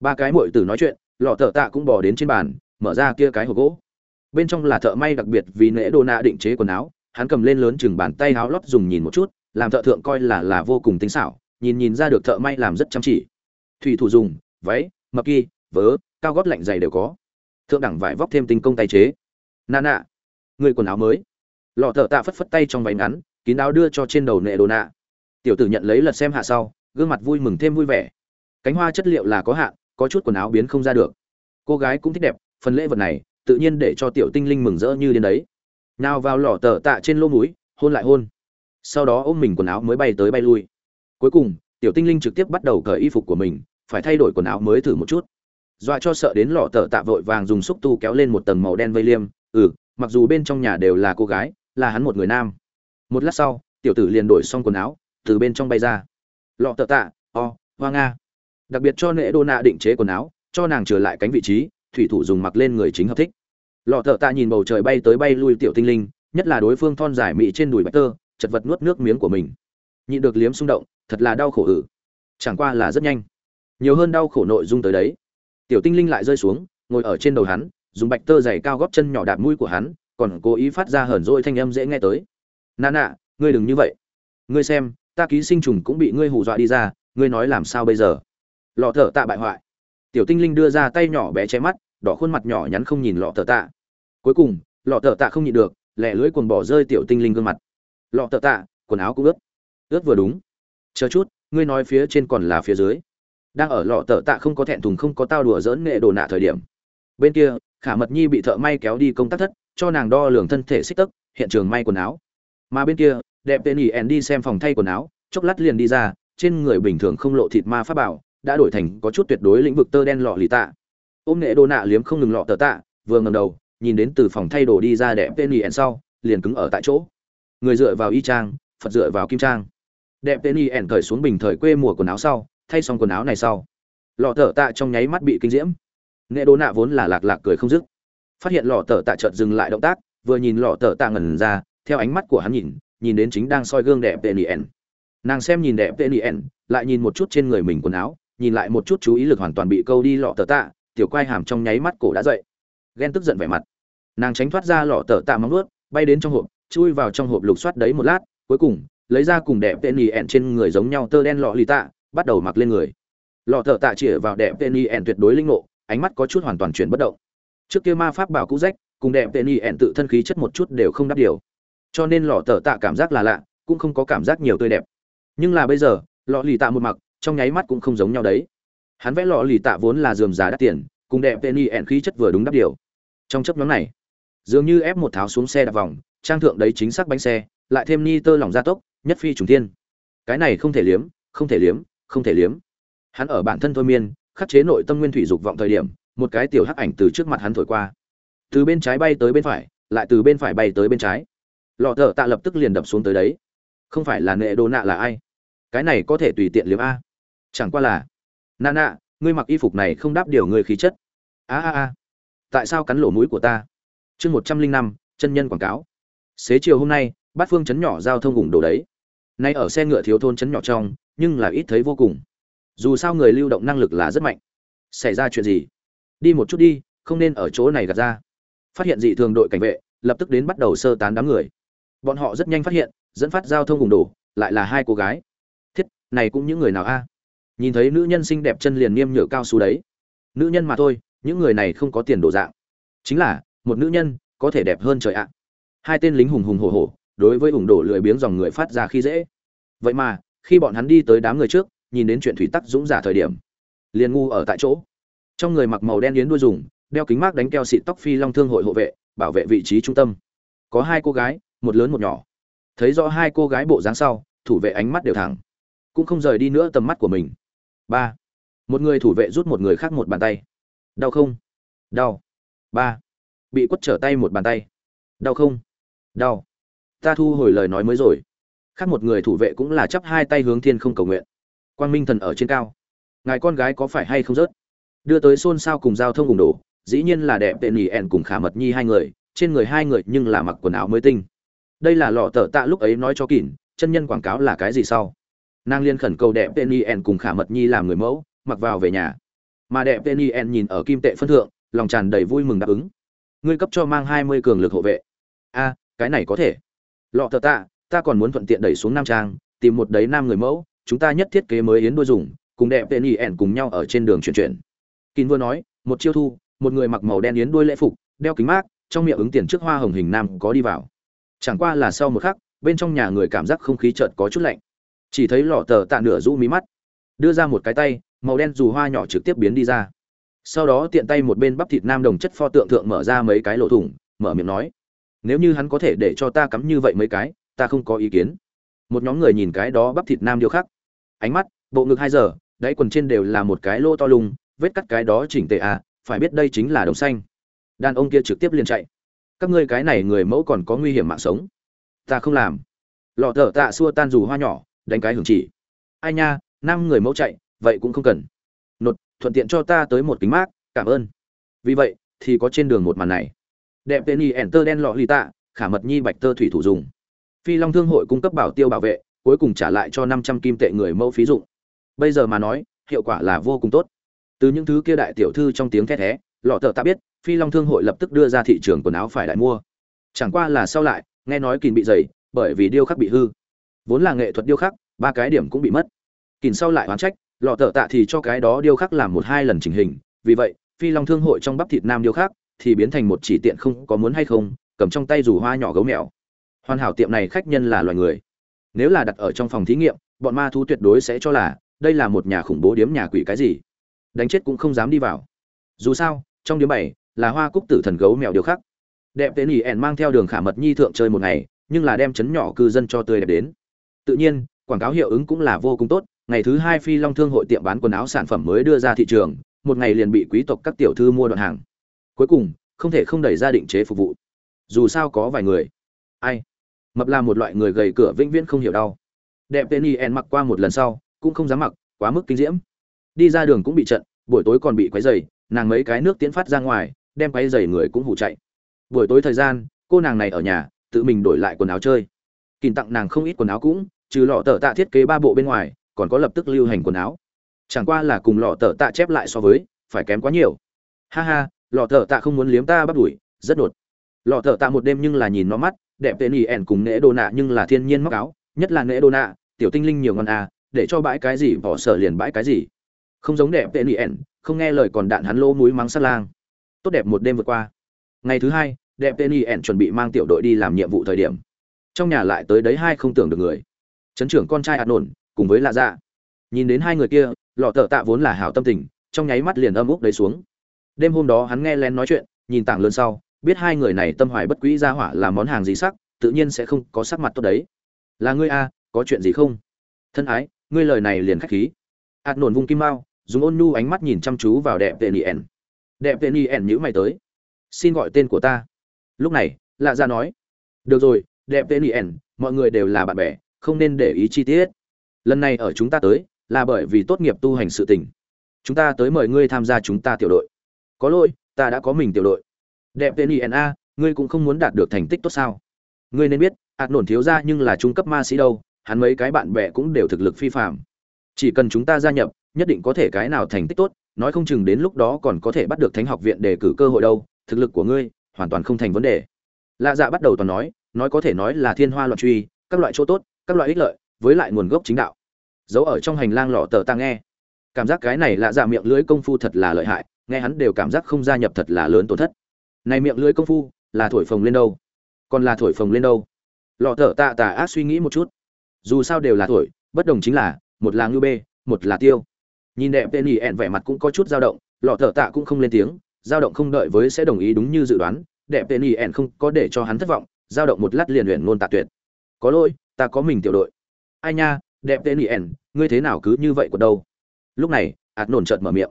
ba cái muội tử nói chuyện, lọ thợ tạ cũng bỏ đến trên bàn, mở ra kia cái hộp gỗ. Bên trong là thợ may đặc biệt vì nễ đồ nạ định chế quần áo, hắn cầm lên lớn chừng bàn tay áo lót dùng nhìn một chút, làm thợ thượng coi là là vô cùng tính xảo, nhìn nhìn ra được thợ may làm rất chăm chỉ. Thủy thủ dùng, váy mập kỳ vớ, cao gót lạnh dày đều có. Thượng đẳng vải vóc thêm tinh công tay chế. Nà nạ người quần áo mới. Lọ thợ tạ phất phất tay trong váy ngắn, kín áo đưa cho trên đầu nệ đồ nạ. Tiểu tử nhận lấy lật xem hạ sau, gương mặt vui mừng thêm vui vẻ. Cánh hoa chất liệu là có hạn có chút quần áo biến không ra được. Cô gái cũng thích đẹp, phần lễ vật này tự nhiên để cho tiểu tinh linh mừng rỡ như đến đấy. Nào vào lọ tờ tạ trên lô mũi, hôn lại hôn. Sau đó ôm mình quần áo mới bay tới bay lui. Cuối cùng, tiểu tinh linh trực tiếp bắt đầu cởi y phục của mình, phải thay đổi quần áo mới thử một chút. Dọa cho sợ đến lọ tờ tạ vội vàng dùng xúc tu kéo lên một tầng màu đen vây liêm. Ừ mặc dù bên trong nhà đều là cô gái, là hắn một người nam. Một lát sau, tiểu tử liền đổi xong quần áo, từ bên trong bay ra. Lọ tờ tạ, o, hoa nga đặc biệt cho nệ đô nạ định chế quần áo, cho nàng trở lại cánh vị trí, thủy thủ dùng mặc lên người chính hợp thích. Lọ thợ tạ nhìn bầu trời bay tới bay lui tiểu tinh linh, nhất là đối phương thon dài mị trên đùi bạch tơ, chật vật nuốt nước miếng của mình. Nhịn được liếm xung động, thật là đau khổ ử. Chẳng qua là rất nhanh. Nhiều hơn đau khổ nội dung tới đấy. Tiểu tinh linh lại rơi xuống, ngồi ở trên đầu hắn, dùng bạch tơ dày cao góp chân nhỏ đạp mũi của hắn, còn cố ý phát ra hởn rỗi thanh âm dễ nghe tới. Nà nạ ngươi đừng như vậy. Ngươi xem, ta ký sinh trùng cũng bị ngươi hù dọa đi ra, ngươi nói làm sao bây giờ? Lọ thở tạ bại hoại. Tiểu tinh linh đưa ra tay nhỏ bé che mắt, đỏ khuôn mặt nhỏ nhắn không nhìn lọ thở tạ. Cuối cùng, lọ thở tạ không nhịn được lẹ lưỡi quần bỏ rơi tiểu tinh linh gương mặt. Lọ thở tạ, quần áo cũng ướt. Ướt vừa đúng. Chờ chút, ngươi nói phía trên còn là phía dưới. Đang ở lọ thở tạ không có thẹn thùng không có tao đùa dỡn nghệ đồ nạ thời điểm, bên kia, khả mật nhi bị thợ may kéo đi công tác thất, cho nàng đo lường thân thể xích tấc, hiện trường may quần áo. Mà bên kia, đẹp tên ỉ ẻn đi xem phòng thay quần áo, chốc lát liền đi ra, trên người bình thường không lộ thịt ma pháp bảo đã đổi thành có chút tuyệt đối lĩnh vực tơ đen lọ lì tạ. Ôm nghệ đồ nạ liếm không ngừng lọ tờ tạ, vừa ngầm đầu, nhìn đến từ phòng thay đồ đi ra đẹp tên ỉ ẻn sau, liền cứng ở tại chỗ. Người dựa vào y trang phật dựa vào kim trang đẹp tên ỉ ẻn cởi xuống bình thời quê mùa quần áo sau, thay xong quần áo này sau. Lọ tờ tạ trong nháy mắt bị kinh diễm. Nghệ đồ nạ vốn là lạc lạc cười không dứt. Phát hiện lọ tờ tạ chợt dừng lại động tác, vừa nhìn lọ tờ tạ ngẩn ra, theo ánh mắt của hắn nhìn nhìn đến chính đang soi gương đẹp tên ỉ ẻn nàng xem nhìn đẹp tên ỉ lại nhìn một chút trên người mình quần áo nhìn lại một chút chú ý lực hoàn toàn bị câu đi lọ tờ tạ, tiểu quai hàm trong nháy mắt cổ đã dậy. Ghen tức giận vẻ mặt. Nàng tránh thoát ra lọ tờ tạ móng nuốt bay đến trong hộp, chui vào trong hộp lục soát đấy một lát, cuối cùng, lấy ra cùng đẹp tên ẹn trên người giống nhau tơ đen lọ lì tạ, bắt đầu mặc lên người. Lọ tờ tạ chĩa vào đẹp tên ẹn tuyệt đối linh mộ ánh mắt có chút hoàn toàn chuyển bất động. Trước kia ma pháp bảo cũ rách, cùng đẹp tên ẹn tự thân khí chất một chút đều không đáp điều. Cho nên lọ tờ tạ cảm giác là lạ, cũng không có cảm giác nhiều tươi đẹp. Nhưng là bây giờ, lọ lì tạ một mặc trong nháy mắt cũng không giống nhau đấy. Hắn vẽ lọ lì tạ vốn là dườm giá đắt tiền, cùng đẹp tên y ẹn khí chất vừa đúng đắp điều. Trong chấp nhóm này, dường như ép một tháo xuống xe đạp vòng, trang thượng đấy chính xác bánh xe, lại thêm ni tơ lỏng gia tốc, nhất phi trùng tiên cái này không thể liếm, không thể liếm, không thể liếm. Hắn ở bản thân thôi miên, khắc chế nội tâm nguyên thủy dục vọng thời điểm, một cái tiểu hắc ảnh từ trước mặt hắn thổi qua. Từ bên trái bay tới bên phải, lại từ bên phải bay tới bên trái. Lọ thợ tạ lập tức liền đập xuống tới đấy. Không phải là nệ đồ nạ là ai? Cái này có thể tùy tiện liếm a chẳng qua là nà nạ ngươi mặc y phục này không đáp điều người khí chất. A a a. Tại sao cắn lỗ mũi của ta? Chương một trăm linh năm, chân nhân quảng cáo. Xế chiều hôm nay, bát phương chấn nhỏ giao thông ủng đồ đấy. Nay ở xe ngựa thiếu thôn chấn nhỏ trong, nhưng là ít thấy vô cùng. Dù sao người lưu động năng lực là rất mạnh. Xảy ra chuyện gì? Đi một chút đi, không nên ở chỗ này gạt ra. Phát hiện dị thường đội cảnh vệ, lập tức đến bắt đầu sơ tán đám người. Bọn họ rất nhanh phát hiện, dẫn phát giao thông ủng đổ lại là hai cô gái. Thiết, này cũng những người nào a? Nhìn thấy nữ nhân xinh đẹp chân liền niêm nhựa cao su đấy. Nữ nhân mà thôi, những người này không có tiền đồ dạng. Chính là, một nữ nhân, có thể đẹp hơn trời ạ. Hai tên lính hùng hùng hổ hổ, đối với ủng đổ lười biếng dòng người phát ra khi dễ. Vậy mà, khi bọn hắn đi tới đám người trước, nhìn đến chuyện thủy tắc dũng giả thời điểm, liền ngu ở tại chỗ. Trong người mặc màu đen yến đuôi dùng, đeo kính mát đánh keo xịt tóc phi long thương hội hộ vệ, bảo vệ vị trí trung tâm. Có hai cô gái, một lớn một nhỏ. Thấy rõ hai cô gái bộ dáng sau, thủ vệ ánh mắt đều thẳng. Cũng không rời đi nữa tầm mắt của mình ba. Một người thủ vệ rút một người khác một bàn tay. Đau không? Đau. Ba. Bị quất trở tay một bàn tay. Đau không? Đau. Ta thu hồi lời nói mới rồi. Khác một người thủ vệ cũng là chắp hai tay hướng thiên không cầu nguyện. Quang minh thần ở trên cao. Ngài con gái có phải hay không rớt? Đưa tới xôn xao cùng giao thông cùng đổ, dĩ nhiên là đẹp tệ nỉ ẹn cùng khả mật nhi hai người, trên người hai người nhưng là mặc quần áo mới tinh. Đây là lọ tờ tạ lúc ấy nói cho kỉn, chân nhân quảng cáo là cái gì sau? Nàng liên khẩn cầu đẹp tên y cùng khả mật nhi làm người mẫu, mặc vào về nhà. Mà đẹp tên yen nhìn ở kim tệ phân thượng, lòng tràn đầy vui mừng đáp ứng. Ngươi cấp cho mang hai mươi cường lực hộ vệ. A, cái này có thể. Lọ thợ tạ, ta còn muốn thuận tiện đẩy xuống nam trang, tìm một đấy nam người mẫu, chúng ta nhất thiết kế mới yến đôi dùng, cùng đẹp tên yen cùng nhau ở trên đường chuyển chuyển. Kín vừa nói, một chiêu thu, một người mặc màu đen yến đuôi lễ phục, đeo kính mát, trong miệng ứng tiền trước hoa hồng hình nam có đi vào. Chẳng qua là sau một khắc, bên trong nhà người cảm giác không khí chợt có chút lạnh chỉ thấy lọ tờ tạ nửa rũ mí mắt. Đưa ra một cái tay, màu đen dù hoa nhỏ trực tiếp biến đi ra. Sau đó tiện tay một bên bắp thịt nam đồng chất pho tượng thượng mở ra mấy cái lỗ thủng, mở miệng nói, nếu như hắn có thể để cho ta cắm như vậy mấy cái, ta không có ý kiến. Một nhóm người nhìn cái đó bắp thịt nam điêu khắc. Ánh mắt, bộ ngực hai giờ, đáy quần trên đều là một cái lỗ to lùng, vết cắt cái đó chỉnh tề à phải biết đây chính là đồng xanh. Đàn ông kia trực tiếp liền chạy. Các ngươi cái này người mẫu còn có nguy hiểm mạng sống. Ta không làm. Lọ thợ tạ xua tan dù hoa nhỏ đánh cái hưởng chỉ. Ai nha, năm người mẫu chạy, vậy cũng không cần. Nột, thuận tiện cho ta tới một kính mát, cảm ơn. Vì vậy, thì có trên đường một màn này. Đẹp tên y enter đen lọ lì tạ, khả mật nhi bạch tơ thủy thủ dùng. Phi long thương hội cung cấp bảo tiêu bảo vệ, cuối cùng trả lại cho năm trăm kim tệ người mẫu phí dụng. Bây giờ mà nói, hiệu quả là vô cùng tốt. Từ những thứ kia đại tiểu thư trong tiếng thét thé lọ tờ ta biết, phi long thương hội lập tức đưa ra thị trường quần áo phải đại mua. Chẳng qua là sau lại, nghe nói kìn bị dày, bởi vì điêu khắc bị hư vốn là nghệ thuật điêu khắc, ba cái điểm cũng bị mất. Kìn sau lại oán trách, lọ thợ tạ thì cho cái đó điêu khắc làm một hai lần chỉnh hình. Vì vậy, phi long thương hội trong bắp thịt nam điêu khắc thì biến thành một chỉ tiện không có muốn hay không, cầm trong tay dù hoa nhỏ gấu mèo. Hoàn hảo tiệm này khách nhân là loài người. Nếu là đặt ở trong phòng thí nghiệm, bọn ma thú tuyệt đối sẽ cho là đây là một nhà khủng bố điếm nhà quỷ cái gì. Đánh chết cũng không dám đi vào. Dù sao, trong điếm bảy là hoa cúc tử thần gấu mèo điêu khắc. Đẹp tên ỉ ẻn mang theo đường khả mật nhi thượng chơi một ngày, nhưng là đem chấn nhỏ cư dân cho tươi đẹp đến tự nhiên, quảng cáo hiệu ứng cũng là vô cùng tốt. Ngày thứ hai phi long thương hội tiệm bán quần áo sản phẩm mới đưa ra thị trường, một ngày liền bị quý tộc các tiểu thư mua đoạn hàng. Cuối cùng, không thể không đẩy ra định chế phục vụ. Dù sao có vài người. Ai? Mập là một loại người gầy cửa vĩnh viễn không hiểu đau. Đẹp tên y en mặc qua một lần sau, cũng không dám mặc, quá mức kinh diễm. Đi ra đường cũng bị trận, buổi tối còn bị quấy dày nàng mấy cái nước tiến phát ra ngoài, đem quấy dày người cũng hủ chạy. Buổi tối thời gian, cô nàng này ở nhà, tự mình đổi lại quần áo chơi kìm tặng nàng không ít quần áo cũng, trừ lọ tờ tạ thiết kế ba bộ bên ngoài, còn có lập tức lưu hành quần áo. Chẳng qua là cùng lọ tờ tạ chép lại so với, phải kém quá nhiều. Ha ha, lọ tờ tạ không muốn liếm ta bắt đuổi rất đột. Lọ tờ tạ một đêm nhưng là nhìn nó mắt, đẹp tên ỉ ẻn cùng nễ đồ nạ nhưng là thiên nhiên móc áo, nhất là nễ đồ nạ, tiểu tinh linh nhiều ngon à để cho bãi cái gì bỏ sở liền bãi cái gì. Không giống đẹp tên ỉ ẻn, không nghe lời còn đạn hắn lỗ mũi mắng sát lang. Tốt đẹp một đêm vượt qua. Ngày thứ hai, đẹp tên y ẻn chuẩn bị mang tiểu đội đi làm nhiệm vụ thời điểm trong nhà lại tới đấy hai không tưởng được người. Chấn trưởng con trai hạt nổn, cùng với lạ dạ. Nhìn đến hai người kia, lọ thợ tạ vốn là hảo tâm tình, trong nháy mắt liền âm úc đấy xuống. Đêm hôm đó hắn nghe len nói chuyện, nhìn tảng lớn sau, biết hai người này tâm hoài bất quỹ ra hỏa là món hàng gì sắc, tự nhiên sẽ không có sắc mặt tốt đấy. Là ngươi a có chuyện gì không? Thân ái, ngươi lời này liền khách khí. Ạt nổn vung kim mao, dùng ôn nhu ánh mắt nhìn chăm chú vào đẹp tên yen. Đẹp tên yen nhữ mày tới, xin gọi tên của ta. Lúc này, lạ ra nói, được rồi đẹp tên yen mọi người đều là bạn bè, không nên để ý chi tiết. Lần này ở chúng ta tới, là bởi vì tốt nghiệp tu hành sự tình. Chúng ta tới mời ngươi tham gia chúng ta tiểu đội. Có lỗi, ta đã có mình tiểu đội. Đẹp tên yen a, ngươi cũng không muốn đạt được thành tích tốt sao? Ngươi nên biết, ạt nổn thiếu ra nhưng là trung cấp ma sĩ đâu, hắn mấy cái bạn bè cũng đều thực lực phi phạm chỉ cần chúng ta gia nhập, nhất định có thể cái nào thành tích tốt, nói không chừng đến lúc đó còn có thể bắt được thánh học viện đề cử cơ hội đâu, thực lực của ngươi hoàn toàn không thành vấn đề. Lạ dạ bắt đầu toàn nói nói có thể nói là thiên hoa loạn truy, các loại chỗ tốt, các loại ích lợi, với lại nguồn gốc chính đạo. Giấu ở trong hành lang lọ tờ ta nghe. Cảm giác cái này lạ dạ miệng lưới công phu thật là lợi hại, nghe hắn đều cảm giác không gia nhập thật là lớn tổn thất. Này miệng lưới công phu, là thổi phồng lên đâu? Còn là thổi phồng lên đâu? Lọ tờ tạ tà ác suy nghĩ một chút. Dù sao đều là thổi, bất đồng chính là, một là ngư bê, một là tiêu. Nhìn đẹp tên ỉ ẹn vẻ mặt cũng có chút dao động, lọ thợ tạ cũng không lên tiếng, dao động không đợi với sẽ đồng ý đúng như dự đoán, đẹp tên ỉ ẹn không có để cho hắn thất vọng dao động một lát liền luyện ngôn tạ tuyệt. Có lỗi, ta có mình tiểu đội. Ai nha, đẹp tên ỉ ngươi thế nào cứ như vậy của đâu? Lúc này, ạt nổn chợt mở miệng.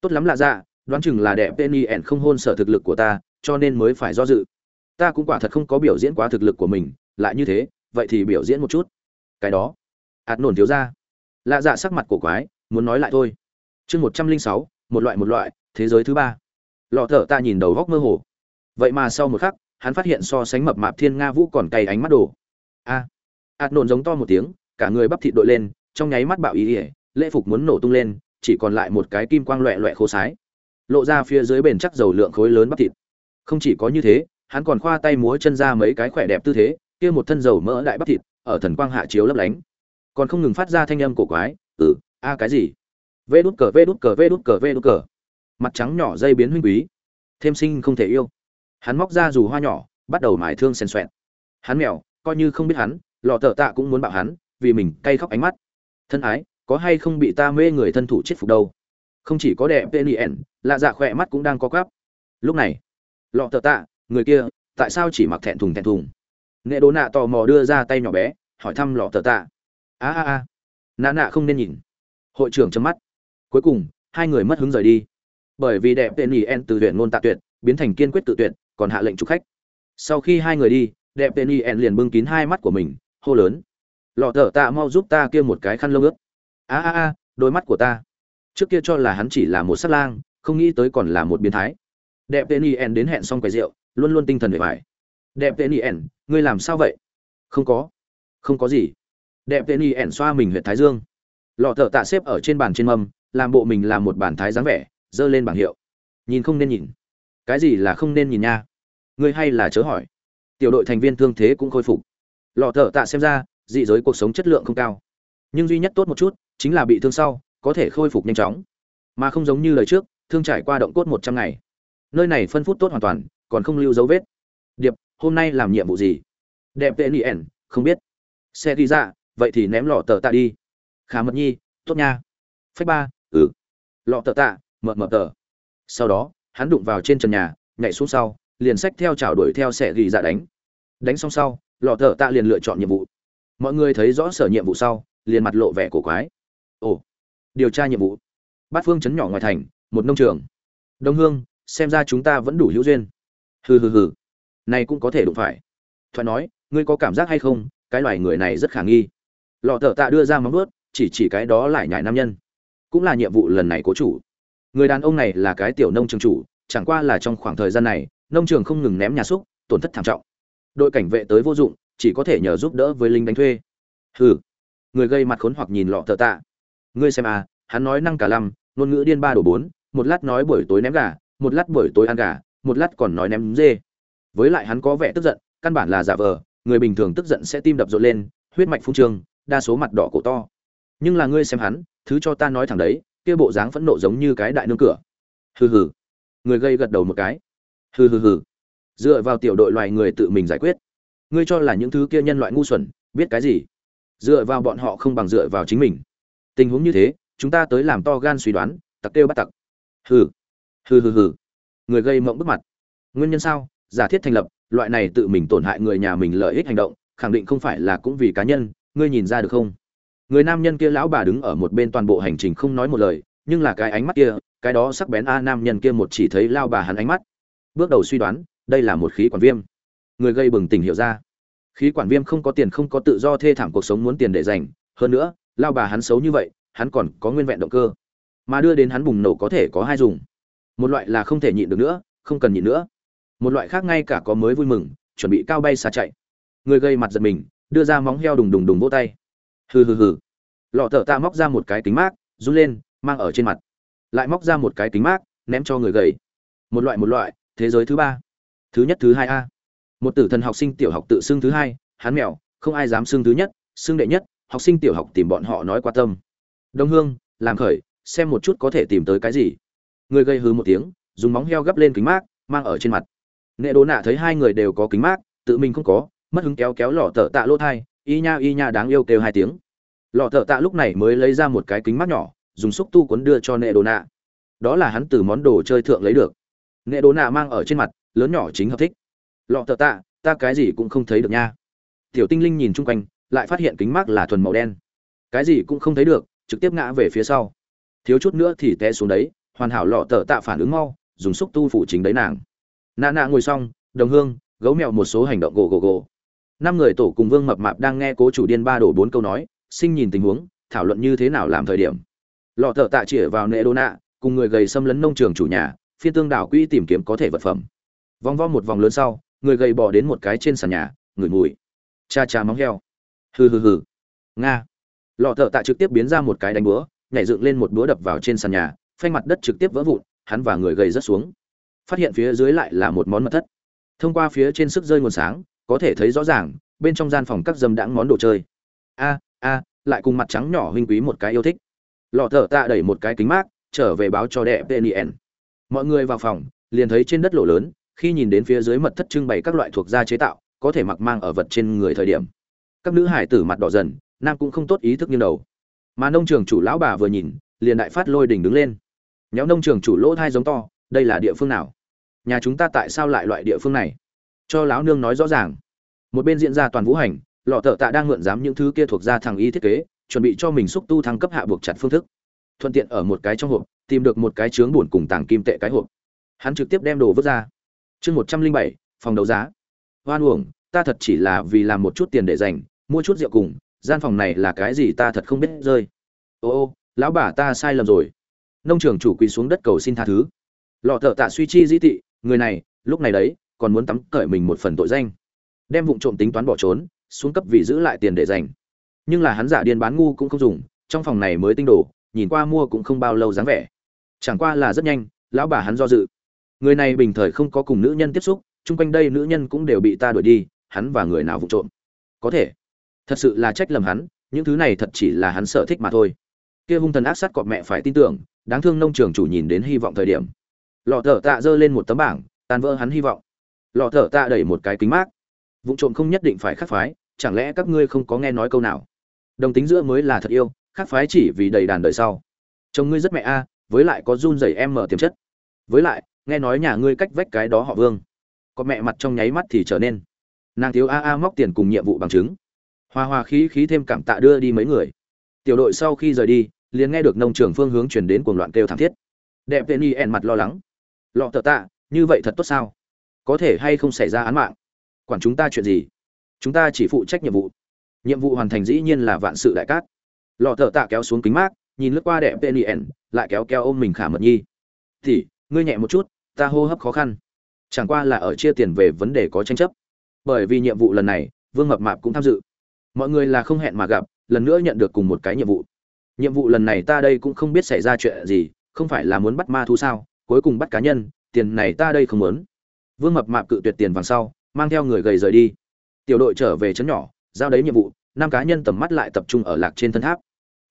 Tốt lắm lạ ra đoán chừng là đẹp tên ỉ không hôn sở thực lực của ta, cho nên mới phải do dự. Ta cũng quả thật không có biểu diễn quá thực lực của mình, lại như thế, vậy thì biểu diễn một chút. Cái đó. Ạt nổn thiếu ra. Lạ dạ sắc mặt cổ quái, muốn nói lại thôi. Chương một trăm linh sáu, một loại một loại, thế giới thứ ba. Lọ thở ta nhìn đầu góc mơ hồ. Vậy mà sau một khắc hắn phát hiện so sánh mập mạp thiên nga vũ còn cay ánh mắt đồ. A à, ạt nổn giống to một tiếng cả người bắp thịt đội lên trong nháy mắt bạo ý ỉa lễ phục muốn nổ tung lên chỉ còn lại một cái kim quang loẹ loẹ khô sái. Lộ ra phía dưới bền chắc dầu lượng khối lớn bắp thịt. Không chỉ có như thế hắn còn khoa tay múa chân ra mấy cái khỏe đẹp tư thế kia một thân dầu mỡ đại bắp thịt ở thần quang hạ chiếu lấp lánh. Còn không ngừng phát ra thanh âm cổ quái ừ a cái gì? Vê đút cờ vê đút cờ vê đút cờ vê đút cờ. Mặt trắng nhỏ dây biến huynh quý. Thêm sinh không thể yêu hắn móc ra dù hoa nhỏ, bắt đầu mài thương xèn xoẹn hắn mèo, coi như không biết hắn, lọ tờ tạ cũng muốn bạo hắn, vì mình cay khóc ánh mắt. Thân ái, có hay không bị ta mê người thân thủ chết phục đâu? Không chỉ có đẹp tên ien lạ dạ khỏe mắt cũng đang có cắp lúc này, lọ tờ tạ, người kia, tại sao chỉ mặc thẹn thùng thẹn thùng? Nghệ đố nạ tò mò đưa ra tay nhỏ bé, hỏi thăm lọ tờ tạ. A a a. Nạ nạ không nên nhìn. Hội trưởng chấm mắt. Cuối cùng, hai người mất hứng rời đi. Bởi vì đẹp tên ien từ tuyển ngôn tạ tuyệt, biến thành kiên quyết tự tuyệt còn hạ lệnh trục khách. Sau khi hai người đi, đẹp tên ien liền bưng kín hai mắt của mình, hô lớn. Lọ thở tạ mau giúp ta kia một cái khăn lông ướt. A a a, đôi mắt của ta. Trước kia cho là hắn chỉ là một sát lang, không nghĩ tới còn là một biến thái. Đẹp tên ien đến hẹn xong quầy rượu, luôn luôn tinh thần về vải đẹp tên ien ngươi làm sao vậy? Không có. Không có gì. Đẹp tên ien xoa mình huyện thái dương. Lọ thở tạ xếp ở trên bàn trên mâm, làm bộ mình là một bản thái dáng vẻ dơ lên bảng hiệu. Nhìn không nên nhìn. Cái gì là không nên nhìn nha? Ngươi hay là chớ hỏi. Tiểu đội thành viên thương thế cũng khôi phục. Lọ thở tạ xem ra, dị giới cuộc sống chất lượng không cao. Nhưng duy nhất tốt một chút, chính là bị thương sau, có thể khôi phục nhanh chóng. Mà không giống như lời trước, thương trải qua động cốt một trăm ngày. Nơi này phân phút tốt hoàn toàn, còn không lưu dấu vết. Điệp, hôm nay làm nhiệm vụ gì? Đẹp tệ nỉ ẻn, không biết. Xe đi ra vậy thì ném lọ tờ tạ đi. Khá mật nhi, tốt nha. Phách ba ừ. Lọ tờ tạ, mờ mờ tờ. Sau đó, hắn đụng vào trên trần nhà, nhảy xuống sau liền xách theo chảo đuổi theo sẽ ghi dạ đánh. Đánh xong sau, lọ thợ tạ liền lựa chọn nhiệm vụ. Mọi người thấy rõ sở nhiệm vụ sau, liền mặt lộ vẻ cổ quái. Ồ, điều tra nhiệm vụ. Bát phương chấn nhỏ ngoài thành, một nông trường. Đông hương, xem ra chúng ta vẫn đủ hữu duyên. Hừ hừ hừ. Này cũng có thể đụng phải. Thoại nói, ngươi có cảm giác hay không? Cái loài người này rất khả nghi. Lọ thợ tạ đưa ra móng ướt chỉ chỉ cái đó lại nhải nam nhân. Cũng là nhiệm vụ lần này cố chủ. Người đàn ông này là cái tiểu nông trường chủ, chẳng qua là trong khoảng thời gian này nông trường không ngừng ném nhà xúc, tổn thất thảm trọng. Đội cảnh vệ tới vô dụng, chỉ có thể nhờ giúp đỡ với lính đánh thuê. Hừ. Người gây mặt khốn hoặc nhìn lọ thợ tạ. Ngươi xem à hắn nói năng cả lăm, ngôn ngữ điên ba đổ bốn, một lát nói buổi tối ném gà, một lát buổi tối ăn gà, một lát còn nói ném dê. Với lại hắn có vẻ tức giận, căn bản là giả vờ, người bình thường tức giận sẽ tim đập rộn lên, huyết mạch phung trương đa số mặt đỏ cổ to. Nhưng là ngươi xem hắn, thứ cho ta nói thẳng đấy, kia bộ dáng phẫn nộ giống như cái đại nương cửa. Hừ hừ. Người gây gật đầu một cái hừ hừ hừ. Dựa vào tiểu đội loài người tự mình giải quyết. Ngươi cho là những thứ kia nhân loại ngu xuẩn, biết cái gì? Dựa vào bọn họ không bằng dựa vào chính mình. Tình huống như thế, chúng ta tới làm to gan suy đoán, tặc kêu bắt tặc. Hừ. Hừ hừ hừ. Người gây mộng bức mặt. Nguyên nhân sao? Giả thiết thành lập, loại này tự mình tổn hại người nhà mình lợi ích hành động, khẳng định không phải là cũng vì cá nhân, ngươi nhìn ra được không? Người nam nhân kia lão bà đứng ở một bên toàn bộ hành trình không nói một lời, nhưng là cái ánh mắt kia, cái đó sắc bén a nam nhân kia một chỉ thấy lao bà hắn ánh mắt bước đầu suy đoán, đây là một khí quản viêm. Người gây bừng tỉnh hiểu ra. Khí quản viêm không có tiền, không có tự do thê thảm cuộc sống muốn tiền để dành. Hơn nữa, lao bà hắn xấu như vậy, hắn còn có nguyên vẹn động cơ. Mà đưa đến hắn bùng nổ có thể có hai dùng. Một loại là không thể nhịn được nữa, không cần nhịn nữa. Một loại khác ngay cả có mới vui mừng, chuẩn bị cao bay xa chạy. Người gây mặt giật mình, đưa ra móng heo đùng đùng đùng vỗ tay. Hừ hừ hừ. Lọ thợ ta móc ra một cái kính mát, run lên, mang ở trên mặt. Lại móc ra một cái kính mát, ném cho người gầy. Một loại một loại thế giới thứ ba, thứ nhất thứ hai a. Một tử thần học sinh tiểu học tự xưng thứ hai, hắn mèo, không ai dám xưng thứ nhất, xưng đệ nhất, học sinh tiểu học tìm bọn họ nói qua tâm. Đông hương, làm khởi, xem một chút có thể tìm tới cái gì. Người gây hư một tiếng, dùng móng heo gấp lên kính mát, mang ở trên mặt. Nghệ đồ nạ thấy hai người đều có kính mát, tự mình không có, mất hứng kéo kéo lọ tợ tạ lỗ thai, y nha y nha đáng yêu kêu hai tiếng. Lọ tờ tạ lúc này mới lấy ra một cái kính mát nhỏ, dùng xúc tu cuốn đưa cho nệ đồ nạ. Đó là hắn từ món đồ chơi thượng lấy được nghệ đồ nạ mang ở trên mặt, lớn nhỏ chính hợp thích. Lọ thợ tạ, ta cái gì cũng không thấy được nha. Tiểu tinh linh nhìn chung quanh, lại phát hiện kính mắt là thuần màu đen. Cái gì cũng không thấy được, trực tiếp ngã về phía sau. Thiếu chút nữa thì té xuống đấy, hoàn hảo lọ thợ tạ phản ứng mau, dùng xúc tu phủ chính đấy nàng. Nạ nạ ngồi xong, đồng hương, gấu mèo một số hành động gồ gồ gồ. Năm người tổ cùng vương mập mạp đang nghe cố chủ điên ba đổ bốn câu nói, sinh nhìn tình huống, thảo luận như thế nào làm thời điểm. Lọ thợ tạ chĩa vào nệ đô nạ cùng người gầy xâm lấn nông trường chủ nhà phiên tương đảo quỹ tìm kiếm có thể vật phẩm. Vòng vo một vòng lớn sau, người gầy bỏ đến một cái trên sàn nhà ngửi mùi. Cha cha móng heo. Hừ hừ hừ. Nga. Lọ thợ tạ trực tiếp biến ra một cái đánh búa, nhảy dựng lên một búa đập vào trên sàn nhà, phanh mặt đất trực tiếp vỡ vụn, hắn và người gầy rất xuống. Phát hiện phía dưới lại là một món mật thất. Thông qua phía trên sức rơi nguồn sáng, có thể thấy rõ ràng, bên trong gian phòng các dâm đãng món đồ chơi. A a, lại cùng mặt trắng nhỏ huynh quý một cái yêu thích. Lọ thở tạ đẩy một cái kính mát, trở về báo cho đệ pnn mọi người vào phòng, liền thấy trên đất lộ lớn, khi nhìn đến phía dưới mật thất trưng bày các loại thuộc da chế tạo, có thể mặc mang ở vật trên người thời điểm. Các nữ hải tử mặt đỏ dần, nam cũng không tốt ý thức như đầu. Mà nông trường chủ lão bà vừa nhìn, liền đại phát lôi đỉnh đứng lên. Nhóm nông trường chủ lỗ thai giống to, đây là địa phương nào? Nhà chúng ta tại sao lại loại địa phương này? Cho lão nương nói rõ ràng. Một bên diễn ra toàn vũ hành, lọ thợ tạ đang mượn dám những thứ kia thuộc ra thằng y thiết kế, chuẩn bị cho mình xúc tu thăng cấp hạ buộc chặt phương thức. Thuận tiện ở một cái trong hộp tìm được một cái chướng buồn cùng tàng kim tệ cái hộp. Hắn trực tiếp đem đồ vứt ra. Chương một trăm linh bảy, phòng đấu giá. Hoan uổng, ta thật chỉ là vì làm một chút tiền để dành, mua chút rượu cùng, gian phòng này là cái gì ta thật không biết rơi. Ô ô, lão bà ta sai lầm rồi. Nông trưởng chủ quỳ xuống đất cầu xin tha thứ. Lọ thợ tạ suy chi dĩ tị, người này, lúc này đấy, còn muốn tắm cởi mình một phần tội danh. Đem vụng trộm tính toán bỏ trốn, xuống cấp vì giữ lại tiền để dành. Nhưng là hắn giả điên bán ngu cũng không dùng, trong phòng này mới tinh đồ, nhìn qua mua cũng không bao lâu dáng vẻ chẳng qua là rất nhanh, lão bà hắn do dự. Người này bình thời không có cùng nữ nhân tiếp xúc, chung quanh đây nữ nhân cũng đều bị ta đuổi đi, hắn và người nào vụ trộm? Có thể. Thật sự là trách lầm hắn, những thứ này thật chỉ là hắn sợ thích mà thôi. Kia hung thần ác sát cọp mẹ phải tin tưởng, đáng thương nông trường chủ nhìn đến hy vọng thời điểm. Lọ thở tạ giơ lên một tấm bảng, tan vỡ hắn hy vọng. Lọ thở tạ đẩy một cái kính mát. Vụ trộm không nhất định phải khắc phái, chẳng lẽ các ngươi không có nghe nói câu nào? Đồng tính giữa mới là thật yêu, khắc phái chỉ vì đầy đàn đời sau. Chồng ngươi rất mẹ a với lại có run rẩy em mở tiềm chất. Với lại, nghe nói nhà ngươi cách vách cái đó họ vương. Có mẹ mặt trong nháy mắt thì trở nên. Nàng thiếu a a móc tiền cùng nhiệm vụ bằng chứng. Hoa hoa khí khí thêm cảm tạ đưa đi mấy người. Tiểu đội sau khi rời đi, liền nghe được nông trường phương hướng chuyển đến cuồng loạn kêu thảm thiết. Đẹp tên y ẻn mặt lo lắng. Lọ tờ tạ, như vậy thật tốt sao? Có thể hay không xảy ra án mạng? Quản chúng ta chuyện gì? Chúng ta chỉ phụ trách nhiệm vụ. Nhiệm vụ hoàn thành dĩ nhiên là vạn sự đại cát. Lọ thợ tạ kéo xuống kính mát nhìn lướt qua đẹp tên lại kéo kéo ôm mình khả mật nhi. Thì ngươi nhẹ một chút, ta hô hấp khó khăn. Chẳng qua là ở chia tiền về vấn đề có tranh chấp. Bởi vì nhiệm vụ lần này, vương mập mạp cũng tham dự. Mọi người là không hẹn mà gặp, lần nữa nhận được cùng một cái nhiệm vụ. Nhiệm vụ lần này ta đây cũng không biết xảy ra chuyện gì, không phải là muốn bắt ma thú sao, cuối cùng bắt cá nhân, tiền này ta đây không muốn. Vương mập mạp cự tuyệt tiền vàng sau, mang theo người gầy rời đi. Tiểu đội trở về trấn nhỏ, giao đấy nhiệm vụ, năm cá nhân tầm mắt lại tập trung ở lạc trên thân tháp.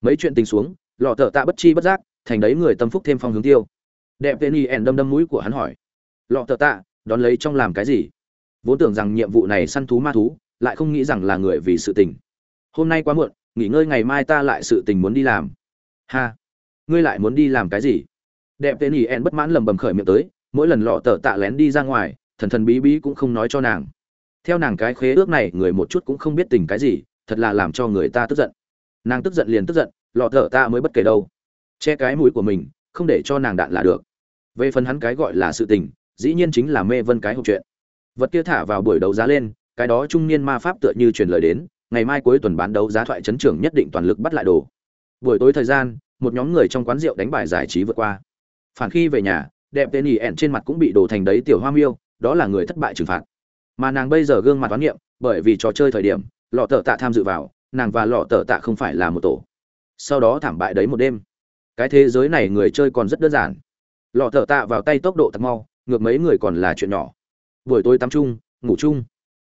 Mấy chuyện tình xuống lọ thợ tạ bất chi bất giác, thành đấy người tâm phúc thêm phong hướng tiêu. Đẹp tên y ẻn đâm đâm mũi của hắn hỏi. Lọ thợ tạ, đón lấy trong làm cái gì? Vốn tưởng rằng nhiệm vụ này săn thú ma thú, lại không nghĩ rằng là người vì sự tình. Hôm nay quá muộn, nghỉ ngơi ngày mai ta lại sự tình muốn đi làm. Ha! Ngươi lại muốn đi làm cái gì? Đẹp tên y ẻn bất mãn lầm bầm khởi miệng tới, mỗi lần lọ tờ tạ lén đi ra ngoài, thần thần bí bí cũng không nói cho nàng. Theo nàng cái khế ước này, người một chút cũng không biết tình cái gì, thật là làm cho người ta tức giận nàng tức giận liền tức giận, lọ thở ta mới bất kể đâu. Che cái mũi của mình, không để cho nàng đạn là được. Về phần hắn cái gọi là sự tình, dĩ nhiên chính là mê vân cái hộp chuyện. Vật kia thả vào buổi đấu giá lên, cái đó trung niên ma pháp tựa như truyền lời đến, ngày mai cuối tuần bán đấu giá thoại chấn trưởng nhất định toàn lực bắt lại đồ. Buổi tối thời gian, một nhóm người trong quán rượu đánh bài giải trí vượt qua. Phản khi về nhà, đẹp tên ỉ ẹn trên mặt cũng bị đổ thành đấy tiểu hoa miêu, đó là người thất bại trừng phạt. Mà nàng bây giờ gương mặt toán niệm bởi vì trò chơi thời điểm, lọ tờ tạ tham dự vào nàng và lọ tờ tạ không phải là một tổ. Sau đó thảm bại đấy một đêm. Cái thế giới này người chơi còn rất đơn giản. Lọ tờ tạ vào tay tốc độ thật mau, ngược mấy người còn là chuyện nhỏ. Buổi tối tắm chung, ngủ chung.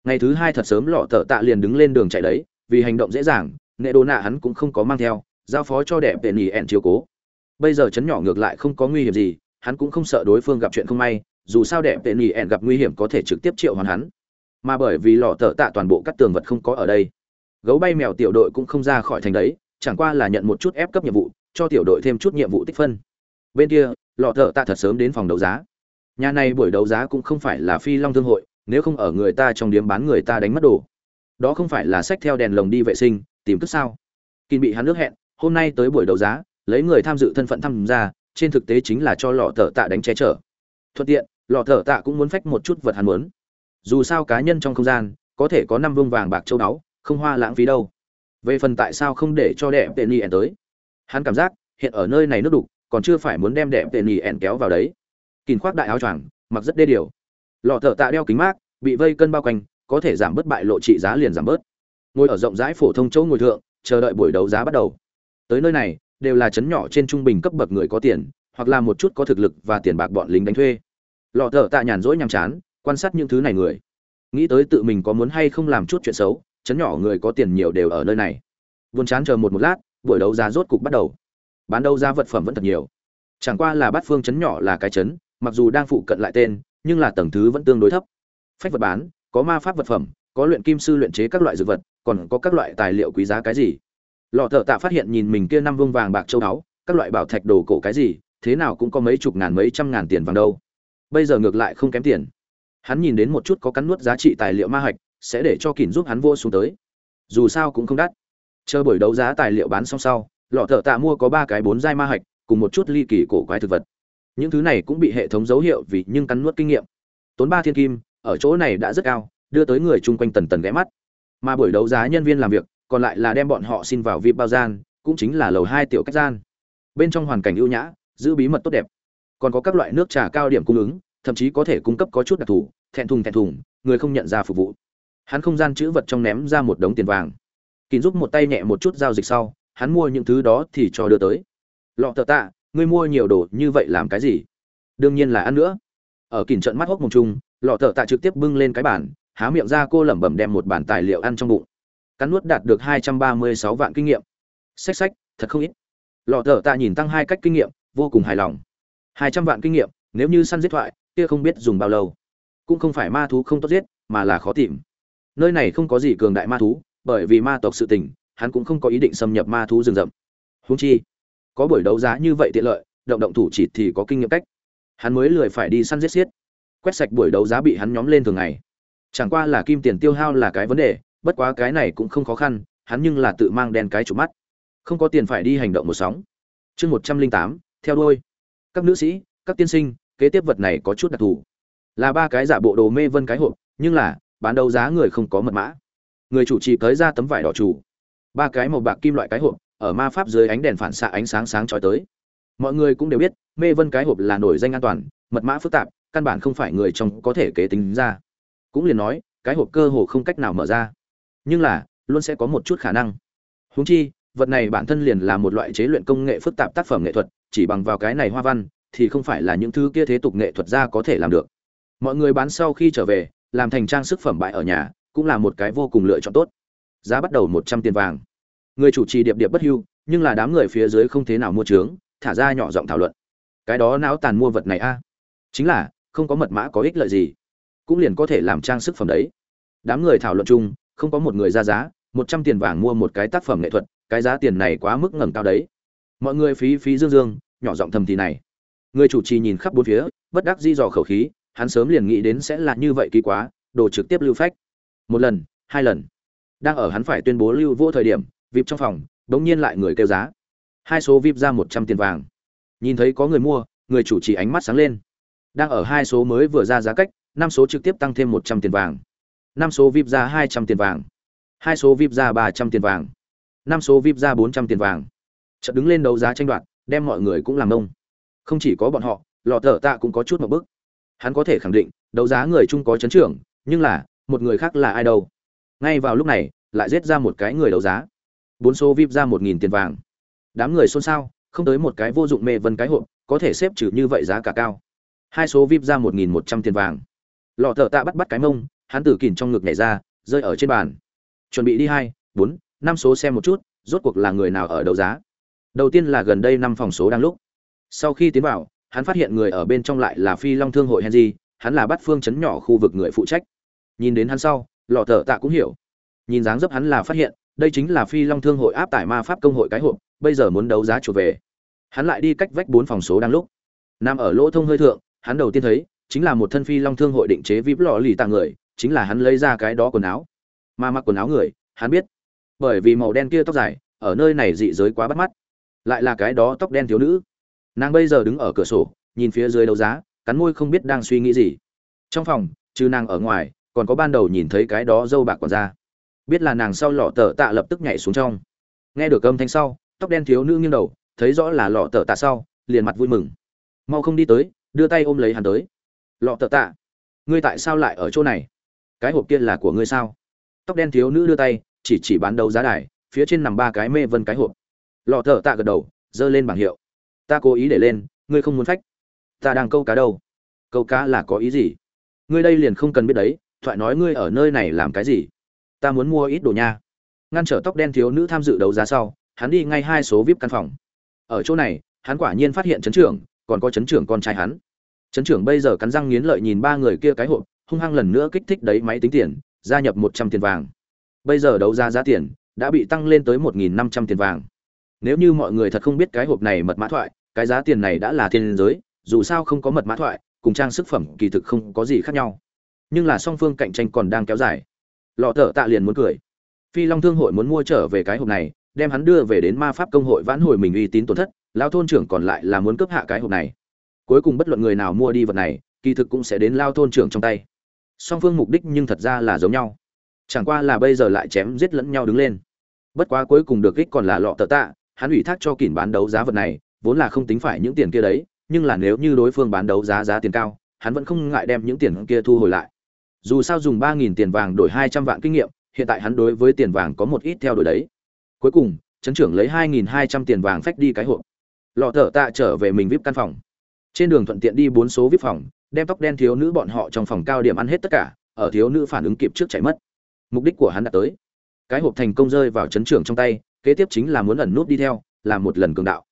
Ngày thứ hai thật sớm lọ tờ tạ liền đứng lên đường chạy đấy, vì hành động dễ dàng, nệ đồ nạ hắn cũng không có mang theo, giao phó cho đẹp tệ nỉ ẹn chiếu cố. Bây giờ chấn nhỏ ngược lại không có nguy hiểm gì, hắn cũng không sợ đối phương gặp chuyện không may, dù sao đẹp tệ nỉ ẹn gặp nguy hiểm có thể trực tiếp triệu hoàn hắn. Mà bởi vì lọ tờ tạ toàn bộ các tường vật không có ở đây gấu bay mèo tiểu đội cũng không ra khỏi thành đấy, chẳng qua là nhận một chút ép cấp nhiệm vụ, cho tiểu đội thêm chút nhiệm vụ tích phân. Bên kia, lọ thợ tạ thật sớm đến phòng đấu giá. Nhà này buổi đấu giá cũng không phải là phi long thương hội, nếu không ở người ta trong điếm bán người ta đánh mất đồ. Đó không phải là sách theo đèn lồng đi vệ sinh, tìm cất sao. Kỳ bị hắn nước hẹn, hôm nay tới buổi đấu giá, lấy người tham dự thân phận tham gia, trên thực tế chính là cho lọ thợ tạ đánh che chở. Thuận tiện, lọ thợ tạ cũng muốn phách một chút vật hắn muốn. Dù sao cá nhân trong không gian, có thể có năm vương vàng bạc châu đáo không hoa lãng phí đâu. Về phần tại sao không để cho đẹp tệ nỉ tới? Hắn cảm giác, hiện ở nơi này nước đục, còn chưa phải muốn đem đẹp tệ nỉ kéo vào đấy. Kín khoác đại áo choàng, mặc rất đê điều. Lọ thợ tạ đeo kính mát, bị vây cân bao quanh, có thể giảm bớt bại lộ trị giá liền giảm bớt. Ngồi ở rộng rãi phổ thông chỗ ngồi thượng, chờ đợi buổi đấu giá bắt đầu. Tới nơi này, đều là chấn nhỏ trên trung bình cấp bậc người có tiền, hoặc là một chút có thực lực và tiền bạc bọn lính đánh thuê. Lọ thợ tạ nhàn rỗi nhàm chán, quan sát những thứ này người. Nghĩ tới tự mình có muốn hay không làm chút chuyện xấu chấn nhỏ người có tiền nhiều đều ở nơi này. Buồn chán chờ một một lát, buổi đấu giá rốt cục bắt đầu. Bán đấu giá vật phẩm vẫn thật nhiều. Chẳng qua là bát phương chấn nhỏ là cái chấn, mặc dù đang phụ cận lại tên, nhưng là tầng thứ vẫn tương đối thấp. Phách vật bán, có ma pháp vật phẩm, có luyện kim sư luyện chế các loại dược vật, còn có các loại tài liệu quý giá cái gì. Lọ thợ tạ phát hiện nhìn mình kia năm vương vàng bạc châu đáo các loại bảo thạch đồ cổ cái gì, thế nào cũng có mấy chục ngàn, mấy trăm ngàn tiền vàng đâu. Bây giờ ngược lại không kém tiền. Hắn nhìn đến một chút có cắn nuốt giá trị tài liệu ma hạch sẽ để cho kỳn giúp hắn vô xuống tới. Dù sao cũng không đắt. Chờ buổi đấu giá tài liệu bán xong sau, lọ thợ tạ mua có ba cái bốn dai ma hạch, cùng một chút ly kỳ cổ quái thực vật. Những thứ này cũng bị hệ thống dấu hiệu vì nhưng cắn nuốt kinh nghiệm. Tốn ba thiên kim, ở chỗ này đã rất cao, đưa tới người chung quanh tần tần ghé mắt. Mà buổi đấu giá nhân viên làm việc, còn lại là đem bọn họ xin vào vip bao gian, cũng chính là lầu hai tiểu cách gian. Bên trong hoàn cảnh ưu nhã, giữ bí mật tốt đẹp. Còn có các loại nước trà cao điểm cung ứng, thậm chí có thể cung cấp có chút đặc thù, thẹn thùng thẹn thùng, người không nhận ra phục vụ hắn không gian chữ vật trong ném ra một đống tiền vàng. Kín giúp một tay nhẹ một chút giao dịch sau hắn mua những thứ đó thì cho đưa tới. Lọ tờ tạ ngươi mua nhiều đồ như vậy làm cái gì? Đương nhiên là ăn nữa. Ở kìn trận mắt hốc mùng trung lọ tờ tạ trực tiếp bưng lên cái bàn há miệng ra cô lẩm bẩm đem một bản tài liệu ăn trong bụng. Cắn nuốt đạt được hai trăm ba mươi sáu vạn kinh nghiệm. Xách sách, thật không ít. Lọ tờ tạ nhìn tăng hai cách kinh nghiệm vô cùng hài lòng. hai trăm vạn kinh nghiệm nếu như săn giết thoại kia không biết dùng bao lâu. Cũng không phải ma thú không tốt giết mà là khó tìm nơi này không có gì cường đại ma thú, bởi vì ma tộc sự tình, hắn cũng không có ý định xâm nhập ma thú rừng rậm. Húng chi, có buổi đấu giá như vậy tiện lợi, động động thủ chỉ thì có kinh nghiệm cách. Hắn mới lười phải đi săn giết xiết. Quét sạch buổi đấu giá bị hắn nhóm lên thường ngày. Chẳng qua là kim tiền tiêu hao là cái vấn đề, bất quá cái này cũng không khó khăn, hắn nhưng là tự mang đen cái chủ mắt. Không có tiền phải đi hành động một sóng. Chương một trăm linh tám, theo đôi các nữ sĩ, các tiên sinh, kế tiếp vật này có chút đặc thù. Là ba cái giả bộ đồ mê vân cái hộp, nhưng là bán đấu giá người không có mật mã. Người chủ trì tới ra tấm vải đỏ chủ. Ba cái màu bạc kim loại cái hộp, ở ma pháp dưới ánh đèn phản xạ ánh sáng sáng trói tới. Mọi người cũng đều biết, mê vân cái hộp là nổi danh an toàn, mật mã phức tạp, căn bản không phải người trong có thể kế tính ra. Cũng liền nói, cái hộp cơ hồ không cách nào mở ra. Nhưng là, luôn sẽ có một chút khả năng. Húng chi, vật này bản thân liền là một loại chế luyện công nghệ phức tạp tác phẩm nghệ thuật, chỉ bằng vào cái này hoa văn, thì không phải là những thứ kia thế tục nghệ thuật gia có thể làm được. Mọi người bán sau khi trở về làm thành trang sức phẩm bại ở nhà, cũng là một cái vô cùng lựa chọn tốt. Giá bắt đầu một trăm tiền vàng. Người chủ trì điệp điệp bất hưu, nhưng là đám người phía dưới không thế nào mua trướng, thả ra nhỏ giọng thảo luận. Cái đó não tàn mua vật này a. Chính là, không có mật mã có ích lợi gì. Cũng liền có thể làm trang sức phẩm đấy. Đám người thảo luận chung, không có một người ra giá, một trăm tiền vàng mua một cái tác phẩm nghệ thuật, cái giá tiền này quá mức ngẩng cao đấy. Mọi người phí phí dương dương, nhỏ giọng thầm thì này. Người chủ trì nhìn khắp bốn phía, bất đắc di dò khẩu khí hắn sớm liền nghĩ đến sẽ là như vậy kỳ quá, đồ trực tiếp lưu phách. Một lần, hai lần. Đang ở hắn phải tuyên bố lưu vô thời điểm, vip trong phòng, đống nhiên lại người kêu giá. Hai số vip ra một trăm tiền vàng. Nhìn thấy có người mua, người chủ trì ánh mắt sáng lên. Đang ở hai số mới vừa ra giá cách, năm số trực tiếp tăng thêm một trăm tiền vàng. Năm số vip ra hai trăm tiền vàng. Hai số vip ra ba trăm tiền vàng. Năm số vip ra bốn trăm tiền vàng. Chợt đứng lên đấu giá tranh đoạt, đem mọi người cũng làm nông không chỉ có bọn họ, lọ thở tạ cũng có chút một bức hắn có thể khẳng định, đấu giá người chung có chấn trưởng, nhưng là, một người khác là ai đâu? Ngay vào lúc này, lại giết ra một cái người đấu giá. Bốn số vip ra một nghìn tiền vàng. Đám người xôn xao, không tới một cái vô dụng mê vân cái hộp, có thể xếp trừ như vậy giá cả cao. Hai số vip ra một nghìn một trăm tiền vàng. Lọ thợ tạ bắt bắt cái mông, hắn tử kìn trong ngực nhảy ra, rơi ở trên bàn. Chuẩn bị đi hai, bốn, năm số xem một chút, rốt cuộc là người nào ở đấu giá? Đầu tiên là gần đây năm phòng số đang lúc. Sau khi tiến vào hắn phát hiện người ở bên trong lại là phi long thương hội henry, hắn là bắt phương chấn nhỏ khu vực người phụ trách. Nhìn đến hắn sau, lọ thợ tạ cũng hiểu. Nhìn dáng dấp hắn là phát hiện, đây chính là phi long thương hội áp tải ma pháp công hội cái hộp, bây giờ muốn đấu giá chuột về. Hắn lại đi cách vách bốn phòng số đang lúc. Nằm ở lỗ thông hơi thượng, hắn đầu tiên thấy, chính là một thân phi long thương hội định chế vip lò lì tàng người, chính là hắn lấy ra cái đó quần áo. Mà mặc quần áo người, hắn biết. Bởi vì màu đen kia tóc dài, ở nơi này dị giới quá bắt mắt. Lại là cái đó tóc đen thiếu nữ nàng bây giờ đứng ở cửa sổ, nhìn phía dưới đấu giá, cắn môi không biết đang suy nghĩ gì. Trong phòng, trừ nàng ở ngoài, còn có ban đầu nhìn thấy cái đó dâu bạc còn ra biết là nàng sau lọ tờ tạ lập tức nhảy xuống trong. Nghe được âm thanh sau, tóc đen thiếu nữ nghiêng đầu, thấy rõ là lọ tờ tạ sau, liền mặt vui mừng. Mau không đi tới, đưa tay ôm lấy hắn tới. Lọ tờ tạ, ngươi tại sao lại ở chỗ này? Cái hộp kia là của ngươi sao? Tóc đen thiếu nữ đưa tay, chỉ chỉ bán đấu giá đài, phía trên nằm ba cái mê vân cái hộp. Lọ tờ tạ gật đầu, giơ lên bảng hiệu ta cố ý để lên, ngươi không muốn phách. Ta đang câu cá đâu? Câu cá là có ý gì? Ngươi đây liền không cần biết đấy, thoại nói ngươi ở nơi này làm cái gì? Ta muốn mua ít đồ nha. Ngăn trở tóc đen thiếu nữ tham dự đấu giá sau, hắn đi ngay hai số vip căn phòng. Ở chỗ này, hắn quả nhiên phát hiện chấn trưởng, còn có chấn trưởng con trai hắn. Chấn trưởng bây giờ cắn răng nghiến lợi nhìn ba người kia cái hộp, hung hăng lần nữa kích thích đấy máy tính tiền, gia nhập một trăm tiền vàng. Bây giờ đấu giá giá tiền đã bị tăng lên tới một nghìn năm trăm tiền vàng. Nếu như mọi người thật không biết cái hộp này mật mã thoại cái giá tiền này đã là thiên giới, dù sao không có mật mã thoại, cùng trang sức phẩm kỳ thực không có gì khác nhau. Nhưng là song phương cạnh tranh còn đang kéo dài. Lọ thợ tạ liền muốn cười. Phi long thương hội muốn mua trở về cái hộp này, đem hắn đưa về đến ma pháp công hội vãn hồi mình uy tín tổn thất lao thôn trưởng còn lại là muốn cướp hạ cái hộp này. Cuối cùng bất luận người nào mua đi vật này, kỳ thực cũng sẽ đến lao thôn trưởng trong tay. Song phương mục đích nhưng thật ra là giống nhau. Chẳng qua là bây giờ lại chém giết lẫn nhau đứng lên. Bất quá cuối cùng được kích còn là lọ tờ tạ, hắn ủy thác cho kỉn bán đấu giá vật này vốn là không tính phải những tiền kia đấy, nhưng là nếu như đối phương bán đấu giá giá tiền cao, hắn vẫn không ngại đem những tiền kia thu hồi lại. Dù sao dùng ba nghìn tiền vàng đổi hai trăm vạn kinh nghiệm, hiện tại hắn đối với tiền vàng có một ít theo đuổi đấy. Cuối cùng, chấn trưởng lấy hai nghìn hai trăm tiền vàng phách đi cái hộp. Lọ thở tạ trở về mình vip căn phòng. Trên đường thuận tiện đi bốn số vip phòng, đem tóc đen thiếu nữ bọn họ trong phòng cao điểm ăn hết tất cả, ở thiếu nữ phản ứng kịp trước chạy mất. Mục đích của hắn đã tới. Cái hộp thành công rơi vào chấn trưởng trong tay, kế tiếp chính là muốn ẩn nút đi theo làm một lần cường đạo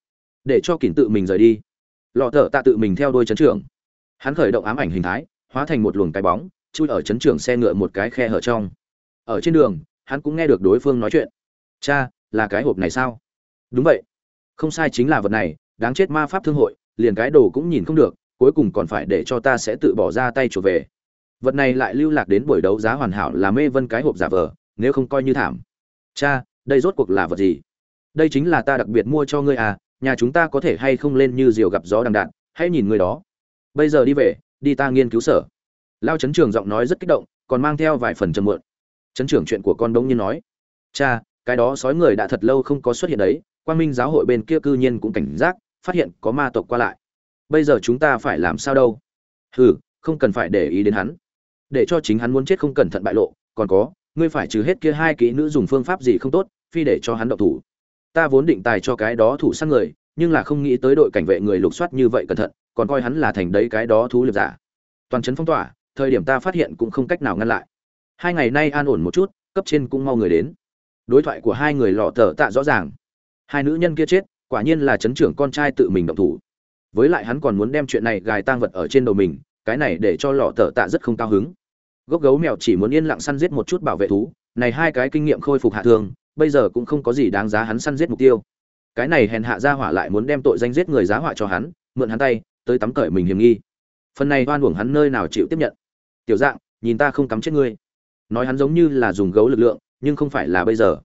để cho kỉnh tự mình rời đi. Lọ thở tạ tự mình theo đôi chấn trưởng. Hắn khởi động ám ảnh hình thái, hóa thành một luồng cái bóng, chui ở chấn trưởng xe ngựa một cái khe hở trong. Ở trên đường, hắn cũng nghe được đối phương nói chuyện. Cha, là cái hộp này sao? Đúng vậy. Không sai chính là vật này, đáng chết ma pháp thương hội, liền cái đồ cũng nhìn không được, cuối cùng còn phải để cho ta sẽ tự bỏ ra tay trở về. Vật này lại lưu lạc đến buổi đấu giá hoàn hảo là mê vân cái hộp giả vờ, nếu không coi như thảm. Cha, đây rốt cuộc là vật gì? Đây chính là ta đặc biệt mua cho ngươi à nhà chúng ta có thể hay không lên như diều gặp gió đằng đạn, hãy nhìn người đó. Bây giờ đi về, đi ta nghiên cứu sở. Lao Trấn trường giọng nói rất kích động, còn mang theo vài phần trầm mượn Trấn trưởng chuyện của con đống Nhiên nói. Cha, cái đó sói người đã thật lâu không có xuất hiện đấy, quang minh giáo hội bên kia cư nhiên cũng cảnh giác, phát hiện có ma tộc qua lại. Bây giờ chúng ta phải làm sao đâu? Hừ, không cần phải để ý đến hắn. Để cho chính hắn muốn chết không cẩn thận bại lộ, còn có, ngươi phải trừ hết kia hai kỹ nữ dùng phương pháp gì không tốt, phi để cho hắn động thủ ta vốn định tài cho cái đó thủ săn người, nhưng là không nghĩ tới đội cảnh vệ người lục soát như vậy cẩn thận, còn coi hắn là thành đấy cái đó thú liệp giả. Toàn trấn phong tỏa, thời điểm ta phát hiện cũng không cách nào ngăn lại. Hai ngày nay an ổn một chút, cấp trên cũng mau người đến. Đối thoại của hai người lọ tờ tạ rõ ràng. Hai nữ nhân kia chết, quả nhiên là chấn trưởng con trai tự mình động thủ. Với lại hắn còn muốn đem chuyện này gài tang vật ở trên đầu mình, cái này để cho lọ tờ tạ rất không cao hứng. Gốc gấu mèo chỉ muốn yên lặng săn giết một chút bảo vệ thú, này hai cái kinh nghiệm khôi phục hạ thương bây giờ cũng không có gì đáng giá hắn săn giết mục tiêu. Cái này hèn hạ ra hỏa lại muốn đem tội danh giết người giá họa cho hắn, mượn hắn tay, tới tắm cởi mình hiểm nghi. Phần này oan uổng hắn nơi nào chịu tiếp nhận? Tiểu dạng, nhìn ta không cắm chết ngươi. Nói hắn giống như là dùng gấu lực lượng, nhưng không phải là bây giờ.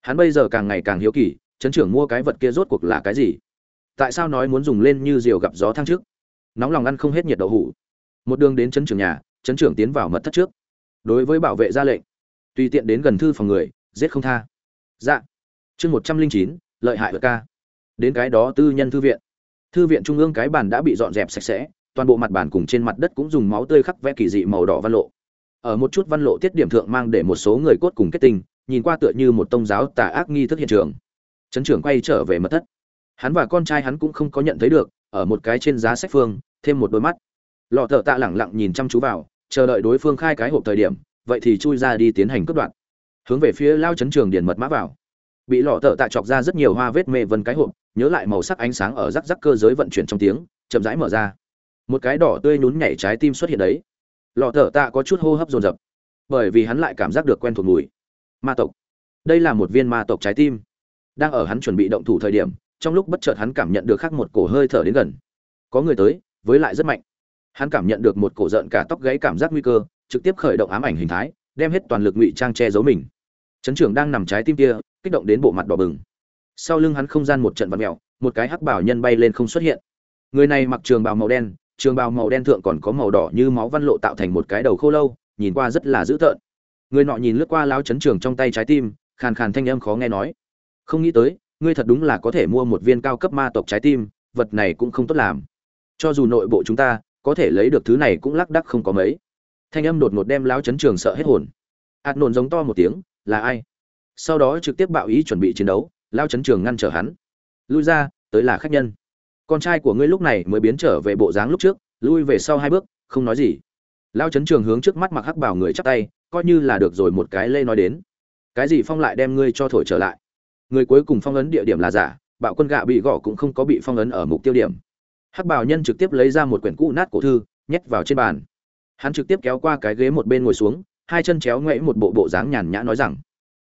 Hắn bây giờ càng ngày càng hiếu kỳ, chấn trưởng mua cái vật kia rốt cuộc là cái gì? Tại sao nói muốn dùng lên như diều gặp gió thăng trước? Nóng lòng ăn không hết nhiệt đậu hủ. Một đường đến chấn trưởng nhà, chấn trưởng tiến vào mật thất trước. Đối với bảo vệ ra lệnh, tùy tiện đến gần thư phòng người, giết không tha dạ. Chương một trăm linh chín, lợi hại vật ca. Đến cái đó tư nhân thư viện. Thư viện trung ương cái bàn đã bị dọn dẹp sạch sẽ, toàn bộ mặt bàn cùng trên mặt đất cũng dùng máu tươi khắc vẽ kỳ dị màu đỏ văn lộ. Ở một chút văn lộ tiết điểm thượng mang để một số người cốt cùng kết tinh, nhìn qua tựa như một tông giáo tà ác nghi thức hiện trường. Trấn trưởng quay trở về mật thất. Hắn và con trai hắn cũng không có nhận thấy được, ở một cái trên giá sách phương, thêm một đôi mắt. Lọ thợ tạ lẳng lặng nhìn chăm chú vào, chờ đợi đối phương khai cái hộp thời điểm, vậy thì chui ra đi tiến hành cướp đoạn hướng về phía lao chấn trường điền mật mã vào. Bị lọ tợ tạ chọc ra rất nhiều hoa vết mê vân cái hộp, nhớ lại màu sắc ánh sáng ở rắc rắc cơ giới vận chuyển trong tiếng, chậm rãi mở ra. Một cái đỏ tươi nhún nhảy trái tim xuất hiện đấy. Lọ tợ tạ có chút hô hấp dồn dập, bởi vì hắn lại cảm giác được quen thuộc mùi. Ma tộc. Đây là một viên ma tộc trái tim. Đang ở hắn chuẩn bị động thủ thời điểm, trong lúc bất chợt hắn cảm nhận được khác một cổ hơi thở đến gần. Có người tới, với lại rất mạnh. Hắn cảm nhận được một cổ giận cả tóc gáy cảm giác nguy cơ, trực tiếp khởi động ám ảnh hình thái, đem hết toàn lực ngụy trang che giấu mình trấn trưởng đang nằm trái tim kia, kích động đến bộ mặt đỏ bừng. Sau lưng hắn không gian một trận vật mèo, một cái hắc bảo nhân bay lên không xuất hiện. Người này mặc trường bào màu đen, trường bào màu đen thượng còn có màu đỏ như máu văn lộ tạo thành một cái đầu khô lâu, nhìn qua rất là dữ tợn. Người nọ nhìn lướt qua lao chấn trường trong tay trái tim, khàn khàn thanh âm khó nghe nói. Không nghĩ tới, ngươi thật đúng là có thể mua một viên cao cấp ma tộc trái tim, vật này cũng không tốt làm. Cho dù nội bộ chúng ta, có thể lấy được thứ này cũng lác đắc không có mấy. Thanh âm đột ngột đem lao chấn trường sợ hết hồn. Ạt nổn giống to một tiếng là ai? Sau đó trực tiếp bạo ý chuẩn bị chiến đấu, lao chấn trường ngăn trở hắn. Lui ra, tới là khách nhân. Con trai của ngươi lúc này mới biến trở về bộ dáng lúc trước, lui về sau hai bước, không nói gì. Lao chấn trường hướng trước mắt mặc hắc bảo người chắp tay, coi như là được rồi một cái lê nói đến. Cái gì phong lại đem ngươi cho thổi trở lại? Người cuối cùng phong ấn địa điểm là giả, bạo quân gạ bị gõ cũng không có bị phong ấn ở mục tiêu điểm. Hắc bảo nhân trực tiếp lấy ra một quyển cũ nát cổ thư, nhét vào trên bàn. Hắn trực tiếp kéo qua cái ghế một bên ngồi xuống hai chân chéo ngoẽ một bộ bộ dáng nhàn nhã nói rằng,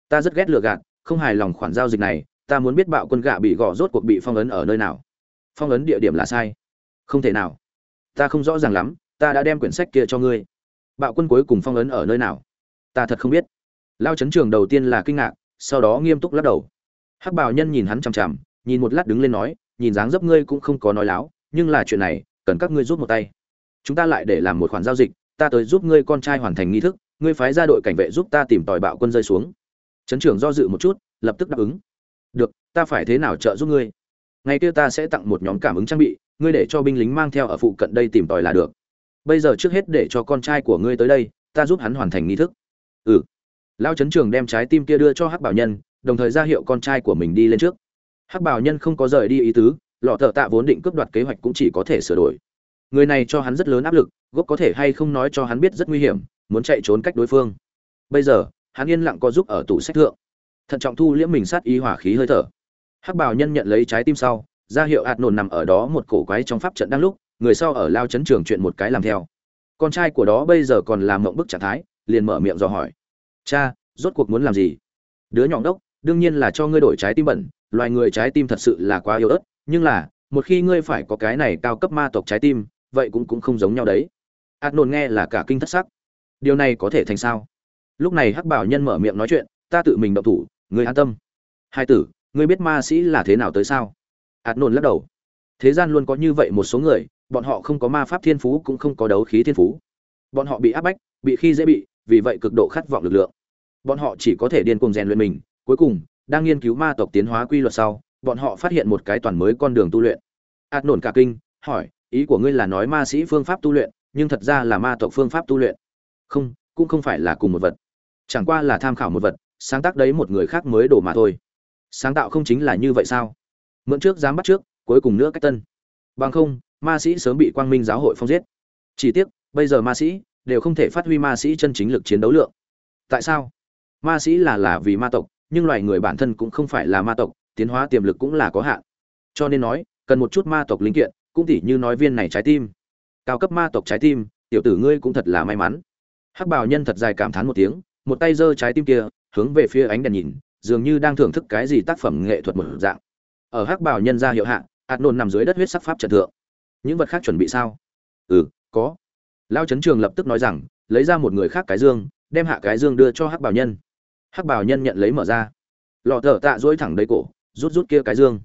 ta rất ghét lừa gạt, không hài lòng khoản giao dịch này, ta muốn biết bạo quân gạ bị gõ rốt cuộc bị phong ấn ở nơi nào. Phong ấn địa điểm là sai. Không thể nào. Ta không rõ ràng lắm, ta đã đem quyển sách kia cho ngươi. Bạo quân cuối cùng phong ấn ở nơi nào? Ta thật không biết. Lao chấn trường đầu tiên là kinh ngạc, sau đó nghiêm túc lắc đầu. Hắc bảo nhân nhìn hắn chằm chằm, nhìn một lát đứng lên nói, nhìn dáng dấp ngươi cũng không có nói láo, nhưng là chuyện này, cần các ngươi giúp một tay. Chúng ta lại để làm một khoản giao dịch, ta tới giúp ngươi con trai hoàn thành nghi thức ngươi phái ra đội cảnh vệ giúp ta tìm tòi bạo quân rơi xuống. Trấn trưởng do dự một chút, lập tức đáp ứng. Được, ta phải thế nào trợ giúp ngươi? Ngày kia ta sẽ tặng một nhóm cảm ứng trang bị, ngươi để cho binh lính mang theo ở phụ cận đây tìm tòi là được. Bây giờ trước hết để cho con trai của ngươi tới đây, ta giúp hắn hoàn thành nghi thức. Ừ. Lao trấn trường đem trái tim kia đưa cho hắc bảo nhân, đồng thời ra hiệu con trai của mình đi lên trước. Hắc bảo nhân không có rời đi ý tứ, lọ thợ tạ vốn định cướp đoạt kế hoạch cũng chỉ có thể sửa đổi. Người này cho hắn rất lớn áp lực, gốc có thể hay không nói cho hắn biết rất nguy hiểm muốn chạy trốn cách đối phương. Bây giờ, hắn yên lặng có giúp ở tủ sách thượng. Thận trọng thu liễm mình sát ý hỏa khí hơi thở. Hắc bảo nhân nhận lấy trái tim sau, ra hiệu ạt nổn nằm ở đó một cổ quái trong pháp trận đang lúc, người sau ở lao chấn trường chuyện một cái làm theo. Con trai của đó bây giờ còn làm mộng bức trạng thái, liền mở miệng dò hỏi. Cha, rốt cuộc muốn làm gì? Đứa nhỏ đốc đương nhiên là cho ngươi đổi trái tim bẩn, loài người trái tim thật sự là quá yếu ớt, nhưng là, một khi ngươi phải có cái này cao cấp ma tộc trái tim, vậy cũng cũng không giống nhau đấy. Hạt nồn nghe là cả kinh thất sắc điều này có thể thành sao? Lúc này hắc bảo nhân mở miệng nói chuyện, ta tự mình động thủ ngươi an tâm. Hai tử ngươi biết ma sĩ là thế nào tới sao? Hạt nôn lắc đầu. Thế gian luôn có như vậy một số người, bọn họ không có ma pháp thiên phú cũng không có đấu khí thiên phú. Bọn họ bị áp bách, bị khi dễ bị, vì vậy cực độ khát vọng lực lượng. Bọn họ chỉ có thể điên cuồng rèn luyện mình, cuối cùng, đang nghiên cứu ma tộc tiến hóa quy luật sau, bọn họ phát hiện một cái toàn mới con đường tu luyện. Hạt nổn cả kinh, hỏi, ý của ngươi là nói ma sĩ phương pháp tu luyện, nhưng thật ra là ma tộc phương pháp tu luyện? Không, cũng không phải là cùng một vật. Chẳng qua là tham khảo một vật, sáng tác đấy một người khác mới đổ mà thôi. Sáng tạo không chính là như vậy sao? Mượn trước dám bắt trước, cuối cùng nữa cách tân. Bằng không, ma sĩ sớm bị quang minh giáo hội phong giết. Chỉ tiếc, bây giờ ma sĩ đều không thể phát huy ma sĩ chân chính lực chiến đấu lượng. Tại sao? Ma sĩ là là vì ma tộc, nhưng loài người bản thân cũng không phải là ma tộc, tiến hóa tiềm lực cũng là có hạn. Cho nên nói, cần một chút ma tộc linh kiện, cũng tỉ như nói viên này trái tim. Cao cấp ma tộc trái tim, tiểu tử ngươi cũng thật là may mắn hắc bảo nhân thật dài cảm thán một tiếng, một tay giơ trái tim kia, hướng về phía ánh đèn nhìn, dường như đang thưởng thức cái gì tác phẩm nghệ thuật một dạng. Ở hắc bảo nhân ra hiệu hạ ạt nôn nằm dưới đất huyết sắc pháp trật thượng. Những vật khác chuẩn bị sao? Ừ có. Lao trấn trường lập tức nói rằng, lấy ra một người khác cái dương, đem hạ cái dương đưa cho hắc bảo nhân. Hắc bảo nhân nhận lấy mở ra. Lọ thở tạ dỗi thẳng đầy cổ, rút rút kia cái dương.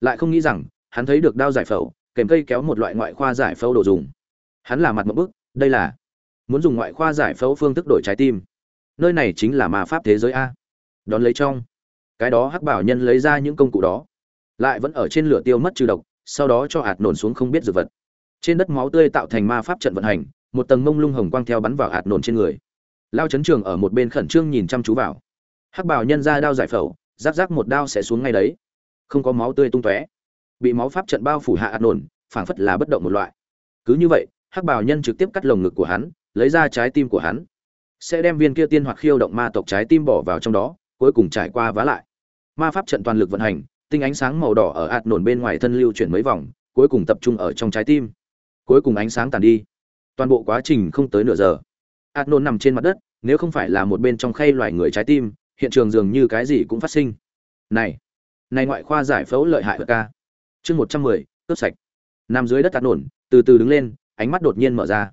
Lại không nghĩ rằng, hắn thấy được đao giải phẫu, kèm cây kéo một loại ngoại khoa giải phẫu đồ dùng. Hắn là mặt một bức đây là muốn dùng ngoại khoa giải phẫu phương thức đổi trái tim. Nơi này chính là ma pháp thế giới a. Đón lấy trong, cái đó hắc bảo nhân lấy ra những công cụ đó, lại vẫn ở trên lửa tiêu mất trừ độc, sau đó cho hạt nổn xuống không biết dược vật. Trên đất máu tươi tạo thành ma pháp trận vận hành, một tầng mông lung hồng quang theo bắn vào hạt nổn trên người. Lao chấn trường ở một bên khẩn trương nhìn chăm chú vào. Hắc bảo nhân ra đao giải phẫu giáp giáp một đao sẽ xuống ngay đấy. Không có máu tươi tung tóe. Bị máu pháp trận bao phủ hạ hạt nổn, phảng phất là bất động một loại. Cứ như vậy, hắc bảo nhân trực tiếp cắt lồng ngực của hắn lấy ra trái tim của hắn. Sẽ đem viên kia tiên hoặc khiêu động ma tộc trái tim bỏ vào trong đó, cuối cùng trải qua vá lại. Ma pháp trận toàn lực vận hành, tinh ánh sáng màu đỏ ở ạt nổn bên ngoài thân lưu chuyển mấy vòng, cuối cùng tập trung ở trong trái tim. Cuối cùng ánh sáng tàn đi. Toàn bộ quá trình không tới nửa giờ. Ạt nổn nằm trên mặt đất, nếu không phải là một bên trong khay loài người trái tim, hiện trường dường như cái gì cũng phát sinh. Này này ngoại khoa giải phẫu lợi hại ca. Chương một trăm mười, cướp sạch. Nằm dưới đất ạt nổn, từ từ đứng lên, ánh mắt đột nhiên mở ra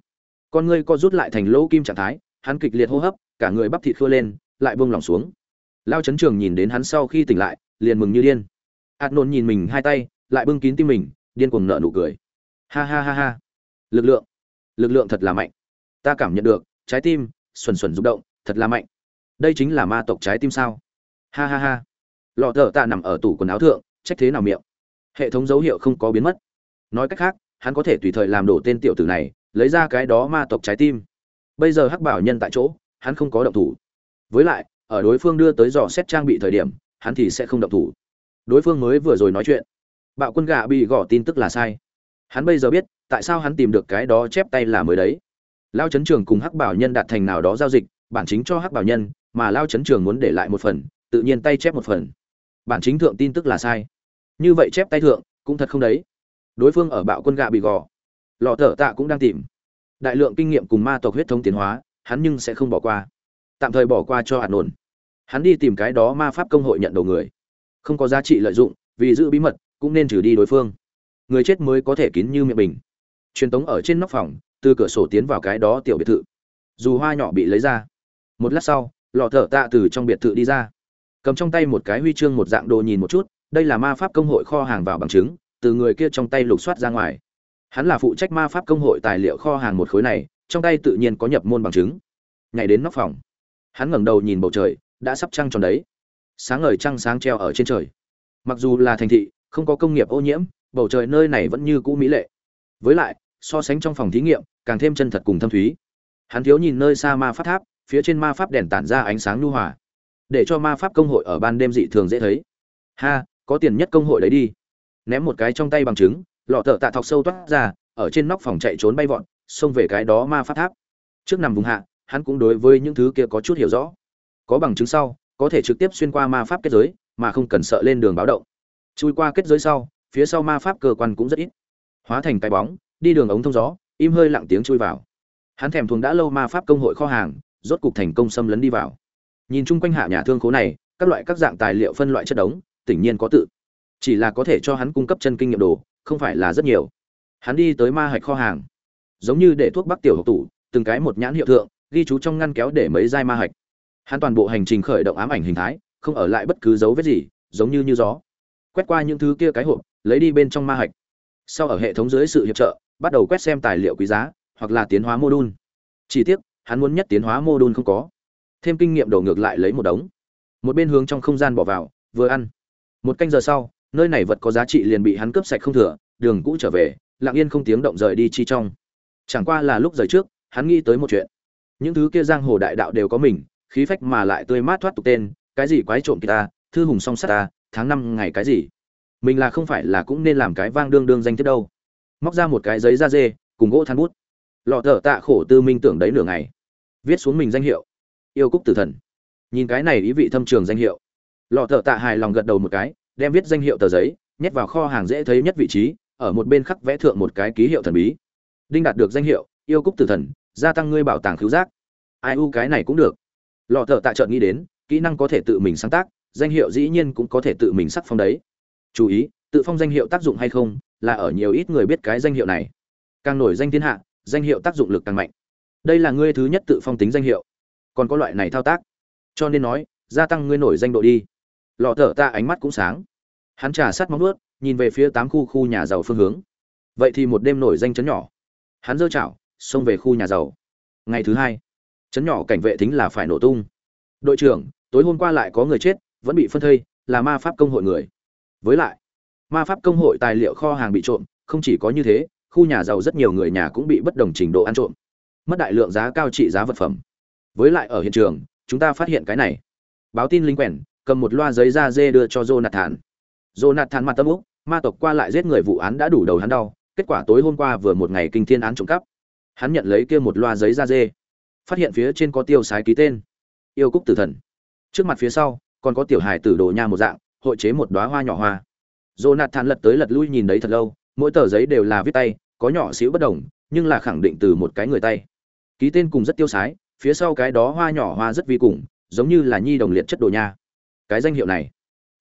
con ngươi co rút lại thành lỗ kim trạng thái, hắn kịch liệt hô hấp, cả người bắp thịt khưa lên, lại buông lỏng xuống. Lao chấn trường nhìn đến hắn sau khi tỉnh lại, liền mừng như điên. Ạt nôn nhìn mình hai tay, lại bưng kín tim mình, điên cuồng nợ nụ cười. Ha ha ha ha. Lực lượng. Lực lượng thật là mạnh. Ta cảm nhận được, trái tim xuẩn xuẩn rung động, thật là mạnh. Đây chính là ma tộc trái tim sao? Ha ha ha. Lọ thở tạ nằm ở tủ quần áo thượng, trách thế nào miệng? Hệ thống dấu hiệu không có biến mất. Nói cách khác, hắn có thể tùy thời làm đổ tên tiểu tử này lấy ra cái đó ma tộc trái tim. Bây giờ hắc bảo nhân tại chỗ, hắn không có động thủ. Với lại, ở đối phương đưa tới dò xét trang bị thời điểm, hắn thì sẽ không động thủ. Đối phương mới vừa rồi nói chuyện. Bạo quân gạ bị gõ tin tức là sai. Hắn bây giờ biết, tại sao hắn tìm được cái đó chép tay là mới đấy. Lao chấn trường cùng hắc bảo nhân đạt thành nào đó giao dịch, bản chính cho hắc bảo nhân, mà lao chấn trường muốn để lại một phần, tự nhiên tay chép một phần. Bản chính thượng tin tức là sai. Như vậy chép tay thượng, cũng thật không đấy. Đối phương ở bạo quân gạ bị gò lọ thở tạ cũng đang tìm. Đại lượng kinh nghiệm cùng ma tộc huyết thống tiến hóa, hắn nhưng sẽ không bỏ qua. Tạm thời bỏ qua cho hạt nổn. Hắn đi tìm cái đó ma pháp công hội nhận đầu người. Không có giá trị lợi dụng, vì giữ bí mật, cũng nên trừ đi đối phương. Người chết mới có thể kín như miệng bình. Truyền tống ở trên nóc phòng, từ cửa sổ tiến vào cái đó tiểu biệt thự. Dù hoa nhỏ bị lấy ra. Một lát sau, lọ thở tạ từ trong biệt thự đi ra. Cầm trong tay một cái huy chương một dạng đồ nhìn một chút, đây là ma pháp công hội kho hàng vào bằng chứng, từ người kia trong tay lục soát ra ngoài hắn là phụ trách ma pháp công hội tài liệu kho hàng một khối này, trong tay tự nhiên có nhập môn bằng chứng. Nhảy đến nóc phòng. Hắn ngẩng đầu nhìn bầu trời, đã sắp trăng tròn đấy. Sáng ngời trăng sáng treo ở trên trời. Mặc dù là thành thị, không có công nghiệp ô nhiễm, bầu trời nơi này vẫn như cũ mỹ lệ. Với lại, so sánh trong phòng thí nghiệm, càng thêm chân thật cùng thâm thúy. Hắn thiếu nhìn nơi xa ma pháp tháp, phía trên ma pháp đèn tản ra ánh sáng lưu hòa. Để cho ma pháp công hội ở ban đêm dị thường dễ thấy. Ha, có tiền nhất công hội đấy đi. Ném một cái trong tay bằng chứng lọ thợ tạ thọc sâu toát ra, ở trên nóc phòng chạy trốn bay vọt, xông về cái đó ma pháp tháp. Trước nằm vùng hạ, hắn cũng đối với những thứ kia có chút hiểu rõ. Có bằng chứng sau, có thể trực tiếp xuyên qua ma pháp kết giới, mà không cần sợ lên đường báo động. Chui qua kết giới sau, phía sau ma pháp cơ quan cũng rất ít. Hóa thành cái bóng, đi đường ống thông gió, im hơi lặng tiếng chui vào. Hắn thèm thuồng đã lâu ma pháp công hội kho hàng, rốt cục thành công xâm lấn đi vào. Nhìn chung quanh hạ nhà thương khố này, các loại các dạng tài liệu phân loại chất đống, tỉnh nhiên có tự. Chỉ là có thể cho hắn cung cấp chân kinh nghiệm đồ không phải là rất nhiều. Hắn đi tới ma hạch kho hàng, giống như để thuốc bắc tiểu học tủ, từng cái một nhãn hiệu thượng, ghi chú trong ngăn kéo để mấy dai ma hạch. Hắn toàn bộ hành trình khởi động ám ảnh hình thái, không ở lại bất cứ dấu vết gì, giống như như gió. Quét qua những thứ kia cái hộp, lấy đi bên trong ma hạch. Sau ở hệ thống dưới sự hiệp trợ, bắt đầu quét xem tài liệu quý giá, hoặc là tiến hóa mô đun chỉ tiếc, hắn muốn nhất tiến hóa mô đun không có. Thêm kinh nghiệm đổ ngược lại lấy một đống. Một bên hướng trong không gian bỏ vào, vừa ăn. Một canh giờ sau nơi này vật có giá trị liền bị hắn cướp sạch không thừa, đường cũ trở về, lặng yên không tiếng động rời đi chi trong. Chẳng qua là lúc rời trước, hắn nghĩ tới một chuyện. Những thứ kia giang hồ đại đạo đều có mình, khí phách mà lại tươi mát thoát tục tên, cái gì quái trộm kỳ ta, thư hùng song sát ta, tháng năm ngày cái gì? Mình là không phải là cũng nên làm cái vang đương đương danh thiết đâu. Móc ra một cái giấy da dê, cùng gỗ than bút. Lọ thở tạ khổ tư minh tưởng đấy nửa ngày. Viết xuống mình danh hiệu. Yêu cúc tử thần. Nhìn cái này ý vị thâm trường danh hiệu. Lọ thở tạ hài lòng gật đầu một cái đem viết danh hiệu tờ giấy, nhét vào kho hàng dễ thấy nhất vị trí, ở một bên khắc vẽ thượng một cái ký hiệu thần bí. Đinh đạt được danh hiệu, yêu cúc tử thần, gia tăng ngươi bảo tàng cứu giác. Ai u cái này cũng được. Lọ thợ tạ trợn nghĩ đến, kỹ năng có thể tự mình sáng tác, danh hiệu dĩ nhiên cũng có thể tự mình sắc phong đấy. Chú ý, tự phong danh hiệu tác dụng hay không, là ở nhiều ít người biết cái danh hiệu này. Càng nổi danh thiên hạ, danh hiệu tác dụng lực càng mạnh. Đây là ngươi thứ nhất tự phong tính danh hiệu. Còn có loại này thao tác. Cho nên nói, gia tăng ngươi nổi danh độ đi lọ thở ta ánh mắt cũng sáng. Hắn trà sát móng nuốt nhìn về phía tám khu khu nhà giàu phương hướng. Vậy thì một đêm nổi danh chấn nhỏ. Hắn dơ chảo, xông về khu nhà giàu. Ngày thứ hai, chấn nhỏ cảnh vệ thính là phải nổ tung. Đội trưởng, tối hôm qua lại có người chết, vẫn bị phân thây, là ma pháp công hội người. Với lại, ma pháp công hội tài liệu kho hàng bị trộm, không chỉ có như thế, khu nhà giàu rất nhiều người nhà cũng bị bất đồng trình độ ăn trộm. Mất đại lượng giá cao trị giá vật phẩm. Với lại ở hiện trường, chúng ta phát hiện cái này. Báo tin linh quèn cầm một loa giấy da dê đưa cho jonathan. Jonathan mặt tâm úc, ma tộc qua lại giết người vụ án đã đủ đầu hắn đau, kết quả tối hôm qua vừa một ngày kinh thiên án trộm cắp. Hắn nhận lấy kia một loa giấy da dê, phát hiện phía trên có tiêu sái ký tên. Yêu cúc tử thần. Trước mặt phía sau, còn có tiểu hài tử đồ nha một dạng, hội chế một đóa hoa nhỏ hoa. Jonathan lật tới lật lui nhìn đấy thật lâu, mỗi tờ giấy đều là viết tay, có nhỏ xíu bất đồng, nhưng là khẳng định từ một cái người tay. Ký tên cùng rất tiêu sái, phía sau cái đó hoa nhỏ hoa rất vi cùng, giống như là nhi đồng liệt chất đồ nha cái danh hiệu này.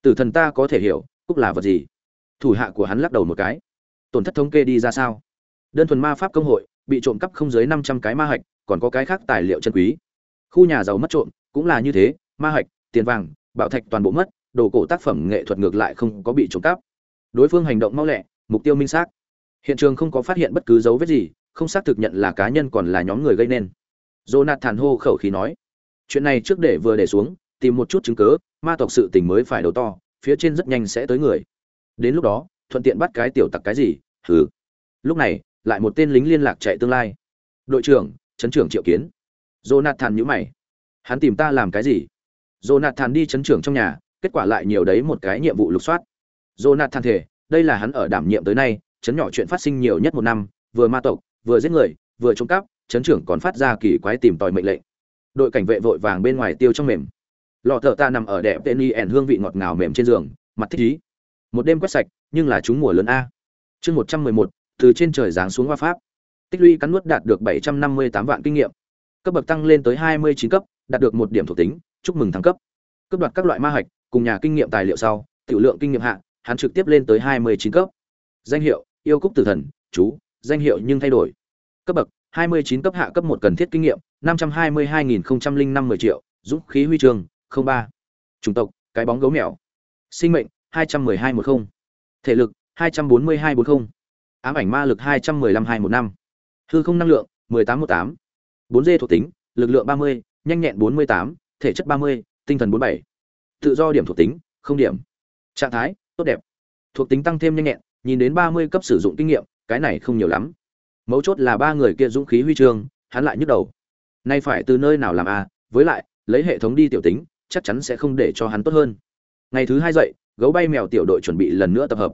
Tử thần ta có thể hiểu, cúc là vật gì? Thủ hạ của hắn lắc đầu một cái. Tổn thất thống kê đi ra sao? Đơn thuần ma pháp công hội, bị trộm cắp không dưới năm trăm cái ma hạch, còn có cái khác tài liệu chân quý. Khu nhà giàu mất trộm, cũng là như thế, ma hạch, tiền vàng, bảo thạch toàn bộ mất, đồ cổ tác phẩm nghệ thuật ngược lại không có bị trộm cắp. Đối phương hành động mau lẹ, mục tiêu minh xác. Hiện trường không có phát hiện bất cứ dấu vết gì, không xác thực nhận là cá nhân còn là nhóm người gây nên. Jonathan hô khẩu khí nói, chuyện này trước để vừa để xuống tìm một chút chứng cớ, ma tộc sự tình mới phải đầu to, phía trên rất nhanh sẽ tới người. Đến lúc đó, thuận tiện bắt cái tiểu tặc cái gì, hừ. Lúc này, lại một tên lính liên lạc chạy tương lai. Đội trưởng trấn trưởng triệu kiến. Jonathan nhữ mày. Hắn tìm ta làm cái gì? Jonathan đi trấn trưởng trong nhà, kết quả lại nhiều đấy một cái nhiệm vụ lục soát. Jonathan thể đây là hắn ở đảm nhiệm tới nay, chấn nhỏ chuyện phát sinh nhiều nhất một năm, vừa ma tộc, vừa giết người, vừa trộm cắp, chấn trưởng còn phát ra kỳ quái tìm tòi mệnh lệnh. Đội cảnh vệ vội vàng bên ngoài tiêu trong mềm lọ thợ ta nằm ở đẹp tên y ẻn hương vị ngọt ngào mềm trên giường, mặt thích ý. Một đêm quét sạch, nhưng là chúng mùa lớn a. Chương một trăm mười một, từ trên trời giáng xuống hoa pháp. Tích lũy cắn nuốt đạt được bảy trăm năm mươi tám vạn kinh nghiệm. Cấp bậc tăng lên tới hai mươi chín cấp, đạt được một điểm thuộc tính, chúc mừng thăng cấp. Cấp đoạt các loại ma hạch, cùng nhà kinh nghiệm tài liệu sau, tiểu lượng kinh nghiệm hạ, hắn trực tiếp lên tới hai mươi chín cấp. Danh hiệu, yêu cúc tử thần, chú, danh hiệu nhưng thay đổi. Cấp bậc, hai mươi chín cấp hạ cấp một cần thiết kinh nghiệm, năm trăm hai mươi hai nghìn năm mươi triệu, dũng khí huy chương ba. Chủng tộc cái bóng gấu mèo. Sinh mệnh hai trăm mười hai một không. Thể lực hai trăm bốn mươi hai bốn không. Ám ảnh ma lực hai trăm mười lăm hai một năm. Hư không năng lượng mười tám một tám. Bốn d thuộc tính lực lượng ba mươi nhanh nhẹn bốn mươi tám. Thể chất ba mươi tinh thần bốn bảy. Tự do điểm thuộc tính không điểm. Trạng thái tốt đẹp. Thuộc tính tăng thêm nhanh nhẹn nhìn đến ba mươi cấp sử dụng kinh nghiệm cái này không nhiều lắm. Mấu chốt là ba người kia dũng khí huy chương hắn lại nhức đầu. Nay phải từ nơi nào làm a à, với lại lấy hệ thống đi tiểu tính chắc chắn sẽ không để cho hắn tốt hơn. Ngày thứ hai dậy, gấu bay mèo tiểu đội chuẩn bị lần nữa tập hợp.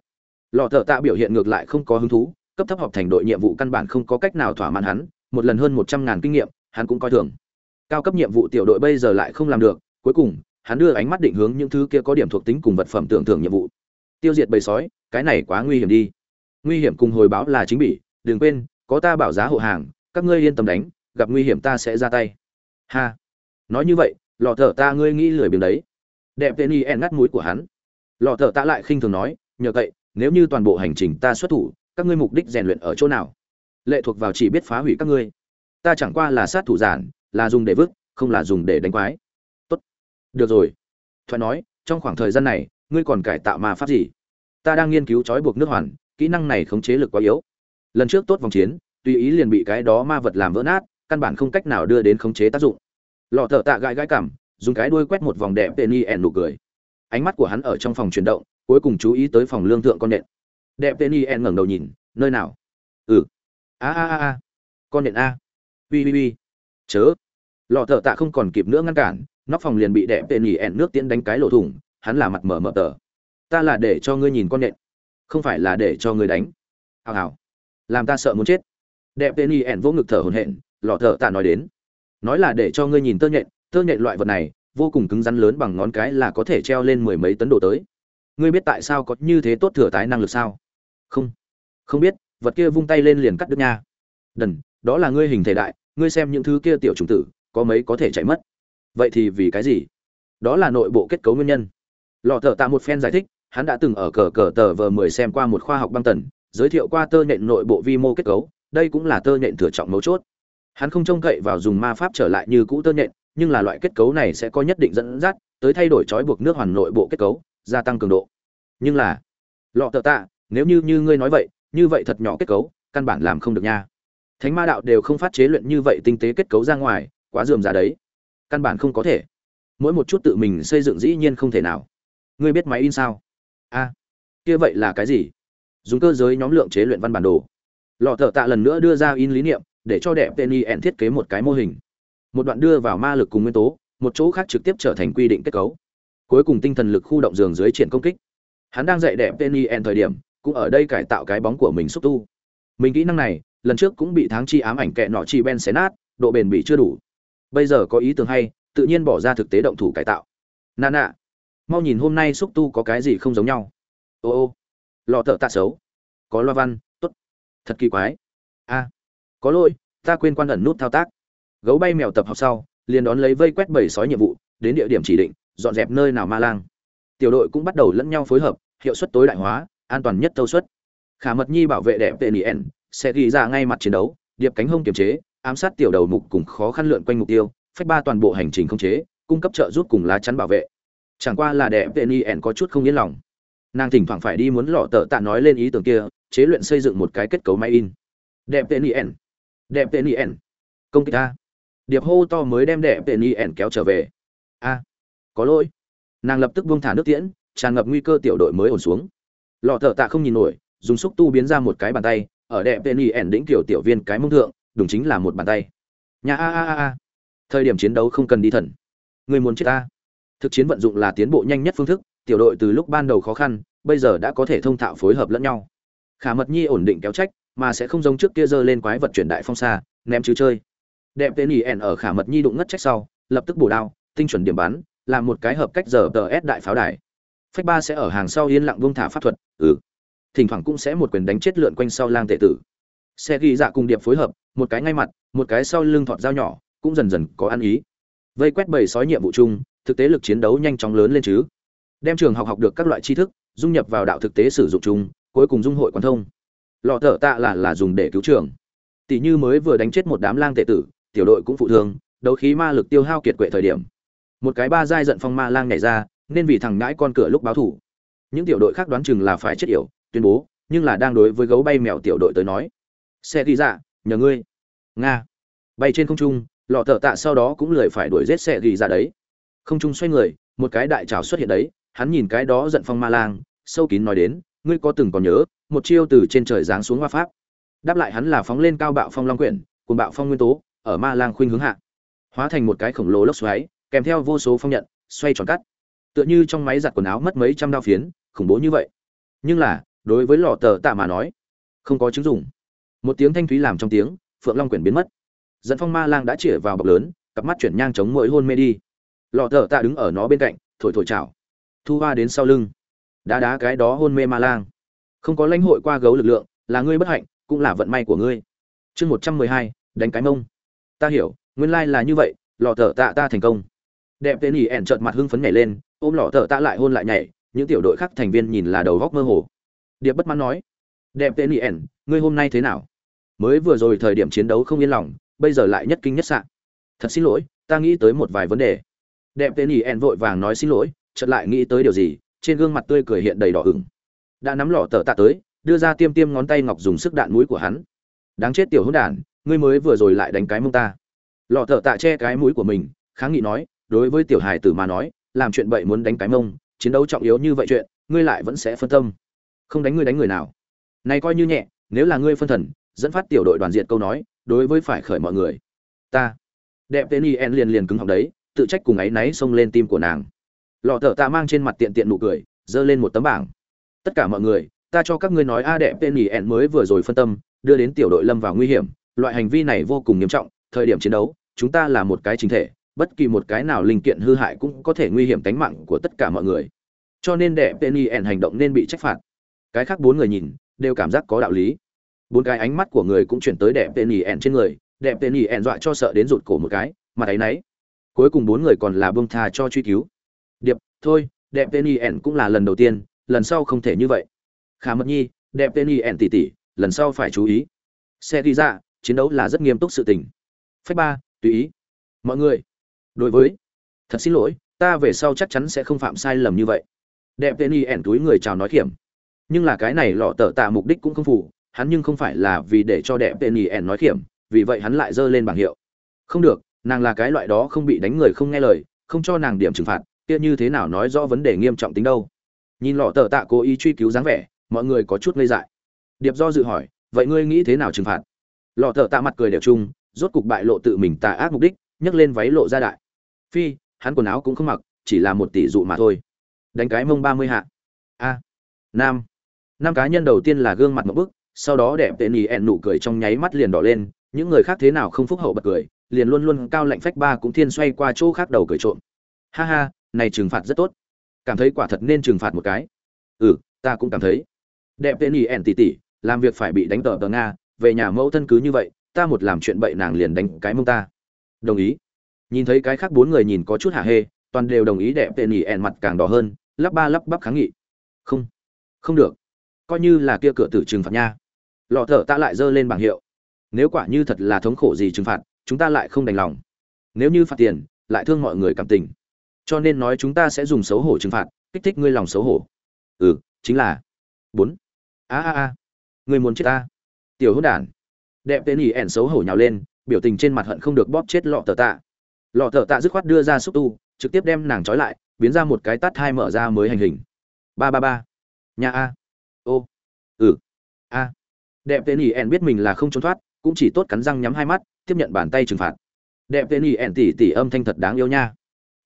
Lò thợ tạ biểu hiện ngược lại không có hứng thú, cấp thấp họp thành đội nhiệm vụ căn bản không có cách nào thỏa mãn hắn, một lần hơn một trăm ngàn kinh nghiệm, hắn cũng coi thường. Cao cấp nhiệm vụ tiểu đội bây giờ lại không làm được, cuối cùng, hắn đưa ánh mắt định hướng những thứ kia có điểm thuộc tính cùng vật phẩm tưởng thưởng nhiệm vụ. Tiêu diệt bầy sói, cái này quá nguy hiểm đi. Nguy hiểm cùng hồi báo là chính bị đừng quên, có ta bảo giá hộ hàng, các ngươi yên tâm đánh, gặp nguy hiểm ta sẽ ra tay. Ha. Nói như vậy lọ thợ ta ngươi nghĩ lười biếng đấy. Đẹp tên y en ngắt mũi của hắn. Lọ thợ ta lại khinh thường nói, nhờ cậy, nếu như toàn bộ hành trình ta xuất thủ, các ngươi mục đích rèn luyện ở chỗ nào? Lệ thuộc vào chỉ biết phá hủy các ngươi. Ta chẳng qua là sát thủ giản, là dùng để vứt, không là dùng để đánh quái. Tốt, được rồi. Thoại nói, trong khoảng thời gian này, ngươi còn cải tạo ma pháp gì? Ta đang nghiên cứu trói buộc nước hoàn, kỹ năng này khống chế lực quá yếu. Lần trước tốt vòng chiến, tùy ý liền bị cái đó ma vật làm vỡ nát, căn bản không cách nào đưa đến khống chế tác dụng lọ thợ tạ gãi gãi cảm dùng cái đuôi quét một vòng đẹp tên y ẻn nụ cười. Ánh mắt của hắn ở trong phòng chuyển động cuối cùng chú ý tới phòng lương thượng con nện. Đẹp tên y ẻn ngẩng đầu nhìn nơi nào? Ừ. A a a a. Con nện a. Ui ui ui chớ. Lọ thợ tạ không còn kịp nữa ngăn cản nóc phòng liền bị đẹp tên y ẻn nước tiễn đánh cái lỗ thủng hắn là mặt mở mở tờ. Ta là để cho ngươi nhìn con nện không phải là để cho ngươi đánh. Hào hào. Làm ta sợ muốn chết. Đẹp tên y ẻn vỗ ngực thở hồn hển, lọ thợ tạ nói đến nói là để cho ngươi nhìn tơ nhện tơ nhện loại vật này, vô cùng cứng rắn lớn bằng ngón cái là có thể treo lên mười mấy tấn đồ tới. Ngươi biết tại sao có như thế tốt thừa tái năng lực sao? Không. Không biết, vật kia vung tay lên liền cắt đứt nha. Đần, đó là ngươi hình thể đại, ngươi xem những thứ kia tiểu trùng tử, có mấy có thể chạy mất. Vậy thì vì cái gì? Đó là nội bộ kết cấu nguyên nhân. Lò thợ tạ một phen giải thích, hắn đã từng ở cờ cờ tờ vờ mười xem qua một khoa học băng tần, giới thiệu qua tơ nhện nội bộ vi mô kết cấu, đây cũng là tơ nhện thừa trọng mấu chốt hắn không trông cậy vào dùng ma pháp trở lại như cũ tơ nhện, nhưng là loại kết cấu này sẽ có nhất định dẫn dắt tới thay đổi trói buộc nước hoàn nội bộ kết cấu, gia tăng cường độ. Nhưng là, lọ tợ tạ, nếu như như ngươi nói vậy, như vậy thật nhỏ kết cấu, căn bản làm không được nha. Thánh ma đạo đều không phát chế luyện như vậy tinh tế kết cấu ra ngoài, quá dườm ra đấy. Căn bản không có thể. Mỗi một chút tự mình xây dựng dĩ nhiên không thể nào. Ngươi biết máy in sao? A, kia vậy là cái gì? Dùng cơ giới nhóm lượng chế luyện văn bản đồ. Lọ thợ tạ lần nữa đưa ra in lý niệm để cho đẹp tên y thiết kế một cái mô hình. Một đoạn đưa vào ma lực cùng nguyên tố, một chỗ khác trực tiếp trở thành quy định kết cấu. Cuối cùng tinh thần lực khu động giường dưới triển công kích. Hắn đang dạy đẹp tên y thời điểm, cũng ở đây cải tạo cái bóng của mình xúc tu. Mình kỹ năng này, lần trước cũng bị tháng chi ám ảnh kẹ nọ chi ben xé nát, độ bền bị chưa đủ. Bây giờ có ý tưởng hay, tự nhiên bỏ ra thực tế động thủ cải tạo. Nà nạ mau nhìn hôm nay xúc tu có cái gì không giống nhau. Ô ô lò thợ tạ xấu. Có loa văn t ố t thật kỳ quái. A có lỗi, ta quên quan ẩn nút thao tác. Gấu bay mèo tập học sau, liền đón lấy vây quét bầy sói nhiệm vụ, đến địa điểm chỉ định, dọn dẹp nơi nào ma lang. Tiểu đội cũng bắt đầu lẫn nhau phối hợp, hiệu suất tối đại hóa, an toàn nhất thâu suất. Khả mật nhi bảo vệ đẹp tệ nien sẽ ghi ra ngay mặt chiến đấu, điệp cánh hông kiềm chế, ám sát tiểu đầu mục cùng khó khăn lượn quanh mục tiêu, phách ba toàn bộ hành trình không chế, cung cấp trợ giúp cùng lá chắn bảo vệ. Chẳng qua là đẹp tệ nien có chút không yên lòng. Nàng thỉnh thoảng phải đi muốn lọ tợ tạ nói lên ý tưởng kia, chế luyện xây dựng một cái kết cấu máy in. Đẹp tên ien đẹp tên ien công kích ta. Điệp hô to mới đem đẹp tên ien kéo trở về. A, có lỗi. Nàng lập tức buông thả nước tiễn, tràn ngập nguy cơ tiểu đội mới ổn xuống. Lọ thợ tạ không nhìn nổi, dùng xúc tu biến ra một cái bàn tay, ở đẹp tên ien đĩnh kiểu tiểu viên cái mông thượng đúng chính là một bàn tay. Nhà a a a a. Thời điểm chiến đấu không cần đi thần. Người muốn chết ta. Thực chiến vận dụng là tiến bộ nhanh nhất phương thức, tiểu đội từ lúc ban đầu khó khăn, bây giờ đã có thể thông thạo phối hợp lẫn nhau. Khả mật nhi ổn định kéo trách mà sẽ không giống trước kia giơ lên quái vật chuyển đại phong xa, ném chứ chơi. Đẹp tên ỉ ẻn ở khả mật nhi đụng ngất trách sau, lập tức bổ đao, tinh chuẩn điểm bắn, làm một cái hợp cách giờ tờ s đại pháo đài. Phách ba sẽ ở hàng sau yên lặng buông thả pháp thuật ừ. Thỉnh thoảng cũng sẽ một quyền đánh chết lượn quanh sau lang tệ tử. Xe ghi dạ cùng điệp phối hợp, một cái ngay mặt, một cái sau lưng thọt dao nhỏ, cũng dần dần có ăn ý. Vây quét bầy sói nhiệm vụ chung, thực tế lực chiến đấu nhanh chóng lớn lên chứ. Đem trường học học được các loại tri thức, dung nhập vào đạo thực tế sử dụng chung, cuối cùng dung hội quan thông lọ thở tạ là là dùng để cứu trường. Tỷ như mới vừa đánh chết một đám lang tệ tử, tiểu đội cũng phụ thương, đấu khí ma lực tiêu hao kiệt quệ thời điểm. Một cái ba giai giận phong ma lang nhảy ra, nên vì thằng ngãi con cửa lúc báo thủ. Những tiểu đội khác đoán chừng là phải chết yểu, tuyên bố, nhưng là đang đối với gấu bay mèo tiểu đội tới nói. Xe ghi dạ nhờ ngươi. Nga. Bay trên không trung, lọ thợ tạ sau đó cũng lười phải đuổi giết xe ghi dạ đấy. Không trung xoay người, một cái đại trào xuất hiện đấy, hắn nhìn cái đó giận phong ma lang, sâu kín nói đến ngươi có từng còn nhớ, một chiêu từ trên trời giáng xuống hoa pháp? Đáp lại hắn là phóng lên cao bạo phong long quyển cùng bạo phong nguyên tố, ở ma lang khuynh hướng hạ. Hóa thành một cái khổng lồ lốc xoáy, kèm theo vô số phong nhận, xoay tròn cắt. Tựa như trong máy giặt quần áo mất mấy trăm đao phiến, khủng bố như vậy. Nhưng là, đối với lò tờ tạ mà nói, không có chứng dùng một tiếng thanh thúy làm trong tiếng, phượng long quyển biến mất. Dẫn phong ma lang đã chĩa vào bọc lớn, cặp mắt chuyển nhang chống mỗi hôn mê đi. Lò tờ tạ đứng ở nó bên cạnh, thổi thổi chảo. Thu hoa đến sau lưng đá đá cái đó hôn mê ma lang. Không có lãnh hội qua gấu lực lượng, là ngươi bất hạnh, cũng là vận may của ngươi. Chương một trăm mười hai, đánh cái mông. Ta hiểu, nguyên lai là như vậy lò thợ tạ ta thành công. Đẹp tên ỉ ẻn trợt mặt hưng phấn nhảy lên, ôm lò thợ tạ lại hôn lại nhảy, những tiểu đội khác thành viên nhìn là đầu góc mơ hồ. Điệp bất mãn nói, đẹp tên ỉ ẻn, ngươi hôm nay thế nào? Mới vừa rồi thời điểm chiến đấu không yên lòng, bây giờ lại nhất kinh nhất sạn thật xin lỗi, ta nghĩ tới một vài vấn đề. Đẹp tên ỉ ẻn vội vàng nói, xin lỗi, chợt lại nghĩ tới điều gì? Trên gương mặt tươi cười hiện đầy đỏ ửng. Đã nắm lọ tờ tạ tới, đưa ra tiêm tiêm ngón tay ngọc dùng sức đạn mũi của hắn. Đáng chết tiểu hỗn đản, ngươi mới vừa rồi lại đánh cái mông ta. Lọ tở tạ che cái mũi của mình, kháng nghị nói, đối với tiểu hài tử mà nói, làm chuyện bậy muốn đánh cái mông, chiến đấu trọng yếu như vậy chuyện, ngươi lại vẫn sẽ phân tâm. Không đánh ngươi đánh người nào. Này coi như nhẹ, nếu là ngươi phân thần, dẫn phát tiểu đội đoàn diện câu nói, đối với phải khởi mọi người. Ta. Đẹp tên y en liền liền cứng học đấy, tự trách cùng ấy náy xông lên tim của nàng lọ thợ tạ mang trên mặt tiện tiện nụ cười, giơ lên một tấm bảng. Tất cả mọi người, ta cho các ngươi nói a đẹp tên nghỉ ẹn mới vừa rồi phân tâm, đưa đến tiểu đội lâm vào nguy hiểm, loại hành vi này vô cùng nghiêm trọng, thời điểm chiến đấu, chúng ta là một cái chính thể, bất kỳ một cái nào linh kiện hư hại cũng có thể nguy hiểm tính mạng của tất cả mọi người. Cho nên đẹp tên nghỉ ẹn hành động nên bị trách phạt. Cái khác bốn người nhìn, đều cảm giác có đạo lý. Bốn cái ánh mắt của người cũng chuyển tới đẹp tên nghỉ ẹn trên người, đẹp tên nghỉ ẹn dọa cho sợ đến rụt cổ một cái, mà thấy nấy. Cuối cùng bốn người còn là bông tha cho truy cứu thôi, đẹp tên y ẻn cũng là lần đầu tiên, lần sau không thể như vậy. Khả mật nhi, đẹp tên y ẻn tỉ tỉ, lần sau phải chú ý. Xe đi ra chiến đấu là rất nghiêm túc sự tình. Phép ba, tùy ý. Mọi người, đối với. Thật xin lỗi, ta về sau chắc chắn sẽ không phạm sai lầm như vậy. Đẹp tên y ẻn túi người chào nói kiểm nhưng là cái này lọ tờ tạ mục đích cũng không phủ hắn nhưng không phải là vì để cho đẹp tên y ẻn nói kiểm vì vậy hắn lại giơ lên bảng hiệu. Không được, nàng là cái loại đó không bị đánh người không nghe lời, không cho nàng điểm trừng phạt kia như thế nào nói rõ vấn đề nghiêm trọng tính đâu. Nhìn lọ tờ tạ cố ý truy cứu dáng vẻ, mọi người có chút ngây dại. Điệp do dự hỏi, vậy ngươi nghĩ thế nào trừng phạt? Lọ tờ tạ mặt cười đều chung rốt cục bại lộ tự mình tà ác mục đích, nhấc lên váy lộ ra đại. Phi, hắn quần áo cũng không mặc, chỉ là một tỷ dụ mà thôi. Đánh cái mông ba mươi hạ. A. Nam. Năm cá nhân đầu tiên là gương mặt một bức, sau đó đẹp tệ nỉ ẹn nụ cười trong nháy mắt liền đỏ lên, những người khác thế nào không phúc hậu bật cười, liền luôn luôn cao lạnh phách ba cũng thiên xoay qua chỗ khác đầu cười trộm. Ha ha này trừng phạt rất tốt. Cảm thấy quả thật nên trừng phạt một cái. Ừ ta cũng cảm thấy. Đẹp tên ý ẻn tỉ tỉ, làm việc phải bị đánh tờ tờ nga, về nhà mẫu thân cứ như vậy, ta một làm chuyện bậy nàng liền đánh cái mông ta. Đồng ý. Nhìn thấy cái khác bốn người nhìn có chút hả hê, toàn đều đồng ý đẹp tên ý ẻn mặt càng đỏ hơn, lắp ba lắp bắp kháng nghị. Không không được. Coi như là kia cửa tử trừng phạt nha. Lọ thở ta lại giơ lên bảng hiệu. Nếu quả như thật là thống khổ gì trừng phạt, chúng ta lại không đành lòng. Nếu như phạt tiền, lại thương mọi người cảm tình cho nên nói chúng ta sẽ dùng xấu hổ trừng phạt, kích thích ngươi lòng xấu hổ. Ừ chính là. Bốn. A a a. Ngươi muốn chết ta. Tiểu hôn đản. Đẹp tên ỉ ẻn xấu hổ nhào lên, biểu tình trên mặt hận không được bóp chết lọ tờ tạ. Lọ tờ tạ dứt khoát đưa ra xúc tu, trực tiếp đem nàng trói lại, biến ra một cái tắt hai mở ra mới hành hình. Ba ba ba. Nhà a. Ô. Ừ. A. Đẹp tên ỉ ẻn biết mình là không trốn thoát, cũng chỉ tốt cắn răng nhắm hai mắt, tiếp nhận bàn tay trừng phạt. Đẹp tên ỉ ẻn tỉ tỉ âm thanh thật đáng yêu nha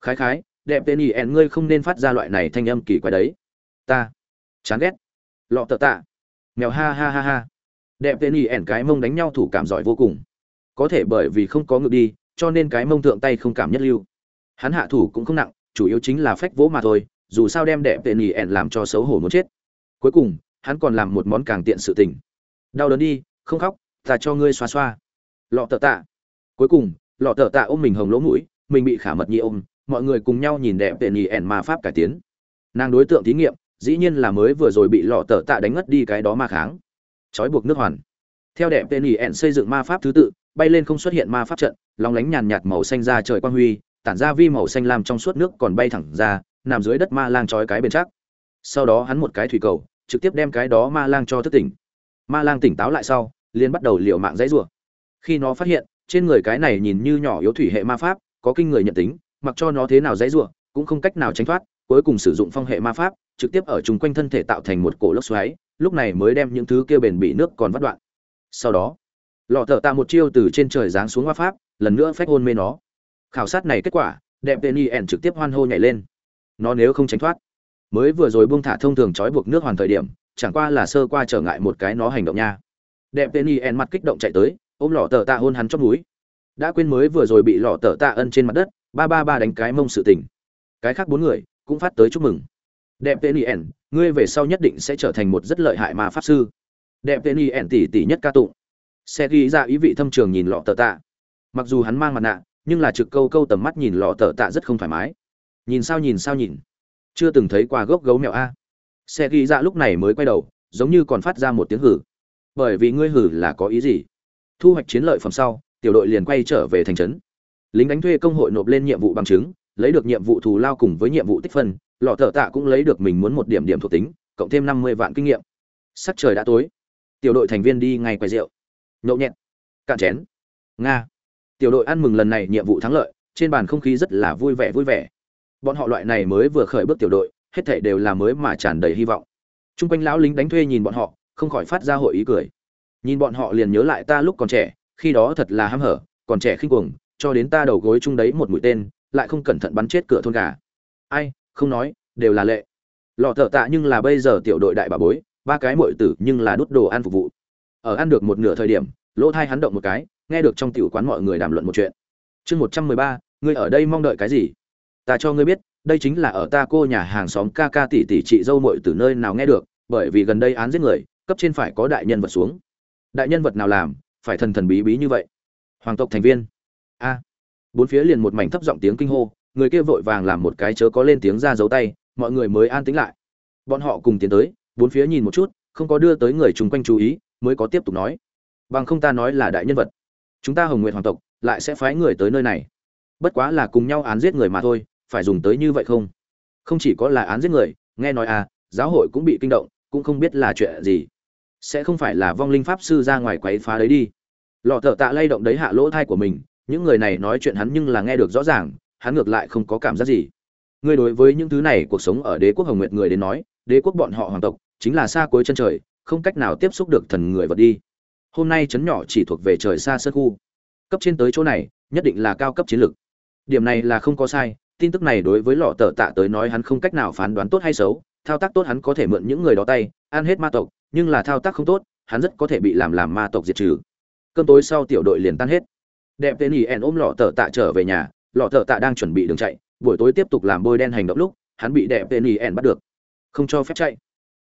khái khái, đẹp tên ý ẹn ngươi không nên phát ra loại này thanh âm kỳ quái đấy. Ta. Chán ghét. Lọ tợ tạ. Mèo ha ha ha ha. Đẹp tên y ẹn cái mông đánh nhau thủ cảm giỏi vô cùng. Có thể bởi vì không có ngược đi, cho nên cái mông thượng tay không cảm nhất lưu. Hắn hạ thủ cũng không nặng, chủ yếu chính là phách vỗ mà thôi, dù sao đem đẹp tên y ẹn làm cho xấu hổ muốn chết. Cuối cùng, hắn còn làm một món càng tiện sự tình. Đau đớn đi, không khóc, ta cho ngươi xoa xoa. Lọ tợ tạ. Cuối cùng, lọ tợ tạ ôm mình hồng lỗ mũi, mình bị khả mật nhi ôm mọi người cùng nhau nhìn đẹp tên nhì ẻn ma pháp cải tiến. Nàng đối tượng thí nghiệm, dĩ nhiên là mới vừa rồi bị lọ tờ tạ đánh ngất đi cái đó ma kháng. Trói buộc nước hoàn. Theo đẹp tên ỉ ẹn xây dựng ma pháp thứ tự, bay lên không xuất hiện ma pháp trận, lóng lánh nhàn nhạt màu xanh ra trời quang huy, tản ra vi màu xanh lam trong suốt nước còn bay thẳng ra, nằm dưới đất ma lang trói cái bền chắc. Sau đó hắn một cái thủy cầu, trực tiếp đem cái đó ma lang cho thức tỉnh. Ma lang tỉnh táo lại sau, liền bắt đầu liều mạng dãy rủa. Khi nó phát hiện, trên người cái này nhìn như nhỏ yếu thủy hệ ma pháp, có kinh người nhận tính mặc cho nó thế nào dãy rủa, cũng không cách nào tránh thoát, cuối cùng sử dụng phong hệ ma pháp, trực tiếp ở chung quanh thân thể tạo thành một cổ lốc xoáy, lúc này mới đem những thứ kia bền bị nước còn vắt đoạn. Sau đó, lọ thở tạ một chiêu từ trên trời giáng xuống hoa pháp, lần nữa phách hôn mê nó. Khảo sát này kết quả, đẹp tên y trực tiếp hoan hô nhảy lên. Nó nếu không tránh thoát, mới vừa rồi buông thả thông thường trói buộc nước hoàn thời điểm, chẳng qua là sơ qua trở ngại một cái nó hành động nha. Đẹp tên y mặt kích động chạy tới, ôm lọ tở tạ hôn hắn chót mũi. Đã quên mới vừa rồi bị lọ tở tạ ân trên mặt đất ba ba ba đánh cái mông sự tình. Cái khác bốn người cũng phát tới chúc mừng. Đẹp tên yen, ngươi về sau nhất định sẽ trở thành một rất lợi hại ma pháp sư. Đẹp tên yen tỷ tỷ nhất ca tụng. Sẽ ghi ra ý vị thâm trường nhìn lọ tờ tạ. Mặc dù hắn mang mặt nạ, nhưng là trực câu câu tầm mắt nhìn lọ tờ tạ rất không thoải mái. Nhìn sao nhìn sao nhìn. Chưa từng thấy qua gốc gấu mèo a. Sẽ ghi ra lúc này mới quay đầu, giống như còn phát ra một tiếng hử. Bởi vì ngươi hử là có ý gì? Thu hoạch chiến lợi phẩm sau, tiểu đội liền quay trở về thành trấn lính đánh thuê công hội nộp lên nhiệm vụ bằng chứng, lấy được nhiệm vụ thù lao cùng với nhiệm vụ tích phân, lọ thợ tạ cũng lấy được mình muốn một điểm điểm thuộc tính, cộng thêm năm mươi vạn kinh nghiệm. Sắc trời đã tối. Tiểu đội thành viên đi ngay quay rượu. Nhậu nhẹt. Cạn chén. Nga. Tiểu đội ăn mừng lần này nhiệm vụ thắng lợi, trên bàn không khí rất là vui vẻ vui vẻ. Bọn họ loại này mới vừa khởi bước tiểu đội, hết thảy đều là mới mà tràn đầy hy vọng. T r u n g quanh lão lính đánh thuê nhìn bọn họ, không khỏi phát ra hội ý cười. Nhìn bọn họ liền nhớ lại ta lúc còn trẻ, khi đó thật là hăm hở, còn trẻ khinh cuồng cho đến ta đầu gối chung đấy một mũi tên, lại không cẩn thận bắn chết cửa thôn gà. Ai, không nói, đều là lệ. Lọ thợ tạ nhưng là bây giờ tiểu đội đại bà bối, ba cái mội tử nhưng là đút đồ ăn phục vụ. Ở ăn được một nửa thời điểm, lỗ thai hắn động một cái, nghe được trong tiểu quán mọi người đàm luận một chuyện. Chương một trăm mười ba, ngươi ở đây mong đợi cái gì? Ta cho ngươi biết, đây chính là ở ta cô nhà hàng xóm ca ca tỷ tỷ chị dâu mội từ nơi nào nghe được, bởi vì gần đây án giết người, cấp trên phải có đại nhân vật xuống. Đại nhân vật nào làm, phải thần thần bí bí như vậy. Hoàng tộc thành viên a. Bốn phía liền một mảnh thấp giọng tiếng kinh hô, người kia vội vàng làm một cái chớ có lên tiếng ra giấu tay, mọi người mới an tĩnh lại. Bọn họ cùng tiến tới, bốn phía nhìn một chút, không có đưa tới người chung quanh chú ý, mới có tiếp tục nói. Bằng không ta nói là đại nhân vật. Chúng ta hồng nguyện hoàng tộc, lại sẽ phái người tới nơi này. Bất quá là cùng nhau án giết người mà thôi, phải dùng tới như vậy không? Không chỉ có là án giết người, nghe nói à giáo hội cũng bị kinh động, cũng không biết là chuyện gì. Sẽ không phải là vong linh pháp sư ra ngoài quấy phá đấy đi. Lọ thợ tạ lay động đấy hạ lỗ thai của mình những người này nói chuyện hắn nhưng là nghe được rõ ràng, hắn ngược lại không có cảm giác gì. Ngươi đối với những thứ này, cuộc sống ở đế quốc hồng nguyệt người đến nói, đế quốc bọn họ hoàng tộc, chính là xa cuối chân trời, không cách nào tiếp xúc được thần người vật đi. Hôm nay chấn nhỏ chỉ thuộc về trời xa sơ khu. Cấp trên tới chỗ này, nhất định là cao cấp chiến lược. Điểm này là không có sai, tin tức này đối với lọ tờ tạ tới nói hắn không cách nào phán đoán tốt hay xấu, thao tác tốt hắn có thể mượn những người đó tay, ăn hết ma tộc, nhưng là thao tác không tốt, hắn rất có thể bị làm làm ma tộc diệt trừ. Cơn tối sau tiểu đội liền tan hết đẹp tên ỉ ẻn ôm lọ tờ tạ trở về nhà. Lọ tờ tạ đang chuẩn bị đường chạy. Buổi tối tiếp tục làm bôi đen hành động lúc, hắn bị đẹp tên ỉ ẻn bắt được. Không cho phép chạy.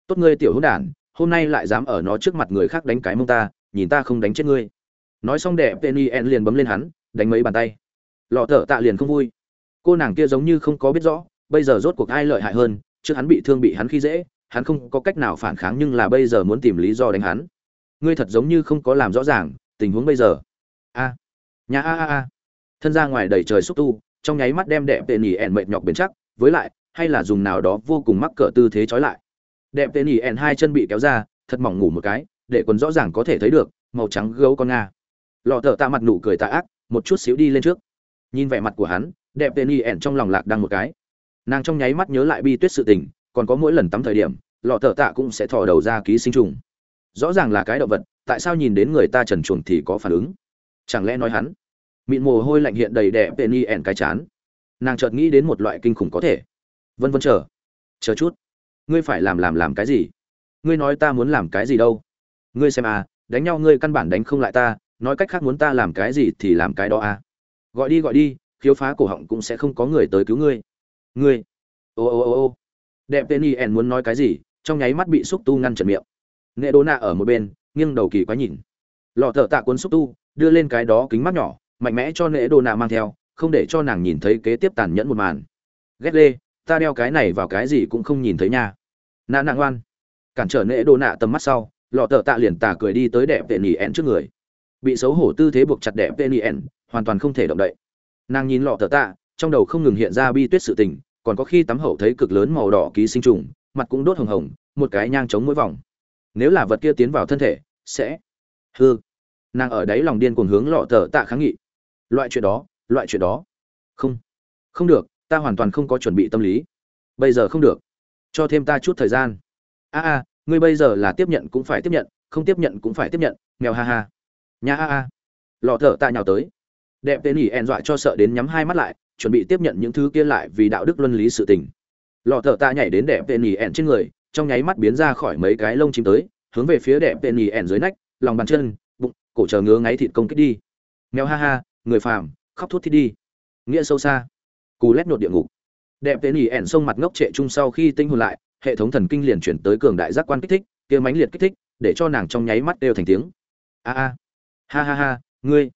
Tốt ngươi tiểu hữu đản, hôm nay lại dám ở nó trước mặt người khác đánh cái mông ta, nhìn ta không đánh chết ngươi. Nói xong đẹp tên ỉ ẻn liền bấm lên hắn, đánh mấy bàn tay. Lọ tờ tạ liền không vui. Cô nàng kia giống như không có biết rõ, bây giờ rốt cuộc ai lợi hại hơn, trước hắn bị thương bị hắn khi dễ, hắn không có cách nào phản kháng nhưng là bây giờ muốn tìm lý do đánh hắn. Ngươi thật giống như không có làm rõ ràng, tình huống bây giờ. A nhà a a a. Thân ra ngoài đầy trời xúc tu, trong nháy mắt đem đẹp tệ nỉ ẻn mệt nhọc bền chắc, với lại, hay là dùng nào đó vô cùng mắc cỡ tư thế trói lại. Đẹp tệ nỉ ẻn hai chân bị kéo ra, thật mỏng ngủ một cái, để quần rõ ràng có thể thấy được, màu trắng gấu con nga. Lọ thợ tạ mặt nụ cười tạ ác, một chút xíu đi lên trước. Nhìn vẻ mặt của hắn, đẹp tên y ẻn trong lòng lạc đang một cái. Nàng trong nháy mắt nhớ lại bi tuyết sự tình, còn có mỗi lần tắm thời điểm, lọ thợ tạ cũng sẽ thò đầu ra ký sinh trùng. Rõ ràng là cái động vật, tại sao nhìn đến người ta trần chuồng thì có phản ứng? Chẳng lẽ nói hắn mịn mồ hôi lạnh hiện đầy đẹp penny ẻn cái chán. Nàng chợt nghĩ đến một loại kinh khủng có thể. Vân vân chờ. Chờ chút. Ngươi phải làm làm làm cái gì? Ngươi nói ta muốn làm cái gì đâu? Ngươi xem à đánh nhau ngươi căn bản đánh không lại ta, nói cách khác muốn ta làm cái gì thì làm cái đó à. Gọi đi gọi đi, khiếu phá cổ họng cũng sẽ không có người tới cứu ngươi. Ngươi. Ô ô ô ô. Đẹp tên y ẻn muốn nói cái gì, trong nháy mắt bị xúc tu ngăn chặn miệng. Nghệ đô nạ ở một bên, nghiêng đầu kỳ quái nhìn. Lọ thợ tạ cuốn xúc tu, đưa lên cái đó kính mắt nhỏ mạnh mẽ cho nệ đồ nạ mang theo, không để cho nàng nhìn thấy kế tiếp tàn nhẫn một màn. Ghét lê, ta đeo cái này vào cái gì cũng không nhìn thấy nha. Nạ nạ ngoan. Cản trở nệ đồ nạ tầm mắt sau, lọ tờ tạ liền tà cười đi tới đẹp tệ nỉ ẹn trước người. Bị xấu hổ tư thế buộc chặt đẹp tệ nỉ ẹn, hoàn toàn không thể động đậy. Nàng nhìn lọ tờ tạ, trong đầu không ngừng hiện ra bi tuyết sự tình, còn có khi tắm hậu thấy cực lớn màu đỏ ký sinh trùng, mặt cũng đốt hồng hồng, một cái nhang chống mỗi vòng. Nếu là vật kia tiến vào thân thể, sẽ. Hư nàng ở đấy lòng điên cuồng hướng lọ tờ tạ kháng nghị loại chuyện đó, loại chuyện đó. Không. Không được, ta hoàn toàn không có chuẩn bị tâm lý. Bây giờ không được. Cho thêm ta chút thời gian. A a, ngươi bây giờ là tiếp nhận cũng phải tiếp nhận, không tiếp nhận cũng phải tiếp nhận mèo ha ha. Nhà a a. Lọ thở tạ nhào tới. Đẹp tên ỉ ẹn dọa cho sợ đến nhắm hai mắt lại, chuẩn bị tiếp nhận những thứ kia lại vì đạo đức luân lý sự tình. Lọ thở tạ nhảy đến đẹp tên ỉ ẹn trên người, trong nháy mắt biến ra khỏi mấy cái lông chim tới, hướng về phía đẹp tên ỉ ẹn dưới nách, lòng bàn chân, bụng, cổ chờ ngứa ngáy thịt công kích đi. Mèo ha ha người phàm khóc thút thít đi. Nghĩa sâu xa. Cù lét nột địa ngục. Đẹp tên ỉ ẻn sông mặt ngốc trệ chung sau khi tinh hồn lại hệ thống thần kinh liền chuyển tới cường đại giác quan kích thích kia mãnh liệt kích thích để cho nàng trong nháy mắt đều thành tiếng. A a. Ha ha ha ngươi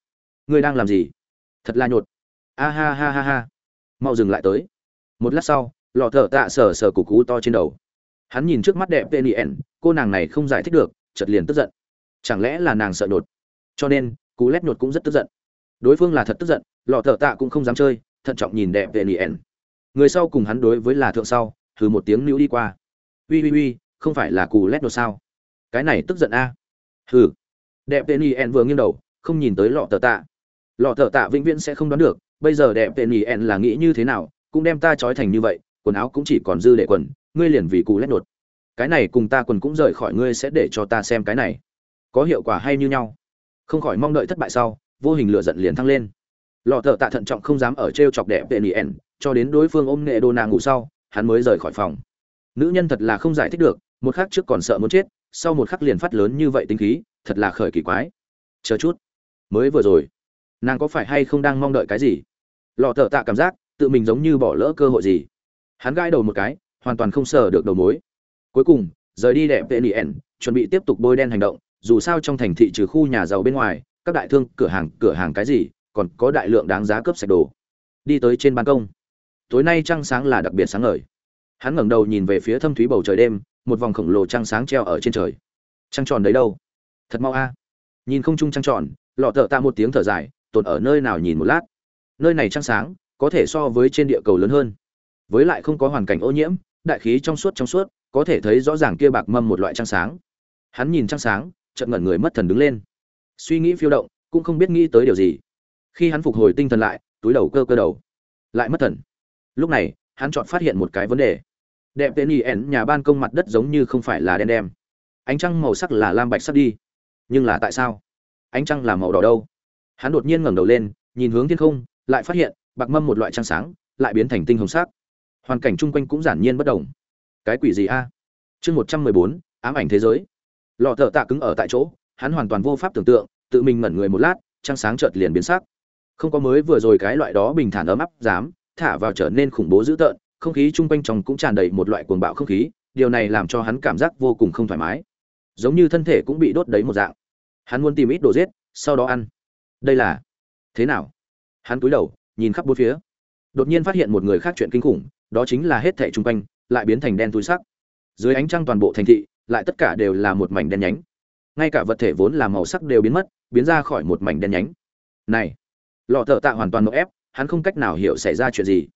ngươi đang làm gì? Thật là nhột. A ha ha ha ha. Mau dừng lại tới. Một lát sau lọ thợ tạ sờ sờ cục cú to trên đầu. Hắn nhìn trước mắt đẹp tên ẻn, cô nàng này không giải thích được chợt liền tức giận. Chẳng lẽ là nàng sợ nhột? Cho nên cú lét nhột cũng rất tức giận đối phương là thật tức giận, lọ thợ tạ cũng không dám chơi, thận trọng nhìn đẹp tên ien người sau cùng hắn đối với là thượng sau thử một tiếng níu đi qua. Ui ui ui, không phải là cù lét đồ sao? Cái này tức giận a. Hừ. Đẹp tên y en vừa nghiêng đầu, không nhìn tới lọ tờ tạ. Lọ tờ tạ vĩnh viễn sẽ không đoán được, bây giờ đẹp tên y en là nghĩ như thế nào, cũng đem ta trói thành như vậy, quần áo cũng chỉ còn dư để quần, ngươi liền vì cù lét đột. Cái này cùng ta quần cũng rời khỏi ngươi sẽ để cho ta xem cái này. Có hiệu quả hay như nhau. Không khỏi mong đợi thất bại sau vô hình lửa giận liền thăng lên. Lọ thợ tạ thận trọng không dám ở t r e o chọc đẹp tên Nỉ en cho đến đối phương ôm nghệ đô nàng ngủ sau, hắn mới rời khỏi phòng. Nữ nhân thật là không giải thích được, một khắc trước còn sợ muốn chết, sau một khắc liền phát lớn như vậy tính khí, thật là khởi kỳ quái. Chờ chút, mới vừa rồi, nàng có phải hay không đang mong đợi cái gì? Lọ thợ tạ cảm giác, tự mình giống như bỏ lỡ cơ hội gì. Hắn gãi đầu một cái, hoàn toàn không sờ được đầu mối. Cuối cùng, rời đi đẹp tệ nien chuẩn bị tiếp tục bôi đen hành động, dù sao trong thành thị trừ khu nhà giàu bên ngoài các đại thương, cửa hàng cửa hàng cái gì, còn có đại lượng đáng giá cướp sạch đồ. Đi tới trên ban công. Tối nay trăng sáng là đặc biệt sáng ngời. Hắn ngẩng đầu nhìn về phía thâm thúy bầu trời đêm, một vòng khổng lồ trăng sáng treo ở trên trời. Trăng tròn đấy đâu? Thật mau a. Nhìn không trung trăng tròn, lọ thợ tạ một tiếng thở dài, tồn ở nơi nào nhìn một lát. Nơi này trăng sáng, có thể so với trên địa cầu lớn hơn. Với lại không có hoàn cảnh ô nhiễm, đại khí trong suốt trong suốt, có thể thấy rõ ràng kia bạc mâm một loại trăng sáng. Hắn nhìn trăng sáng, chợt ngẩn người mất thần đứng lên suy nghĩ phiêu động, cũng không biết nghĩ tới điều gì. Khi hắn phục hồi tinh thần lại, túi đầu cơ cơ đầu, lại mất thần. Lúc này, hắn chọn phát hiện một cái vấn đề. Đẹp tên y ẻn nhà ban công mặt đất giống như không phải là đen đen. Ánh trăng màu sắc là lam bạch sắc đi. Nhưng là tại sao? Ánh trăng là màu đỏ đâu? Hắn đột nhiên ngẩng đầu lên, nhìn hướng thiên không, lại phát hiện, bạc mâm một loại trăng sáng, lại biến thành tinh hồng sắc. Hoàn cảnh chung quanh cũng giản nhiên bất đồng. Cái quỷ gì a? Chương một trăm mười bốn, ám ảnh thế giới. Lọ thợ tạ cứng ở tại chỗ hắn hoàn toàn vô pháp tưởng tượng, tự mình ngẩn người một lát, trăng sáng chợt liền biến sắc. Không có mới vừa rồi cái loại đó bình thản ấm áp dám, thả vào trở nên khủng bố dữ tợn, không khí chung quanh trong cũng tràn đầy một loại cuồng bạo không khí, điều này làm cho hắn cảm giác vô cùng không thoải mái. Giống như thân thể cũng bị đốt đấy một dạng. Hắn muốn tìm ít đồ giết, sau đó ăn. Đây là thế nào? Hắn cúi đầu, nhìn khắp bốn phía. Đột nhiên phát hiện một người khác chuyện kinh khủng, đó chính là hết thảy chung quanh, lại biến thành đen tối sắc. Dưới ánh trăng toàn bộ thành thị, lại tất cả đều là một mảnh đen nhánh ngay cả vật thể vốn là màu sắc đều biến mất, biến ra khỏi một mảnh đen nhánh. Này, lọ thợ tạ hoàn toàn nộ ép, hắn không cách nào hiểu xảy ra chuyện gì.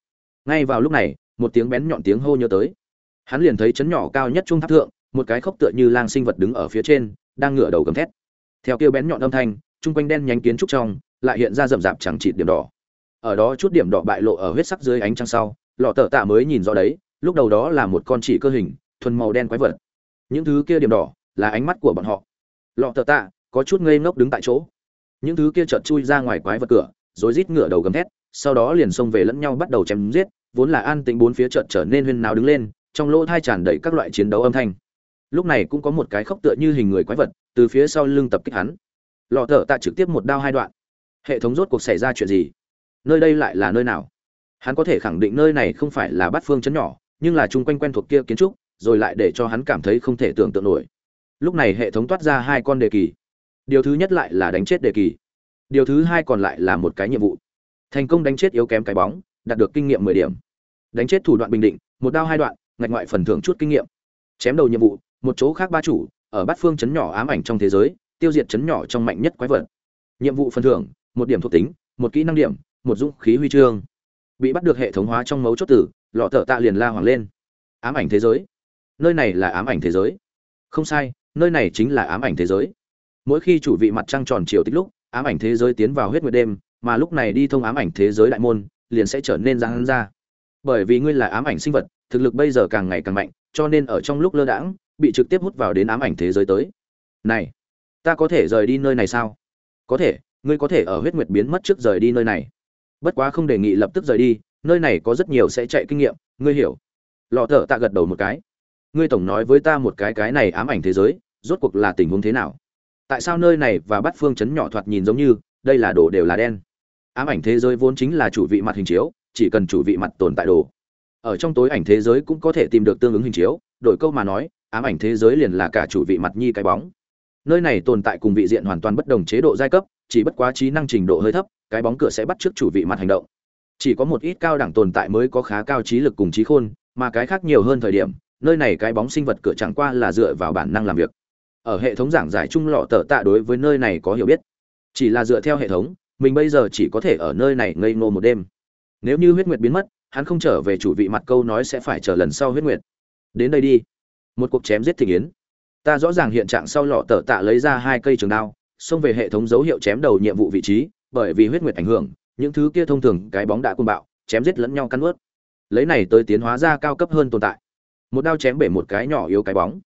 Ngay vào lúc này, một tiếng bén nhọn tiếng hô nhớ tới. Hắn liền thấy chấn nhỏ cao nhất trung tháp thượng, một cái khốc tựa như lang sinh vật đứng ở phía trên, đang ngửa đầu gầm thét. Theo kêu bén nhọn âm thanh, chung quanh đen nhánh kiến trúc trong, lại hiện ra rậm rạp chẳng chịt điểm đỏ. Ở đó chút điểm đỏ bại lộ ở huyết sắc dưới ánh trăng sau, lọ tờ tạ mới nhìn rõ đấy, lúc đầu đó là một con chỉ cơ hình, thuần màu đen quái vật. Những thứ kia điểm đỏ là ánh mắt của bọn họ lọ tờ tạ có chút ngây ngốc đứng tại chỗ. Những thứ kia chợt chui ra ngoài quái vật cửa rồi rít ngửa đầu gầm thét sau đó liền xông về lẫn nhau bắt đầu chém giết, vốn là an tĩnh bốn phía chợt trở nên huyên náo đứng lên, trong lỗ thai tràn đầy các loại chiến đấu âm thanh. Lúc này cũng có một cái khóc tựa như hình người quái vật từ phía sau lưng tập kích hắn. Lọ thợ tạ trực tiếp một đao hai đoạn. Hệ thống rốt cuộc xảy ra chuyện gì? Nơi đây lại là nơi nào? Hắn có thể khẳng định nơi này không phải là bát phương chấn nhỏ nhưng là chung quanh quen thuộc kia kiến trúc rồi lại để cho hắn cảm thấy không thể tưởng tượng nổi lúc này hệ thống toát ra hai con đề kỳ. Điều thứ nhất lại là đánh chết đề kỳ. Điều thứ hai còn lại là một cái nhiệm vụ. Thành công đánh chết yếu kém cái bóng, đạt được kinh nghiệm mười điểm. Đánh chết thủ đoạn bình định, một đao hai đoạn, ngạch ngoại phần thưởng chút kinh nghiệm. Chém đầu nhiệm vụ, một chỗ khác ba chủ, ở bát phương chấn nhỏ ám ảnh trong thế giới, tiêu diệt chấn nhỏ trong mạnh nhất quái vật. Nhiệm vụ phần thưởng, một điểm thuộc tính, một kỹ năng điểm, một dũng khí huy chương. Bị bắt được hệ thống hóa trong mấu chốt tử, lọ thợ tạ liền la hoàng lên. Ám ảnh thế giới. Nơi này là ám ảnh thế giới. Không sai nơi này chính là ám ảnh thế giới. Mỗi khi chủ vị mặt trăng tròn chiều tích lúc, ám ảnh thế giới tiến vào huyết nguyệt đêm, mà lúc này đi thông ám ảnh thế giới đại môn, liền sẽ trở nên giang ra. Bởi vì ngươi là ám ảnh sinh vật, thực lực bây giờ càng ngày càng mạnh, cho nên ở trong lúc lơ đãng, bị trực tiếp hút vào đến ám ảnh thế giới tới. Này, ta có thể rời đi nơi này sao? Có thể, ngươi có thể ở huyết nguyệt biến mất trước rời đi nơi này. Bất quá không đề nghị lập tức rời đi, nơi này có rất nhiều sẽ chạy kinh nghiệm, ngươi hiểu. Lọ thở tạ gật đầu một cái ngươi tổng nói với ta một cái cái này ám ảnh thế giới, rốt cuộc là tình huống thế nào? Tại sao nơi này và bắt phương chấn nhỏ thoạt nhìn giống như, đây là đồ đều là đen? Ám ảnh thế giới vốn chính là chủ vị mặt hình chiếu, chỉ cần chủ vị mặt tồn tại đồ. Ở trong tối ảnh thế giới cũng có thể tìm được tương ứng hình chiếu, đổi câu mà nói, ám ảnh thế giới liền là cả chủ vị mặt nhi cái bóng. Nơi này tồn tại cùng vị diện hoàn toàn bất đồng chế độ giai cấp, chỉ bất quá trí năng trình độ hơi thấp, cái bóng cửa sẽ bắt trước chủ vị mặt hành động. Chỉ có một ít cao đẳng tồn tại mới có khá cao trí lực cùng trí khôn, mà cái khác nhiều hơn thời điểm nơi này cái bóng sinh vật cửa chẳng qua là dựa vào bản năng làm việc. Ở hệ thống giảng giải chung lọ tờ tạ đối với nơi này có hiểu biết. Chỉ là dựa theo hệ thống, mình bây giờ chỉ có thể ở nơi này ngây ngô một đêm. Nếu như huyết nguyệt biến mất, hắn không trở về chủ vị mặt câu nói sẽ phải chờ lần sau huyết nguyệt. Đến đây đi. Một cuộc chém giết thị kiến ta rõ ràng hiện trạng sau lọ tờ tạ lấy ra hai cây trường đao, xông về hệ thống dấu hiệu chém đầu nhiệm vụ vị trí, bởi vì huyết nguyệt ảnh hưởng, những thứ kia thông thường cái bóng đã côn bạo, chém giết lẫn nhau cắn ướt lấy này tới tiến hóa ra cao cấp hơn tồn tại một đao chém bể một cái nhỏ yếu cái bóng.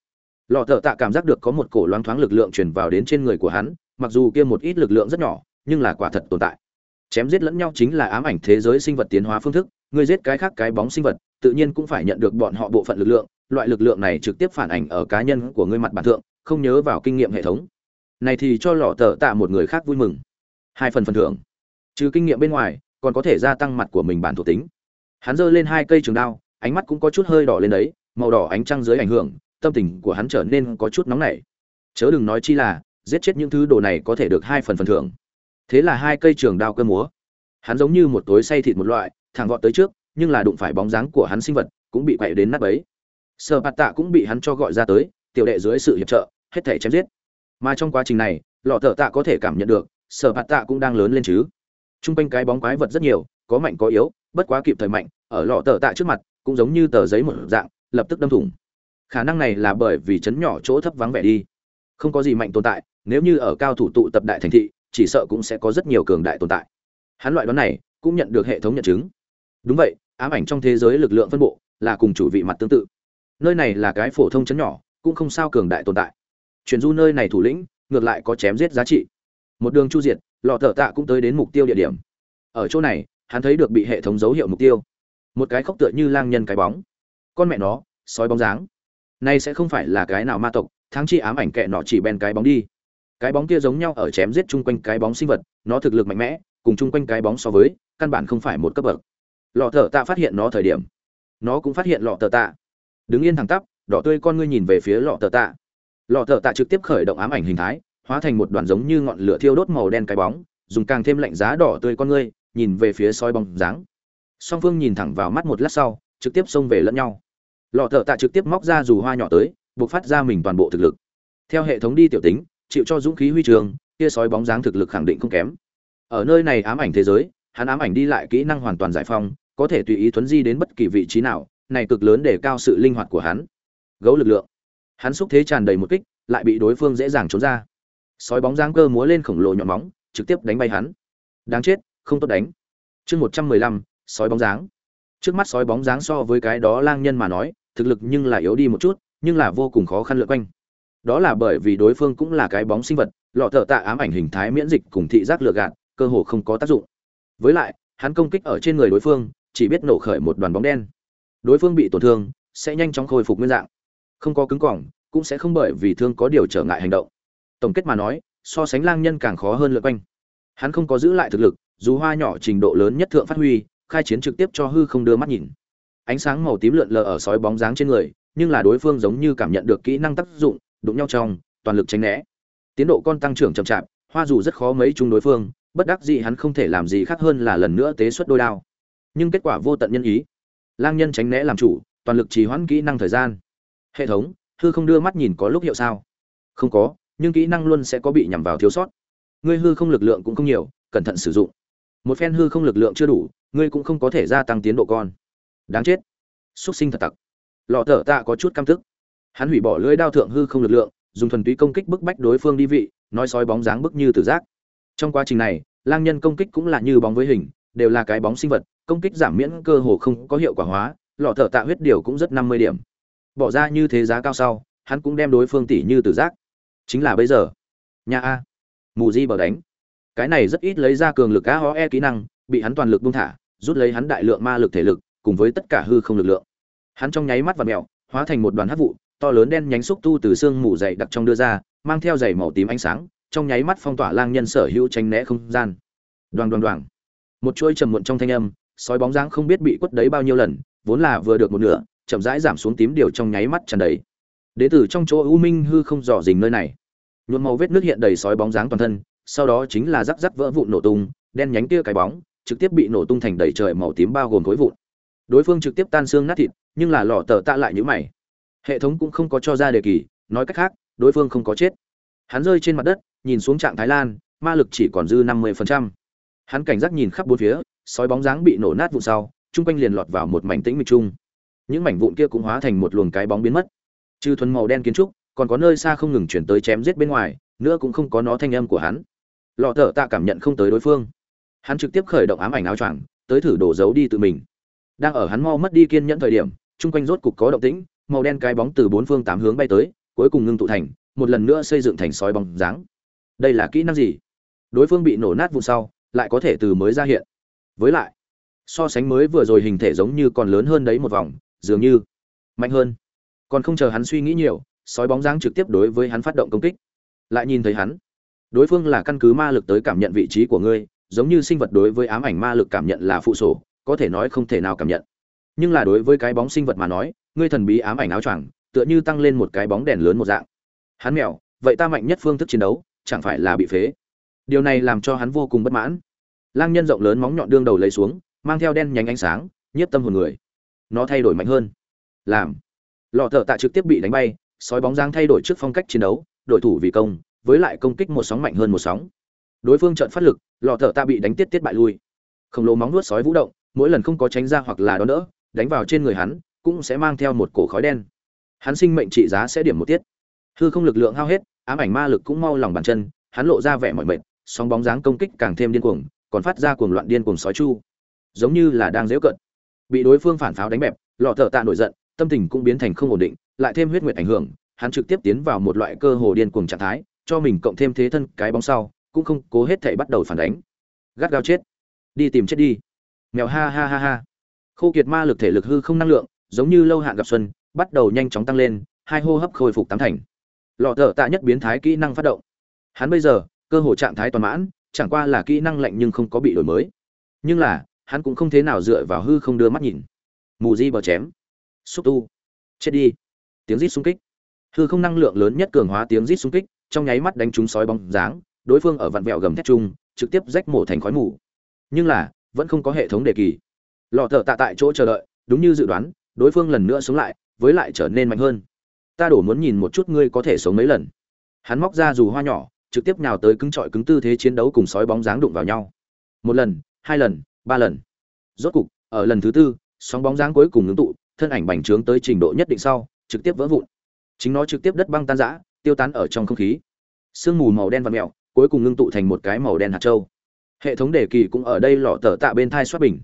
Lò thợ tạ cảm giác được có một cổ loáng thoáng lực lượng truyền vào đến trên người của hắn, mặc dù kia một ít lực lượng rất nhỏ, nhưng là quả thật tồn tại. Chém giết lẫn nhau chính là ám ảnh thế giới sinh vật tiến hóa phương thức, người giết cái khác cái bóng sinh vật, tự nhiên cũng phải nhận được bọn họ bộ phận lực lượng, loại lực lượng này trực tiếp phản ảnh ở cá nhân của ngươi mặt bản thượng, không nhớ vào kinh nghiệm hệ thống. Này thì cho lò thợ tạ một người khác vui mừng. Hai phần phần thưởng. Trừ kinh nghiệm bên ngoài, còn có thể gia tăng mặt của mình bản thuộc tính. Hắn giơ lên hai cây trường đao, ánh mắt cũng có chút hơi đỏ lên đấy màu đỏ ánh trăng dưới ảnh hưởng, tâm tình của hắn trở nên có chút nóng nảy. Chớ đừng nói chi là, giết chết những thứ đồ này có thể được hai phần phần thưởng. Thế là hai cây trường đao cơ múa. Hắn giống như một tối say thịt một loại, thẳng vọt tới trước, nhưng là đụng phải bóng dáng của hắn sinh vật, cũng bị quậy đến nát bấy. Sơ bạt tạ cũng bị hắn cho gọi ra tới, tiểu đệ dưới sự hiệp trợ, hết thể chém giết. Mà trong quá trình này, lọ thợ tạ có thể cảm nhận được, sở bạt tạ cũng đang lớn lên chứ. T r u n g quanh cái bóng quái vật rất nhiều, có mạnh có yếu, bất quá kịp thời mạnh, ở lọ thợ tạ trước mặt, cũng giống như tờ giấy một dạng lập tức đâm thủng. Khả năng này là bởi vì chấn nhỏ chỗ thấp vắng vẻ đi. Không có gì mạnh tồn tại, nếu như ở cao thủ tụ tập đại thành thị, chỉ sợ cũng sẽ có rất nhiều cường đại tồn tại. Hắn loại đoán này cũng nhận được hệ thống nhận chứng. Đúng vậy, ám ảnh trong thế giới lực lượng phân bộ là cùng chủ vị mặt tương tự. Nơi này là cái phổ thông chấn nhỏ, cũng không sao cường đại tồn tại. Chuyển du nơi này thủ lĩnh, ngược lại có chém giết giá trị. Một đường chu diệt, lọ thợ tạ cũng tới đến mục tiêu địa điểm. Ở chỗ này, hắn thấy được bị hệ thống dấu hiệu mục tiêu. Một cái khốc tựa như lang nhân cái bóng con mẹ nó, sói bóng dáng. Nay sẽ không phải là cái nào ma tộc thắng chi ám ảnh kệ nọ chỉ bèn cái bóng đi. Cái bóng kia giống nhau ở chém giết chung quanh cái bóng sinh vật, nó thực lực mạnh mẽ, cùng chung quanh cái bóng so với, căn bản không phải một cấp bậc. Lọ thợ tạ phát hiện nó thời điểm. Nó cũng phát hiện lọ thợ tạ. Đứng yên thẳng tắp, đỏ tươi con ngươi nhìn về phía lọ thợ tạ. Lọ thợ tạ trực tiếp khởi động ám ảnh hình thái, hóa thành một đoàn giống như ngọn lửa thiêu đốt màu đen cái bóng, dùng càng thêm lạnh giá đỏ tươi con ngươi, nhìn về phía soi bóng dáng. Song phương nhìn thẳng vào mắt một lát sau, trực tiếp xông về lẫn nhau lọ thợ tạ trực tiếp móc ra dù hoa nhỏ tới, buộc phát ra mình toàn bộ thực lực. Theo hệ thống đi tiểu tính, chịu cho dũng khí huy trường kia sói bóng dáng thực lực khẳng định không kém. Ở nơi này ám ảnh thế giới, hắn ám ảnh đi lại kỹ năng hoàn toàn giải phong có thể tùy ý thuấn di đến bất kỳ vị trí nào, này cực lớn để cao sự linh hoạt của hắn. Gấu lực lượng. Hắn xúc thế tràn đầy một kích, lại bị đối phương dễ dàng trốn ra. Sói bóng dáng cơ múa lên khổng lồ nhọn móng, trực tiếp đánh bay hắn. Đáng chết, không tốt đánh. Chương một trăm mười lăm, sói bóng dáng trước mắt sói bóng dáng so với cái đó lang nhân mà nói, thực lực nhưng là yếu đi một chút, nhưng là vô cùng khó khăn lượn quanh. Đó là bởi vì đối phương cũng là cái bóng sinh vật, lọ thợ tạ ám ảnh hình thái miễn dịch cùng thị giác lựa gạt, cơ hồ không có tác dụng. Với lại, hắn công kích ở trên người đối phương, chỉ biết nổ khởi một đoàn bóng đen. Đối phương bị tổn thương, sẽ nhanh chóng khôi phục nguyên dạng. Không có cứng cỏng, cũng sẽ không bởi vì thương có điều trở ngại hành động. Tổng kết mà nói, so sánh lang nhân càng khó hơn lượn quanh. Hắn không có giữ lại thực lực, dù hoa nhỏ trình độ lớn nhất thượng phát huy khai chiến trực tiếp cho hư không đưa mắt nhìn. Ánh sáng màu tím lượn lờ ở sói bóng dáng trên người, nhưng là đối phương giống như cảm nhận được kỹ năng tác dụng, đụng nhau trong, toàn lực tránh né. Tiến độ con tăng trưởng chậm chạp, hoa dù rất khó mấy chung đối phương, bất đắc dĩ hắn không thể làm gì khác hơn là lần nữa tế xuất đôi đao. Nhưng kết quả vô tận nhân ý. Lang nhân tránh né làm chủ, toàn lực trì hoãn kỹ năng thời gian. Hệ thống, hư không đưa mắt nhìn có lúc hiệu sao? Không có, nhưng kỹ năng luôn sẽ có bị nhằm vào thiếu sót. Ngươi hư không lực lượng cũng không nhiều, cẩn thận sử dụng một phen hư không lực lượng chưa đủ, ngươi cũng không có thể gia tăng tiến độ con. Đáng chết. Xúc sinh thật tặc. Lọ thở tạ có chút căm tức. Hắn hủy bỏ lưỡi đao thượng hư không lực lượng, dùng thuần túy công kích bức bách đối phương đi vị, nói sói bóng dáng bức như tử giác. Trong quá trình này, lang nhân công kích cũng là như bóng với hình, đều là cái bóng sinh vật, công kích giảm miễn cơ hồ không có hiệu quả hóa, lọ thở tạ huyết điều cũng rất năm mươi điểm. Bỏ ra như thế giá cao sau, hắn cũng đem đối phương tỷ như tử giác. Chính là bây giờ. Nhà a. Mù di bờ đánh cái này rất ít lấy ra cường lực a ho e kỹ năng, bị hắn toàn lực buông thả, rút lấy hắn đại lượng ma lực thể lực, cùng với tất cả hư không lực lượng. Hắn trong nháy mắt và mèo, hóa thành một đoàn hắc vụ, to lớn đen nhánh xúc tu từ xương mù dày đặc trong đưa ra, mang theo dày màu tím ánh sáng, trong nháy mắt phong tỏa lang nhân sở hữu tránh né không gian. Đoàng đoàng đoàng. Một chuỗi trầm muộn trong thanh âm, sói bóng dáng không biết bị quất đấy bao nhiêu lần, vốn là vừa được một nửa, chậm rãi giảm xuống tím điều trong nháy mắt tràn đầy. Đế tử trong chỗ u minh hư không dò dình nơi này. Nhuộm màu vết nước hiện đầy sói bóng dáng toàn thân sau đó chính là rắc rắc vỡ vụn nổ tung, đen nhánh kia cái bóng trực tiếp bị nổ tung thành đầy trời màu tím bao gồm khối vụn. Đối phương trực tiếp tan xương nát thịt, nhưng là lọ tờ tạ lại như mày. Hệ thống cũng không có cho ra đề kỳ, nói cách khác, đối phương không có chết. Hắn rơi trên mặt đất, nhìn xuống trạng thái lan, ma lực chỉ còn dư năm mươi hắn cảnh giác nhìn khắp bốn phía, sói bóng dáng bị nổ nát vụn sau, chung quanh liền lọt vào một mảnh tĩnh mịch chung. Những mảnh vụn kia cũng hóa thành một luồng cái bóng biến mất. Trừ thuần màu đen kiến trúc, còn có nơi xa không ngừng chuyển tới chém giết bên ngoài, nữa cũng không có nó thanh âm của hắn lọ thở tạ cảm nhận không tới đối phương. Hắn trực tiếp khởi động ám ảnh áo choàng, tới thử đổ giấu đi tự mình. Đang ở hắn mau mất đi kiên nhẫn thời điểm, chung quanh rốt cục có động tĩnh, màu đen cái bóng từ bốn phương tám hướng bay tới, cuối cùng ngưng tụ thành, một lần nữa xây dựng thành sói bóng dáng. Đây là kỹ năng gì? Đối phương bị nổ nát vụ sau, lại có thể từ mới ra hiện. Với lại, so sánh mới vừa rồi hình thể giống như còn lớn hơn đấy một vòng, dường như mạnh hơn. Còn không chờ hắn suy nghĩ nhiều, sói bóng dáng trực tiếp đối với hắn phát động công kích. Lại nhìn thấy hắn đối phương là căn cứ ma lực tới cảm nhận vị trí của ngươi, giống như sinh vật đối với ám ảnh ma lực cảm nhận là phụ sổ, có thể nói không thể nào cảm nhận. Nhưng là đối với cái bóng sinh vật mà nói, ngươi thần bí ám ảnh áo choàng, tựa như tăng lên một cái bóng đèn lớn một dạng. Hắn mèo, vậy ta mạnh nhất phương thức chiến đấu, chẳng phải là bị phế. Điều này làm cho hắn vô cùng bất mãn. Lang nhân rộng lớn móng nhọn đương đầu lấy xuống, mang theo đen nhánh ánh sáng, nhiếp tâm hồn người. Nó thay đổi mạnh hơn. Làm. Lọ thợ tạ trực tiếp bị đánh bay, sói bóng giang thay đổi trước phong cách chiến đấu đội thủ vì công với lại công kích một sóng mạnh hơn một sóng. Đối phương trận phát lực lò thợ tạ bị đánh tiết tiết bại lui. Khổng lồ móng nuốt sói vũ động, mỗi lần không có tránh ra hoặc là đón đỡ, đánh vào trên người hắn, cũng sẽ mang theo một cổ khói đen. Hắn sinh mệnh trị giá sẽ điểm một tiết. Hư không lực lượng hao hết, ám ảnh ma lực cũng mau lòng bàn chân, hắn lộ ra vẻ mọi mệt, sóng bóng dáng công kích càng thêm điên cuồng, còn phát ra cuồng loạn điên cuồng sói chu. Giống như là đang dễu cận bị đối phương phản pháo đánh bẹp, lọ thợ tạ nổi giận, tâm tình cũng biến thành không ổn định, lại thêm huyết nguyệt ảnh hưởng, hắn trực tiếp tiến vào một loại cơ hồ điên cuồng trạng thái cho mình cộng thêm thế thân cái bóng sau, cũng không cố hết thể bắt đầu phản đánh. Gắt gao chết. Đi tìm chết đi. Mèo ha ha ha ha. Khô kiệt ma lực thể lực hư không năng lượng, giống như lâu hạn gặp xuân, bắt đầu nhanh chóng tăng lên, hai hô hấp khôi phục tám thành. Lọ thở tạ nhất biến thái kỹ năng phát động. Hắn bây giờ, cơ hồ trạng thái toàn mãn, chẳng qua là kỹ năng lạnh nhưng không có bị đổi mới. Nhưng là, hắn cũng không thế nào dựa vào hư không đưa mắt nhìn. Mù di bờ chém. Xúc tu. Chết đi. Tiếng rít xung kích. Hư không năng lượng lớn nhất cường hóa tiếng rít xung kích trong nháy mắt đánh trúng sói bóng dáng, đối phương ở vặn vẹo gầm thét chung, trực tiếp rách mổ thành khói mù. Nhưng là, vẫn không có hệ thống đề kỳ. Lọ thở tạ tại chỗ chờ đợi, đúng như dự đoán, đối phương lần nữa sống lại, với lại trở nên mạnh hơn. Ta đổ muốn nhìn một chút ngươi có thể sống mấy lần. Hắn móc ra dù hoa nhỏ, trực tiếp nhào tới cứng trọi cứng tư thế chiến đấu cùng sói bóng dáng đụng vào nhau. Một lần, hai lần, ba lần. Rốt cục, ở lần thứ tư, sóng bóng dáng cuối cùng ngưng tụ, thân ảnh bành trướng tới trình độ nhất định sau, trực tiếp vỡ vụn. Chính nó trực tiếp đất băng tan rã tiêu tán ở trong không khí. Sương mù màu đen và mẹo cuối cùng ngưng tụ thành một cái màu đen hạt châu. Hệ thống đề kỳ cũng ở đây lọ tờ tạ bên thai soát bình.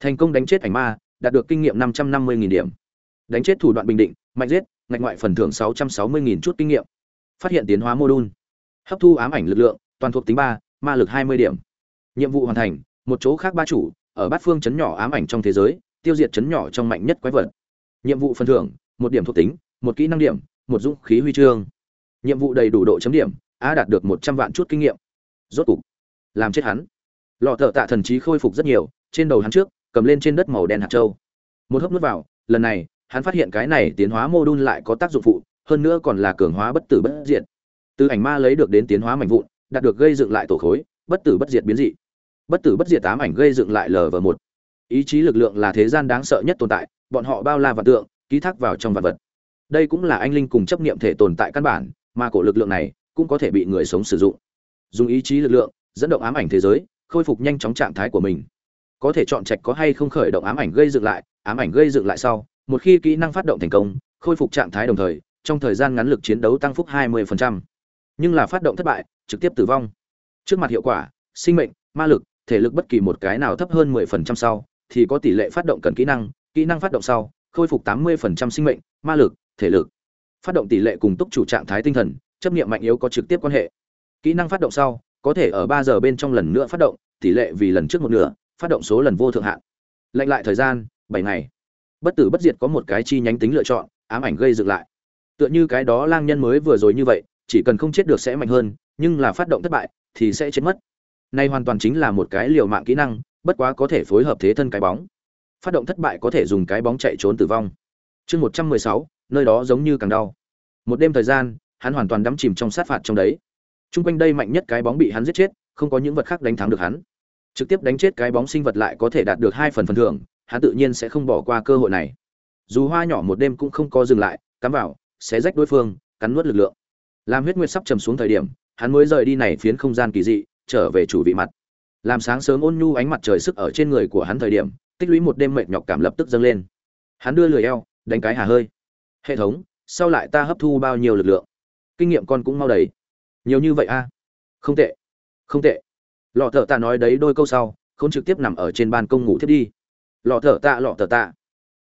Thành công đánh chết ảnh ma, đạt được kinh nghiệm năm trăm năm mươi điểm. Đánh chết thủ đoạn bình định, mạnh giết, ngạch ngoại phần thưởng sáu trăm sáu mươi chút kinh nghiệm. Phát hiện tiến hóa mô đun. Hấp thu ám ảnh lực lượng, toàn thuộc tính ba, ma lực hai mươi điểm. Nhiệm vụ hoàn thành, một chỗ khác ba chủ, ở bát phương chấn nhỏ ám ảnh trong thế giới, tiêu diệt chấn nhỏ trong mạnh nhất quái vật. Nhiệm vụ phần thưởng, một điểm thuộc tính, một kỹ năng điểm, một dũng khí huy chương nhiệm vụ đầy đủ độ chấm điểm, a đạt được một trăm vạn chút kinh nghiệm. Rốt cục, làm chết hắn. Lọ thợ tạ thần trí khôi phục rất nhiều, trên đầu hắn trước, cầm lên trên đất màu đen hạt châu. Một hớp nước vào, lần này, hắn phát hiện cái này tiến hóa mô đun lại có tác dụng phụ, hơn nữa còn là cường hóa bất tử bất diệt. Từ ảnh ma lấy được đến tiến hóa mạnh vụn, đạt được gây dựng lại tổ khối, bất tử bất diệt biến dị. Bất tử bất diệt tám ảnh gây dựng lại lv một. Ý chí lực lượng là thế gian đáng sợ nhất tồn tại, bọn họ bao la vật tượng, ký thác vào trong vật vật. Đây cũng là anh linh cùng chấp niệm thể tồn tại căn bản mà cổ lực lượng này cũng có thể bị người sống sử dụng. Dùng ý chí lực lượng, dẫn động ám ảnh thế giới, khôi phục nhanh chóng trạng thái của mình. Có thể chọn trạch có hay không khởi động ám ảnh gây dựng lại, ám ảnh gây dựng lại sau, một khi kỹ năng phát động thành công, khôi phục trạng thái đồng thời, trong thời gian ngắn lực chiến đấu tăng phúc 20%. nhưng là phát động thất bại, trực tiếp tử vong. Trước mặt hiệu quả, sinh mệnh, ma lực, thể lực bất kỳ một cái nào thấp hơn 10% sau, thì có tỷ lệ phát động cần kỹ năng kỹ năng phát động sau, khôi phục 80% sinh mệnh, ma lực, thể lực phát động tỷ lệ cùng túc chủ trạng thái tinh thần, chấp niệm mạnh yếu có trực tiếp quan hệ. Kỹ năng phát động sau, có thể ở ba giờ bên trong lần nữa phát động, tỷ lệ vì lần trước một nửa, phát động số lần vô thượng hạn. Lệnh lại thời gian, bảy ngày. Bất tử bất diệt có một cái chi nhánh tính lựa chọn, ám ảnh gây dựng lại. Tựa như cái đó lang nhân mới vừa rồi như vậy, chỉ cần không chết được sẽ mạnh hơn, nhưng là phát động thất bại, thì sẽ chết mất. Nay hoàn toàn chính là một cái liều mạng kỹ năng, bất quá có thể phối hợp thế thân cái bóng. Phát động thất bại có thể dùng cái bóng chạy trốn tử vong chương một trăm mười sáu nơi đó giống như càng đau một đêm thời gian hắn hoàn toàn đắm chìm trong sát phạt trong đấy Trung quanh đây mạnh nhất cái bóng bị hắn giết chết, không có những vật khác đánh thắng được hắn. Trực tiếp đánh chết cái bóng sinh vật lại có thể đạt được hai phần phần thưởng, hắn tự nhiên sẽ không bỏ qua cơ hội này. Dù hoa nhỏ một đêm cũng không có dừng lại, cắm vào, xé rách đối phương, cắn nuốt lực lượng. Làm huyết nguyệt sắp trầm xuống thời điểm, hắn mới rời đi này phiến không gian kỳ dị, trở về chủ vị mặt. Làm sáng sớm ôn nhu ánh mặt trời sức ở trên người của hắn thời điểm, tích lũy một đêm mệt nhọc cảm lập tức dâng lên. Hắn đưa lười eo, đánh cái hà hơi. Hệ thống, sau lại ta hấp thu bao nhiêu lực lượng? Kinh nghiệm con cũng mau đầy. Nhiều như vậy a không tệ. Không tệ. Lọ thợ tạ nói đấy đôi câu sau không trực tiếp nằm ở trên ban công ngủ thiết đi. Lọ thợ tạ lọ thợ tạ.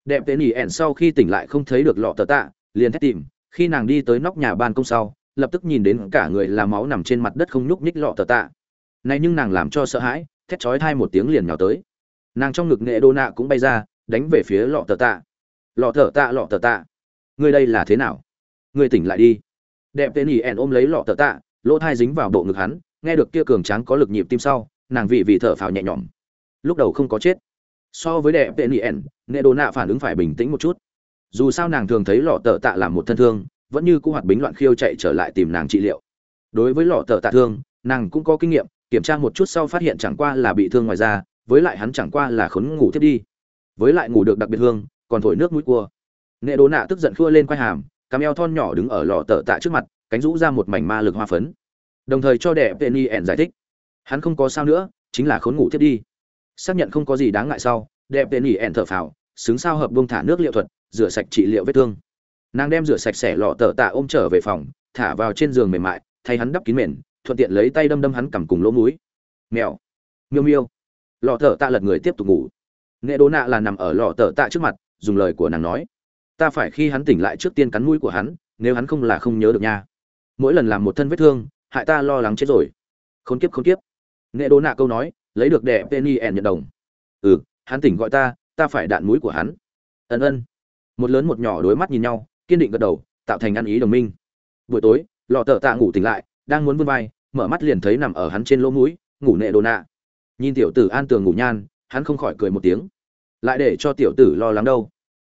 Đẹp tên ỉ ẻn sau khi tỉnh lại không thấy được lọ thợ tạ liền thét tìm. Khi nàng đi tới nóc nhà ban công sau lập tức nhìn đến cả người là máu nằm trên mặt đất không nhúc nhích lọ thợ tạ. Này nhưng nàng làm cho sợ hãi thét chói thai một tiếng liền nhào tới. Nàng trong ngực nghệ đô nạ cũng bay ra đánh về phía lọ thợ tạ lọ thở tạ, lọ thở tạ. Ngươi đây là thế nào? Ngươi tỉnh lại đi. Đẹp tên ỉ ẻn ôm lấy lọ thở tạ, lỗ thai dính vào bộ ngực hắn, nghe được kia cường tráng có lực nhịp tim sau, nàng vị vị thở phào nhẹ nhõm. Lúc đầu không có chết. So với đẹp tên yen nệ đồ nạ phản ứng phải bình tĩnh một chút. Dù sao nàng thường thấy lọ thở tạ làm một thân thương, vẫn như cũng hoạt bính loạn khiêu chạy trở lại tìm nàng trị liệu. Đối với lọ thở tạ thương, nàng cũng có kinh nghiệm, kiểm tra một chút sau phát hiện chẳng qua là bị thương ngoài da, với lại hắn chẳng qua là khốn ngủ thiết đi. Với lại ngủ được đặc biệt hương còn thổi nước mũi cua. Nệ đồ nạ tức giận khua lên quai hàm cam eo thon nhỏ đứng ở lọ tợ tạ trước mặt, cánh rũ ra một mảnh ma lực hoa phấn. Đồng thời cho đẹp penny ẻn giải thích. Hắn không có sao nữa, chính là khốn ngủ thiết đi. Xác nhận không có gì đáng ngại sau đẹp penny ẻn thở phào, xứng sao hợp bông thả nước liệu thuật, rửa sạch trị liệu vết thương. Nàng đem rửa sạch sẽ lọ tờ tạ ôm trở về phòng, thả vào trên giường mềm mại, thay hắn đắp kín mền, thuận tiện lấy tay đâm đâm hắn cầm cùng lỗ mũi. Mèo. Miêu miêu. Lọ tờ tạ lật người tiếp tục ngủ. Nghệ đố nạ là nằm ở lọ tờ tạ trước mặt dùng lời của nàng nói. Ta phải khi hắn tỉnh lại trước tiên cắn mũi của hắn, nếu hắn không là không nhớ được nha. Mỗi lần làm một thân vết thương, hại ta lo lắng chết rồi. Khốn kiếp khốn kiếp. Nghệ đố nạ câu nói, lấy được đệ penny ẻn nhận đồng. Ừ hắn tỉnh gọi ta ta phải đạn mũi của hắn. Ân ân. Một lớn một nhỏ đối mắt nhìn nhau, kiên định gật đầu, tạo thành ăn ý đồng minh. Buổi tối, lọ tợ tạ ngủ tỉnh lại, đang muốn vươn vai, mở mắt liền thấy nằm ở hắn trên lỗ mũi, ngủ nệ đồ nạ. Nhìn tiểu tử an tường ngủ nhan, hắn không khỏi cười một tiếng lại để cho tiểu tử lo lắng đâu.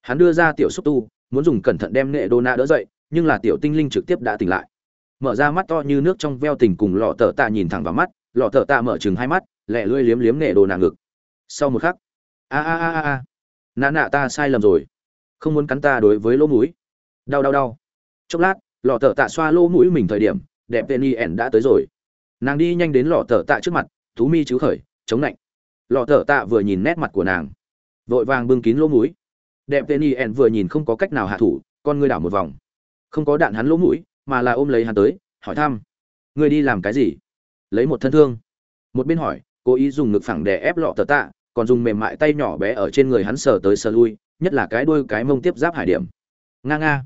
Hắn đưa ra tiểu xúc tu, muốn dùng cẩn thận đem nệ đô na đỡ dậy, nhưng là tiểu tinh linh trực tiếp đã tỉnh lại. Mở ra mắt to như nước trong veo tình cùng lọ tờ tạ nhìn thẳng vào mắt, lọ tờ tạ mở chừng hai mắt lẹ lưỡi liếm liếm nệ đồ nàng ngực. Sau một khắc, a a a a a nạ nạ ta sai lầm rồi. Không muốn cắn ta đối với lỗ mũi. Đau đau đau. Chốc lát, lọ tờ tạ xoa lỗ mũi mình thời điểm, đẹp penny ẻn đã tới rồi. Nàng đi nhanh đến lọ tờ tạ trước mặt, thú mi chứ khởi, chống lạnh lọ tờ tạ vừa nhìn nét mặt của nàng vội vàng bưng kín lỗ mũi. Đẹp tên yen vừa nhìn không có cách nào hạ thủ, con ngươi đảo một vòng. Không có đạn hắn lỗ mũi, mà là ôm lấy hắn tới, hỏi thăm. Ngươi đi làm cái gì? Lấy một thân thương. Một bên hỏi, cố ý dùng ngực phẳng để ép lọ tờ tạ, còn dùng mềm mại tay nhỏ bé ở trên người hắn sờ tới sờ lui, nhất là cái đuôi cái mông tiếp giáp hải điểm. Nga nga.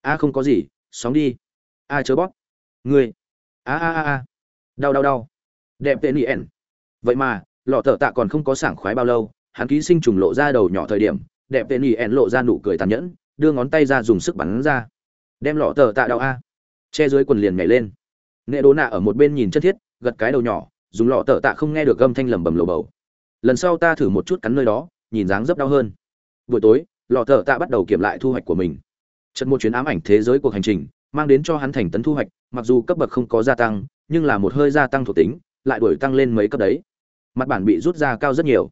A không có gì, sóng đi. A chớ bóp. Ngươi. A a a a. Đau đau đau. Đẹp tên yen. Vậy mà, lọ tờ tạ còn không có sảng khoái bao lâu hắn ký sinh trùng lộ ra đầu nhỏ thời điểm, đẹp tên nhì ẻn lộ ra nụ cười tàn nhẫn, đưa ngón tay ra dùng sức bắn ra. Đem lọ tờ tạ đạo a. Che dưới quần liền nhảy lên. Nghệ đố nạ ở một bên nhìn chân thiết, gật cái đầu nhỏ, dùng lọ tờ tạ không nghe được gâm thanh lầm bầm lồ bầu. Lần sau ta thử một chút cắn nơi đó, nhìn dáng dấp đau hơn. Buổi tối, lọ tờ tạ bắt đầu kiểm lại thu hoạch của mình. Trận một chuyến ám ảnh thế giới cuộc hành trình, mang đến cho hắn thành tấn thu hoạch, mặc dù cấp bậc không có gia tăng, nhưng là một hơi gia tăng thuộc tính, lại đuổi tăng lên mấy cấp đấy. Mặt bản bị rút ra cao rất nhiều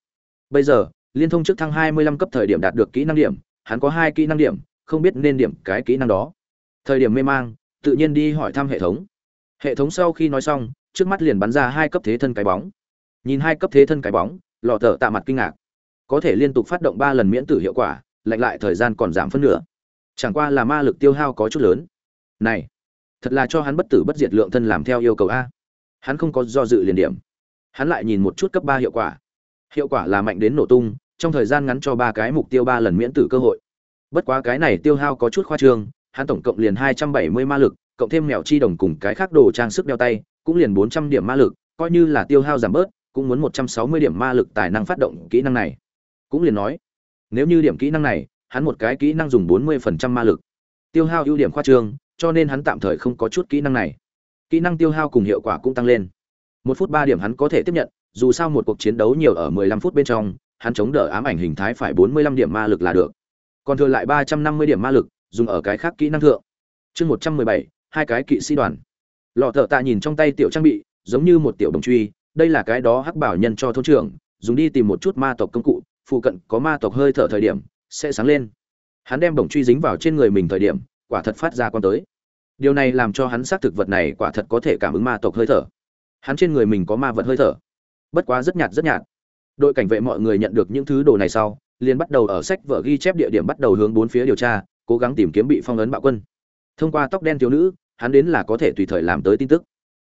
bây giờ, liên thông trước thăng 25 cấp thời điểm đạt được kỹ năng điểm, hắn có hai kỹ năng điểm, không biết nên điểm cái kỹ năng đó. Thời điểm mê mang, tự nhiên đi hỏi thăm hệ thống. Hệ thống sau khi nói xong, trước mắt liền bắn ra hai cấp thế thân cái bóng. Nhìn hai cấp thế thân cái bóng, lọ thở tạ mặt kinh ngạc. Có thể liên tục phát động ba lần miễn tử hiệu quả, lạnh lại thời gian còn giảm phân nửa. Chẳng qua là ma lực tiêu hao có chút lớn. Này, thật là cho hắn bất tử bất diệt lượng thân làm theo yêu cầu a. Hắn không có do dự liền điểm. Hắn lại nhìn một chút cấp ba hiệu quả hiệu quả là mạnh đến nổ tung, trong thời gian ngắn cho ba cái mục tiêu ba lần miễn tử cơ hội. Bất quá cái này tiêu hao có chút khoa trương, hắn tổng cộng liền hai trăm bảy mươi ma lực, cộng thêm mèo chi đồng cùng cái khác đồ trang sức đeo tay, cũng liền bốn trăm điểm ma lực, coi như là tiêu hao giảm bớt, cũng muốn một trăm sáu mươi điểm ma lực tài năng phát động kỹ năng này. Cũng liền nói, nếu như điểm kỹ năng này, hắn một cái kỹ năng dùng bốn mươi phần trăm ma lực. Tiêu hao ưu điểm khoa trương, cho nên hắn tạm thời không có chút kỹ năng này. Kỹ năng tiêu hao cùng hiệu quả cũng tăng lên một phút ba điểm hắn có thể tiếp nhận, dù sao một cuộc chiến đấu nhiều ở mười lăm phút bên trong, hắn chống đỡ ám ảnh hình thái phải bốn mươi lăm điểm ma lực là được. Còn thừa lại ba trăm năm mươi điểm ma lực, dùng ở cái khác kỹ năng thượng. Chương một trăm mười bảy, hai cái kỵ sĩ đoàn. Lọ thợ tạ nhìn trong tay tiểu trang bị, giống như một tiểu đồng truy, đây là cái đó hắc bảo nhân cho thôn trưởng, dùng đi tìm một chút ma tộc công cụ, phụ cận có ma tộc hơi thở thời điểm, sẽ sáng lên. Hắn đem đồng truy dính vào trên người mình thời điểm, quả thật phát ra quan tới. Điều này làm cho hắn xác thực vật này quả thật có thể cảm ứng ma tộc hơi thở hắn trên người mình có ma vật hơi thở. Bất quá rất nhạt rất nhạt. Đội cảnh vệ mọi người nhận được những thứ đồ này sau, liền bắt đầu ở sách vở ghi chép địa điểm bắt đầu hướng bốn phía điều tra, cố gắng tìm kiếm bị phong ấn bạo quân. Thông qua tóc đen thiếu nữ, hắn đến là có thể tùy thời làm tới tin tức.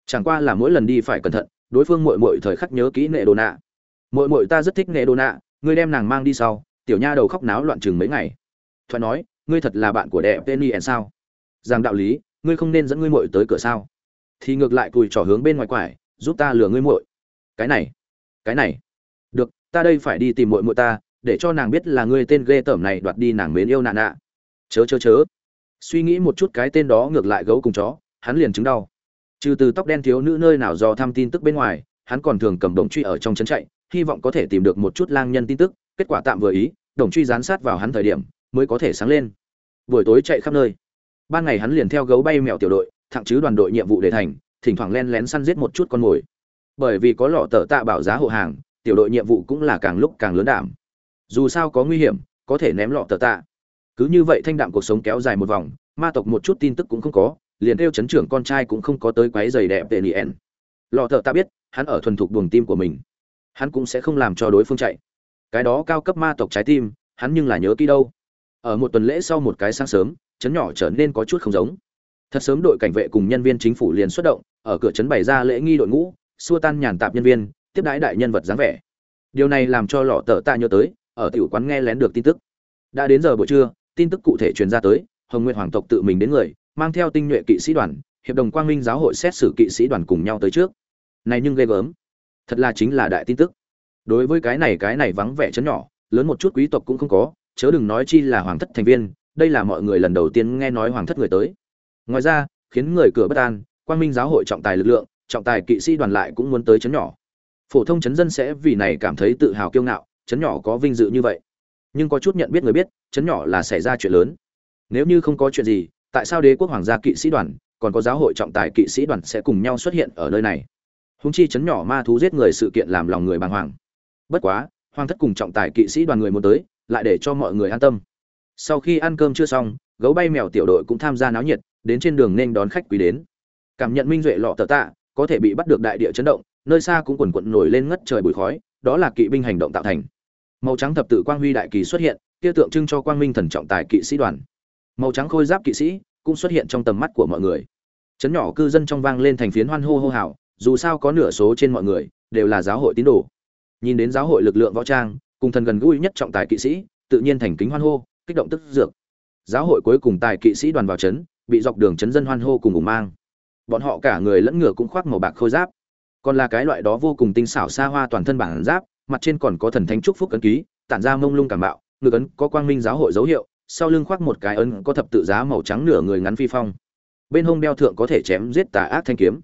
Chẳng qua là mỗi lần đi phải cẩn thận, đối phương mội mội thời khắc nhớ kỹ nệ đồ nạ. Mội mội ta rất thích nệ đồ nạ, ngươi đem nàng mang đi sau, tiểu nha đầu khóc náo loạn chừng mấy ngày. Thoại nói, ngươi thật là bạn của đẹp penny ẻn sao? Rằng đạo lý, ngươi không nên dẫn ngươi muội tới cửa sao. Thì ngược lại cùi trỏ hướng bên ngoài quải giúp ta lừa ngươi muội. Cái này cái này. Được, ta đây phải đi tìm muội muội ta, để cho nàng biết là ngươi tên ghê tởm này đoạt đi nàng mến yêu nạn nạ chớ chớ chớ. Suy nghĩ một chút cái tên đó ngược lại gấu cùng chó, hắn liền chứng đau. Trừ từ tóc đen thiếu nữ nơi nào do thăm tin tức bên ngoài, hắn còn thường cầm đồng truy ở trong trấn chạy, hy vọng có thể tìm được một chút lang nhân tin tức, kết quả tạm vừa ý, đồng truy gián sát vào hắn thời điểm, mới có thể sáng lên. Buổi tối chạy khắp nơi. Ban ngày hắn liền theo gấu bay mèo tiểu đội, thẳng chứ đoàn đội nhiệm vụ để thành thỉnh thoảng len lén săn giết một chút con mồi. Bởi vì có lọ tờ tạ bảo giá hộ hàng, tiểu đội nhiệm vụ cũng là càng lúc càng lớn đảm. Dù sao có nguy hiểm, có thể ném lọ tờ tạ. Cứ như vậy thanh đạm cuộc sống kéo dài một vòng, ma tộc một chút tin tức cũng không có, liền theo chấn trưởng con trai cũng không có tới quấy giày đẹp tệ nien lọ tờ tạ biết, hắn ở thuần thục buồng tim của mình. Hắn cũng sẽ không làm cho đối phương chạy. Cái đó cao cấp ma tộc trái tim, hắn nhưng là nhớ kỹ đâu. Ở một tuần lễ sau một cái sáng sớm, chấn nhỏ trở nên có chút không giống thật sớm đội cảnh vệ cùng nhân viên chính phủ liền xuất động, ở cửa trấn bày ra lễ nghi đội ngũ, xua tan nhàn tạp nhân viên, tiếp đãi đại nhân vật dáng vẻ. Điều này làm cho lọ tờ ta nhớ tới, ở tiểu quán nghe lén được tin tức. Đã đến giờ buổi trưa, tin tức cụ thể truyền ra tới, hồng nguyên hoàng tộc tự mình đến người, mang theo tinh nhuệ kỵ sĩ đoàn, hiệp đồng quang minh giáo hội xét xử kỵ sĩ đoàn cùng nhau tới trước. Này nhưng ghê gớm. Thật là chính là đại tin tức. Đối với cái này cái này vắng vẻ chấn nhỏ, lớn một chút quý tộc cũng không có, chớ đừng nói chi là hoàng thất thành viên, đây là mọi người lần đầu tiên nghe nói hoàng thất người tới ngoài ra, khiến người cửa bất an, quang minh giáo hội trọng tài lực lượng, trọng tài kỵ sĩ đoàn lại cũng muốn tới chấn nhỏ. Phổ thông chấn dân sẽ vì này cảm thấy tự hào kiêu ngạo, chấn nhỏ có vinh dự như vậy. Nhưng có chút nhận biết người biết, chấn nhỏ là xảy ra chuyện lớn. Nếu như không có chuyện gì, tại sao đế quốc hoàng gia kỵ sĩ đoàn, còn có giáo hội trọng tài kỵ sĩ đoàn sẽ cùng nhau xuất hiện ở nơi này? Húng chi chấn nhỏ ma thú giết người sự kiện làm lòng người bàng hoàng. Bất quá, hoàng thất cùng trọng tài kỵ sĩ đoàn người muốn tới, lại để cho mọi người an tâm. Sau khi ăn cơm chưa xong, gấu bay mèo tiểu đội cũng tham gia náo nhiệt đến trên đường nên đón khách quý đến. Cảm nhận minh duệ lọ tờ tạ, có thể bị bắt được đại địa chấn động, nơi xa cũng quần quận nổi lên ngất trời bụi khói, đó là kỵ binh hành động tạo thành. Màu trắng thập tự quang huy đại kỳ xuất hiện, kia tượng trưng cho quang minh thần trọng tài kỵ sĩ đoàn. Màu trắng khôi giáp kỵ sĩ cũng xuất hiện trong tầm mắt của mọi người. Chấn nhỏ cư dân trong vang lên thành phiến hoan hô hô hào, dù sao có nửa số trên mọi người đều là giáo hội tín đồ. Nhìn đến giáo hội lực lượng võ trang, cùng thần gần gũi nhất trọng tài kỵ sĩ, tự nhiên thành kính hoan hô, kích động tức dược. Giáo hội cuối cùng tài kỵ sĩ đoàn vào trấn bị dọc đường chấn dân hoan hô cùng ủng mang. Bọn họ cả người lẫn ngựa cũng khoác màu bạc khôi giáp. Còn là cái loại đó vô cùng tinh xảo xa hoa toàn thân bản giáp, mặt trên còn có thần thánh trúc phúc ấn ký, tản ra mông lung cảm bạo, ngực ấn có quang minh giáo hội dấu hiệu, sau lưng khoác một cái ấn có thập tự giá màu trắng nửa người ngắn phi phong. Bên hông đeo thượng có thể chém giết tà ác thanh kiếm.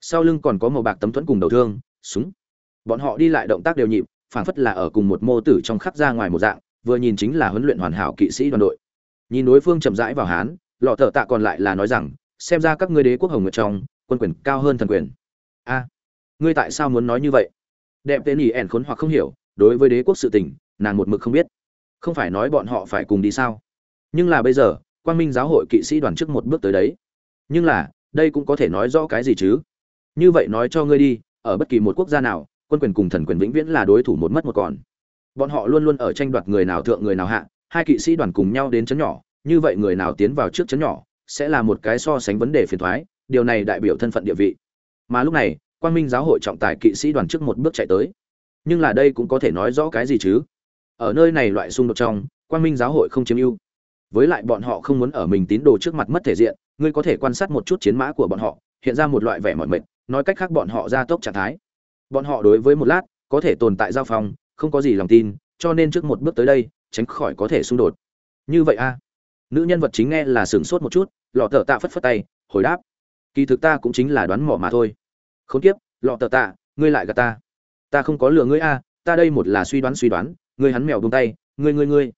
Sau lưng còn có màu bạc tấm thuẫn cùng đầu thương, súng. Bọn họ đi lại động tác đều nhịp, phảng phất là ở cùng một mô tử trong khắc ra ngoài một dạng, vừa nhìn chính là huấn luyện hoàn hảo kỵ sĩ đoàn đội. Nhìn đối phương chậm rãi vào hán lọ thợ tạ còn lại là nói rằng, xem ra các ngươi đế quốc hồng nguyệt trong, quân quyền cao hơn thần quyền. A, ngươi tại sao muốn nói như vậy? Đẹp tên ỉ ẻn khốn hoặc không hiểu, đối với đế quốc sự tình, nàng một mực không biết. Không phải nói bọn họ phải cùng đi sao? Nhưng là bây giờ, quang minh giáo hội kỵ sĩ đoàn trước một bước tới đấy. Nhưng là, đây cũng có thể nói rõ cái gì chứ? Như vậy nói cho ngươi đi, ở bất kỳ một quốc gia nào, quân quyền cùng thần quyền vĩnh viễn là đối thủ một mất một còn. Bọn họ luôn luôn ở tranh đoạt người nào thượng người nào hạ, hai kỵ sĩ đoàn cùng nhau đến chấn nhỏ như vậy người nào tiến vào trước chấn nhỏ, sẽ là một cái so sánh vấn đề phiền thoái, điều này đại biểu thân phận địa vị. Mà lúc này, quang minh giáo hội trọng tài kỵ sĩ đoàn trước một bước chạy tới. Nhưng là đây cũng có thể nói rõ cái gì chứ? Ở nơi này loại xung đột trong, quang minh giáo hội không chiếm ưu. Với lại bọn họ không muốn ở mình tín đồ trước mặt mất thể diện, ngươi có thể quan sát một chút chiến mã của bọn họ, hiện ra một loại vẻ mỏi mệt, nói cách khác bọn họ ra tốc trạng thái. Bọn họ đối với một lát, có thể tồn tại giao phong, không có gì lòng tin, cho nên trước một bước tới đây, tránh khỏi có thể xung đột. Như vậy a nữ nhân vật chính nghe là sửng sốt một chút, lọ tờ tạ phất phất tay, hồi đáp. Kỳ thực ta cũng chính là đoán mỏ mà thôi. Không tiếp lọ tờ tạ, ngươi lại gạt ta. Ta không có lừa ngươi a ta đây một là suy đoán suy đoán, ngươi hắn mèo buông tay, ngươi ngươi ngươi.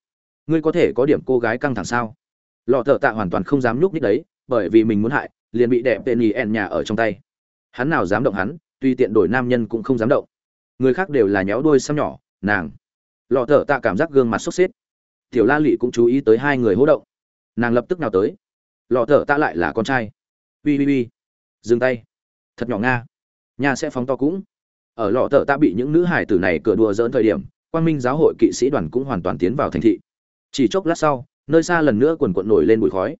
Ngươi có thể có điểm cô gái căng thẳng sao? Lọ tờ tạ hoàn toàn không dám nhúc nhích đấy, bởi vì mình muốn hại, liền bị đẹp tên nhì ẹn nhà ở trong tay. Hắn nào dám động hắn, tuy tiện đổi nam nhân cũng không dám động. Người khác đều là nhéo đôi xăm nhỏ, nàng. Lọ thở tạ cảm giác gương mặt sốt xếp. Tiểu la lụy cũng chú ý tới hai người hỗ động nàng lập tức nào tới. Lọ thở ta lại là con trai. Ui ui ui. Dừng tay. Thật nhỏ nga. Nhà sẽ phóng to cũng. Ở lọ thở ta bị những nữ hải tử này cửa đùa dỡn thời điểm, quang minh giáo hội kỵ sĩ đoàn cũng hoàn toàn tiến vào thành thị. Chỉ chốc lát sau, nơi xa lần nữa quần quận nổi lên bụi khói.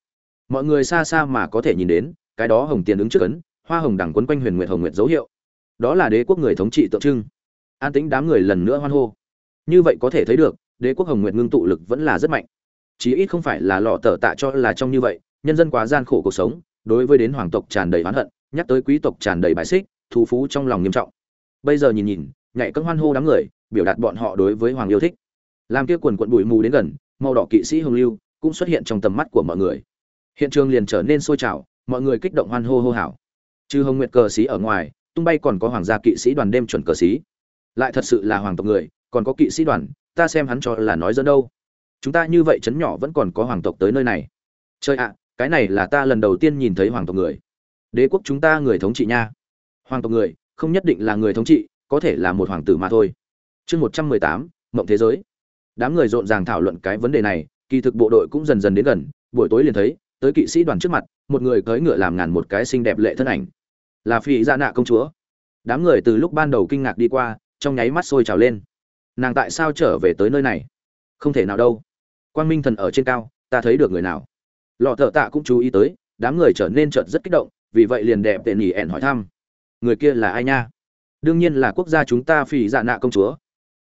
Mọi người xa xa mà có thể nhìn đến, cái đó hồng tiền ứng trước ấn, hoa hồng đằng quấn quanh huyền nguyệt hồng nguyệt dấu hiệu. Đó là đế quốc người thống trị tượng trưng. An tĩnh đám người lần nữa hoan hô. Như vậy có thể thấy được, đế quốc hồng nguyệt ngưng tụ lực vẫn là rất mạnh chí ít không phải là lọ tở tạ cho là trong như vậy, nhân dân quá gian khổ cuộc sống, đối với đến hoàng tộc tràn đầy oán hận, nhắc tới quý tộc tràn đầy bài xích thú phú trong lòng nghiêm trọng. Bây giờ nhìn nhìn nhảy cân hoan hô đám người, biểu đạt bọn họ đối với hoàng yêu thích. Làm kia quần quận bụi mù đến gần, màu đỏ kỵ sĩ hồng lưu cũng xuất hiện trong tầm mắt của mọi người. Hiện trường liền trở nên sôi trào, mọi người kích động hoan hô hô hào. Trừ hồng nguyệt cờ sĩ ở ngoài, tung bay còn có hoàng gia kỵ sĩ đoàn đêm chuẩn cờ sĩ. Lại thật sự là hoàng tộc người, còn có kỵ sĩ đoàn, ta xem hắn cho là nói dẫn đâu chúng ta như vậy chấn nhỏ vẫn còn có hoàng tộc tới nơi này. Chơi ạ, cái này là ta lần đầu tiên nhìn thấy hoàng tộc người. Đế quốc chúng ta người thống trị nha. Hoàng tộc người, không nhất định là người thống trị, có thể là một hoàng tử mà thôi. Chương một trăm mười tám, mộng thế giới. Đám người rộn ràng thảo luận cái vấn đề này, kỳ thực bộ đội cũng dần dần đến gần, buổi tối liền thấy, tới kỵ sĩ đoàn trước mặt, một người cưỡi ngựa làm ngàn một cái xinh đẹp lệ thân ảnh. Là phi gia dạ nạ công chúa. Đám người từ lúc ban đầu kinh ngạc đi qua, trong nháy mắt sôi trào lên. Nàng tại sao trở về tới nơi này? Không thể nào đâu quang minh thần ở trên cao, ta thấy được người nào? Lọ thợ tạ cũng chú ý tới, đám người trở nên trợt rất kích động, vì vậy liền đẹp tệ nỉ ẻn hỏi thăm. Người kia là ai nha? Đương nhiên là quốc gia chúng ta phỉ dạ nạ công chúa.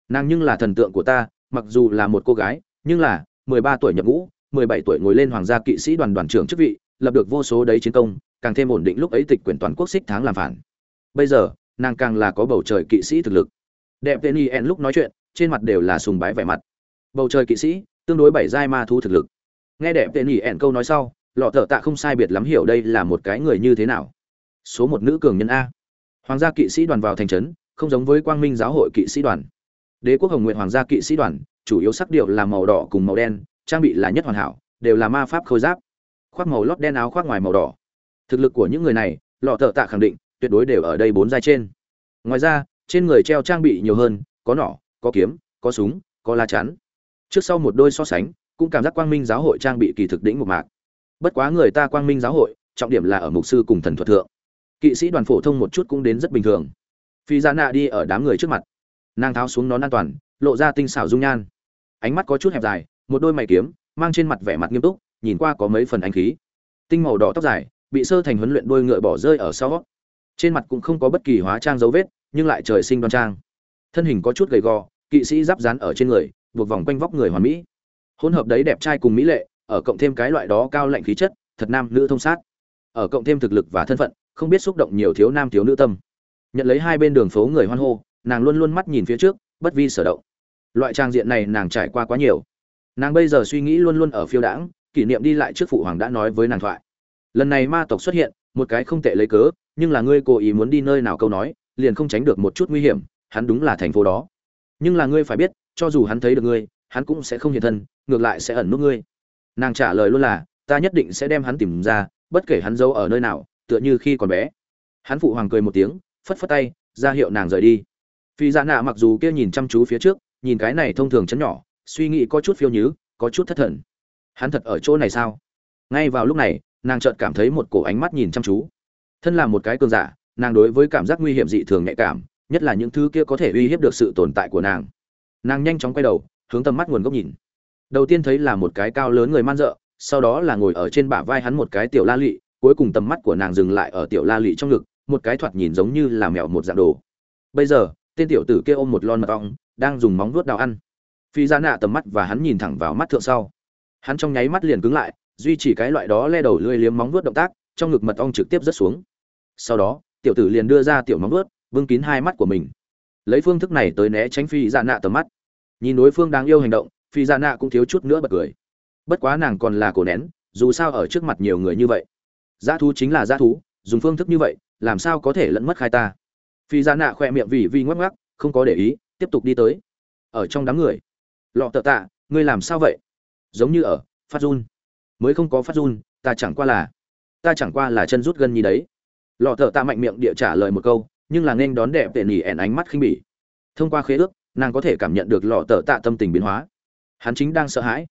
Nàng nhưng là thần tượng của ta, mặc dù là một cô gái, nhưng là mười ba tuổi nhập ngũ, mười bảy tuổi ngồi lên hoàng gia kỵ sĩ đoàn đoàn trưởng chức vị, lập được vô số đấy chiến công, càng thêm ổn định lúc ấy tịch quyển toàn quốc xích tháng làm phản. Bây giờ, nàng càng là có bầu trời kỵ sĩ thực lực. Đẹp tên en lúc nói chuyện, trên mặt đều là sùng bái vẻ mặt. Bầu trời kỵ sĩ tương đối bảy giai ma thu thực lực. Nghe đẹp tên ẹn câu nói sau, lọ thợ tạ không sai biệt lắm hiểu đây là một cái người như thế nào. Số một nữ cường nhân a. Hoàng gia kỵ sĩ đoàn vào thành trấn, không giống với quang minh giáo hội kỵ sĩ đoàn. Đế quốc hồng nguyện hoàng gia kỵ sĩ đoàn, chủ yếu sắc điệu là màu đỏ cùng màu đen, trang bị là nhất hoàn hảo, đều là ma pháp khôi giáp. Khoác màu lót đen áo khoác ngoài màu đỏ. Thực lực của những người này, lọ thợ tạ khẳng định, tuyệt đối đều ở đây bốn giai trên. Ngoài ra, trên người treo trang bị nhiều hơn, có nỏ, có kiếm, có súng, có la chắn trước sau một đôi so sánh, cũng cảm giác quang minh giáo hội trang bị kỳ thực đỉnh một mạc. Bất quá người ta quang minh giáo hội, trọng điểm là ở mục sư cùng thần thuật thượng. Kỵ sĩ đoàn phổ thông một chút cũng đến rất bình thường. Phi dạ gia nạ đi ở đám người trước mặt. Nàng tháo xuống nón an toàn, lộ ra tinh xảo dung nhan. Ánh mắt có chút hẹp dài, một đôi mày kiếm, mang trên mặt vẻ mặt nghiêm túc, nhìn qua có mấy phần ánh khí. Tinh màu đỏ tóc dài, bị sơ thành huấn luyện đôi ngựa bỏ rơi ở sau. Trên mặt cũng không có bất kỳ hóa trang dấu vết, nhưng lại trời sinh đoan trang. Thân hình có chút gầy gò, kỵ sĩ giáp rán ở trên người buộc vòng quanh vóc người hoàn mỹ. Hỗn hợp đấy đẹp trai cùng mỹ lệ, ở cộng thêm cái loại đó cao lạnh khí chất, thật nam nữ thông sát. Ở cộng thêm thực lực và thân phận, không biết xúc động nhiều thiếu nam thiếu nữ tâm. Nhận lấy hai bên đường phố người hoan hô, nàng luôn luôn mắt nhìn phía trước, bất vi sở động. Loại trang diện này nàng trải qua quá nhiều. Nàng bây giờ suy nghĩ luôn luôn ở phiêu đãng, kỷ niệm đi lại trước phụ hoàng đã nói với nàng thoại. Lần này ma tộc xuất hiện, một cái không tệ lấy cớ, nhưng là ngươi cố ý muốn đi nơi nào câu nói, liền không tránh được một chút nguy hiểm, hắn đúng là thành phố đó. Nhưng là ngươi phải biết cho dù hắn thấy được ngươi, hắn cũng sẽ không hiện thân, ngược lại sẽ ẩn nút ngươi. Nàng trả lời luôn là, ta nhất định sẽ đem hắn tìm ra, bất kể hắn giấu ở nơi nào, tựa như khi còn bé. Hắn phụ hoàng cười một tiếng, phất phất tay, ra hiệu nàng rời đi. Phi dạ nạ mặc dù kia nhìn chăm chú phía trước, nhìn cái này thông thường chấn nhỏ, suy nghĩ có chút phiêu nhứ, có chút thất thần. Hắn thật ở chỗ này sao? Ngay vào lúc này, nàng chợt cảm thấy một cổ ánh mắt nhìn chăm chú. Thân là một cái cường giả, nàng đối với cảm giác nguy hiểm dị thường nhạy cảm, nhất là những thứ kia có thể uy hiếp được sự tồn tại của nàng nàng nhanh chóng quay đầu, hướng tầm mắt nguồn gốc nhìn. Đầu tiên thấy là một cái cao lớn người man dợ, sau đó là ngồi ở trên bả vai hắn một cái tiểu la lị, cuối cùng tầm mắt của nàng dừng lại ở tiểu la lị trong ngực, một cái thoạt nhìn giống như là mèo một dạng đồ. Bây giờ, tên tiểu tử kia ôm một lon mật ong, đang dùng móng vuốt đào ăn. Phi ra nạ tầm mắt và hắn nhìn thẳng vào mắt thượng sau. Hắn trong nháy mắt liền cứng lại, duy trì cái loại đó le đầu lưỡi liếm móng vuốt động tác, trong ngực mật ong trực tiếp rớt xuống. Sau đó, tiểu tử liền đưa ra tiểu móng vuốt vương kín hai mắt của mình lấy phương thức này tới né tránh phi dạ nạ tầm mắt. Nhìn đối phương đáng yêu hành động, phi dạ nạ cũng thiếu chút nữa bật cười. Bất quá nàng còn là cổ nén, dù sao ở trước mặt nhiều người như vậy. Dã thú chính là dã thú, dùng phương thức như vậy, làm sao có thể lẫn mất khai ta? Phi dạ nạ khoe miệng vì vi ngoắc ngoắc, không có để ý, tiếp tục đi tới. Ở trong đám người, lọ tợ tạ, ngươi làm sao vậy? Giống như ở, phát run. Mới không có phát run, ta chẳng qua là, ta chẳng qua là chân rút gân như đấy. Lọ thợ tạ mạnh miệng địa trả lời một câu nhưng là nên đón đẹp tệ nỉ ẻn ánh mắt khinh bỉ. Thông qua khế ước, nàng có thể cảm nhận được lọ tờ tạ tâm tình biến hóa. Hắn chính đang sợ hãi.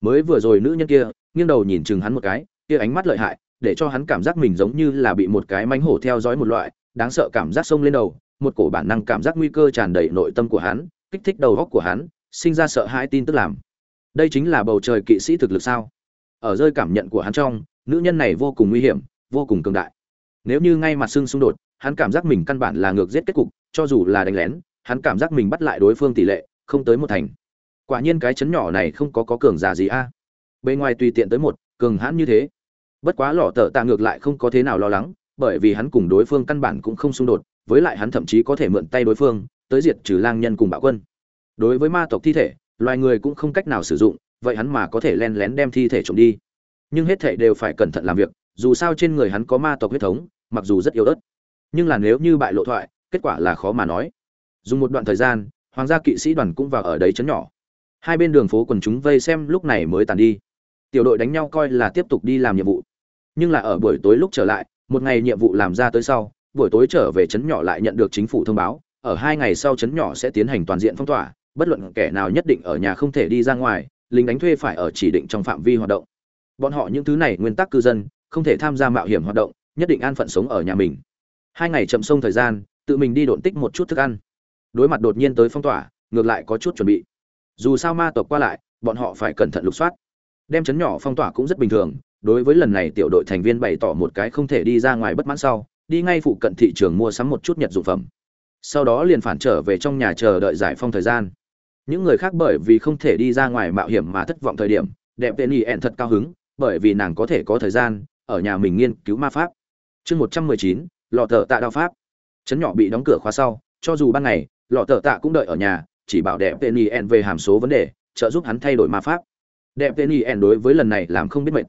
Mới vừa rồi nữ nhân kia, nghiêng đầu nhìn chừng hắn một cái, kia ánh mắt lợi hại, để cho hắn cảm giác mình giống như là bị một cái mánh hổ theo dõi một loại, đáng sợ cảm giác sông lên đầu, một cổ bản năng cảm giác nguy cơ tràn đầy nội tâm của hắn, kích thích đầu góc của hắn, sinh ra sợ hãi tin tức làm. Đây chính là bầu trời kỵ sĩ thực lực sao? Ở rơi cảm nhận của hắn trong, nữ nhân này vô cùng nguy hiểm, vô cùng cường đại. Nếu như ngay mặt xương xung đột hắn cảm giác mình căn bản là ngược giết kết cục, cho dù là đánh lén, hắn cảm giác mình bắt lại đối phương tỷ lệ, không tới một thành. Quả nhiên cái chấn nhỏ này không có có cường giả gì a. À. bên ngoài tùy tiện tới một, cường hãn như thế. Bất quá lọ tờ tạ ngược lại không có thế nào lo lắng, bởi vì hắn cùng đối phương căn bản cũng không xung đột, với lại hắn thậm chí có thể mượn tay đối phương, tới diệt trừ lang nhân cùng bạo quân. Đối với ma tộc thi thể, loài người cũng không cách nào sử dụng, vậy hắn mà có thể len lén đem thi thể trộm đi. Nhưng hết thảy đều phải cẩn thận làm việc, dù sao trên người hắn có ma tộc huyết thống, mặc dù rất yếu ớt nhưng là nếu như bại lộ thoại, kết quả là khó mà nói. Dùng một đoạn thời gian, hoàng gia kỵ sĩ đoàn cũng vào ở đấy chấn nhỏ. Hai bên đường phố quần chúng vây xem lúc này mới tàn đi. Tiểu đội đánh nhau coi là tiếp tục đi làm nhiệm vụ. Nhưng là ở buổi tối lúc trở lại, một ngày nhiệm vụ làm ra tới sau, buổi tối trở về chấn nhỏ lại nhận được chính phủ thông báo, ở hai ngày sau chấn nhỏ sẽ tiến hành toàn diện phong tỏa, bất luận kẻ nào nhất định ở nhà không thể đi ra ngoài, lính đánh thuê phải ở chỉ định trong phạm vi hoạt động. Bọn họ những thứ này nguyên tắc cư dân, không thể tham gia mạo hiểm hoạt động, nhất định an phận sống ở nhà mình hai ngày chậm sông thời gian, tự mình đi độn tích một chút thức ăn. Đối mặt đột nhiên tới phong tỏa, ngược lại có chút chuẩn bị. Dù sao ma tộc qua lại, bọn họ phải cẩn thận lục soát. Đem chấn nhỏ phong tỏa cũng rất bình thường, đối với lần này tiểu đội thành viên bày tỏ một cái không thể đi ra ngoài bất mãn sau, đi ngay phụ cận thị trường mua sắm một chút nhật dụng phẩm. Sau đó liền phản trở về trong nhà chờ đợi giải phong thời gian. Những người khác bởi vì không thể đi ra ngoài mạo hiểm mà thất vọng thời điểm, đẹp tên y ẹn thật cao hứng, bởi vì nàng có thể có thời gian, ở nhà mình nghiên cứu ma pháp. Chương một trăm mười chín lọ thợ tạ đạo pháp. Chấn nhỏ bị đóng cửa khóa sau, cho dù ban ngày, lọ thợ tạ cũng đợi ở nhà, chỉ bảo đẹp tên y về hàm số vấn đề, trợ giúp hắn thay đổi ma pháp. Đẹp tên y đối với lần này làm không biết mệt.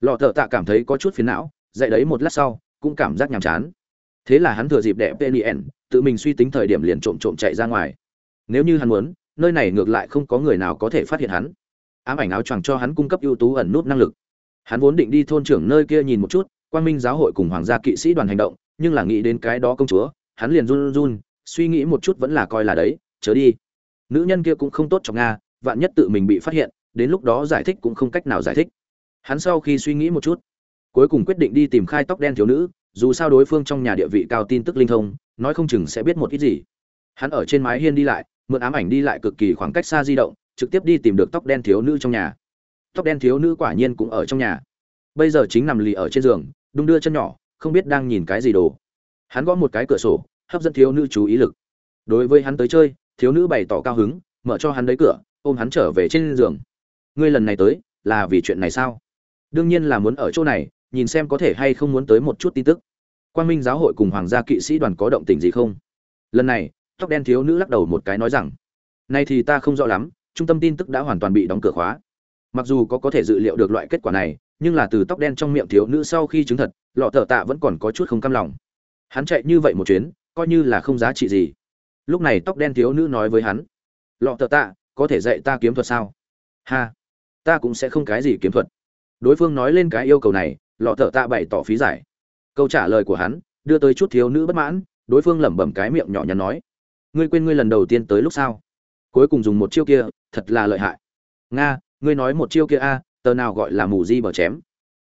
Lọ thợ tạ cảm thấy có chút phiền não, dậy đấy một lát sau, cũng cảm giác nhàm chán. Thế là hắn thừa dịp đẹp tên y tự mình suy tính thời điểm liền trộm trộm chạy ra ngoài. Nếu như hắn muốn, nơi này ngược lại không có người nào có thể phát hiện hắn. Ám ảnh áo choàng cho hắn cung cấp ưu tú ẩn nút năng lực. Hắn vốn định đi thôn trưởng nơi kia nhìn một chút quan minh giáo hội cùng hoàng gia kỵ sĩ đoàn hành động nhưng là nghĩ đến cái đó công chúa, hắn liền run run, suy nghĩ một chút vẫn là coi là đấy, chớ đi. Nữ nhân kia cũng không tốt cho nga, vạn nhất tự mình bị phát hiện, đến lúc đó giải thích cũng không cách nào giải thích. Hắn sau khi suy nghĩ một chút, cuối cùng quyết định đi tìm khai tóc đen thiếu nữ, dù sao đối phương trong nhà địa vị cao tin tức linh thông, nói không chừng sẽ biết một ít gì. Hắn ở trên mái hiên đi lại, mượn ám ảnh đi lại cực kỳ khoảng cách xa di động, trực tiếp đi tìm được tóc đen thiếu nữ trong nhà. Tóc đen thiếu nữ quả nhiên cũng ở trong nhà. Bây giờ chính nằm lì ở trên giường, đung đưa chân nhỏ không biết đang nhìn cái gì đồ. Hắn gõ một cái cửa sổ, hấp dẫn thiếu nữ chú ý lực. Đối với hắn tới chơi, thiếu nữ bày tỏ cao hứng, mở cho hắn đấy cửa, ôm hắn trở về trên giường. Ngươi lần này tới, là vì chuyện này sao? Đương nhiên là muốn ở chỗ này, nhìn xem có thể hay không muốn tới một chút tin tức. Quan minh giáo hội cùng hoàng gia kỵ sĩ đoàn có động tình gì không? Lần này, tóc đen thiếu nữ lắc đầu một cái nói rằng, nay thì ta không rõ lắm, trung tâm tin tức đã hoàn toàn bị đóng cửa khóa. Mặc dù có có thể dự liệu được loại kết quả này nhưng là từ tóc đen trong miệng thiếu nữ sau khi chứng thật, lọ thợ tạ vẫn còn có chút không cam lòng. Hắn chạy như vậy một chuyến, coi như là không giá trị gì. Lúc này tóc đen thiếu nữ nói với hắn, lọ thợ tạ, có thể dạy ta kiếm thuật sao? Ha, ta cũng sẽ không cái gì kiếm thuật. Đối phương nói lên cái yêu cầu này, lọ thợ tạ bày tỏ phí giải. Câu trả lời của hắn, đưa tới chút thiếu nữ bất mãn, đối phương lẩm bẩm cái miệng nhỏ nhắn nói, ngươi quên ngươi lần đầu tiên tới lúc sao? Cuối cùng dùng một chiêu kia, thật là lợi hại. Nga, ngươi nói một chiêu kia a tờ nào gọi là mù di bờ chém.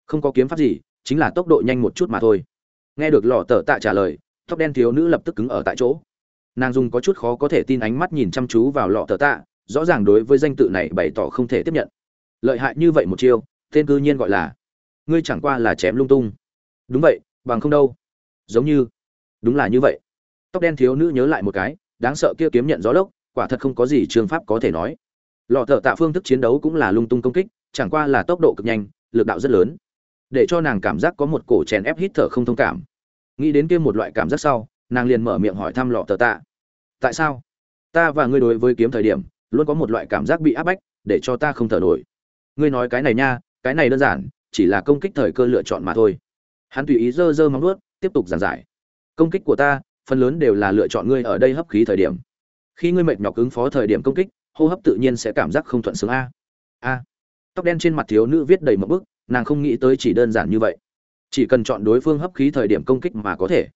Không có kiếm pháp gì, chính là tốc độ nhanh một chút mà thôi. Nghe được lọ tờ tạ trả lời, tóc đen thiếu nữ lập tức cứng ở tại chỗ. Nàng dùng có chút khó có thể tin ánh mắt nhìn chăm chú vào lọ tờ tạ, rõ ràng đối với danh tự này bày tỏ không thể tiếp nhận. Lợi hại như vậy một chiêu, tên cư nhiên gọi là, ngươi chẳng qua là chém lung tung. Đúng vậy, bằng không đâu. Giống như, đúng là như vậy. Tóc đen thiếu nữ nhớ lại một cái, đáng sợ kia kiếm nhận gió lốc, quả thật không có gì trường pháp có thể nói. Lọ thợ tạ phương thức chiến đấu cũng là lung tung công kích chẳng qua là tốc độ cực nhanh, lực đạo rất lớn, để cho nàng cảm giác có một cổ chèn ép hít thở không thông cảm. Nghĩ đến kia một loại cảm giác sau, nàng liền mở miệng hỏi thăm lọ tờ tạ. Tại sao? Ta và ngươi đối với kiếm thời điểm, luôn có một loại cảm giác bị áp bách, để cho ta không thở nổi. Ngươi nói cái này nha, cái này đơn giản, chỉ là công kích thời cơ lựa chọn mà thôi. Hắn tùy ý giơ giơ móng nuốt tiếp tục giảng giải. Công kích của ta, phần lớn đều là lựa chọn ngươi ở đây hấp khí thời điểm. Khi ngươi mệt nhọc ứng phó thời điểm công kích, hô hấp tự nhiên sẽ cảm giác không thuận sướng a. A tóc đen trên mặt thiếu nữ viết đầy một bức, nàng không nghĩ tới chỉ đơn giản như vậy. Chỉ cần chọn đối phương hấp khí thời điểm công kích mà có thể.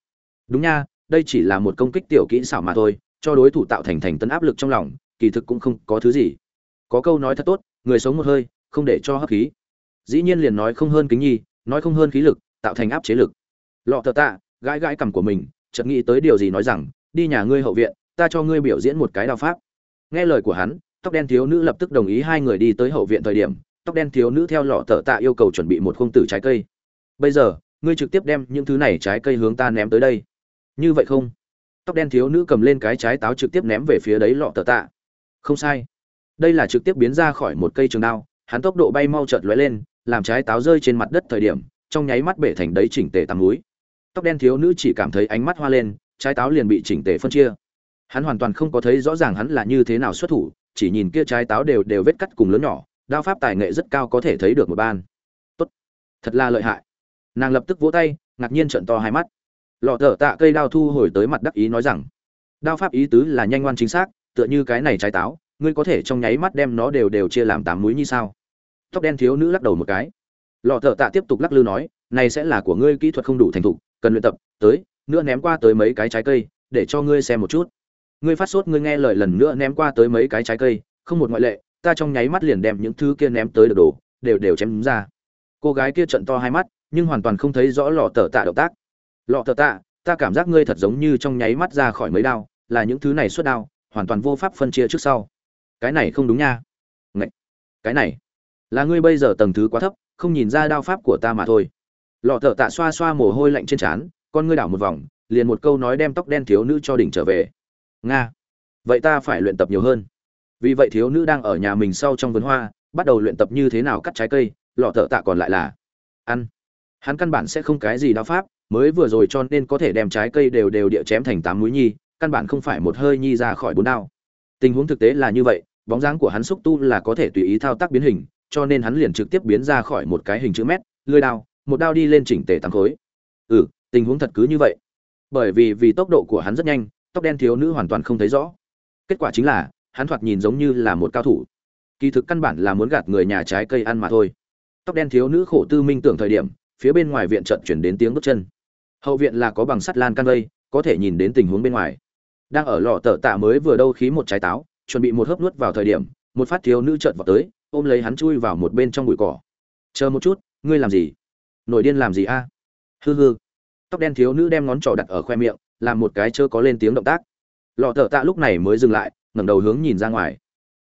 Đúng nha, đây chỉ là một công kích tiểu kỹ xảo mà thôi, cho đối thủ tạo thành thành tấn áp lực trong lòng, kỳ thực cũng không có thứ gì. Có câu nói thật tốt, người sống một hơi, không để cho hấp khí. Dĩ nhiên liền nói không hơn kính nhi, nói không hơn khí lực, tạo thành áp chế lực. Lọ thợ tạ, gãi gãi cằm của mình, chợt nghĩ tới điều gì nói rằng, đi nhà ngươi hậu viện, ta cho ngươi biểu diễn một cái đao pháp. Nghe lời của hắn tóc đen thiếu nữ lập tức đồng ý hai người đi tới hậu viện thời điểm, tóc đen thiếu nữ theo lọ tờ tạ yêu cầu chuẩn bị một khung tử trái cây. Bây giờ, ngươi trực tiếp đem những thứ này trái cây hướng ta ném tới đây. Như vậy không? Tóc đen thiếu nữ cầm lên cái trái táo trực tiếp ném về phía đấy lọ tờ tạ. Không sai. Đây là trực tiếp biến ra khỏi một cây trường đao. Hắn tốc độ bay mau chợt lóe lên, làm trái táo rơi trên mặt đất thời điểm, trong nháy mắt bể thành đấy chỉnh tề tắm núi. Tóc đen thiếu nữ chỉ cảm thấy ánh mắt hoa lên, trái táo liền bị chỉnh tề phân chia. Hắn hoàn toàn không có thấy rõ ràng hắn là như thế nào xuất thủ chỉ nhìn kia trái táo đều đều vết cắt cùng lớn nhỏ, đao pháp tài nghệ rất cao có thể thấy được một ban. Tốt. Thật là lợi hại. Nàng lập tức vỗ tay, ngạc nhiên trợn to hai mắt. Lọ thở tạ cây đao thu hồi tới mặt đắc ý nói rằng, đao pháp ý tứ là nhanh ngoan chính xác, tựa như cái này trái táo, ngươi có thể trong nháy mắt đem nó đều đều chia làm tám múi như sao? Tóc đen thiếu nữ lắc đầu một cái. Lọ thợ tạ tiếp tục lắc lư nói, này sẽ là của ngươi kỹ thuật không đủ thành thục, cần luyện tập, tới, nữa ném qua tới mấy cái trái cây, để cho ngươi xem một chút ngươi phát sốt ngươi nghe lời lần nữa ném qua tới mấy cái trái cây, không một ngoại lệ, ta trong nháy mắt liền đem những thứ kia ném tới được đồ, đều đều chém ra. Cô gái kia trận to hai mắt, nhưng hoàn toàn không thấy rõ lò tờ tạ động tác. Lọ tờ tạ, ta cảm giác ngươi thật giống như trong nháy mắt ra khỏi mấy đao, là những thứ này xuất đao, hoàn toàn vô pháp phân chia trước sau. Cái này không đúng nha. Ngậy! cái này, là ngươi bây giờ tầng thứ quá thấp, không nhìn ra đao pháp của ta mà thôi. Lọ thợ tạ xoa xoa mồ hôi lạnh trên trán, con ngươi đảo một vòng, liền một câu nói đem tóc đen thiếu nữ cho đỉnh trở về nga. Vậy ta phải luyện tập nhiều hơn. Vì vậy thiếu nữ đang ở nhà mình sau trong vườn hoa, bắt đầu luyện tập như thế nào cắt trái cây, lọ thợ tạ còn lại là ăn. Hắn căn bản sẽ không cái gì đao pháp, mới vừa rồi cho nên có thể đem trái cây đều đều địa chém thành tám múi nhi, căn bản không phải một hơi nhi ra khỏi bốn đao. Tình huống thực tế là như vậy, bóng dáng của hắn xúc tu là có thể tùy ý thao tác biến hình, cho nên hắn liền trực tiếp biến ra khỏi một cái hình chữ mét, lưỡi đao, một đao đi lên chỉnh tề tám khối. Ừ tình huống thật cứ như vậy. Bởi vì vì tốc độ của hắn rất nhanh tóc đen thiếu nữ hoàn toàn không thấy rõ. Kết quả chính là, hắn thoạt nhìn giống như là một cao thủ. Kỳ thực căn bản là muốn gạt người nhà trái cây ăn mà thôi. Tóc đen thiếu nữ khổ tư minh tưởng thời điểm, phía bên ngoài viện trận chuyển đến tiếng bước chân. Hậu viện là có bằng sắt lan can vây, có thể nhìn đến tình huống bên ngoài. Đang ở lò tờ tạ mới vừa đâu khí một trái táo, chuẩn bị một hớp nuốt vào thời điểm, một phát thiếu nữ chợt vào tới, ôm lấy hắn chui vào một bên trong bụi cỏ. Chờ một chút, ngươi làm gì? Nổi điên làm gì a? À? hư hư tóc đen thiếu nữ đem ngón trỏ đặt ở khoe miệng làm một cái chớ có lên tiếng động tác. Lọ thợ tạ lúc này mới dừng lại, ngẩng đầu hướng nhìn ra ngoài.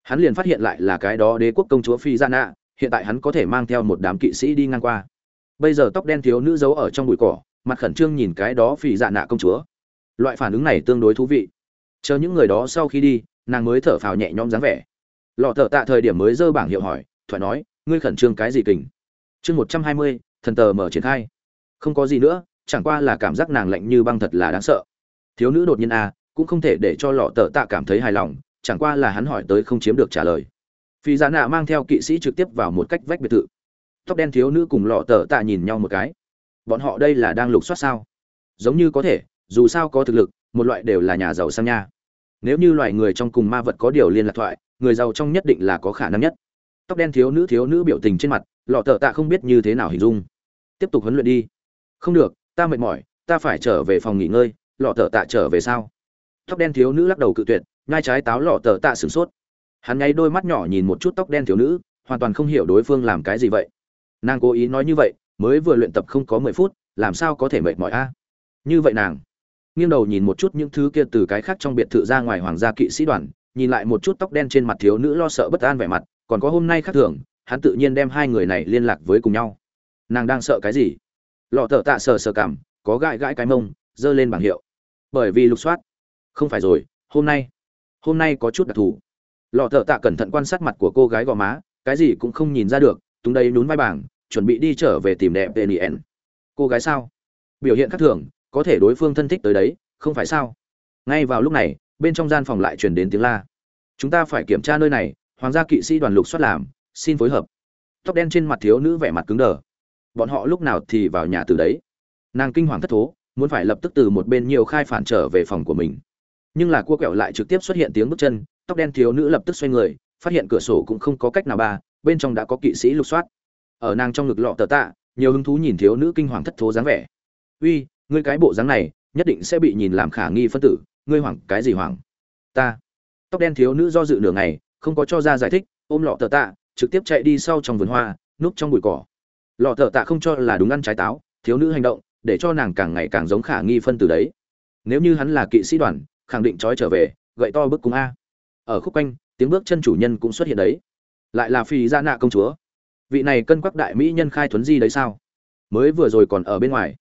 Hắn liền phát hiện lại là cái đó đế quốc công chúa phi gia nạ hiện tại hắn có thể mang theo một đám kỵ sĩ đi ngang qua. Bây giờ tóc đen thiếu nữ giấu ở trong bụi cỏ, mặt khẩn trương nhìn cái đó phi dạ nạ công chúa. Loại phản ứng này tương đối thú vị. Chờ những người đó sau khi đi, nàng mới thở phào nhẹ nhõm dáng vẻ. Lọ thợ tạ thời điểm mới dơ bảng hiệu hỏi, thoại nói, ngươi khẩn trương cái gì kình? Chương một trăm hai mươi, thần tờ mở triển khai. Không có gì nữa chẳng qua là cảm giác nàng lạnh như băng thật là đáng sợ. Thiếu nữ đột nhiên a à, cũng không thể để cho lọ tờ tạ cảm thấy hài lòng chẳng qua là hắn hỏi tới không chiếm được trả lời. Phi giá nạ mang theo kỵ sĩ trực tiếp vào một cách vách biệt thự. Tóc đen thiếu nữ cùng lọ tờ tạ nhìn nhau một cái. Bọn họ đây là đang lục soát sao? Giống như có thể dù sao có thực lực một loại đều là nhà giàu sang nha. Nếu như loại người trong cùng ma vật có điều liên lạc thoại người giàu trong nhất định là có khả năng nhất. Tóc đen thiếu nữ thiếu nữ biểu tình trên mặt lọ tờ tạ không biết như thế nào hình dung. Tiếp tục huấn luyện đi. Không được ta mệt mỏi, ta phải trở về phòng nghỉ ngơi, lọ tờ tạ trở về sao? Tóc đen thiếu nữ lắc đầu cự tuyệt ngai trái táo lọ tờ tạ sửng sốt. Hắn nháy đôi mắt nhỏ nhìn một chút tóc đen thiếu nữ, hoàn toàn không hiểu đối phương làm cái gì vậy. Nàng cố ý nói như vậy, mới vừa luyện tập không có mười phút, làm sao có thể mệt mỏi a? Như vậy nàng, nghiêng đầu nhìn một chút những thứ kia từ cái khác trong biệt thự ra ngoài hoàng gia kỵ sĩ đoàn, nhìn lại một chút tóc đen trên mặt thiếu nữ lo sợ bất an vẻ mặt, còn có hôm nay khác thường, hắn tự nhiên đem hai người này liên lạc với cùng nhau. Nàng đang sợ cái gì? Lọ thợ tạ sờ sờ cảm, có gãi gãi cái mông, giơ lên bảng hiệu. Bởi vì lục soát. Không phải rồi, hôm nay. Hôm nay có chút đặc thù. Lọ thợ tạ cẩn thận quan sát mặt của cô gái gò má, cái gì cũng không nhìn ra được, túng đây nhún vai bảng, chuẩn bị đi trở về tìm đẹp tnn cô gái sao? Biểu hiện khác thường, có thể đối phương thân thích tới đấy, không phải sao? Ngay vào lúc này, bên trong gian phòng lại truyền đến tiếng la. Chúng ta phải kiểm tra nơi này, hoàng gia kỵ sĩ đoàn lục soát làm, xin phối hợp. Tóc đen trên mặt thiếu nữ vẻ mặt cứng đờ bọn họ lúc nào thì vào nhà từ đấy. Nàng kinh hoàng thất thố, muốn phải lập tức từ một bên nhiều khai phản trở về phòng của mình. Nhưng là cua quẹo lại trực tiếp xuất hiện tiếng bước chân, tóc đen thiếu nữ lập tức xoay người, phát hiện cửa sổ cũng không có cách nào ba, bên trong đã có kỵ sĩ lục soát. Ở nàng trong ngực lọ tờ tạ, nhiều hứng thú nhìn thiếu nữ kinh hoàng thất thố dáng vẻ. Uy, ngươi cái bộ dáng này, nhất định sẽ bị nhìn làm khả nghi phân tử, ngươi hoảng, cái gì hoảng? Ta. Tóc đen thiếu nữ do dự nửa ngày, không có cho ra giải thích, ôm lọ tờ tạ, trực tiếp chạy đi sau trong vườn hoa, núp trong bụi cỏ lọ thợ tạ không cho là đúng ăn trái táo, thiếu nữ hành động, để cho nàng càng ngày càng giống khả nghi phân từ đấy. Nếu như hắn là kỵ sĩ đoàn, khẳng định trói trở về, gậy to bức cung a. Ở khúc quanh, tiếng bước chân chủ nhân cũng xuất hiện đấy. Lại là phi gia nạ công chúa. Vị này cân quắc đại mỹ nhân khai thuấn di đấy sao? Mới vừa rồi còn ở bên ngoài.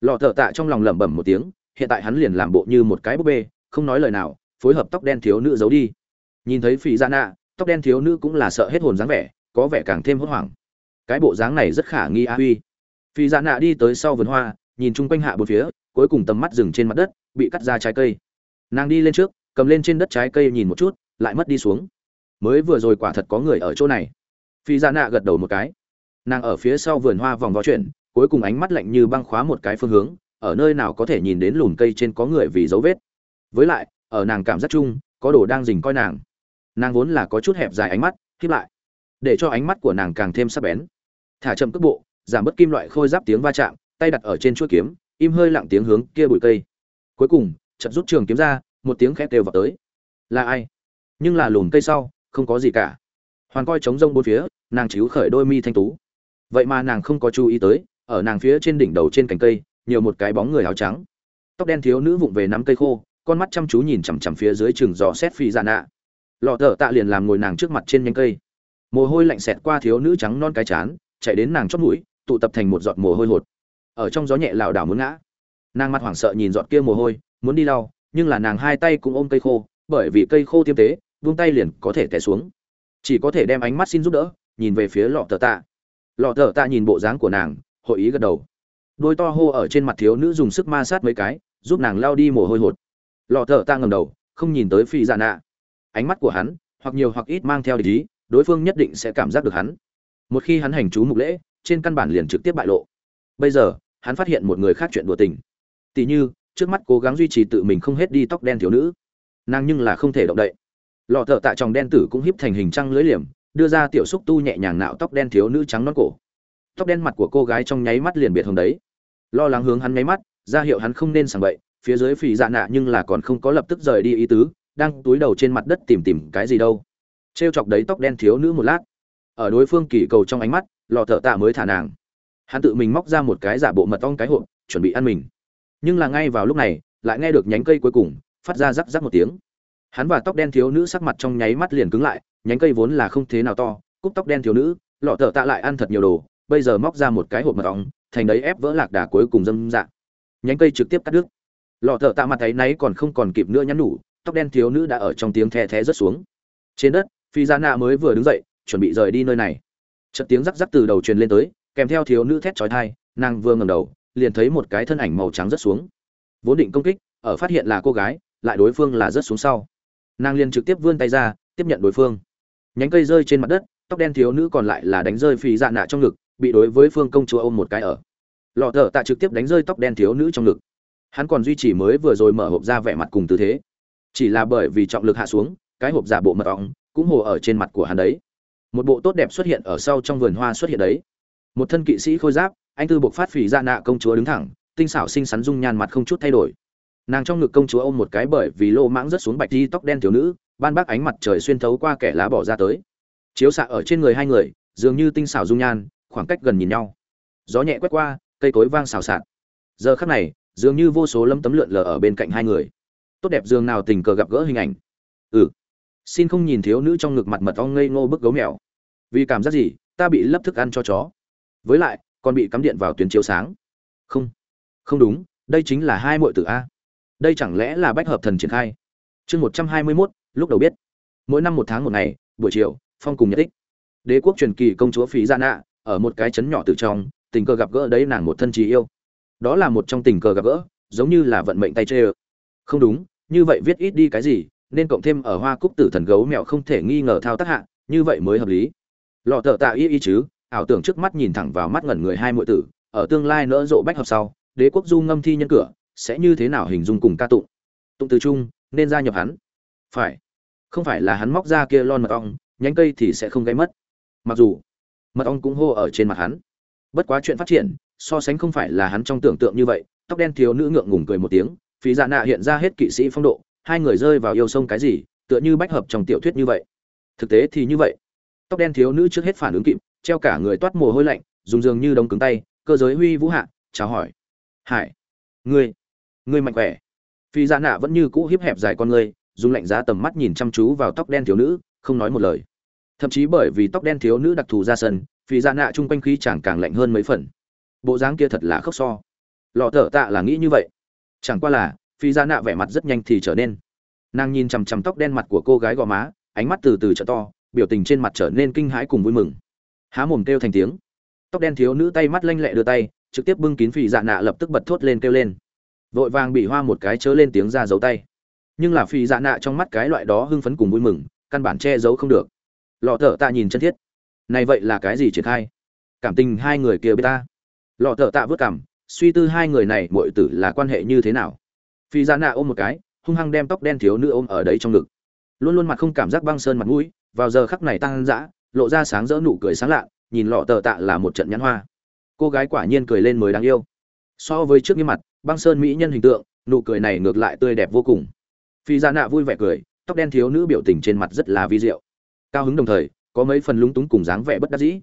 Lọ thợ tạ trong lòng lẩm bẩm một tiếng, hiện tại hắn liền làm bộ như một cái búp bê, không nói lời nào, phối hợp tóc đen thiếu nữ giấu đi. Nhìn thấy phi gia nạ, tóc đen thiếu nữ cũng là sợ hết hồn dáng vẻ, có vẻ càng thêm hốt hoảng cái bộ dáng này rất khả nghi a huy. Phi dạ nạ đi tới sau vườn hoa, nhìn chung quanh hạ bốn phía, cuối cùng tầm mắt dừng trên mặt đất, bị cắt ra trái cây. Nàng đi lên trước, cầm lên trên đất trái cây nhìn một chút, lại mất đi xuống. Mới vừa rồi quả thật có người ở chỗ này. Phi dạ nạ gật đầu một cái. Nàng ở phía sau vườn hoa vòng vo chuyện, cuối cùng ánh mắt lạnh như băng khóa một cái phương hướng, ở nơi nào có thể nhìn đến lùn cây trên có người vì dấu vết. Với lại, ở nàng cảm giác chung, có đồ đang dình coi nàng. Nàng vốn là có chút hẹp dài ánh mắt, khiếp lại. Để cho ánh mắt của nàng càng thêm sắc bén thả chậm cước bộ, giảm bớt kim loại khôi giáp tiếng va chạm, tay đặt ở trên chuỗi kiếm, im hơi lặng tiếng hướng kia bụi cây. Cuối cùng chậm rút trường kiếm ra, một tiếng khét đều vào tới. Là ai? Nhưng là lùn cây sau, không có gì cả. Hoàn coi trống rông bốn phía, nàng chíu khởi đôi mi thanh tú. Vậy mà nàng không có chú ý tới, ở nàng phía trên đỉnh đầu trên cành cây, nhiều một cái bóng người áo trắng. Tóc đen thiếu nữ vụng về nắm cây khô, con mắt chăm chú nhìn chằm chằm phía dưới chừng giò xét phi dạ nạ. Lọ thợ tạ liền làm ngồi nàng trước mặt trên nhánh cây. Mồ hôi lạnh xẹt qua thiếu nữ trắng non cái chán chạy đến nàng chót mũi, tụ tập thành một giọt mồ hôi hột. Ở trong gió nhẹ lảo đảo muốn ngã. Nàng mặt hoảng sợ nhìn giọt kia mồ hôi, muốn đi lau, nhưng là nàng hai tay cũng ôm cây khô, bởi vì cây khô tiêm tế, vung tay liền có thể té xuống. Chỉ có thể đem ánh mắt xin giúp đỡ, nhìn về phía lọ thợ tạ. Lọ thợ tạ nhìn bộ dáng của nàng, hội ý gật đầu. Đôi to hô ở trên mặt thiếu nữ dùng sức ma sát mấy cái, giúp nàng lao đi mồ hôi hột. Lọ thợ tạ ngầm đầu, không nhìn tới phi dạ nạ. Ánh mắt của hắn, hoặc nhiều hoặc ít mang theo ý, đối phương nhất định sẽ cảm giác được hắn một khi hắn hành chú mục lễ, trên căn bản liền trực tiếp bại lộ. Bây giờ, hắn phát hiện một người khác chuyện đùa tình. Tỉ như, trước mắt cố gắng duy trì tự mình không hết đi tóc đen thiếu nữ. Nàng nhưng là không thể động đậy. Lọ thợ tạ tròng đen tử cũng híp thành hình trăng lưới liềm, đưa ra tiểu xúc tu nhẹ nhàng nạo tóc đen thiếu nữ trắng non cổ. Tóc đen mặt của cô gái trong nháy mắt liền biệt hồng đấy. Lo lắng hướng hắn nháy mắt, ra hiệu hắn không nên sảng bậy, phía dưới phì dạ nạ nhưng là còn không có lập tức rời đi ý tứ, đang túi đầu trên mặt đất tìm tìm cái gì đâu. Trêu chọc đấy tóc đen thiếu nữ một lát ở đối phương kỳ cầu trong ánh mắt lò thợ tạ mới thả nàng. Hắn tự mình móc ra một cái giả bộ mật ong cái hộp, chuẩn bị ăn mình. Nhưng là ngay vào lúc này, lại nghe được nhánh cây cuối cùng, phát ra rắc rắc một tiếng. Hắn và tóc đen thiếu nữ sắc mặt trong nháy mắt liền cứng lại, nhánh cây vốn là không thế nào to cúc tóc đen thiếu nữ, lọ thợ tạ lại ăn thật nhiều đồ, bây giờ móc ra một cái hộp mật ong, thành đấy ép vỡ lạc đà cuối cùng dâm dạ. Nhánh cây trực tiếp cắt đứt. Lọ thợ tạ mặt thấy náy còn không còn kịp nữa nhắn nhủ, tóc đen thiếu nữ đã ở trong tiếng the thé rớt xuống. Trên đất, phi gia nạ mới vừa đứng dậy chuẩn bị rời đi nơi này. Chợt tiếng rắc rắc từ đầu truyền lên tới, kèm theo thiếu nữ thét chói tai, nàng vừa ngẩng đầu, liền thấy một cái thân ảnh màu trắng rớt xuống. Vốn định công kích, ở phát hiện là cô gái, lại đối phương là rớt xuống sau. Nàng liền trực tiếp vươn tay ra, tiếp nhận đối phương. Nhánh cây rơi trên mặt đất, tóc đen thiếu nữ còn lại là đánh rơi phì dạ nạ trong ngực, bị đối với phương công chúa ôm một cái ở. Lọ thở tạ trực tiếp đánh rơi tóc đen thiếu nữ trong ngực. Hắn còn duy trì mới vừa rồi mở hộp ra vẻ mặt cùng tư thế. Chỉ là bởi vì trọng lực hạ xuống, cái hộp giả bộ mật ong cũng hồ ở trên mặt của hắn đấy một bộ tốt đẹp xuất hiện ở sau trong vườn hoa xuất hiện đấy. Một thân kỵ sĩ khôi giáp, anh tư buộc phát phỉ ra nạ công chúa đứng thẳng, tinh xảo xinh xắn dung nhan mặt không chút thay đổi. Nàng trong ngực công chúa ôm một cái bởi vì lô mãng rất xuống bạch đi tóc đen thiếu nữ, ban bác ánh mặt trời xuyên thấu qua kẻ lá bỏ ra tới. Chiếu xạ ở trên người hai người, dường như tinh xảo dung nhan, khoảng cách gần nhìn nhau. Gió nhẹ quét qua, cây cối vang xào xạc. Giờ khắc này, dường như vô số lâm tấm lượn lờ ở bên cạnh hai người. Tốt đẹp dường nào tình cờ gặp gỡ hình ảnh. Ừ xin không nhìn thiếu nữ trong ngực mặt mật ong ngây ngô bức gấu mèo. Vì cảm giác gì, ta bị lấp thức ăn cho chó. Với lại, còn bị cắm điện vào tuyến chiếu sáng. Không không đúng, đây chính là hai mội tử a. Đây chẳng lẽ là bách hợp thần triển khai? Chương một trăm hai mươi mốt, lúc đầu biết. Mỗi năm một tháng một ngày, buổi chiều, phong cùng nhất tích đế quốc truyền kỳ công chúa phí gia nạ, ở một cái trấn nhỏ từ trong, tình cờ gặp gỡ đấy nàng một thân trí yêu. Đó là một trong tình cờ gặp gỡ, giống như là vận mệnh tay chê ơ. Không đúng, như vậy viết ít đi cái gì nên cộng thêm ở hoa cúc tử thần gấu mèo không thể nghi ngờ thao tác hạ, như vậy mới hợp lý. Lọ thợ tạ y y chứ, ảo tưởng trước mắt nhìn thẳng vào mắt ngẩn người hai muội tử, ở tương lai nỡ rộ bách hợp sau, đế quốc du ngâm thi nhân cửa, sẽ như thế nào hình dung cùng ca tụng? Tụng từ chung, nên gia nhập hắn. Phải. Không phải là hắn móc ra kia lon mật ong, nhánh cây thì sẽ không gây mất. Mặc dù, mật ong cũng hô ở trên mặt hắn. Bất quá chuyện phát triển, so sánh không phải là hắn trong tưởng tượng như vậy, tóc đen thiếu nữ ngượng ngùng cười một tiếng, phí dạ nạ hiện ra hết kỵ sĩ phong độ hai người rơi vào yêu sông cái gì, tựa như bách hợp trong tiểu thuyết như vậy. Thực tế thì như vậy. Tóc đen thiếu nữ trước hết phản ứng kịp, treo cả người toát mồ hôi lạnh, dùng dường như đống cứng tay, cơ giới huy vũ hạ, chào hỏi. Hải, ngươi ngươi mạnh khỏe. Phi dạ nạ vẫn như cũ hiếp hẹp dài con ngươi, dùng lạnh giá tầm mắt nhìn chăm chú vào tóc đen thiếu nữ, không nói một lời. Thậm chí bởi vì tóc đen thiếu nữ đặc thù ra sân, phi dạ nạ chung quanh khí chẳng càng lạnh hơn mấy phần. Bộ dáng kia thật là khóc so. Lọ thở tạ là nghĩ như vậy. Chẳng qua là phi ra nạ vẻ mặt rất nhanh thì trở nên. Nàng nhìn chằm chằm tóc đen mặt của cô gái gò má, ánh mắt từ từ trở to, biểu tình trên mặt trở nên kinh hãi cùng vui mừng. Há mồm kêu thành tiếng. Tóc đen thiếu nữ tay mắt lanh lẹ đưa tay, trực tiếp bưng kín phì dạ nạ lập tức bật thốt lên kêu lên. Vội vàng bị hoa một cái chớ lên tiếng ra giấu tay. Nhưng là phì dạ nạ trong mắt cái loại đó hưng phấn cùng vui mừng, căn bản che giấu không được. Lọ thợ tạ nhìn chân thiết. Này vậy là cái gì triển khai? Cảm tình hai người kia biết ta. Lọ thợ tạ vớt cảm, suy tư hai người này mọi tử là quan hệ như thế nào? Phi ra nạ ôm một cái, hung hăng đem tóc đen thiếu nữ ôm ở đấy trong ngực. Luôn luôn mặt không cảm giác băng sơn mặt mũi, vào giờ khắc này tăng dã, lộ ra sáng rỡ nụ cười sáng lạ, nhìn lọ tờ tạ là một trận nhãn hoa. Cô gái quả nhiên cười lên mới đáng yêu. So với trước như mặt, băng sơn mỹ nhân hình tượng, nụ cười này ngược lại tươi đẹp vô cùng. Phi gia nạ vui vẻ cười, tóc đen thiếu nữ biểu tình trên mặt rất là vi diệu. Cao hứng đồng thời, có mấy phần lúng túng cùng dáng vẻ bất đắc dĩ.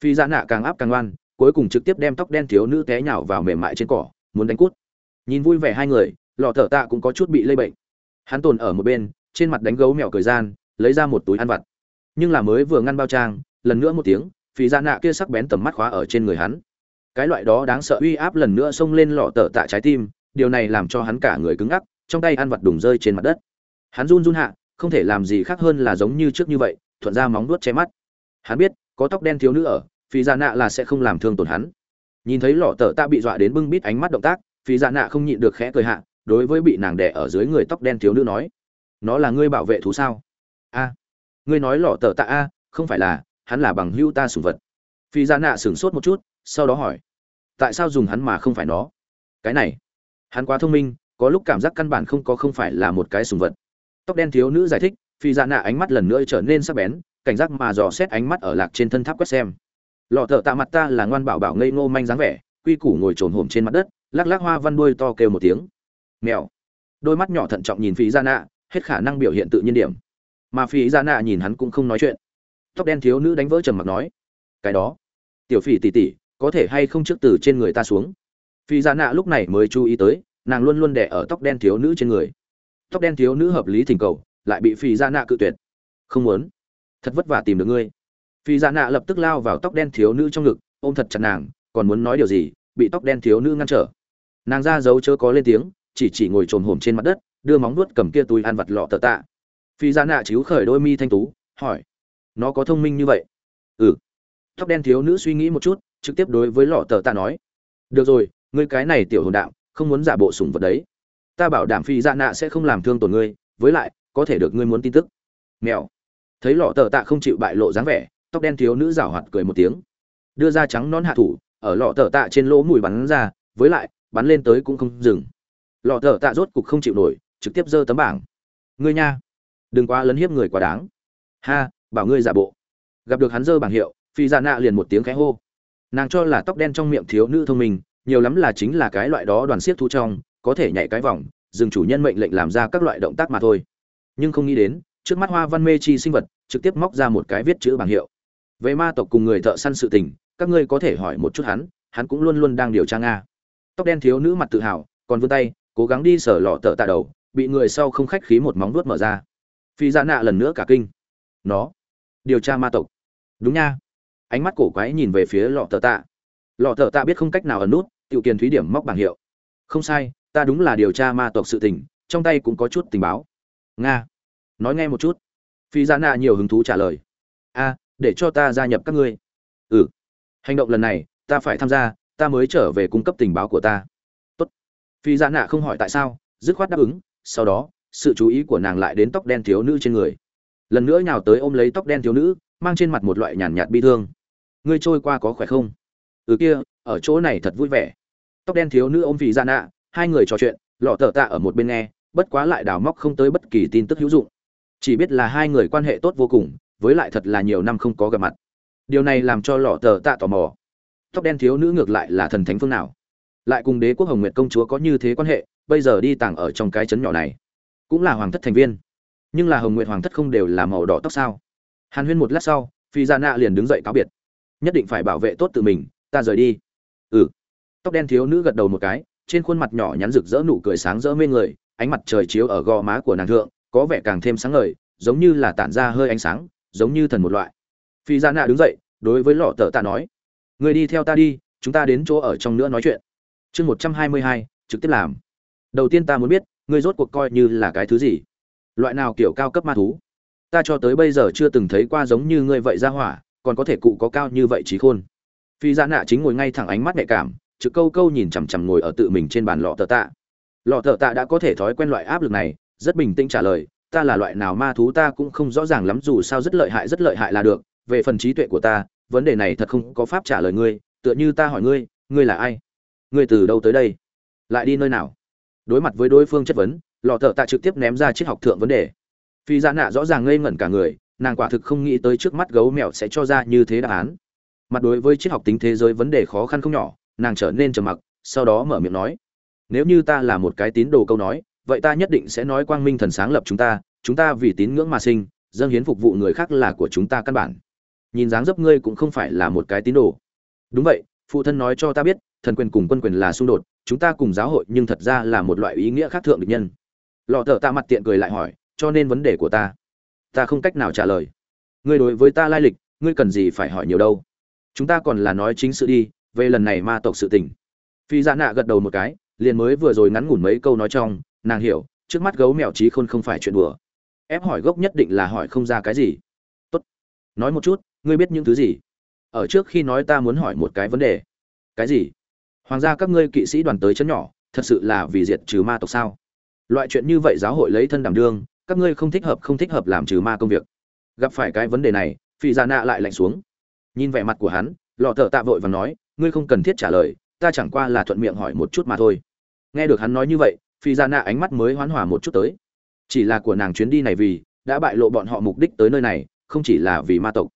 Phi gia nạ càng áp càng ngoan cuối cùng trực tiếp đem tóc đen thiếu nữ té nhào vào mềm mại trên cỏ, muốn đánh cút. Nhìn vui vẻ hai người lọ thở tạ cũng có chút bị lây bệnh. Hắn tồn ở một bên, trên mặt đánh gấu mèo cười gian, lấy ra một túi ăn vặt. Nhưng là mới vừa ngăn bao trang, lần nữa một tiếng phí dạ nạ kia sắc bén tầm mắt khóa ở trên người hắn. Cái loại đó đáng sợ uy áp lần nữa xông lên lọ tờ tạ trái tim, điều này làm cho hắn cả người cứng ngắc, trong tay ăn vặt đùng rơi trên mặt đất. Hắn run run hạ, không thể làm gì khác hơn là giống như trước như vậy, thuận ra móng nuốt che mắt. Hắn biết, có tóc đen thiếu nữ ở phí dạ nạ là sẽ không làm thương tổn hắn. Nhìn thấy lọ tờ tạ bị dọa đến bưng bít ánh mắt động tác phí dạ nạ không nhịn được khẽ cười hạ đối với bị nàng đẻ ở dưới người tóc đen thiếu nữ nói, nó là ngươi bảo vệ thú sao? A, ngươi nói lọ tờ tạ a, không phải là, hắn là bằng hưu ta sùng vật. Phi ra nạ sửng sốt một chút, sau đó hỏi, tại sao dùng hắn mà không phải nó? Cái này, hắn quá thông minh, có lúc cảm giác căn bản không có không phải là một cái sùng vật. Tóc đen thiếu nữ giải thích, phi ra nạ ánh mắt lần nữa trở nên sắc bén, cảnh giác mà dò xét ánh mắt ở lạc trên thân tháp quét xem. Lọ thợ tạ mặt ta là ngoan bảo bảo ngây ngô manh dáng vẻ, quy củ ngồi trồn hổm trên mặt đất, lắc lắc hoa văn đuôi to kêu một tiếng mèo. Đôi mắt nhỏ thận trọng nhìn phi ra nạ hết khả năng biểu hiện tự nhiên điểm. Mà phi ra nạ nhìn hắn cũng không nói chuyện. Tóc đen thiếu nữ đánh vỡ trầm mặc nói, cái đó, tiểu phỉ tỉ tỉ có thể hay không trước từ trên người ta xuống? Phi ra nạ lúc này mới chú ý tới, nàng luôn luôn đẻ ở tóc đen thiếu nữ trên người. Tóc đen thiếu nữ hợp lý thỉnh cầu, lại bị phi ra nạ cự tuyệt. Không muốn. Thật vất vả tìm được ngươi. Phi ra nạ lập tức lao vào tóc đen thiếu nữ trong ngực, ôm thật chặt nàng, còn muốn nói điều gì? Bị tóc đen thiếu nữ ngăn trở. Nàng ra dấu chớ có lên tiếng chỉ chỉ ngồi trồm hổm trên mặt đất, đưa móng nuốt cầm kia túi ăn vặt lọ tờ tạ. Phi ra nạ chiếu khởi đôi mi thanh tú, hỏi, nó có thông minh như vậy? Ừ. Tóc đen thiếu nữ suy nghĩ một chút, trực tiếp đối với lọ tờ tạ nói, được rồi, ngươi cái này tiểu hồn đạo, không muốn giả bộ sùng vật đấy. Ta bảo đảm phi ra nạ sẽ không làm thương tổn ngươi, với lại, có thể được ngươi muốn tin tức. Mèo thấy lọ tờ tạ không chịu bại lộ dáng vẻ, tóc đen thiếu nữ rảo hoạt cười một tiếng. Đưa ra trắng nón hạ thủ, ở lọ tờ tạ trên lỗ mùi bắn ra, với lại, bắn lên tới cũng không dừng lọ thở tạ rốt cục không chịu nổi, trực tiếp giơ tấm bảng. Ngươi nha, đừng quá lấn hiếp người quá đáng. Ha, bảo ngươi giả bộ. Gặp được hắn giơ bảng hiệu, phi dạ nạ liền một tiếng khẽ hô. Nàng cho là tóc đen trong miệng thiếu nữ thông minh, nhiều lắm là chính là cái loại đó đoàn siết thu trong, có thể nhảy cái vòng, dừng chủ nhân mệnh lệnh làm ra các loại động tác mà thôi. Nhưng không nghĩ đến, trước mắt hoa văn mê chi sinh vật, trực tiếp móc ra một cái viết chữ bảng hiệu. Về ma tộc cùng người thợ săn sự tình, các ngươi có thể hỏi một chút hắn hắn cũng luôn luôn đang điều tra nga. Tóc đen thiếu nữ mặt tự hào, còn vươn tay cố gắng đi sở lọ tợ tạ đầu, bị người sau không khách khí một móng vuốt mở ra. Phi dạ nạ lần nữa cả kinh. Nó, điều tra ma tộc. Đúng nha. Ánh mắt cổ quái nhìn về phía lọ tợ tạ. Lọ tợ tạ biết không cách nào ẩn nút, tiểu kiền thúy điểm móc bảng hiệu. Không sai, ta đúng là điều tra ma tộc sự tình, trong tay cũng có chút tình báo. Nga. Nói nghe một chút. Phi dạ nạ nhiều hứng thú trả lời. A, để cho ta gia nhập các ngươi. Ừ. Hành động lần này, ta phải tham gia, ta mới trở về cung cấp tình báo của ta phi dạ nạ không hỏi tại sao, dứt khoát đáp ứng, sau đó, sự chú ý của nàng lại đến tóc đen thiếu nữ trên người. Lần nữa nhào tới ôm lấy tóc đen thiếu nữ, mang trên mặt một loại nhàn nhạt bi thương. Ngươi trôi qua có khỏe không? Ừ kia, ở chỗ này thật vui vẻ. Tóc đen thiếu nữ ôm phi dạ nạ, hai người trò chuyện, lọ tờ tạ ở một bên nghe, bất quá lại đào móc không tới bất kỳ tin tức hữu dụng. Chỉ biết là hai người quan hệ tốt vô cùng, với lại thật là nhiều năm không có gặp mặt. Điều này làm cho lọ tờ tạ tò mò. Tóc đen thiếu nữ ngược lại là thần thánh phương nào? Lại cùng đế quốc hồng nguyệt công chúa có như thế quan hệ, bây giờ đi tàng ở trong cái trấn nhỏ này, cũng là hoàng thất thành viên. Nhưng là hồng nguyệt hoàng thất không đều là màu đỏ tóc sao? Hàn huyên một lát sau, phi gia nạ liền đứng dậy cáo biệt. Nhất định phải bảo vệ tốt tự mình, ta rời đi. Ừ. Tóc đen thiếu nữ gật đầu một cái, trên khuôn mặt nhỏ nhắn rực rỡ nụ cười sáng rỡ mê người, ánh mặt trời chiếu ở gò má của nàng thượng, có vẻ càng thêm sáng ngời, giống như là tản ra hơi ánh sáng, giống như thần một loại. Phi gia nạ đứng dậy, đối với lọ tờ ta nói, người đi theo ta đi, chúng ta đến chỗ ở trong nữa nói chuyện chương một trăm hai mươi hai, trực tiếp làm. Đầu tiên ta muốn biết, ngươi rốt cuộc coi như là cái thứ gì? Loại nào kiểu cao cấp ma thú? Ta cho tới bây giờ chưa từng thấy qua giống như ngươi vậy ra hỏa, còn có thể cụ có cao như vậy trí khôn. Phi gia nạ chính ngồi ngay thẳng ánh mắt nhạy cảm, trực câu câu nhìn chằm chằm ngồi ở tự mình trên bàn lọ tờ tạ. Lọ tờ tạ đã có thể thói quen loại áp lực này, rất bình tĩnh trả lời, ta là loại nào ma thú ta cũng không rõ ràng lắm, dù sao rất lợi hại, rất lợi hại là được. Về phần trí tuệ của ta, vấn đề này thật không có pháp trả lời ngươi, tựa như ta hỏi ngươi ngươi là ai? Ngươi từ đâu tới đây? Lại đi nơi nào? Đối mặt với đối phương chất vấn, lọ thợ tạ trực tiếp ném ra triết học thượng vấn đề. Phi giã nạ rõ ràng ngây ngẩn cả người, nàng quả thực không nghĩ tới trước mắt gấu mèo sẽ cho ra như thế đáp án. Mặt đối với triết học tính thế giới vấn đề khó khăn không nhỏ, nàng trở nên trầm mặc, sau đó mở miệng nói, nếu như ta là một cái tín đồ câu nói, vậy ta nhất định sẽ nói quang minh thần sáng lập chúng ta chúng ta vì tín ngưỡng mà sinh, dâng hiến phục vụ người khác là của chúng ta căn bản. Nhìn dáng dấp ngươi cũng không phải là một cái tín đồ. Đúng vậy, phụ thân nói cho ta biết thần quyền cùng quân quyền là xung đột, chúng ta cùng giáo hội nhưng thật ra là một loại ý nghĩa khác thượng địch nhân. Lọ thợ tạ mặt tiện cười lại hỏi, cho nên vấn đề của ta? Ta không cách nào trả lời. Ngươi đối với ta lai lịch, ngươi cần gì phải hỏi nhiều đâu? Chúng ta còn là nói chính sự đi, về lần này ma tộc sự tình. Phi dạ nạ gật đầu một cái, liền mới vừa rồi ngắn ngủn mấy câu nói trong, nàng hiểu, trước mắt gấu mèo trí khôn không phải chuyện đùa. Ép hỏi gốc nhất định là hỏi không ra cái gì. Tốt. Nói một chút, ngươi biết những thứ gì? Ở trước khi nói ta muốn hỏi một cái vấn đề. Cái gì? Hoàng gia các ngươi kỵ sĩ đoàn tới chấn nhỏ, thật sự là vì diệt trừ ma tộc sao? Loại chuyện như vậy giáo hội lấy thân đảm đương, các ngươi không thích hợp, không thích hợp làm trừ ma công việc. Gặp phải cái vấn đề này, phi gia nạ lại lạnh xuống. Nhìn vẻ mặt của hắn, lọ thợ tạ vội và nói, ngươi không cần thiết trả lời, ta chẳng qua là thuận miệng hỏi một chút mà thôi. Nghe được hắn nói như vậy, phi gia nạ ánh mắt mới hoán hỏa một chút tới. Chỉ là của nàng chuyến đi này vì đã bại lộ bọn họ mục đích tới nơi này, không chỉ là vì ma tộc.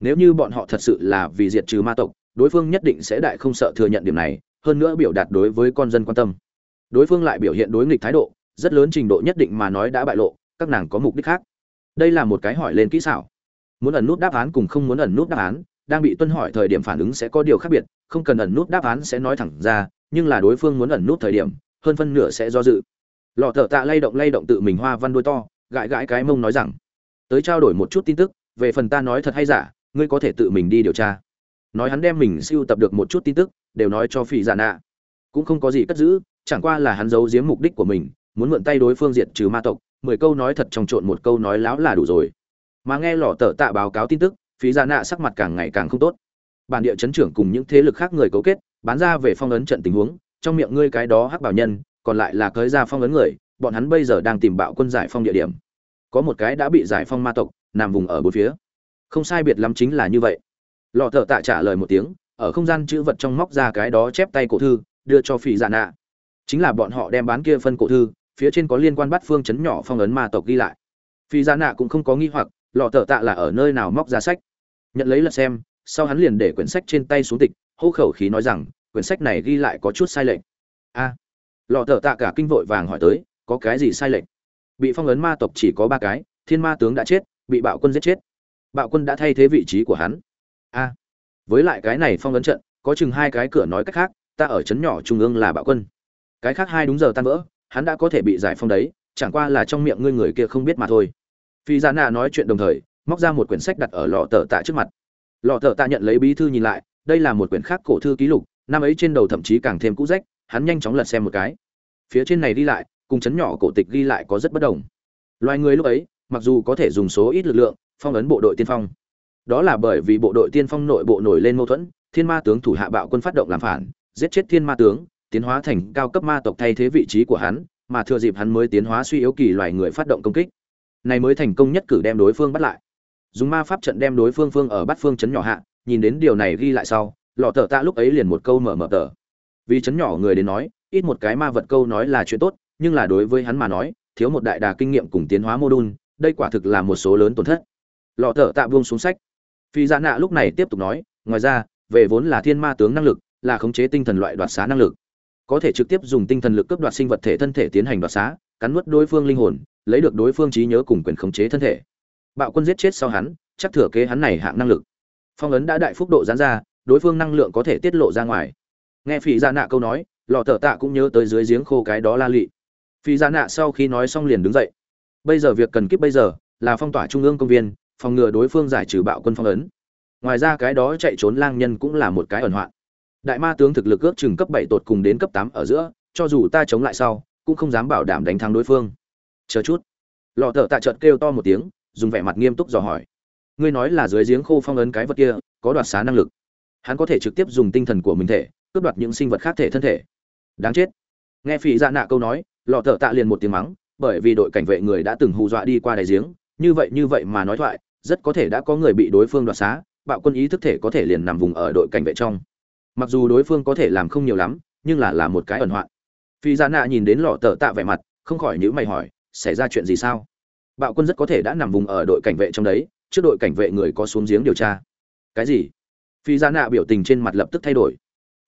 Nếu như bọn họ thật sự là vì diệt trừ ma tộc, đối phương nhất định sẽ đại không sợ thừa nhận điểm này hơn nữa biểu đạt đối với con dân quan tâm. Đối phương lại biểu hiện đối nghịch thái độ, rất lớn trình độ nhất định mà nói đã bại lộ, các nàng có mục đích khác. Đây là một cái hỏi lên kỹ xảo. Muốn ẩn nút đáp án cùng không muốn ẩn nút đáp án, đang bị tuân hỏi thời điểm phản ứng sẽ có điều khác biệt, không cần ẩn nút đáp án sẽ nói thẳng ra, nhưng là đối phương muốn ẩn nút thời điểm, hơn phân nửa sẽ do dự. Lọ thợ tạ lay động lay động tự mình hoa văn đôi to, gãi gãi cái mông nói rằng, tới trao đổi một chút tin tức, về phần ta nói thật hay giả, ngươi có thể tự mình đi điều tra. Nói hắn đem mình siêu tập được một chút tin tức đều nói cho phỉ dạ nạ. Cũng không có gì cất giữ, chẳng qua là hắn giấu giếm mục đích của mình, muốn mượn tay đối phương diệt trừ ma tộc, mười câu nói thật trong trộn một câu nói láo là đủ rồi. Mà nghe lò tờ tạ báo cáo tin tức phí giả dạ nạ sắc mặt càng ngày càng không tốt. Bản địa chấn trưởng cùng những thế lực khác người cấu kết, bán ra về phong ấn trận tình huống, trong miệng ngươi cái đó hắc bảo nhân, còn lại là cới ra phong ấn người, bọn hắn bây giờ đang tìm bạo quân giải phong địa điểm. Có một cái đã bị giải phong ma tộc, nằm vùng ở bốn phía. Không sai biệt lắm chính là như vậy. Lọ thợ tạ trả lời một tiếng ở không gian chữ vật trong móc ra cái đó chép tay cổ thư, đưa cho phỉ dạ nạ. Chính là bọn họ đem bán kia phân cổ thư, phía trên có liên quan bắt phương chấn nhỏ phong ấn ma tộc ghi lại. Phỉ dạ nạ cũng không có nghi hoặc, lọ tờ tạ là ở nơi nào móc ra sách. Nhận lấy lật xem, sau hắn liền để quyển sách trên tay xuống tịch, hô khẩu khí nói rằng, quyển sách này ghi lại có chút sai lệch. A. Lọ tờ tạ cả kinh vội vàng hỏi tới, có cái gì sai lệch? Bị phong ấn ma tộc chỉ có ba cái, thiên ma tướng đã chết, bị bạo quân giết chết. Bạo quân đã thay thế vị trí của hắn. A với lại cái này phong ấn trận, có chừng hai cái cửa nói cách khác, ta ở trấn nhỏ trung ương là bạo quân. Cái khác hai đúng giờ tan vỡ, hắn đã có thể bị giải phong đấy, chẳng qua là trong miệng ngươi người kia không biết mà thôi. Phi dạ giá nạ nói chuyện đồng thời, móc ra một quyển sách đặt ở lọ tờ tạ trước mặt. Lọ tờ tạ nhận lấy bí thư nhìn lại, đây là một quyển khác cổ thư ký lục, năm ấy trên đầu thậm chí càng thêm cũ rách, hắn nhanh chóng lật xem một cái. Phía trên này đi lại, cùng chấn nhỏ cổ tịch ghi lại có rất bất đồng. Loài người lúc ấy, mặc dù có thể dùng số ít lực lượng, phong ấn bộ đội tiên phong đó là bởi vì bộ đội tiên phong nội bộ nổi lên mâu thuẫn, thiên ma tướng thủ hạ bạo quân phát động làm phản, giết chết thiên ma tướng, tiến hóa thành cao cấp ma tộc thay thế vị trí của hắn, mà thừa dịp hắn mới tiến hóa suy yếu kỳ loài người phát động công kích. Này mới thành công nhất cử đem đối phương bắt lại. Dùng ma pháp trận đem đối phương phương ở bắt phương chấn nhỏ hạ, nhìn đến điều này ghi lại sau, lọ tờ tạ lúc ấy liền một câu mở mở tờ vì chấn nhỏ người đến nói, ít một cái ma vật câu nói là chuyện tốt, nhưng là đối với hắn mà nói, thiếu một đại đà kinh nghiệm cùng tiến hóa mô đun, đây quả thực là một số lớn tổn thất. Lọ tờ tạ buông xuống sách phi dạ nạ lúc này tiếp tục nói, ngoài ra, về vốn là thiên ma tướng năng lực, là khống chế tinh thần loại đoạt xá năng lực. Có thể trực tiếp dùng tinh thần lực cướp đoạt sinh vật thể thân thể tiến hành đoạt xá, cắn nuốt đối phương linh hồn, lấy được đối phương trí nhớ cùng quyền khống chế thân thể. Bạo quân giết chết sau hắn, chắc thừa kế hắn này hạng năng lực. Phong ấn đã đại phúc độ giãn ra, đối phương năng lượng có thể tiết lộ ra ngoài. Nghe phi dạ nạ câu nói, lọ Tở tạ cũng nhớ tới dưới giếng khô cái đó la lị. Phi dạ nạ sau khi nói xong liền đứng dậy. Bây giờ việc cần kiếp bây giờ, là phong tỏa trung ương công viên phòng ngừa đối phương giải trừ bạo quân phong ấn. Ngoài ra cái đó chạy trốn lang nhân cũng là một cái ẩn hoạn. Đại ma tướng thực lực ước chừng cấp bảy tột cùng đến cấp tám ở giữa, cho dù ta chống lại sau, cũng không dám bảo đảm đánh thắng đối phương. Chờ chút. Lọ thợ tạ trợt kêu to một tiếng, dùng vẻ mặt nghiêm túc dò hỏi. Ngươi nói là dưới giếng khô phong ấn cái vật kia, có đoạt xá năng lực. Hắn có thể trực tiếp dùng tinh thần của mình thể, cướp đoạt những sinh vật khác thể thân thể. Đáng chết. Nghe phỉ dạ nạ câu nói, lọ thợ tạ liền một tiếng mắng, bởi vì đội cảnh vệ người đã từng hù dọa đi qua đại giếng, như vậy như vậy mà nói thoại rất có thể đã có người bị đối phương đoạt xá, bạo quân ý thức thể có thể liền nằm vùng ở đội cảnh vệ trong. Mặc dù đối phương có thể làm không nhiều lắm, nhưng là là một cái ẩn hoạn. Phi gia nạ nhìn đến lọ tờ tạ vẻ mặt, không khỏi nhữ mày hỏi, xảy ra chuyện gì sao? Bạo quân rất có thể đã nằm vùng ở đội cảnh vệ trong đấy, trước đội cảnh vệ người có xuống giếng điều tra. Cái gì? Phi gia nạ biểu tình trên mặt lập tức thay đổi.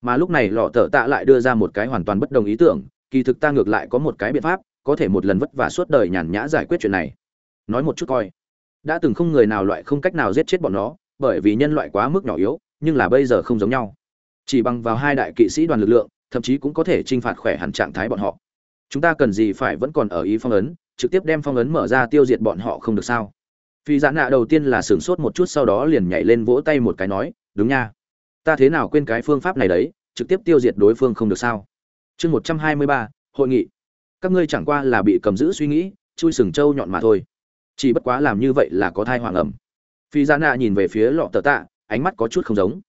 Mà lúc này lọ tờ tạ lại đưa ra một cái hoàn toàn bất đồng ý tưởng, kỳ thực ta ngược lại có một cái biện pháp, có thể một lần vất vả suốt đời nhàn nhã giải quyết chuyện này. Nói một chút coi đã từng không người nào loại không cách nào giết chết bọn nó, bởi vì nhân loại quá mức nhỏ yếu, nhưng là bây giờ không giống nhau. Chỉ bằng vào hai đại kỵ sĩ đoàn lực lượng, thậm chí cũng có thể t r i n h phạt khỏe hẳn trạng thái bọn họ. Chúng ta cần gì phải vẫn còn ở ý phong ấn, trực tiếp đem phong ấn mở ra tiêu diệt bọn họ không được sao? Phi giãn nạ đầu tiên là sửng sốt một chút, sau đó liền nhảy lên vỗ tay một cái nói, đúng nha. Ta thế nào quên cái phương pháp này đấy, trực tiếp tiêu diệt đối phương không được sao? Chương một trăm hai mươi ba, hội nghị. Các ngươi chẳng qua là bị cầm giữ suy nghĩ, chui sừng trâu nhọn mà thôi chỉ bất quá làm như vậy là có thai hoàng ẩm. Phi gia nạ nhìn về phía lọ tờ tạ, ánh mắt có chút không giống.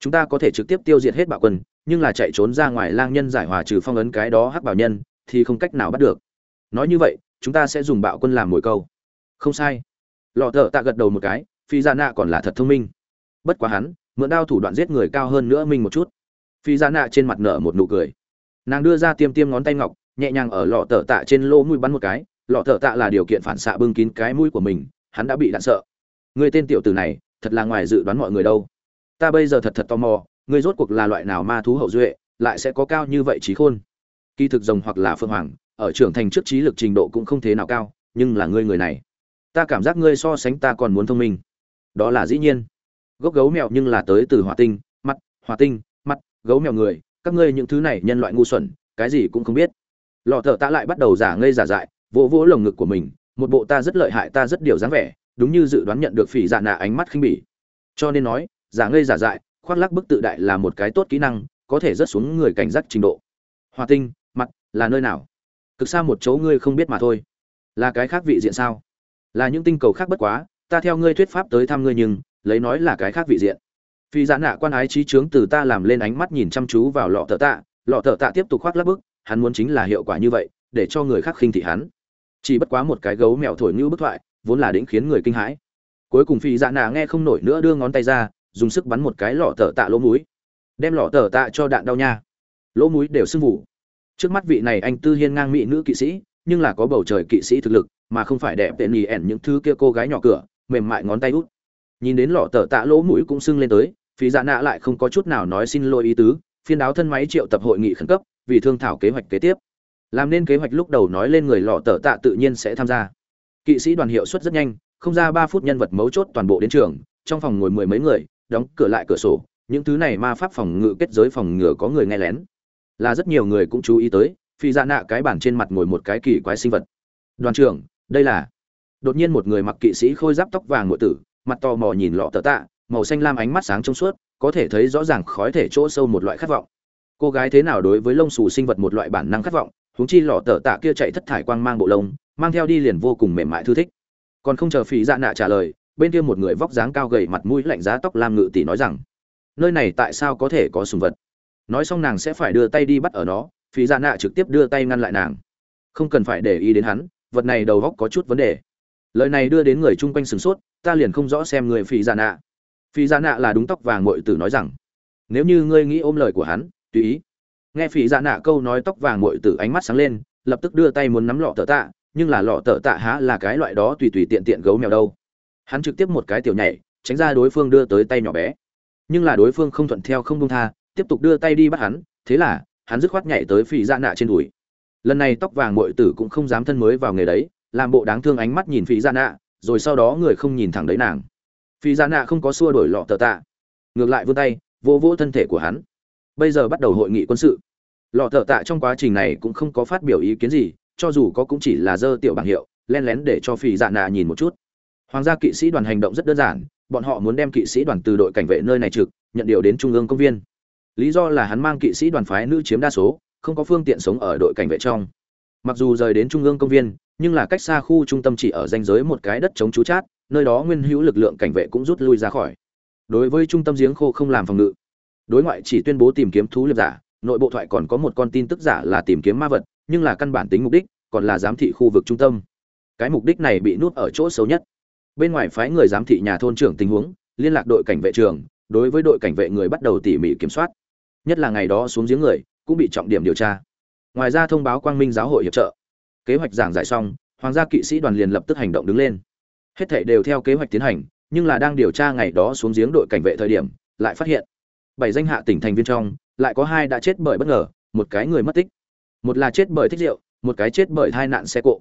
Chúng ta có thể trực tiếp tiêu diệt hết bạo quân, nhưng là chạy trốn ra ngoài lang nhân giải hòa trừ phong ấn cái đó hắc bảo nhân, thì không cách nào bắt được. Nói như vậy, chúng ta sẽ dùng bạo quân làm mồi câu. Không sai. Lọ tờ tạ gật đầu một cái, phi gia nạ còn là thật thông minh. Bất quá hắn, mượn đao thủ đoạn giết người cao hơn nữa mình một chút. Phi gia nạ trên mặt nở một nụ cười. Nàng đưa ra tiêm tiêm ngón tay ngọc, nhẹ nhàng ở lọ tờ tạ trên lỗ mũi bắn một cái lọ thợ tạ là điều kiện phản xạ bưng kín cái mũi của mình, hắn đã bị đạn sợ. Người tên tiểu tử này, thật là ngoài dự đoán mọi người đâu. Ta bây giờ thật thật tò mò, người rốt cuộc là loại nào ma thú hậu duệ, lại sẽ có cao như vậy trí khôn? Kỳ thực rồng hoặc là phương hoàng, ở trưởng thành trước trí lực trình độ cũng không thế nào cao, nhưng là ngươi người này. Ta cảm giác ngươi so sánh ta còn muốn thông minh. Đó là dĩ nhiên. Gốc gấu mèo nhưng là tới từ hỏa tinh mắt hỏa tinh mắt gấu mèo người, các ngươi những thứ này nhân loại ngu xuẩn, cái gì cũng không biết. Lọ thợ tạ lại bắt đầu giả ngây giả dại vỗ vỗ lồng ngực của mình, một bộ ta rất lợi hại, ta rất điều dáng vẻ, đúng như dự đoán nhận được phỉ dạ nạ ánh mắt khinh bỉ. Cho nên nói, giả ngây giả dại, khoác lắc bức tự đại là một cái tốt kỹ năng, có thể rất xuống người cảnh giác trình độ. Hòa tinh, mặt, là nơi nào? Cực xa một chỗ ngươi không biết mà thôi. Là cái khác vị diện sao? Là những tinh cầu khác bất quá, ta theo ngươi thuyết pháp tới thăm ngươi nhưng, lấy nói là cái khác vị diện. Phi giãn dạ nạ quan ái trí trướng từ ta làm lên ánh mắt nhìn chăm chú vào lọ thợ tạ, lọ thợ tạ tiếp tục khoác lắp bức, hắn muốn chính là hiệu quả như vậy để cho người khác khinh thị hắn. Chỉ bất quá một cái gấu mèo thổi như bức thoại, vốn là đĩnh khiến người kinh hãi. Cuối cùng phi dạ nà nghe không nổi nữa đưa ngón tay ra, dùng sức bắn một cái lọ tờ tạ lỗ mũi. Đem lọ tờ tạ cho đạn đau nha. Lỗ mũi đều sưng vụ trước mắt vị này anh tư hiên ngang mỹ nữ kỵ sĩ, nhưng là có bầu trời kỵ sĩ thực lực, mà không phải đẹp tệ nhì ẻn những thứ kia cô gái nhỏ cửa, mềm mại ngón tay út. Nhìn đến lọ tờ tạ lỗ mũi cũng sưng lên tới phí dạ nạ lại không có chút nào nói xin lỗi ý tứ, phiên đáo thân máy triệu tập hội nghị khẩn cấp, vì thương thảo kế hoạch kế tiếp làm nên kế hoạch lúc đầu nói lên người lọ tờ tạ tự nhiên sẽ tham gia. Kỵ sĩ đoàn hiệu suất rất nhanh, không ra ba phút nhân vật mấu chốt toàn bộ đến trường, trong phòng ngồi mười mấy người, đóng cửa lại cửa sổ, những thứ này ma pháp phòng ngự kết giới phòng ngừa có người nghe lén. Là rất nhiều người cũng chú ý tới, phi dạ nạ cái bản trên mặt ngồi một cái kỳ quái sinh vật. Đoàn trưởng, đây là đột nhiên một người mặc kỵ sĩ khôi giáp tóc vàng ngộ tử, mặt to mò nhìn lọ tờ tạ, màu xanh lam ánh mắt sáng trong suốt, có thể thấy rõ ràng khói thể chỗ sâu một loại khát vọng. Cô gái thế nào đối với lông xù sinh vật một loại bản năng khát vọng huống chi lọ tờ tạ kia chạy thất thải quang mang bộ lông, mang theo đi liền vô cùng mềm mại thư thích. Còn không chờ phí dạ nạ trả lời, bên kia một người vóc dáng cao gầy mặt mũi lạnh giá tóc lam ngự tỷ nói rằng, nơi này tại sao có thể có sùng vật? Nói xong nàng sẽ phải đưa tay đi bắt ở nó phí dạ nạ trực tiếp đưa tay ngăn lại nàng. Không cần phải để ý đến hắn, vật này đầu góc có chút vấn đề. Lời này đưa đến người chung quanh sửng sốt, ta liền không rõ xem người phí dạ nạ. Phí dạ nạ là đúng tóc vàng muội tử nói rằng, nếu như ngươi nghĩ ôm lời của hắn, tùy ý nghe phỉ dạ nạ câu nói tóc vàng mội tử ánh mắt sáng lên, lập tức đưa tay muốn nắm lọ tờ tạ, nhưng là lọ tờ tạ há là cái loại đó tùy tùy tiện tiện gấu mèo đâu. Hắn trực tiếp một cái tiểu nhảy, tránh ra đối phương đưa tới tay nhỏ bé. Nhưng là đối phương không thuận theo không công tha, tiếp tục đưa tay đi bắt hắn, thế là, hắn dứt khoát nhảy tới phỉ dạ nạ trên đùi. Lần này tóc vàng mội tử cũng không dám thân mới vào nghề đấy, làm bộ đáng thương ánh mắt nhìn phỉ dạ nạ, rồi sau đó người không nhìn thẳng đấy nàng. Phỉ dạ nạ không có xua đổi lọ tờ tạ. Ngược lại vươn tay vô vỗ thân thể của hắn bây giờ bắt đầu hội nghị quân sự. Lọ thợ tạ trong quá trình này cũng không có phát biểu ý kiến gì, cho dù có cũng chỉ là dơ tiểu bảng hiệu, len lén để cho phì dạ nạ nhìn một chút. Hoàng gia kỵ sĩ đoàn hành động rất đơn giản, bọn họ muốn đem kỵ sĩ đoàn từ đội cảnh vệ nơi này trực, nhận điều đến trung ương công viên. Lý do là hắn mang kỵ sĩ đoàn phái nữ chiếm đa số, không có phương tiện sống ở đội cảnh vệ trong. Mặc dù rời đến trung ương công viên, nhưng là cách xa khu trung tâm chỉ ở danh giới một cái đất chống chú chát, nơi đó nguyên hữu lực lượng cảnh vệ cũng rút lui ra khỏi. Đối với trung tâm giếng khô không làm phòng ngự đối ngoại chỉ tuyên bố tìm kiếm thú liệp giả, nội bộ thoại còn có một con tin tức giả là tìm kiếm ma vật, nhưng là căn bản tính mục đích, còn là giám thị khu vực trung tâm. Cái mục đích này bị nuốt ở chỗ xấu nhất. Bên ngoài phái người giám thị nhà thôn trưởng tình huống, liên lạc đội cảnh vệ trường, đối với đội cảnh vệ người bắt đầu tỉ mỉ kiểm soát. Nhất là ngày đó xuống giếng người, cũng bị trọng điểm điều tra. Ngoài ra thông báo quang minh giáo hội hiệp trợ. Kế hoạch giảng giải xong, hoàng gia kỵ sĩ đoàn liền lập tức hành động đứng lên. Hết thảy đều theo kế hoạch tiến hành, nhưng là đang điều tra ngày đó xuống giếng đội cảnh vệ thời điểm, lại phát hiện bảy danh hạ tỉnh thành viên trong, lại có hai đã chết bởi bất ngờ, một cái người mất tích. Một là chết bởi thích rượu, một cái chết bởi tai nạn xe cộ.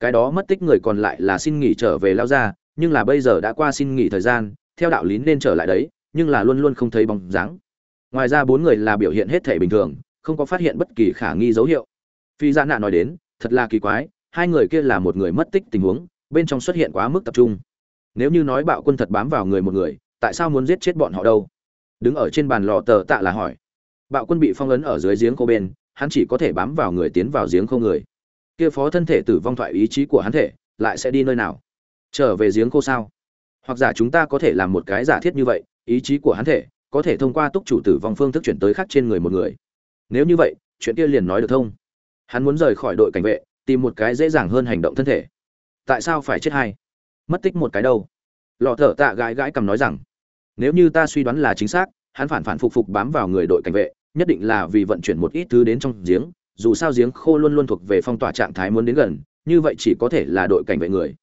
Cái đó mất tích người còn lại là xin nghỉ trở về lao ra, nhưng là bây giờ đã qua xin nghỉ thời gian, theo đạo lý nên trở lại đấy, nhưng là luôn luôn không thấy bóng dáng. Ngoài ra bốn người là biểu hiện hết thể bình thường, không có phát hiện bất kỳ khả nghi dấu hiệu. Phi gia nạ nói đến, thật là kỳ quái, hai người kia là một người mất tích tình huống, bên trong xuất hiện quá mức tập trung. Nếu như nói bạo quân thật bám vào người một người, tại sao muốn giết chết bọn họ đâu? Đứng ở trên bàn lò tờ tạ là hỏi. Bạo quân bị phong ấn ở dưới giếng cô bên, hắn chỉ có thể bám vào người tiến vào giếng không người. Kia phó thân thể tử vong thoại ý chí của hắn thể, lại sẽ đi nơi nào? Trở về giếng khô sao? Hoặc giả chúng ta có thể làm một cái giả thiết như vậy, ý chí của hắn thể có thể thông qua túc chủ tử vong phương thức chuyển tới khác trên người một người. Nếu như vậy, chuyện kia liền nói được thông. Hắn muốn rời khỏi đội cảnh vệ, tìm một cái dễ dàng hơn hành động thân thể. Tại sao phải chết hai mất tích một cái đâu? Lọ thở tạ gãi gãi cầm nói rằng nếu như ta suy đoán là chính xác, hắn phản phản phục phục bám vào người đội cảnh vệ, nhất định là vì vận chuyển một ít thứ đến trong giếng, dù sao giếng khô luôn luôn thuộc về phong tỏa trạng thái muốn đến gần, như vậy chỉ có thể là đội cảnh vệ người.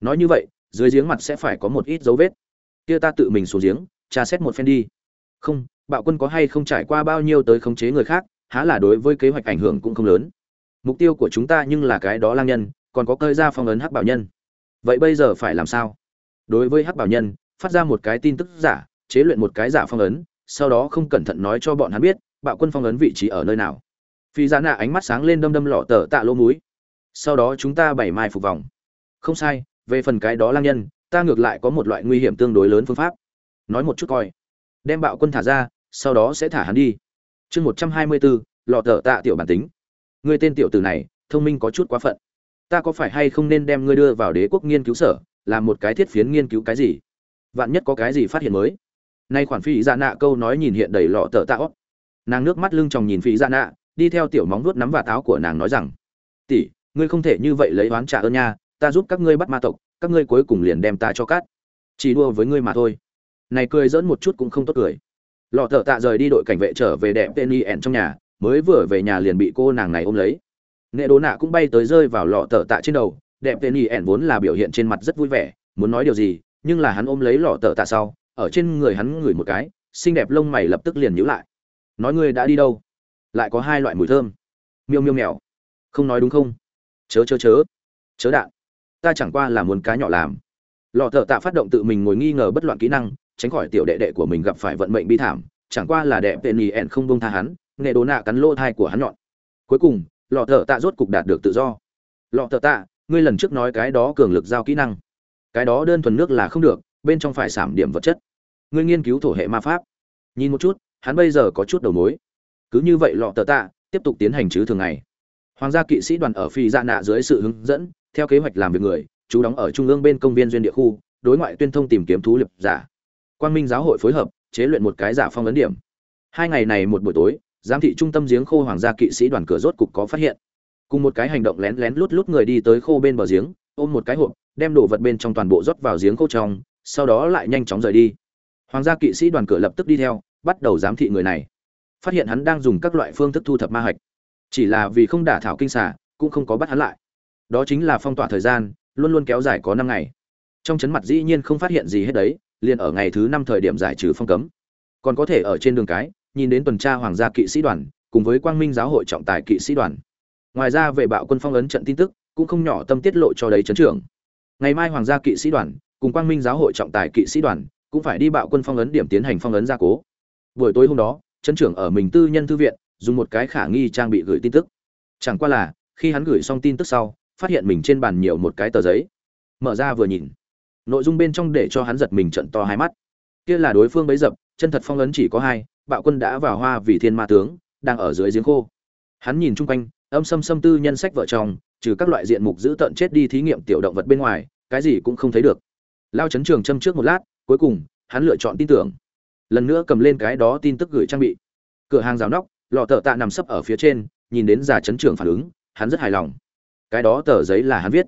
Nói như vậy, dưới giếng mặt sẽ phải có một ít dấu vết. Kia ta tự mình xuống giếng, tra xét một phen đi. Không, bạo quân có hay không trải qua bao nhiêu tới khống chế người khác, há là đối với kế hoạch ảnh hưởng cũng không lớn. Mục tiêu của chúng ta nhưng là cái đó lang nhân, còn có cơi ra phong ấn hắc bảo nhân. Vậy bây giờ phải làm sao? Đối với hắc bảo nhân phát ra một cái tin tức giả, chế luyện một cái giả phong ấn, sau đó không cẩn thận nói cho bọn hắn biết, bạo quân phong ấn vị trí ở nơi nào. Phi giá nạ ánh mắt sáng lên đâm đâm lọ tờ tạ lỗ múi sau đó chúng ta bảy mai phục vòng. Không sai, về phần cái đó lang nhân, ta ngược lại có một loại nguy hiểm tương đối lớn phương pháp. Nói một chút coi. Đem bạo quân thả ra, sau đó sẽ thả hắn đi. Chương một trăm hai mươi bốn, lọ tờ tạ tiểu bản tính. Người tên tiểu tử này, thông minh có chút quá phận. Ta có phải hay không nên đem ngươi đưa vào đế quốc nghiên cứu sở, làm một cái thiết phiến nghiên cứu cái gì? Vạn nhất có cái gì phát hiện mới. Nay khoản phi ra dạ nạ câu nói nhìn hiện đầy lọ tờ tạ óc. Nàng nước mắt lưng tròng nhìn phi ra dạ nạ, đi theo tiểu móng vuốt nắm và táo của nàng nói rằng, tỷ, ngươi không thể như vậy lấy oán trả ơn nha, ta giúp các ngươi bắt ma tộc, các ngươi cuối cùng liền đem ta cho cát chỉ đua với ngươi mà thôi. Này cười dỡn một chút cũng không tốt cười. Lọ thợ tạ rời đi đội cảnh vệ trở về đẹp tên y ẻn trong nhà, mới vừa về nhà liền bị cô nàng này ôm lấy. Nệ đố nạ cũng bay tới rơi vào lọ thợ tạ trên đầu, đẹp tên y ẻn vốn là biểu hiện trên mặt rất vui vẻ, muốn nói điều gì nhưng là hắn ôm lấy lọ thợ tạ sau, ở trên người hắn ngửi một cái, xinh đẹp lông mày lập tức liền nhíu lại. Nói ngươi đã đi đâu? Lại có hai loại mùi thơm. Miêu miêu mèo. Không nói đúng không? Chớ chớ chớ. Chớ đạn. Ta chẳng qua là muốn cá nhỏ làm. Lọ thợ tạ phát động tự mình ngồi nghi ngờ bất loạn kỹ năng, tránh khỏi tiểu đệ đệ của mình gặp phải vận mệnh bi thảm, chẳng qua là đệ tên nhì ẹn không bông tha hắn nghệ đồ nạ cắn lỗ thai của hắn nhọn. Cuối cùng, lọ thợ tạ rốt cục đạt được tự do. Lọ thợ tạ, ngươi lần trước nói cái đó cường lực giao kỹ năng cái đó đơn thuần nước là không được, bên trong phải giảm điểm vật chất. Ngươi nghiên cứu thổ hệ ma pháp. Nhìn một chút, hắn bây giờ có chút đầu mối. Cứ như vậy lọ tờ tạ, tiếp tục tiến hành chứ thường ngày. Hoàng gia kỵ sĩ đoàn ở phi dạ nạ dưới sự hướng dẫn, theo kế hoạch làm việc người, chú đóng ở trung ương bên công viên duyên địa khu, đối ngoại tuyên thông tìm kiếm thú liệp giả. Quang minh giáo hội phối hợp, chế luyện một cái giả phong ấn điểm. Hai ngày này một buổi tối, giám thị trung tâm giếng khô hoàng gia kỵ sĩ đoàn cửa rốt cục có phát hiện. Cùng một cái hành động lén lén lút lút người đi tới khô bên bờ giếng ôm một cái hộp, đem đồ vật bên trong toàn bộ rót vào giếng khô trong, sau đó lại nhanh chóng rời đi. Hoàng gia kỵ sĩ đoàn cửa lập tức đi theo, bắt đầu giám thị người này. Phát hiện hắn đang dùng các loại phương thức thu thập ma hạch. Chỉ là vì không đả thảo kinh xả cũng không có bắt hắn lại. Đó chính là phong tỏa thời gian, luôn luôn kéo dài có năm ngày. Trong chấn mặt dĩ nhiên không phát hiện gì hết đấy, liền ở ngày thứ năm thời điểm giải trừ phong cấm. Còn có thể ở trên đường cái, nhìn đến tuần tra hoàng gia kỵ sĩ đoàn, cùng với quang minh giáo hội trọng tài kỵ sĩ đoàn. Ngoài ra về bạo quân phong ấn trận tin tức cũng không nhỏ tâm tiết lộ cho đấy chấn trưởng. Ngày mai hoàng gia kỵ sĩ đoàn cùng quang minh giáo hội trọng tài kỵ sĩ đoàn cũng phải đi bạo quân phong ấn điểm tiến hành phong ấn gia cố. Buổi tối hôm đó, chấn trưởng ở mình tư nhân thư viện dùng một cái khả nghi trang bị gửi tin tức. Chẳng qua là, khi hắn gửi xong tin tức sau, phát hiện mình trên bàn nhiều một cái tờ giấy. Mở ra vừa nhìn. Nội dung bên trong để cho hắn giật mình trận to hai mắt. Kia là đối phương bấy dập, chân thật phong ấn chỉ có hai, bạo quân đã vào hoa vì thiên ma tướng, đang ở dưới giếng khô. Hắn nhìn chung quanh âm xâm xâm tư nhân sách vợ chồng, trừ các loại diện mục giữ tận chết đi thí nghiệm tiểu động vật bên ngoài, cái gì cũng không thấy được. Lao chấn trường châm trước một lát, cuối cùng, hắn lựa chọn tin tưởng. Lần nữa cầm lên cái đó tin tức gửi trang bị. Cửa hàng rào nóc, lọ tờ tạ nằm sấp ở phía trên, nhìn đến già chấn trường phản ứng, hắn rất hài lòng. Cái đó tờ giấy là hắn viết.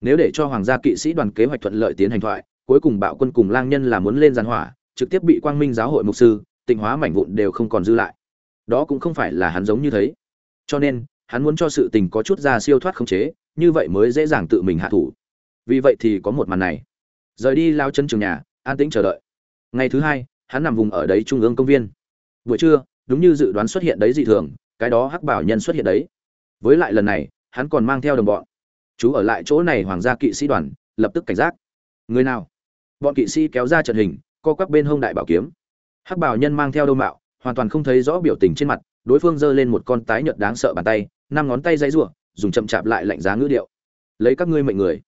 Nếu để cho hoàng gia kỵ sĩ đoàn kế hoạch thuận lợi tiến hành thoại, cuối cùng bạo quân cùng lang nhân là muốn lên giàn hỏa, trực tiếp bị quang minh giáo hội mục sư, tịnh hóa mảnh vụn đều không còn dư lại. Đó cũng không phải là hắn giống như thế cho nên hắn muốn cho sự tình có chút ra siêu thoát khống chế, như vậy mới dễ dàng tự mình hạ thủ. Vì vậy thì có một màn này. Rời đi lao chân trường nhà, an tĩnh chờ đợi. Ngày thứ hai, hắn nằm vùng ở đấy trung ương công viên. Buổi trưa, đúng như dự đoán xuất hiện đấy dị thường, cái đó hắc bảo nhân xuất hiện đấy. Với lại lần này, hắn còn mang theo đồng bọn. Chú ở lại chỗ này hoàng gia kỵ sĩ đoàn, lập tức cảnh giác. Người nào? Bọn kỵ sĩ kéo ra trận hình, co quắp bên hông đại bảo kiếm. Hắc bảo nhân mang theo đâu mạo, hoàn toàn không thấy rõ biểu tình trên mặt, đối phương giơ lên một con tái nhợt đáng sợ bàn tay năm ngón tay dãy rủa dùng chậm chạp lại lạnh giá ngữ điệu. Lấy các ngươi mệnh người.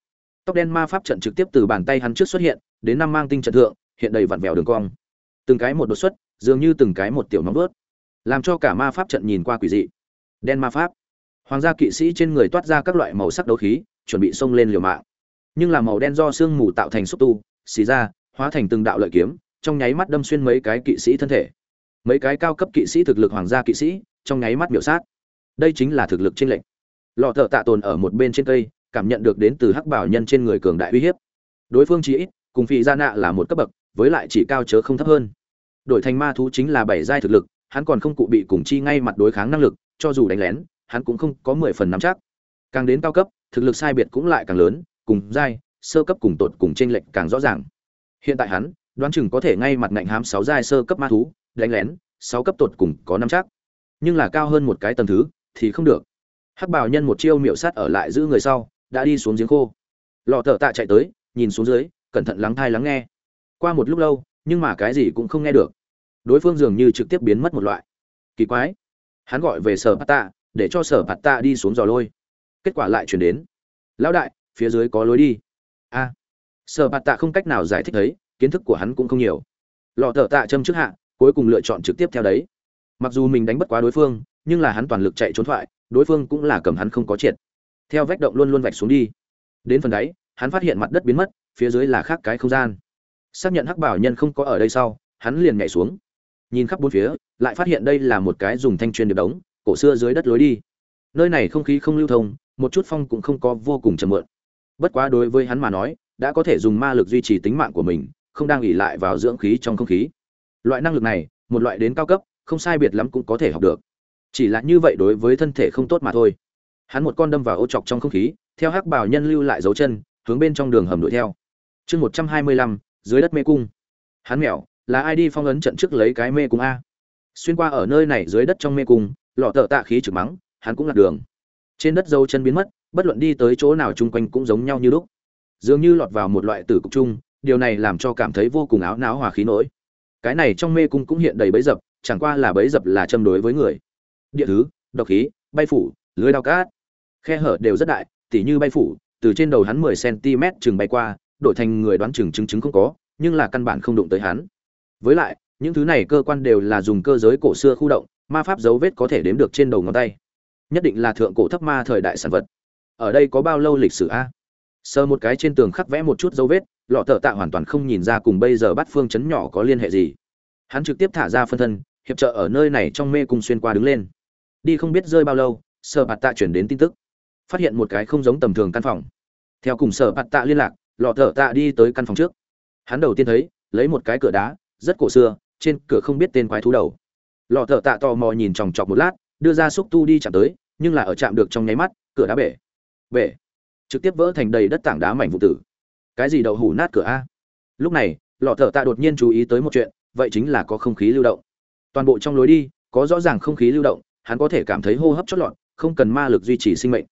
Tóc đen ma pháp trận trực tiếp từ bàn tay hắn trước xuất hiện đến năm mang tinh trận thượng hiện đầy vặn vẹo đường cong. Từng cái một đột xuất dường như từng cái một tiểu nóng đuốt, làm cho cả ma pháp trận nhìn qua quỷ dị. Đen ma pháp. Hoàng gia kỵ sĩ trên người toát ra các loại màu sắc đấu khí chuẩn bị xông lên liều mạng. Nhưng là màu đen do sương mù tạo thành xúc tu xì ra hóa thành từng đạo lợi kiếm trong nháy mắt đâm xuyên mấy cái kỵ sĩ thân thể. Mấy cái cao cấp kỵ sĩ thực lực hoàng gia kỵ sĩ trong nháy mắt biểu sát đây chính là thực lực trên lệnh lọ thợ tạ tồn ở một bên trên cây, cảm nhận được đến từ hắc bảo nhân trên người cường đại uy hiếp. Đối phương chỉ ít, cùng phi gia nạ là một cấp bậc, với lại chỉ cao chớ không thấp hơn. Đổi thành ma thú chính là bảy giai thực lực, hắn còn không cụ bị cùng chi ngay mặt đối kháng năng lực, cho dù đánh lén, hắn cũng không có mười phần nắm chắc. Càng đến cao cấp, thực lực sai biệt cũng lại càng lớn, cùng giai, sơ cấp cùng tột cùng trên lệnh càng rõ ràng. Hiện tại hắn, đoán chừng có thể ngay mặt ngạnh hám sáu giai sơ cấp ma thú, đánh lén, sáu cấp tột cùng có năm chắc. Nhưng là cao hơn một cái tầng thứ thì không được. Hắc bảo nhân một chiêu miệu sát ở lại giữ người sau, đã đi xuống giếng khô. Lọ thợ tạ chạy tới, nhìn xuống dưới, cẩn thận lắng thai lắng nghe. Qua một lúc lâu, nhưng mà cái gì cũng không nghe được. Đối phương dường như trực tiếp biến mất một loại. Kỳ quái. Hắn gọi về sở bát tạ, để cho sở bát tạ đi xuống dò lôi. Kết quả lại chuyển đến. Lão đại, phía dưới có lối đi. A. Sở bát tạ không cách nào giải thích thấy, kiến thức của hắn cũng không nhiều. Lọ thợ tạ châm trước hạ, cuối cùng lựa chọn trực tiếp theo đấy. Mặc dù mình đánh bất quá đối phương nhưng là hắn toàn lực chạy trốn thoại, đối phương cũng là cầm hắn không có triệt. Theo vách động luôn luôn vạch xuống đi. Đến phần đáy, hắn phát hiện mặt đất biến mất, phía dưới là khác cái không gian. Xác nhận hắc bảo nhân không có ở đây sau, hắn liền nhảy xuống. Nhìn khắp bốn phía, lại phát hiện đây là một cái dùng thanh truyền được đống, cổ xưa dưới đất lối đi. Nơi này không khí không lưu thông, một chút phong cũng không có, vô cùng trầm mượn bất quá đối với hắn mà nói, đã có thể dùng ma lực duy trì tính mạng của mình, không đang ỷ lại vào dưỡng khí trong không khí. Loại năng lực này, một loại đến cao cấp, không sai biệt lắm cũng có thể học được chỉ là như vậy đối với thân thể không tốt mà thôi. Hắn một con đâm vào ô chọc trong không khí, theo hắc bảo nhân lưu lại dấu chân, hướng bên trong đường hầm đuổi theo. Chương một trăm hai mươi lăm, dưới đất mê cung. Hắn mèo, là ai đi phong ấn trận trước lấy cái mê cung a? Xuyên qua ở nơi này dưới đất trong mê cung, lọ tợ tạ khí trực mắng, hắn cũng lạc đường. Trên đất dâu chân biến mất, bất luận đi tới chỗ nào chung quanh cũng giống nhau như lúc. Dường như lọt vào một loại tử cục chung, điều này làm cho cảm thấy vô cùng áo náo hòa khí nỗi. Cái này trong mê cung cũng hiện đầy bấy dập, chẳng qua là bấy dập là châm đối với người địa thứ, độc khí, bay phủ, lưới đao cát. Khe hở đều rất đại, tỉ như bay phủ, từ trên đầu hắn mười cm chừng bay qua, đổi thành người đoán chừng chứng chứng không có, nhưng là căn bản không đụng tới hắn. Với lại, những thứ này cơ quan đều là dùng cơ giới cổ xưa khu động, ma pháp dấu vết có thể đếm được trên đầu ngón tay. Nhất định là thượng cổ thấp ma thời đại sản vật. Ở đây có bao lâu lịch sử a? Sờ một cái trên tường khắc vẽ một chút dấu vết, lọ tờ tạ hoàn toàn không nhìn ra cùng bây giờ bắt phương chấn nhỏ có liên hệ gì. Hắn trực tiếp thả ra phân thân, hiệp trợ ở nơi này trong mê cung xuyên qua đứng lên đi không biết rơi bao lâu, sở bạt tạ chuyển đến tin tức. Phát hiện một cái không giống tầm thường căn phòng. Theo cùng sở bạt tạ liên lạc, lọ thở tạ đi tới căn phòng trước. Hắn đầu tiên thấy, lấy một cái cửa đá, rất cổ xưa, trên cửa không biết tên quái thú đầu. Lọ thở tạ tò mò nhìn chòng chọc một lát, đưa ra xúc tu đi chạm tới, nhưng là ở chạm được trong nháy mắt, cửa đá bể. Bể. Trực tiếp vỡ thành đầy đất tảng đá mảnh vụ tử. Cái gì đậu hủ nát cửa a? Lúc này, lọ thở tạ đột nhiên chú ý tới một chuyện, vậy chính là có không khí lưu động. Toàn bộ trong lối đi, có rõ ràng không khí lưu động hắn có thể cảm thấy hô hấp chót lọt, không cần ma lực duy trì sinh mệnh.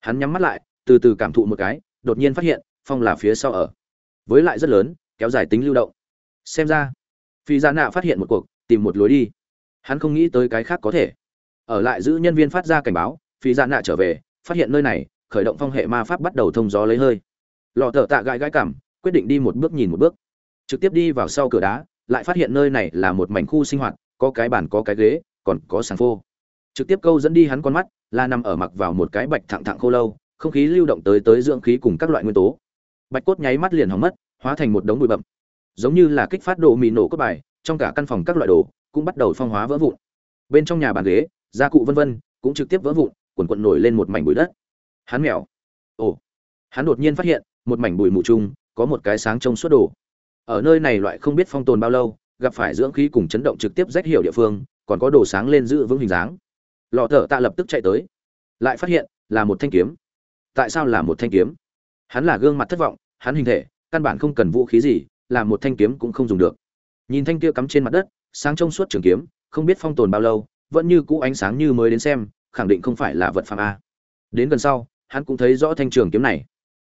Hắn nhắm mắt lại, từ từ cảm thụ một cái, đột nhiên phát hiện, phong là phía sau ở. Với lại rất lớn, kéo dài tính lưu động. Xem ra, phi gia nạ phát hiện một cuộc, tìm một lối đi. Hắn không nghĩ tới cái khác có thể. Ở lại giữ nhân viên phát ra cảnh báo, phi gia nạ trở về, phát hiện nơi này, khởi động phong hệ ma pháp bắt đầu thông gió lấy hơi. Lọ thợ tạ gãi gãi cảm, quyết định đi một bước nhìn một bước. Trực tiếp đi vào sau cửa đá, lại phát hiện nơi này là một mảnh khu sinh hoạt, có cái bàn, có cái ghế, còn có sàn phô trực tiếp câu dẫn đi hắn con mắt, là nằm ở mặc vào một cái bạch thẳng thẳng khô lâu, không khí lưu động tới tới dưỡng khí cùng các loại nguyên tố. Bạch cốt nháy mắt liền hỏng mất, hóa thành một đống bụi bậm giống như là kích phát đồ mì nổ cốt bài, trong cả căn phòng các loại đồ cũng bắt đầu phong hóa vỡ vụn. Bên trong nhà bàn ghế, gia cụ vân vân cũng trực tiếp vỡ vụn, quần quận nổi lên một mảnh bụi đất. Hắn mèo. Ồ. Hắn đột nhiên phát hiện, một mảnh bụi mù chung, có một cái sáng trong suốt đồ. Ở nơi này loại không biết phong tồn bao lâu, gặp phải dưỡng khí cùng chấn động trực tiếp rách hiểu địa phương, còn có đồ sáng lên giữ vững hình dáng lọ thở tạ lập tức chạy tới. Lại phát hiện, là một thanh kiếm. Tại sao là một thanh kiếm? Hắn là gương mặt thất vọng, hắn hình thể, căn bản không cần vũ khí gì làm một thanh kiếm cũng không dùng được. Nhìn thanh kia cắm trên mặt đất, sáng trong suốt trường kiếm, không biết phong tồn bao lâu, vẫn như cũ ánh sáng như mới đến xem, khẳng định không phải là vật phạm a. Đến gần sau, hắn cũng thấy rõ thanh trường kiếm này.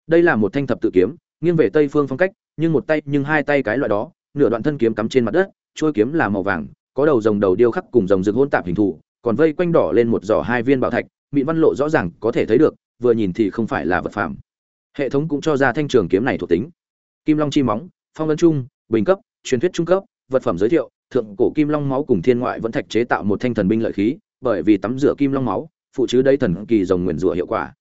Đây là một thanh thập tự kiếm, nghiêng về tây phương phong cách, nhưng một tay, nhưng hai tay cái loại đó, nửa đoạn thân kiếm cắm trên mặt đất trôi kiếm là màu vàng, có đầu rồng đầu điêu khắc cùng rồng rực hôn tạp hình thù còn vây quanh đỏ lên một giỏ hai viên bảo thạch, mịn văn lộ rõ ràng có thể thấy được, vừa nhìn thì không phải là vật phẩm hệ thống cũng cho ra thanh trường kiếm này thuộc tính. Kim long chi móng, phong ấn trung, bình cấp, truyền thuyết trung cấp, vật phẩm giới thiệu, thượng cổ kim long máu cùng thiên ngoại vẫn thạch chế tạo một thanh thần binh lợi khí, bởi vì tắm rửa kim long máu, phụ chứ đây thần kỳ dòng nguyên rủa hiệu quả.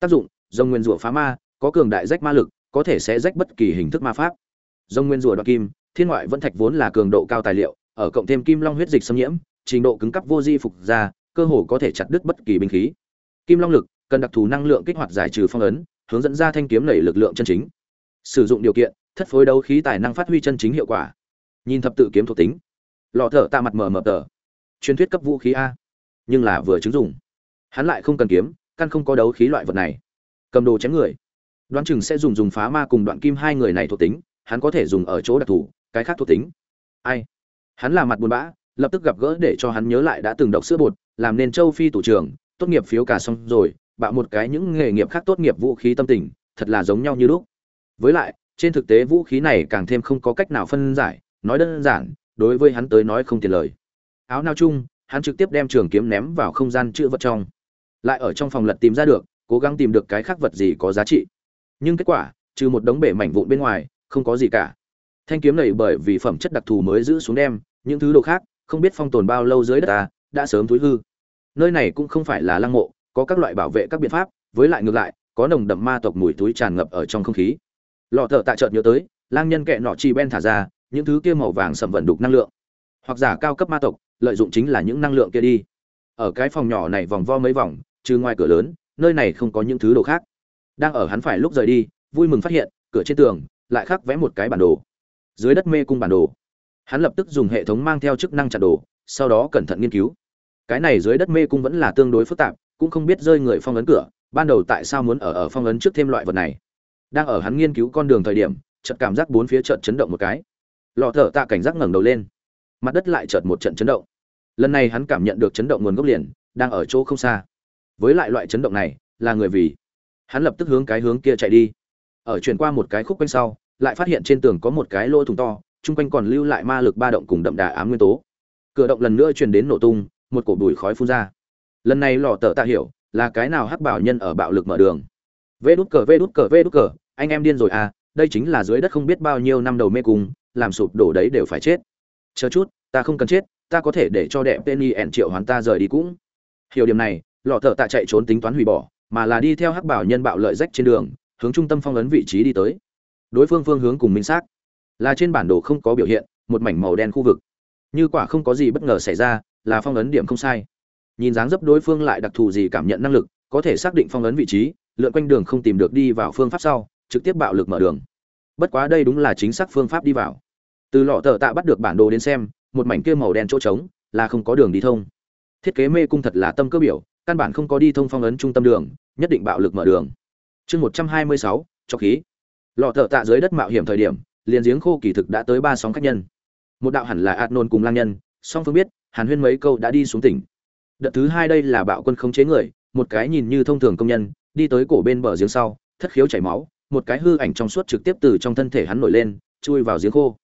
Tác dụng, dòng nguyên rủa phá ma, có cường đại rách ma lực, có thể sẽ rách bất kỳ hình thức ma pháp. Dòng nguyên rủa đoạt kim, thiên ngoại vẫn thạch vốn là cường độ cao tài liệu, ở cộng thêm kim long huyết dịch xâm nhiễm trình độ cứng cấp vô di phục ra cơ hồ có thể chặt đứt bất kỳ binh khí. Kim long lực cần đặc thù năng lượng kích hoạt giải trừ phong ấn hướng dẫn ra thanh kiếm nảy lực lượng chân chính. Sử dụng điều kiện thất phối đấu khí tài năng phát huy chân chính hiệu quả. Nhìn thập tự kiếm thuộc tính. Lọ thở tạ mặt mờ mờ tờ. Truyền thuyết cấp vũ khí a. Nhưng là vừa chứng dụng, hắn lại không cần kiếm căn không có đấu khí loại vật này. Cầm đồ chém người. Đoán chừng sẽ dùng dùng phá ma cùng đoạn kim hai người này thuộc tính hắn có thể dùng ở chỗ đặc thù cái khác thuộc tính. Ai? Hắn là mặt buồn bã lập tức gặp gỡ để cho hắn nhớ lại đã từng đọc sữa bột, làm nên châu phi thủ trưởng tốt nghiệp phiếu cả xong rồi bạo một cái những nghề nghiệp khác tốt nghiệp vũ khí tâm tình, thật là giống nhau như lúc. Với lại, trên thực tế vũ khí này càng thêm không có cách nào phân giải, nói đơn giản, đối với hắn tới nói không tiền lời. Áo nao chung, hắn trực tiếp đem trường kiếm ném vào không gian chữ vật trong. Lại ở trong phòng lật tìm ra được, cố gắng tìm được cái khác vật gì có giá trị. Nhưng kết quả, trừ một đống bể mảnh vụn bên ngoài, không có gì cả. Thanh kiếm này bởi vì phẩm chất đặc thù mới giữ xuống đem, những thứ đồ khác không biết phong tồn bao lâu dưới đất ta, đã sớm thúi hư. Nơi này cũng không phải là lăng mộ, có các loại bảo vệ các biện pháp, với lại ngược lại, có nồng đậm ma tộc mùi túi tràn ngập ở trong không khí. Lọ thợ tại chợt nhớ tới, lang nhân kệ nọ chi ben thả ra, những thứ kia màu vàng sầm vận đục năng lượng. Hoặc giả cao cấp ma tộc, lợi dụng chính là những năng lượng kia đi. Ở cái phòng nhỏ này vòng vo mấy vòng, trừ ngoài cửa lớn, nơi này không có những thứ đồ khác. Đang ở hắn phải lúc rời đi, vui mừng phát hiện, cửa trên tường, lại khắc vẽ một cái bản đồ. Dưới đất mê cung bản đồ hắn lập tức dùng hệ thống mang theo chức năng chặt đồ sau đó cẩn thận nghiên cứu. Cái này dưới đất mê cung vẫn là tương đối phức tạp, cũng không biết rơi người phong ấn cửa, ban đầu tại sao muốn ở ở phong ấn trước thêm loại vật này. Đang ở hắn nghiên cứu con đường thời điểm, chợt cảm giác bốn phía chợt chấn động một cái. Lọ thở tạ cảnh giác ngẩng đầu lên. Mặt đất lại chợt một trận chấn động. Lần này hắn cảm nhận được chấn động nguồn gốc liền, đang ở chỗ không xa. Với lại loại chấn động này, là người vì. Hắn lập tức hướng cái hướng kia chạy đi. Ở chuyển qua một cái khúc quanh sau, lại phát hiện trên tường có một cái lỗ thủng to chung quanh còn lưu lại ma lực ba động cùng đậm đà ám nguyên tố. Cửa động lần nữa truyền đến nổ tung, một cổ bụi khói phun ra. Lần này lò tờ tạ hiểu là cái nào hắc bảo nhân ở bạo lực mở đường? Vê đút cờ, vê đút cờ, vê đút cờ, anh em điên rồi à đây chính là dưới đất không biết bao nhiêu năm đầu mê cung, làm sụp đổ đấy đều phải chết. Chờ chút, ta không cần chết, ta có thể để cho đẹp penny ẻn triệu hoàn ta rời đi cũng. Hiểu điểm này lọ thợ tạ chạy trốn tính toán hủy bỏ, mà là đi theo hắc bảo nhân bạo lợi rách trên đường, hướng trung tâm phong ấn vị trí đi tới. Đối phương phương hướng cùng minh xác là trên bản đồ không có biểu hiện, một mảnh màu đen khu vực. Như quả không có gì bất ngờ xảy ra, là phong ấn điểm không sai. Nhìn dáng dấp đối phương lại đặc thù gì cảm nhận năng lực, có thể xác định phong ấn vị trí, lượn quanh đường không tìm được đi vào phương pháp sau, trực tiếp bạo lực mở đường. Bất quá đây đúng là chính xác phương pháp đi vào. Từ lọ tờ tạ bắt được bản đồ đến xem, một mảnh kia màu đen chỗ trống, là không có đường đi thông. Thiết kế mê cung thật là tâm cơ biểu, căn bản không có đi thông phong ấn trung tâm đường, nhất định bạo lực mở đường. Chương một trăm hai mươi sáu, cho khí. Lọ tờ tạ dưới đất mạo hiểm thời điểm liền giếng khô kỳ thực đã tới ba sóng khách nhân. Một đạo hẳn là ạt nôn cùng lang nhân, song phương biết, hàn huyên mấy câu đã đi xuống tỉnh. Đợt thứ hai đây là bạo quân khống chế người, một cái nhìn như thông thường công nhân, đi tới cổ bên bờ giếng sau, thất khiếu chảy máu, một cái hư ảnh trong suốt trực tiếp từ trong thân thể hắn nổi lên, chui vào giếng khô.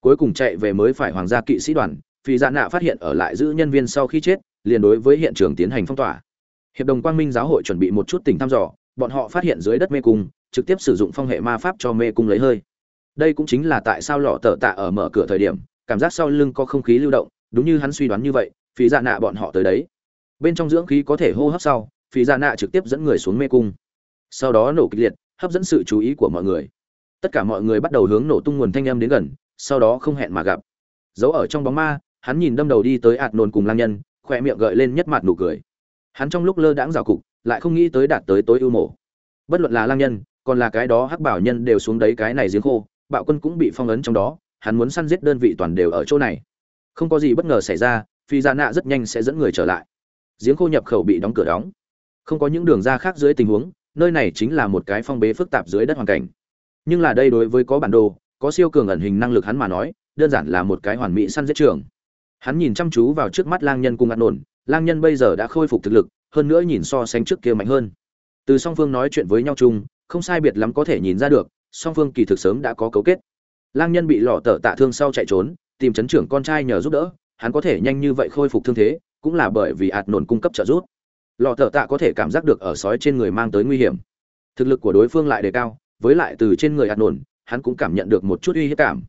Cuối cùng chạy về mới phải hoàng gia kỵ sĩ đoàn, phi dạ nạ phát hiện ở lại giữ nhân viên sau khi chết, liền đối với hiện trường tiến hành phong tỏa. Hiệp đồng quang minh giáo hội chuẩn bị một chút tình thăm dò, bọn họ phát hiện dưới đất mê cung, trực tiếp sử dụng phong hệ ma pháp cho mê cung lấy hơi đây cũng chính là tại sao lọ tờ tạ ở mở cửa thời điểm, cảm giác sau lưng có không khí lưu động, đúng như hắn suy đoán như vậy phí dạ nạ bọn họ tới đấy. Bên trong dưỡng khí có thể hô hấp sau phí dạ nạ trực tiếp dẫn người xuống mê cung. Sau đó nổ kịch liệt, hấp dẫn sự chú ý của mọi người. Tất cả mọi người bắt đầu hướng nổ tung nguồn thanh âm đến gần, sau đó không hẹn mà gặp. Giấu ở trong bóng ma, hắn nhìn đâm đầu đi tới ạt nôn cùng lang nhân khoe miệng gợi lên nhất mặt nụ cười. Hắn trong lúc lơ đãng rào cục, lại không nghĩ tới đạt tới tối ưu mổ bất luận là lang nhân, còn là cái đó hắc bảo nhân đều xuống đấy cái này giếng khô bạo quân cũng bị phong ấn trong đó, hắn muốn săn giết đơn vị toàn đều ở chỗ này. Không có gì bất ngờ xảy ra, phi gia nạ rất nhanh sẽ dẫn người trở lại. Giếng khô nhập khẩu bị đóng cửa đóng. Không có những đường ra khác dưới tình huống, nơi này chính là một cái phong bế phức tạp dưới đất hoàn cảnh. Nhưng là đây đối với có bản đồ, có siêu cường ẩn hình năng lực hắn mà nói, đơn giản là một cái hoàn mỹ săn giết trường. Hắn nhìn chăm chú vào trước mắt lang nhân cùng ngắt nổn, lang nhân bây giờ đã khôi phục thực lực, hơn nữa nhìn so sánh trước kia mạnh hơn. Từ song phương nói chuyện với nhau chung, không sai biệt lắm có thể nhìn ra được song phương kỳ thực sớm đã có cấu kết. Lang nhân bị lọ tở tạ thương sau chạy trốn, tìm chấn trưởng con trai nhờ giúp đỡ, hắn có thể nhanh như vậy khôi phục thương thế, cũng là bởi vì ạt nổn cung cấp trợ giúp. Lọ tở tạ có thể cảm giác được ở sói trên người mang tới nguy hiểm. Thực lực của đối phương lại đề cao, với lại từ trên người ạt nổn, hắn cũng cảm nhận được một chút uy hiếp cảm.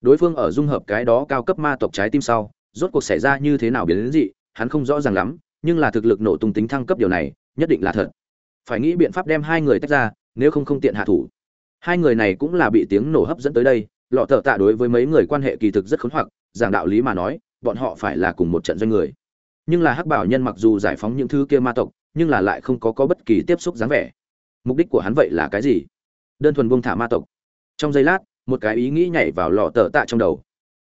Đối phương ở dung hợp cái đó cao cấp ma tộc trái tim sau, rốt cuộc xảy ra như thế nào biến đến dị, hắn không rõ ràng lắm, nhưng là thực lực nổ tung tính thăng cấp điều này, nhất định là thật. Phải nghĩ biện pháp đem hai người tách ra, nếu không không tiện hạ thủ hai người này cũng là bị tiếng nổ hấp dẫn tới đây, lọ thợ tạ đối với mấy người quan hệ kỳ thực rất khốn hoặc, giảng đạo lý mà nói, bọn họ phải là cùng một trận doanh người. Nhưng là hắc bảo nhân mặc dù giải phóng những thứ kia ma tộc, nhưng là lại không có có bất kỳ tiếp xúc dáng vẻ. Mục đích của hắn vậy là cái gì? Đơn thuần buông thả ma tộc. Trong giây lát, một cái ý nghĩ nhảy vào lọ tờ tạ trong đầu.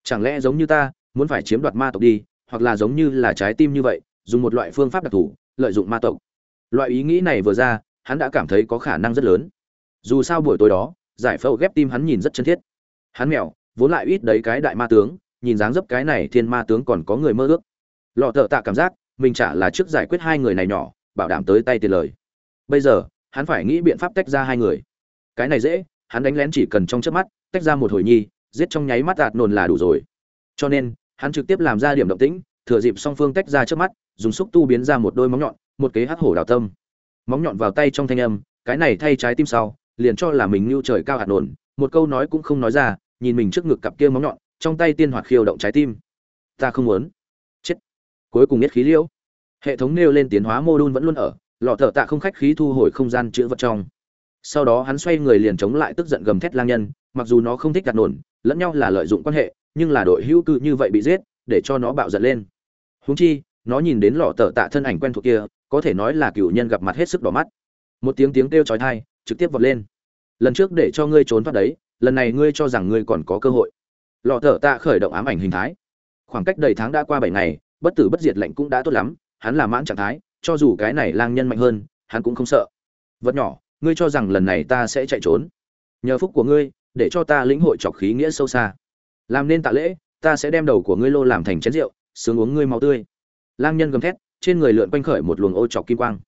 Chẳng lẽ giống như ta, muốn phải chiếm đoạt ma tộc đi, hoặc là giống như là trái tim như vậy, dùng một loại phương pháp đặc thù, lợi dụng ma tộc? Loại ý nghĩ này vừa ra, hắn đã cảm thấy có khả năng rất lớn dù sao buổi tối đó, giải phẫu ghép tim hắn nhìn rất chân thiết. Hắn mèo, vốn lại ít đấy cái đại ma tướng, nhìn dáng dấp cái này thiên ma tướng còn có người mơ ước. Lọ thợ tạ cảm giác, mình chả là trước giải quyết hai người này nhỏ, bảo đảm tới tay tiền lời. Bây giờ, hắn phải nghĩ biện pháp tách ra hai người. Cái này dễ, hắn đánh lén chỉ cần trong chớp mắt, tách ra một hồi nhi, giết trong nháy mắt đạt nồn là đủ rồi. Cho nên, hắn trực tiếp làm ra điểm động tĩnh, thừa dịp song phương tách ra trước mắt, dùng xúc tu biến ra một đôi móng nhọn, một kế hắc hổ đào tâm. Móng nhọn vào tay trong thanh âm, cái này thay trái tim sau liền cho là mình lưu trời cao hạt nổn, một câu nói cũng không nói ra, nhìn mình trước ngực cặp kia móng nhọn, trong tay tiên hoạt khiêu động trái tim. Ta không muốn. Chết. Cuối cùng nhất khí liễu. Hệ thống nêu lên tiến hóa mô đun vẫn luôn ở, lọ thợ tạ không khách khí thu hồi không gian chữ vật trong. Sau đó hắn xoay người liền chống lại tức giận gầm thét lang nhân, mặc dù nó không thích đặt nổn, lẫn nhau là lợi dụng quan hệ, nhưng là đội hữu cư như vậy bị giết, để cho nó bạo giận lên. Huống chi, nó nhìn đến lọ tờ tạ thân ảnh quen thuộc kia, có thể nói là cựu nhân gặp mặt hết sức đỏ mắt. Một tiếng tiếng kêu trói thai trực tiếp vọt lên. Lần trước để cho ngươi trốn thoát đấy, lần này ngươi cho rằng ngươi còn có cơ hội. Lọ thở tạ khởi động ám ảnh hình thái. Khoảng cách đầy tháng đã qua bảy ngày, bất tử bất diệt lệnh cũng đã tốt lắm, hắn là mãn trạng thái, cho dù cái này lang nhân mạnh hơn, hắn cũng không sợ. Vật nhỏ, ngươi cho rằng lần này ta sẽ chạy trốn. Nhờ phúc của ngươi, để cho ta lĩnh hội trọc khí nghĩa sâu xa. Làm nên tạ lễ, ta sẽ đem đầu của ngươi lô làm thành chén rượu, sướng uống ngươi máu tươi. Lang nhân gầm thét, trên người lượn quanh khởi một luồng ô trọc kim quang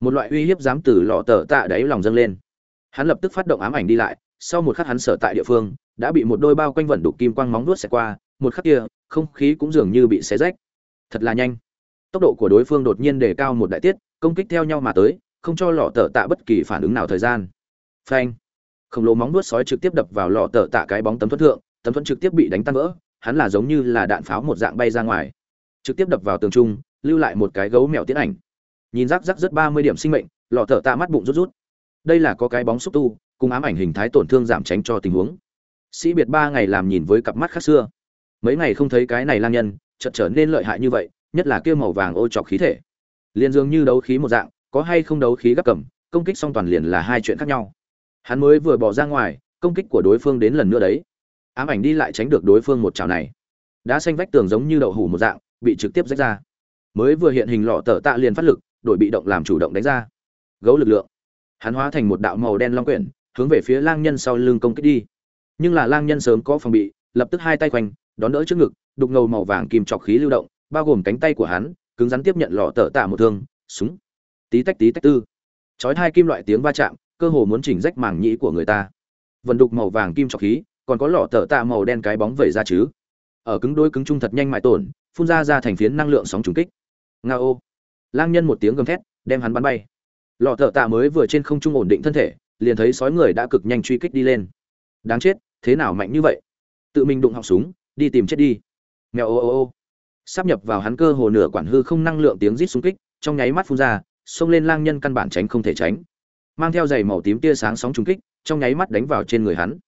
một loại uy hiếp dám từ lọ tờ tạ đáy lòng dâng lên. Hắn lập tức phát động ám ảnh đi lại, sau một khắc hắn sở tại địa phương, đã bị một đôi bao quanh vẩn đục kim quang móng vuốt xẹt qua, một khắc kia, không khí cũng dường như bị xé rách. Thật là nhanh. Tốc độ của đối phương đột nhiên đề cao một đại tiết, công kích theo nhau mà tới, không cho lọ tờ tạ bất kỳ phản ứng nào thời gian. Phanh. Khổng lồ móng vuốt sói trực tiếp đập vào lọ tờ tạ cái bóng tấm thuẫn thượng, tấm thuẫn trực tiếp bị đánh tan vỡ, hắn là giống như là đạn pháo một dạng bay ra ngoài. Trực tiếp đập vào tường trung, lưu lại một cái gấu mèo tiến ảnh nhìn rắc rắc rất ba mươi điểm sinh mệnh, lọ thở tạ mắt bụng rút rút. Đây là có cái bóng xúc tu, cùng ám ảnh hình thái tổn thương giảm tránh cho tình huống. Sĩ biệt ba ngày làm nhìn với cặp mắt khác xưa. Mấy ngày không thấy cái này lang nhân, chợt trở nên lợi hại như vậy, nhất là kia màu vàng ô trọc khí thể. Liền dường như đấu khí một dạng, có hay không đấu khí gấp cầm, công kích song toàn liền là hai chuyện khác nhau. Hắn mới vừa bỏ ra ngoài, công kích của đối phương đến lần nữa đấy. Ám ảnh đi lại tránh được đối phương một chảo này. Đá xanh vách tường giống như đậu hủ một dạng, bị trực tiếp rách ra. Mới vừa hiện hình lọ tờ tạ liền phát lực đổi bị động làm chủ động đánh ra. Gấu lực lượng. Hắn hóa thành một đạo màu đen long quyển, hướng về phía lang nhân sau lưng công kích đi. Nhưng là lang nhân sớm có phòng bị, lập tức hai tay quanh, đón đỡ trước ngực, đục ngầu màu vàng kìm trọc khí lưu động, bao gồm cánh tay của hắn, cứng rắn tiếp nhận lò tở tạ một thương, súng. Tí tách tí tách tư. Chói hai kim loại tiếng va chạm, cơ hồ muốn chỉnh rách màng nhĩ của người ta. Vận đục màu vàng kim trọc khí, còn có lọ tở tạ màu đen cái bóng vẩy ra chứ. Ở cứng đôi cứng trung thật nhanh mại tổn, phun ra ra thành phiến năng lượng sóng trùng kích. Nga ô lang nhân một tiếng gầm thét, đem hắn bắn bay. Lọ thợ tạ mới vừa trên không trung ổn định thân thể, liền thấy sói người đã cực nhanh truy kích đi lên. Đáng chết, thế nào mạnh như vậy? Tự mình đụng họng súng, đi tìm chết đi. Mèo ô ô ô. Sắp nhập vào hắn cơ hồ nửa quản hư không năng lượng tiếng rít xung kích, trong nháy mắt phun ra, xông lên lang nhân căn bản tránh không thể tránh. Mang theo giày màu tím tia sáng sóng trùng kích, trong nháy mắt đánh vào trên người hắn.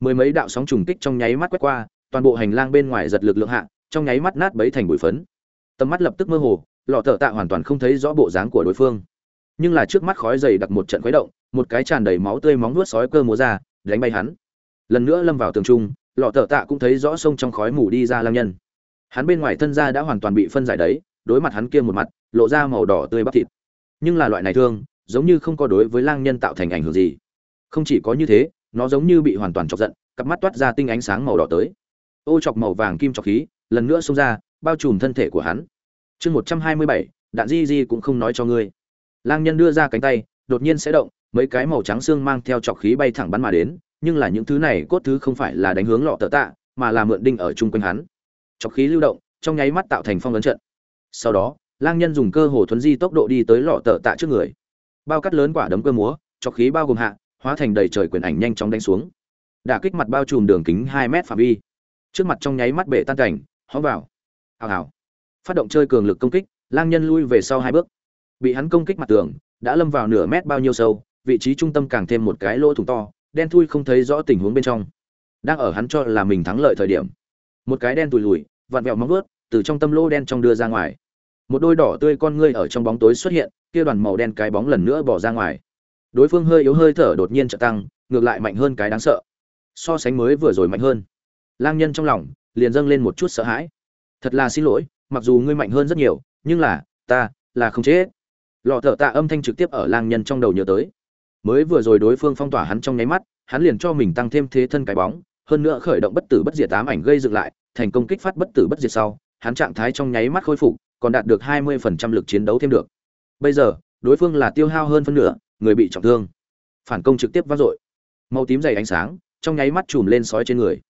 Mười mấy đạo sóng trùng kích trong nháy mắt quét qua, toàn bộ hành lang bên ngoài giật lực lượng hạ, trong nháy mắt nát bấy thành bụi phấn. Tầm mắt lập tức mơ hồ lọ thợ tạ hoàn toàn không thấy rõ bộ dáng của đối phương. Nhưng là trước mắt khói dày đặc một trận khuấy động, một cái tràn đầy máu tươi móng nuốt sói cơ múa ra, đánh bay hắn. Lần nữa lâm vào tường trung, lọ thợ tạ cũng thấy rõ sông trong khói mù đi ra lang nhân. Hắn bên ngoài thân da đã hoàn toàn bị phân giải đấy, đối mặt hắn kia một mặt, lộ ra màu đỏ tươi bắp thịt. Nhưng là loại này thương, giống như không có đối với lang nhân tạo thành ảnh hưởng gì. Không chỉ có như thế, nó giống như bị hoàn toàn chọc giận, cặp mắt toát ra tinh ánh sáng màu đỏ tới. Ô chọc màu vàng kim chọc khí, lần nữa xông ra, bao trùm thân thể của hắn chương một trăm hai mươi bảy, đạn di di cũng không nói cho ngươi. Lang nhân đưa ra cánh tay, đột nhiên sẽ động, mấy cái màu trắng xương mang theo chọc khí bay thẳng bắn mà đến, nhưng là những thứ này cốt thứ không phải là đánh hướng lọ tờ tạ, mà là mượn đinh ở chung quanh hắn. Chọc khí lưu động, trong nháy mắt tạo thành phong ấn trận. Sau đó, lang nhân dùng cơ hồ thuấn di tốc độ đi tới lọ tờ tạ trước người. Bao cắt lớn quả đấm cơ múa, chọc khí bao gồm hạ, hóa thành đầy trời quyền ảnh nhanh chóng đánh xuống. Đả kích mặt bao trùm đường kính hai mét phạm vi. Trước mặt trong nháy mắt bể tan cảnh hó vào. Hào hào phát động chơi cường lực công kích, lang nhân lui về sau hai bước. Bị hắn công kích mặt tường, đã lâm vào nửa mét bao nhiêu sâu, vị trí trung tâm càng thêm một cái lỗ thủng to, đen thui không thấy rõ tình huống bên trong. Đang ở hắn cho là mình thắng lợi thời điểm, một cái đen tùi lùi vặn vẹo móng vớt từ trong tâm lỗ đen trong đưa ra ngoài. Một đôi đỏ tươi con ngươi ở trong bóng tối xuất hiện, kia đoàn màu đen cái bóng lần nữa bỏ ra ngoài. Đối phương hơi yếu hơi thở đột nhiên trợ tăng, ngược lại mạnh hơn cái đáng sợ. So sánh mới vừa rồi mạnh hơn. Lang nhân trong lòng, liền dâng lên một chút sợ hãi thật là xin lỗi, mặc dù ngươi mạnh hơn rất nhiều, nhưng là, ta, là không chết. Lọ thợ tạ âm thanh trực tiếp ở lang nhân trong đầu nhớ tới. Mới vừa rồi đối phương phong tỏa hắn trong nháy mắt, hắn liền cho mình tăng thêm thế thân cái bóng, hơn nữa khởi động bất tử bất diệt tám ảnh gây dựng lại, thành công kích phát bất tử bất diệt sau, hắn trạng thái trong nháy mắt khôi phục, còn đạt được hai mươi phần trăm lực chiến đấu thêm được. Bây giờ, đối phương là tiêu hao hơn phân nửa, người bị trọng thương. Phản công trực tiếp vang dội. Màu tím dày ánh sáng, trong nháy mắt chùm lên sói trên người.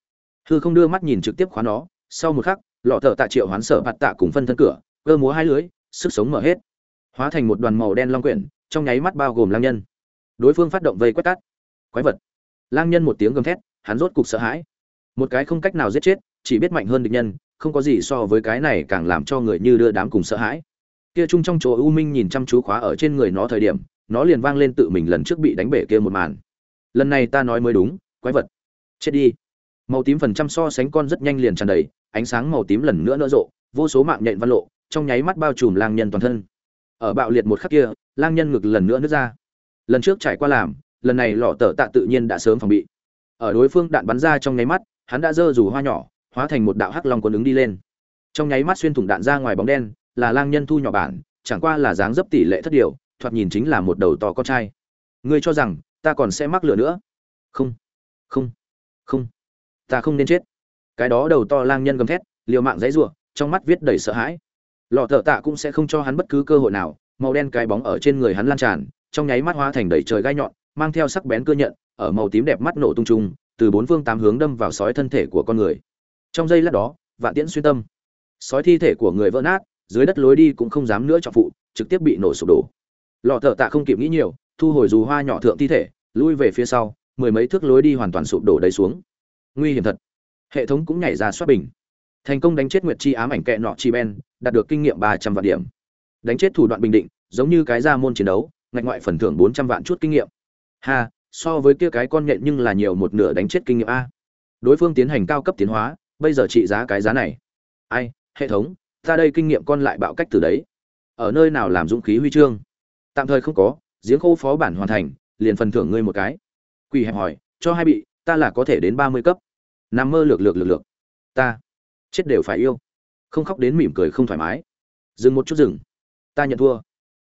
Hư không đưa mắt nhìn trực tiếp khóa nó, sau một khắc lọ thợ tạ triệu hoán sở bạt tạ cùng phân thân cửa, cơ múa hai lưới, sức sống mở hết. Hóa thành một đoàn màu đen long quyển, trong nháy mắt bao gồm lang nhân. Đối phương phát động vây quét tắt. Quái vật. Lang nhân một tiếng gầm thét, hắn rốt cục sợ hãi. Một cái không cách nào giết chết, chỉ biết mạnh hơn địch nhân, không có gì so với cái này càng làm cho người như đưa đám cùng sợ hãi. Kia chung trong chỗ u minh nhìn chăm chú khóa ở trên người nó thời điểm, nó liền vang lên tự mình lần trước bị đánh bể kia một màn. Lần này ta nói mới đúng, quái vật. Chết đi màu tím phần trăm so sánh con rất nhanh liền tràn đầy, ánh sáng màu tím lần nữa nở rộ, vô số mạng nhện văn lộ, trong nháy mắt bao trùm lang nhân toàn thân. Ở bạo liệt một khắc kia, lang nhân ngực lần nữa nứt ra. Lần trước trải qua làm, lần này lọ tở tạ tự nhiên đã sớm phòng bị. Ở đối phương đạn bắn ra trong nháy mắt, hắn đã dơ rủ hoa nhỏ, hóa thành một đạo hắc long quân ứng đi lên. Trong nháy mắt xuyên thủng đạn ra ngoài bóng đen, là lang nhân thu nhỏ bản, chẳng qua là dáng dấp tỷ lệ thất điều, thoạt nhìn chính là một đầu to con trai. Ngươi cho rằng, ta còn sẽ mắc lửa nữa? Không. Không. Không ta không nên chết. Cái đó đầu to lang nhân gầm thét, liều mạng dãy giụa trong mắt viết đầy sợ hãi. Lọ thợ tạ cũng sẽ không cho hắn bất cứ cơ hội nào, màu đen cái bóng ở trên người hắn lan tràn, trong nháy mắt hóa thành đầy trời gai nhọn, mang theo sắc bén cơ nhận, ở màu tím đẹp mắt nổ tung trung từ bốn phương tám hướng đâm vào sói thân thể của con người. Trong giây lát đó, vạn tiễn xuyên tâm. Sói thi thể của người vỡ nát, dưới đất lối đi cũng không dám nữa trọng phụ, trực tiếp bị nổ sụp đổ. Lọ thợ tạ không kịp nghĩ nhiều, thu hồi dù hoa nhỏ thượng thi thể, lui về phía sau, mười mấy thước lối đi hoàn toàn sụp đổ đầy xuống nguy hiểm thật. Hệ thống cũng nhảy ra soát bình. Thành công đánh chết nguyệt chi ám ảnh kẹ nọ chi ben, đạt được kinh nghiệm ba trăm vạn điểm. Đánh chết thủ đoạn bình định, giống như cái ra môn chiến đấu, ngạch ngoại phần thưởng bốn trăm vạn chút kinh nghiệm. Ha, so với kia cái con nhện nhưng là nhiều một nửa đánh chết kinh nghiệm a. Đối phương tiến hành cao cấp tiến hóa, bây giờ trị giá cái giá này. Ai, hệ thống, ta đây kinh nghiệm con lại bạo cách từ đấy. Ở nơi nào làm dũng khí huy chương? Tạm thời không có, giếng khô phó bản hoàn thành, liền phần thưởng ngươi một cái. Quỳ hẹp hỏi, cho hai bị, ta là có thể đến ba mươi cấp nằm mơ lược lược lược lược. Ta, chết đều phải yêu. Không khóc đến mỉm cười không thoải mái. Dừng một chút dừng. Ta nhận thua.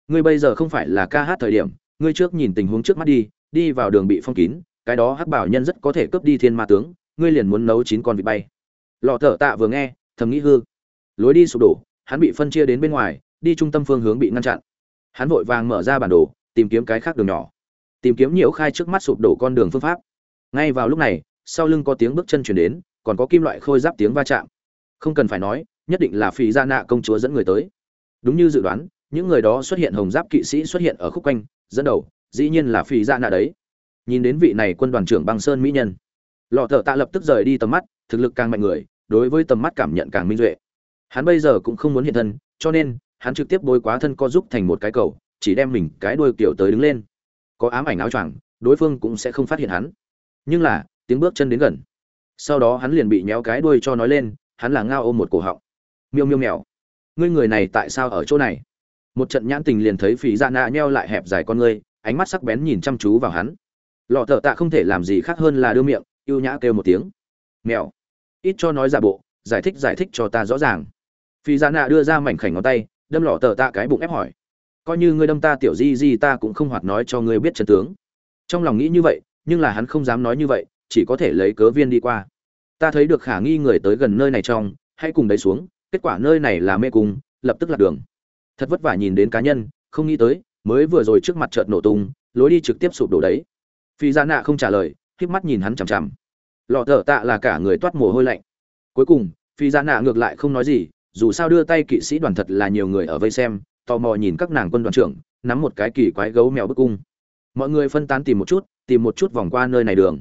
Ngươi bây giờ không phải là ca hát thời điểm, ngươi trước nhìn tình huống trước mắt đi đi vào đường bị phong kín, cái đó hắc bảo nhân rất có thể cướp đi thiên ma tướng, ngươi liền muốn nấu chín con vịt bay. Lọ thở tạ vừa nghe, thầm nghĩ hư. Lối đi sụp đổ, hắn bị phân chia đến bên ngoài, đi trung tâm phương hướng bị ngăn chặn. Hắn vội vàng mở ra bản đồ, tìm kiếm cái khác đường nhỏ. Tìm kiếm nhiều khai trước mắt sụp đổ con đường phương pháp. Ngay vào lúc này sau lưng có tiếng bước chân chuyển đến, còn có kim loại khôi giáp tiếng va chạm. Không cần phải nói, nhất định là phí gia nạ công chúa dẫn người tới. Đúng như dự đoán, những người đó xuất hiện hồng giáp kỵ sĩ xuất hiện ở khúc quanh, dẫn đầu, dĩ nhiên là phí gia nạ đấy. Nhìn đến vị này quân đoàn trưởng băng sơn mỹ nhân, lọ thợ tạ lập tức rời đi tầm mắt, thực lực càng mạnh người, đối với tầm mắt cảm nhận càng minh duệ. Hắn bây giờ cũng không muốn hiện thân, cho nên, hắn trực tiếp bôi quá thân co giúp thành một cái cầu, chỉ đem mình cái đuôi kiểu tới đứng lên. Có ám ảnh áo choàng, đối phương cũng sẽ không phát hiện hắn. Nhưng là tiếng bước chân đến gần. Sau đó hắn liền bị nhéo cái đuôi cho nói lên, hắn là ngao ôm một cổ họng. Miêu miêu mèo. Ngươi người này tại sao ở chỗ này? Một trận nhãn tình liền thấy phỉ dạ nạ nheo lại hẹp dài con ngươi, ánh mắt sắc bén nhìn chăm chú vào hắn. Lọ thợ tạ không thể làm gì khác hơn là đưa miệng ưu nhã kêu một tiếng. Mèo. Ít cho nói giả bộ, giải thích giải thích cho ta rõ ràng. Phỉ dạ nạ đưa ra mảnh khảnh ngón tay, đâm lọ thợ tạ cái bụng ép hỏi. Coi như ngươi đâm ta tiểu di di ta cũng không hoạt nói cho ngươi biết chân tướng. Trong lòng nghĩ như vậy, nhưng là hắn không dám nói như vậy chỉ có thể lấy cớ viên đi qua. Ta thấy được khả nghi người tới gần nơi này trong, hãy cùng đấy xuống, kết quả nơi này là mê cung, lập tức lạc đường. Thật vất vả nhìn đến cá nhân, không nghĩ tới, mới vừa rồi trước mặt chợt nổ tung, lối đi trực tiếp sụp đổ đấy. Phi gia nạ không trả lời k mắt nhìn hắn chằm chằm. Lọ thở tạ là cả người toát mồ hôi lạnh. Cuối cùng, phi gia nạ ngược lại không nói gì, dù sao đưa tay kỵ sĩ đoàn thật là nhiều người ở vây xem, tò mò nhìn các nàng quân đoàn trưởng, nắm một cái kỳ quái gấu mèo bức cung. Mọi người phân tán tìm một chút, tìm một chút vòng qua nơi này đường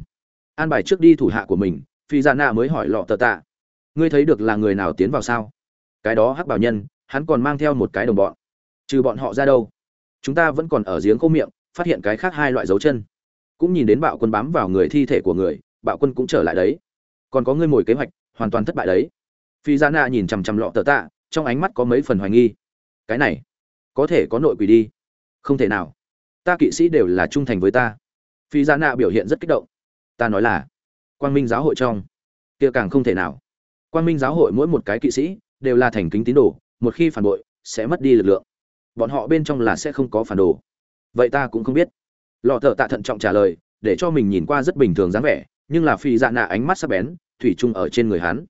an bài trước đi thủ hạ của mình, phi dạ gia nạ mới hỏi lọ tờ tạ. Ngươi thấy được là người nào tiến vào sao? Cái đó hắc bảo nhân, hắn còn mang theo một cái đồng bọn. Trừ bọn họ ra đâu? Chúng ta vẫn còn ở giếng khô miệng, phát hiện cái khác hai loại dấu chân. Cũng nhìn đến bạo quân bám vào người thi thể của người, bạo quân cũng trở lại đấy. Còn có ngươi mồi kế hoạch, hoàn toàn thất bại đấy. Phi dạ gia nạ nhìn chằm chằm lọ tờ tạ, trong ánh mắt có mấy phần hoài nghi. Cái này, có thể có nội quỷ đi. Không thể nào. Ta kỵ sĩ đều là trung thành với ta. Phi dạ gia nạ biểu hiện rất kích động ta nói là quang minh giáo hội trong, kia càng không thể nào. Quang minh giáo hội mỗi một cái kỵ sĩ đều là thành kính tín đồ, một khi phản bội, sẽ mất đi lực lượng. Bọn họ bên trong là sẽ không có phản đồ. Vậy ta cũng không biết. Lò thợ tạ thận trọng trả lời, để cho mình nhìn qua rất bình thường dáng vẻ, nhưng là phi dạ nạ ánh mắt sắc bén, thủy chung ở trên người hắn.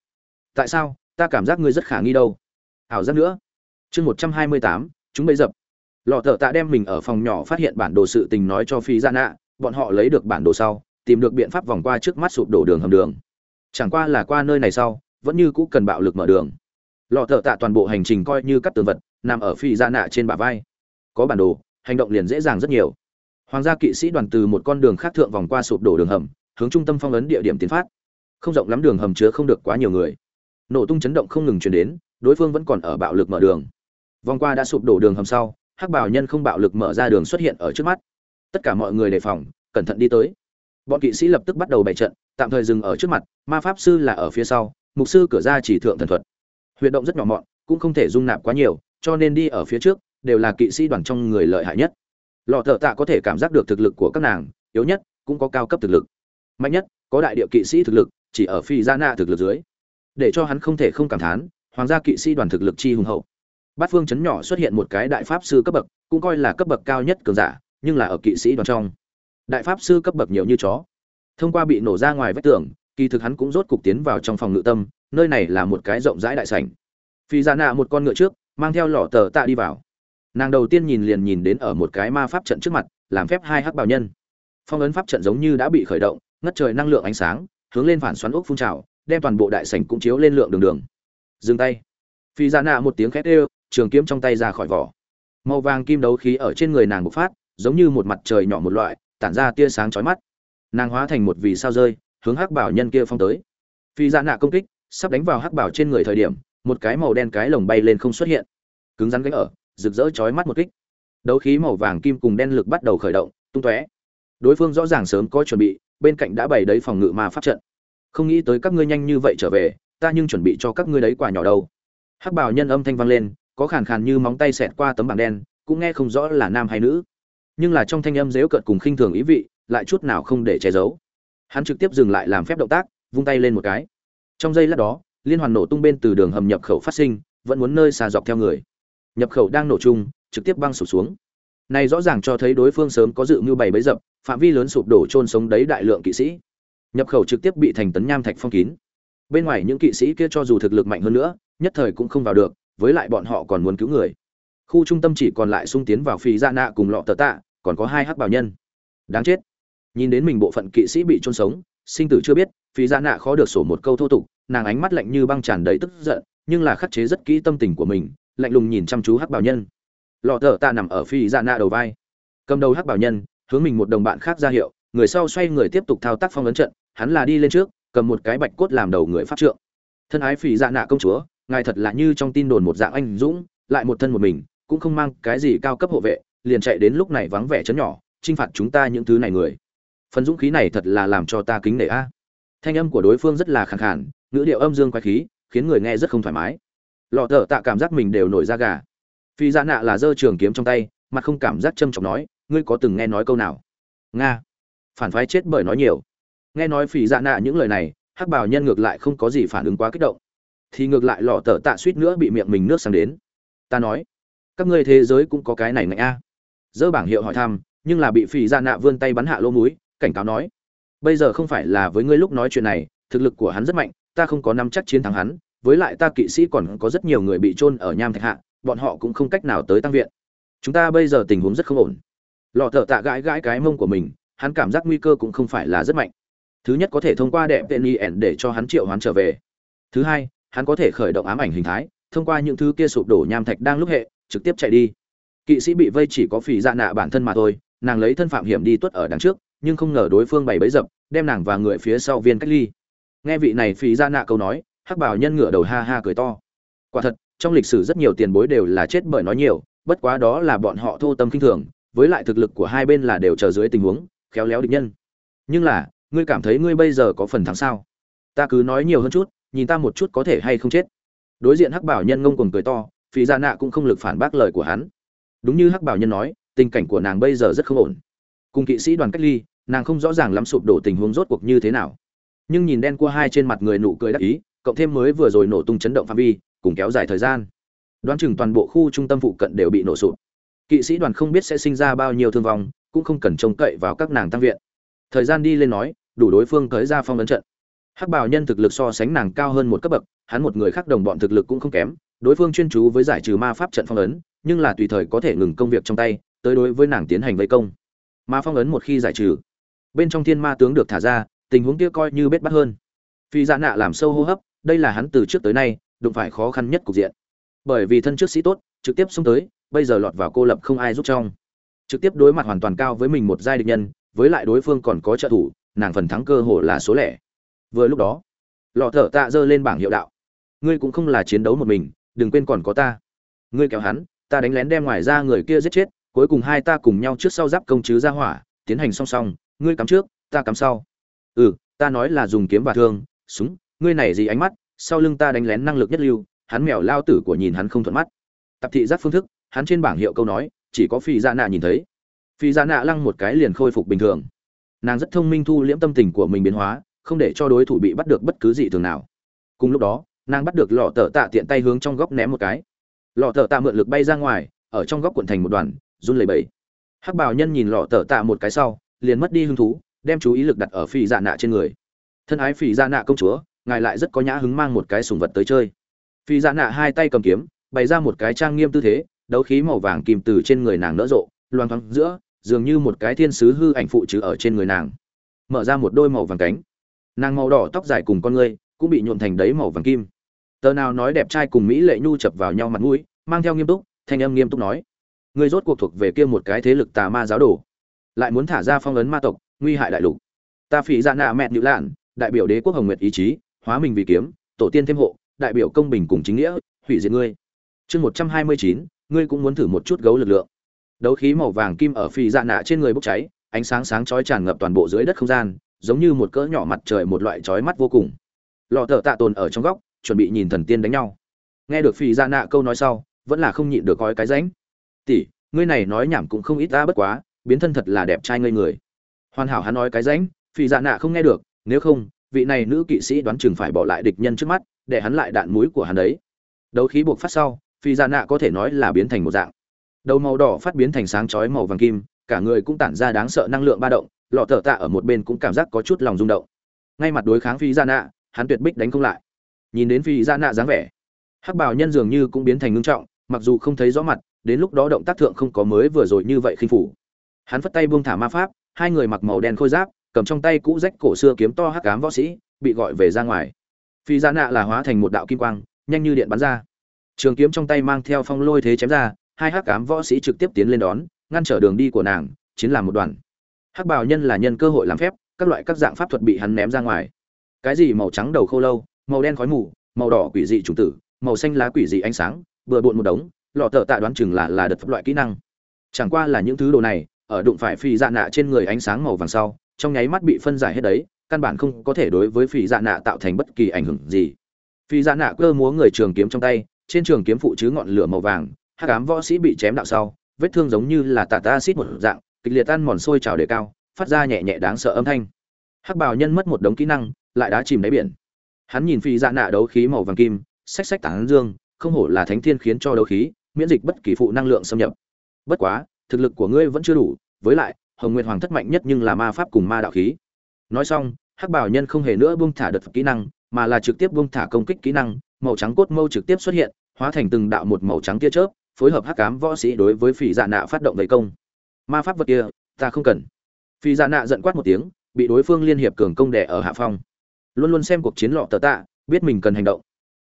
Tại sao? Ta cảm giác ngươi rất khả nghi đâu. Ảo giác nữa. Chương một trăm hai mươi tám, chúng bấy dập. Lò thợ tạ đem mình ở phòng nhỏ phát hiện bản đồ sự tình nói cho phi dạ nạ, bọn họ lấy được bản đồ sau tìm được biện pháp vòng qua trước mắt sụp đổ đường hầm đường. Chẳng qua là qua nơi này sau, vẫn như cũ cần bạo lực mở đường. Lọ thợ tạ toàn bộ hành trình coi như cắt tường vật, nằm ở phi ra nạ trên bả vai. Có bản đồ, hành động liền dễ dàng rất nhiều. Hoàng gia kỵ sĩ đoàn từ một con đường khác thượng vòng qua sụp đổ đường hầm, hướng trung tâm phong ấn địa điểm tiến phát. Không rộng lắm đường hầm chứa không được quá nhiều người. Nổ tung chấn động không ngừng chuyển đến, đối phương vẫn còn ở bạo lực mở đường. Vòng qua đã sụp đổ đường hầm sau, hắc bảo nhân không bạo lực mở ra đường xuất hiện ở trước mắt. Tất cả mọi người đề phòng, cẩn thận đi tới bọn kỵ sĩ lập tức bắt đầu bày trận, tạm thời dừng ở trước mặt, ma pháp sư là ở phía sau, mục sư cửa ra chỉ thượng thần thuật. Huyệt động rất nhỏ mọn, cũng không thể dung nạp quá nhiều, cho nên đi ở phía trước, đều là kỵ sĩ đoàn trong người lợi hại nhất. Lọ thợ tạ có thể cảm giác được thực lực của các nàng, yếu nhất, cũng có cao cấp thực lực. Mạnh nhất, có đại địa kỵ sĩ thực lực, chỉ ở phi gia na thực lực dưới. Để cho hắn không thể không cảm thán, hoàng gia kỵ sĩ đoàn thực lực chi hùng hậu. Bát phương chấn nhỏ xuất hiện một cái đại pháp sư cấp bậc, cũng coi là cấp bậc cao nhất cường giả, nhưng là ở kỵ sĩ đoàn trong đại pháp sư cấp bậc nhiều như chó. Thông qua bị nổ ra ngoài vách tường, kỳ thực hắn cũng rốt cục tiến vào trong phòng ngự tâm, nơi này là một cái rộng rãi đại sảnh. Phi gia nạ một con ngựa trước, mang theo lọ tờ tạ đi vào. Nàng đầu tiên nhìn liền nhìn đến ở một cái ma pháp trận trước mặt, làm phép hai hắc bảo nhân. Phong ấn pháp trận giống như đã bị khởi động, ngất trời năng lượng ánh sáng, hướng lên phản xoắn ốc phun trào, đem toàn bộ đại sảnh cũng chiếu lên lượng đường đường. Dừng tay. Phi ra nạ một tiếng khét ê, trường kiếm trong tay ra khỏi vỏ. Màu vàng kim đấu khí ở trên người nàng bộc phát, giống như một mặt trời nhỏ một loại tản ra tia sáng chói mắt. Nàng hóa thành một vì sao rơi, hướng hắc bảo nhân kia phong tới. Phi ra nạ công kích, sắp đánh vào hắc bảo trên người thời điểm, một cái màu đen cái lồng bay lên không xuất hiện. Cứng rắn gánh ở, rực rỡ chói mắt một kích. Đấu khí màu vàng kim cùng đen lực bắt đầu khởi động, tung tóe. Đối phương rõ ràng sớm có chuẩn bị, bên cạnh đã bày đấy phòng ngự ma pháp trận. Không nghĩ tới các ngươi nhanh như vậy trở về, ta nhưng chuẩn bị cho các ngươi đấy quả nhỏ đâu. Hắc bảo nhân âm thanh vang lên, có khàn khàn như móng tay xẹt qua tấm bảng đen, cũng nghe không rõ là nam hay nữ nhưng là trong thanh âm dếu cợt cùng khinh thường ý vị, lại chút nào không để che giấu. Hắn trực tiếp dừng lại làm phép động tác, vung tay lên một cái. Trong giây lát đó, liên hoàn nổ tung bên từ đường hầm nhập khẩu phát sinh, vẫn muốn nơi xà dọc theo người. Nhập khẩu đang nổ chung, trực tiếp băng sụp xuống. Này rõ ràng cho thấy đối phương sớm có dự mưu bày bấy dập, phạm vi lớn sụp đổ trôn sống đấy đại lượng kỵ sĩ. Nhập khẩu trực tiếp bị thành tấn nham thạch phong kín. Bên ngoài những kỵ sĩ kia cho dù thực lực mạnh hơn nữa, nhất thời cũng không vào được, với lại bọn họ còn muốn cứu người. Khu trung tâm chỉ còn lại sung tiến vào phi dạ nạ cùng lọ tờ tạ còn có hai hắc bảo nhân. Đáng chết. Nhìn đến mình bộ phận kỵ sĩ bị trôn sống, sinh tử chưa biết, phi gia nạ khó được sổ một câu thô tục, nàng ánh mắt lạnh như băng tràn đầy tức giận, nhưng là khắc chế rất kỹ tâm tình của mình, lạnh lùng nhìn chăm chú hắc bảo nhân. Lọ thở tạ nằm ở phi dạ nạ đầu vai. Cầm đầu hắc bảo nhân, hướng mình một đồng bạn khác ra hiệu, người sau xoay người tiếp tục thao tác phong ấn trận, hắn là đi lên trước, cầm một cái bạch cốt làm đầu người pháp trượng. Thân ái phi dạ nạ công chúa, ngài thật là như trong tin đồn một dạng anh dũng, lại một thân một mình, cũng không mang cái gì cao cấp hộ vệ liền chạy đến lúc này vắng vẻ chấn nhỏ trinh phạt chúng ta những thứ này người. Phần dũng khí này thật là làm cho ta kính nể a. Thanh âm của đối phương rất là khàn khàn, ngữ điệu âm dương quái khí, khiến người nghe rất không thoải mái. Lọ thở tạ cảm giác mình đều nổi da gà. Phi dạ nạ là giơ trường kiếm trong tay mà không cảm giác châm trọng nói, ngươi có từng nghe nói câu nào? Nga. Phản phái chết bởi nói nhiều. Nghe nói phỉ dạ nạ những lời này, hắc bảo nhân ngược lại không có gì phản ứng quá kích động. Thì ngược lại lọ tờ tạ suýt nữa bị miệng mình nước sang đến. Ta nói, các ngươi thế giới cũng có cái này ngạnh a dỡ bảng hiệu hỏi thăm, nhưng là bị phỉ ra nạ vươn tay bắn hạ lỗ mũi, cảnh cáo nói, bây giờ không phải là với ngươi lúc nói chuyện này, thực lực của hắn rất mạnh, ta không có năm chắc chiến thắng hắn, với lại ta kỵ sĩ còn có rất nhiều người bị trôn ở nham thạch hạ, bọn họ cũng không cách nào tới tăng viện. Chúng ta bây giờ tình huống rất không ổn. Lọ thợ tạ gãi gãi cái mông của mình, hắn cảm giác nguy cơ cũng không phải là rất mạnh. Thứ nhất có thể thông qua đẹp tên yen để cho hắn triệu hoán trở về. Thứ hai, hắn có thể khởi động ám ảnh hình thái, thông qua những thứ kia sụp đổ nham thạch đang lúc hệ, trực tiếp chạy đi kỵ sĩ bị vây chỉ có phỉ dạ nạ bản thân mà thôi, nàng lấy thân phạm hiểm đi tuất ở đằng trước, nhưng không ngờ đối phương bày bấy dập, đem nàng và người phía sau viên cách ly. Nghe vị này phỉ dạ nạ câu nói, hắc bảo nhân ngửa đầu ha ha cười to. Quả thật, trong lịch sử rất nhiều tiền bối đều là chết bởi nói nhiều, bất quá đó là bọn họ thô tâm kinh thường, với lại thực lực của hai bên là đều chờ dưới tình huống, khéo léo địch nhân. Nhưng là, ngươi cảm thấy ngươi bây giờ có phần thắng sao? Ta cứ nói nhiều hơn chút, nhìn ta một chút có thể hay không chết. Đối diện hắc bảo nhân ngông cuồng cười to phí gia dạ nạ cũng không lực phản bác lời của hắn đúng như hắc bảo nhân nói, tình cảnh của nàng bây giờ rất không ổn. Cùng kỵ sĩ đoàn cách ly, nàng không rõ ràng lắm sụp đổ tình huống rốt cuộc như thế nào. Nhưng nhìn đen cua hai trên mặt người nụ cười đắc ý, cộng thêm mới vừa rồi nổ tung chấn động phạm vi, cùng kéo dài thời gian. Đoán chừng toàn bộ khu trung tâm phụ cận đều bị nổ sụp. Kỵ sĩ đoàn không biết sẽ sinh ra bao nhiêu thương vong, cũng không cần trông cậy vào các nàng tăng viện. Thời gian đi lên nói, đủ đối phương tới ra phong ấn trận. Hắc bảo nhân thực lực so sánh nàng cao hơn một cấp bậc, hắn một người khác đồng bọn thực lực cũng không kém, đối phương chuyên chú với giải trừ ma pháp trận phong ấn nhưng là tùy thời có thể ngừng công việc trong tay, tới đối với nàng tiến hành vây công. Ma phong ấn một khi giải trừ, bên trong thiên ma tướng được thả ra, tình huống kia coi như bết bắt hơn. Phi dạ nạ làm sâu hô hấp, đây là hắn từ trước tới nay, đụng phải khó khăn nhất cục diện. Bởi vì thân trước sĩ tốt, trực tiếp xông tới, bây giờ lọt vào cô lập không ai giúp trong. Trực tiếp đối mặt hoàn toàn cao với mình một giai địch nhân, với lại đối phương còn có trợ thủ, nàng phần thắng cơ hồ là số lẻ. Vừa lúc đó, lọ thở tạ giơ lên bảng hiệu đạo. Ngươi cũng không là chiến đấu một mình, đừng quên còn có ta. Ngươi kéo hắn ta đánh lén đem ngoài ra người kia giết chết, cuối cùng hai ta cùng nhau trước sau giáp công chứ ra hỏa, tiến hành song song, ngươi cắm trước, ta cắm sau. Ừ ta nói là dùng kiếm và thương, súng, ngươi này gì ánh mắt, sau lưng ta đánh lén năng lực nhất lưu, hắn mèo lao tử của nhìn hắn không thuận mắt. Tập thị giác phương thức, hắn trên bảng hiệu câu nói, chỉ có phi dạ nạ nhìn thấy. Phi dạ nạ lăng một cái liền khôi phục bình thường. Nàng rất thông minh thu liễm tâm tình của mình biến hóa, không để cho đối thủ bị bắt được bất cứ gì thường nào. Cùng lúc đó, nàng bắt được lọ tờ tạ tiện tay hướng trong góc ném một cái lọ tờ tạ mượn lực bay ra ngoài, ở trong góc cuộn thành một đoàn, run lẩy bẩy. Hắc bảo nhân nhìn lọ tờ tạ một cái sau, liền mất đi hứng thú, đem chú ý lực đặt ở phỉ dạ nạ trên người. Thân ái phỉ dạ nạ công chúa, ngài lại rất có nhã hứng mang một cái sùng vật tới chơi. Phỉ dạ nạ hai tay cầm kiếm, bày ra một cái trang nghiêm tư thế, đấu khí màu vàng kìm từ trên người nàng nở rộ, loang thoáng giữa, dường như một cái thiên sứ hư ảnh phụ trừ ở trên người nàng. Mở ra một đôi màu vàng cánh. Nàng màu đỏ tóc dài cùng con ngươi cũng bị nhuộm thành đấy màu vàng kim tờ nào nói đẹp trai cùng mỹ lệ nhu chập vào nhau mặt mũi, mang theo nghiêm túc, thanh âm nghiêm túc nói người rốt cuộc thuộc về kia một cái thế lực tà ma giáo đồ, lại muốn thả ra phong ấn ma tộc, nguy hại đại lục. Ta phỉ dạ nạ mẹ nhữ lạn, đại biểu đế quốc hồng nguyệt ý chí, hóa mình vì kiếm, tổ tiên thêm hộ, đại biểu công bình cùng chính nghĩa, hủy diệt ngươi. Chương một trăm hai mươi chín, ngươi cũng muốn thử một chút gấu lực lượng. Đấu khí màu vàng kim ở phỉ dạ nạ trên người bốc cháy, ánh sáng sáng chói tràn ngập toàn bộ dưới đất không gian, giống như một cỡ nhỏ mặt trời một loại chói mắt vô cùng. Lọ thợ tạ tồn ở trong góc chuẩn bị nhìn thần tiên đánh nhau. Nghe được phi ra dạ nạ câu nói sau, vẫn là không nhịn được gói cái ránh. Tỷ, ngươi này nói nhảm cũng không ít ta bất quá, biến thân thật là đẹp trai ngây người. Hoàn hảo hắn nói cái ránh phi ra dạ nạ không nghe được, nếu không, vị này nữ kỵ sĩ đoán chừng phải bỏ lại địch nhân trước mắt, để hắn lại đạn mũi của hắn đấy. Đấu khí buộc phát sau phi ra dạ nạ có thể nói là biến thành một dạng. Đầu màu đỏ phát biến thành sáng chói màu vàng kim, cả người cũng tản ra đáng sợ năng lượng ba động, lọ thợ tạ ở một bên cũng cảm giác có chút lòng rung động. Ngay mặt đối kháng phi gia nạ, hắn tuyệt bích đánh không lại nhìn đến phi gia nạ dáng vẻ. Hắc bào nhân dường như cũng biến thành ngưng trọng, mặc dù không thấy rõ mặt, đến lúc đó động tác thượng không có mới vừa rồi như vậy khinh phủ hắn phất tay buông thả ma pháp, hai người mặc màu đen khôi giáp, cầm trong tay cũ rách cổ xưa kiếm to hắc cám võ sĩ, bị gọi về ra ngoài. Phi gia nạ là hóa thành một đạo kim quang, nhanh như điện bắn ra. Trường kiếm trong tay mang theo phong lôi thế chém ra, hai hắc cám võ sĩ trực tiếp tiến lên đón, ngăn trở đường đi của nàng, chiến làm một đoàn. Hắc bào nhân là nhân cơ hội làm phép, các loại các dạng pháp thuật bị hắn ném ra ngoài. Cái gì màu trắng đầu khô lâu màu đen khói mù, màu đỏ quỷ dị trùng tử, màu xanh lá quỷ dị ánh sáng vừa bộn một đống, lọ thợ tạ đoán chừng là là đợt loại kỹ năng. Chẳng qua là những thứ đồ này, ở đụng phải phi dạ nạ trên người ánh sáng màu vàng sau, trong nháy mắt bị phân giải hết đấy, căn bản không có thể đối với phi dạ nạ tạo thành bất kỳ ảnh hưởng gì. Phi dạ nạ cơ múa người trường kiếm trong tay, trên trường kiếm phụ chứ ngọn lửa màu vàng, hắc cám võ sĩ bị chém đạo sau, vết thương giống như là tạt ta xít một dạng, kịch liệt tan mòn sôi trào đề cao, phát ra nhẹ nhẹ đáng sợ âm thanh. Hắc bào nhân mất một đống kỹ năng, lại đá chìm đáy biển hắn nhìn phi dạ nạ đấu khí màu vàng kim, xách xách tảng dương, không hổ là thánh thiên khiến cho đấu khí, miễn dịch bất kỳ phụ năng lượng xâm nhập. Bất quá, thực lực của ngươi vẫn chưa đủ, với lại, hồng nguyệt hoàng thất mạnh nhất nhưng là ma pháp cùng ma đạo khí. Nói xong, hắc bảo nhân không hề nữa buông thả đợt kỹ năng, mà là trực tiếp buông thả công kích kỹ năng, màu trắng cốt mâu trực tiếp xuất hiện, hóa thành từng đạo một màu trắng tia chớp, phối hợp hắc cám võ sĩ đối với phỉ dạ nạ phát động vây công. Ma pháp vật kia, ta không cần. Phỉ dạ nạ giận quát một tiếng, bị đối phương liên hiệp cường công đẻ ở hạ phong luôn luôn xem cuộc chiến lọ tờ tạ, biết mình cần hành động.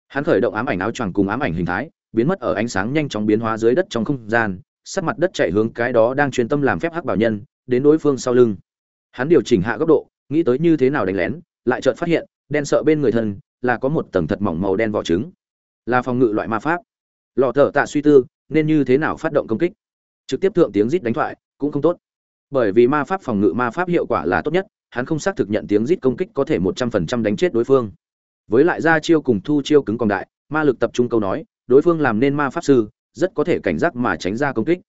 Hắn khởi động ám ảnh áo choàng cùng ám ảnh hình thái, biến mất ở ánh sáng nhanh chóng biến hóa dưới đất trong không gian sát mặt đất chạy hướng cái đó đang chuyên tâm làm phép hắc bảo nhân, đến đối phương sau lưng. Hắn điều chỉnh hạ góc độ, nghĩ tới như thế nào đánh lén, lại chợt phát hiện, đen sợ bên người thân, là có một tầng thật mỏng màu đen vỏ trứng. Là phòng ngự loại ma pháp. Lọ thở tạ suy tư, nên như thế nào phát động công kích? Trực tiếp thượng tiếng rít đánh thoại, cũng không tốt. Bởi vì ma pháp phòng ngự ma pháp hiệu quả là tốt nhất hắn không xác thực nhận tiếng rít công kích có thể một trăm phần trăm đánh chết đối phương. Với lại ra chiêu cùng thu chiêu cứng còn đại, ma lực tập trung câu nói, đối phương làm nên ma pháp sư, rất có thể cảnh giác mà tránh ra công kích.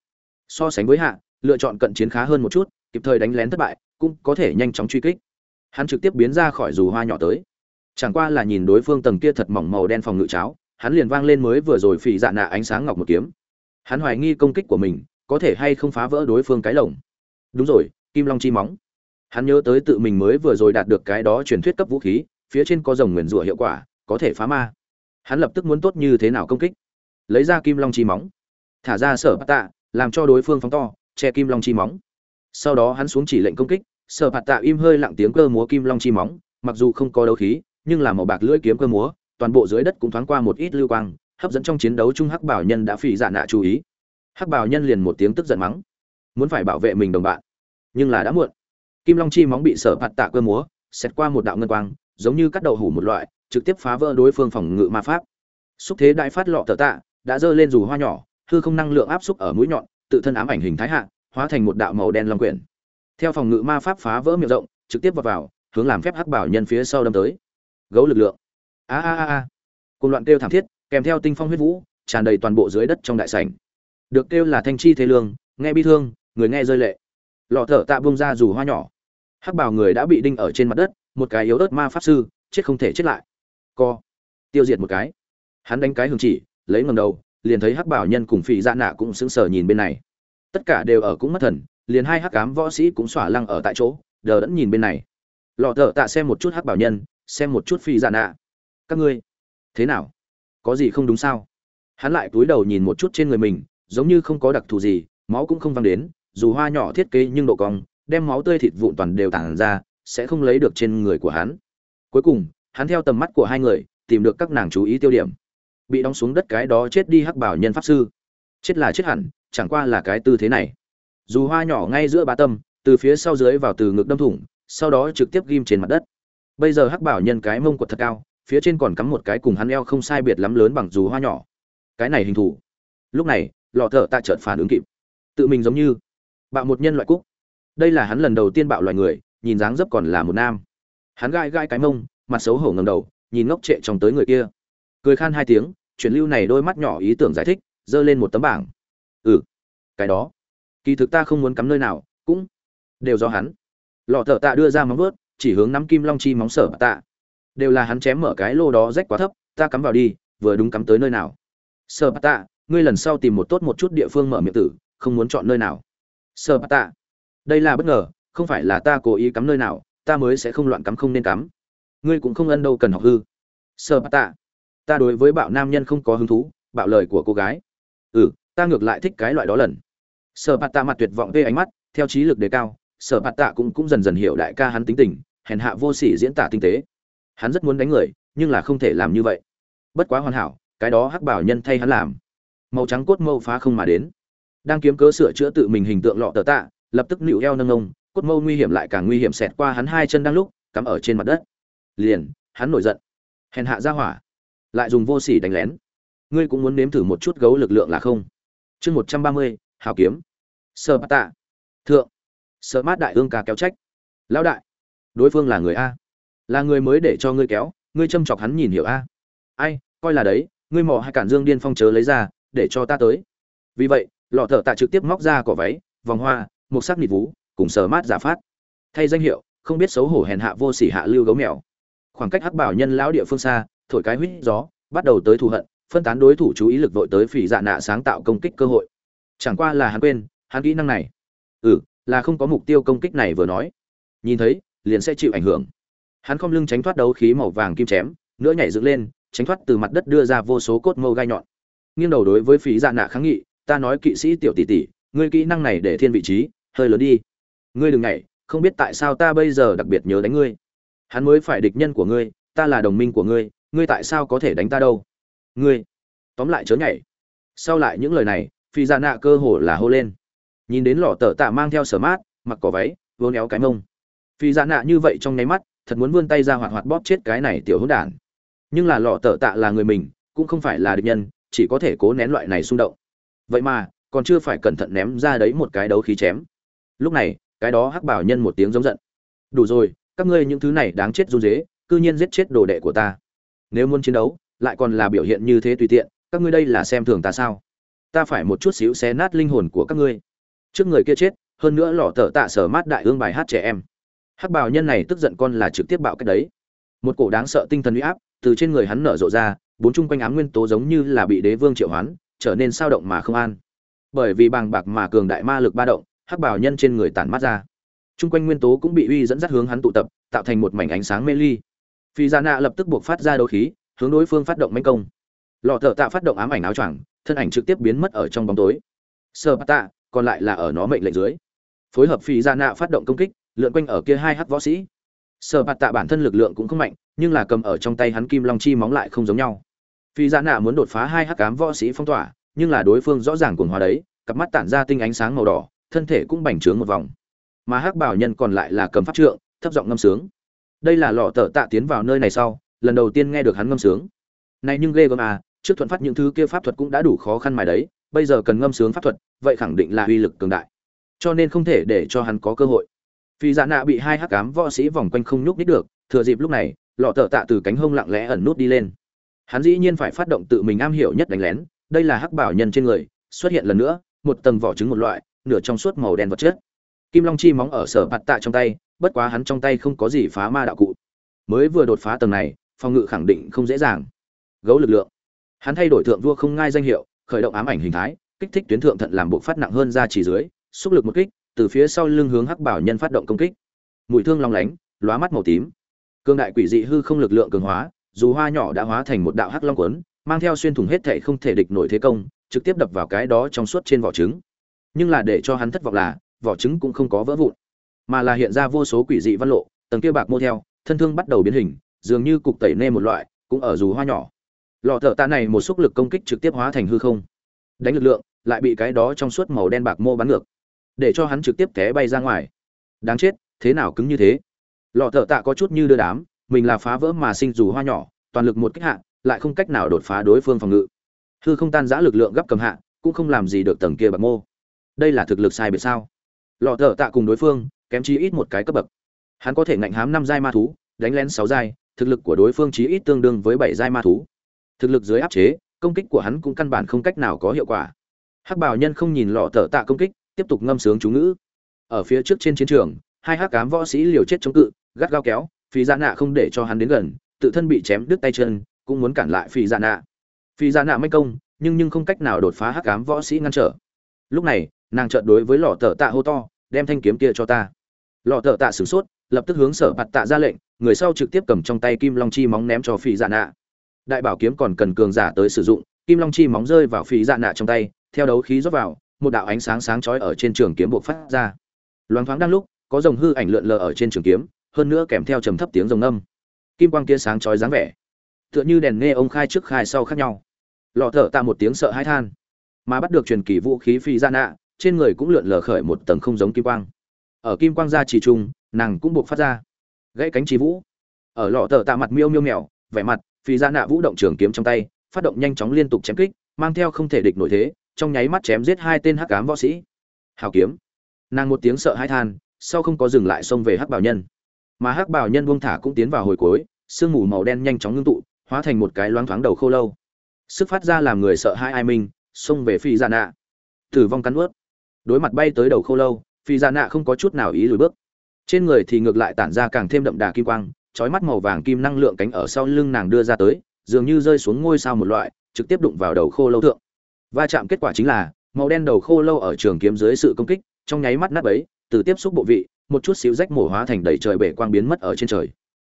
So sánh với hạ, lựa chọn cận chiến khá hơn một chút, kịp thời đánh lén thất bại, cũng có thể nhanh chóng truy kích. Hắn trực tiếp biến ra khỏi dù hoa nhỏ tới. Chẳng qua là nhìn đối phương tầng kia thật mỏng màu đen phòng ngự cháo, hắn liền vang lên mới vừa rồi phì dạ nạ ánh sáng ngọc một kiếm. Hắn hoài nghi công kích của mình có thể hay không phá vỡ đối phương cái lồng. Đúng rồi, kim long chi móng hắn nhớ tới tự mình mới vừa rồi đạt được cái đó truyền thuyết cấp vũ khí, phía trên có dòng nguyền rủa hiệu quả, có thể phá ma. Hắn lập tức muốn tốt như thế nào công kích? Lấy ra kim long chi móng. Thả ra sở bát tạ, làm cho đối phương phóng to, che kim long chi móng. Sau đó hắn xuống chỉ lệnh công kích, sở bát tạ im hơi lặng tiếng cơ múa kim long chi móng, mặc dù không có đấu khí, nhưng là màu bạc lưỡi kiếm cơ múa, toàn bộ dưới đất cũng thoáng qua một ít lưu quang, hấp dẫn trong chiến đấu chung hắc bảo nhân đã phỉ dạ nạ chú ý. Hắc bảo nhân liền một tiếng tức giận mắng. Muốn phải bảo vệ mình đồng bạn, nhưng là đã muộn kim long chi móng bị sở bạt tạ cơ múa xét qua một đạo ngân quang, giống như cắt đầu hủ một loại, trực tiếp phá vỡ đối phương phòng ngự ma pháp. Xúc thế đại phát lọ tờ tạ, đã giơ lên dù hoa nhỏ, hư không năng lượng áp xúc ở mũi nhọn, tự thân ám ảnh hình thái hạ, hóa thành một đạo màu đen long quyển. Theo phòng ngự ma pháp phá vỡ miệng rộng, trực tiếp vào vào, hướng làm phép hắc bảo nhân phía sau đâm tới. Gấu lực lượng. A a a a. Cùng loạn kêu thảm thiết, kèm theo tinh phong huyết vũ, tràn đầy toàn bộ dưới đất trong đại sảnh. Được kêu là thanh chi thế lương, nghe bi thương, người nghe rơi lệ. Lọ thở tạ bông ra dù hoa nhỏ hắc bảo người đã bị đinh ở trên mặt đất, một cái yếu ớt ma pháp sư, chết không thể chết lại. Co. Tiêu diệt một cái. Hắn đánh cái hưởng chỉ, lấy ngầm đầu, liền thấy hắc bảo nhân cùng phì dạ nạ cũng sững sờ nhìn bên này. Tất cả đều ở cũng mất thần, liền hai hắc cám võ sĩ cũng xỏa lăng ở tại chỗ, đờ đẫn nhìn bên này. Lọ thợ tạ xem một chút hắc bảo nhân, xem một chút phi dạ nạ. Các ngươi, thế nào? Có gì không đúng sao? Hắn lại cúi đầu nhìn một chút trên người mình, giống như không có đặc thù gì, máu cũng không văng đến, dù hoa nhỏ thiết kế nhưng độ cong đem máu tươi thịt vụn toàn đều tản ra, sẽ không lấy được trên người của hắn. Cuối cùng, hắn theo tầm mắt của hai người, tìm được các nàng chú ý tiêu điểm. Bị đóng xuống đất cái đó chết đi hắc bảo nhân pháp sư. Chết là chết hẳn, chẳng qua là cái tư thế này. Dù hoa nhỏ ngay giữa bá tâm, từ phía sau dưới vào từ ngực đâm thủng, sau đó trực tiếp ghim trên mặt đất. Bây giờ hắc bảo nhân cái mông quật thật cao, phía trên còn cắm một cái cùng hắn eo không sai biệt lắm lớn bằng dù hoa nhỏ. Cái này hình thù. Lúc này, lọ thở tạ chợt phản ứng kịp. Tự mình giống như, bạo một nhân loại cúc đây là hắn lần đầu tiên bạo loài người, nhìn dáng dấp còn là một nam. Hắn gai gai cái mông, mặt xấu hổ ngầm đầu, nhìn ngốc trệ trong tới người kia. Cười khan hai tiếng, chuyển lưu này đôi mắt nhỏ ý tưởng giải thích, giơ lên một tấm bảng. Ừ cái đó. Kỳ thực ta không muốn cắm nơi nào, cũng đều do hắn. Lọ thợ tạ đưa ra móng vớt chỉ hướng nắm kim long chi móng sở tạ. Đều là hắn chém mở cái lô đó rách quá thấp, ta cắm vào đi, vừa đúng cắm tới nơi nào. Sở tạ, ngươi lần sau tìm một tốt một chút địa phương mở miệng tử, không muốn chọn nơi nào. Sở tạ đây là bất ngờ, không phải là ta cố ý cắm nơi nào, ta mới sẽ không loạn cắm không nên cắm. Ngươi cũng không ân đâu cần học hư. Sở tạ, ta đối với bạo nam nhân không có hứng thú, bạo lời của cô gái. Ừ ta ngược lại thích cái loại đó lần. Sở Bát tạ mặt tuyệt vọng về ánh mắt, theo trí lực đề cao sở bạt tạ cũng cũng dần dần hiểu đại ca hắn tính tình, hèn hạ vô sỉ diễn tả tinh tế. Hắn rất muốn đánh người, nhưng là không thể làm như vậy. Bất quá hoàn hảo, cái đó hắc bảo nhân thay hắn làm. Màu trắng cốt mâu phá không mà đến. Đang kiếm cớ sửa chữa tự mình hình tượng lọ tờ tạ lập tức nịu eo nâng ông, cốt mâu nguy hiểm lại càng nguy hiểm xẹt qua hắn hai chân đang lúc, cắm ở trên mặt đất. Liền, hắn nổi giận. Hèn hạ ra hỏa. Lại dùng vô sỉ đánh lén. Ngươi cũng muốn nếm thử một chút gấu lực lượng là không? Chương một trăm ba mươi, hào kiếm. Sơ bát tạ. Thượng. Sợ mát đại ương ca kéo trách. Lão đại. Đối phương là người a. Là người mới để cho ngươi kéo, ngươi châm chọc hắn nhìn hiểu a. Ai, coi là đấy, ngươi mò hai cản dương điên phong chớ lấy ra, để cho ta tới. Vì vậy, lọ thợ tạ trực tiếp móc ra cỏ váy, vòng hoa một sắc nịt vú, cùng sờ mát giả phát. Thay danh hiệu, không biết xấu hổ hèn hạ vô sỉ hạ lưu gấu mèo. Khoảng cách hắc bảo nhân lão địa phương xa, thổi cái huýt gió, bắt đầu tới thù hận, phân tán đối thủ chú ý lực vội tới phỉ dạ nạ sáng tạo công kích cơ hội. Chẳng qua là hắn quên, hắn kỹ năng này. Ừ là không có mục tiêu công kích này vừa nói. Nhìn thấy, liền sẽ chịu ảnh hưởng. Hắn không lưng tránh thoát đấu khí màu vàng kim chém, nữa nhảy dựng lên, tránh thoát từ mặt đất đưa ra vô số cốt mâu gai nhọn. Nghiêng đầu đối với phí dạ nạ kháng nghị, ta nói kỵ sĩ tiểu tỷ tỷ ngươi kỹ năng này để thiên vị trí, hơi lớn đi. Ngươi đừng nhảy, không biết tại sao ta bây giờ đặc biệt nhớ đánh ngươi. Hắn mới phải địch nhân của ngươi, ta là đồng minh của ngươi ngươi tại sao có thể đánh ta đâu? Ngươi. Tóm lại chớ nhảy. Sau lại những lời này, phi ra nạ cơ hồ là hô lên. Nhìn đến lọ tờ tạ mang theo sở mát, mặc cỏ váy, vô néo cái mông. Phi ra nạ như vậy trong nháy mắt, thật muốn vươn tay ra hoạt hoạt bóp chết cái này tiểu hỗn đản. Nhưng là lọ tờ tạ là người mình, cũng không phải là địch nhân, chỉ có thể cố nén loại này xung động. Vậy mà còn chưa phải cẩn thận ném ra đấy một cái đấu khí chém. Lúc này, cái đó hắc bảo nhân một tiếng giống giận. Đủ rồi, các ngươi những thứ này đáng chết run dế, cư nhiên giết chết đồ đệ của ta. Nếu muốn chiến đấu, lại còn là biểu hiện như thế tùy tiện, các ngươi đây là xem thường ta sao? Ta phải một chút xíu xé nát linh hồn của các ngươi. Trước người kia chết, hơn nữa lọ tở tạ sở mát đại ương bài hát trẻ em. Hắc bào nhân này tức giận con là trực tiếp bạo cách đấy. Một cổ đáng sợ tinh thần uy áp từ trên người hắn nở rộ ra, bốn chung quanh ám nguyên tố giống như là bị đế vương triệu hoán, trở nên sao động mà không an bởi vì bàng bạc mà cường đại ma lực ba động, hắc bào nhân trên người tản mát ra. Chung quanh nguyên tố cũng bị uy dẫn dắt hướng hắn tụ tập, tạo thành một mảnh ánh sáng mê ly. Phi gia nạ lập tức buộc phát ra đấu khí, hướng đối phương phát động manh công. Lọ thợ tạ phát động ám ảnh áo choàng, thân ảnh trực tiếp biến mất ở trong bóng tối. Sơ tạ, còn lại là ở nó mệnh lệnh dưới. Phối hợp phi gia nạ phát động công kích, lượn quanh ở kia hai hắc võ sĩ. Sơ Bát tạ bản thân lực lượng cũng không mạnh, nhưng là cầm ở trong tay hắn kim long chi móng lại không giống nhau. Phi gia nạ muốn đột phá hai hắc cám võ sĩ phong tỏa nhưng là đối phương rõ ràng cuồng hóa đấy, cặp mắt tản ra tinh ánh sáng màu đỏ, thân thể cũng bành trướng một vòng. Mà hắc bảo nhân còn lại là cầm pháp trượng, thấp giọng ngâm sướng. Đây là lọ tở tạ tiến vào nơi này sau, lần đầu tiên nghe được hắn ngâm sướng. Này nhưng ghê gớm à trước thuận phát những thứ kia pháp thuật cũng đã đủ khó khăn mài đấy, bây giờ cần ngâm sướng pháp thuật, vậy khẳng định là uy lực cường đại. Cho nên không thể để cho hắn có cơ hội. Phi dạ nạ bị hai hắc ám võ sĩ vòng quanh không nhúc nhích được, thừa dịp lúc này, lọ tở tạ từ cánh hông lặng lẽ ẩn nút đi lên. Hắn dĩ nhiên phải phát động tự mình am hiểu nhất đánh lén đây là hắc bảo nhân trên người, xuất hiện lần nữa, một tầng vỏ trứng một loại, nửa trong suốt màu đen vật chất. Kim long chi móng ở sở bạt tạ trong tay, bất quá hắn trong tay không có gì phá ma đạo cụ. Mới vừa đột phá tầng này, phòng ngự khẳng định không dễ dàng. Gấu lực lượng. Hắn thay đổi thượng vua không ngai danh hiệu, khởi động ám ảnh hình thái, kích thích tuyến thượng thận làm bộ phát nặng hơn ra chỉ dưới, xúc lực một kích, từ phía sau lưng hướng hắc bảo nhân phát động công kích. Mùi thương long lánh, lóa mắt màu tím. Cương đại quỷ dị hư không lực lượng cường hóa, dù hoa nhỏ đã hóa thành một đạo hắc long quấn mang theo xuyên thủng hết thảy không thể địch nổi thế công, trực tiếp đập vào cái đó trong suốt trên vỏ trứng. Nhưng là để cho hắn thất vọng là, vỏ trứng cũng không có vỡ vụn, mà là hiện ra vô số quỷ dị văn lộ, tầng kia bạc mô theo, thân thương bắt đầu biến hình, dường như cục tẩy nê một loại, cũng ở dù hoa nhỏ. Lọ thợ tạ này một xúc lực công kích trực tiếp hóa thành hư không. Đánh lực lượng, lại bị cái đó trong suốt màu đen bạc mô bắn ngược, để cho hắn trực tiếp té bay ra ngoài. Đáng chết, thế nào cứng như thế? Lọ thợ tạ có chút như đưa đám, mình là phá vỡ mà sinh dù hoa nhỏ, toàn lực một kích hạ lại không cách nào đột phá đối phương phòng ngự. Hư không tan giã lực lượng gấp cầm hạ, cũng không làm gì được tầng kia bạc mô. Đây là thực lực sai biệt sao? Lọ thợ tạ cùng đối phương, kém chi ít một cái cấp bậc. Hắn có thể ngạnh hám năm giai ma thú, đánh lén sáu giai, thực lực của đối phương chí ít tương đương với bảy giai ma thú. Thực lực dưới áp chế, công kích của hắn cũng căn bản không cách nào có hiệu quả. Hắc bảo nhân không nhìn lọ thợ tạ công kích, tiếp tục ngâm sướng chú ngữ. Ở phía trước trên chiến trường, hai hắc cám võ sĩ liều chết chống cự, gắt gao kéo, phí dạ nạ không để cho hắn đến gần, tự thân bị chém đứt tay chân cũng muốn cản lại phi dạ nạ. Phi dạ nạ manh công, nhưng nhưng không cách nào đột phá hắc cám võ sĩ ngăn trở. Lúc này, nàng trợn đối với lọ tờ tạ hô to, đem thanh kiếm kia cho ta. Lọ tờ tạ sửng sốt, lập tức hướng sở bạt tạ ra lệnh, người sau trực tiếp cầm trong tay kim long chi móng ném cho phi dạ nạ. Đại bảo kiếm còn cần cường giả tới sử dụng, kim long chi móng rơi vào phi dạ nạ trong tay, theo đấu khí rót vào, một đạo ánh sáng sáng chói ở trên trường kiếm buộc phát ra. Loáng thoáng đang lúc, có dòng hư ảnh lượn lờ ở trên trường kiếm, hơn nữa kèm theo trầm thấp tiếng rồng âm kim quang kia sáng chói dáng vẻ tựa như đèn nghe ông khai trước khai sau khác nhau. Lọ thở tạ một tiếng sợ hãi than. Mà bắt được truyền kỳ vũ khí phi ra nạ trên người cũng lượn lờ khởi một tầng không giống kim quang. Ở kim quang gia chỉ trung nàng cũng buộc phát ra. Gãy cánh trí vũ. Ở lọ thở tạ mặt miêu miêu mèo, vẻ mặt, phi ra nạ vũ động trường kiếm trong tay, phát động nhanh chóng liên tục chém kích, mang theo không thể địch nổi thế, trong nháy mắt chém giết hai tên hắc ám võ sĩ. Hào kiếm. Nàng một tiếng sợ hãi than, sau không có dừng lại xông về hắc bảo nhân. Mà hắc bảo nhân buông thả cũng tiến vào hồi cuối, sương mù màu đen nhanh chóng ngưng tụ hóa thành một cái loáng thoáng đầu khô lâu. Sức phát ra làm người sợ hai ai minh, xông về phi dạ nạ. Tử vong cắn ướt đối mặt bay tới đầu khô lâu, phi dạ nạ không có chút nào ý lùi bước. Trên người thì ngược lại tản ra càng thêm đậm đà kim quang trói mắt màu vàng kim năng lượng cánh ở sau lưng nàng đưa ra tới, dường như rơi xuống ngôi sao một loại, trực tiếp đụng vào đầu khô lâu thượng. Va chạm kết quả chính là, màu đen đầu khô lâu ở trường kiếm dưới sự công kích, trong nháy mắt nát ấy từ tiếp xúc bộ vị, một chút xíu rách mổ hóa thành đầy trời bể quang biến mất ở trên trời.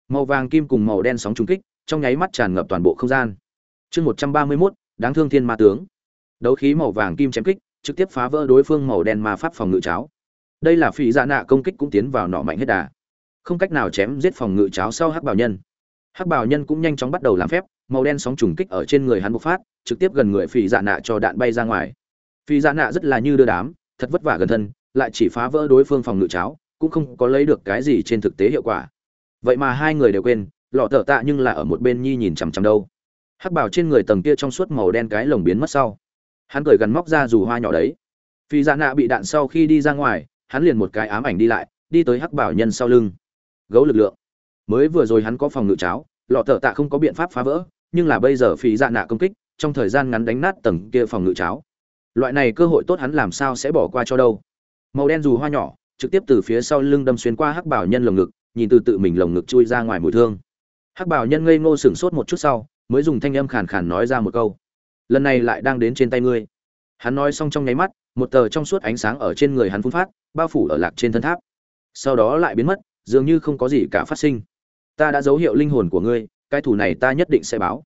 Màu vàng kim cùng màu đen sóng trúng kích trong nháy mắt tràn ngập toàn bộ không gian. Chương một trăm ba mươi mốt, đáng thương thiên ma tướng. Đấu khí màu vàng kim chém kích, trực tiếp phá vỡ đối phương màu đen ma pháp phòng ngự cháo. Đây là phỉ dạ nạ công kích cũng tiến vào nọ mạnh hết đà. Không cách nào chém giết phòng ngự cháo sau hắc bảo nhân. Hắc bảo nhân cũng nhanh chóng bắt đầu làm phép, màu đen sóng trùng kích ở trên người hắn bộc phát, trực tiếp gần người phỉ dạ nạ cho đạn bay ra ngoài. Phỉ dạ nạ rất là như đưa đám, thật vất vả gần thân, lại chỉ phá vỡ đối phương phòng ngự cháo, cũng không có lấy được cái gì trên thực tế hiệu quả. Vậy mà hai người đều quên lọ thở tạ nhưng là ở một bên nhi nhìn chằm chằm đâu. Hắc bảo trên người tầng kia trong suốt màu đen cái lồng biến mất sau. Hắn cười gắn móc ra dù hoa nhỏ đấy. Phi dạ nạ bị đạn sau khi đi ra ngoài, hắn liền một cái ám ảnh đi lại, đi tới hắc bảo nhân sau lưng. Gấu lực lượng. Mới vừa rồi hắn có phòng ngự cháo, lọ thở tạ không có biện pháp phá vỡ, nhưng là bây giờ phi dạ nạ công kích, trong thời gian ngắn đánh nát tầng kia phòng ngự cháo. Loại này cơ hội tốt hắn làm sao sẽ bỏ qua cho đâu. Màu đen dù hoa nhỏ, trực tiếp từ phía sau lưng đâm xuyên qua hắc bảo nhân lồng ngực, nhìn từ tự mình lồng ngực chui ra ngoài mùi thương hắc bảo nhân ngây ngô sửng sốt một chút sau, mới dùng thanh âm khàn khàn nói ra một câu. Lần này lại đang đến trên tay ngươi. Hắn nói xong trong nháy mắt, một tờ trong suốt ánh sáng ở trên người hắn phun phát, bao phủ ở lạc trên thân tháp. Sau đó lại biến mất, dường như không có gì cả phát sinh. Ta đã dấu hiệu linh hồn của ngươi, cái thủ này ta nhất định sẽ báo.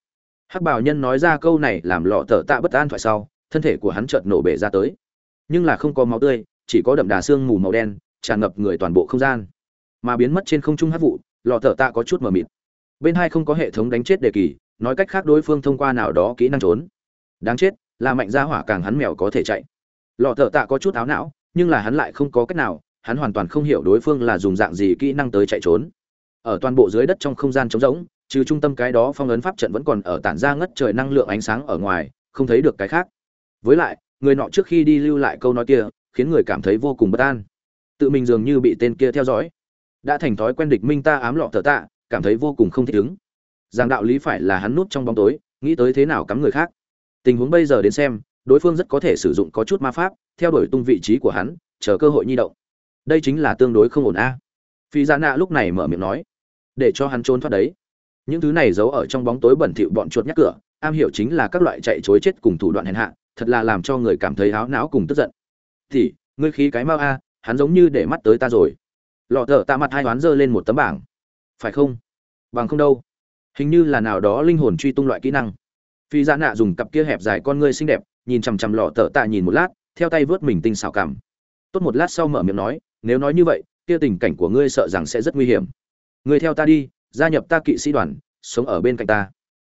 Hắc bảo nhân nói ra câu này làm lọ tờ tạ bất an thoại sau, thân thể của hắn chợt nổ bể ra tới. Nhưng là không có máu tươi, chỉ có đậm đà xương mù màu đen, tràn ngập người toàn bộ không gian. Mà biến mất trên không trung hát vụ, lọ tờ tạ có chút mờ mịt bên hai không có hệ thống đánh chết đề kỳ, nói cách khác đối phương thông qua nào đó kỹ năng trốn. Đáng chết, là mạnh gia hỏa càng hắn mèo có thể chạy. Lọ thở tạ có chút áo não, nhưng là hắn lại không có cách nào, hắn hoàn toàn không hiểu đối phương là dùng dạng gì kỹ năng tới chạy trốn. Ở toàn bộ dưới đất trong không gian trống rỗng, trừ trung tâm cái đó phong ấn pháp trận vẫn còn ở tản ra ngất trời năng lượng ánh sáng ở ngoài, không thấy được cái khác. Với lại, người nọ trước khi đi lưu lại câu nói kia, khiến người cảm thấy vô cùng bất an. Tự mình dường như bị tên kia theo dõi. Đã thành thói quen địch minh ta ám lọ thở tạ cảm thấy vô cùng không thích ứng. Rằng đạo lý phải là hắn núp trong bóng tối, nghĩ tới thế nào cắm người khác. Tình huống bây giờ đến xem, đối phương rất có thể sử dụng có chút ma pháp, theo đuổi tung vị trí của hắn, chờ cơ hội nhi động. Đây chính là tương đối không ổn a. Phi dạ Giá nạ lúc này mở miệng nói, để cho hắn trốn thoát đấy. Những thứ này giấu ở trong bóng tối bẩn thỉu bọn chuột nhắc cửa, am hiểu chính là các loại chạy chối chết cùng thủ đoạn hèn hạ, thật là làm cho người cảm thấy háo não cùng tức giận. Thì, ngươi khí cái mau a, hắn giống như để mắt tới ta rồi. Lọ thở tạ mặt hai đoán giơ lên một tấm bảng phải không? Bằng không đâu. Hình như là nào đó linh hồn truy tung loại kỹ năng. Phi dạ nạ dùng cặp kia hẹp dài con ngươi xinh đẹp, nhìn chằm chằm lọ thở tạ nhìn một lát, theo tay vớt mình tinh xào cảm. Tốt một lát sau mở miệng nói, nếu nói như vậy, kia tình cảnh của ngươi sợ rằng sẽ rất nguy hiểm. Ngươi theo ta đi, gia nhập ta kỵ sĩ đoàn, sống ở bên cạnh ta.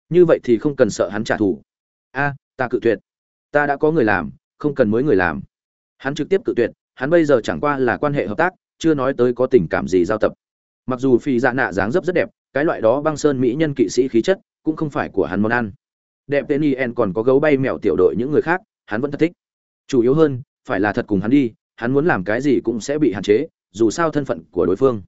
Như vậy thì không cần sợ hắn trả thù. A, ta cự tuyệt. Ta đã có người làm, không cần mới người làm. Hắn trực tiếp cự tuyệt, hắn bây giờ chẳng qua là quan hệ hợp tác, chưa nói tới có tình cảm gì giao tập mặc dù phi dạ nạ dáng dấp rất đẹp, cái loại đó băng sơn mỹ nhân kỵ sĩ khí chất cũng không phải của hắn món ăn. Đẹp tên yen còn có gấu bay mèo tiểu đội những người khác, hắn vẫn thật thích. Chủ yếu hơn, phải là thật cùng hắn đi, hắn muốn làm cái gì cũng sẽ bị hạn chế, dù sao thân phận của đối phương.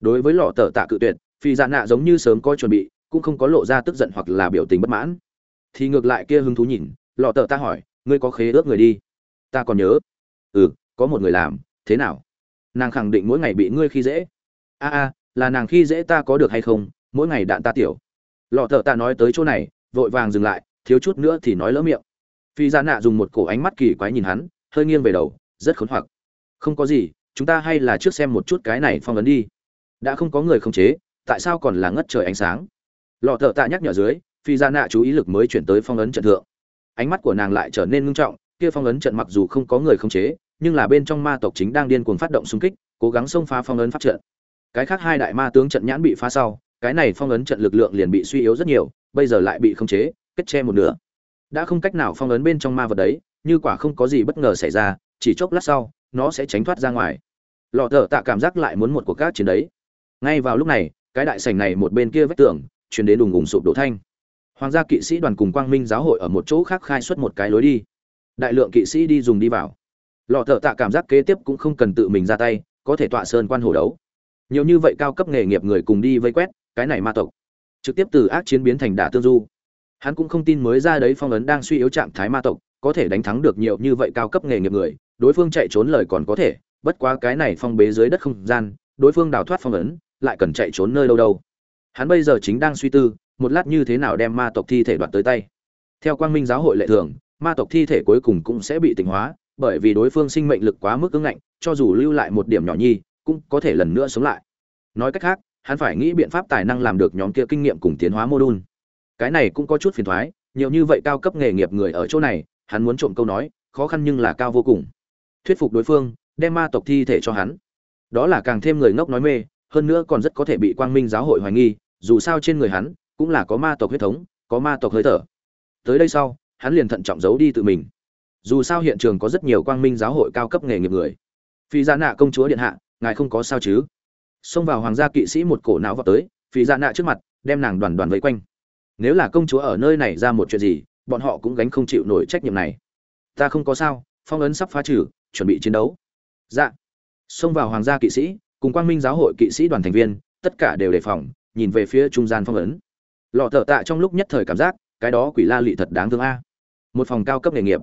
Đối với lọ tờ tạ cự tuyệt phi dạ nạ giống như sớm có chuẩn bị, cũng không có lộ ra tức giận hoặc là biểu tình bất mãn. Thì ngược lại kia hứng thú nhìn, lọ tờ ta hỏi, ngươi có khế ước người đi? Ta còn nhớ. Ừ có một người làm, thế nào? Nàng khẳng định mỗi ngày bị ngươi khi dễ. A a là nàng khi dễ ta có được hay không, mỗi ngày đạn ta tiểu. Lọ thợ ta nói tới chỗ này, vội vàng dừng lại, thiếu chút nữa thì nói lỡ miệng. Phi Gia nạ dùng một cổ ánh mắt kỳ quái nhìn hắn, hơi nghiêng về đầu, rất khốn hoặc. Không có gì, chúng ta hay là trước xem một chút cái này phong ấn đi. Đã không có người khống chế, tại sao còn là ngất trời ánh sáng? Lọ thợ tạ nhắc nhở dưới, phi Gia nạ chú ý lực mới chuyển tới phong ấn trận thượng. Ánh mắt của nàng lại trở nên ngưng trọng, kia phong ấn trận mặc dù không có người khống chế, nhưng là bên trong ma tộc chính đang điên cuồng phát động xung kích, cố gắng xông phá phong ấn pháp trận cái khác hai đại ma tướng trận nhãn bị phá sau, cái này phong ấn trận lực lượng liền bị suy yếu rất nhiều, bây giờ lại bị khống chế, kết che một nửa. Đã không cách nào phong ấn bên trong ma vật đấy, như quả không có gì bất ngờ xảy ra, chỉ chốc lát sau, nó sẽ tránh thoát ra ngoài. Lọ thở tạ cảm giác lại muốn một cuộc các chiến đấy. Ngay vào lúc này, cái đại sảnh này một bên kia vách tường chuyển đến đùng ùng sụp đổ thanh. Hoàng gia kỵ sĩ đoàn cùng quang minh giáo hội ở một chỗ khác khai xuất một cái lối đi. Đại lượng kỵ sĩ đi dùng đi vào. Lọ thợ tạ cảm giác kế tiếp cũng không cần tự mình ra tay, có thể tọa sơn quan hổ đấu nhiều như vậy cao cấp nghề nghiệp người cùng đi vây quét, cái này ma tộc. Trực tiếp từ ác chiến biến thành đả tương du. Hắn cũng không tin mới ra đấy phong ấn đang suy yếu trạng thái ma tộc, có thể đánh thắng được nhiều như vậy cao cấp nghề nghiệp người, đối phương chạy trốn lời còn có thể, bất quá cái này phong bế dưới đất không gian, đối phương đào thoát phong ấn, lại cần chạy trốn nơi đâu đâu. Hắn bây giờ chính đang suy tư, một lát như thế nào đem ma tộc thi thể đoạt tới tay. Theo quang minh giáo hội lệ thường, ma tộc thi thể cuối cùng cũng sẽ bị tỉnh hóa, bởi vì đối phương sinh mệnh lực quá mức cứng ngạnh, cho dù lưu lại một điểm nhỏ nhi cũng có thể lần nữa sống lại. Nói cách khác, hắn phải nghĩ biện pháp tài năng làm được nhóm kia kinh nghiệm cùng tiến hóa mô đun cái này cũng có chút phiền thoái, nhiều như vậy cao cấp nghề nghiệp người ở chỗ này, hắn muốn trộm câu nói, khó khăn nhưng là cao vô cùng. Thuyết phục đối phương, đem ma tộc thi thể cho hắn. Đó là càng thêm người ngốc nói mê, hơn nữa còn rất có thể bị quang minh giáo hội hoài nghi, dù sao trên người hắn, cũng là có ma tộc huyết thống, có ma tộc hơi thở. Tới đây sau, hắn liền thận trọng giấu đi tự mình. Dù sao hiện trường có rất nhiều quang minh giáo hội cao cấp nghề nghiệp người. Phi gia nạ công chúa điện hạ ngài không có sao chứ? Xông vào hoàng gia kỵ sĩ một cổ não vào tới phi gia dạ nạ trước mặt, đem nàng đoàn đoàn vây quanh. Nếu là công chúa ở nơi này ra một chuyện gì, bọn họ cũng gánh không chịu nổi trách nhiệm này. Ta không có sao, phong ấn sắp phá trừ, chuẩn bị chiến đấu. Dạ. Xông vào hoàng gia kỵ sĩ, cùng quang minh giáo hội kỵ sĩ đoàn thành viên, tất cả đều đề phòng, nhìn về phía trung gian phong ấn. Lọ thợ tạ trong lúc nhất thời cảm giác, cái đó quỷ la lị thật đáng thương a. Một phòng cao cấp nghề nghiệp.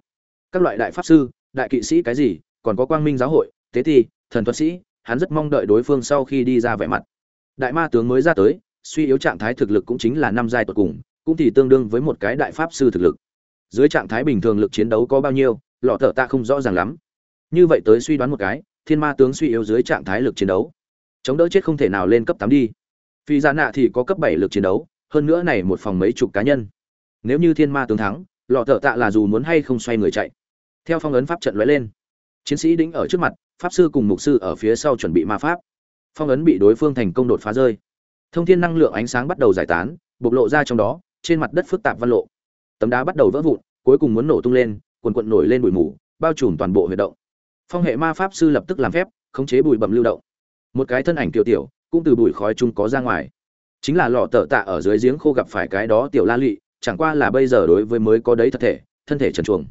Các loại đại pháp sư, đại kỵ sĩ cái gì, còn có quang minh giáo hội, tế thi, thần thuật sĩ hắn rất mong đợi đối phương sau khi đi ra vẻ mặt. Đại ma tướng mới ra tới, suy yếu trạng thái thực lực cũng chính là năm giai tột cùng, cũng thì tương đương với một cái đại pháp sư thực lực. Dưới trạng thái bình thường lực chiến đấu có bao nhiêu, lọ thở ta không rõ ràng lắm. Như vậy tới suy đoán một cái, thiên ma tướng suy yếu dưới trạng thái lực chiến đấu. Chống đỡ chết không thể nào lên cấp tám đi. Phi gia nạ thì có cấp bảy lực chiến đấu, hơn nữa này một phòng mấy chục cá nhân. Nếu như thiên ma tướng thắng, lọ thợ tạ là dù muốn hay không xoay người chạy. Theo phong ấn pháp trận lóe lên, chiến sĩ đứng ở trước mặt pháp sư cùng mục sư ở phía sau chuẩn bị ma pháp. Phong ấn bị đối phương thành công đột phá rơi. Thông thiên năng lượng ánh sáng bắt đầu giải tán, bộc lộ ra trong đó, trên mặt đất phức tạp văn lộ. Tấm đá bắt đầu vỡ vụn, cuối cùng muốn nổ tung lên, quần quận nổi lên bụi mù, bao trùm toàn bộ huyệt động. Phong hệ ma pháp sư lập tức làm phép, khống chế bụi bậm lưu động. Một cái thân ảnh tiểu tiểu, cũng từ bụi khói chung có ra ngoài. Chính là lọ tợ tạ ở dưới giếng khô gặp phải cái đó tiểu la lụy, chẳng qua là bây giờ đối với mới có đấy thật thể, thân thể trần chuồng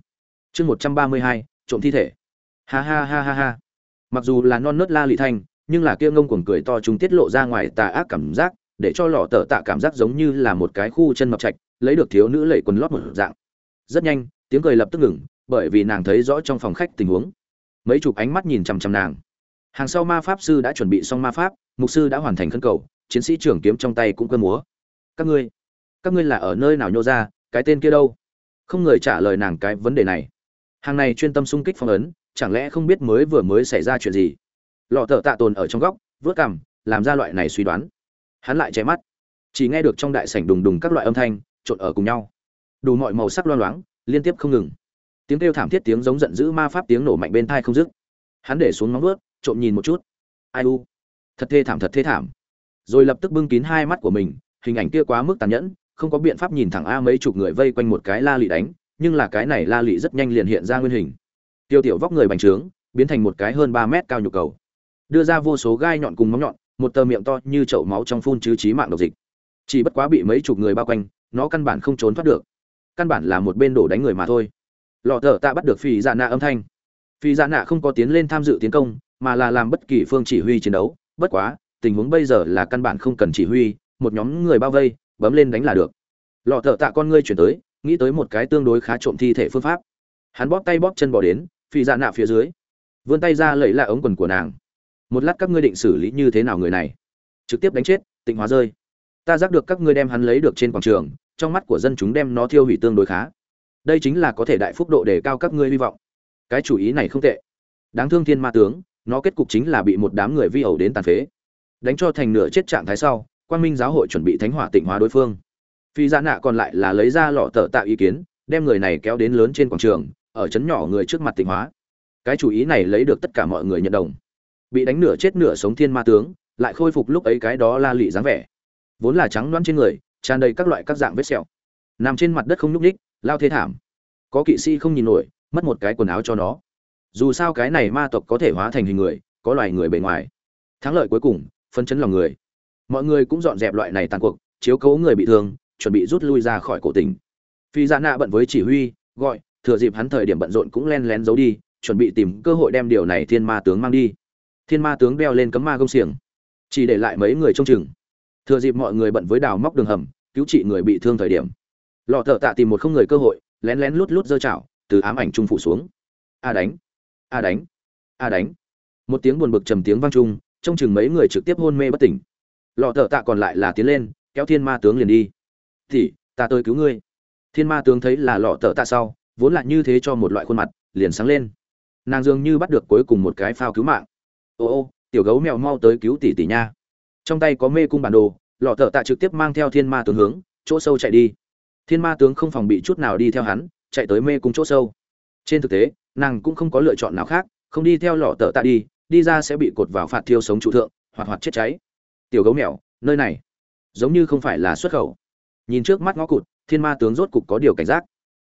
chương một trăm ba mươi hai, trộm thi thể. Ha ha ha ha ha mặc dù là non nớt la lị thanh, nhưng là kia ngông cuồng cười to chúng tiết lộ ra ngoài tà ác cảm giác, để cho lọ tờ tạ cảm giác giống như là một cái khu chân mập trạch, lấy được thiếu nữ lệ quần lót một dạng. Rất nhanh, tiếng cười lập tức ngừng, bởi vì nàng thấy rõ trong phòng khách tình huống. Mấy chục ánh mắt nhìn chằm chằm nàng. Hàng sau ma pháp sư đã chuẩn bị xong ma pháp, mục sư đã hoàn thành khân cầu, chiến sĩ trưởng kiếm trong tay cũng cơ múa. Các ngươi các ngươi là ở nơi nào nhô ra, cái tên kia đâu? Không người trả lời nàng cái vấn đề này. Hàng này chuyên tâm xung kích phong ấn chẳng lẽ không biết mới vừa mới xảy ra chuyện gì? Lọ thợ tạ tồn ở trong góc, vớt cằm, làm ra loại này suy đoán. Hắn lại che mắt. Chỉ nghe được trong đại sảnh đùng đùng các loại âm thanh, trộn ở cùng nhau. Đủ mọi màu sắc loang loáng, liên tiếp không ngừng. Tiếng kêu thảm thiết, tiếng giống giận dữ ma pháp tiếng nổ mạnh bên thai không dứt. Hắn để xuống móng vớt trộm nhìn một chút. Ai u? Thật thê thảm, thật thê thảm. Rồi lập tức bưng kín hai mắt của mình, hình ảnh kia quá mức tàn nhẫn, không có biện pháp nhìn thẳng a mấy chục người vây quanh một cái la lị đánh, nhưng là cái này la lị rất nhanh liền hiện ra nguyên hình tiêu tiểu vóc người bành trướng, biến thành một cái hơn ba mét cao nhục cầu. Đưa ra vô số gai nhọn cùng móng nhọn, một tờ miệng to như chậu máu trong phun chứ trí mạng độc dịch. Chỉ bất quá bị mấy chục người bao quanh, nó căn bản không trốn thoát được. Căn bản là một bên đổ đánh người mà thôi. Lọ thở ta bắt được phi dạ nạ âm thanh. Phi dạ nạ không có tiến lên tham dự tiến công, mà là làm bất kỳ phương chỉ huy chiến đấu. Bất quá, tình huống bây giờ là căn bản không cần chỉ huy, một nhóm người bao vây, bấm lên đánh là được. Lọ thợ tạ con ngươi chuyển tới, nghĩ tới một cái tương đối khá trộm thi thể phương pháp. Hắn bóp tay bóp chân bỏ đến phi dạ nạ phía dưới. Vươn tay ra lấy lại ống quần của nàng. Một lát các ngươi định xử lý như thế nào người này? Trực tiếp đánh chết, tịnh hóa rơi. Ta giác được các ngươi đem hắn lấy được trên quảng trường, trong mắt của dân chúng đem nó thiêu hủy tương đối khá. Đây chính là có thể đại phúc độ đề cao các ngươi hy vọng. Cái chủ ý này không tệ. Đáng thương thiên ma tướng, nó kết cục chính là bị một đám người vi ẩu đến tàn phế. Đánh cho thành nửa chết trạng thái sau quan minh giáo hội chuẩn bị thánh hỏa tịnh hóa đối phương. Phi dạ nạ còn lại là lấy ra lọ tờ tạo ý kiến, đem người này kéo đến lớn trên quảng trường ở chấn nhỏ người trước mặt tịnh hóa. Cái chủ ý này lấy được tất cả mọi người nhận đồng. Bị đánh nửa chết nửa sống thiên ma tướng, lại khôi phục lúc ấy cái đó la lị dáng vẻ. Vốn là trắng đoán trên người, tràn đầy các loại các dạng vết sẹo. Nằm trên mặt đất không nhúc ních lao thế thảm. Có kỵ sĩ không nhìn nổi, mất một cái quần áo cho nó. Dù sao cái này ma tộc có thể hóa thành hình người, có loài người bề ngoài. Thắng lợi cuối cùng, phân chấn lòng người. Mọi người cũng dọn dẹp loại này tàn cuộc, chiếu cố người bị thương, chuẩn bị rút lui ra khỏi cổ tỉnh. Phi dạ nạ bận với chỉ huy, gọi thừa dịp hắn thời điểm bận rộn cũng len lén giấu đi, chuẩn bị tìm cơ hội đem điều này thiên ma tướng mang đi. Thiên ma tướng đeo lên cấm ma công xiềng, chỉ để lại mấy người trông chừng. Thừa dịp mọi người bận với đào móc đường hầm, cứu trị người bị thương thời điểm. Lọ thợ tạ tìm một không người cơ hội, lén lén lút lút giơ chảo, từ ám ảnh trung phủ xuống. A đánh a đánh a đánh. Một tiếng buồn bực trầm tiếng vang trung trông chừng mấy người trực tiếp hôn mê bất tỉnh. Lọ thợ tạ còn lại là tiến lên, kéo thiên ma tướng liền đi. Thì ta tới cứu ngươi. Thiên ma tướng thấy là lọ thợ tạ sau vốn là như thế cho một loại khuôn mặt, liền sáng lên. Nàng dường như bắt được cuối cùng một cái phao cứu mạng. Ô ô, tiểu gấu mèo mau tới cứu tỷ tỷ nha. Trong tay có mê cung bản đồ, lọ thợ tạ trực tiếp mang theo thiên ma tướng hướng, chỗ sâu chạy đi. Thiên ma tướng không phòng bị chút nào đi theo hắn, chạy tới mê cung chỗ sâu. Trên thực tế, nàng cũng không có lựa chọn nào khác, không đi theo lọ thợ tạ đi đi ra sẽ bị cột vào phạt thiêu sống trụ thượng hoạt hoạt chết cháy. Tiểu gấu mèo, nơi này, giống như không phải là xuất khẩu. Nhìn trước mắt ngõ cụt, thiên ma tướng rốt cục có điều cảnh giác.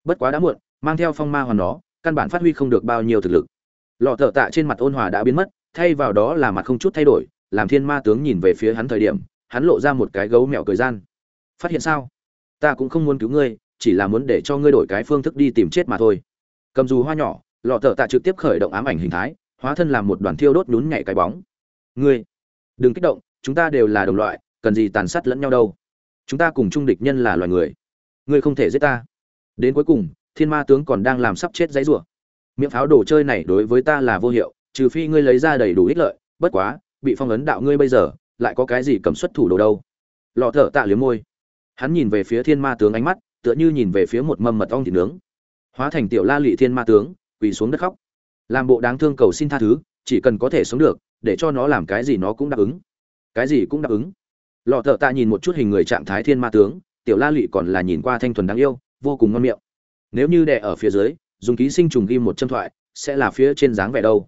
Bất quá đã muộn mang theo phong ma hoàn nó, căn bản phát huy không được bao nhiêu thực lực. Lọ thợ tạ trên mặt ôn hòa đã biến mất, thay vào đó là mặt không chút thay đổi, làm thiên ma tướng nhìn về phía hắn thời điểm, hắn lộ ra một cái gấu mẹo cười gian. Phát hiện sao? Ta cũng không muốn cứu ngươi, chỉ là muốn để cho ngươi đổi cái phương thức đi tìm chết mà thôi. Cầm dù hoa nhỏ, lọ thợ tạ trực tiếp khởi động ám ảnh hình thái, hóa thân làm một đoàn thiêu đốt nhún nhảy cái bóng. Ngươi, đừng kích động, chúng ta đều là đồng loại, cần gì tàn sát lẫn nhau đâu. Chúng ta cùng chung địch nhân là loài người. Ngươi không thể giết ta. Đến cuối cùng thiên ma tướng còn đang làm sắp chết dãy rủa. Miệng pháo đồ chơi này đối với ta là vô hiệu, trừ phi ngươi lấy ra đầy đủ ích lợi, bất quá, bị phong ấn đạo ngươi bây giờ, lại có cái gì cầm xuất thủ đồ đâu? Lọ thở tạ liếm môi. Hắn nhìn về phía thiên ma tướng ánh mắt, tựa như nhìn về phía một mâm mật ong thịt nướng. Hóa thành tiểu la lị thiên ma tướng, quỳ xuống đất khóc. Làm bộ đáng thương cầu xin tha thứ, chỉ cần có thể sống được, để cho nó làm cái gì nó cũng đáp ứng. Cái gì cũng đáp ứng. Lọ thợ tạ nhìn một chút hình người trạng thái thiên ma tướng, tiểu la lị còn là nhìn qua thanh thuần đáng yêu, vô cùng ngon miệng nếu như đè ở phía dưới, dùng ký sinh trùng ghim một châm thoại, sẽ là phía trên dáng vẻ đâu?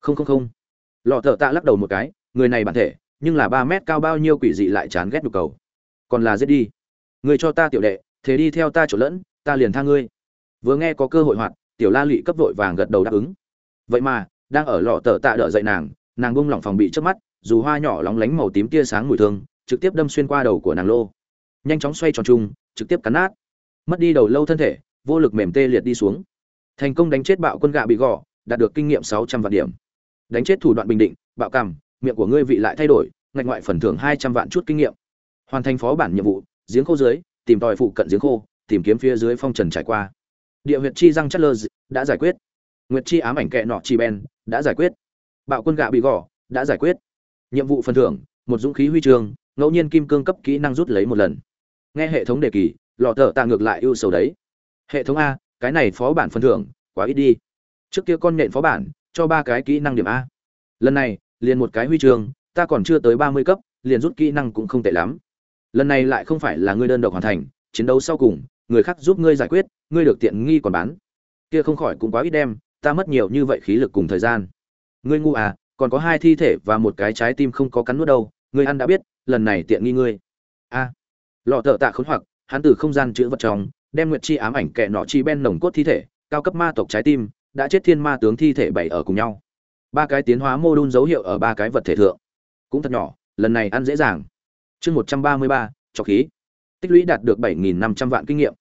Không không không. Lọ thợ tạ lắc đầu một cái, người này bản thể, nhưng là ba mét cao bao nhiêu quỷ dị lại chán ghét nhu cầu. Còn là giết đi. Người cho ta tiểu đệ, thế đi theo ta chỗ lẫn, ta liền tha ngươi. Vừa nghe có cơ hội hoạt, tiểu la lụy cấp vội vàng gật đầu đáp ứng. Vậy mà, đang ở lọ tờ tạ đợi dậy nàng nàng bung lỏng phòng bị trước mắt, dù hoa nhỏ lóng lánh màu tím tia sáng mùi thương, trực tiếp đâm xuyên qua đầu của nàng lô. Nhanh chóng xoay tròn chung, trực tiếp cắn nát. Mất đi đầu lâu thân thể vô lực mềm tê liệt đi xuống. Thành công đánh chết bạo quân gạ bị gò, đạt được kinh nghiệm sáu trăm vạn điểm. Đánh chết thủ đoạn bình định, bạo cằm, miệng của ngươi vị lại thay đổi, ngạch ngoại phần thưởng hai trăm vạn chút kinh nghiệm. Hoàn thành phó bản nhiệm vụ, giếng khô dưới, tìm tòi phụ cận giếng khô, tìm kiếm phía dưới phong trần trải qua. Địa huyệt chi răng chất lơ đã giải quyết. Nguyệt chi ám ảnh kẹ nọ chi ben, đã giải quyết. Bạo quân gạ bị gò, đã giải quyết. Nhiệm vụ phần thưởng, một dũng khí huy chương, ngẫu nhiên kim cương cấp kỹ năng rút lấy một lần. Nghe hệ thống đề kỳ, lọ thợ tạ ngược lại ưu sầu đấy hệ thống a, cái này phó bản phần thưởng, quá ít đi. Trước kia con nện phó bản, cho ba cái kỹ năng điểm a. Lần này, liền một cái huy chương, ta còn chưa tới ba mươi cấp, liền rút kỹ năng cũng không tệ lắm. Lần này lại không phải là ngươi đơn độc hoàn thành, chiến đấu sau cùng, người khác giúp ngươi giải quyết, ngươi được tiện nghi còn bán. Kia không khỏi cũng quá ít đem, ta mất nhiều như vậy khí lực cùng thời gian. Ngươi ngu à còn có hai thi thể và một cái trái tim không có cắn nuốt đâu, ngươi ăn đã biết, lần này tiện nghi ngươi. A. Lọ thợ tạ khốn hoặc, hắn từ không gian chữ vật trong đem nguyệt chi ám ảnh kẻ nọ chi ben nồng cốt thi thể, cao cấp ma tộc trái tim, đã chết thiên ma tướng thi thể bảy ở cùng nhau. Ba cái tiến hóa mô đun dấu hiệu ở ba cái vật thể thượng. Cũng thật nhỏ, lần này ăn dễ dàng. Chương một trăm ba mươi ba trọc khí. Tích lũy đạt được bảy nghìn năm trăm vạn kinh nghiệm.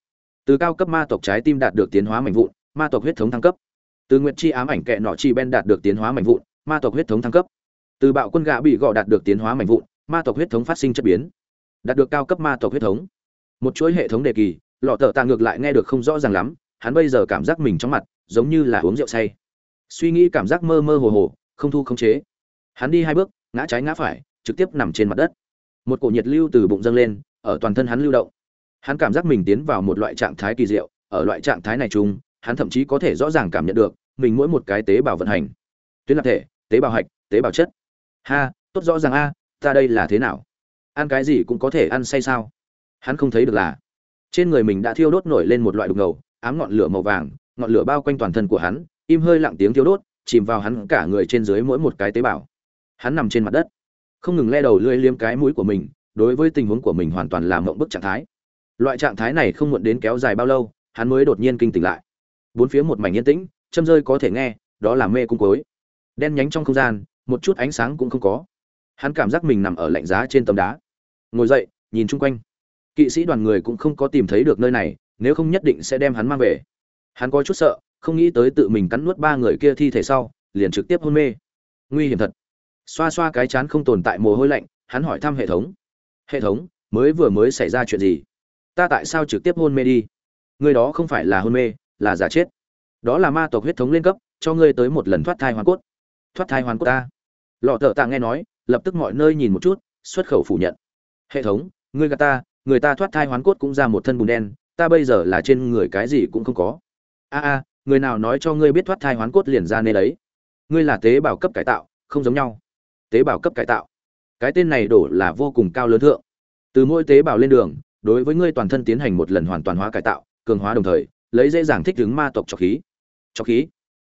Từ cao cấp ma tộc trái tim đạt được tiến hóa mạnh vụn, ma tộc huyết thống thăng cấp. Từ nguyệt chi ám ảnh kẹ nọ chi ben đạt được tiến hóa mạnh vụn, ma tộc huyết thống thăng cấp. Từ bạo quân gạ bị gọ đạt được tiến hóa mạnh vụn, ma tộc huyết thống phát sinh chất biến. Đạt được cao cấp ma tộc huyết thống. Một chuỗi hệ thống đề kỳ lọ tờ tạ ngược lại nghe được không rõ ràng lắm, hắn bây giờ cảm giác mình trong mặt, giống như là uống rượu say. Suy nghĩ cảm giác mơ mơ hồ hồ, không thu không chế. Hắn đi hai bước, ngã trái ngã phải, trực tiếp nằm trên mặt đất. Một cổ nhiệt lưu từ bụng dâng lên, ở toàn thân hắn lưu động. Hắn cảm giác mình tiến vào một loại trạng thái kỳ diệu, ở loại trạng thái này chung, hắn thậm chí có thể rõ ràng cảm nhận được, mình mỗi một cái tế bào vận hành. Tuyến lập thể, tế bào hạch, tế bào chất. Ha, tốt rõ ràng a, ta đây là thế nào? Ăn cái gì cũng có thể ăn say sao? Hắn không thấy được là trên người mình đã thiêu đốt nổi lên một loại đục ngầu, ám ngọn lửa màu vàng, ngọn lửa bao quanh toàn thân của hắn, im hơi lặng tiếng thiêu đốt, chìm vào hắn cả người trên dưới mỗi một cái tế bào. Hắn nằm trên mặt đất, không ngừng le đầu lưỡi liếm cái mũi của mình, đối với tình huống của mình hoàn toàn là mộng bức trạng thái. Loại trạng thái này không muộn đến kéo dài bao lâu, hắn mới đột nhiên kinh tỉnh lại. Bốn phía một mảnh yên tĩnh, châm rơi có thể nghe, đó là mê cung cối. Đen nhánh trong không gian, một chút ánh sáng cũng không có. Hắn cảm giác mình nằm ở lạnh giá trên tấm đá. Ngồi dậy, nhìn chung quanh kỵ sĩ đoàn người cũng không có tìm thấy được nơi này, nếu không nhất định sẽ đem hắn mang về. Hắn có chút sợ, không nghĩ tới tự mình cắn nuốt ba người kia thi thể sau, liền trực tiếp hôn mê. Nguy hiểm thật. Xoa xoa cái chán không tồn tại mồ hôi lạnh, hắn hỏi thăm hệ thống. Hệ thống, mới vừa mới xảy ra chuyện gì? Ta tại sao trực tiếp hôn mê đi? Người đó không phải là hôn mê, là giả chết. Đó là ma tộc huyết thống lên cấp, cho ngươi tới một lần thoát thai hoàn cốt. Thoát thai hoàn cốt ta. Lọ thợ tạ nghe nói, lập tức mọi nơi nhìn một chút, xuất khẩu phủ nhận. Hệ thống, ngươi gà ta người ta thoát thai hoán cốt cũng ra một thân bùn đen, ta bây giờ là trên người cái gì cũng không có. A a, người nào nói cho ngươi biết thoát thai hoán cốt liền ra nơi đấy? Ngươi là tế bào cấp cải tạo, không giống nhau. Tế bào cấp cải tạo. Cái tên này đổ là vô cùng cao lớn thượng. Từ mỗi tế bào lên đường, đối với ngươi toàn thân tiến hành một lần hoàn toàn hóa cải tạo, cường hóa đồng thời, lấy dễ dàng thích ứng ma tộc trọc khí. Trọc khí.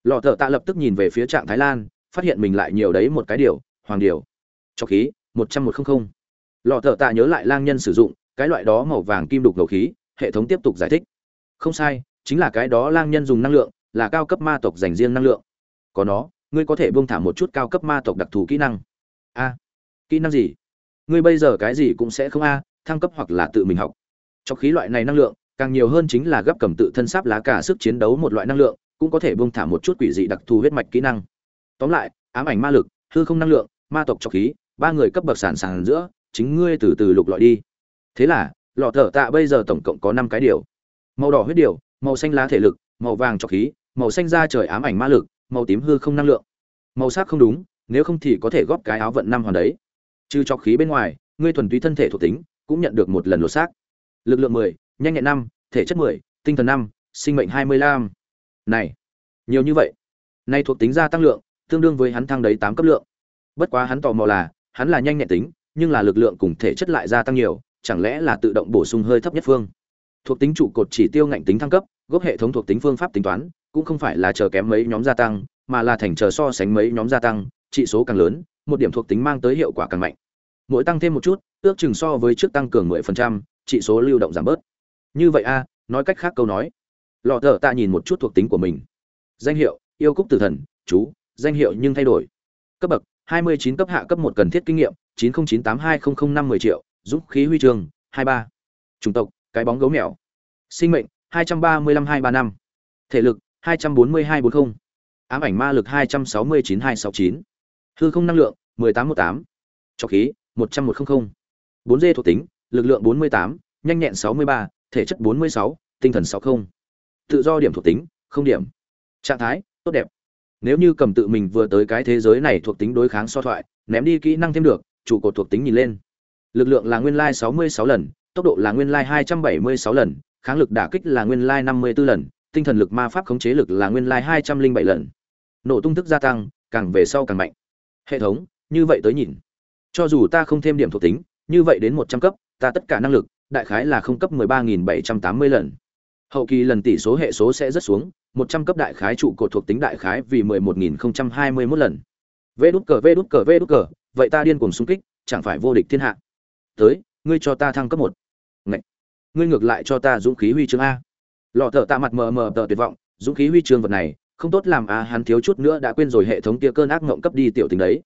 Lọ thợ tạ lập tức nhìn về phía trạng thái lan, phát hiện mình lại nhiều đấy một cái điều, hoàng điều. Trọc khí, một trăm một trăm linh lọ thợ tạ nhớ lại lang nhân sử dụng cái loại đó màu vàng kim đục ngầu khí, hệ thống tiếp tục giải thích. Không sai, chính là cái đó lang nhân dùng năng lượng, là cao cấp ma tộc dành riêng năng lượng. Có nó, ngươi có thể buông thả một chút cao cấp ma tộc đặc thù kỹ năng. A, kỹ năng gì? Ngươi bây giờ cái gì cũng sẽ không a, thăng cấp hoặc là tự mình học. Trong khí loại này năng lượng, càng nhiều hơn chính là gấp cầm tự thân sáp lá cả sức chiến đấu một loại năng lượng, cũng có thể buông thả một chút quỷ dị đặc thù huyết mạch kỹ năng. Tóm lại, ám ảnh ma lực, hư không năng lượng, ma tộc trọc khí, ba người cấp bậc sản sản giữa, chính ngươi từ từ lục lọi đi thế là, lọ thở tạ bây giờ tổng cộng có năm cái điều. Màu đỏ huyết điều, màu xanh lá thể lực, màu vàng trọc khí, màu xanh da trời ám ảnh ma lực, màu tím hư không năng lượng. Màu sắc không đúng, nếu không thì có thể góp cái áo vận năm hoàn đấy. Trừ trọc khí bên ngoài, ngươi thuần túy thân thể thuộc tính, cũng nhận được một lần lột xác. Lực lượng mười, nhanh nhẹn năm, thể chất mười, tinh thần năm, sinh mệnh hai mươi lăm. Này, nhiều như vậy. Nay thuộc tính gia tăng lượng, tương đương với hắn thăng đấy tám cấp lượng. Bất quá hắn tò mò là, hắn là nhanh nhẹn tính, nhưng là lực lượng cùng thể chất lại gia tăng nhiều chẳng lẽ là tự động bổ sung hơi thấp nhất phương? Thuộc tính trụ cột chỉ tiêu ngạnh tính thăng cấp gốc hệ thống thuộc tính phương pháp tính toán cũng không phải là chờ kém mấy nhóm gia tăng mà là thành chờ so sánh mấy nhóm gia tăng trị số càng lớn một điểm thuộc tính mang tới hiệu quả càng mạnh. Mỗi tăng thêm một chút ước chừng so với trước tăng cường 10%, trị số lưu động giảm bớt. Như vậy a nói cách khác câu nói. Lọ thợ ta nhìn một chút thuộc tính của mình. Danh hiệu yêu cúc tử thần chú danh hiệu nhưng thay đổi. Cấp bậc 29 cấp hạ cấp một cần thiết kinh nghiệm 909820050 triệu dũng khí huy trường, 23. chủng tộc cái bóng gấu mèo. Sinh mệnh 235235 thể lực 242240 ám ảnh ma lực 269269 hư không năng lượng 1818 cho khí 1100. 4 d thuộc tính lực lượng 48 nhanh nhẹn 63 thể chất 46 tinh thần 60 tự do điểm thuộc tính không điểm. Trạng thái tốt đẹp. Nếu như cầm tự mình vừa tới cái thế giới này thuộc tính đối kháng so thoại ném đi kỹ năng thêm được Chủ cột thuộc tính nhìn lên lực lượng là nguyên lai 66 lần, tốc độ là nguyên lai 276 lần, kháng lực đả kích là nguyên lai 54 lần, tinh thần lực ma pháp khống chế lực là nguyên lai 207 lần. Nổ tung thức gia tăng, càng về sau càng mạnh. Hệ thống, như vậy tới nhìn. Cho dù ta không thêm điểm thuộc tính, như vậy đến 100 cấp, ta tất cả năng lực, đại khái là không cấp 13.780 lần. Hậu kỳ lần tỷ số hệ số sẽ rất xuống 100 cấp đại khái trụ cột thuộc tính đại khái vì 11.021 lần. Vê đút cờ, vê đút cờ, vê đút cờ, vậy ta điên cuồng xung kích, chẳng phải vô địch thiên hạ tới, ngươi cho ta thăng cấp một. Ngậy. ngươi ngược lại cho ta dũng khí huy chương a. Lọ thợ tạ mặt mờ mờ tờ tuyệt vọng, dũng khí huy chương vật này, không tốt làm a, hắn thiếu chút nữa đã quên rồi hệ thống kia cơn ác ngộng cấp đi tiểu tính đấy.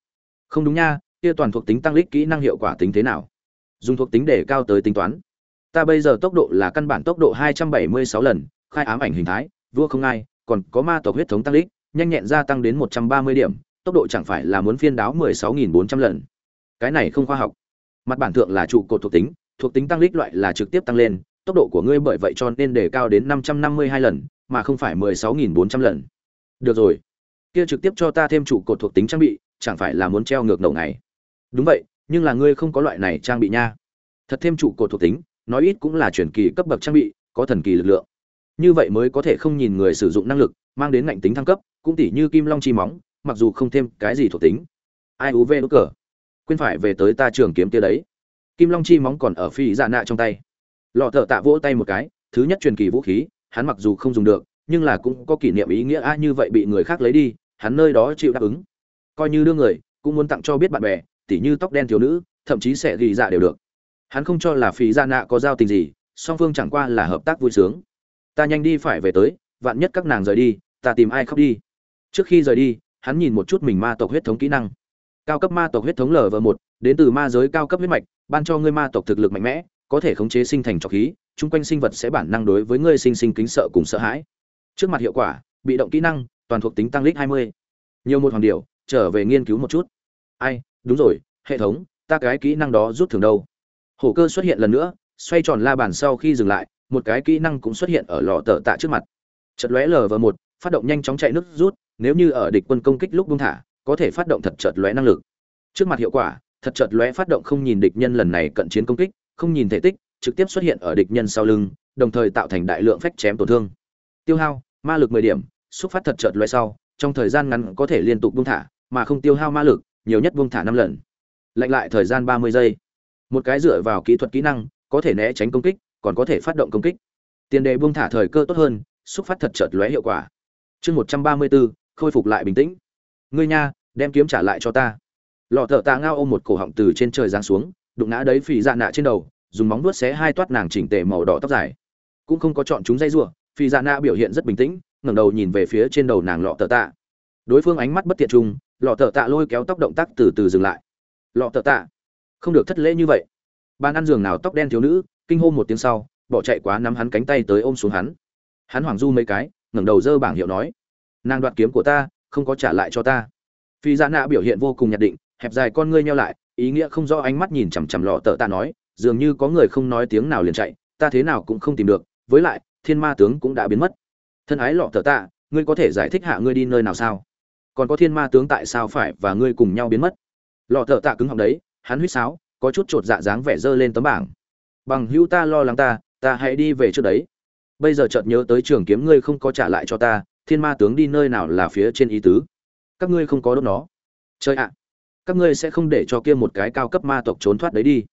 Không đúng nha, kia toàn thuộc tính tăng lít kỹ năng hiệu quả tính thế nào? Dùng thuộc tính để cao tới tính toán. Ta bây giờ tốc độ là căn bản tốc độ 276 lần, khai ám ảnh hình thái, vua không ai, còn có ma tộc huyết thống tăng lít nhanh nhẹn gia tăng đến 130 điểm, tốc độ chẳng phải là muốn phiên đáo 16.400 lần. Cái này không khoa học mặt bản thượng là trụ cột thuộc tính thuộc tính tăng lít loại là trực tiếp tăng lên, tốc độ của ngươi bởi vậy cho nên đề cao đến 552 lần, mà không phải 16.400 lần. Được rồi. Kia trực tiếp cho ta thêm trụ cột thuộc tính trang bị, chẳng phải là muốn treo ngược đầu này? đúng vậy, nhưng là ngươi không có loại này trang bị nha. Thật thêm trụ cột thuộc tính, nói ít cũng là chuyển kỳ cấp bậc trang bị, có thần kỳ lực lượng. Như vậy mới có thể không nhìn người sử dụng năng lực, mang đến ngạnh tính thăng cấp, cũng tỉ như kim long chi móng, mặc dù không thêm cái gì thuộc tính. Ai uv đốt cờ? Quên phải về tới ta trường kiếm kia đấy. Kim long chi móng còn ở phi dạ nạ trong tay. Lọ thợ tạ vỗ tay một cái, thứ nhất truyền kỳ vũ khí, hắn mặc dù không dùng được, nhưng là cũng có kỷ niệm ý nghĩa a như vậy bị người khác lấy đi, hắn nơi đó chịu đáp ứng. Coi như đưa người, cũng muốn tặng cho biết bạn bè, tỉ như tóc đen thiếu nữ, thậm chí sẽ ghi dạ đều được. Hắn không cho là phí gia dạ nạ có giao tình gì, song phương chẳng qua là hợp tác vui sướng. Ta nhanh đi phải về tới, vạn nhất các nàng rời đi, ta tìm ai khóc đi. Trước khi rời đi, hắn nhìn một chút mình ma tộc huyết thống kỹ năng cao cấp ma tộc huyết thống lv một đến từ ma giới cao cấp huyết mạch ban cho ngươi ma tộc thực lực mạnh mẽ có thể khống chế sinh thành trọc khí chung quanh sinh vật sẽ bản năng đối với ngươi sinh sinh kính sợ cùng sợ hãi. Trước mặt hiệu quả bị động kỹ năng toàn thuộc tính tăng lít hai mươi. Nhiều một hoàng điều, trở về nghiên cứu một chút. Ai đúng rồi hệ thống ta cái kỹ năng đó rút thường đâu? Hổ cơ xuất hiện lần nữa xoay tròn la bàn sau khi dừng lại một cái kỹ năng cũng xuất hiện ở lò tờ tạ trước mặt. Chật lóe lv một phát động nhanh chóng chạy nước rút nếu như ở địch quân công kích lúc buông thả có thể phát động thật chợt lóe năng lực. Trước mặt hiệu quả thật chợt lóe phát động không nhìn địch nhân lần này cận chiến công kích không nhìn thể tích trực tiếp xuất hiện ở địch nhân sau lưng đồng thời tạo thành đại lượng phách chém tổn thương. Tiêu hao ma lực 10 điểm xúc phát thật chợt lóe sau trong thời gian ngắn có thể liên tục buông thả mà không tiêu hao ma lực nhiều nhất buông thả năm lần. Lạnh lại thời gian 30 giây. Một cái dựa vào kỹ thuật kỹ năng có thể né tránh công kích còn có thể phát động công kích. Tiền đề buông thả thời cơ tốt hơn xúc phát thật chợt lóe hiệu quả. Chương 134, khôi phục lại bình tĩnh. Ngươi nha đem kiếm trả lại cho ta. Lọ thợ tạ ngao ôm một cổ họng từ trên trời giáng xuống đụng ngã đấy phì dạ nạ trên đầu dùng móng vuốt xé hai toát nàng chỉnh tề màu đỏ tóc dài. Cũng không có chọn chúng dây rủa phì dạ nạ biểu hiện rất bình tĩnh ngẩng đầu nhìn về phía trên đầu nàng lọ thợ tạ. Đối phương ánh mắt bất tiện chung, lọ thợ tạ lôi kéo tóc động tác từ từ dừng lại. Lọ thợ tạ không được thất lễ như vậy. Bàn ăn giường nào tóc đen thiếu nữ kinh hô một tiếng sau bỏ chạy quá nắm hắn cánh tay tới ôm xuống hắn. Hắn hoảng du mấy cái ngẩng đầu dơ bảng hiệu nói nàng đoạt kiếm của ta không có trả lại cho ta phi dạ nạ biểu hiện vô cùng nhạt định, hẹp dài con ngươi nhau lại, ý nghĩa không rõ ánh mắt nhìn chằm chằm lọ tợ tạ nói, dường như có người không nói tiếng nào liền chạy, ta thế nào cũng không tìm được, với lại, thiên ma tướng cũng đã biến mất. Thân ái lọ tợ tạ, ngươi có thể giải thích hạ ngươi đi nơi nào sao? Còn có thiên ma tướng tại sao phải và ngươi cùng nhau biến mất? Lọ tợ tạ cứng họng đấy, hắn huýt sáo, có chút chột dạ dáng vẻ dơ lên tấm bảng. Bằng hữu ta lo lắng ta ta hãy đi về trước đấy. Bây giờ chợt nhớ tới trường kiếm ngươi không có trả lại cho ta, thiên ma tướng đi nơi nào là phía trên ý tứ? Các ngươi không có đốt nó. Chơi ạ, các ngươi sẽ không để cho kia một cái cao cấp ma tộc trốn thoát đấy đi.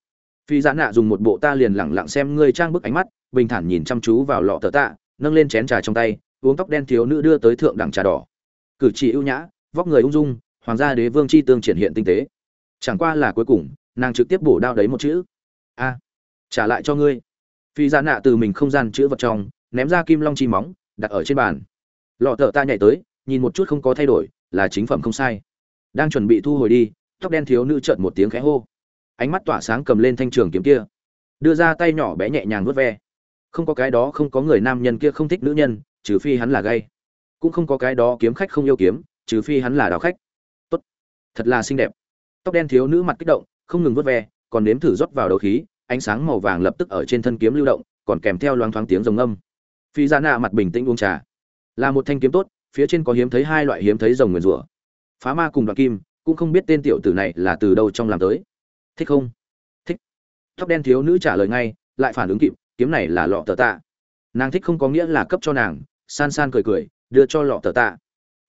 Phi giãn nạ dùng một bộ ta liền lẳng lặng xem ngươi trang bức ánh mắt, bình thản nhìn chăm chú vào lọ tờ tạ, nâng lên chén trà trong tay, uống tóc đen thiếu nữ đưa tới thượng đẳng trà đỏ. Cử chỉ ưu nhã, vóc người ung dung, hoàng gia đế vương chi tương triển hiện tinh tế. Chẳng qua là cuối cùng, nàng trực tiếp bổ đao đấy một chữ. A, trả lại cho ngươi. Phi giãn nạ từ mình không gian chữ vật trong, ném ra kim long chi móng, đặt ở trên bàn. Lọ tờ ta nhảy tới, nhìn một chút không có thay đổi là chính phẩm không sai. Đang chuẩn bị thu hồi đi, tóc đen thiếu nữ trợn một tiếng khẽ hô. Ánh mắt tỏa sáng cầm lên thanh trường kiếm kia. Đưa ra tay nhỏ bé nhẹ nhàng vuốt ve. Không có cái đó không có người nam nhân kia không thích nữ nhân, trừ phi hắn là gay. Cũng không có cái đó kiếm khách không yêu kiếm, trừ phi hắn là đào khách. Tốt. Thật là xinh đẹp. Tóc đen thiếu nữ mặt kích động, không ngừng vuốt ve, còn nếm thử rót vào đầu khí, ánh sáng màu vàng lập tức ở trên thân kiếm lưu động, còn kèm theo loáng thoáng tiếng rồng âm. Phi dạ ra nạ mặt bình tĩnh uống trà. Là một thanh kiếm tốt phía trên có hiếm thấy hai loại hiếm thấy rồng nguyền rủa. Phá ma cùng đoạn kim, cũng không biết tên tiểu tử này là từ đâu trong làm tới. Thích không? Thích. Tóc đen thiếu nữ trả lời ngay, lại phản ứng kịp, kiếm này là lọ tờ tạ. Nàng thích không có nghĩa là cấp cho nàng, san san cười cười, đưa cho lọ tờ tạ.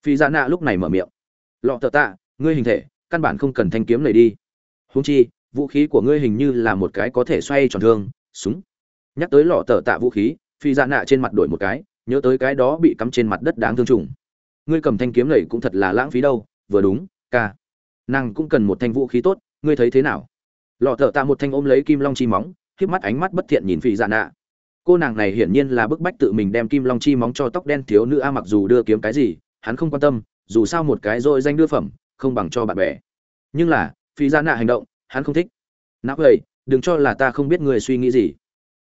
Phi dạ nạ lúc này mở miệng. Lọ tờ tạ, ngươi hình thể, căn bản không cần thanh kiếm này đi. Húng chi, vũ khí của ngươi hình như là một cái có thể xoay tròn thương, súng. Nhắc tới lọ tờ tạ vũ khí, phi dạ nạ trên mặt đổi một cái nhớ tới cái đó bị cắm trên mặt đất đáng thương trùng. Ngươi cầm thanh kiếm này cũng thật là lãng phí đâu, vừa đúng, ca. Nàng cũng cần một thanh vũ khí tốt, ngươi thấy thế nào? Lọ thợ tạ một thanh ôm lấy kim long chi móng, khiếp mắt ánh mắt bất thiện nhìn phi dạ nạ. Cô nàng này hiển nhiên là bức bách tự mình đem kim long chi móng cho tóc đen thiếu nữ a mặc dù đưa kiếm cái gì, hắn không quan tâm, dù sao một cái rồi danh đưa phẩm, không bằng cho bạn bè. Nhưng là phi dạ nạ hành động, hắn không thích. Não vậy đừng cho là ta không biết người suy nghĩ gì.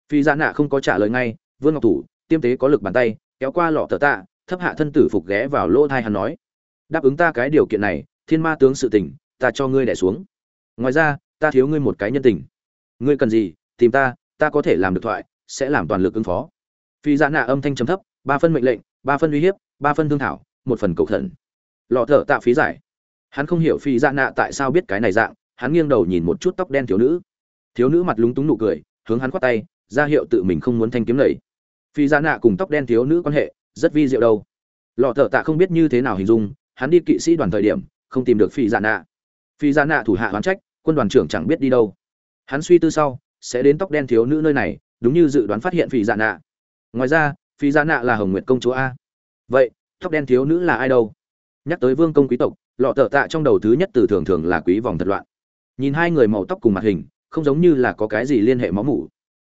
Phi dạ nạ không có trả lời ngay, vương ngọc thủ tiêm tế có lực bàn tay, kéo qua lọ tờ tạ, thấp hạ thân tử phục ghé vào lỗ thai hắn nói, đáp ứng ta cái điều kiện này, thiên ma tướng sự tình, ta cho ngươi đẻ xuống. Ngoài ra, ta thiếu ngươi một cái nhân tình. Ngươi cần gì, tìm ta ta có thể làm được thoại, sẽ làm toàn lực ứng phó. Phi dạ nạ âm thanh trầm thấp, ba phân mệnh lệnh, ba phân uy hiếp, ba phân thương thảo, một phần cầu thần lọ thở tạ phí giải. Hắn không hiểu phi dạ nạ tại sao biết cái này dạng, hắn nghiêng đầu nhìn một chút tóc đen thiếu nữ. Thiếu nữ mặt lúng túng nụ cười, hướng hắn khoát tay, ra hiệu tự mình không muốn thanh kiếm lầy phi dạ nạ cùng tóc đen thiếu nữ quan hệ rất vi diệu đâu. Lọ thợ tạ không biết như thế nào hình dung, hắn đi kỵ sĩ đoàn thời điểm, không tìm được phi dạ nạ. Phi dạ nạ thủ hạ hoán trách, quân đoàn trưởng chẳng biết đi đâu. Hắn suy tư sau, sẽ đến tóc đen thiếu nữ nơi này, đúng như dự đoán phát hiện phi dạ nạ. Ngoài ra, phi dạ nạ là hồng nguyệt công chúa a. Vậy, tóc đen thiếu nữ là ai đâu? Nhắc tới vương công quý tộc, lọ thợ tạ trong đầu thứ nhất từ thường thường là quý vòng thật loạn. Nhìn hai người màu tóc cùng mặt hình, không giống như là có cái gì liên hệ máu mủ.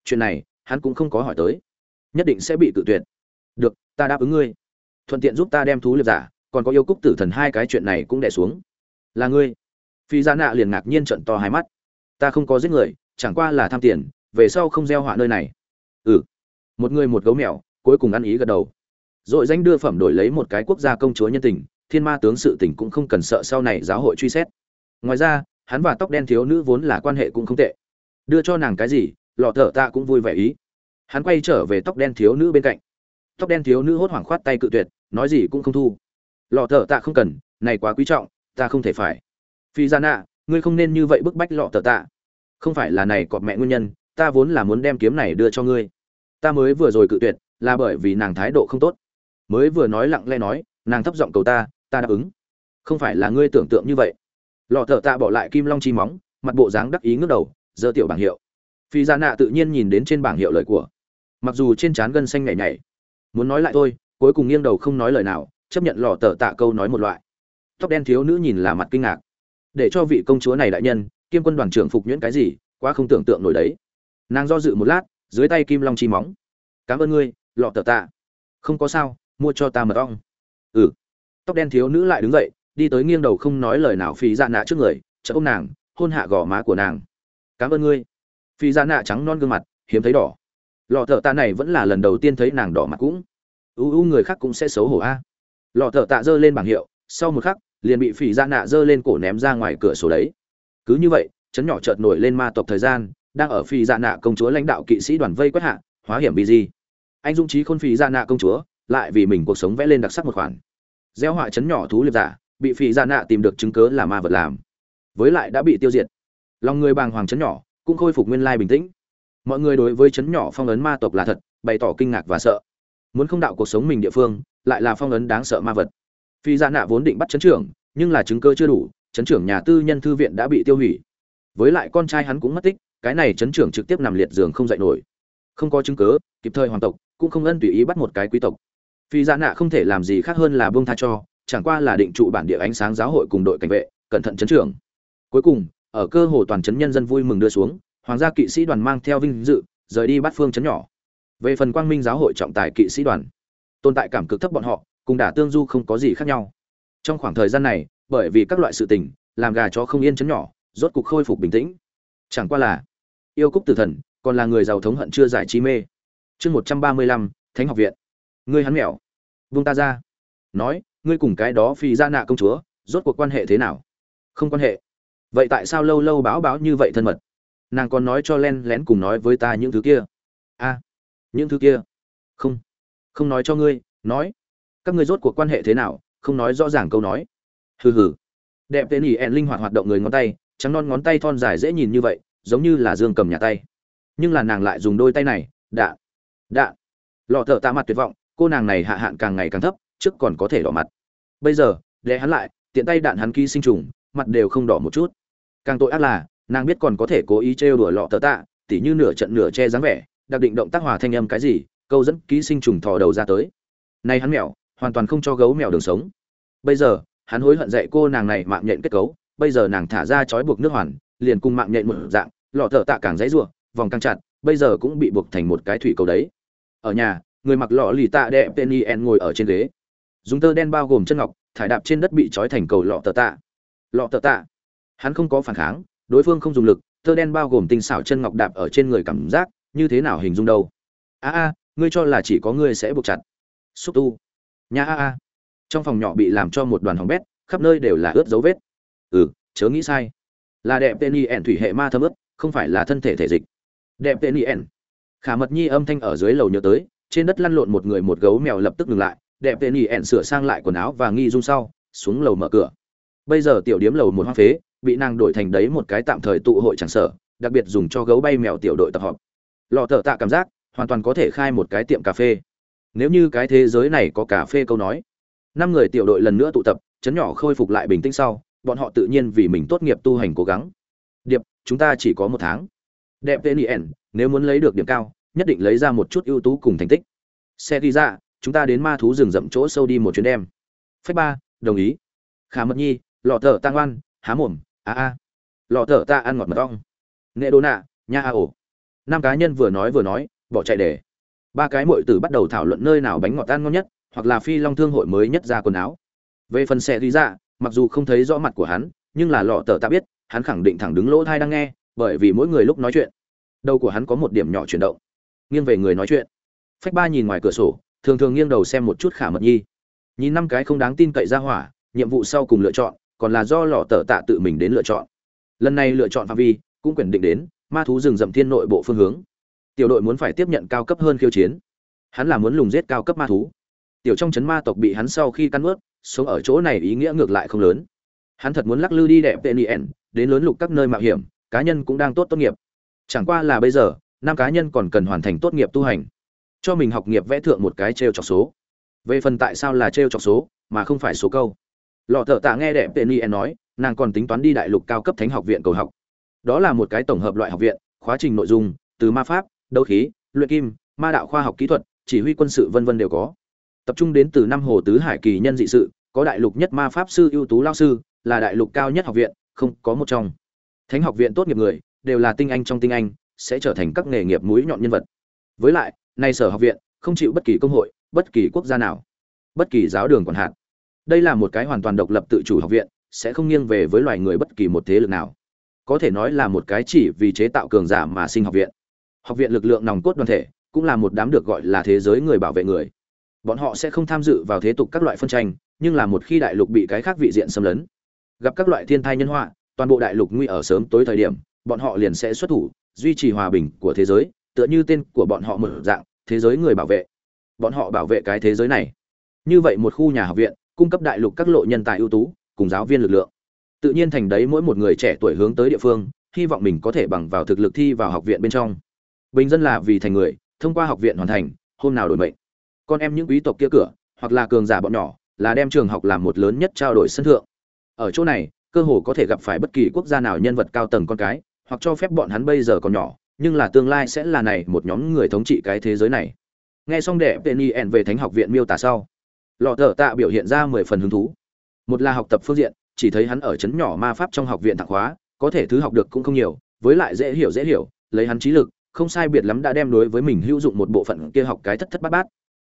Chuyện này, hắn cũng không có hỏi tới nhất định sẽ bị tự tuyệt. Được, ta đáp ứng ngươi. Thuận tiện giúp ta đem thú liệp giả, còn có yêu cúc tử thần hai cái chuyện này cũng đẻ xuống. Là ngươi. Phi gia nạ liền ngạc nhiên trận to hai mắt. Ta không có giết người, chẳng qua là tham tiền, về sau không gieo họa nơi này. Ừ. Một người một gấu mèo, cuối cùng ăn ý gật đầu. Rồi danh đưa phẩm đổi lấy một cái quốc gia công chúa nhân tình, thiên ma tướng sự tình cũng không cần sợ sau này giáo hội truy xét. Ngoài ra, hắn và tóc đen thiếu nữ vốn là quan hệ cũng không tệ. Đưa cho nàng cái gì, lọ thợ ta cũng vui vẻ ý hắn quay trở về tóc đen thiếu nữ bên cạnh. Tóc đen thiếu nữ hốt hoảng khoát tay cự tuyệt, nói gì cũng không thu. Lọ thợ tạ không cần, này quá quý trọng, ta không thể phải. Phi ra nạ, ngươi không nên như vậy bức bách lọ thợ tạ. Không phải là này cọp mẹ nguyên nhân, ta vốn là muốn đem kiếm này đưa cho ngươi. Ta mới vừa rồi cự tuyệt, là bởi vì nàng thái độ không tốt. Mới vừa nói lặng lẽ nói, nàng thấp giọng cầu ta ta đáp ứng. Không phải là ngươi tưởng tượng như vậy. Lọ thợ tạ bỏ lại kim long chi móng, mặt bộ dáng đắc ý ngước đầu, giơ tiểu bảng hiệu. Phi ra nạ tự nhiên nhìn đến trên bảng hiệu lời của mặc dù trên trán gân xanh nhảy nhảy. Muốn nói lại thôi, cuối cùng nghiêng đầu không nói lời nào, chấp nhận lò tờ tạ câu nói một loại. Tóc đen thiếu nữ nhìn là mặt kinh ngạc. Để cho vị công chúa này đại nhân, kiêm quân đoàn trưởng phục nhuyễn cái gì, quá không tưởng tượng nổi đấy. Nàng do dự một lát, dưới tay kim long chi móng. Cảm ơn ngươi lọ tờ tạ. Không có sao, mua cho ta mật ong. Ừ. Tóc đen thiếu nữ lại đứng dậy, đi tới nghiêng đầu không nói lời nào phí dạ nạ trước người chợ ông nàng, hôn hạ gò má của nàng. Cảm ơn ngươi. Phí dạ nạ trắng non gương mặt, hiếm thấy đỏ lọ thợ tạ này vẫn là lần đầu tiên thấy nàng đỏ mặt cũng. U u, người khác cũng sẽ xấu hổ a. Lọ thợ tạ giơ lên bảng hiệu, sau một khắc, liền bị phỉ ra nạ giơ lên cổ ném ra ngoài cửa sổ đấy. Cứ như vậy, chấn nhỏ chợt nổi lên ma tộc thời gian, đang ở phỉ ra nạ công chúa lãnh đạo kỵ sĩ đoàn vây quét hạ, hóa hiểm bị gì. Anh dũng trí khôn phỉ ra nạ công chúa, lại vì mình cuộc sống vẽ lên đặc sắc một khoản. Gieo họa chấn nhỏ thú liệp giả, bị phỉ ra nạ tìm được chứng cớ là ma vật làm. Với lại đã bị tiêu diệt. Lòng người bàng hoàng chấn nhỏ, cũng khôi phục nguyên lai bình tĩnh mọi người đối với chấn nhỏ phong ấn ma tộc là thật, bày tỏ kinh ngạc và sợ. Muốn không đạo cuộc sống mình địa phương, lại là phong ấn đáng sợ ma vật. Phi gia nạ vốn định bắt chấn trưởng, nhưng là chứng cơ chưa đủ, chấn trưởng nhà tư nhân thư viện đã bị tiêu hủy. Với lại con trai hắn cũng mất tích, cái này chấn trưởng trực tiếp nằm liệt giường không dậy nổi. Không có chứng cớ kịp thời hoàng tộc, cũng không ân tùy ý bắt một cái quý tộc. Phi gia nạ không thể làm gì khác hơn là buông tha cho, chẳng qua là định trụ bản địa ánh sáng giáo hội cùng đội cảnh vệ, cẩn thận chấn trưởng. Cuối cùng, ở cơ hồ toàn chấn nhân dân vui mừng đưa xuống hoàng gia kỵ sĩ đoàn mang theo vinh dự, rời đi bát phương chấn nhỏ. Về phần quang minh giáo hội trọng tài kỵ sĩ đoàn, tồn tại cảm cực thấp bọn họ, cùng đả tương du không có gì khác nhau. Trong khoảng thời gian này, bởi vì các loại sự tình, làm gà chó không yên chấn nhỏ, rốt cục khôi phục bình tĩnh. Chẳng qua là, yêu cúc tử thần, còn là người giàu thống hận chưa giải trí mê. Chương một trăm ba mươi lăm, thánh học viện. Ngươi hắn mèo. Vung ta ra. Nói, ngươi cùng cái đó phi ra nạ công chúa, rốt cuộc quan hệ thế nào? Không quan hệ. Vậy tại sao lâu lâu báo báo như vậy thân mật? Nàng còn nói cho len lén cùng nói với ta những thứ kia. A, những thứ kia? Không không nói cho ngươi, nói. Các ngươi rốt cuộc quan hệ thế nào? Không nói rõ ràng câu nói. Hừ hừ. Đẹp tên ỉ ẹn linh hoạt hoạt động người ngón tay, trắng non ngón tay thon dài dễ nhìn như vậy, giống như là dương cầm nhà tay. Nhưng là nàng lại dùng đôi tay này, đạ đạ. Lọ thợ tạ mặt tuyệt vọng, cô nàng này hạ hạn càng ngày càng thấp, trước còn có thể đỏ mặt. Bây giờ để hắn lại, tiện tay đạn hắn ký sinh trùng, mặt đều không đỏ một chút. Càng tội ác là nàng biết còn có thể cố ý trêu đùa lọ tờ tạ tỉ như nửa trận nửa che dáng vẻ đặc định động tác hòa thanh âm cái gì câu dẫn ký sinh trùng thò đầu ra tới. Nay hắn mèo hoàn toàn không cho gấu mèo đường sống. Bây giờ hắn hối hận dạy cô nàng này mạng nhện kết cấu bây giờ nàng thả ra trói buộc nước hoàn liền cùng mạng nhện một dạng lọ thợ tạ càng dãy rủa, vòng căng chặt bây giờ cũng bị buộc thành một cái thủy cầu đấy. Ở nhà người mặc lọ lì tạ đẹp tên en ngồi ở trên ghế. Dùng tơ đen bao gồm chân ngọc thải đạp trên đất bị trói thành cầu lọ tờ tạ. Lọ tờ tạ. Hắn không có phản kháng đối phương không dùng lực, tơ đen bao gồm tinh xảo chân ngọc đạp ở trên người cảm giác, như thế nào hình dung đâu? A a, ngươi cho là chỉ có ngươi sẽ buộc chặt. Xúc tu. Nhà a a. Trong phòng nhỏ bị làm cho một đoàn hỏng bét, khắp nơi đều là ướt dấu vết. Ừ chớ nghĩ sai. Là đẹp tên y ẻn thủy hệ ma thâm ướt, không phải là thân thể thể dịch. Đẹp tên y ẻn. Khả mật nhi âm thanh ở dưới lầu nhớ tới, trên đất lăn lộn một người một gấu mèo lập tức ngừng lại, đẹp tên y ẻn sửa sang lại quần áo và nghi dung sau, xuống lầu mở cửa. Bây giờ tiểu điếm lầu một hoang phế bị nàng đổi thành đấy một cái tạm thời tụ hội chẳng sở, đặc biệt dùng cho gấu bay mèo tiểu đội tập họp. Lọ thợ tạ cảm giác, hoàn toàn có thể khai một cái tiệm cà phê. Nếu như cái thế giới này có cà phê câu nói, năm người tiểu đội lần nữa tụ tập, chấn nhỏ khôi phục lại bình tĩnh sau, bọn họ tự nhiên vì mình tốt nghiệp tu hành cố gắng. Điệp, chúng ta chỉ có một tháng. Đẹp tên ien nếu muốn lấy được điểm cao, nhất định lấy ra một chút ưu tú cùng thành tích. Xe đi ra, chúng ta đến ma thú rừng rậm chỗ sâu đi một chuyến đêm phép ba, đồng ý. Khả mật nhi, lọ thợ tăng oan há mồm a a lọ thở ta ăn ngọt mật ong. Nệ đô nạ, nha a ổ. Năm cá nhân vừa nói vừa nói, bỏ chạy để. Ba cái muội tử bắt đầu thảo luận nơi nào bánh ngọt ăn ngon nhất, hoặc là phi long thương hội mới nhất ra quần áo. Về phần xe đi ra dạ, mặc dù không thấy rõ mặt của hắn, nhưng là lọ tờ ta biết, hắn khẳng định thẳng đứng lỗ thai đang nghe, bởi vì mỗi người lúc nói chuyện, đầu của hắn có một điểm nhỏ chuyển động. Nghiêng về người nói chuyện. Phách ba nhìn ngoài cửa sổ, thường thường nghiêng đầu xem một chút khả mật nhi. Nhìn năm cái không đáng tin cậy ra hỏa, nhiệm vụ sau cùng lựa chọn còn là do lọ tờ tạ tự mình đến lựa chọn. Lần này lựa chọn phạm vi, cũng quyền định đến ma thú rừng rậm thiên nội bộ phương hướng. Tiểu đội muốn phải tiếp nhận cao cấp hơn khiêu chiến. Hắn là muốn lùng giết cao cấp ma thú. Tiểu trong chấn ma tộc bị hắn sau khi căn ướt sống ở chỗ này ý nghĩa ngược lại không lớn. Hắn thật muốn lắc lư đi đẹp tên ien đến lớn lục các nơi mạo hiểm, cá nhân cũng đang tốt tốt nghiệp. Chẳng qua là bây giờ, năm cá nhân còn cần hoàn thành tốt nghiệp tu hành. Cho mình học nghiệp vẽ thượng một cái t r e o chọc số. Về phần tại sao là t r e o chọc số, mà không phải số câu lọ thợ tạ nghe đẹp tên ien nói, nàng còn tính toán đi đại lục cao cấp thánh học viện cầu học. Đó là một cái tổng hợp loại học viện, khóa trình nội dung, từ ma pháp, đấu khí, luyện kim, ma đạo khoa học kỹ thuật, chỉ huy quân sự vân vân đều có. Tập trung đến từ năm hồ tứ hải kỳ nhân dị sự, có đại lục nhất ma pháp sư ưu tú lao sư, là đại lục cao nhất học viện, không có một trong. Thánh học viện tốt nghiệp người, đều là tinh anh trong tinh anh, sẽ trở thành các nghề nghiệp mũi nhọn nhân vật. Với lại, nay sở học viện, không chịu bất kỳ công hội, bất kỳ quốc gia nào, bất kỳ giáo đường còn hạn đây là một cái hoàn toàn độc lập tự chủ học viện, sẽ không nghiêng về với loài người bất kỳ một thế lực nào. Có thể nói là một cái chỉ vì chế tạo cường giả mà sinh học viện. Học viện lực lượng nòng cốt đoàn thể, cũng là một đám được gọi là thế giới người bảo vệ người. Bọn họ sẽ không tham dự vào thế tục các loại phân tranh, nhưng là một khi đại lục bị cái khác vị diện xâm lấn, gặp các loại thiên thai nhân họa, toàn bộ đại lục nguy ở sớm tối thời điểm, bọn họ liền sẽ xuất thủ, duy trì hòa bình của thế giới, tựa như tên của bọn họ mở dạng, thế giới người bảo vệ. Bọn họ bảo vệ cái thế giới này. Như vậy một khu nhà học viện cung cấp đại lục các lộ nhân tài ưu tú, cùng giáo viên lực lượng. Tự nhiên thành đấy mỗi một người trẻ tuổi hướng tới địa phương, hy vọng mình có thể bằng vào thực lực thi vào học viện bên trong. Bình dân là vì thành người, thông qua học viện hoàn thành, hôm nào đổi mệnh. Con em những quý tộc kia cửa, hoặc là cường giả bọn nhỏ, là đem trường học làm một lớn nhất trao đổi sân thượng. Ở chỗ này, cơ hồ có thể gặp phải bất kỳ quốc gia nào nhân vật cao tầng con cái, hoặc cho phép bọn hắn bây giờ còn nhỏ, nhưng là tương lai sẽ là này một nhóm người thống trị cái thế giới này. Nghe xong đệ penny ẻn về thánh học viện miêu tả sau lọ thở tạ biểu hiện ra mười phần hứng thú. Một là học tập phương diện, chỉ thấy hắn ở chấn nhỏ ma pháp trong học viện thạc hóa có thể thứ học được cũng không nhiều, với lại dễ hiểu dễ hiểu, lấy hắn trí lực, không sai biệt lắm đã đem đối với mình hữu dụng một bộ phận kia học cái thất thất bát bát.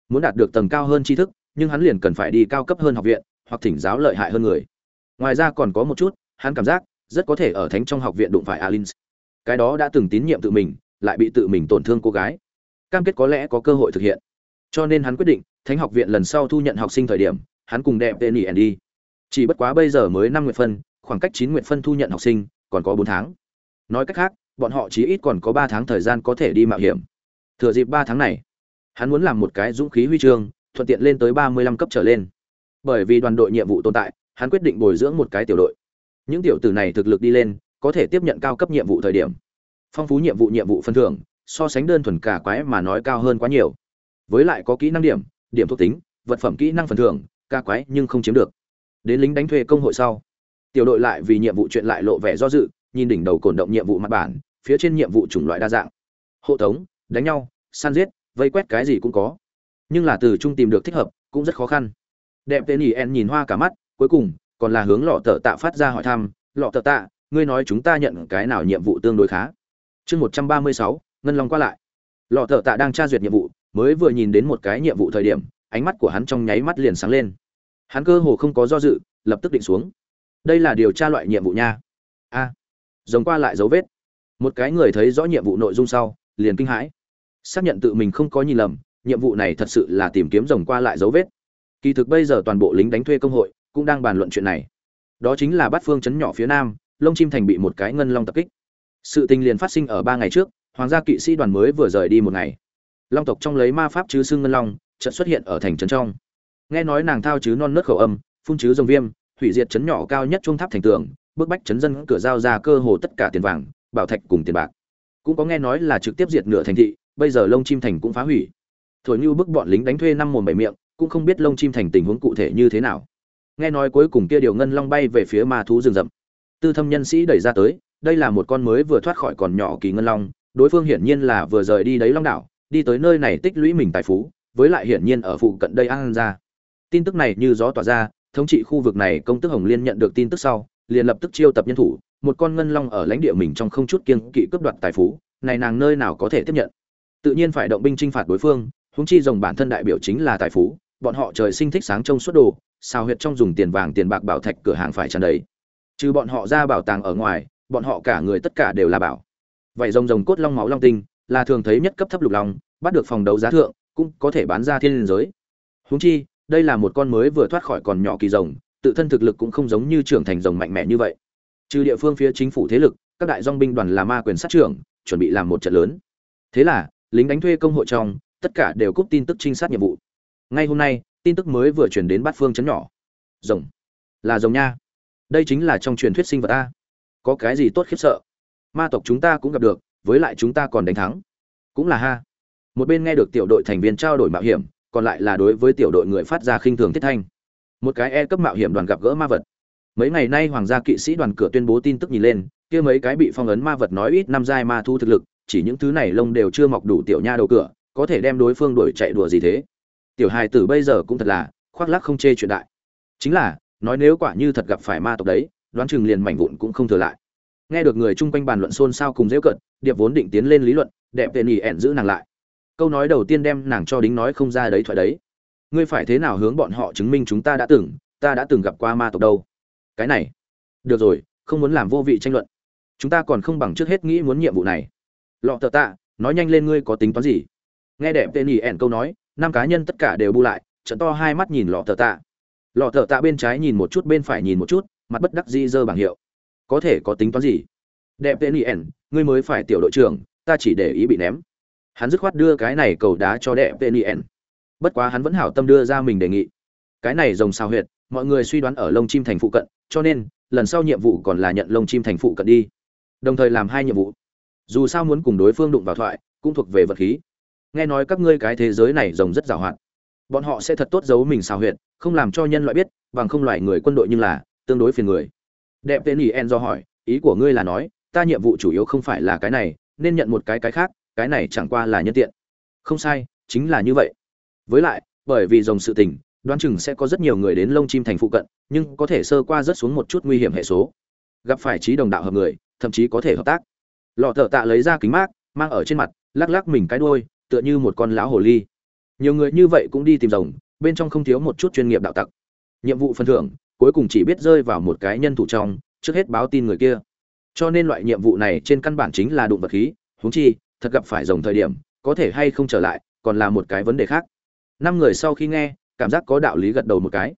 Muốn đạt được tầng cao hơn tri thức, nhưng hắn liền cần phải đi cao cấp hơn học viện, hoặc thỉnh giáo lợi hại hơn người. Ngoài ra còn có một chút, hắn cảm giác rất có thể ở thánh trong học viện đụng phải alin cái đó đã từng tín nhiệm tự mình, lại bị tự mình tổn thương cô gái. Cam kết có lẽ có cơ hội thực hiện. Cho nên hắn quyết định thánh học viện lần sau thu nhận học sinh thời điểm, hắn cùng đẹp tên ỉ đi chỉ bất quá bây giờ mới năm nguyện phân, khoảng cách chín nguyện phân thu nhận học sinh, còn có bốn tháng. Nói cách khác, bọn họ chỉ ít còn có ba tháng thời gian có thể đi mạo hiểm. Thừa dịp ba tháng này, hắn muốn làm một cái dũng khí huy chương, thuận tiện lên tới ba mươi lăm cấp trở lên. Bởi vì đoàn đội nhiệm vụ tồn tại, hắn quyết định bồi dưỡng một cái tiểu đội. Những tiểu tử này thực lực đi lên, có thể tiếp nhận cao cấp nhiệm vụ thời điểm. Phong phú nhiệm vụ nhiệm vụ phân thưởng, so sánh đơn thuần cả quái mà nói cao hơn quá nhiều. Với lại có kỹ năng điểm điểm thuộc tính, vật phẩm kỹ năng phần thưởng, ca quái nhưng không chiếm được. Đến lính đánh thuê công hội sau, tiểu đội lại vì nhiệm vụ chuyện lại lộ vẻ do dự, nhìn đỉnh đầu cổn động nhiệm vụ mặt bản, phía trên nhiệm vụ chủng loại đa dạng. Hộ tống, đánh nhau, săn giết, vây quét cái gì cũng có. Nhưng là từ trung tìm được thích hợp, cũng rất khó khăn. Đẹp tên ỉ en nhìn hoa cả mắt, cuối cùng, còn là hướng lọ tờ tạ phát ra hỏi thăm, lọ tờ tạ, ngươi nói chúng ta nhận cái nào nhiệm vụ tương đối khá? Chương một trăm ba mươi sáu, ngân long qua lại. Lọ tờ tạ đang tra duyệt nhiệm vụ mới vừa nhìn đến một cái nhiệm vụ thời điểm ánh mắt của hắn trong nháy mắt liền sáng lên. Hắn cơ hồ không có do dự lập tức định xuống. Đây là điều tra loại nhiệm vụ nha. A. À, giống qua lại dấu vết. Một cái người thấy rõ nhiệm vụ nội dung sau liền kinh hãi. Xác nhận tự mình không có nhìn lầm nhiệm vụ này thật sự là tìm kiếm rồng qua lại dấu vết. Kỳ thực bây giờ toàn bộ lính đánh thuê công hội cũng đang bàn luận chuyện này. Đó chính là bát phương chấn nhỏ phía nam lông chim thành bị một cái ngân long tập kích. Sự tình liền phát sinh ở ba ngày trước hoàng gia kỵ sĩ đoàn mới vừa rời đi một ngày long tộc trong lấy ma pháp chứ xương ngân long trận xuất hiện ở thành trấn trong. Nghe nói nàng thao chứ non nớt khẩu âm, phun chứ rồng viêm, hủy diệt trấn nhỏ cao nhất trung tháp thành tường bức bách trấn dân cửa giao ra cơ hồ tất cả tiền vàng, bảo thạch cùng tiền bạc. Cũng có nghe nói là trực tiếp diệt nửa thành thị, bây giờ lông chim thành cũng phá hủy. Thổi như bức bọn lính đánh thuê năm mồm bảy miệng, cũng không biết lông chim thành tình huống cụ thể như thế nào. Nghe nói cuối cùng kia điều ngân long bay về phía ma thú rừng rậm. Tư thâm nhân sĩ đẩy ra tới, đây là một con mới vừa thoát khỏi còn nhỏ kỳ ngân long, đối phương hiển nhiên là vừa rời đi đấy long đảo đi tới nơi này tích lũy mình tài phú, với lại hiển nhiên ở phụ cận đây an ra. Tin tức này như gió tỏa ra, thống trị khu vực này công tước hồng liên nhận được tin tức sau, liền lập tức chiêu tập nhân thủ, một con ngân long ở lãnh địa mình trong không chút kiêng kỵ cướp đoạt tài phú, này nàng nơi nào có thể tiếp nhận. Tự nhiên phải động binh chinh phạt đối phương, huống chi rồng bản thân đại biểu chính là tài phú, bọn họ trời sinh thích sáng trong suốt đồ sao huyệt trong dùng tiền vàng tiền bạc bảo thạch cửa hàng phải tràn đầy. Trừ bọn họ ra bảo tàng ở ngoài, bọn họ cả người tất cả đều là bảo. Vậy rồng rồng cốt long máu long tinh là thường thấy nhất cấp thấp lục long, bắt được phòng đấu giá thượng, cũng có thể bán ra thiên giới. Huống chi, đây là một con mới vừa thoát khỏi còn nhỏ kỳ rồng, tự thân thực lực cũng không giống như trưởng thành rồng mạnh mẽ như vậy. Trừ địa phương phía chính phủ thế lực, các đại dòng binh đoàn là ma quyền sát trưởng, chuẩn bị làm một trận lớn. Thế là, lính đánh thuê công hội trong, tất cả đều cúp tin tức trinh sát nhiệm vụ. Ngay hôm nay, tin tức mới vừa chuyển đến bát phương trấn nhỏ. Rồng. Là rồng nha. Đây chính là trong truyền thuyết sinh vật a. Có cái gì tốt khiếp sợ? Ma tộc chúng ta cũng gặp được với lại chúng ta còn đánh thắng. Cũng là ha. Một bên nghe được tiểu đội thành viên trao đổi mạo hiểm, còn lại là đối với tiểu đội người phát ra khinh thường thiết thanh. Một cái e cấp mạo hiểm đoàn gặp gỡ ma vật. Mấy ngày nay hoàng gia kỵ sĩ đoàn cửa tuyên bố tin tức nhìn lên, kia mấy cái bị phong ấn ma vật nói ít năm giai ma thu thực lực, chỉ những thứ này lông đều chưa mọc đủ tiểu nha đầu cửa, có thể đem đối phương đuổi chạy đùa gì thế. Tiểu hài tử bây giờ cũng thật là, khoác lác không chê chuyện đại. Chính là, nói nếu quả như thật gặp phải ma tộc đấy, đoán chừng liền mảnh vụn cũng không thừa lại nghe được người chung quanh bàn luận xôn xao cùng dễ cận điệp vốn định tiến lên lý luận, đẹp tên ỉ ẹn giữ nàng lại. Câu nói đầu tiên đem nàng cho đính nói không ra đấy thoại đấy. Ngươi phải thế nào hướng bọn họ chứng minh chúng ta đã từng, ta đã từng gặp qua ma tộc đâu? Cái này. Được rồi, không muốn làm vô vị tranh luận. Chúng ta còn không bằng trước hết nghĩ muốn nhiệm vụ này. Lọ tờ tạ, nói nhanh lên ngươi có tính toán gì? Nghe đẹp tên ỉ ẻn câu nói, năm cá nhân tất cả đều bu lại trận to hai mắt nhìn lọ tờ tạ. Lọ tờ tạ bên trái nhìn một chút, bên phải nhìn một chút, mặt bất đắc di dơ bảng hiệu có thể có tính toán gì? Đẹp tên yen, ngươi mới phải tiểu đội trưởng, ta chỉ để ý bị ném. Hắn dứt khoát đưa cái này cầu đá cho đẹp tên yen. Bất quá hắn vẫn hảo tâm đưa ra mình đề nghị. Cái này rồng sao huyệt, mọi người suy đoán ở lông chim thành phụ cận, cho nên, lần sau nhiệm vụ còn là nhận lông chim thành phụ cận đi. Đồng thời làm hai nhiệm vụ. Dù sao muốn cùng đối phương đụng vào thoại, cũng thuộc về vật khí. Nghe nói các ngươi cái thế giới này rồng rất giàu hạn. Bọn họ sẽ thật tốt giấu mình xào huyệt, không làm cho nhân loại biết, bằng không loại người quân đội nhưng là tương đối phiền người đẹp tên ý en do hỏi, ý của ngươi là nói, ta nhiệm vụ chủ yếu không phải là cái này, nên nhận một cái cái khác, cái này chẳng qua là nhân tiện. Không sai, chính là như vậy. Với lại, bởi vì dòng sự tình, đoán chừng sẽ có rất nhiều người đến lông chim thành phụ cận, nhưng có thể sơ qua rất xuống một chút nguy hiểm hệ số. Gặp phải trí đồng đạo hợp người, thậm chí có thể hợp tác. Lọ thợ tạ lấy ra kính mát, mang ở trên mặt, lắc lắc mình cái đuôi, tựa như một con lão hồ ly. Nhiều người như vậy cũng đi tìm rồng, bên trong không thiếu một chút chuyên nghiệp đạo tặc. Nhiệm vụ phần thưởng cuối cùng chỉ biết rơi vào một cái nhân thủ trong, trước hết báo tin người kia. Cho nên loại nhiệm vụ này trên căn bản chính là đụng vật khí, huống chi, thật gặp phải rồng thời điểm, có thể hay không trở lại, còn là một cái vấn đề khác. Năm người sau khi nghe, cảm giác có đạo lý gật đầu một cái.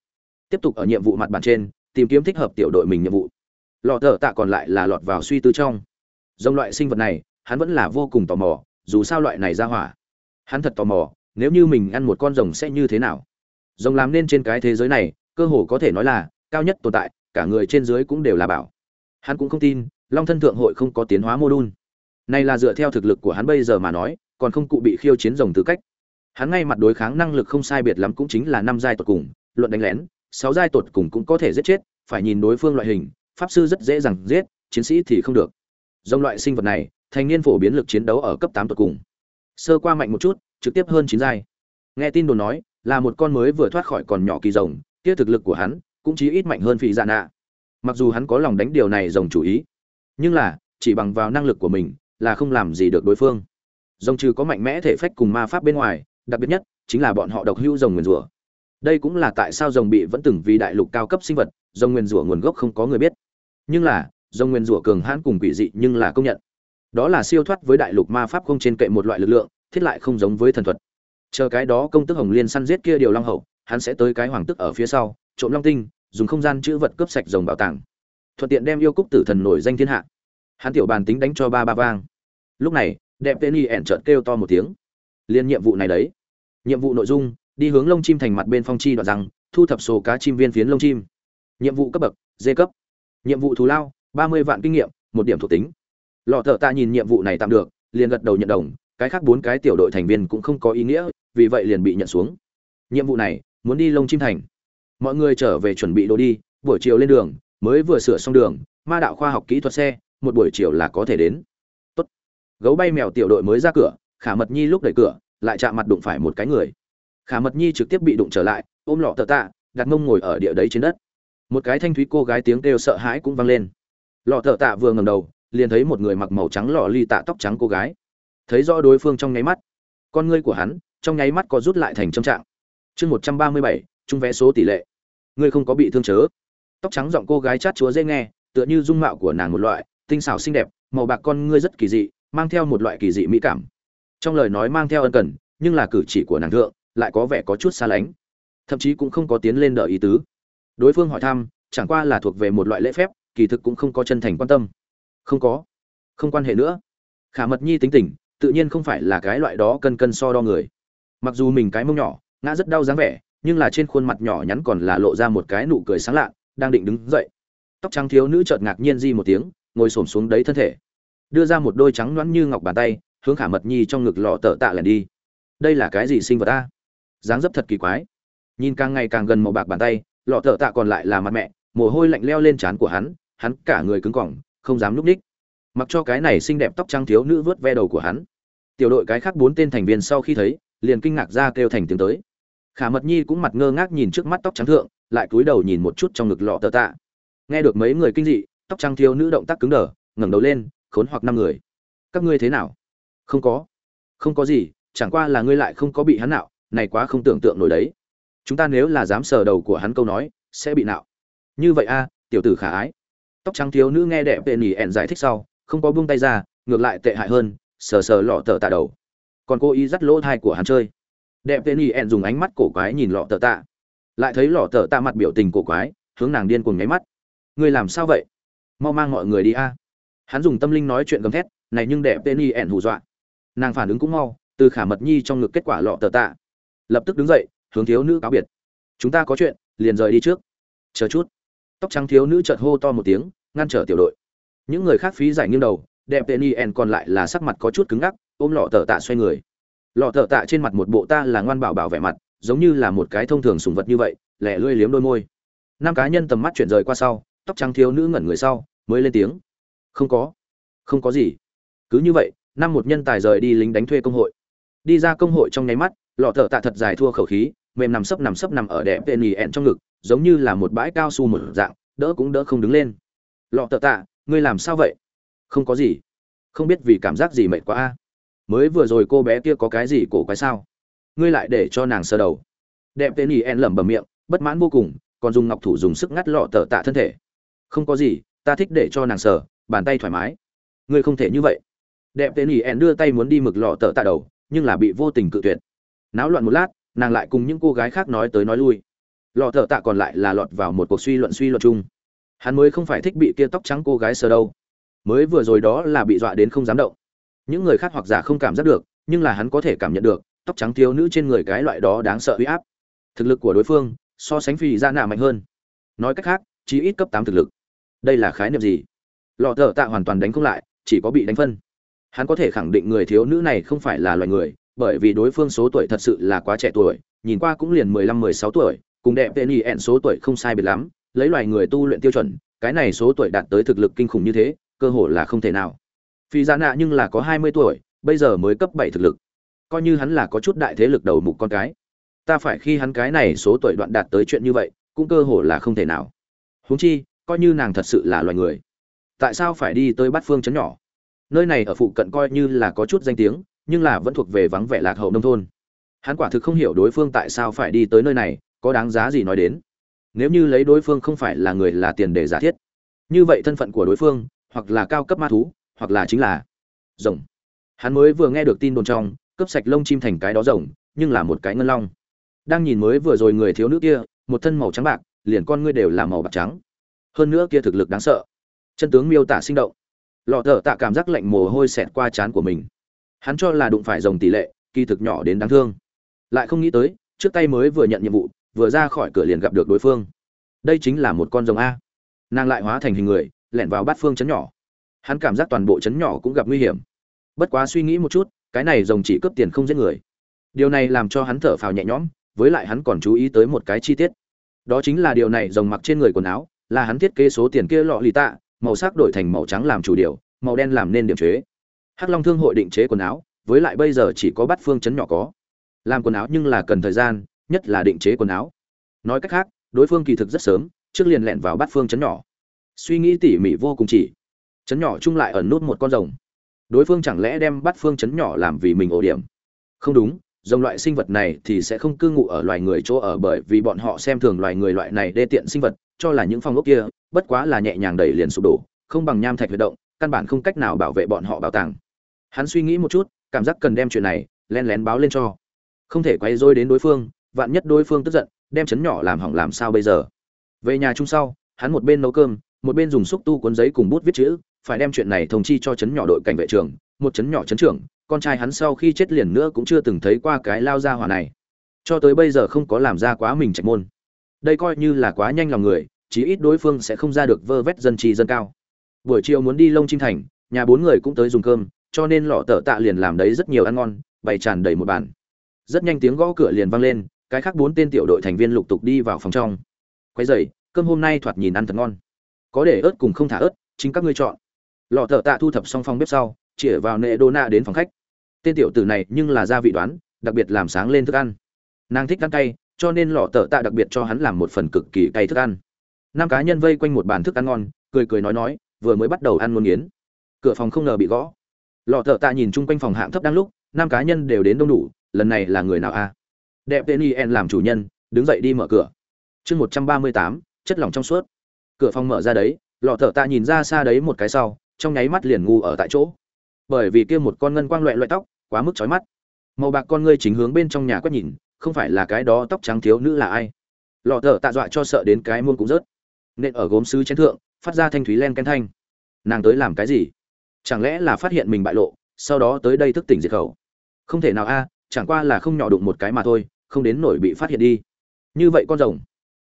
Tiếp tục ở nhiệm vụ mặt bàn trên, tìm kiếm thích hợp tiểu đội mình nhiệm vụ. Lọ thở tạ còn lại là lọt vào suy tư trong. Dòng loại sinh vật này, hắn vẫn là vô cùng tò mò, dù sao loại này ra hỏa. Hắn thật tò mò, nếu như mình ăn một con rồng sẽ như thế nào? Rồng làm nên trên cái thế giới này cơ hồ có thể nói là cao nhất tồn tại, cả người trên dưới cũng đều là bảo. Hắn cũng không tin, long thân thượng hội không có tiến hóa mô đun này là dựa theo thực lực của hắn bây giờ mà nói, còn không cụ bị khiêu chiến rồng tư cách. Hắn ngay mặt đối kháng năng lực không sai biệt lắm cũng chính là năm giai tột cùng, luận đánh lén, sáu giai tột cùng cũng có thể giết chết, phải nhìn đối phương loại hình, pháp sư rất dễ dàng giết, chiến sĩ thì không được. Dòng loại sinh vật này, thành niên phổ biến lực chiến đấu ở cấp tám tột cùng. Sơ qua mạnh một chút, trực tiếp hơn chín giai. Nghe tin đồn nói, là một con mới vừa thoát khỏi còn nhỏ kỳ rồng kia thực lực của hắn cũng chí ít mạnh hơn phi dạ nạ. Mặc dù hắn có lòng đánh điều này rồng chủ ý, nhưng là, chỉ bằng vào năng lực của mình là không làm gì được đối phương. Rồng trừ có mạnh mẽ thể phách cùng ma pháp bên ngoài, đặc biệt nhất chính là bọn họ độc hữu rồng nguyền rủa. Đây cũng là tại sao rồng bị vẫn từng vì đại lục cao cấp sinh vật, rồng nguyền rủa nguồn gốc không có người biết. Nhưng là, rồng nguyền rủa cường hãn cùng quỷ dị nhưng là công nhận. Đó là siêu thoát với đại lục ma pháp không trên kệ một loại lực lượng, thiết lại không giống với thần thuật. Chờ cái đó công tức hồng liên săn giết kia điều long hậu hắn sẽ tới cái hoàng tức ở phía sau, trộm long tinh, dùng không gian chữ vật cướp sạch rồng bảo tàng. Thuận tiện đem yêu cúc tử thần nổi danh thiên hạ. Hắn tiểu bàn tính đánh cho ba ba vang. Lúc này, đẹp tên y ẻn trợt kêu to một tiếng. Liên nhiệm vụ này đấy. Nhiệm vụ nội dung, đi hướng lông chim thành mặt bên phong chi đoạn rằng thu thập số cá chim viên phiến lông chim. Nhiệm vụ cấp bậc, d cấp. Nhiệm vụ thù lao, ba mươi vạn kinh nghiệm, một điểm thuộc tính. Lọ thợ ta nhìn nhiệm vụ này tạm được, liền gật đầu nhận đồng, cái khác bốn cái tiểu đội thành viên cũng không có ý nghĩa, vì vậy liền bị nhận xuống. Nhiệm vụ này muốn đi lông chim thành. Mọi người trở về chuẩn bị đồ đi, buổi chiều lên đường, mới vừa sửa xong đường, ma đạo khoa học kỹ thuật xe, một buổi chiều là có thể đến. Tốt. gấu bay mèo tiểu đội mới ra cửa, khả mật nhi lúc đẩy cửa, lại chạm mặt đụng phải một cái người. Khả mật nhi trực tiếp bị đụng trở lại, ôm lọ tờ tạ, đặt mông ngồi ở địa đấy trên đất. Một cái thanh thúy cô gái tiếng kêu sợ hãi cũng vang lên. Lọ tờ tạ vừa ngầm đầu, liền thấy một người mặc màu trắng lọ ly tạ tóc trắng cô gái. Thấy rõ đối phương trong nháy mắt. Con ngươi của hắn, trong nháy mắt có rút lại thành trầm trạng chương một trăm ba mươi bảy, trung vé số tỷ lệ. Ngươi không có bị thương chớ. Tóc trắng giọng cô gái chát chúa dễ nghe, tựa như dung mạo của nàng một loại, tinh xảo xinh đẹp, màu bạc con ngươi rất kỳ dị, mang theo một loại kỳ dị mỹ cảm. Trong lời nói mang theo ân cần, nhưng là cử chỉ của nàng thượng lại có vẻ có chút xa lánh. Thậm chí cũng không có tiến lên đợi ý tứ. Đối phương hỏi thăm, chẳng qua là thuộc về một loại lễ phép, kỳ thực cũng không có chân thành quan tâm. Không có. Không quan hệ nữa. Khả mật nhi tính tình, tự nhiên không phải là cái loại đó cân cân so đo người. Mặc dù mình cái mông nhỏ ngã rất đau dáng vẻ, nhưng là trên khuôn mặt nhỏ nhắn còn là lộ ra một cái nụ cười sáng lạ, đang định đứng dậy. Tóc trắng thiếu nữ chợt ngạc nhiên di một tiếng, ngồi xổm xuống đấy thân thể. Đưa ra một đôi trắng loãng như ngọc bàn tay, hướng khả mật nhi trong ngực lọ tợ tạ lẻn đi. Đây là cái gì sinh vật ta dáng dấp thật kỳ quái. Nhìn càng ngày càng gần màu bạc bàn tay, lọ tợ tạ còn lại là mặt mẹ, mồ hôi lạnh leo lên trán của hắn hắn cả người cứng cỏng, không dám núp ních. Mặc cho cái này xinh đẹp tóc trắng thiếu nữ vớt ve đầu của hắn. Tiểu đội cái khác bốn tên thành viên sau khi thấy, liền kinh ngạc ra kêu thành tiếng tới khả mật nhi cũng mặt ngơ ngác nhìn trước mắt tóc trắng thượng, lại cúi đầu nhìn một chút trong ngực lọ tờ tạ. Nghe được mấy người kinh dị, tóc trắng thiếu nữ động tác cứng đờ, ngẩng đầu lên, khốn hoặc năm người. Các ngươi thế nào? Không có. Không có gì, chẳng qua là ngươi lại không có bị hắn nạo, này quá không tưởng tượng nổi đấy. Chúng ta nếu là dám sờ đầu của hắn câu nói, sẽ bị nạo. Như vậy a, tiểu tử khả ái. Tóc trắng thiếu nữ nghe đẹp tệ nỉ ẹn giải thích sau, không có buông tay ra, ngược lại tệ hại hơn, sờ sờ lọ tờ tạ đầu. Còn cô ý dắt lỗ thai của hắn chơi đẹp tên y ẹn dùng ánh mắt cổ quái nhìn lọ tờ tạ. Lại thấy lọ tờ tạ mặt biểu tình cổ quái, hướng nàng điên cuồng nháy mắt. Ngươi làm sao vậy? Mau mang mọi người đi a. Hắn dùng tâm linh nói chuyện gầm thét, này nhưng đẹp tên y ẹn hù dọa. Nàng phản ứng cũng mau, từ khả mật nhi trong ngực kết quả lọ tờ tạ. Lập tức đứng dậy, hướng thiếu nữ cáo biệt. Chúng ta có chuyện, liền rời đi trước. Chờ chút. Tóc trắng thiếu nữ chợt hô to một tiếng, ngăn trở tiểu đội. Những người khác phí giải nghiêng đầu, đẹp tên y ẹn còn lại là sắc mặt có chút cứng ngắc, ôm lọ tờ tạ xoay người lọ thợ tạ trên mặt một bộ ta là ngoan bảo bảo vẻ mặt, giống như là một cái thông thường sùng vật như vậy, lẻ lươi liếm đôi môi. Năm cá nhân tầm mắt chuyển rời qua sau, tóc trắng thiếu nữ ngẩn người sau, mới lên tiếng. Không có. Không có gì. Cứ như vậy, năm một nhân tài rời đi lính đánh thuê công hội. Đi ra công hội trong nháy mắt, lọ thợ tạ thật dài thua khẩu khí, mềm nằm sấp nằm sấp nằm ở đẹp tên nhì ẹn trong ngực, giống như là một bãi cao su một dạng, đỡ cũng đỡ không đứng lên. Lọ thợ tạ, ngươi làm sao vậy? Không có gì. Không biết vì cảm giác gì mệt quá a mới vừa rồi cô bé kia có cái gì cổ quái sao? Ngươi lại để cho nàng sơ đầu. Đẹp tên ý en lẩm bẩm miệng, bất mãn vô cùng, còn dùng ngọc thủ dùng sức ngắt lọ tờ tạ thân thể. Không có gì, ta thích để cho nàng sờ, bàn tay thoải mái. Ngươi không thể như vậy. Đẹp tên ý en đưa tay muốn đi mực lọ tờ tạ đầu, nhưng là bị vô tình cự tuyệt. Náo loạn một lát, nàng lại cùng những cô gái khác nói tới nói lui. Lọ tờ tạ còn lại là lọt vào một cuộc suy luận suy luận chung. Hắn mới không phải thích bị kia tóc trắng cô gái sờ đâu. Mới vừa rồi đó là bị dọa đến không dám động những người khác hoặc giả không cảm giác được, nhưng là hắn có thể cảm nhận được, tóc trắng thiếu nữ trên người cái loại đó đáng sợ uy áp. Thực lực của đối phương, so sánh phi ra nạ mạnh hơn. Nói cách khác, chỉ ít cấp tám thực lực. Đây là khái niệm gì? Lọ thợ tạ hoàn toàn đánh không lại, chỉ có bị đánh phân. Hắn có thể khẳng định người thiếu nữ này không phải là loài người, bởi vì đối phương số tuổi thật sự là quá trẻ tuổi, nhìn qua cũng liền mười lăm, mười sáu tuổi, cùng đẹp tên y ẹn số tuổi không sai biệt lắm, lấy loài người tu luyện tiêu chuẩn, cái này số tuổi đạt tới thực lực kinh khủng như thế, cơ hội là không thể nào phi ra nạ nhưng là có hai mươi tuổi, bây giờ mới cấp bảy thực lực. Coi như hắn là có chút đại thế lực đầu mục con cái. Ta phải khi hắn cái này số tuổi đoạn đạt tới chuyện như vậy, cũng cơ hồ là không thể nào. Huống chi, coi như nàng thật sự là loài người. Tại sao phải đi tới bát phương chấn nhỏ? Nơi này ở phụ cận coi như là có chút danh tiếng, nhưng là vẫn thuộc về vắng vẻ lạc hậu nông thôn. Hắn quả thực không hiểu đối phương tại sao phải đi tới nơi này, có đáng giá gì nói đến. Nếu như lấy đối phương không phải là người là tiền để giả thiết. Như vậy thân phận của đối phương, hoặc là cao cấp ma thú hoặc là chính là rồng. Hắn mới vừa nghe được tin đồn trong, cướp sạch lông chim thành cái đó rồng, nhưng là một cái ngân long. Đang nhìn mới vừa rồi người thiếu nữ kia, một thân màu trắng bạc, liền con ngươi đều là màu bạc trắng. Hơn nữa kia thực lực đáng sợ. Chân tướng miêu tả sinh động. Lọ thở tạ cảm giác lạnh mồ hôi xẹt qua trán của mình. Hắn cho là đụng phải rồng tỷ lệ, kỳ thực nhỏ đến đáng thương. Lại không nghĩ tới, trước tay mới vừa nhận nhiệm vụ, vừa ra khỏi cửa liền gặp được đối phương. Đây chính là một con rồng a. Nàng lại hóa thành hình người, lẻn vào bát phương chấn nhỏ hắn cảm giác toàn bộ chấn nhỏ cũng gặp nguy hiểm. Bất quá suy nghĩ một chút, cái này rồng chỉ cướp tiền không giết người. Điều này làm cho hắn thở phào nhẹ nhõm, với lại hắn còn chú ý tới một cái chi tiết. Đó chính là điều này, rồng mặc trên người quần áo, là hắn thiết kế số tiền kia lọ lì tạ, màu sắc đổi thành màu trắng làm chủ điều, màu đen làm nên điểm chế. Hắc long thương hội định chế quần áo, với lại bây giờ chỉ có bắt phương chấn nhỏ có. Làm quần áo nhưng là cần thời gian, nhất là định chế quần áo. Nói cách khác, đối phương kỳ thực rất sớm, trước liền lẹn vào bắt phương chấn nhỏ. Suy nghĩ tỉ mỉ vô cùng chỉ chấn nhỏ chung lại ẩn nút một con rồng. Đối phương chẳng lẽ đem bắt phương chấn nhỏ làm vì mình ổ điểm? Không đúng, rồng loại sinh vật này thì sẽ không cư ngụ ở loài người chỗ ở bởi vì bọn họ xem thường loài người loại này đê tiện sinh vật, cho là những phong ốc kia, bất quá là nhẹ nhàng đẩy liền sụp đổ, không bằng nham thạch huy động, căn bản không cách nào bảo vệ bọn họ bảo tàng. Hắn suy nghĩ một chút, cảm giác cần đem chuyện này len lén báo lên cho. Không thể quay dối đến đối phương, vạn nhất đối phương tức giận, đem chấn nhỏ làm hỏng làm sao bây giờ? Về nhà chung sau, hắn một bên nấu cơm, một bên dùng xúc tu cuốn giấy cùng bút viết chữ phải đem chuyện này thông chi cho chấn nhỏ đội cảnh vệ trưởng, một chấn nhỏ chấn trưởng, con trai hắn sau khi chết liền nữa cũng chưa từng thấy qua cái lao ra hỏa này. Cho tới bây giờ không có làm ra quá mình trạch môn. Đây coi như là quá nhanh lòng người, chí ít đối phương sẽ không ra được vơ vét dân trì dân cao. Buổi chiều muốn đi lông chim thành, nhà bốn người cũng tới dùng cơm, cho nên lọ tở tạ liền làm đấy rất nhiều ăn ngon, bày tràn đầy một bàn. Rất nhanh tiếng gõ cửa liền vang lên, cái khác bốn tên tiểu đội thành viên lục tục đi vào phòng trong. Quấy dậy cơm hôm nay thoạt nhìn ăn thật ngon. Có để ớt cùng không thả ớt, chính các ngươi chọn lọ thợ tạ thu thập xong phòng bếp sau chĩa vào nệ đô nạ đến phòng khách. Tên tiểu tử này nhưng là gia vị đoán, đặc biệt làm sáng lên thức ăn. Nàng thích ăn cay, cho nên lọ thợ tạ đặc biệt cho hắn làm một phần cực kỳ cay thức ăn. Năm cá nhân vây quanh một bàn thức ăn ngon, cười cười nói nói, vừa mới bắt đầu ăn muôn nghiến. Cửa phòng không ngờ bị gõ. Lọ thợ tạ nhìn chung quanh phòng hạng thấp đang lúc, năm cá nhân đều đến đông đủ, lần này là người nào a? Đẹp tên yen làm chủ nhân, đứng dậy đi mở cửa. Chương một trăm ba mươi tám, chất lỏng trong suốt. Cửa phòng mở ra đấy, lọ thợ tạ nhìn ra xa đấy một cái sau trong nháy mắt liền ngu ở tại chỗ. Bởi vì kia một con ngân quang loẹ loẹ tóc, quá mức chói mắt. Màu bạc con ngươi chính hướng bên trong nhà quét nhìn, không phải là cái đó tóc trắng thiếu nữ là ai. Lọ Thở tạ dọa cho sợ đến cái muôn cũng rớt. Nên ở gốm sứ chén thượng, phát ra thanh thúy len ken thanh. Nàng tới làm cái gì? Chẳng lẽ là phát hiện mình bại lộ, sau đó tới đây thức tỉnh diệt khẩu? Không thể nào a, chẳng qua là không nhỏ đụng một cái mà thôi, không đến nổi bị phát hiện đi. Như vậy con rồng.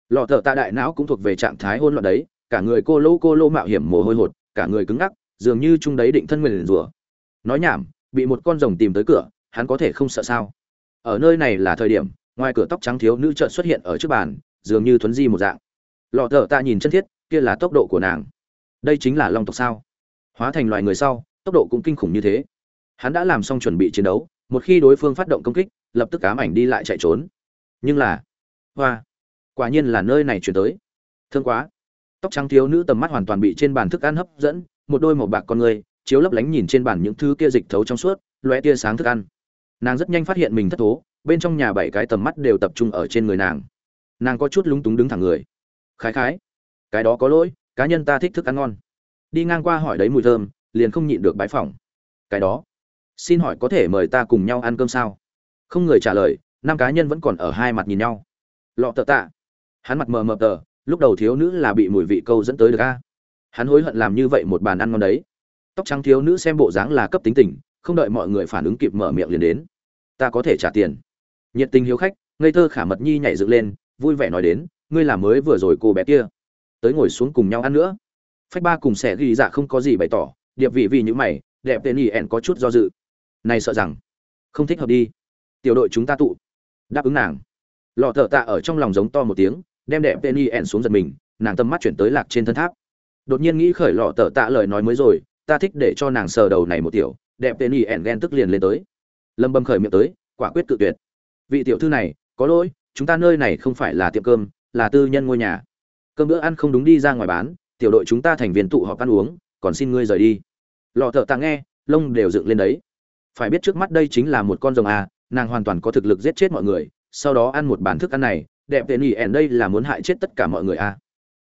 Lọ thợ tạ đại não cũng thuộc về trạng thái hôn loạn đấy, cả người cô lô cô lô mạo hiểm mồ hôi hột, cả người cứng ngắc dường như chung đấy định thân nguyền rủa. Nói nhảm, bị một con rồng tìm tới cửa, hắn có thể không sợ sao? Ở nơi này là thời điểm, ngoài cửa tóc trắng thiếu nữ trợn xuất hiện ở trước bàn, dường như thuấn di một dạng. Lọ thở ta nhìn chân thiết, kia là tốc độ của nàng. Đây chính là long tộc sao? Hóa thành loài người sau, tốc độ cũng kinh khủng như thế. Hắn đã làm xong chuẩn bị chiến đấu, một khi đối phương phát động công kích, lập tức cám ảnh đi lại chạy trốn. Nhưng là, hoa, quả nhiên là nơi này chuyển tới. Thương quá. Tóc trắng thiếu nữ tầm mắt hoàn toàn bị trên bàn thức ăn hấp dẫn một đôi màu bạc con người, chiếu lấp lánh nhìn trên bàn những thứ kia dịch thấu trong suốt loe tia sáng thức ăn. Nàng rất nhanh phát hiện mình thất thố, bên trong nhà bảy cái tầm mắt đều tập trung ở trên người nàng. Nàng có chút lúng túng đứng thẳng người. Khái khái, cái đó có lỗi, cá nhân ta thích thức ăn ngon. Đi ngang qua hỏi đấy mùi thơm, liền không nhịn được bái phỏng. Cái đó, xin hỏi có thể mời ta cùng nhau ăn cơm sao? Không người trả lời, năm cá nhân vẫn còn ở hai mặt nhìn nhau. Lọ tợ tạ. Hắn mặt mờ mờ tờ, lúc đầu thiếu nữ là bị mùi vị câu dẫn tới được a hắn hối hận làm như vậy một bàn ăn ngon đấy. Tóc trắng thiếu nữ xem bộ dáng là cấp tính tình, không đợi mọi người phản ứng kịp mở miệng liền đến. Ta có thể trả tiền. Nhiệt tình hiếu khách, ngây thơ khả mật nhi nhảy dựng lên, vui vẻ nói đến, ngươi là mới vừa rồi cô bé kia. Tới ngồi xuống cùng nhau ăn nữa. Phách ba cùng sẽ ghi dạ không có gì bày tỏ, điệp vị vì những mày, đẹp tên y ẻn có chút do dự. Này sợ rằng, không thích hợp đi. Tiểu đội chúng ta tụ. Đáp ứng nàng. Lọ thợ tạ ở trong lòng giống to một tiếng, đem đẹp tên y ẻn xuống giật mình, nàng tâm mắt chuyển tới lạc trên thân tháp đột nhiên nghĩ khởi lọ thợ tạ lời nói mới rồi, ta thích để cho nàng sờ đầu này một tiểu, đẹp tên y ẻn ghen tức liền lên tới. Lâm bâm khởi miệng tới, quả quyết cự tuyệt. Vị tiểu thư này, có lỗi, chúng ta nơi này không phải là tiệm cơm, là tư nhân ngôi nhà. Cơm bữa ăn không đúng đi ra ngoài bán, tiểu đội chúng ta thành viên tụ họp ăn uống, còn xin ngươi rời đi. Lọ thợ tạ nghe, lông đều dựng lên đấy. Phải biết trước mắt đây chính là một con rồng à nàng hoàn toàn có thực lực giết chết mọi người, sau đó ăn một bản thức ăn này, đẹp tên ỉ ẻn đây là muốn hại chết tất cả mọi người à.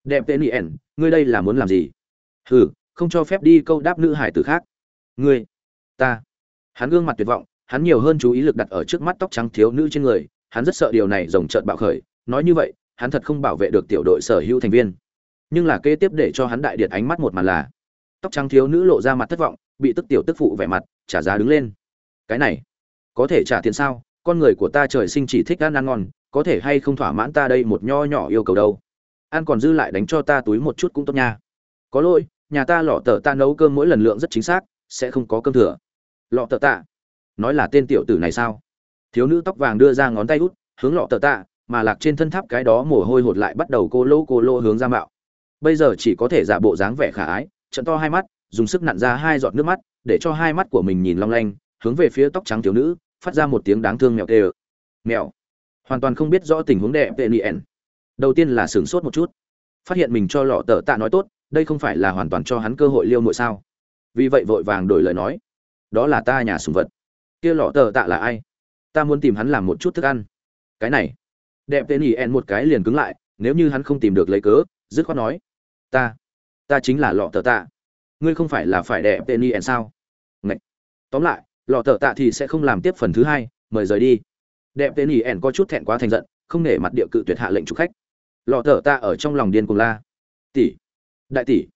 Đẹp tên ỉ ẻn ngươi đây là muốn làm gì? Hừ, không cho phép đi câu đáp nữ hải tử khác. Ngươi, ta. Hắn gương mặt tuyệt vọng, hắn nhiều hơn chú ý lực đặt ở trước mắt tóc trắng thiếu nữ trên người, hắn rất sợ điều này rồng trợn bạo khởi. Nói như vậy, hắn thật không bảo vệ được tiểu đội sở hữu thành viên. Nhưng là kế tiếp để cho hắn đại điện ánh mắt một màn là, tóc trắng thiếu nữ lộ ra mặt thất vọng, bị tức tiểu tức phụ vẻ mặt, trả giá đứng lên. Cái này, có thể trả tiền sao? Con người của ta trời sinh chỉ thích ăn ăn ngon, có thể hay không thỏa mãn ta đây một nho nhỏ yêu cầu đâu? Ăn còn dư lại đánh cho ta túi một chút cũng tốt nha. Có lỗi, nhà ta lọ tờ ta nấu cơm mỗi lần lượng rất chính xác, sẽ không có cơm thừa. Lọ tờ tạ nói là tên tiểu tử này sao? Thiếu nữ tóc vàng đưa ra ngón tay út, hướng lọ tờ tạ mà lạc trên thân tháp cái đó mồ hôi hột lại bắt đầu cô lô cô lô hướng ra mạo. Bây giờ chỉ có thể giả bộ dáng vẻ khả ái, trận to hai mắt, dùng sức nặn ra hai giọt nước mắt, để cho hai mắt của mình nhìn long lanh, hướng về phía tóc trắng thiếu nữ, phát ra một tiếng đáng thương mèo tê mèo. Hoàn toàn không biết rõ tình huống đẹp tệ nien đầu tiên là sửng sốt một chút. Phát hiện mình cho lọ tờ tạ nói tốt, đây không phải là hoàn toàn cho hắn cơ hội liêu nội sao? Vì vậy vội vàng đổi lời nói. Đó là ta nhà sùng vật. Kia lọ tờ tạ là ai? Ta muốn tìm hắn làm một chút thức ăn. Cái này. Đẹp tên ỉ en một cái liền cứng lại, nếu như hắn không tìm được lấy cớ, dứt khoát nói. Ta. Ta chính là lọ tờ tạ. Ngươi không phải là phải đẹp tên ỉ en sao? Ngậy. tóm lại, lọ tờ tạ thì sẽ không làm tiếp phần thứ hai, mời rời đi. Đẹp tên ỉ en có chút thẹn quá thành giận, không nể mặt địa cự tuyệt hạ lệnh chủ khách lọ thở tạ ở trong lòng điên cùng la. Tỷ, đại tỷ,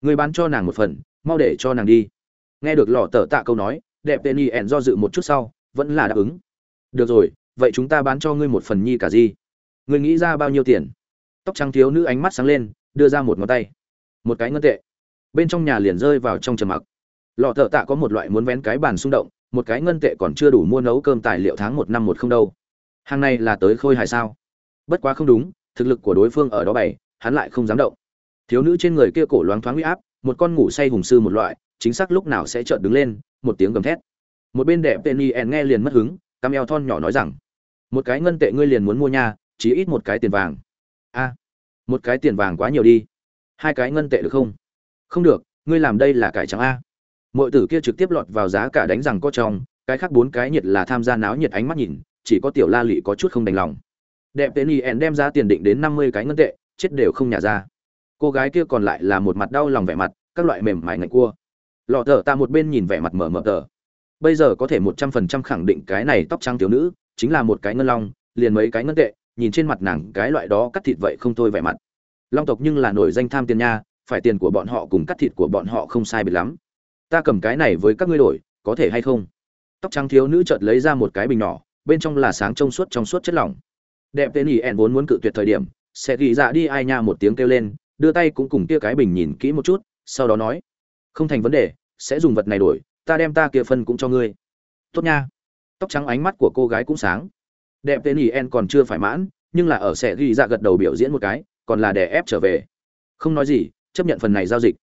người bán cho nàng một phần, mau để cho nàng đi. Nghe được lọ thở tạ câu nói, đẹp tên y en do dự một chút sau, vẫn là đáp ứng. Được rồi, vậy chúng ta bán cho ngươi một phần nhi cả gì? Ngươi nghĩ ra bao nhiêu tiền? Tóc trắng thiếu nữ ánh mắt sáng lên, đưa ra một ngón tay. Một cái ngân tệ. Bên trong nhà liền rơi vào trong trầm mặc. Lọ thợ tạ có một loại muốn vén cái bàn xung động, một cái ngân tệ còn chưa đủ mua nấu cơm tài liệu tháng một năm một không đâu. Hàng này là tới khôi hài sao? Bất quá không đúng thực lực của đối phương ở đó bày, hắn lại không dám động. Thiếu nữ trên người kia cổ loáng thoáng huy áp, một con ngủ say hùng sư một loại, chính xác lúc nào sẽ chợt đứng lên, một tiếng gầm thét. Một bên đẹp tên yen nghe liền mất hứng cam eo thon nhỏ nói rằng, một cái ngân tệ ngươi liền muốn mua nha chỉ ít một cái tiền vàng. A, một cái tiền vàng quá nhiều đi. Hai cái ngân tệ được không? Không được, ngươi làm đây là cải trắng a. Mọi tử kia trực tiếp lọt vào giá cả đánh rằng có trong, cái khác bốn cái nhiệt là tham gia náo nhiệt ánh mắt nhìn, chỉ có tiểu la lị có chút không đành lòng đẹp tên yen đem ra tiền định đến năm mươi cái ngân tệ, chết đều không nhả ra. Cô gái kia còn lại là một mặt đau lòng vẻ mặt, các loại mềm mại ngạch cua. Lọ thở ta một bên nhìn vẻ mặt mở mở tờ. Bây giờ có thể một trăm phần trăm khẳng định cái này tóc trắng thiếu nữ, chính là một cái ngân long, liền mấy cái ngân tệ, nhìn trên mặt nàng cái loại đó cắt thịt vậy không thôi vẻ mặt. Long tộc nhưng là nổi danh tham tiền nha, phải tiền của bọn họ cùng cắt thịt của bọn họ không sai biệt lắm. Ta cầm cái này với các ngươi đổi, có thể hay không? Tóc trắng thiếu nữ chợt lấy ra một cái bình nhỏ, bên trong là sáng trong suốt trong suốt chất lỏng đẹp tên ỉ ẹn vốn muốn cự tuyệt thời điểm, sẽ ghi dạ đi ai nha một tiếng kêu lên, đưa tay cũng cùng kia cái bình nhìn kỹ một chút, sau đó nói, không thành vấn đề, sẽ dùng vật này đổi, ta đem ta kia phân cũng cho ngươi. Tốt nha. Tóc trắng ánh mắt của cô gái cũng sáng. Đẹp tên ỉ en còn chưa phải mãn, nhưng là ở sẽ ghi dạ gật đầu biểu diễn một cái, còn là để ép trở về. Không nói gì, chấp nhận phần này giao dịch.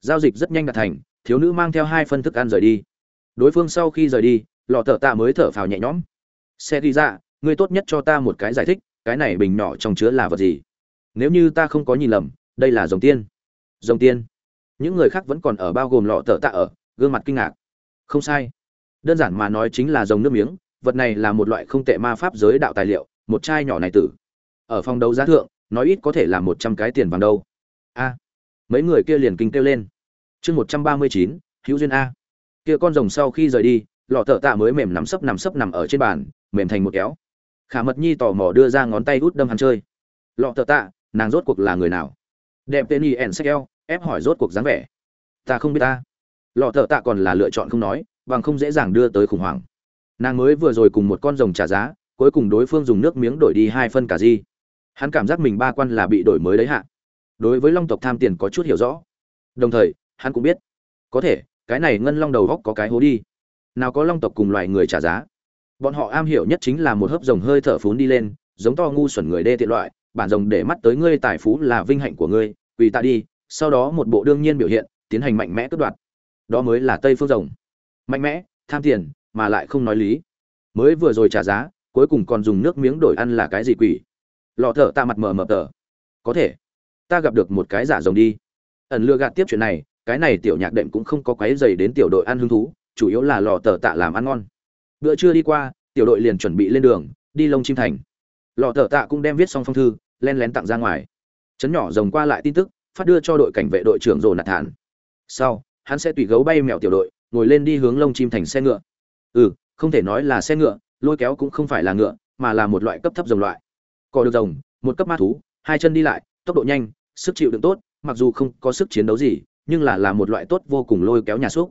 Giao dịch rất nhanh đạt thành, thiếu nữ mang theo hai phân thức ăn rời đi. Đối phương sau khi rời đi, lọ thợ tạ mới thở phào nhẹ nhõm. Xe ghi dạ ngươi tốt nhất cho ta một cái giải thích, cái này bình nhỏ trong chứa là vật gì? Nếu như ta không có nhìn lầm, đây là dòng tiên. Dòng tiên. Những người khác vẫn còn ở bao gồm lọ tở tạ ở, gương mặt kinh ngạc. Không sai. Đơn giản mà nói chính là dòng nước miếng, vật này là một loại không tệ ma pháp giới đạo tài liệu, một chai nhỏ này tử. Ở phòng đấu giá thượng, nói ít có thể là một trăm cái tiền vàng đâu. A. Mấy người kia liền kinh kêu lên. Chương một trăm ba mươi chín, hữu duyên a. Kia con rồng sau khi rời đi, lọ thợ tạ mới mềm nắm sấp nằm sấp nằm ở trên bàn, mềm thành một kéo khả mật nhi tò mò đưa ra ngón tay út đâm hắn chơi. Lọ tờ tạ nàng rốt cuộc là người nào? Đẹp tên y ẩn eo, ép hỏi rốt cuộc dáng vẻ. Ta không biết ta. Lọ tờ tạ còn là lựa chọn không nói bằng không dễ dàng đưa tới khủng hoảng. Nàng mới vừa rồi cùng một con rồng trả giá cuối cùng đối phương dùng nước miếng đổi đi hai phân cả di hắn cảm giác mình ba quan là bị đổi mới đấy hạ. Đối với long tộc tham tiền có chút hiểu rõ. Đồng thời hắn cũng biết. Có thể cái này ngân long đầu góc có cái hố đi. Nào có long tộc cùng loài người trả giá bọn họ am hiểu nhất chính là một hớp rồng hơi thở phún đi lên, giống to ngu xuẩn người đê tiện loại, bản rồng để mắt tới ngươi tài phú là vinh hạnh của ngươi, quỳ ta đi, sau đó một bộ đương nhiên biểu hiện, tiến hành mạnh mẽ cướp đoạt. Đó mới là tây phương rồng. Mạnh mẽ, tham tiền, mà lại không nói lý. Mới vừa rồi trả giá, cuối cùng còn dùng nước miếng đổi ăn là cái gì quỷ? Lọ thở ta mặt mờ mờ tờ. Có thể. Ta gặp được một cái giả rồng đi. Ẩn lừa gạt tiếp chuyện này, cái này tiểu nhạc đệm cũng không có quái dày đến tiểu đội ăn hứng thú, chủ yếu là lò tờ tạ làm ăn ngon bữa trưa đi qua, tiểu đội liền chuẩn bị lên đường, đi lông chim thành. Lò thợ tạ cũng đem viết xong phong thư, len lén tặng ra ngoài. Chấn nhỏ rồng qua lại tin tức, phát đưa cho đội cảnh vệ đội trưởng rồ nạt thản. Sau, hắn sẽ tùy gấu bay mèo tiểu đội, ngồi lên đi hướng lông chim thành xe ngựa. Ừ không thể nói là xe ngựa, lôi kéo cũng không phải là ngựa, mà là một loại cấp thấp rồng loại. Cò được rồng, một cấp ma thú, hai chân đi lại, tốc độ nhanh, sức chịu đựng tốt, mặc dù không có sức chiến đấu gì, nhưng là là một loại tốt vô cùng lôi kéo nhà xúc.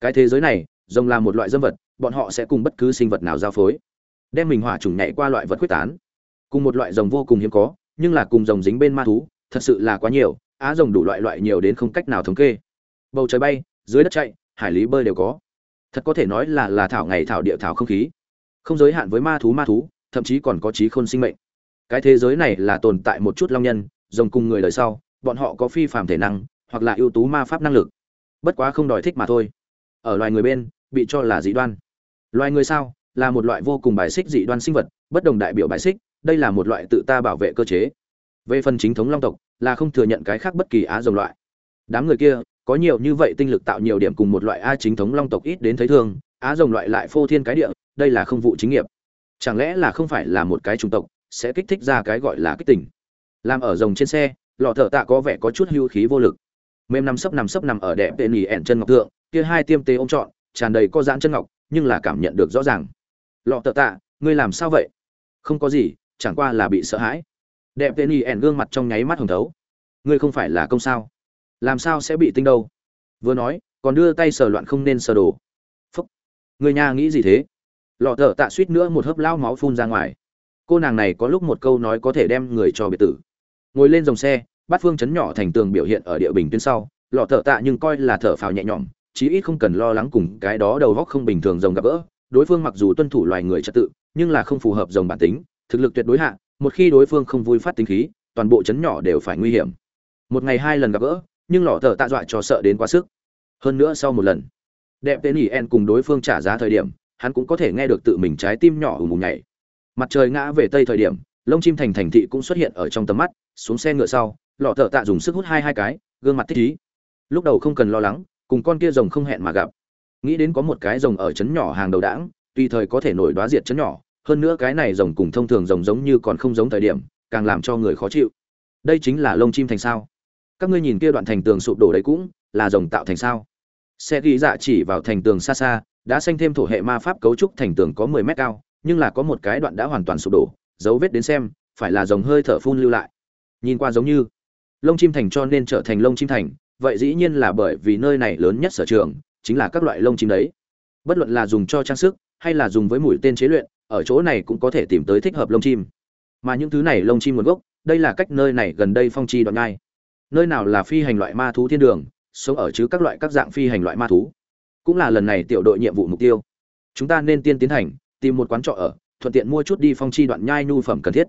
Cái thế giới này, rồng là một loại dâm vật bọn họ sẽ cùng bất cứ sinh vật nào giao phối, đem mình hỏa trùng nhảy qua loại vật quyết tán. Cùng một loại rồng vô cùng hiếm có, nhưng là cùng rồng dính bên ma thú, thật sự là quá nhiều, á rồng đủ loại loại nhiều đến không cách nào thống kê. Bầu trời bay, dưới đất chạy, hải lý bơi đều có. Thật có thể nói là là thảo ngày thảo địa thảo không khí. Không giới hạn với ma thú ma thú, thậm chí còn có trí khôn sinh mệnh. Cái thế giới này là tồn tại một chút long nhân, rồng cùng người đời sau, bọn họ có phi phàm thể năng, hoặc là ưu tú ma pháp năng lực. Bất quá không đòi thích mà thôi. Ở loài người bên bị cho là dị đoan. Loài người sao? Là một loại vô cùng bài xích dị đoan sinh vật, bất đồng đại biểu bài xích, đây là một loại tự ta bảo vệ cơ chế. Về phần chính thống long tộc, là không thừa nhận cái khác bất kỳ á rồng loại. Đám người kia, có nhiều như vậy tinh lực tạo nhiều điểm cùng một loại a chính thống long tộc ít đến thấy thương, á rồng loại lại phô thiên cái địa, đây là không vụ chính nghiệp. Chẳng lẽ là không phải là một cái chủng tộc, sẽ kích thích ra cái gọi là kích tỉnh làm ở rồng trên xe, lọ thợ tạ có vẻ có chút hưu khí vô lực. Mềm nằm sấp nằm sấp nằm ở đẹp tên nhì ẻn chân ngọc thượng, kia hai tiêm tê ôm trọn tràn đầy có giãn chân ngọc, nhưng là cảm nhận được rõ ràng. Lọ tợ tạ, ngươi làm sao vậy? Không có gì, chẳng qua là bị sợ hãi. Đẹp tên y ẻn gương mặt trong nháy mắt hồng thấu. Ngươi không phải là công sao? Làm sao sẽ bị tinh đâu? Vừa nói, còn đưa tay sờ loạn không nên sờ đồ phúc! Người nhà nghĩ gì thế? Lọ thợ tạ suýt nữa một hớp lao máu phun ra ngoài. Cô nàng này có lúc một câu nói có thể đem người cho biệt tử. Ngồi lên dòng xe, bát phương chấn nhỏ thành tường biểu hiện ở địa bình tuyến sau. Lọ thợ tạ nhưng coi là thở phào nhẹ nhõm chí ít không cần lo lắng cùng cái đó đầu góc không bình thường rồng gặp gỡ. Đối phương mặc dù tuân thủ loài người trật tự, nhưng là không phù hợp rồng bản tính, thực lực tuyệt đối hạ, một khi đối phương không vui phát tính khí, toàn bộ chấn nhỏ đều phải nguy hiểm. Một ngày hai lần gặp gỡ, nhưng lọ thợ tạ dọa cho sợ đến quá sức. Hơn nữa sau một lần, đẹp tên ỉ en cùng đối phương trả giá thời điểm, hắn cũng có thể nghe được tự mình trái tim nhỏ ù mù nhảy. Mặt trời ngã về tây thời điểm, lông chim thành thành thị cũng xuất hiện ở trong tầm mắt, xuống xe ngựa sau, lọ thợ tạ dùng sức hút hai hai cái, gương mặt thích ý lúc đầu không cần lo lắng cùng con kia rồng không hẹn mà gặp. Nghĩ đến có một cái rồng ở trấn nhỏ hàng đầu đảng, tùy thời có thể nổi đoá diệt trấn nhỏ, hơn nữa cái này rồng cùng thông thường rồng giống như còn không giống thời điểm, càng làm cho người khó chịu. Đây chính là lông chim thành sao. Các ngươi nhìn kia đoạn thành tường sụp đổ đấy cũng là rồng tạo thành sao. Xe ghi dạ chỉ vào thành tường xa xa, đã xanh thêm thổ hệ ma pháp cấu trúc thành tường có mười mét cao, nhưng là có một cái đoạn đã hoàn toàn sụp đổ, dấu vết đến xem, phải là rồng hơi thở phun lưu lại. Nhìn qua giống như lông chim thành cho nên trở thành lông chim thành vậy dĩ nhiên là bởi vì nơi này lớn nhất sở trường, chính là các loại lông chim đấy. Bất luận là dùng cho trang sức, hay là dùng với mũi tên chế luyện, ở chỗ này cũng có thể tìm tới thích hợp lông chim. Mà những thứ này lông chim nguồn gốc, đây là cách nơi này gần đây phong chi đoạn ngay nơi nào là phi hành loại ma thú thiên đường, sống ở chứ các loại các dạng phi hành loại ma thú. Cũng là lần này tiểu đội nhiệm vụ mục tiêu. Chúng ta nên tiên tiến hành, tìm một quán trọ ở, thuận tiện mua chút đi phong chi đoạn nhai nhu phẩm cần thiết.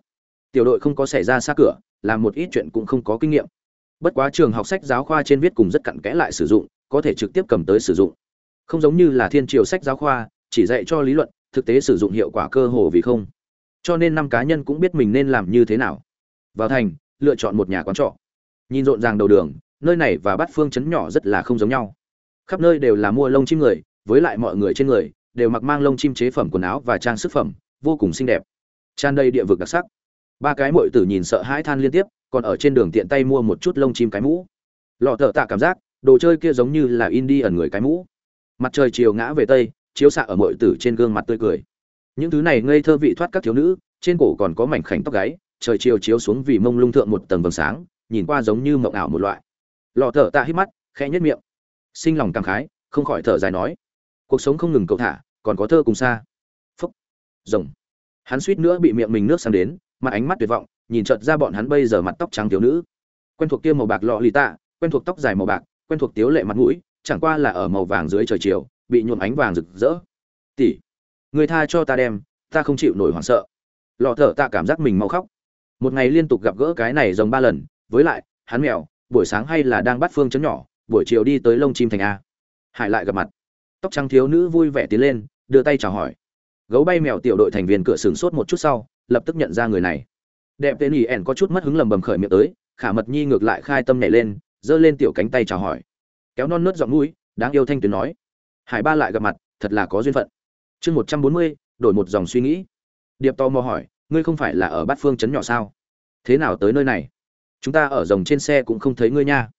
Tiểu đội không có xảy ra xa cửa, làm một ít chuyện cũng không có kinh nghiệm bất quá trường học sách giáo khoa trên viết cùng rất cặn kẽ lại sử dụng, có thể trực tiếp cầm tới sử dụng. Không giống như là thiên triều sách giáo khoa, chỉ dạy cho lý luận, thực tế sử dụng hiệu quả cơ hồ vì không. Cho nên năm cá nhân cũng biết mình nên làm như thế nào. Vào thành, lựa chọn một nhà quán trọ. Nhìn rộn ràng đầu đường, nơi này và bát phương chấn nhỏ rất là không giống nhau. Khắp nơi đều là mua lông chim người, với lại mọi người trên người, đều mặc mang lông chim chế phẩm quần áo và trang sức phẩm, vô cùng xinh đẹp. Tràn đầy địa vực đặc sắc. Ba cái mội tử nhìn sợ hãi than liên tiếp còn ở trên đường tiện tay mua một chút lông chim cái mũ. Lọ thợ tạ cảm giác, đồ chơi kia giống như là in đi ẩn người cái mũ. Mặt trời chiều ngã về tây, chiếu xạ ở mọi tử trên gương mặt tươi cười. Những thứ này ngây thơ vị thoát các thiếu nữ, trên cổ còn có mảnh khảnh tóc gáy, trời chiều chiếu xuống vì mông lung thượng một tầng vầng sáng, nhìn qua giống như mộng ảo một loại. Lọ thở tạ hít mắt, khẽ nhất miệng. Sinh lòng cảm khái, không khỏi thở dài nói. Cuộc sống không ngừng cầu thả, còn có thơ cùng xa. Phúc. Rồng. Hắn suýt nữa bị miệng mình nước sang đến mặt ánh mắt tuyệt vọng nhìn chợt ra bọn hắn bây giờ mặt tóc trắng thiếu nữ. Quen thuộc kia màu bạc lọ lì tạ, quen thuộc tóc dài màu bạc, quen thuộc tiếu lệ mặt mũi, chẳng qua là ở màu vàng dưới trời chiều, bị nhuộm ánh vàng rực rỡ. Tỷ, người tha cho ta đem, ta không chịu nổi hoảng sợ. Lọ thở ta cảm giác mình mau khóc. Một ngày liên tục gặp gỡ cái này giống ba lần, với lại, hắn mèo, buổi sáng hay là đang bắt phương chấn nhỏ, buổi chiều đi tới lông chim thành a. Hải lại gặp mặt. Tóc trắng thiếu nữ vui vẻ tiến lên, đưa tay chào hỏi. Gấu bay mèo tiểu đội thành viên cửa sừng sốt một chút sau, lập tức nhận ra người này đẹp tên ỉ ẻn có chút mất hứng lầm bầm khởi miệng tới, khả mật nhi ngược lại khai tâm nhảy lên, giơ lên tiểu cánh tay chào hỏi. Kéo non nớt giọng mũi, đáng yêu thanh tuyến nói. Hải ba lại gặp mặt, thật là có duyên phận. Chương một trăm bốn mươi, đổi một dòng suy nghĩ. Điệp to mò hỏi, ngươi không phải là ở bát phương trấn nhỏ sao? Thế nào tới nơi này? Chúng ta ở rồng trên xe cũng không thấy ngươi nha.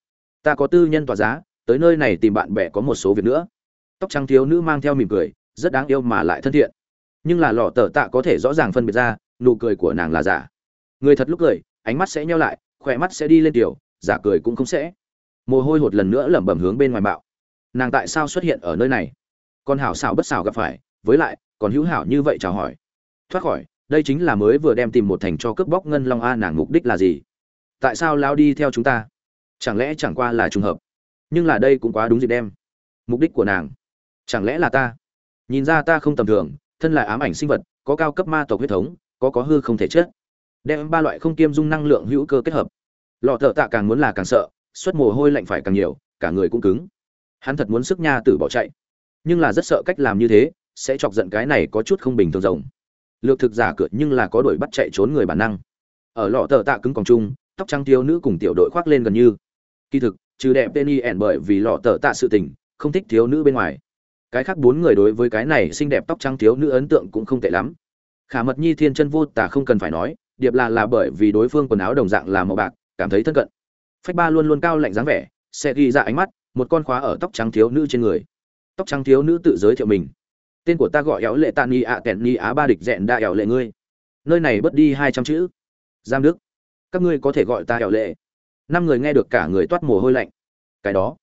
Ta có tư nhân tòa giá, tới nơi này tìm bạn bè có một số việc nữa. Tóc trắng thiếu nữ mang theo mỉm cười, rất đáng yêu mà lại thân thiện. Nhưng là lọ tờ tạ có thể rõ ràng phân biệt ra, nụ cười của nàng là giả người thật lúc cười, ánh mắt sẽ nhau lại, khỏe mắt sẽ đi lên tiểu, giả cười cũng không sẽ. Mồ hôi hột lần nữa lẩm bẩm hướng bên ngoài bạo. Nàng tại sao xuất hiện ở nơi này? Còn hảo xảo bất xảo gặp phải, với lại, còn hữu hảo như vậy chào hỏi. Thoát khỏi, đây chính là mới vừa đem tìm một thành cho cướp bóc ngân long a, nàng mục đích là gì? Tại sao lao đi theo chúng ta? Chẳng lẽ chẳng qua là trùng hợp? Nhưng là đây cũng quá đúng dịp đem. Mục đích của nàng, chẳng lẽ là ta? Nhìn ra ta không tầm thường, thân là ám ảnh sinh vật, có cao cấp ma tộc huyết thống, có có hư không thể chết đem ba loại không kiêm dung năng lượng hữu cơ kết hợp. Lọ thợ tạ càng muốn là càng sợ xuất mồ hôi lạnh phải càng nhiều, cả người cũng cứng. Hắn thật muốn sức nha tử bỏ chạy. Nhưng là rất sợ cách làm như thế, sẽ chọc giận cái này có chút không bình thường rồng. Lược thực giả cượt nhưng là có đuổi bắt chạy trốn người bản năng. Ở lọ thợ tạ cứng còn chung, tóc trắng thiếu nữ cùng tiểu đội khoác lên gần như. Kỳ thực, trừ đẹp penny ẻn bởi vì lọ thợ tạ sự tình, không thích thiếu nữ bên ngoài. Cái khác bốn người đối với cái này xinh đẹp tóc trắng thiếu nữ ấn tượng cũng không tệ lắm. Khả mật nhi thiên chân vô tả không cần phải nói điệp là là bởi vì đối phương quần áo đồng dạng là màu bạc, cảm thấy thân cận. Phách ba luôn luôn cao lạnh dáng vẻ, sẽ ghi ra ánh mắt, một con khóa ở tóc trắng thiếu nữ trên người. Tóc trắng thiếu nữ tự giới thiệu mình. Tên của ta gọi éo lệ tàn ni ạ kẹn ni á ba địch dẹn đa éo lệ ngươi. Nơi này bớt đi hai trăm chữ. Giam đức, các ngươi có thể gọi ta éo lệ. Năm người nghe được cả người toát mồ hôi lạnh. Cái đó,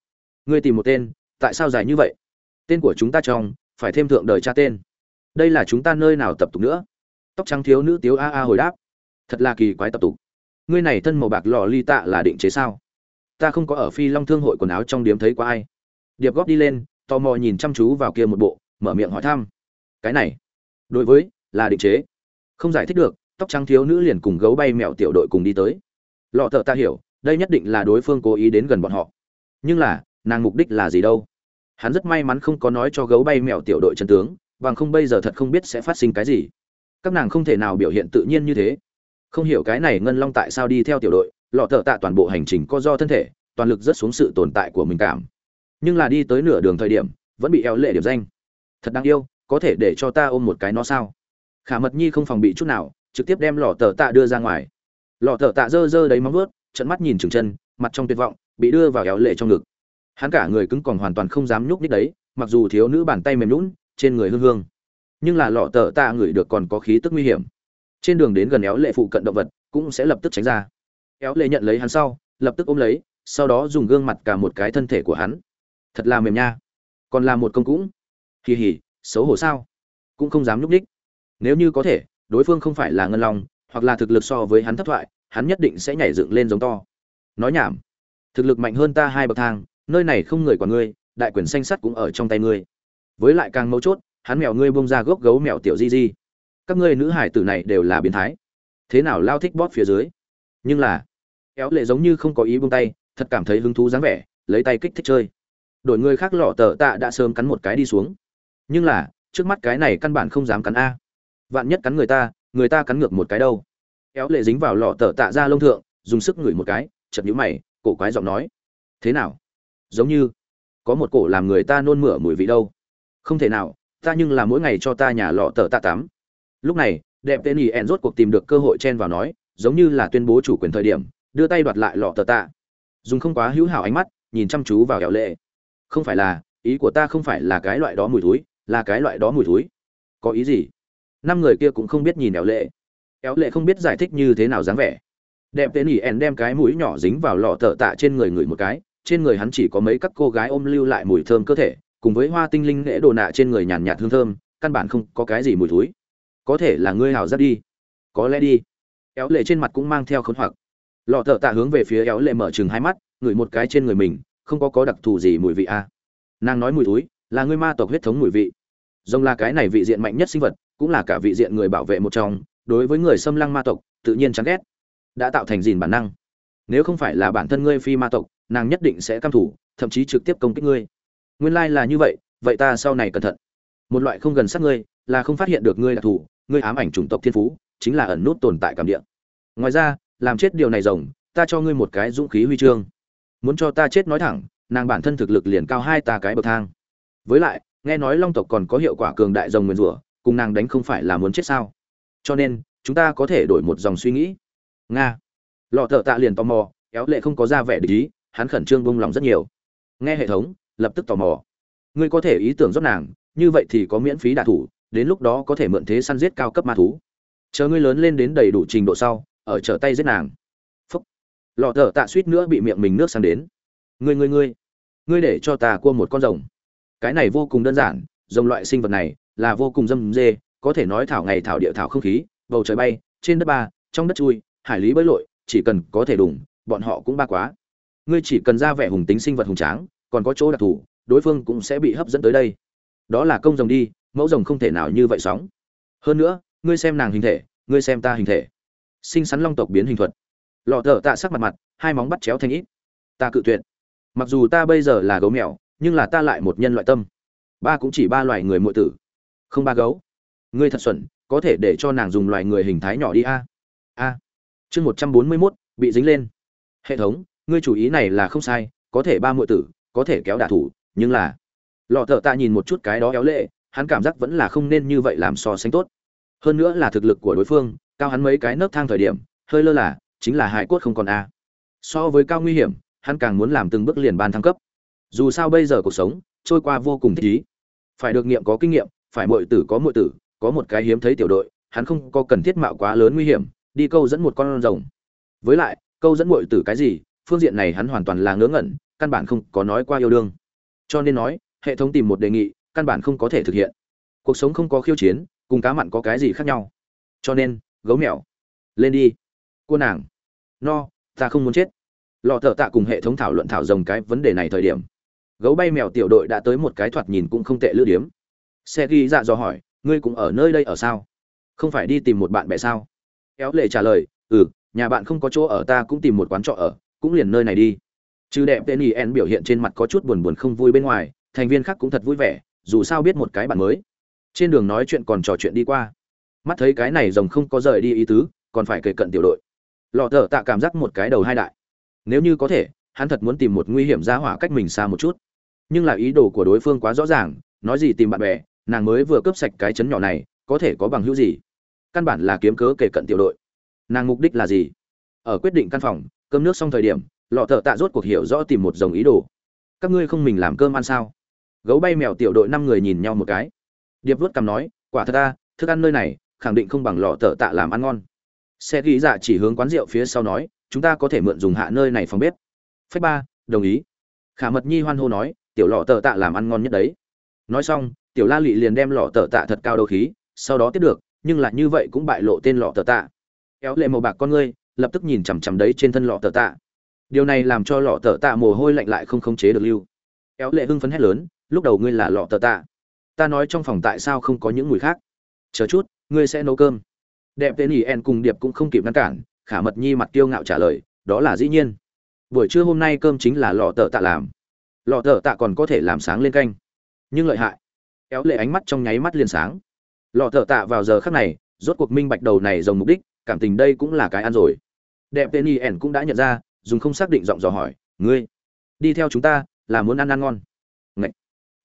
ngươi tìm một tên, tại sao dài như vậy? Tên của chúng ta trong, phải thêm thượng đời cha tên. Đây là chúng ta nơi nào tập tục nữa? Tóc trắng thiếu nữ tiếu a a hồi đáp thật là kỳ quái tập tục. Ngươi này thân màu bạc lò ly tạ là định chế sao? Ta không có ở phi long thương hội quần áo trong điếm thấy qua ai. Điệp góp đi lên, tò mò nhìn chăm chú vào kia một bộ, mở miệng hỏi thăm. Cái này, đối với, là định chế. Không giải thích được, tóc trắng thiếu nữ liền cùng gấu bay mèo tiểu đội cùng đi tới. Lọ thợ ta hiểu, đây nhất định là đối phương cố ý đến gần bọn họ. Nhưng là, nàng mục đích là gì đâu? Hắn rất may mắn không có nói cho gấu bay mèo tiểu đội chân tướng, bằng không bây giờ thật không biết sẽ phát sinh cái gì. Các nàng không thể nào biểu hiện tự nhiên như thế không hiểu cái này ngân long tại sao đi theo tiểu đội, lọ thợ tạ toàn bộ hành trình co do thân thể, toàn lực rất xuống sự tồn tại của mình cảm. Nhưng là đi tới nửa đường thời điểm, vẫn bị eo lệ điểm danh. Thật đáng yêu, có thể để cho ta ôm một cái nó sao? Khả mật nhi không phòng bị chút nào, trực tiếp đem lọ thợ tạ đưa ra ngoài. Lọ thợ tạ dơ dơ đấy móng vớt trận mắt nhìn trừng chân, mặt trong tuyệt vọng, bị đưa vào éo lệ trong ngực. Hắn cả người cứng còn hoàn toàn không dám nhúc nhích đấy, mặc dù thiếu nữ bàn tay mềm lún trên người hương hương. Nhưng là lọ tờ tạ ngửi được còn có khí tức nguy hiểm trên đường đến gần éo lệ phụ cận động vật, cũng sẽ lập tức tránh ra. Éo lệ nhận lấy hắn sau, lập tức ôm lấy, sau đó dùng gương mặt cả một cái thân thể của hắn. Thật là mềm nha. Còn là một công cũng. Hì hì, xấu hổ sao? Cũng không dám nhúc ních nếu như có thể, đối phương không phải là ngân long, hoặc là thực lực so với hắn thất thoại, hắn nhất định sẽ nhảy dựng lên giống to. Nói nhảm. Thực lực mạnh hơn ta hai bậc thang, nơi này không người còn ngươi, đại quyền xanh sắt cũng ở trong tay ngươi. Với lại càng mấu chốt, hắn mèo ngươi bông ra gốc gấu mèo tiểu di di các ngươi nữ hải tử này đều là biến thái. Thế nào lao thích bóp phía dưới? Nhưng là éo lệ giống như không có ý buông tay, thật cảm thấy hứng thú dáng vẻ, lấy tay kích thích chơi. Đổi người khác lọ tờ tạ đã sớm cắn một cái đi xuống. Nhưng là, trước mắt cái này căn bản không dám cắn a. Vạn nhất cắn người ta người ta cắn ngược một cái đâu. Éo lệ dính vào lọ tờ tạ ra lông thượng, dùng sức ngửi một cái chật nhũ mày, cổ quái giọng nói. Thế nào? Giống như, có một cổ làm người ta nôn mửa mùi vị đâu. Không thể nào, ta nhưng là mỗi ngày cho ta nhà lọ tờ tạ tắm lúc này, đẹp tên ý ẹn rốt cuộc tìm được cơ hội chen vào nói, giống như là tuyên bố chủ quyền thời điểm, đưa tay đoạt lại lọ tờ tạ. Dùng không quá hữu hảo ánh mắt, nhìn chăm chú vào kẹo lệ. Không phải là, ý của ta không phải là cái loại đó mùi thúi, là cái loại đó mùi thúi. Có ý gì? Năm người kia cũng không biết nhìn éo lệ. Éo lệ không biết giải thích như thế nào dáng vẻ. Đẹp tên ỉ ẻn đem cái mũi nhỏ dính vào lọ tợ tạ trên người người một cái, trên người hắn chỉ có mấy các cô gái ôm lưu lại mùi thơm cơ thể, cùng với hoa tinh linh nghệ đồ nạ trên người nhàn nhạt hương thơm, căn bản không có cái gì mùi thúi có thể là ngươi hảo giác đi. Có lẽ đi. Éo lệ trên mặt cũng mang theo khốn hoặc. Lọ thợ tạ hướng về phía éo lệ mở chừng hai mắt, ngửi một cái trên người mình, không có có đặc thù gì mùi vị a à. nàng nói mùi túi, là ngươi ma tộc huyết thống mùi vị. Rồng là cái này vị diện mạnh nhất sinh vật, cũng là cả vị diện người bảo vệ một trong, đối với người xâm lăng ma tộc, tự nhiên chán ghét. Đã tạo thành dìn bản năng. Nếu không phải là bản thân ngươi phi ma tộc, nàng nhất định sẽ căm thủ, thậm chí trực tiếp công kích ngươi. Nguyên lai là như vậy vậy ta sau này cẩn thận. Một loại không gần sát ngươi, là không phát hiện được ngươi đặc thù ngươi ám ảnh chủng tộc thiên phú, chính là ẩn nút tồn tại cảm địa. Ngoài ra, làm chết điều này rồng, ta cho ngươi một cái dũng khí huy chương. Muốn cho ta chết nói thẳng, nàng bản thân thực lực liền cao hai ta cái bậc thang. Với lại, nghe nói long tộc còn có hiệu quả cường đại rồng nguyền rủa, cùng nàng đánh không phải là muốn chết sao? Cho nên, chúng ta có thể đổi một dòng suy nghĩ. Nga. Lọ thợ tạ liền tò mò kéo lệ không có ra vẻ để ý, hắn khẩn trương bông lòng rất nhiều. Nghe hệ thống, lập tức tò mò. Ngươi có thể ý tưởng giúp nàng, như vậy thì có miễn phí đạ thủ đến lúc đó có thể mượn thế săn giết cao cấp ma thú. Chờ ngươi lớn lên đến đầy đủ trình độ sau, ở trở tay giết nàng. Phúc. Lọ thở tạ suýt nữa bị miệng mình nước sang đến. Ngươi ngươi ngươi. Ngươi để cho ta cua một con rồng. Cái này vô cùng đơn giản, rồng loại sinh vật này là vô cùng dâm dê, có thể nói thảo ngày thảo địa thảo không khí, bầu trời bay, trên đất ba, trong đất chui, hải lý bơi lội, chỉ cần có thể đủng bọn họ cũng ba quá. Ngươi chỉ cần ra vẻ hùng tính sinh vật hùng tráng, còn có chỗ đặc thù, đối phương cũng sẽ bị hấp dẫn tới đây. Đó là công rồng đi mẫu rồng không thể nào như vậy sóng. Hơn nữa, ngươi xem nàng hình thể, ngươi xem ta hình thể. Sinh sắn long tộc biến hình thuật. Lọ thợ tạ sắc mặt mặt, hai móng bắt chéo thành ít. Ta cự tuyệt. Mặc dù ta bây giờ là gấu mèo, nhưng là ta lại một nhân loại tâm. Ba cũng chỉ ba loài người muội tử. Không ba gấu. Ngươi thật xuẩn, có thể để cho nàng dùng loài người hình thái nhỏ đi a. A. Chương một trăm bốn mươi mốt, bị dính lên. Hệ thống, ngươi chủ ý này là không sai, có thể ba muội tử, có thể kéo đả thủ, nhưng là lọ thợ tạ nhìn một chút cái đó éo lệ hắn cảm giác vẫn là không nên như vậy làm so sánh tốt. Hơn nữa là thực lực của đối phương, cao hắn mấy cái nấc thang thời điểm, hơi lơ là, chính là hải cốt không còn a. So với cao nguy hiểm, hắn càng muốn làm từng bước liền ban thăng cấp. Dù sao bây giờ cuộc sống, trôi qua vô cùng thích ý phải được nghiệm có kinh nghiệm, phải mọi tử có mọi tử, có một cái hiếm thấy tiểu đội, hắn không có cần thiết mạo quá lớn nguy hiểm, đi câu dẫn một con rồng. Với lại, câu dẫn mọi tử cái gì, phương diện này hắn hoàn toàn là ngớ ngẩn, căn bản không có nói qua yêu đương. Cho nên nói, hệ thống tìm một đề nghị căn bản không có thể thực hiện. Cuộc sống không có khiêu chiến, cùng cá mặn có cái gì khác nhau? Cho nên, gấu mèo. Lên đi. Cô nàng. No, ta không muốn chết. Lò thợ tạ cùng hệ thống thảo luận thảo rồng cái vấn đề này thời điểm. Gấu bay mèo tiểu đội đã tới một cái thoạt nhìn cũng không tệ lữ điếm. Xe ghi dạ dò hỏi, ngươi cũng ở nơi đây ở sao? Không phải đi tìm một bạn bè sao? Éo lệ trả lời ừ nhà bạn không có chỗ ở ta cũng tìm một quán trọ ở, cũng liền nơi này đi. Chứ đẹp tên y en biểu hiện trên mặt có chút buồn buồn không vui bên ngoài, thành viên khác cũng thật vui vẻ dù sao biết một cái bạn mới. Trên đường nói chuyện còn trò chuyện đi qua. Mắt thấy cái này rồng không có rời đi ý tứ, còn phải kề cận tiểu đội. Lọ thở tạ cảm giác một cái đầu hai đại. Nếu như có thể, hắn thật muốn tìm một nguy hiểm ra hỏa cách mình xa một chút. Nhưng là ý đồ của đối phương quá rõ ràng, nói gì tìm bạn bè, nàng mới vừa cướp sạch cái chấn nhỏ này, có thể có bằng hữu gì? Căn bản là kiếm cớ kể cận tiểu đội. Nàng mục đích là gì? Ở quyết định căn phòng, cơm nước xong thời điểm, lọ thợ tạ rốt cuộc hiểu rõ tìm một dòng ý đồ. Các ngươi không mình làm cơm ăn sao? Gấu bay mèo tiểu đội năm người nhìn nhau một cái. Điệp vớt cằm nói, quả thật ta, thức ăn nơi này, khẳng định không bằng lọ tợ tạ làm ăn ngon. Xe ghi dạ chỉ hướng quán rượu phía sau nói, chúng ta có thể mượn dùng hạ nơi này phòng bếp. Phách ba, đồng ý. Khả mật nhi hoan hô nói, tiểu lọ tợ tạ làm ăn ngon nhất đấy. Nói xong, tiểu la lị liền đem lọ tợ tạ thật cao đầu khí, sau đó tiếp được, nhưng lại như vậy cũng bại lộ tên lọ tờ tạ. Kéo lệ màu bạc con ngươi, lập tức nhìn chằm chằm đấy trên thân lọ tờ tạ. Điều này làm cho lọ tờ tạ mồ hôi lạnh lại không khống chế được lưu. Kéo lệ hưng phấn hét lớn lúc đầu ngươi là lọ tờ tạ. Ta nói trong phòng tại sao không có những mùi khác? Chờ chút, ngươi sẽ nấu cơm. Đẹp tên ỉ en cùng điệp cũng không kịp ngăn cản, khả mật nhi mặt kiêu ngạo trả lời, đó là dĩ nhiên. Buổi trưa hôm nay cơm chính là lọ tờ tạ làm. Lọ tờ tạ còn có thể làm sáng lên canh. Nhưng lợi hại. Kéo lệ ánh mắt trong nháy mắt liền sáng. Lọ tờ tạ vào giờ khắc này, rốt cuộc minh bạch đầu này dòng mục đích, cảm tình đây cũng là cái ăn rồi. Đẹp tên y ẻn cũng đã nhận ra, dùng không xác định giọng dò hỏi, ngươi, đi theo chúng ta, là muốn ăn ăn ngon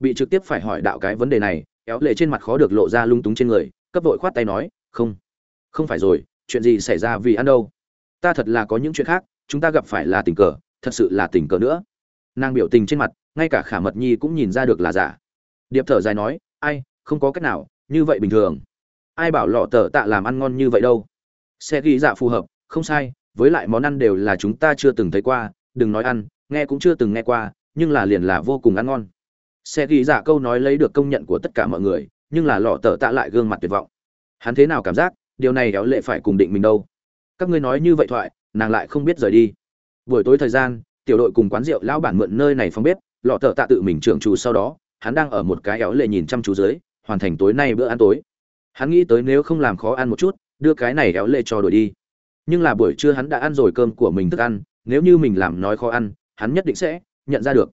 bị trực tiếp phải hỏi đạo cái vấn đề này, éo lệ trên mặt khó được lộ ra lung túng trên người, cấp vội khoát tay nói, không không phải rồi, chuyện gì xảy ra vì ăn đâu? Ta thật là có những chuyện khác, chúng ta gặp phải là tình cờ, thật sự là tình cờ nữa. Nàng biểu tình trên mặt, ngay cả khả mật nhi cũng nhìn ra được là giả. Điệp thở dài nói, ai, không có cách nào, như vậy bình thường. Ai bảo lọ tờ tạ làm ăn ngon như vậy đâu? Xe ghi dạ phù hợp, không sai, với lại món ăn đều là chúng ta chưa từng thấy qua, đừng nói ăn, nghe cũng chưa từng nghe qua, nhưng là liền là vô cùng ăn ngon. Sẽ ghi dạ câu nói lấy được công nhận của tất cả mọi người, nhưng là lọ tờ tạ lại gương mặt tuyệt vọng. Hắn thế nào cảm giác, điều này éo lệ phải cùng định mình đâu. Các ngươi nói như vậy thoại, nàng lại không biết rời đi. Buổi tối thời gian, tiểu đội cùng quán rượu lão bản mượn nơi này phong bếp, lọ tờ tạ tự mình trưởng chủ sau đó, hắn đang ở một cái éo lệ nhìn chăm chú dưới, hoàn thành tối nay bữa ăn tối. Hắn nghĩ tới nếu không làm khó ăn một chút, đưa cái này éo lệ cho đổi đi. Nhưng là buổi trưa hắn đã ăn rồi cơm của mình thức ăn, nếu như mình làm nói khó ăn, hắn nhất định sẽ nhận ra được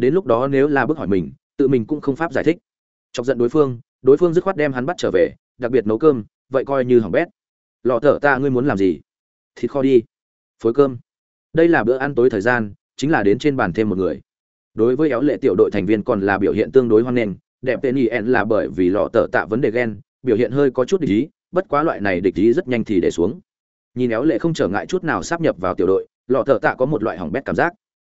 đến lúc đó nếu là bước hỏi mình, tự mình cũng không pháp giải thích. Chọc giận đối phương đối phương dứt khoát đem hắn bắt trở về, đặc biệt nấu cơm, vậy coi như hỏng bét. Lọ thở ta, ngươi muốn làm gì? Thịt kho đi. Phối cơm. Đây là bữa ăn tối thời gian, chính là đến trên bàn thêm một người. Đối với éo lệ tiểu đội thành viên còn là biểu hiện tương đối hoan nghênh, đẹp tên yen là bởi vì lọ tở tạ vấn đề ghen, biểu hiện hơi có chút địch ý, bất quá loại này địch ý rất nhanh thì để xuống. Nhìn éo lệ không trở ngại chút nào sáp nhập vào tiểu đội, lọ tở tạ có một loại hỏng bét cảm giác.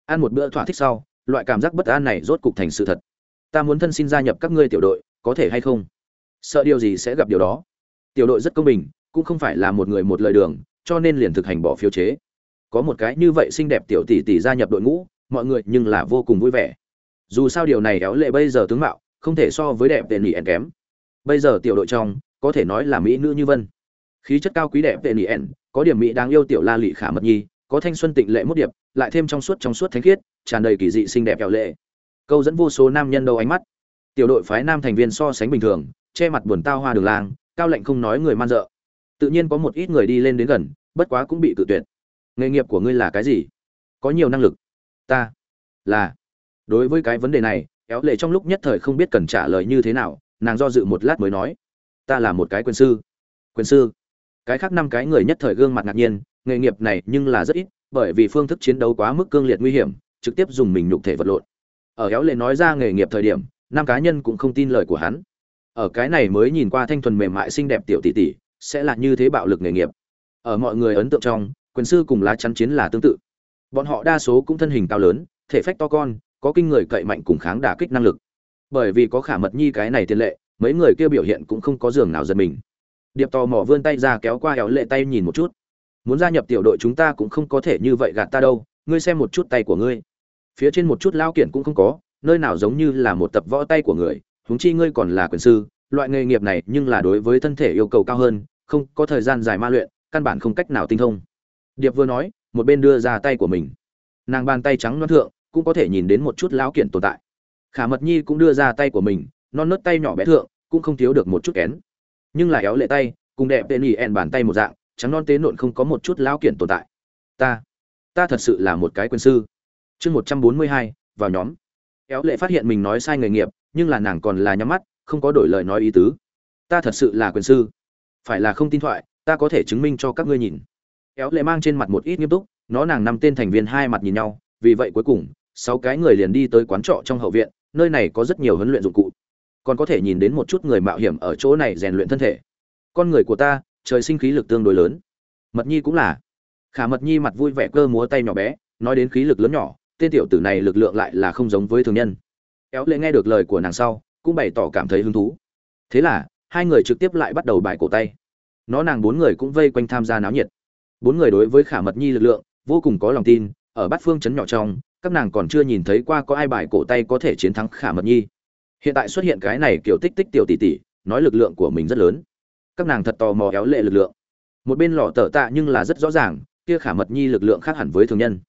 Ăn một bữa thỏa thích sau loại cảm giác bất an này rốt cục thành sự thật. Ta muốn thân xin gia nhập các ngươi tiểu đội, có thể hay không? Sợ điều gì sẽ gặp điều đó. Tiểu đội rất công bình, cũng không phải là một người một lời đường, cho nên liền thực hành bỏ phiếu chế. Có một cái như vậy xinh đẹp tiểu tỷ tỷ gia nhập đội ngũ, mọi người nhưng là vô cùng vui vẻ. Dù sao điều này éo lệ bây giờ tướng mạo, không thể so với đẹp tệ nỉ ẻn kém. Bây giờ tiểu đội trong, có thể nói là mỹ nữ như vân. Khí chất cao quý đẹp tệ nỉ ẻn, có điểm mỹ đáng yêu tiểu la lị khả mật nhi, có thanh xuân tịnh lệ mốt điệp, lại thêm trong suốt trong suốt thánh khiết tràn đầy kỳ dị xinh đẹp kẹo lệ. Câu dẫn vô số nam nhân đầu ánh mắt. Tiểu đội phái nam thành viên so sánh bình thường, che mặt buồn tao hoa đường lang, cao lệnh không nói người man dợ. Tự nhiên có một ít người đi lên đến gần, bất quá cũng bị cự tuyệt. Nghề nghiệp của ngươi là cái gì? Có nhiều năng lực. Ta là. Đối với cái vấn đề này éo lệ trong lúc nhất thời không biết cần trả lời như thế nào, nàng do dự một lát mới nói. Ta là một cái quyền sư. Quyền sư. Cái khác năm cái người nhất thời gương mặt ngạc nhiên, nghề nghiệp này nhưng là rất ít, bởi vì phương thức chiến đấu quá mức cương liệt nguy hiểm trực tiếp dùng mình nhục thể vật lộn. Ở héo lệ nói ra nghề nghiệp thời điểm năm cá nhân cũng không tin lời của hắn. Ở cái này mới nhìn qua thanh thuần mềm mại xinh đẹp tiểu tỷ tỷ, sẽ là như thế bạo lực nghề nghiệp. Ở mọi người ấn tượng trong, quyền sư cùng lá chắn chiến là tương tự. Bọn họ đa số cũng thân hình cao lớn, thể phách to con, có kinh người cậy mạnh cùng kháng đả kích năng lực. Bởi vì có khả mật nhi cái này tiền lệ, mấy người kia biểu hiện cũng không có giường nào giật mình. Điệp tò mò vươn tay ra kéo qua héo lệ tay nhìn một chút. Muốn gia nhập tiểu đội chúng ta cũng không có thể như vậy gạt ta đâu, ngươi xem một chút tay của ngươi phía trên một chút lao kiện cũng không có, nơi nào giống như là một tập võ tay của người, huống chi ngươi còn là quyền sư, loại nghề nghiệp này nhưng là đối với thân thể yêu cầu cao hơn, không có thời gian dài ma luyện, căn bản không cách nào tinh thông. Điệp vừa nói, một bên đưa ra tay của mình. Nàng bàn tay trắng non thượng, cũng có thể nhìn đến một chút lão kiện tồn tại. Khả mật nhi cũng đưa ra tay của mình, non nớt tay nhỏ bé thượng, cũng không thiếu được một chút kén. Nhưng lại éo lệ tay, cùng đẹp tên ỉ ẹn bàn tay một dạng, trắng non tế nộn không có một chút lão kiện tồn tại. Ta ta thật sự là một cái quân sư chương một trăm bốn mươi hai, vào nhóm. Éo lệ phát hiện mình nói sai nghề nghiệp, nhưng là nàng còn là nhắm mắt, không có đổi lời nói ý tứ. Ta thật sự là quyền sư. Phải là không tin thoại, ta có thể chứng minh cho các ngươi nhìn. Éo lệ mang trên mặt một ít nghiêm túc, nó nàng năm tên thành viên hai mặt nhìn nhau, vì vậy cuối cùng, sáu cái người liền đi tới quán trọ trong hậu viện, nơi này có rất nhiều huấn luyện dụng cụ. Còn có thể nhìn đến một chút người mạo hiểm ở chỗ này rèn luyện thân thể. Con người của ta, trời sinh khí lực tương đối lớn. Mật nhi cũng là. Khả mật nhi mặt vui vẻ cơ múa tay nhỏ bé, nói đến khí lực lớn nhỏ tên tiểu tử này lực lượng lại là không giống với thường nhân. Éo lệ nghe được lời của nàng sau, cũng bày tỏ cảm thấy hứng thú. Thế là, hai người trực tiếp lại bắt đầu bài cổ tay. Nó nàng bốn người cũng vây quanh tham gia náo nhiệt. Bốn người đối với khả mật nhi lực lượng, vô cùng có lòng tin, ở bát phương chấn nhỏ trong, các nàng còn chưa nhìn thấy qua có ai bài cổ tay có thể chiến thắng khả mật nhi. Hiện tại xuất hiện cái này kiểu tích tích tiểu tỷ tỷ, nói lực lượng của mình rất lớn. Các nàng thật tò mò éo lệ lực lượng. Một bên lọ tở tạ nhưng là rất rõ ràng, kia khả mật nhi lực lượng khác hẳn với thường nhân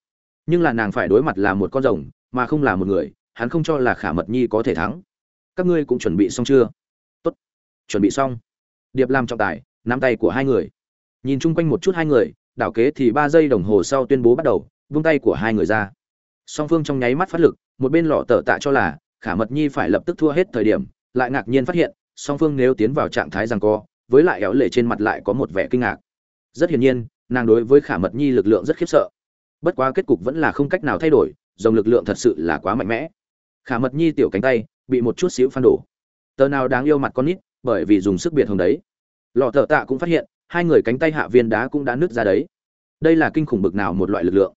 nhưng là nàng phải đối mặt là một con rồng, mà không là một người, hắn không cho là khả mật nhi có thể thắng. Các ngươi cũng chuẩn bị xong chưa? Tốt. Chuẩn bị xong. Điệp làm trọng tài, nắm tay của hai người. Nhìn chung quanh một chút hai người, đảo kế thì ba giây đồng hồ sau tuyên bố bắt đầu, vung tay của hai người ra. Song phương trong nháy mắt phát lực, một bên lọ tờ tạ cho là khả mật nhi phải lập tức thua hết thời điểm, lại ngạc nhiên phát hiện, song phương nếu tiến vào trạng thái rằng co, với lại éo lệ trên mặt lại có một vẻ kinh ngạc. Rất hiển nhiên, nàng đối với khả mật nhi lực lượng rất khiếp sợ bất quá kết cục vẫn là không cách nào thay đổi, dòng lực lượng thật sự là quá mạnh mẽ. Khả mật nhi tiểu cánh tay bị một chút xíu phan đổ. Tờ nào đáng yêu mặt con nít, bởi vì dùng sức biệt hồng đấy. Lọ thợ tạ cũng phát hiện, hai người cánh tay hạ viên đá cũng đã nứt ra đấy. Đây là kinh khủng bực nào một loại lực lượng.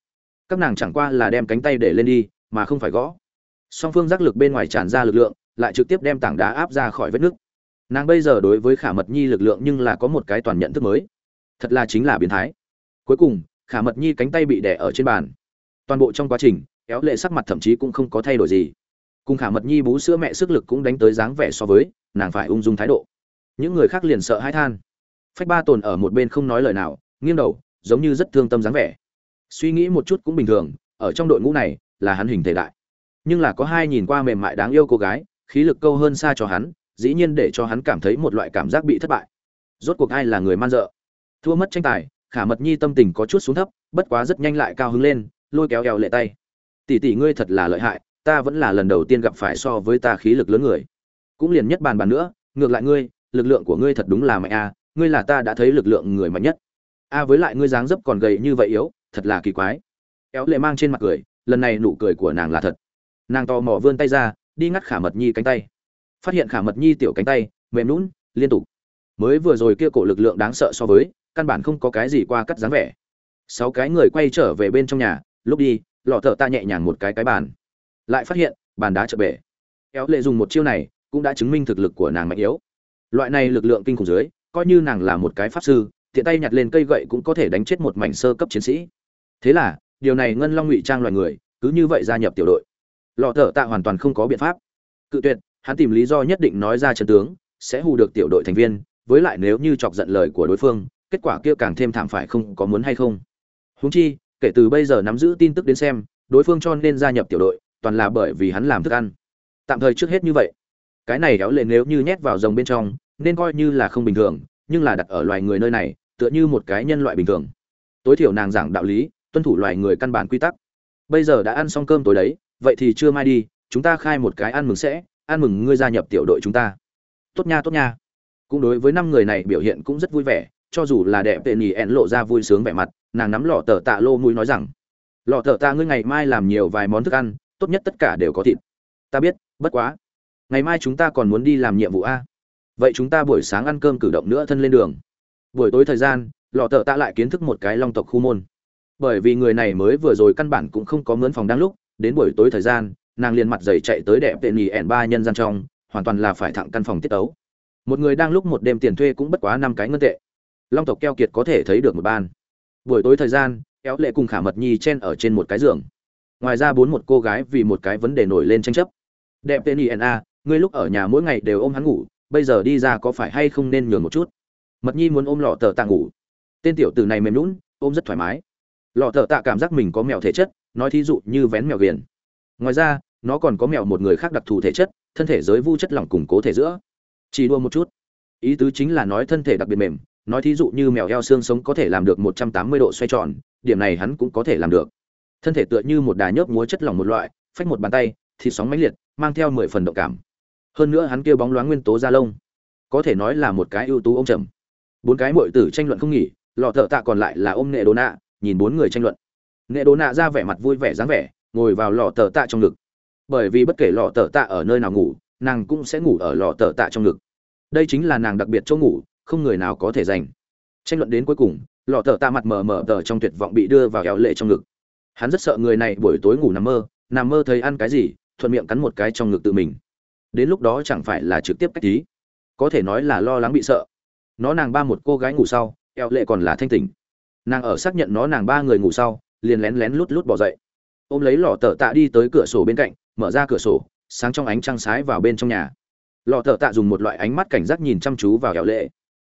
Các nàng chẳng qua là đem cánh tay để lên đi, mà không phải gõ. Song phương giác lực bên ngoài tràn ra lực lượng, lại trực tiếp đem tảng đá áp ra khỏi vết nứt. Nàng bây giờ đối với khả mật nhi lực lượng nhưng là có một cái toàn nhận thức mới. Thật là chính là biến thái. Cuối cùng khả mật nhi cánh tay bị đè ở trên bàn. Toàn bộ trong quá trình, kéo lệ sắc mặt thậm chí cũng không có thay đổi gì. Cùng khả mật nhi bú sữa mẹ sức lực cũng đánh tới dáng vẻ so với, nàng phải ung dung thái độ. Những người khác liền sợ hãi than. Phách ba tồn ở một bên không nói lời nào, nghiêng đầu, giống như rất thương tâm dáng vẻ. Suy nghĩ một chút cũng bình thường, ở trong đội ngũ này, là hắn hình thể đại. Nhưng là có hai nhìn qua mềm mại đáng yêu cô gái, khí lực câu hơn xa cho hắn, dĩ nhiên để cho hắn cảm thấy một loại cảm giác bị thất bại. Rốt cuộc ai là người man dợ? Thua mất tranh tài khả mật nhi tâm tình có chút xuống thấp, bất quá rất nhanh lại cao hứng lên, lôi kéo eo lệ tay. Tỷ tỷ ngươi thật là lợi hại, ta vẫn là lần đầu tiên gặp phải so với ta khí lực lớn người. Cũng liền nhất bàn bàn nữa, ngược lại ngươi, lực lượng của ngươi thật đúng là mạnh a, ngươi là ta đã thấy lực lượng người mạnh nhất. A với lại ngươi dáng dấp còn gầy như vậy yếu, thật là kỳ quái. Éo lệ mang trên mặt cười, lần này nụ cười của nàng là thật. Nàng tò mò vươn tay ra, đi ngắt khả mật nhi cánh tay. Phát hiện khả mật nhi tiểu cánh tay, mềm lún liên tục. Mới vừa rồi kia cổ lực lượng đáng sợ so với căn bản không có cái gì qua cắt dáng vẻ. Sáu cái người quay trở về bên trong nhà, lúc đi, lọ thợ ta nhẹ nhàng một cái cái bàn. Lại phát hiện, bàn đá chợ bể. Éo lệ dùng một chiêu này, cũng đã chứng minh thực lực của nàng mạnh yếu. Loại này lực lượng kinh khủng dưới, coi như nàng là một cái pháp sư, tiện tay nhặt lên cây gậy cũng có thể đánh chết một mảnh sơ cấp chiến sĩ. Thế là, điều này ngân long ngụy trang loài người, cứ như vậy gia nhập tiểu đội. Lọ thợ tạ hoàn toàn không có biện pháp. Cự tuyệt, hắn tìm lý do nhất định nói ra chân tướng, sẽ hù được tiểu đội thành viên, với lại nếu như chọc giận lời của đối phương kết quả kia càng thêm thảm phải không, có muốn hay không? Húng chi, kể từ bây giờ nắm giữ tin tức đến xem, đối phương cho nên gia nhập tiểu đội, toàn là bởi vì hắn làm thức ăn. Tạm thời trước hết như vậy. Cái này kéo lệ nếu như nhét vào rồng bên trong, nên coi như là không bình thường, nhưng là đặt ở loài người nơi này, tựa như một cái nhân loại bình thường. Tối thiểu nàng giảng đạo lý, tuân thủ loài người căn bản quy tắc. Bây giờ đã ăn xong cơm tối đấy, vậy thì chưa mai đi, chúng ta khai một cái ăn mừng sẽ, ăn mừng ngươi gia nhập tiểu đội chúng ta. Tốt nha tốt nha. Cũng đối với năm người này biểu hiện cũng rất vui vẻ cho dù là đẹp tệ nhì ẹn lộ ra vui sướng vẻ mặt, nàng nắm lọ tờ tạ lô mũi nói rằng, lọ tờ tạ ngươi ngày mai làm nhiều vài món thức ăn, tốt nhất tất cả đều có thịt. Ta biết, bất quá, ngày mai chúng ta còn muốn đi làm nhiệm vụ a. Vậy chúng ta buổi sáng ăn cơm cử động nữa thân lên đường. Buổi tối thời gian, lọ tờ tạ lại kiến thức một cái long tộc khu môn. Bởi vì người này mới vừa rồi căn bản cũng không có mướn phòng đang lúc, đến buổi tối thời gian, nàng liền mặt dày chạy tới đẹp tệ nhì ẻn ba nhân gian trong, hoàn toàn là phải thẳng căn phòng tiết tấu. Một người đang lúc một đêm tiền thuê cũng bất quá năm cái ngân tệ long tộc keo kiệt có thể thấy được một ban. Buổi tối thời gian kéo lệ cùng khả mật nhi chen ở trên một cái giường. Ngoài ra bốn một cô gái vì một cái vấn đề nổi lên tranh chấp. Đẹp tên ina ngươi lúc ở nhà mỗi ngày đều ôm hắn ngủ, bây giờ đi ra có phải hay không nên nhường một chút? Mật nhi muốn ôm lọ tờ tạ ngủ. Tên tiểu tử này mềm lún ôm rất thoải mái. Lọ tờ tạ cảm giác mình có mèo thể chất, nói thí dụ như vén mèo viền ngoài ra, nó còn có mèo một người khác đặc thù thể chất, thân thể giới vu chất lỏng củng cố thể giữa. Chỉ đua một chút. Ý tứ chính là nói thân thể đặc biệt mềm nói thí dụ như mèo eo xương sống có thể làm được một trăm tám mươi độ xoay tròn, điểm này hắn cũng có thể làm được. Thân thể tựa như một đà nhớp múa chất lỏng một loại, phách một bàn tay thì sóng mãnh liệt, mang theo mười phần động cảm. Hơn nữa hắn kia bóng loáng nguyên tố da lông, có thể nói là một cái ưu tú ông trầm bốn cái muội tử tranh luận không nghỉ, lọ thợ tạ còn lại là ôm nệ đồ nạ nhìn bốn người tranh luận. Nệ đồ nạ ra vẻ mặt vui vẻ dáng vẻ, ngồi vào lọ tờ tạ trong ngực. Bởi vì bất kể lọ tờ tạ ở nơi nào ngủ, nàng cũng sẽ ngủ ở lọ tờ tạ trong ngực. Đây chính là nàng đặc biệt chỗ ngủ không người nào có thể giành. Tranh luận đến cuối cùng, lọ tờ tạ mặt mờ mờ tờ trong tuyệt vọng bị đưa vào éo lệ trong ngực. Hắn rất sợ người này buổi tối ngủ nằm mơ nằm mơ thấy ăn cái gì, thuận miệng cắn một cái trong ngực tự mình. Đến lúc đó chẳng phải là trực tiếp cách tí có thể nói là lo lắng bị sợ. Nó nàng ba một cô gái ngủ sau eo lệ còn là thanh tỉnh. Nàng ở xác nhận nó nàng ba người ngủ sau, liền lén lén lút lút bỏ dậy. Ôm lấy lọ tờ tạ đi tới cửa sổ bên cạnh, mở ra cửa sổ, sáng trong ánh trăng sái vào bên trong nhà. Lọ tờ tạ dùng một loại ánh mắt cảnh giác nhìn chăm chú vào eo lệ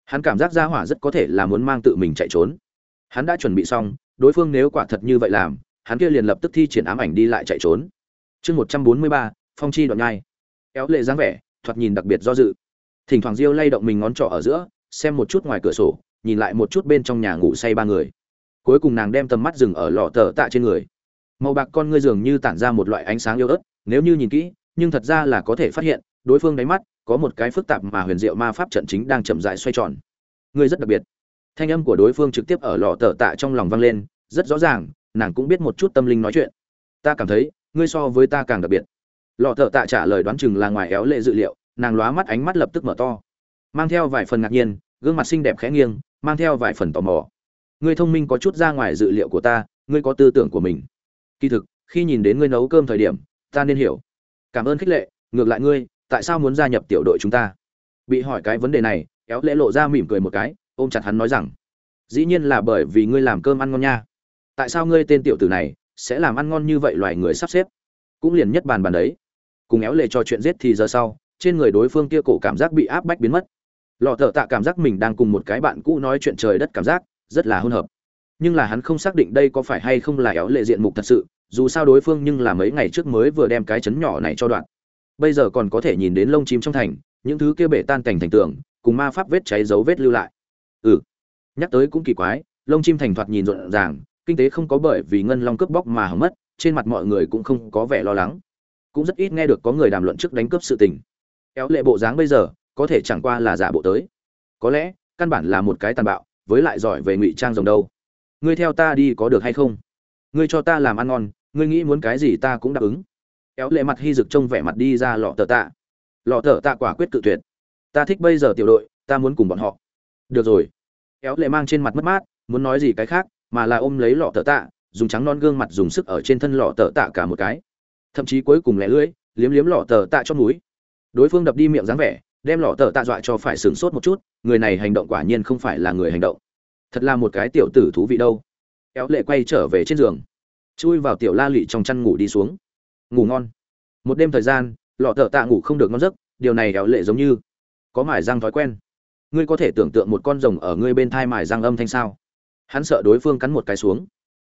hắn cảm giác ra hỏa rất có thể là muốn mang tự mình chạy trốn. Hắn đã chuẩn bị xong, đối phương nếu quả thật như vậy làm, hắn kia liền lập tức thi triển ám ảnh đi lại chạy trốn. Chương một trăm bốn mươi ba, phong chi đoạn nhai. Éo lệ dáng vẻ, thoạt nhìn đặc biệt do dự. Thỉnh thoảng diêu lay động mình ngón trỏ ở giữa, xem một chút ngoài cửa sổ, nhìn lại một chút bên trong nhà ngủ say ba người. Cuối cùng nàng đem tầm mắt dừng ở lò tờ tạ trên người. Màu bạc con ngươi dường như tản ra một loại ánh sáng yêu ớt, nếu như nhìn kỹ, nhưng thật ra là có thể phát hiện, đối phương đáy mắt có một cái phức tạp mà huyền diệu ma pháp trận chính đang chậm rãi xoay tròn. Ngươi rất đặc biệt. Thanh âm của đối phương trực tiếp ở lọ tờ tạ trong lòng vang lên, rất rõ ràng, nàng cũng biết một chút tâm linh nói chuyện. Ta cảm thấy, ngươi so với ta càng đặc biệt. Lọ tờ tạ trả lời đoán chừng là ngoài éo lệ dự liệu, nàng lóa mắt ánh mắt lập tức mở to. Mang theo vài phần ngạc nhiên, gương mặt xinh đẹp khẽ nghiêng, mang theo vài phần tò mò. Ngươi thông minh có chút ra ngoài dự liệu của ta, ngươi có tư tưởng của mình. Kỳ thực, khi nhìn đến ngươi nấu cơm thời điểm, ta nên hiểu. Cảm ơn khích lệ, ngược lại ngươi tại sao muốn gia nhập tiểu đội chúng ta? Bị hỏi cái vấn đề này, éo lễ lộ ra mỉm cười một cái, ôm chặt hắn nói rằng, dĩ nhiên là bởi vì ngươi làm cơm ăn ngon nha. Tại sao ngươi tên tiểu tử này sẽ làm ăn ngon như vậy loài người sắp xếp? Cũng liền nhất bàn bàn đấy. Cùng éo lệ cho chuyện giết thì giờ sau, trên người đối phương kia cổ cảm giác bị áp bách biến mất. Lọ thợ tạ cảm giác mình đang cùng một cái bạn cũ nói chuyện trời đất cảm giác, rất là hôn hợp. Nhưng là hắn không xác định đây có phải hay không là éo lệ diện mục thật sự, dù sao đối phương nhưng là mấy ngày trước mới vừa đem cái chấn nhỏ này cho đoạn bây giờ còn có thể nhìn đến lông chim trong thành, những thứ kia bể tan cảnh thành tường, cùng ma pháp vết cháy dấu vết lưu lại. Ừ. Nhắc tới cũng kỳ quái, lông chim thành thoạt nhìn rộn ràng, kinh tế không có bởi vì ngân long cướp bóc mà hỏng mất, trên mặt mọi người cũng không có vẻ lo lắng. Cũng rất ít nghe được có người đàm luận trước đánh cướp sự tình. Éo lệ bộ dáng bây giờ, có thể chẳng qua là giả bộ tới. Có lẽ, căn bản là một cái tàn bạo, với lại giỏi về ngụy trang rồng đâu. Ngươi theo ta đi có được hay không? Ngươi cho ta làm ăn ngon, ngươi nghĩ muốn cái gì ta cũng đáp ứng éo lệ mặt hy dực trông vẻ mặt đi ra lọ tờ tạ. Lọ tờ tạ quả quyết cự tuyệt. Ta thích bây giờ tiểu đội, ta muốn cùng bọn họ. Được rồi. Éo lệ mang trên mặt mất mát, muốn nói gì cái khác, mà là ôm lấy lọ tờ tạ, dùng trắng non gương mặt dùng sức ở trên thân lọ tờ tạ cả một cái. Thậm chí cuối cùng lẻ lưỡi, liếm liếm lọ tờ tạ cho núi. Đối phương đập đi miệng dáng vẻ, đem lọ tờ tạ dọa cho phải sửng sốt một chút, người này hành động quả nhiên không phải là người hành động. Thật là một cái tiểu tử thú vị đâu. Éo lệ quay trở về trên giường. Chui vào tiểu la lị trong chăn ngủ đi xuống ngủ ngon. Một đêm thời gian, lọ thợ tạ ngủ không được ngon giấc, điều này éo lệ giống như có mải răng thói quen. Ngươi có thể tưởng tượng một con rồng ở ngươi bên thai mải răng âm thanh sao? Hắn sợ đối phương cắn một cái xuống.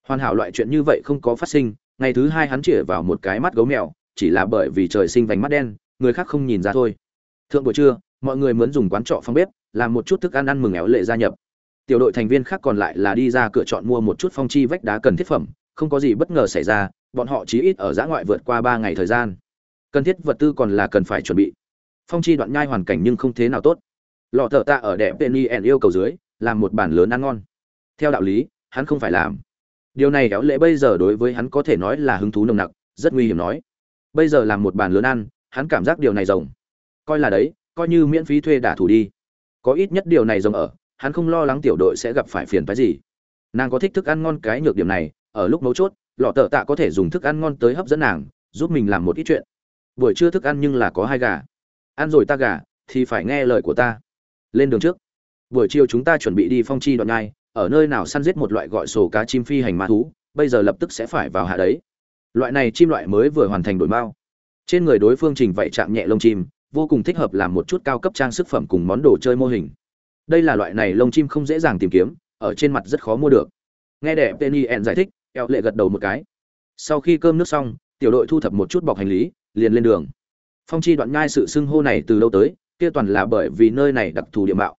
Hoàn hảo loại chuyện như vậy không có phát sinh, ngày thứ hai hắn chĩa vào một cái mắt gấu mèo, chỉ là bởi vì trời sinh vành mắt đen, người khác không nhìn ra thôi. Thượng buổi trưa, mọi người muốn dùng quán trọ phong bếp, làm một chút thức ăn ăn mừng éo lệ gia nhập. Tiểu đội thành viên khác còn lại là đi ra cửa chọn mua một chút phong chi vách đá cần thiết phẩm, không có gì bất ngờ xảy ra bọn họ chí ít ở giã ngoại vượt qua ba ngày thời gian. Cần thiết vật tư còn là cần phải chuẩn bị. Phong chi đoạn nhai hoàn cảnh nhưng không thế nào tốt. Lọ thợ tạ ở đẹp penny ẻn yêu cầu dưới, làm một bản lớn ăn ngon. Theo đạo lý, hắn không phải làm. Điều này kéo lệ bây giờ đối với hắn có thể nói là hứng thú nồng nặc, rất nguy hiểm nói. Bây giờ làm một bàn lớn ăn, hắn cảm giác điều này rồng coi là đấy, coi như miễn phí thuê đả thủ đi. Có ít nhất điều này rồng ở, hắn không lo lắng tiểu đội sẽ gặp phải phiền phái gì. Nàng có thích thức ăn ngon cái nhược điểm này, ở lúc mấu chốt lọ tợ tạ có thể dùng thức ăn ngon tới hấp dẫn nàng, giúp mình làm một ít chuyện. Buổi trưa thức ăn nhưng là có hai gà. Ăn rồi ta gà, thì phải nghe lời của ta. Lên đường trước. Buổi chiều chúng ta chuẩn bị đi phong chi đoạn ngai, ở nơi nào săn giết một loại gọi sổ cá chim phi hành ma thú, bây giờ lập tức sẽ phải vào hạ đấy. Loại này chim loại mới vừa hoàn thành đổi bao trên người đối phương trình vậy chạm nhẹ lông chim, vô cùng thích hợp làm một chút cao cấp trang sức phẩm cùng món đồ chơi mô hình. Đây là loại này lông chim không dễ dàng tìm kiếm, ở trên mặt rất khó mua được. Nghe đẹp penny en giải thích eo lệ gật đầu một cái. Sau khi cơm nước xong, tiểu đội thu thập một chút bọc hành lý, liền lên đường. Phong chi đoạn nhai sự xưng hô này từ lâu tới, kia toàn là bởi vì nơi này đặc thù địa mạo.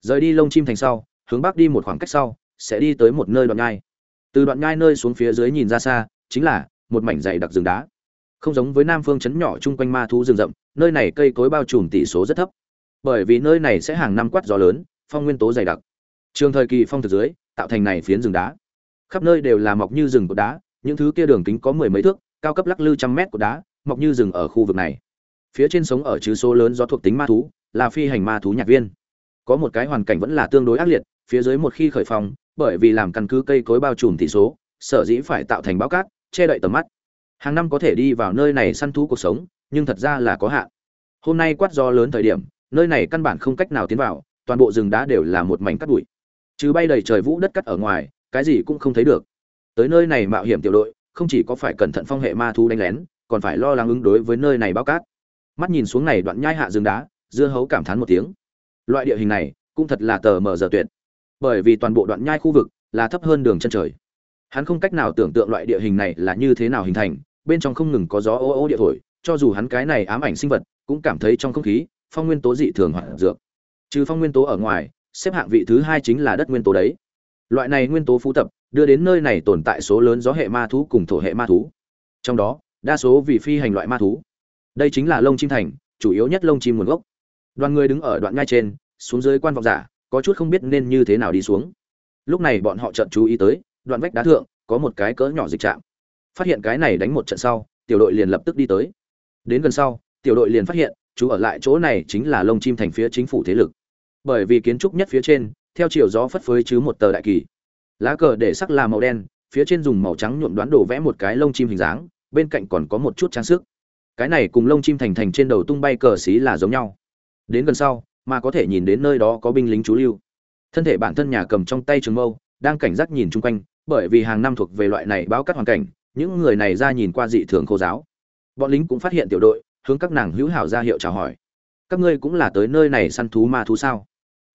Rời đi lông chim thành sau, hướng bắc đi một khoảng cách sau, sẽ đi tới một nơi đoạn nhai. Từ đoạn nhai nơi xuống phía dưới nhìn ra xa, chính là một mảnh dày đặc rừng đá. Không giống với nam phương chấn nhỏ chung quanh ma thú rừng rậm, nơi này cây cối bao trùm tỷ số rất thấp. Bởi vì nơi này sẽ hàng năm quát gió lớn, phong nguyên tố dày đặc. Trường thời kỳ phong thực dưới, tạo thành này phiến rừng đá khắp nơi đều là mọc như rừng cột đá những thứ kia đường kính có mười mấy thước cao cấp lắc lư trăm mét của đá mọc như rừng ở khu vực này. Phía trên sống ở chứ số lớn do thuộc tính ma thú là phi hành ma thú nhạc viên. Có một cái hoàn cảnh vẫn là tương đối ác liệt phía dưới một khi khởi phòng, bởi vì làm căn cứ cây cối bao trùm tỷ số sở dĩ phải tạo thành bao cát che đậy tầm mắt. Hàng năm có thể đi vào nơi này săn thú cuộc sống nhưng thật ra là có hạn. Hôm nay quát do lớn thời điểm nơi này căn bản không cách nào tiến vào toàn bộ rừng đá đều là một mảnh cắt bụi. Trừ bay đầy trời vũ đất cắt ở ngoài cái gì cũng không thấy được. Tới nơi này mạo hiểm tiểu đội, không chỉ có phải cẩn thận phong hệ ma thú đánh lén, còn phải lo lắng ứng đối với nơi này bao cát. Mắt nhìn xuống này đoạn nhai hạ rừng đá, dưa hấu cảm thán một tiếng. Loại địa hình này, cũng thật là tờ mờ giờ tuyệt. Bởi vì toàn bộ đoạn nhai khu vực là thấp hơn đường chân trời. Hắn không cách nào tưởng tượng loại địa hình này là như thế nào hình thành, bên trong không ngừng có gió ô ô địa thổi, cho dù hắn cái này ám ảnh sinh vật, cũng cảm thấy trong không khí, phong nguyên tố dị thường hoạt dược. Trừ phong nguyên tố ở ngoài, xếp hạng vị thứ hai chính là đất nguyên tố đấy loại này nguyên tố phú tập, đưa đến nơi này tồn tại số lớn gió hệ ma thú cùng thổ hệ ma thú. Trong đó, đa số vì phi hành loại ma thú. Đây chính là lông chim thành, chủ yếu nhất lông chim nguồn gốc. Đoàn người đứng ở đoạn ngay trên, xuống dưới quan vọng giả, có chút không biết nên như thế nào đi xuống. Lúc này bọn họ chợt chú ý tới, đoạn vách đá thượng, có một cái cỡ nhỏ dịch trạm. Phát hiện cái này đánh một trận sau, tiểu đội liền lập tức đi tới. Đến gần sau, tiểu đội liền phát hiện, chú ở lại chỗ này chính là lông chim thành phía chính phủ thế lực. Bởi vì kiến trúc nhất phía trên theo chiều gió phất phới chứ một tờ đại kỳ. Lá cờ để sắc là màu đen, phía trên dùng màu trắng nhuộm đoán đồ vẽ một cái lông chim hình dáng, bên cạnh còn có một chút trang sức. Cái này cùng lông chim thành thành trên đầu tung bay cờ xí là giống nhau. Đến gần sau, mà có thể nhìn đến nơi đó có binh lính chú lưu. Thân thể bản thân nhà cầm trong tay trường mâu, đang cảnh giác nhìn chung quanh, bởi vì hàng năm thuộc về loại này báo cắt hoàn cảnh, những người này ra nhìn qua dị thường khô giáo. Bọn lính cũng phát hiện tiểu đội, hướng các nàng hữu hảo ra hiệu chào hỏi. Các ngươi cũng là tới nơi này săn thú ma thú sao?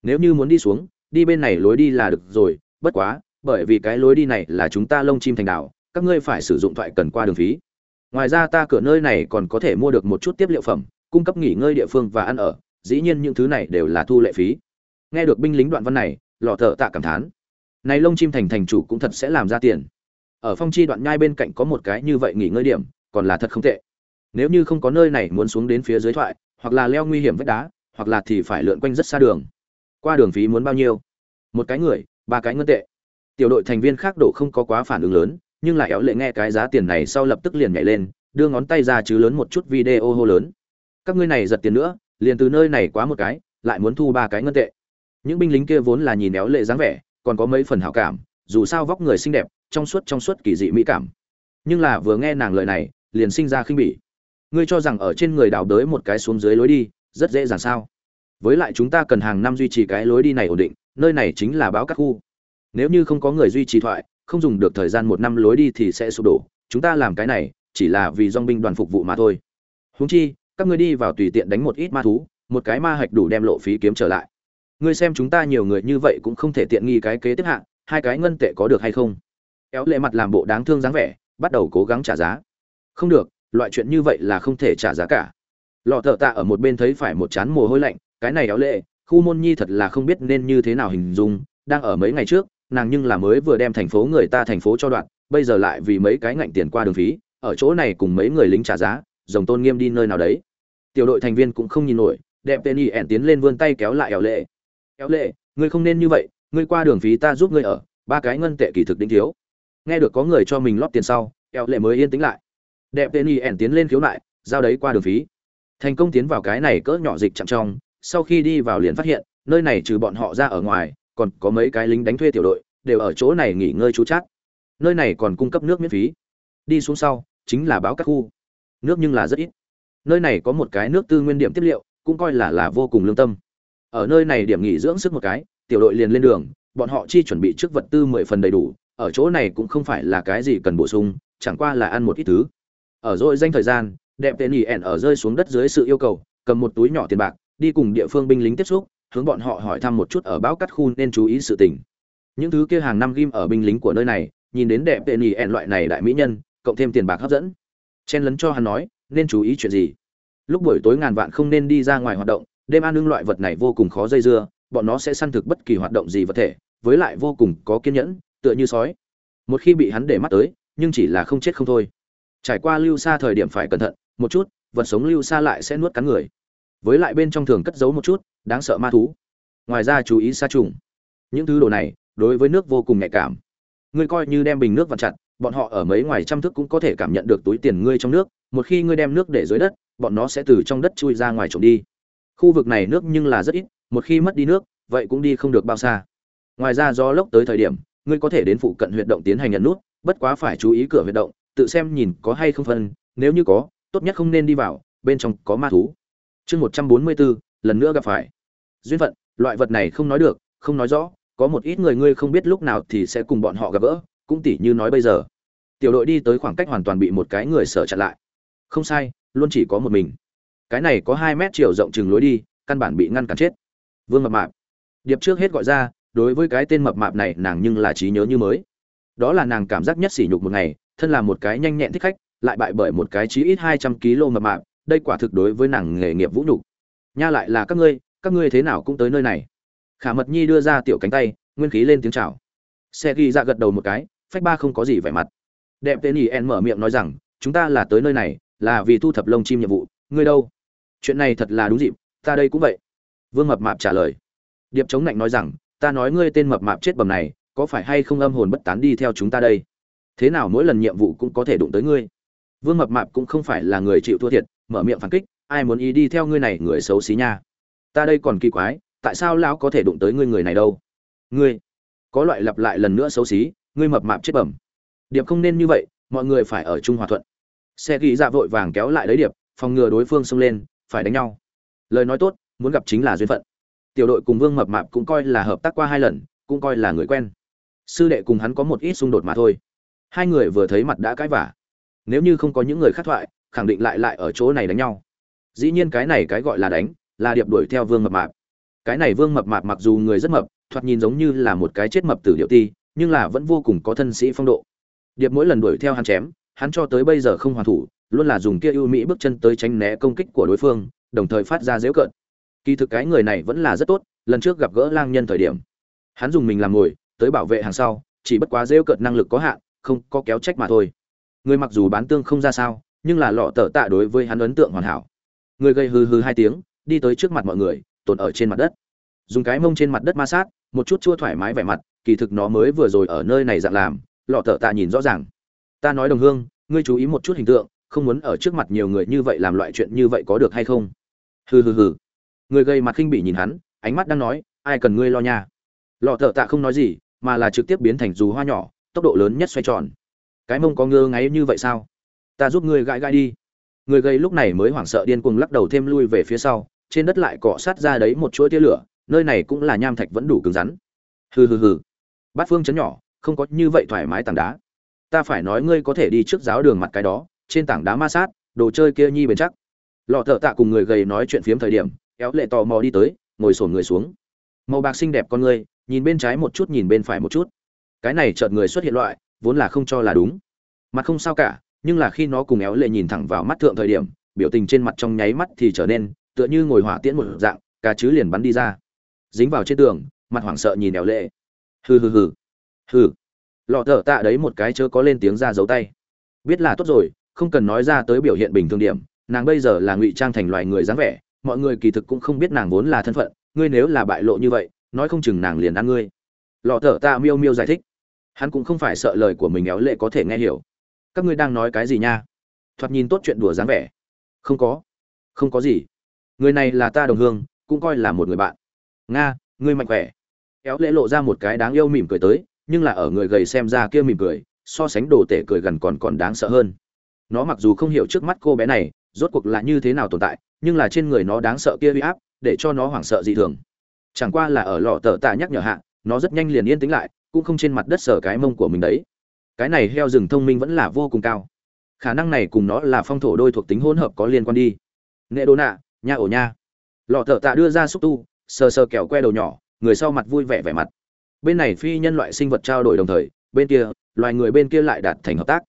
Nếu như muốn đi xuống đi bên này lối đi là được rồi, bất quá, bởi vì cái lối đi này là chúng ta lông chim thành đảo, các ngươi phải sử dụng thoại cần qua đường phí. Ngoài ra ta cửa nơi này còn có thể mua được một chút tiếp liệu phẩm, cung cấp nghỉ ngơi địa phương và ăn ở, dĩ nhiên những thứ này đều là thu lệ phí. Nghe được binh lính đoạn văn này, lọ thợ tạ cảm thán. Này lông chim thành thành chủ cũng thật sẽ làm ra tiền. Ở phong chi đoạn nhai bên cạnh có một cái như vậy nghỉ ngơi điểm, còn là thật không tệ. Nếu như không có nơi này muốn xuống đến phía dưới thoại, hoặc là leo nguy hiểm vách đá, hoặc là thì phải lượn quanh rất xa đường qua đường phí muốn bao nhiêu? Một cái người, ba cái ngân tệ. Tiểu đội thành viên khác đổ không có quá phản ứng lớn, nhưng lại éo lệ nghe cái giá tiền này sau lập tức liền nhảy lên, đưa ngón tay ra chứ lớn một chút video hô lớn. Các ngươi này giật tiền nữa, liền từ nơi này quá một cái, lại muốn thu ba cái ngân tệ. Những binh lính kia vốn là nhìn éo lệ dáng vẻ, còn có mấy phần hảo cảm, dù sao vóc người xinh đẹp, trong suốt trong suốt kỳ dị mỹ cảm. Nhưng là vừa nghe nàng lời này, liền sinh ra khinh bỉ. Ngươi cho rằng ở trên người đào đới một cái xuống dưới lối đi, rất dễ dàng sao? Với lại chúng ta cần hàng năm duy trì cái lối đi này ổn định, nơi này chính là báo các khu. Nếu như không có người duy trì thoại, không dùng được thời gian một năm lối đi thì sẽ sụp đổ. Chúng ta làm cái này, chỉ là vì dong binh đoàn phục vụ mà thôi. Húng chi, các ngươi đi vào tùy tiện đánh một ít ma thú, một cái ma hạch đủ đem lộ phí kiếm trở lại. Ngươi xem chúng ta nhiều người như vậy cũng không thể tiện nghi cái kế tiếp hạng, hai cái ngân tệ có được hay không? Kéo lệ mặt làm bộ đáng thương dáng vẻ, bắt đầu cố gắng trả giá. Không được, loại chuyện như vậy là không thể trả giá cả. Lọ thợ tạ ở một bên thấy phải một chán mồ hôi lạnh cái này éo lệ, khu môn nhi thật là không biết nên như thế nào hình dung, đang ở mấy ngày trước, nàng nhưng là mới vừa đem thành phố người ta thành phố cho đoạn, bây giờ lại vì mấy cái ngạnh tiền qua đường phí, ở chỗ này cùng mấy người lính trả giá dòng tôn nghiêm đi nơi nào đấy. Tiểu đội thành viên cũng không nhìn nổi, đẹp tên y ẻn tiến lên vươn tay kéo lại éo lệ. Éo lệ, ngươi không nên như vậy, ngươi qua đường phí ta giúp ngươi ở, ba cái ngân tệ kỳ thực đính thiếu. Nghe được có người cho mình lót tiền sau, éo lệ mới yên tĩnh lại. Đẹp tên y ẻn tiến lên khiếu nại, giao đấy qua đường phí. Thành công tiến vào cái này cỡ nhỏ dịch chạm trong sau khi đi vào liền phát hiện, nơi này trừ bọn họ ra ở ngoài, còn có mấy cái lính đánh thuê tiểu đội, đều ở chỗ này nghỉ ngơi trú chắc nơi này còn cung cấp nước miễn phí. Đi xuống sau, chính là báo các khu. Nước nhưng là rất ít. Nơi này có một cái nước tư nguyên điểm tiếp liệu, cũng coi là là vô cùng lương tâm. Ở nơi này điểm nghỉ dưỡng sức một cái, tiểu đội liền lên đường, bọn họ chi chuẩn bị trước vật tư mười phần đầy đủ, ở chỗ này cũng không phải là cái gì cần bổ sung, chẳng qua là ăn một ít thứ. Ở rồi danh thời gian, đẹp tên nhỉ ẻn ở rơi xuống đất dưới sự yêu cầu, cầm một túi nhỏ tiền bạc đi cùng địa phương binh lính tiếp xúc, hướng bọn họ hỏi thăm một chút ở bão cắt khu nên chú ý sự tình. Những thứ kia hàng năm ghim ở binh lính của nơi này, nhìn đến đẹp tệ nỉ ẻn loại này đại mỹ nhân, cộng thêm tiền bạc hấp dẫn. Chen lấn cho hắn nói, nên chú ý chuyện gì? Lúc buổi tối ngàn vạn không nên đi ra ngoài hoạt động, đêm ăn nương loại vật này vô cùng khó dây dưa, bọn nó sẽ săn thực bất kỳ hoạt động gì vật thể, với lại vô cùng có kiên nhẫn, tựa như sói. Một khi bị hắn để mắt tới, nhưng chỉ là không chết không thôi. Trải qua lưu xa thời điểm phải cẩn thận, một chút, vật sống lưu xa lại sẽ nuốt cắn người với lại bên trong thường cất giấu một chút, đáng sợ ma thú. Ngoài ra chú ý xa trùng. Những thứ đồ này, đối với nước vô cùng nhạy cảm. Ngươi coi như đem bình nước vặn chặt, bọn họ ở mấy ngoài trăm thức cũng có thể cảm nhận được túi tiền ngươi trong nước, một khi ngươi đem nước để dưới đất, bọn nó sẽ từ trong đất chui ra ngoài trộm đi. Khu vực này nước nhưng là rất ít, một khi mất đi nước, vậy cũng đi không được bao xa. Ngoài ra do lốc tới thời điểm, ngươi có thể đến phụ cận huyệt động tiến hành nhận nút, bất quá phải chú ý cửa huyệt động, tự xem nhìn có hay không phân, nếu như có, tốt nhất không nên đi vào, bên trong có ma thú chương một trăm bốn mươi bốn lần nữa gặp phải. Duyên phận, loại vật này không nói được, không nói rõ, có một ít người ngươi không biết lúc nào thì sẽ cùng bọn họ gặp gỡ, cũng tỉ như nói bây giờ. Tiểu đội đi tới khoảng cách hoàn toàn bị một cái người sở chặn lại. Không sai, luôn chỉ có một mình. Cái này có hai mét chiều rộng chừng lối đi, căn bản bị ngăn cản chết. Vương mập mạp. Điệp trước hết gọi ra, đối với cái tên mập mạp này, nàng nhưng là trí nhớ như mới. Đó là nàng cảm giác nhất sỉ nhục một ngày, thân là một cái nhanh nhẹn thích khách, lại bại bởi một cái chí ít hai trăm kg mập mạp đây quả thực đối với nàng nghề nghiệp vũ nhục. Nha lại là các ngươi các ngươi thế nào cũng tới nơi này. Khả mật nhi đưa ra tiểu cánh tay, nguyên khí lên tiếng chào. Xe ghi ra gật đầu một cái, phách ba không có gì vẻ mặt. Đẹp tên ý en mở miệng nói rằng, chúng ta là tới nơi này, là vì thu thập lông chim nhiệm vụ. Ngươi đâu? Chuyện này thật là đúng dịp, ta đây cũng vậy. Vương mập mạp trả lời. Điệp chống lạnh nói rằng, ta nói ngươi tên mập mạp chết bầm này, có phải hay không âm hồn bất tán đi theo chúng ta đây? Thế nào mỗi lần nhiệm vụ cũng có thể đụng tới ngươi? Vương mập mạp cũng không phải là người chịu thua thiệt mở miệng phản kích, ai muốn ý đi theo ngươi này, người xấu xí nha. Ta đây còn kỳ quái, tại sao lão có thể đụng tới ngươi người này đâu? Ngươi, có loại lặp lại lần nữa xấu xí, ngươi mập mạp chết bẩm. Điệp không nên như vậy, mọi người phải ở chung hòa thuận. Xe ghi dạ vội vàng kéo lại lấy điệp, phòng ngừa đối phương xông lên, phải đánh nhau. Lời nói tốt, muốn gặp chính là duyên phận. Tiểu đội cùng vương mập mạp cũng coi là hợp tác qua hai lần, cũng coi là người quen. Sư đệ cùng hắn có một ít xung đột mà thôi. Hai người vừa thấy mặt đã cãi vả nếu như không có những người khác thoại khẳng định lại lại ở chỗ này đánh nhau. Dĩ nhiên cái này cái gọi là đánh, là điệp đuổi theo vương mập mạp. Cái này vương mập mạp mặc dù người rất mập, thoạt nhìn giống như là một cái chết mập tử điệu ti, nhưng là vẫn vô cùng có thân sĩ phong độ. Điệp mỗi lần đuổi theo hắn chém, hắn cho tới bây giờ không hoàn thủ, luôn là dùng kia ưu mỹ bước chân tới tránh né công kích của đối phương, đồng thời phát ra dễu cợt. Kỳ thực cái người này vẫn là rất tốt, lần trước gặp gỡ lang nhân thời điểm, hắn dùng mình làm ngồi, tới bảo vệ hàng sau, chỉ bất quá dễu cợt năng lực có hạn, không có kéo trách mà thôi. Người mặc dù bán tương không ra sao nhưng là lọ tờ tạ đối với hắn ấn tượng hoàn hảo. Người gây hừ hừ hai tiếng, đi tới trước mặt mọi người, tồn ở trên mặt đất. Dùng cái mông trên mặt đất ma sát, một chút chua thoải mái vẻ mặt, kỳ thực nó mới vừa rồi ở nơi này dạng làm, lọ tờ tạ nhìn rõ ràng. Ta nói đồng hương, ngươi chú ý một chút hình tượng, không muốn ở trước mặt nhiều người như vậy làm loại chuyện như vậy có được hay không? Hừ hừ hừ. Người gây mặt khinh bỉ nhìn hắn, ánh mắt đang nói, ai cần ngươi lo nha? Lọ thợ tạ không nói gì, mà là trực tiếp biến thành dù hoa nhỏ, tốc độ lớn nhất xoay tròn. Cái mông có ngơ ngáy như vậy sao? Ta giúp ngươi gãi gãi đi. Người gây lúc này mới hoảng sợ điên cuồng lắc đầu thêm lui về phía sau, trên đất lại cọ sát ra đấy một chuỗi tia lửa, nơi này cũng là nham thạch vẫn đủ cứng rắn. Hừ hừ hừ. Bát phương chấn nhỏ, không có như vậy thoải mái tảng đá. Ta phải nói ngươi có thể đi trước giáo đường mặt cái đó, trên tảng đá ma sát, đồ chơi kia nhi bền chắc. Lọ thợ tạ cùng người gầy nói chuyện phiếm thời điểm, éo lệ tò mò đi tới, ngồi sổn người xuống. Màu bạc xinh đẹp con ngươi nhìn bên trái một chút, nhìn bên phải một chút. Cái này chợt người xuất hiện loại, vốn là không cho là đúng. Mặt không sao cả nhưng là khi nó cùng éo lệ nhìn thẳng vào mắt thượng thời điểm, biểu tình trên mặt trong nháy mắt thì trở nên, tựa như ngồi hỏa tiễn một dạng cả chứ liền bắn đi ra. Dính vào trên tường, mặt hoảng sợ nhìn éo lệ. Hừ hừ hừ. Hừ. Lọ thở tạ đấy một cái chớ có lên tiếng ra giấu tay. Biết là tốt rồi, không cần nói ra tới biểu hiện bình thường điểm, nàng bây giờ là ngụy trang thành loài người dáng vẻ, mọi người kỳ thực cũng không biết nàng vốn là thân phận, ngươi nếu là bại lộ như vậy, nói không chừng nàng liền ăn ngươi. Lọ thở tạ miêu miêu giải thích. Hắn cũng không phải sợ lời của mình éo lệ có thể nghe hiểu các ngươi đang nói cái gì nha? Thoạt nhìn tốt chuyện đùa dáng vẻ. Không có. Không có gì. Người này là ta đồng hương, cũng coi là một người bạn. Nga, ngươi mạnh khỏe. Éo lễ lộ ra một cái đáng yêu mỉm cười tới, nhưng là ở người gầy xem ra kia mỉm cười, so sánh đồ tể cười gần còn còn đáng sợ hơn. Nó mặc dù không hiểu trước mắt cô bé này, rốt cuộc là như thế nào tồn tại, nhưng là trên người nó đáng sợ kia uy áp, để cho nó hoảng sợ dị thường. Chẳng qua là ở lò tờ tạ nhắc nhở hạ, nó rất nhanh liền yên tĩnh lại, cũng không trên mặt đất sở cái mông của mình đấy cái này heo rừng thông minh vẫn là vô cùng cao. Khả năng này cùng nó là phong thổ đôi thuộc tính hỗn hợp có liên quan đi. Nghệ đô nạ nha ổ nha. Lọ thợ tạ đưa ra xúc tu, sờ sờ kẹo que đầu nhỏ, người sau mặt vui vẻ vẻ mặt. Bên này phi nhân loại sinh vật trao đổi đồng thời, bên kia, loài người bên kia lại đạt thành hợp tác.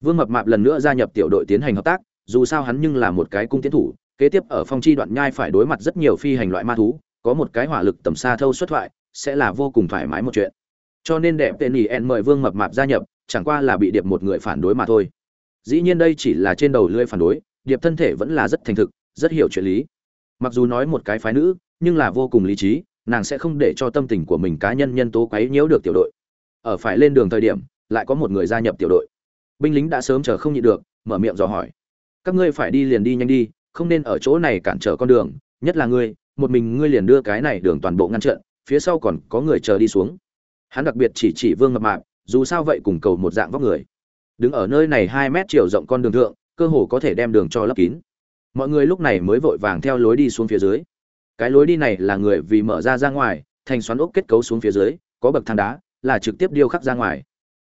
Vương mập mạp lần nữa gia nhập tiểu đội tiến hành hợp tác, dù sao hắn nhưng là một cái cung tiến thủ, kế tiếp ở phong chi đoạn nhai phải đối mặt rất nhiều phi hành loại ma thú, có một cái hỏa lực tầm xa thâu xuất thoại, sẽ là vô cùng thoải mái một chuyện. Cho nên đẹp tên ỉ en mời vương mập mạp gia nhập chẳng qua là bị điệp một người phản đối mà thôi. Dĩ nhiên đây chỉ là trên đầu lưỡi phản đối, điệp thân thể vẫn là rất thành thực, rất hiểu chuyện lý. Mặc dù nói một cái phái nữ, nhưng là vô cùng lý trí, nàng sẽ không để cho tâm tình của mình cá nhân nhân tố quấy nhiễu được tiểu đội. Ở phải lên đường thời điểm, lại có một người gia nhập tiểu đội. Binh lính đã sớm chờ không nhịn được, mở miệng dò hỏi. Các ngươi phải đi liền đi nhanh đi, không nên ở chỗ này cản trở con đường, nhất là ngươi, một mình ngươi liền đưa cái này đường toàn bộ ngăn trận phía sau còn có người chờ đi xuống. Hắn đặc biệt chỉ chỉ vương mập mạp dù sao vậy cùng cầu một dạng vóc người. Đứng ở nơi này hai mét chiều rộng con đường thượng, cơ hồ có thể đem đường cho lấp kín. Mọi người lúc này mới vội vàng theo lối đi xuống phía dưới. Cái lối đi này là người vì mở ra ra ngoài, thành xoắn ốc kết cấu xuống phía dưới, có bậc thang đá, là trực tiếp điêu khắc ra ngoài.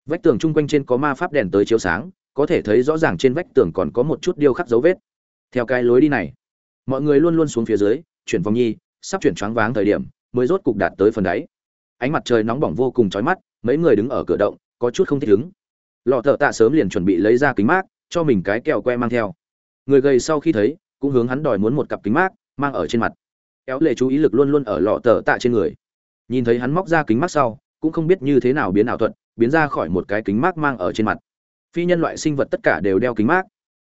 Vách tường chung quanh trên có ma pháp đèn tới chiếu sáng, có thể thấy rõ ràng trên vách tường còn có một chút điêu khắc dấu vết. Theo cái lối đi này, mọi người luôn luôn xuống phía dưới, chuyển vòng nhi, sắp chuyển choáng váng thời điểm, mới rốt cục đạt tới phần đáy. Ánh mặt trời nóng bỏng vô cùng chói mắt mấy người đứng ở cửa động, có chút không thích ứng. Lọ thợ tạ sớm liền chuẩn bị lấy ra kính mát, cho mình cái kẹo que mang theo. Người gầy sau khi thấy, cũng hướng hắn đòi muốn một cặp kính mát, mang ở trên mặt. Kéo lệ chú ý lực luôn luôn ở lọ thợ tạ trên người. Nhìn thấy hắn móc ra kính mát sau, cũng không biết như thế nào biến ảo thuật, biến ra khỏi một cái kính mát mang ở trên mặt. Phi nhân loại sinh vật tất cả đều đeo kính mát.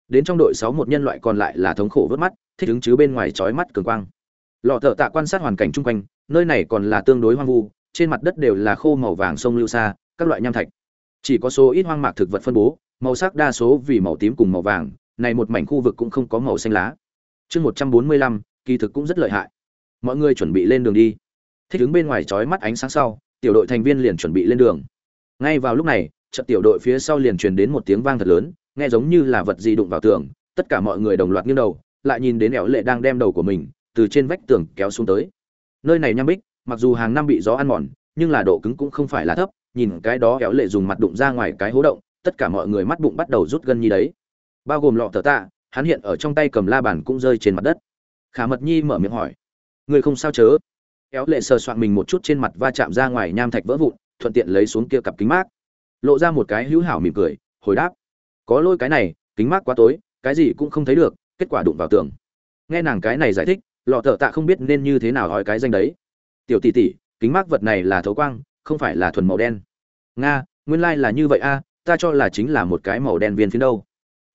Đến trong đội sáu một nhân loại còn lại là thống khổ vớt mắt, thích ứng chứ bên ngoài trói mắt cường quang. Lọ thợ tạ quan sát hoàn cảnh chung quanh, nơi này còn là tương đối hoang vu trên mặt đất đều là khô màu vàng sông lưu xa, các loại nham thạch. Chỉ có số ít hoang mạc thực vật phân bố, màu sắc đa số vì màu tím cùng màu vàng, này một mảnh khu vực cũng không có màu xanh lá. Chương một trăm bốn mươi lăm, kỳ thực cũng rất lợi hại. Mọi người chuẩn bị lên đường đi. Thích ứng bên ngoài trói mắt ánh sáng sau, tiểu đội thành viên liền chuẩn bị lên đường. Ngay vào lúc này trận tiểu đội phía sau liền truyền đến một tiếng vang thật lớn, nghe giống như là vật gì đụng vào tường, tất cả mọi người đồng loạt nghiêng đầu, lại nhìn đến ẻo lệ đang đem đầu của mình từ trên vách tường kéo xuống tới. Nơi này nham bích mặc dù hàng năm bị gió ăn mòn, nhưng là độ cứng cũng không phải là thấp, nhìn cái đó kéo lệ dùng mặt đụng ra ngoài cái hố động, tất cả mọi người mắt bụng bắt đầu rút gân như đấy. Bao gồm lọ tờ tạ, hắn hiện ở trong tay cầm la bàn cũng rơi trên mặt đất. Khả mật nhi mở miệng hỏi người không sao chớ? Kéo lệ sờ soạn mình một chút trên mặt va chạm ra ngoài nham thạch vỡ vụn, thuận tiện lấy xuống kia cặp kính mát. Lộ ra một cái hữu hảo mỉm cười, hồi đáp, có lôi cái này, kính mát quá tối, cái gì cũng không thấy được, kết quả đụng vào tường. Nghe nàng cái này giải thích, lọ thợ tạ không biết nên như thế nào hỏi cái danh đấy tiểu tỷ tỷ, kính mát vật này là thấu quang, không phải là thuần màu đen. Nga, nguyên lai là như vậy a, ta cho là chính là một cái màu đen viên phiến đâu.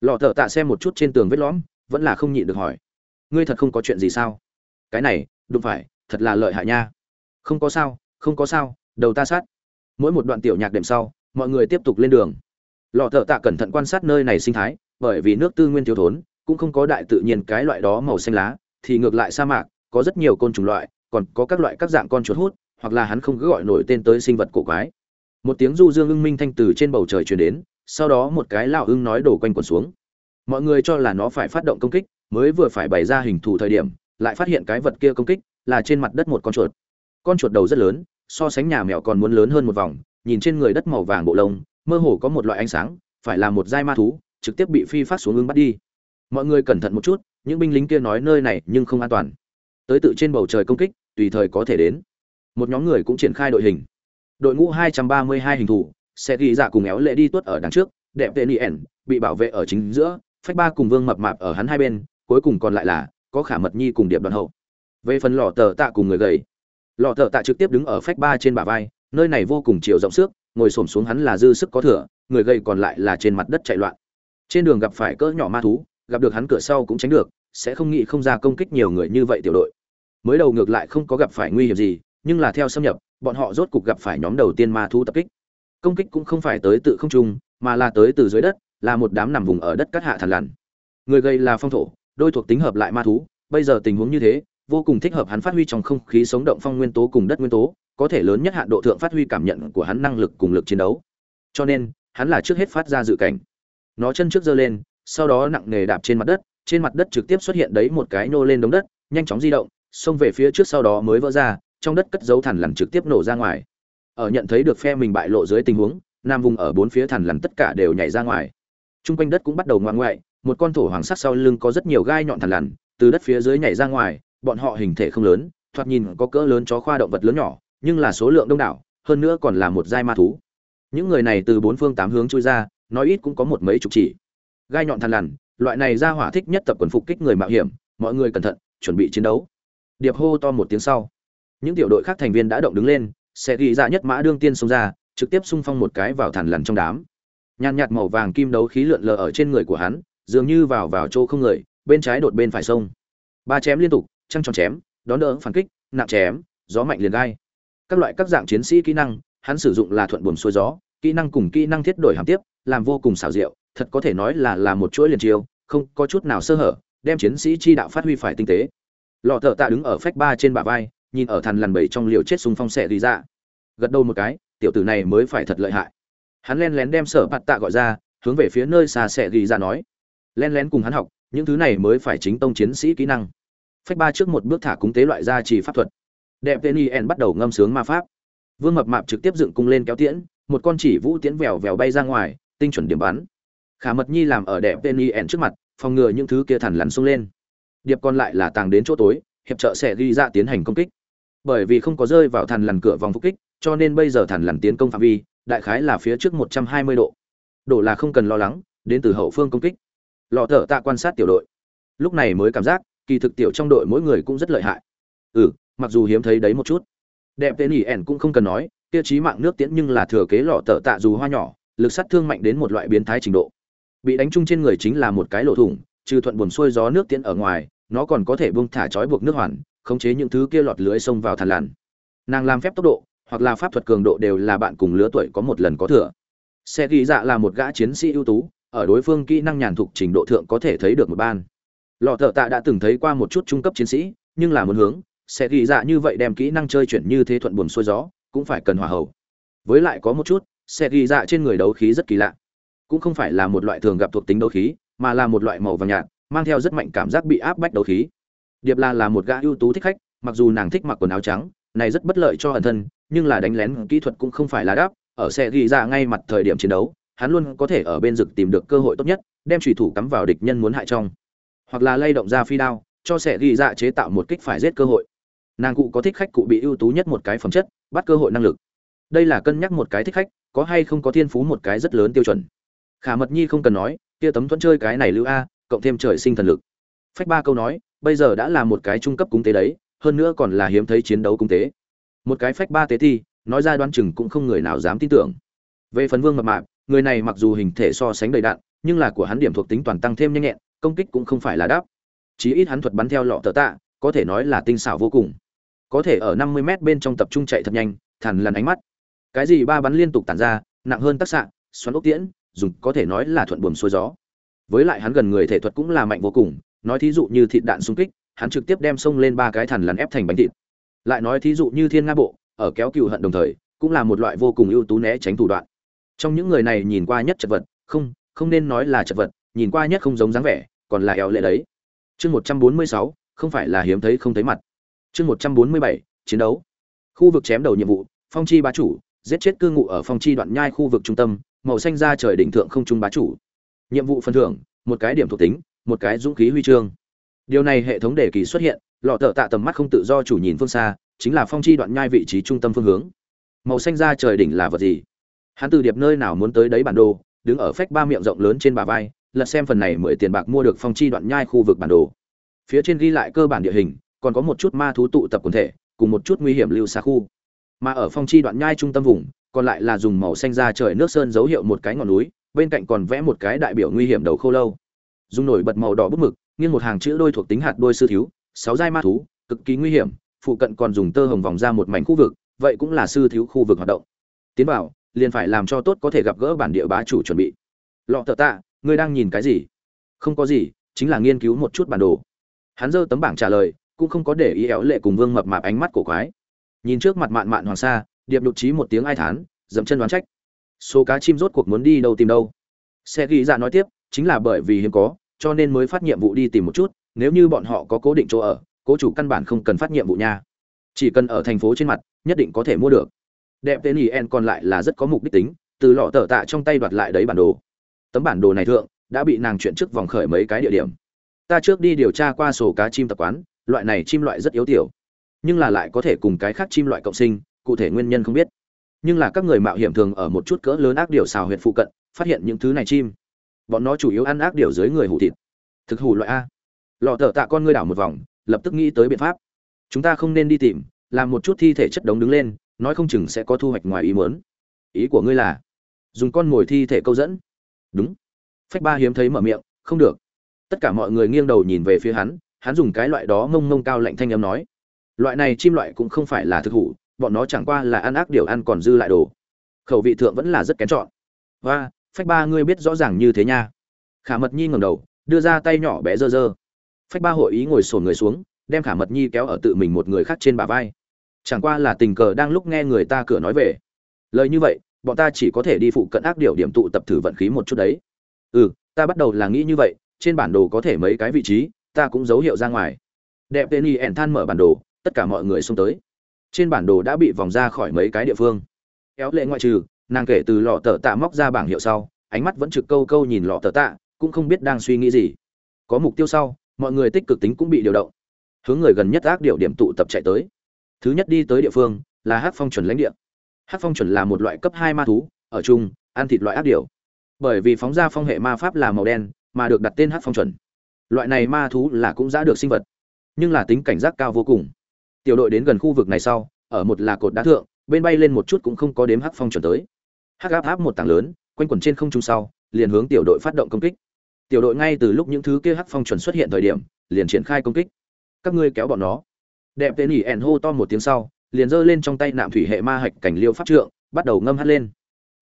Lọ thợ tạ xem một chút trên tường vết lõm, vẫn là không nhịn được hỏi. Ngươi thật không có chuyện gì sao? Cái này đúng phải, thật là lợi hại nha. Không có sao, không có sao, đầu ta sát. Mỗi một đoạn tiểu nhạc đệm sau, mọi người tiếp tục lên đường. Lọ thợ tạ cẩn thận quan sát nơi này sinh thái, bởi vì nước tư nguyên thiếu thốn, cũng không có đại tự nhiên cái loại đó màu xanh lá, thì ngược lại sa mạc, có rất nhiều côn trùng loại còn có các loại các dạng con chuột hút, hoặc là hắn không cứ gọi nổi tên tới sinh vật cổ quái. Một tiếng du dương ưng minh thanh từ trên bầu trời truyền đến, sau đó một cái lão ưng nói đổ quanh quần xuống. Mọi người cho là nó phải phát động công kích, mới vừa phải bày ra hình thù thời điểm, lại phát hiện cái vật kia công kích là trên mặt đất một con chuột. Con chuột đầu rất lớn, so sánh nhà mèo còn muốn lớn hơn một vòng, nhìn trên người đất màu vàng bộ lông, mơ hồ có một loại ánh sáng, phải là một dai ma thú, trực tiếp bị phi phát xuống ưng bắt đi. Mọi người cẩn thận một chút, những binh lính kia nói nơi này nhưng không an toàn. Tới tự trên bầu trời công kích tùy thời có thể đến. Một nhóm người cũng triển khai đội hình. Đội ngũ 232 hình thủ, sẽ ghi dạ cùng éo lệ đi tuốt ở đằng trước, đẹp tên yen bị bảo vệ ở chính giữa, phách ba cùng vương mập mạp ở hắn hai bên, cuối cùng còn lại là, có khả mật nhi cùng điệp đoàn hậu. Về phần lò tờ tạ cùng người gầy lò tờ tạ trực tiếp đứng ở phách ba trên bả vai, nơi này vô cùng chiều rộng xước, ngồi xổm xuống hắn là dư sức có thừa, người gầy còn lại là trên mặt đất chạy loạn. Trên đường gặp phải cỡ nhỏ ma thú, gặp được hắn cửa sau cũng tránh được, sẽ không nghĩ không ra công kích nhiều người như vậy tiểu đội mới đầu ngược lại không có gặp phải nguy hiểm gì, nhưng là theo xâm nhập, bọn họ rốt cục gặp phải nhóm đầu tiên ma thú tập kích. Công kích cũng không phải tới tự không trung, mà là tới từ dưới đất, là một đám nằm vùng ở đất cát hạ thằn lằn. Người gây là phong thổ, đôi thuộc tính hợp lại ma thú, bây giờ tình huống như thế, vô cùng thích hợp hắn phát huy trong không khí sống động phong nguyên tố cùng đất nguyên tố, có thể lớn nhất hạn độ thượng phát huy cảm nhận của hắn năng lực cùng lực chiến đấu. Cho nên, hắn là trước hết phát ra dự cảnh. Nó chân trước giơ lên, sau đó nặng nề đạp trên mặt đất, trên mặt đất trực tiếp xuất hiện đấy một cái nô lên đống đất, nhanh chóng di động xông về phía trước sau đó mới vỡ ra trong đất cất dấu thằn lằn trực tiếp nổ ra ngoài ở nhận thấy được phe mình bại lộ dưới tình huống nam vùng ở bốn phía thằn lằn tất cả đều nhảy ra ngoài Trung quanh đất cũng bắt đầu ngoan ngoại, một con thổ hoàng sắc sau lưng có rất nhiều gai nhọn thằn lằn, từ đất phía dưới nhảy ra ngoài, bọn họ hình thể không lớn, thoạt nhìn có cỡ lớn chó khoa động vật lớn nhỏ, nhưng là số lượng đông đảo, hơn nữa còn là một giai ma thú. Những người này từ bốn phương tám hướng chui ra, nói ít cũng có một mấy chục chỉ. Gai nhọn thằn lằn, loại này ra hỏa thích nhất tập quần phục kích người mạo hiểm, mọi người cẩn thận, chuẩn bị chiến đấu. Điệp hô to một tiếng sau, những tiểu đội khác thành viên đã động đứng lên, sẽ ghi ra nhất mã đương tiên xông ra, trực tiếp xung phong một cái vào thằn lằn trong đám. Nhàn nhạt màu vàng kim đấu khí lượn lờ ở trên người của hắn dường như vào vào chỗ không người bên trái đột bên phải sông. Ba chém liên tục trăng tròn chém đón đỡ phản kích nặng chém gió mạnh liền gai. Các loại các dạng chiến sĩ kỹ năng hắn sử dụng là thuận buồm xuôi gió kỹ năng cùng kỹ năng thiết đổi hàm tiếp làm vô cùng xảo diệu thật có thể nói là là một chuỗi liền chiêu không có chút nào sơ hở đem chiến sĩ chi đạo phát huy phải tinh tế lọ thợ tạ đứng ở phách ba trên bả vai, nhìn ở thằn lằn bầy trong liều chết súng phong xẻ đi ra. Gật đầu một cái, tiểu tử này mới phải thật lợi hại. Hắn len lén đem sở bạt tạ gọi ra, hướng về phía nơi xa xẻ ghi ra nói. Len lén cùng hắn học, những thứ này mới phải chính tông chiến sĩ kỹ năng. Phách ba trước một bước thả cúng tế loại gia trì pháp thuật. Đẹp tên yen bắt đầu ngâm sướng ma pháp. Vương mập mạp trực tiếp dựng cung lên kéo tiễn, một con chỉ vũ tiễn vèo vèo bay ra ngoài, tinh chuẩn điểm bắn. Khả mật nhi làm ở đẹp tên yen trước mặt, phòng ngừa những thứ kia thẳn lắn xông lên điệp còn lại là tàng đến chỗ tối hiệp trợ sẽ ghi ra tiến hành công kích bởi vì không có rơi vào thằn lằn cửa vòng phục kích cho nên bây giờ thằn lằn tiến công phạm vi đại khái là phía trước 120 độ. đổ là không cần lo lắng, đến từ hậu phương công kích. Lọ thở tạ quan sát tiểu đội. Lúc này mới cảm giác, kỳ thực tiểu trong đội mỗi người cũng rất lợi hại. Ừ, mặc dù hiếm thấy đấy một chút. Đẹp tên ẻn cũng không cần nói, tiêu chí mạng nước tiễn nhưng là thừa kế lọ thở tạ dù hoa nhỏ, lực sát thương mạnh đến một loại biến thái trình độ. Bị đánh chung trên người chính là một cái lỗ thủng, trừ thuận buồn xuôi gió nước tiễn ở ngoài, nó còn có thể buông thả trói buộc nước hoàn, khống chế những thứ kia lọt lưới xông vào thằn lằn. Nàng làm phép tốc độ, hoặc là pháp thuật cường độ đều là bạn cùng lứa tuổi có một lần có thừa. Xe ghi dạ là một gã chiến sĩ ưu tú ở đối phương kỹ năng nhàn thục trình độ thượng có thể thấy được một ban. Lọ thợ tạ đã từng thấy qua một chút trung cấp chiến sĩ nhưng là muốn hướng xe ghi dạ như vậy đem kỹ năng chơi chuyển như thế thuận buồm xuôi gió cũng phải cần hòa hậu với lại có một chút xe ghi dạ trên người đấu khí rất kỳ lạ. Cũng không phải là một loại thường gặp thuộc tính đấu khí mà là một loại màu vàng nhạt mang theo rất mạnh cảm giác bị áp bách đấu khí. Điệp la là một gã ưu tú thích khách, mặc dù nàng thích mặc quần áo trắng, này rất bất lợi cho ẩn thân, nhưng là đánh lén kỹ thuật cũng không phải là đáp, ở xe ghi ra ngay mặt thời điểm chiến đấu, hắn luôn có thể ở bên rực tìm được cơ hội tốt nhất, đem trùy thủ cắm vào địch nhân muốn hại trong. Hoặc là lay động ra phi đao, cho xe ghi dạ chế tạo một kích phải giết cơ hội. Nàng cụ có thích khách cụ bị ưu tú nhất một cái phẩm chất, bắt cơ hội năng lực. Đây là cân nhắc một cái thích khách, có hay không có thiên phú một cái rất lớn tiêu chuẩn. Khả mật nhi không cần nói, kia tấm thuẫn chơi cái này lưu a cộng thêm trời sinh thần lực. Phách ba câu nói, bây giờ đã là một cái trung cấp cung tế đấy, hơn nữa còn là hiếm thấy chiến đấu cung tế. Một cái phách ba tế thi, nói ra đoán chừng cũng không người nào dám tin tưởng. Về phần vương mập mạp, người này mặc dù hình thể so sánh đầy đạn nhưng là của hắn điểm thuộc tính toàn tăng thêm nhanh nhẹn, công kích cũng không phải là đáp. Chí ít hắn thuật bắn theo lọ tờ tạ, có thể nói là tinh xảo vô cùng. Có thể ở 50 m bên trong tập trung chạy thật nhanh thằn lằn ánh mắt. Cái gì ba bắn liên tục tản ra, nặng hơn tác xạ, xoắn ốc tiễn, dùng có thể nói là thuận buồm xuôi gió với lại hắn gần người thể thuật cũng là mạnh vô cùng, nói thí dụ như thịt đạn xung kích, hắn trực tiếp đem xông lên ba cái thằn lằn ép thành bánh thịt. Lại nói thí dụ như thiên nga bộ, ở kéo cựu hận đồng thời, cũng là một loại vô cùng ưu tú né tránh thủ đoạn. Trong những người này nhìn qua nhất chật vật, không không nên nói là chật vật, nhìn qua nhất không giống dáng vẻ, còn là eo lệ đấy. Chương một trăm bốn mươi sáu, không phải là hiếm thấy không thấy mặt. Chương một trăm bốn mươi bảy, chiến đấu. Khu vực chém đầu nhiệm vụ, phong chi bá chủ, giết chết cư ngụ ở phong chi đoạn nhai khu vực trung tâm, màu xanh ra trời đỉnh thượng không trung bá chủ nhiệm vụ phần thưởng, một cái điểm thuộc tính, một cái dũng khí huy chương. Điều này hệ thống đề kỳ xuất hiện, lọ thợ tạ tầm mắt không tự do chủ nhìn phương xa, chính là phong chi đoạn nhai vị trí trung tâm phương hướng. Màu xanh ra trời đỉnh là vật gì? Hắn từ điệp nơi nào muốn tới đấy bản đồ, đứng ở phách ba miệng rộng lớn trên bà vai, lật xem phần này mười tiền bạc mua được phong chi đoạn nhai khu vực bản đồ. Phía trên ghi lại cơ bản địa hình, còn có một chút ma thú tụ tập quần thể, cùng một chút nguy hiểm lưu xa khu. Mà ở phong chi đoạn nhai trung tâm vùng còn lại là dùng màu xanh ra trời nước sơn dấu hiệu một cái ngọn núi, bên cạnh còn vẽ một cái đại biểu nguy hiểm đầu khô lâu. Dùng nổi bật màu đỏ bút mực, nghiêng một hàng chữ đôi thuộc tính hạt đôi sư thiếu, sáu giai ma thú, cực kỳ nguy hiểm, phụ cận còn dùng tơ hồng vòng ra một mảnh khu vực, vậy cũng là sư thiếu khu vực hoạt động. Tiến bảo liền phải làm cho tốt có thể gặp gỡ bản địa bá chủ chuẩn bị. Lọ thợ tạ, ngươi đang nhìn cái gì? Không có gì, chính là nghiên cứu một chút bản đồ. Hắn giơ tấm bảng trả lời, cũng không có để ý éo lệ cùng vương mập mạp ánh mắt cổ quái. Nhìn trước mặt mạn mạn hoàng sa điệp đột trí một tiếng ai thán, dậm chân đoán trách. Số cá chim rốt cuộc muốn đi đâu tìm đâu? Xe ghi dạ nói tiếp, chính là bởi vì hiếm có, cho nên mới phát nhiệm vụ đi tìm một chút, nếu như bọn họ có cố định chỗ ở, cố chủ căn bản không cần phát nhiệm vụ nha. Chỉ cần ở thành phố trên mặt, nhất định có thể mua được. Đẹp tên ý en còn lại là rất có mục đích tính, từ lọ tờ tạ trong tay đoạt lại đấy bản đồ. Tấm bản đồ này thượng, đã bị nàng chuyển trước vòng khởi mấy cái địa điểm. Ta trước đi điều tra qua sổ cá chim tập quán, loại này chim loại rất yếu tiểu. Nhưng là lại có thể cùng cái khác chim loại cộng sinh cụ thể nguyên nhân không biết. Nhưng là các người mạo hiểm thường ở một chút cỡ lớn ác điều xào huyện phụ cận, phát hiện những thứ này chim. Bọn nó chủ yếu ăn ác điều dưới người hủ thịt. Thực hủ loại a. Lọ thợ tạ con ngươi đảo một vòng, lập tức nghĩ tới biện pháp. Chúng ta không nên đi tìm, làm một chút thi thể chất đống đứng lên, nói không chừng sẽ có thu hoạch ngoài ý muốn. Ý của ngươi là, dùng con mồi thi thể câu dẫn. Đúng. Phách ba hiếm thấy mở miệng, không được. Tất cả mọi người nghiêng đầu nhìn về phía hắn hắn dùng cái loại đó ngông ngông cao lạnh thanh âm nói. Loại này chim loại cũng không phải là thực hủ bọn nó chẳng qua là ăn ác điều ăn còn dư lại đồ. Khẩu vị thượng vẫn là rất kén chọn. Và, phách ba ngươi biết rõ ràng như thế nha. Khả mật nhi ngầm đầu, đưa ra tay nhỏ bé dơ dơ. Phách ba hội ý ngồi sổn người xuống, đem khả mật nhi kéo ở tự mình một người khác trên bả vai. Chẳng qua là tình cờ đang lúc nghe người ta cửa nói về. Lời như vậy, bọn ta chỉ có thể đi phụ cận ác điều điểm tụ tập thử vận khí một chút đấy. Ừ ta bắt đầu là nghĩ như vậy, trên bản đồ có thể mấy cái vị trí, ta cũng dấu hiệu ra ngoài. Đẹp tên y ẻn than mở bản đồ, tất cả mọi người xông tới trên bản đồ đã bị vòng ra khỏi mấy cái địa phương. Kéo lệ ngoại trừ, nàng kể từ lọ tờ tạ móc ra bảng hiệu sau, ánh mắt vẫn trực câu câu nhìn lọ tờ tạ, cũng không biết đang suy nghĩ gì. Có mục tiêu sau, mọi người tích cực tính cũng bị điều động. Hướng người gần nhất ác điệu điểm tụ tập chạy tới. Thứ nhất đi tới địa phương là hát phong chuẩn lãnh địa. Hát phong chuẩn là một loại cấp hai ma thú, ở chung, ăn thịt loại ác điệu bởi vì phóng ra phong hệ ma pháp là màu đen, mà được đặt tên hát phong chuẩn. Loại này ma thú là cũng giã được sinh vật, nhưng là tính cảnh giác cao vô cùng tiểu đội đến gần khu vực này sau, ở một là cột đá thượng, bên bay lên một chút cũng không có đếm hắc phong chuẩn tới. Hắc áp áp một tảng lớn, quanh quẩn trên không trung sau, liền hướng tiểu đội phát động công kích. Tiểu đội ngay từ lúc những thứ kia hắc phong chuẩn xuất hiện thời điểm, liền triển khai công kích. Các ngươi kéo bọn nó. Đẹp tên ỉ ẻn hô to một tiếng sau, liền giơ lên trong tay nạm thủy hệ ma hạch cảnh liêu pháp trượng, bắt đầu ngâm hắt lên.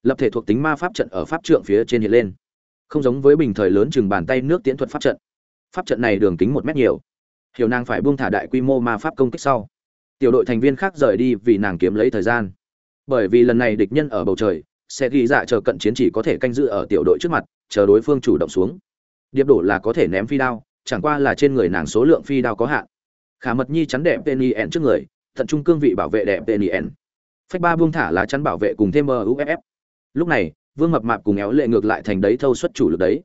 Lập thể thuộc tính ma pháp trận ở pháp trượng phía trên hiện lên. Không giống với bình thời lớn chừng bàn tay nước tiễn thuật pháp trận. Pháp trận này đường kính một mét nhiều. Hiểu nàng phải buông thả đại quy mô ma pháp công kích sau tiểu đội thành viên khác rời đi vì nàng kiếm lấy thời gian. Bởi vì lần này địch nhân ở bầu trời, sẽ ghi dạ chờ cận chiến chỉ có thể canh giữ ở tiểu đội trước mặt, chờ đối phương chủ động xuống. Điệp đổ là có thể ném phi đao, chẳng qua là trên người nàng số lượng phi đao có hạn. Khả mật nhi chắn đẹp tên ẻn trước người, thận trung cương vị bảo vệ đẹp tên ẻn phách ba buông thả lá chắn bảo vệ cùng thêm muff lúc này, vương mập mạp cùng éo lệ ngược lại thành đấy thâu xuất chủ lực đấy.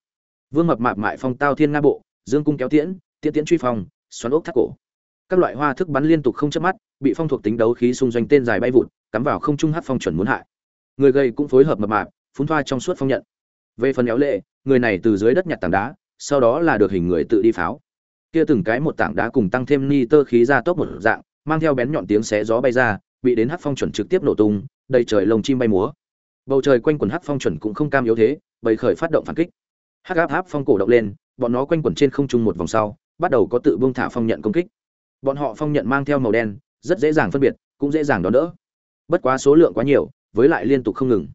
Vương mập mạp mại phong tao thiên nga bộ, dương cung kéo tiễn tiễn tiễn truy phong, xoắn ốc thắt cổ các loại hoa thức bắn liên tục không chớp mắt, bị phong thuộc tính đấu khí xung doanh tên dài bay vụt, cắm vào không trung hắc phong chuẩn muốn hại. Người gây cũng phối hợp mập mạp, phun thoa trong suốt phong nhận. Về phần éo lệ, người này từ dưới đất nhặt tảng đá, sau đó là được hình người tự đi pháo. Kia từng cái một tảng đá cùng tăng thêm ni tơ khí ra tốc một dạng, mang theo bén nhọn tiếng xé gió bay ra, bị đến hắc phong chuẩn trực tiếp nổ tung, đầy trời lồng chim bay múa. Bầu trời quanh quần hắc phong chuẩn cũng không cam yếu thế, bầy khởi phát động phản kích. Hắc áp áp phong cổ động lên, bọn nó quanh quẩn trên không trung một vòng sau, bắt đầu có tự buông thả phong nhận công kích bọn họ phong nhận mang theo màu đen, rất dễ dàng phân biệt, cũng dễ dàng đón đỡ. Bất quá số lượng quá nhiều, với lại liên tục không ngừng.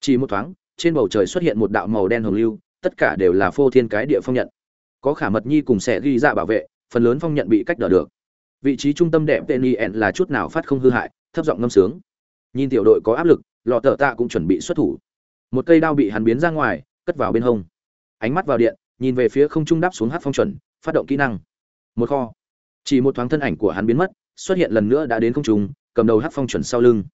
Chỉ một thoáng, trên bầu trời xuất hiện một đạo màu đen hồng lưu, tất cả đều là phô thiên cái địa phong nhận. Có khả mật nhi cùng sẽ ghi ra bảo vệ, phần lớn phong nhận bị cách đỡ được. Vị trí trung tâm đẹp tên yen là chút nào phát không hư hại, thấp giọng ngâm sướng. Nhìn tiểu đội có áp lực, lọ tờ tạ cũng chuẩn bị xuất thủ. Một cây đao bị hắn biến ra ngoài, cất vào bên hông. Ánh mắt vào điện, nhìn về phía không trung đáp xuống hát phong chuẩn, phát động kỹ năng. Một kho chỉ một thoáng thân ảnh của hắn biến mất xuất hiện lần nữa đã đến không trung cầm đầu hát phong chuẩn sau lưng.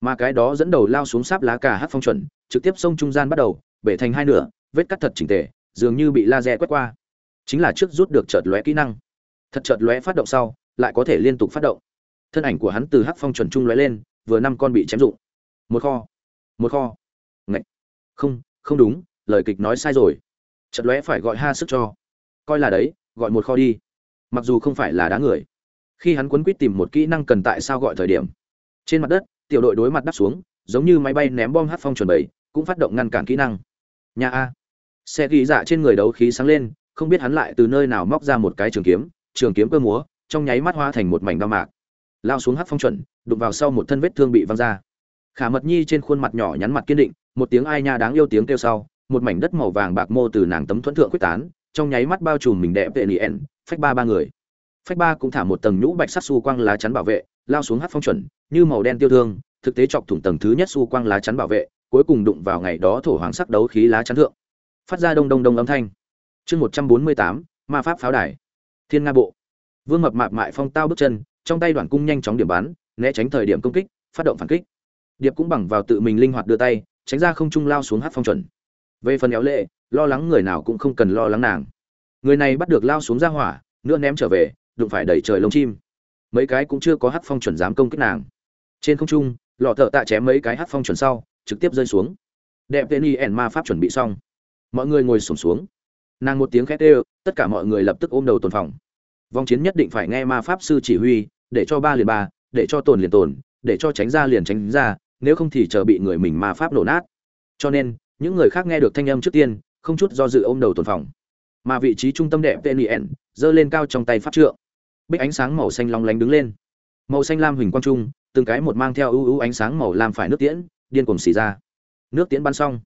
Mà cái đó dẫn đầu lao xuống sáp lá cà hát phong chuẩn trực tiếp sông trung gian bắt đầu bể thành hai nửa vết cắt thật chỉnh tề dường như bị laser quét qua. Chính là trước rút được chợt lóe kỹ năng. Thật chợt lóe phát động sau lại có thể liên tục phát động. Thân ảnh của hắn từ hắc phong chuẩn trung lóe lên vừa năm con bị chém rụng. Một kho một kho. Ngạch, không không đúng lời kịch nói sai rồi. Chợt lóe phải gọi ha sức cho. Coi là đấy gọi một kho đi mặc dù không phải là đá người, khi hắn quấn quýt tìm một kỹ năng cần tại sao gọi thời điểm. Trên mặt đất, tiểu đội đối mặt đắp xuống, giống như máy bay ném bom hát phong chuẩn bày cũng phát động ngăn cản kỹ năng. Nhà a. Xe ghi dạ trên người đấu khí sáng lên, không biết hắn lại từ nơi nào móc ra một cái trường kiếm trường kiếm cơ múa, trong nháy mắt hoa thành một mảnh đao mạc. Lao xuống hát phong chuẩn, đụng vào sau một thân vết thương bị văng ra. Khả mật nhi trên khuôn mặt nhỏ nhắn mặt kiên định, một tiếng ai nha đáng yêu tiếng kêu sau, một mảnh đất màu vàng bạc mô từ nàng tấm thuẫn thượng quyết tán, trong nháy mắt bao trùm mình đẹp vệ nien phách ba ba người. Phách ba cũng thả một tầng nhũ bạch sắc su quang lá chắn bảo vệ, lao xuống hát phong chuẩn, như màu đen tiêu thương, thực tế chọc thủng tầng thứ nhất su quang lá chắn bảo vệ, cuối cùng đụng vào ngày đó thổ hoàng sắc đấu khí lá chắn thượng. Phát ra đông đông đông âm thanh. Chương một trăm bốn mươi tám, ma pháp pháo đài. Thiên nga bộ. Vương mập mạp mại phong tao bước chân, trong tay đoạn cung nhanh chóng điểm bắn, né tránh thời điểm công kích, phát động phản kích. Điệp cũng bằng vào tự mình linh hoạt đưa tay, tránh ra không trung lao xuống hát phong chuẩn. Về phần éo lệ, lo lắng người nào cũng không cần lo lắng nàng người này bắt được lao xuống ra hỏa, nữa ném trở về, đụng phải đẩy trời lông chim. Mấy cái cũng chưa có hát phong chuẩn dám công kích nàng. Trên không trung, lọ thợ tạ chém mấy cái hát phong chuẩn sau, trực tiếp rơi xuống. Đẹp tên y ẻn ma pháp chuẩn bị xong. Mọi người ngồi sổm xuống. Nàng một tiếng khét ê tất cả mọi người lập tức ôm đầu tồn phòng. Vòng chiến nhất định phải nghe ma pháp sư chỉ huy, để cho ba liền ba, để cho tồn liền tồn, để cho tránh ra liền tránh ra, nếu không thì chờ bị người mình ma pháp nổ nát. Cho nên, những người khác nghe được thanh âm trước tiên, không chút do dự ôm đầu tồn phòng mà vị trí trung tâm đẹp tên yen giơ lên cao trong tay pháp trượng. Bích ánh sáng màu xanh long lánh đứng lên. Màu xanh lam huỳnh quang trung, từng cái một mang theo ưu ưu ánh sáng màu lam phải nước tiễn, điên cuồng xì ra. Nước tiễn bắn xong.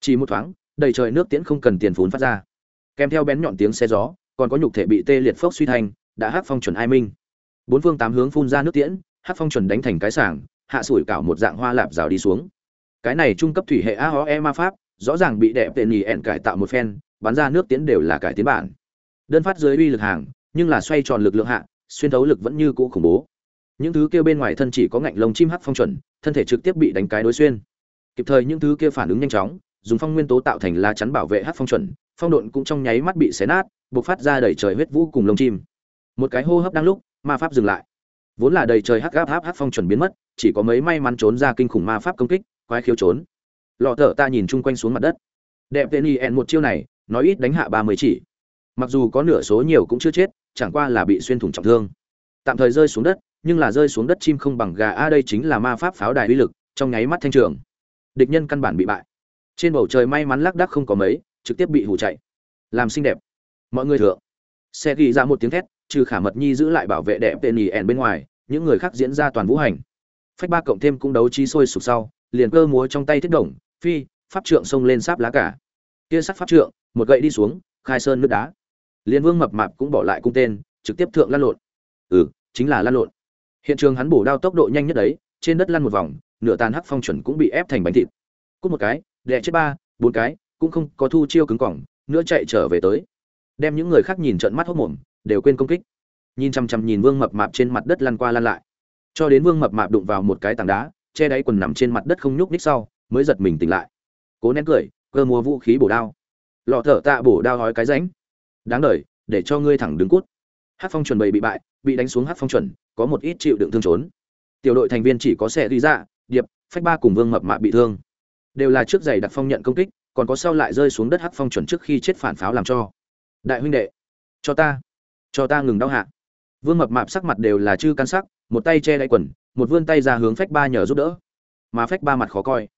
Chỉ một thoáng, đầy trời nước tiễn không cần tiền phún phát ra. Kèm theo bén nhọn tiếng xe gió, còn có nhục thể bị tê liệt phốc suy thành, đã hát phong chuẩn ai minh. Bốn phương tám hướng phun ra nước tiễn, hát phong chuẩn đánh thành cái sảng, hạ sủi cảo một dạng hoa lạp rào đi xuống. Cái này trung cấp thủy hệ a ho e ma pháp, rõ ràng bị đẹp tệ nỉ ẹn cải tạo một phen bắn ra nước tiến đều là cải tiến bản. Đơn phát dưới uy lực hàng, nhưng là xoay tròn lực lượng hạ, xuyên thấu lực vẫn như cũ khủng bố. Những thứ kia bên ngoài thân chỉ có ngạnh lông chim hắc phong chuẩn, thân thể trực tiếp bị đánh cái đối xuyên. Kịp thời những thứ kia phản ứng nhanh chóng, dùng phong nguyên tố tạo thành lá chắn bảo vệ hắc phong chuẩn, phong độn cũng trong nháy mắt bị xé nát buộc phát ra đầy trời huyết vũ cùng lông chim. Một cái hô hấp đang lúc, ma pháp dừng lại. Vốn là đầy trời hắc gáp hắc hắc phong chuẩn biến mất, chỉ có mấy may mắn trốn ra kinh khủng ma pháp công kích, quái khiếu trốn. Lọ thở ta nhìn chung quanh xuống mặt đất. Đẹp tên y ẹn một chiêu này nói ít đánh hạ ba mươi chỉ. Mặc dù có nửa số nhiều cũng chưa chết, chẳng qua là bị xuyên thủng trọng thương. Tạm thời rơi xuống đất, nhưng là rơi xuống đất chim không bằng gà, a, đây chính là ma pháp pháo đài uy lực, trong nháy mắt thanh trường. Địch nhân căn bản bị bại. Trên bầu trời may mắn lác đác không có mấy, trực tiếp bị hủ chạy. Làm xinh đẹp. Mọi người thượng. Xe ghi ra một tiếng thét, trừ khả mật nhi giữ lại bảo vệ đẹp tên nhì ẻn bên ngoài, những người khác diễn ra toàn vũ hành. Phách ba cộng thêm cũng đấu trí sôi sục sau, liền cơ múa trong tay thiết động, phi, pháp trượng xông lên sáp lá cả. Kia sắc pháp trượng một gậy đi xuống, khai sơn nước đá. Liên vương mập mạp cũng bỏ lại cung tên, trực tiếp thượng lăn lộn. Ừ chính là lăn lộn. Hiện trường hắn bổ đao tốc độ nhanh nhất đấy, trên đất lăn một vòng, nửa tàn hắc phong chuẩn cũng bị ép thành bánh thịt. Cút một cái, đè chết ba, bốn cái, cũng không có thu chiêu cứng cỏng, nữa chạy trở về tới. Đem những người khác nhìn trận mắt hốc mồm, đều quên công kích. Nhìn chằm chằm nhìn vương mập mạp trên mặt đất lăn qua lăn lại. Cho đến vương mập mạp đụng vào một cái tảng đá, che đáy quần nằm trên mặt đất không nhúc ních sau, mới giật mình tỉnh lại. Cố nén cười, cơ mua vũ khí bổ đao lọ thở tạ bổ đao hói cái ránh. Đáng đ để cho ngươi thẳng đứng cút. Hát phong chuẩn bầy bị bại bị đánh xuống hát phong chuẩn có một ít chịu đựng thương trốn. Tiểu đội thành viên chỉ có xe đi Dạ, điệp phách ba cùng vương mập mạ bị thương. Đều là trước giày đặc phong nhận công kích còn có sau lại rơi xuống đất hát phong chuẩn trước khi chết phản pháo làm cho. Đại huynh đệ cho ta cho ta ngừng đau hạ. Vương mập mạp sắc mặt đều là chư căn sắc một tay che đáy quần một vươn tay ra hướng phách ba nhờ giúp đỡ. Mà phách ba mặt khó coi.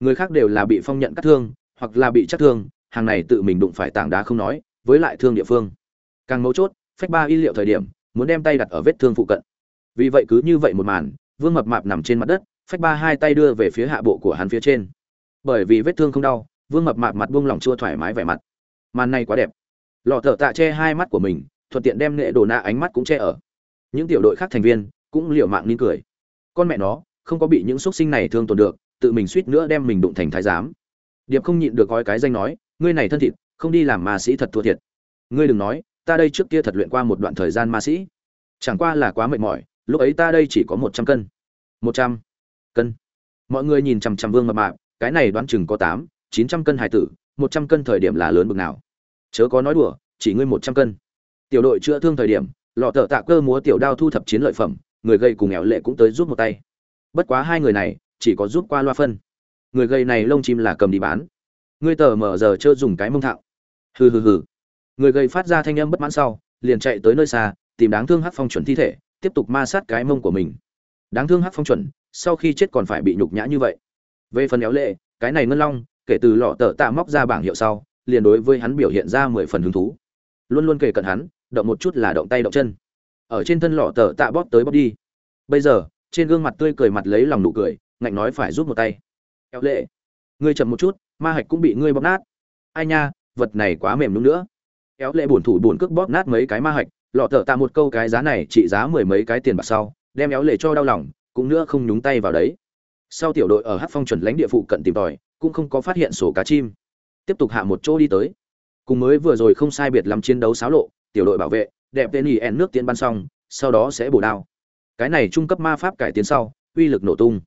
Người khác đều là bị phong nhận cắt thương hoặc là bị chắc thương hàng này tự mình đụng phải tảng đá không nói, với lại thương địa phương. Càng mấu chốt, phách ba y liệu thời điểm, muốn đem tay đặt ở vết thương phụ cận. Vì vậy cứ như vậy một màn, vương mập mạp nằm trên mặt đất, phách ba hai tay đưa về phía hạ bộ của hắn phía trên. Bởi vì vết thương không đau, vương mập mạp mặt buông lỏng chua thoải mái vẻ mặt. Màn này quá đẹp. Lọ thợ tạ che hai mắt của mình, thuận tiện đem nghệ đồ nạ ánh mắt cũng che ở. Những tiểu đội khác thành viên cũng liều mạng nín cười. Con mẹ nó, không có bị những x sinh này thương tổn được, tự mình suýt nữa đem mình đụng thành thái giám. Điệp không nhịn được gói cái danh nói ngươi này thân thịt, không đi làm ma sĩ thật thua thiệt. Ngươi đừng nói, ta đây trước kia thật luyện qua một đoạn thời gian ma sĩ. Chẳng qua là quá mệt mỏi, lúc ấy ta đây chỉ có một trăm cân. Một trăm cân. Mọi người nhìn chằm chằm vương mập mạp, cái này đoán chừng có tám, chín trăm cân hải tử, một trăm cân thời điểm là lớn bực nào. Chớ có nói đùa, chỉ ngươi một trăm cân. Tiểu đội chữa thương thời điểm, lọ thợ tạ cơ múa tiểu đao thu thập chiến lợi phẩm, người gây cùng nghèo lệ cũng tới giúp một tay. Bất quá hai người này, chỉ có giúp qua loa phân. Người gây này lông chim là cầm đi bán ngươi tờ mở giờ chưa dùng cái mông thạo. Hừ hừ hừ. Người gây phát ra thanh âm bất mãn sau, liền chạy tới nơi xa, tìm đáng thương hắc phong chuẩn thi thể, tiếp tục ma sát cái mông của mình. Đáng thương hắc phong chuẩn, sau khi chết còn phải bị nhục nhã như vậy. Về phần éo lệ, cái này ngân long, kể từ lọ tờ tạ móc ra bảng hiệu sau, liền đối với hắn biểu hiện ra mười phần hứng thú. Luôn luôn kể cận hắn, động một chút là động tay động chân. Ở trên thân lọ tờ tạ bóp tới bóp đi. Bây giờ, trên gương mặt tươi cười mặt lấy lòng nụ cười, ngạnh nói phải giúp một tay. Éo lệ, ngươi chậm một chút ma hạch cũng bị ngươi bóp nát. Ai nha, vật này quá mềm đúng nữa. Éo lệ bổn thủ bổn cước bóp nát mấy cái ma hạch, lọ thợ tạ một câu cái giá này trị giá mười mấy cái tiền bạc sau, đem éo lệ cho đau lòng, cũng nữa không nhúng tay vào đấy. Sau tiểu đội ở hát phong chuẩn lãnh địa phụ cận tìm tòi, cũng không có phát hiện sổ cá chim. Tiếp tục hạ một chỗ đi tới. Cùng mới vừa rồi không sai biệt lắm chiến đấu xáo lộ, tiểu đội bảo vệ, đẹp tên ỉ en nước tiến ban xong, sau đó sẽ bổ đao. Cái này trung cấp ma pháp cải tiến sau, uy lực nổ tung.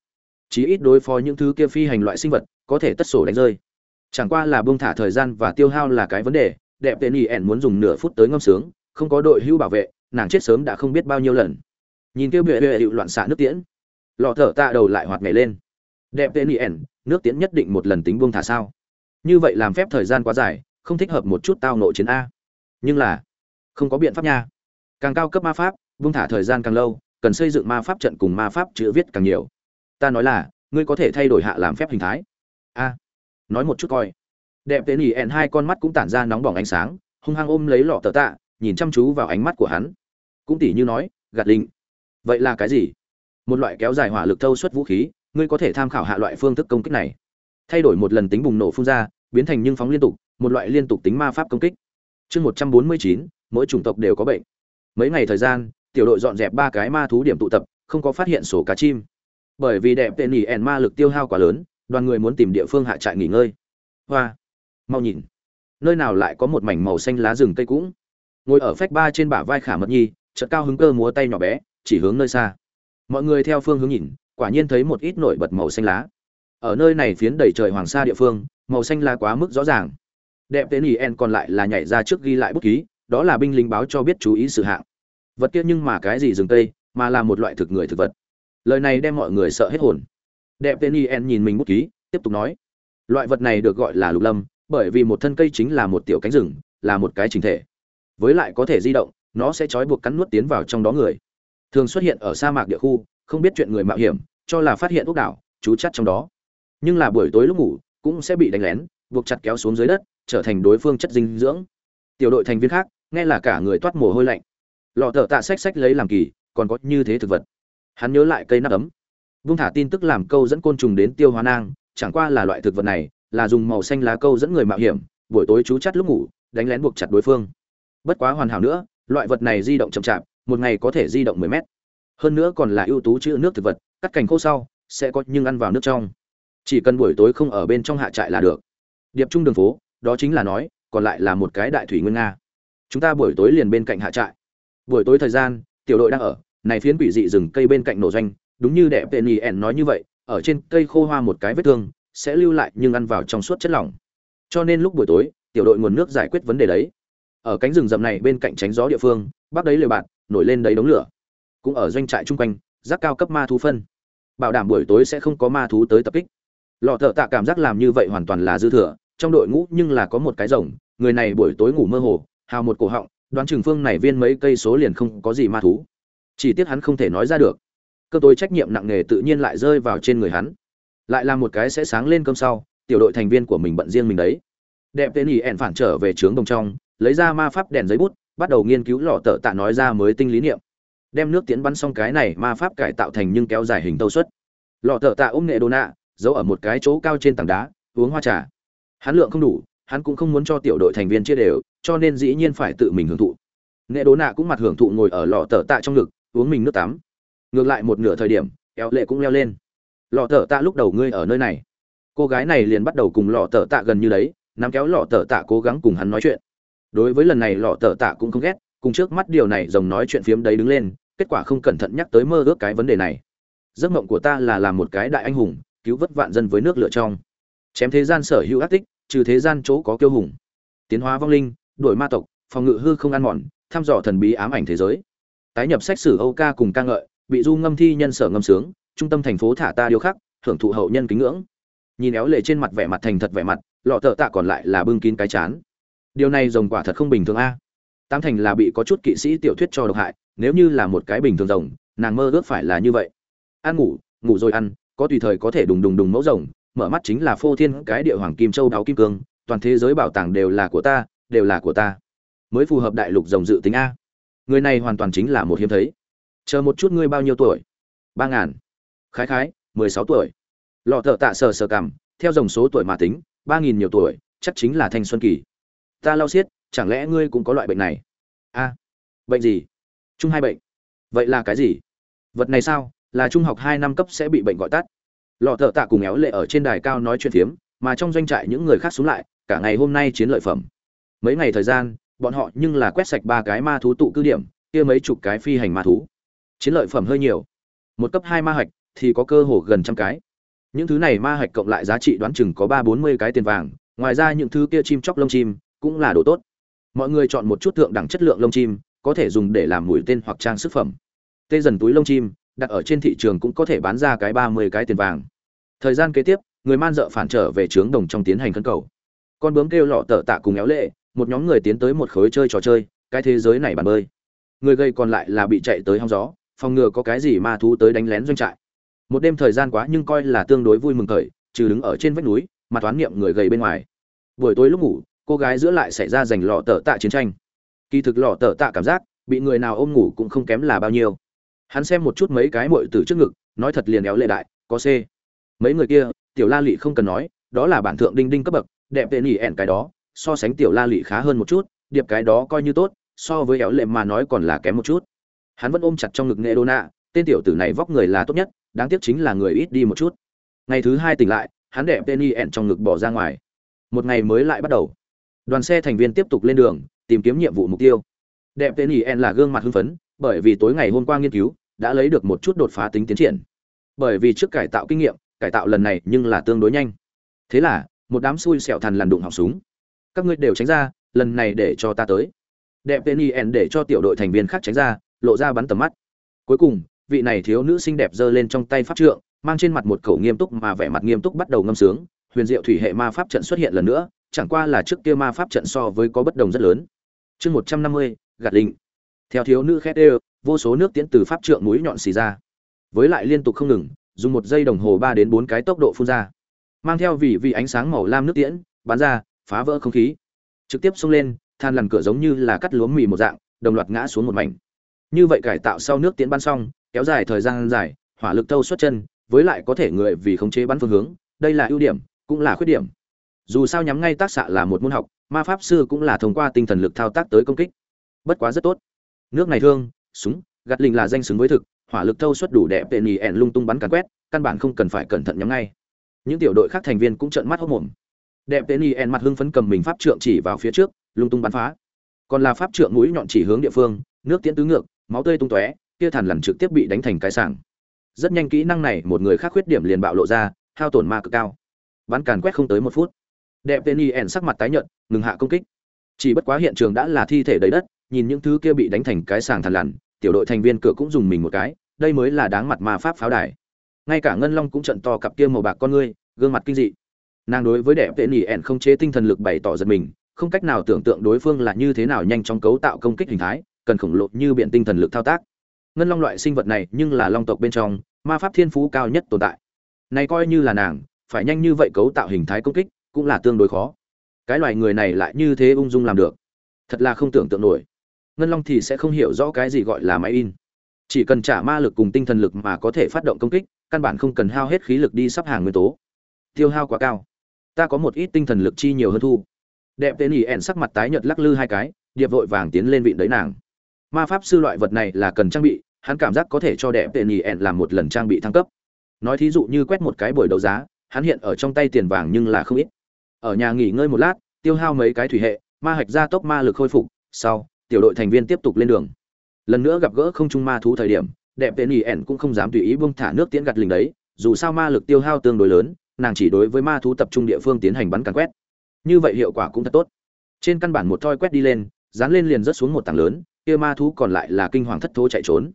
Chí ít đối phó những thứ kia phi hành loại sinh vật có thể tất sổ đánh rơi. Chẳng qua là buông thả thời gian và tiêu hao là cái vấn đề, đẹp tên y ẻn muốn dùng nửa phút tới ngâm sướng, không có đội hưu bảo vệ, nàng chết sớm đã không biết bao nhiêu lần. Nhìn kêu bệ bệ hiệu loạn xạ nước tiễn. Lọ thở tạ đầu lại hoạt nhảy lên. Đẹp tên yen nước tiễn nhất định một lần tính buông thả sao? Như vậy làm phép thời gian quá dài, không thích hợp một chút tao nội chiến a. Nhưng là, không có biện pháp nha. Càng cao cấp ma pháp, buông thả thời gian càng lâu, cần xây dựng ma pháp trận cùng ma pháp chữ viết càng nhiều. Ta nói là, ngươi có thể thay đổi hạ làm phép hình thái a. Nói một chút coi. Đẹp tên yen hai con mắt cũng tản ra nóng bỏng ánh sáng, hung hăng ôm lấy lọ tờ tạ, nhìn chăm chú vào ánh mắt của hắn. Cũng tỉ như nói, gạt linh vậy là cái gì? Một loại kéo dài hỏa lực thâu suất vũ khí, ngươi có thể tham khảo hạ loại phương thức công kích này. Thay đổi một lần tính bùng nổ phun ra, biến thành nhưng phóng liên tục, một loại liên tục tính ma pháp công kích. Chương một trăm bốn mươi chín, mỗi chủng tộc đều có bệnh. Mấy ngày thời gian, tiểu đội dọn dẹp ba cái ma thú điểm tụ tập, không có phát hiện sổ cá chim. Bởi vì đẹp tên ỉ ẻn ma lực tiêu hao quá lớn đoàn người muốn tìm địa phương hạ trại nghỉ ngơi. Hoa, mau nhìn. Nơi nào lại có một mảnh màu xanh lá rừng cây cũng ngồi ở phách ba trên bả vai khả mật nhi, chợt cao hứng cơ múa tay nhỏ bé, chỉ hướng nơi xa. Mọi người theo phương hướng nhìn, quả nhiên thấy một ít nổi bật màu xanh lá. Ở nơi này phiến đầy trời hoàng sa địa phương, màu xanh lá quá mức rõ ràng. Đẹp tên ý en còn lại là nhảy ra trước ghi lại bút ký, đó là binh lính báo cho biết chú ý sự hạng. Vật kia nhưng mà cái gì rừng tây mà là một loại thực người thực vật. Lời này đem mọi người sợ hết hồn đẹp tên yen en nhìn mình bút ký, tiếp tục nói. Loại vật này được gọi là lục lâm, bởi vì một thân cây chính là một tiểu cánh rừng, là một cái trình thể. Với lại có thể di động, nó sẽ trói buộc cắn nuốt tiến vào trong đó người. Thường xuất hiện ở sa mạc địa khu, không biết chuyện người mạo hiểm, cho là phát hiện ốc đảo, chú chắt trong đó. Nhưng là buổi tối lúc ngủ, cũng sẽ bị đánh lén, buộc chặt kéo xuống dưới đất, trở thành đối phương chất dinh dưỡng. Tiểu đội thành viên khác, nghe là cả người toát mồ hôi lạnh. Lọ thợ tạ xách xách lấy làm kỳ, còn có như thế thực vật. Hắn nhớ lại cây nắp ấm vung thả tin tức làm câu dẫn côn trùng đến tiêu hóa nang, chẳng qua là loại thực vật này, là dùng màu xanh lá câu dẫn người mạo hiểm, buổi tối chú chắt lúc ngủ, đánh lén buộc chặt đối phương. Bất quá hoàn hảo nữa, loại vật này di động chậm chạp, một ngày có thể di động 10 mét. Hơn nữa còn là ưu tú chữ nước thực vật, cắt cành khô sau, sẽ có nhưng ăn vào nước trong. Chỉ cần buổi tối không ở bên trong hạ trại là được. Điệp trung đường phố, đó chính là nói, còn lại là một cái đại thủy nguyên nga. Chúng ta buổi tối liền bên cạnh hạ trại. Buổi tối thời gian, tiểu đội đang ở, này phiến quỷ dị rừng cây bên cạnh nổ doanh đúng như đẹp tên ẻn nói như vậy, ở trên cây khô hoa một cái vết thương, sẽ lưu lại nhưng ăn vào trong suốt chất lỏng. Cho nên lúc buổi tối, tiểu đội nguồn nước giải quyết vấn đề đấy. Ở cánh rừng rậm này bên cạnh tránh gió địa phương bắc đấy lều bạt nổi lên đấy đống lửa. Cũng ở doanh trại chung quanh, rác cao cấp ma thú phân. Bảo đảm buổi tối sẽ không có ma thú tới tập kích. Lọ thợ tạ cảm giác làm như vậy hoàn toàn là dư thừa, trong đội ngũ nhưng là có một cái rồng, người này buổi tối ngủ mơ hồ, hào một cổ họng, đoán chừng phương này viên mấy cây số liền không có gì ma thú. Chỉ tiếc hắn không thể nói ra được cơ tôi trách nhiệm nặng nề tự nhiên lại rơi vào trên người hắn. Lại là một cái sẽ sáng lên cơm sau, tiểu đội thành viên của mình bận riêng mình đấy. Đẹp tên ý ẻn phản trở về trướng đồng trong, lấy ra ma pháp đèn giấy bút, bắt đầu nghiên cứu lọ tợ tạ nói ra mới tinh lý niệm. Đem nước tiến bắn xong cái này ma pháp cải tạo thành nhưng kéo dài hình tâu suất. Lọ tợ tạ ôm nghệ đồ nạ, giấu ở một cái chỗ cao trên tảng đá, uống hoa trà. Hắn lượng không đủ, hắn cũng không muốn cho tiểu đội thành viên chia đều, cho nên dĩ nhiên phải tự mình hưởng thụ. Nghệ đồ nạ cũng mặt hưởng thụ ngồi ở lọ tợ tạ trong ngực, uống mình nước tắm ngược lại một nửa thời điểm éo lệ cũng leo lên. Lọ tợ tạ lúc đầu ngươi ở nơi này. Cô gái này liền bắt đầu cùng lọ tợ tạ gần như đấy, nắm kéo lọ tợ tạ cố gắng cùng hắn nói chuyện. Đối với lần này lọ tợ tạ cũng không ghét, cùng trước mắt điều này rồng nói chuyện phiếm đấy đứng lên, kết quả không cẩn thận nhắc tới mơ ước cái vấn đề này. Giấc mộng của ta là làm một cái đại anh hùng, cứu vớt vạn dân với nước lửa trong. Chém thế gian sở hữu ác tích, trừ thế gian chỗ có kiêu hùng. Tiến hóa vong linh, đuổi ma tộc, phòng ngự hư không ăn mòn, thăm dò thần bí ám ảnh thế giới. Tái nhập sách sử âu ca cùng ca ngợi bị du ngâm thi nhân sở ngâm sướng, trung tâm thành phố thả ta điêu khắc hưởng thụ hậu nhân kính ngưỡng. Nhìn éo lệ trên mặt vẻ mặt thành thật vẻ mặt, lọ thợ tạ còn lại là bưng kín cái chán. Điều này rồng quả thật không bình thường a. Tam thành là bị có chút kỵ sĩ tiểu thuyết cho độc hại, nếu như là một cái bình thường rồng, nàng mơ ước phải là như vậy. Ăn ngủ ngủ rồi ăn, có tùy thời có thể đùng đùng đùng mẫu rồng, mở mắt chính là phô thiên cái địa hoàng kim châu đáo kim cương, toàn thế giới bảo tàng đều là của ta, đều là của ta. Mới phù hợp đại lục rồng dự tính a. Người này hoàn toàn chính là một hiếm thấy chờ một chút ngươi bao nhiêu tuổi? Ba ngàn. Khái khái, mười sáu tuổi. Lọ thợ tạ sờ sờ cằm, theo dòng số tuổi mà tính, ba nghìn nhiều tuổi, chắc chính là thanh xuân kỳ. Ta lao xiết, chẳng lẽ ngươi cũng có loại bệnh này? A. Bệnh gì? Chung hai bệnh. Vậy là cái gì? Vật này sao? Là trung học hai năm cấp sẽ bị bệnh gọi tắt. Lọ thợ tạ cùng éo lệ ở trên đài cao nói chuyện phiếm, mà trong doanh trại những người khác xuống lại, cả ngày hôm nay chiến lợi phẩm. Mấy ngày thời gian, bọn họ nhưng là quét sạch ba cái ma thú tụ cư điểm, kia mấy chục cái phi hành ma thú chiến lợi phẩm hơi nhiều. Một cấp hai ma hạch thì có cơ hồ gần trăm cái. Những thứ này ma hạch cộng lại giá trị đoán chừng có ba bốn mươi cái tiền vàng, ngoài ra những thứ kia chim chóc lông chim cũng là đồ tốt. Mọi người chọn một chút thượng đẳng chất lượng lông chim, có thể dùng để làm mũi tên hoặc trang sức phẩm. Tê dần túi lông chim, đặt ở trên thị trường cũng có thể bán ra cái ba mươi cái tiền vàng. Thời gian kế tiếp, người man dợ phản trở về trướng đồng trong tiến hành khấn cầu. Con bướm kêu lọ tợ tạ cùng éo lệ, một nhóm người tiến tới một khối chơi trò chơi, cái thế giới này bàn bơi người gây còn lại là bị chạy tới hong gió phòng ngừa có cái gì ma thú tới đánh lén doanh trại. Một đêm thời gian quá nhưng coi là tương đối vui mừng thời, trừ đứng ở trên vách núi, mà toán niệm người gầy bên ngoài. Buổi tối lúc ngủ, cô gái giữa lại xảy ra giành lọ tờ tạ chiến tranh. Kỳ thực lọ tờ tạ cảm giác, bị người nào ôm ngủ cũng không kém là bao nhiêu. Hắn xem một chút mấy cái muội từ trước ngực, nói thật liền éo lệ đại, có c mấy người kia, tiểu la lị không cần nói, đó là bản thượng đinh đinh cấp bậc, đẹp tên nhỉ ẹn cái đó, so sánh tiểu la lị khá hơn một chút, điệp cái đó coi như tốt, so với éo lệ mà nói còn là kém một chút hắn vẫn ôm chặt trong ngực nghệ đô nạ tên tiểu tử này vóc người là tốt nhất, đáng tiếc chính là người ít đi một chút. Ngày thứ hai tỉnh lại, hắn đẹp tên y ẹn trong ngực bỏ ra ngoài. Một ngày mới lại bắt đầu. Đoàn xe thành viên tiếp tục lên đường, tìm kiếm nhiệm vụ mục tiêu. Đẹp tên y ẹn là gương mặt hưng phấn, bởi vì tối ngày hôm qua nghiên cứu, đã lấy được một chút đột phá tính tiến triển. Bởi vì trước cải tạo kinh nghiệm, cải tạo lần này nhưng là tương đối nhanh. Thế là, một đám xui xẹo thằn lằn đụng họng súng. Các ngươi đều tránh ra, lần này để cho ta tới. Đẹp tên y ẹn để cho tiểu đội thành viên khác tránh ra lộ ra bắn tầm mắt. Cuối cùng, vị này thiếu nữ xinh đẹp giơ lên trong tay pháp trượng, mang trên mặt một khẩu nghiêm túc mà vẻ mặt nghiêm túc bắt đầu ngâm sướng. Huyền diệu thủy hệ ma pháp trận xuất hiện lần nữa, chẳng qua là trước kia ma pháp trận so với có bất đồng rất lớn. Chương một trăm năm mươi, gạt linh theo thiếu nữ khét ê vô số nước tiễn từ pháp trượng mũi nhọn xì ra. Với lại liên tục không ngừng, dùng một giây đồng hồ ba đến bốn cái tốc độ phun ra. Mang theo vị vị ánh sáng màu lam nước tiễn, bắn ra, phá vỡ không khí. Trực tiếp xông lên, than lằn cửa giống như là cắt lúa mì một dạng, đồng loạt ngã xuống một mảnh như vậy cải tạo sau nước tiến bắn xong, kéo dài thời gian dài, hỏa lực thâu xuất chân, với lại có thể người vì khống chế bắn phương hướng, đây là ưu điểm, cũng là khuyết điểm. Dù sao nhắm ngay tác xạ là một môn học, ma pháp sư cũng là thông qua tinh thần lực thao tác tới công kích. Bất quá rất tốt. Nước này thương, súng, gạt lình là danh xứng với thực, hỏa lực thâu xuất đủ đẹp tệ nỉ ẻn lung tung bắn càn quét, căn bản không cần phải cẩn thận nhắm ngay. Những tiểu đội khác thành viên cũng trợn mắt hốc mồm. Đẹp tệ nỉ ẻn mặt hưng phấn cầm mình pháp trượng chỉ vào phía trước, lung tung bắn phá. Còn là pháp trượng mũi nhọn chỉ hướng địa phương, nước tiễn tứ ngược máu tươi tung tóe, kia thằn lằn trực tiếp bị đánh thành cái sảng. Rất nhanh kỹ năng này, một người khác khuyết điểm liền bạo lộ ra, hao tổn ma cực cao. Bắn càn quét không tới một phút. Đẹp tên y ẻn sắc mặt tái nhợt, ngừng hạ công kích. Chỉ bất quá hiện trường đã là thi thể đầy đất, nhìn những thứ kia bị đánh thành cái sàng thằn lằn, tiểu đội thành viên cửa cũng dùng mình một cái, đây mới là đáng mặt ma pháp pháo đài. Ngay cả ngân long cũng trận to cặp kia màu bạc con ngươi, gương mặt kinh dị. Nàng đối với đẹp tên y ẻn không chế tinh thần lực bày tỏ giật mình, không cách nào tưởng tượng đối phương là như thế nào nhanh chóng cấu tạo công kích hình thái cần khổng lồ như biện tinh thần lực thao tác. Ngân long loại sinh vật này nhưng là long tộc bên trong, ma pháp thiên phú cao nhất tồn tại. Này coi như là nàng, phải nhanh như vậy cấu tạo hình thái công kích, cũng là tương đối khó. Cái loài người này lại như thế ung dung làm được. Thật là không tưởng tượng nổi. Ngân long thì sẽ không hiểu rõ cái gì gọi là máy in. Chỉ cần trả ma lực cùng tinh thần lực mà có thể phát động công kích, căn bản không cần hao hết khí lực đi sắp hàng nguyên tố. Tiêu hao quá cao. Ta có một ít tinh thần lực chi nhiều hơn thu. Đẹp tên ỉ ẻn sắc mặt tái nhợt lắc lư hai cái, điệp vội vàng tiến lên vịn đấy nàng ma pháp sư loại vật này là cần trang bị, hắn cảm giác có thể cho đẹp tệ nhì ẹn làm một lần trang bị thăng cấp. Nói thí dụ như quét một cái buổi đấu giá, hắn hiện ở trong tay tiền vàng nhưng là không ít. Ở nhà nghỉ ngơi một lát, tiêu hao mấy cái thủy hệ, ma hạch gia tốc ma lực khôi phục, sau, tiểu đội thành viên tiếp tục lên đường. Lần nữa gặp gỡ không trung ma thú thời điểm, đẹp tệ nhì ẹn cũng không dám tùy ý buông thả nước tiễn gặt lình đấy, dù sao ma lực tiêu hao tương đối lớn, nàng chỉ đối với ma thú tập trung địa phương tiến hành bắn càn quét. Như vậy hiệu quả cũng thật tốt. Trên căn bản một thoi quét đi lên, dán lên liền rất xuống một tảng lớn kia ma thú còn lại là kinh hoàng thất thố chạy trốn.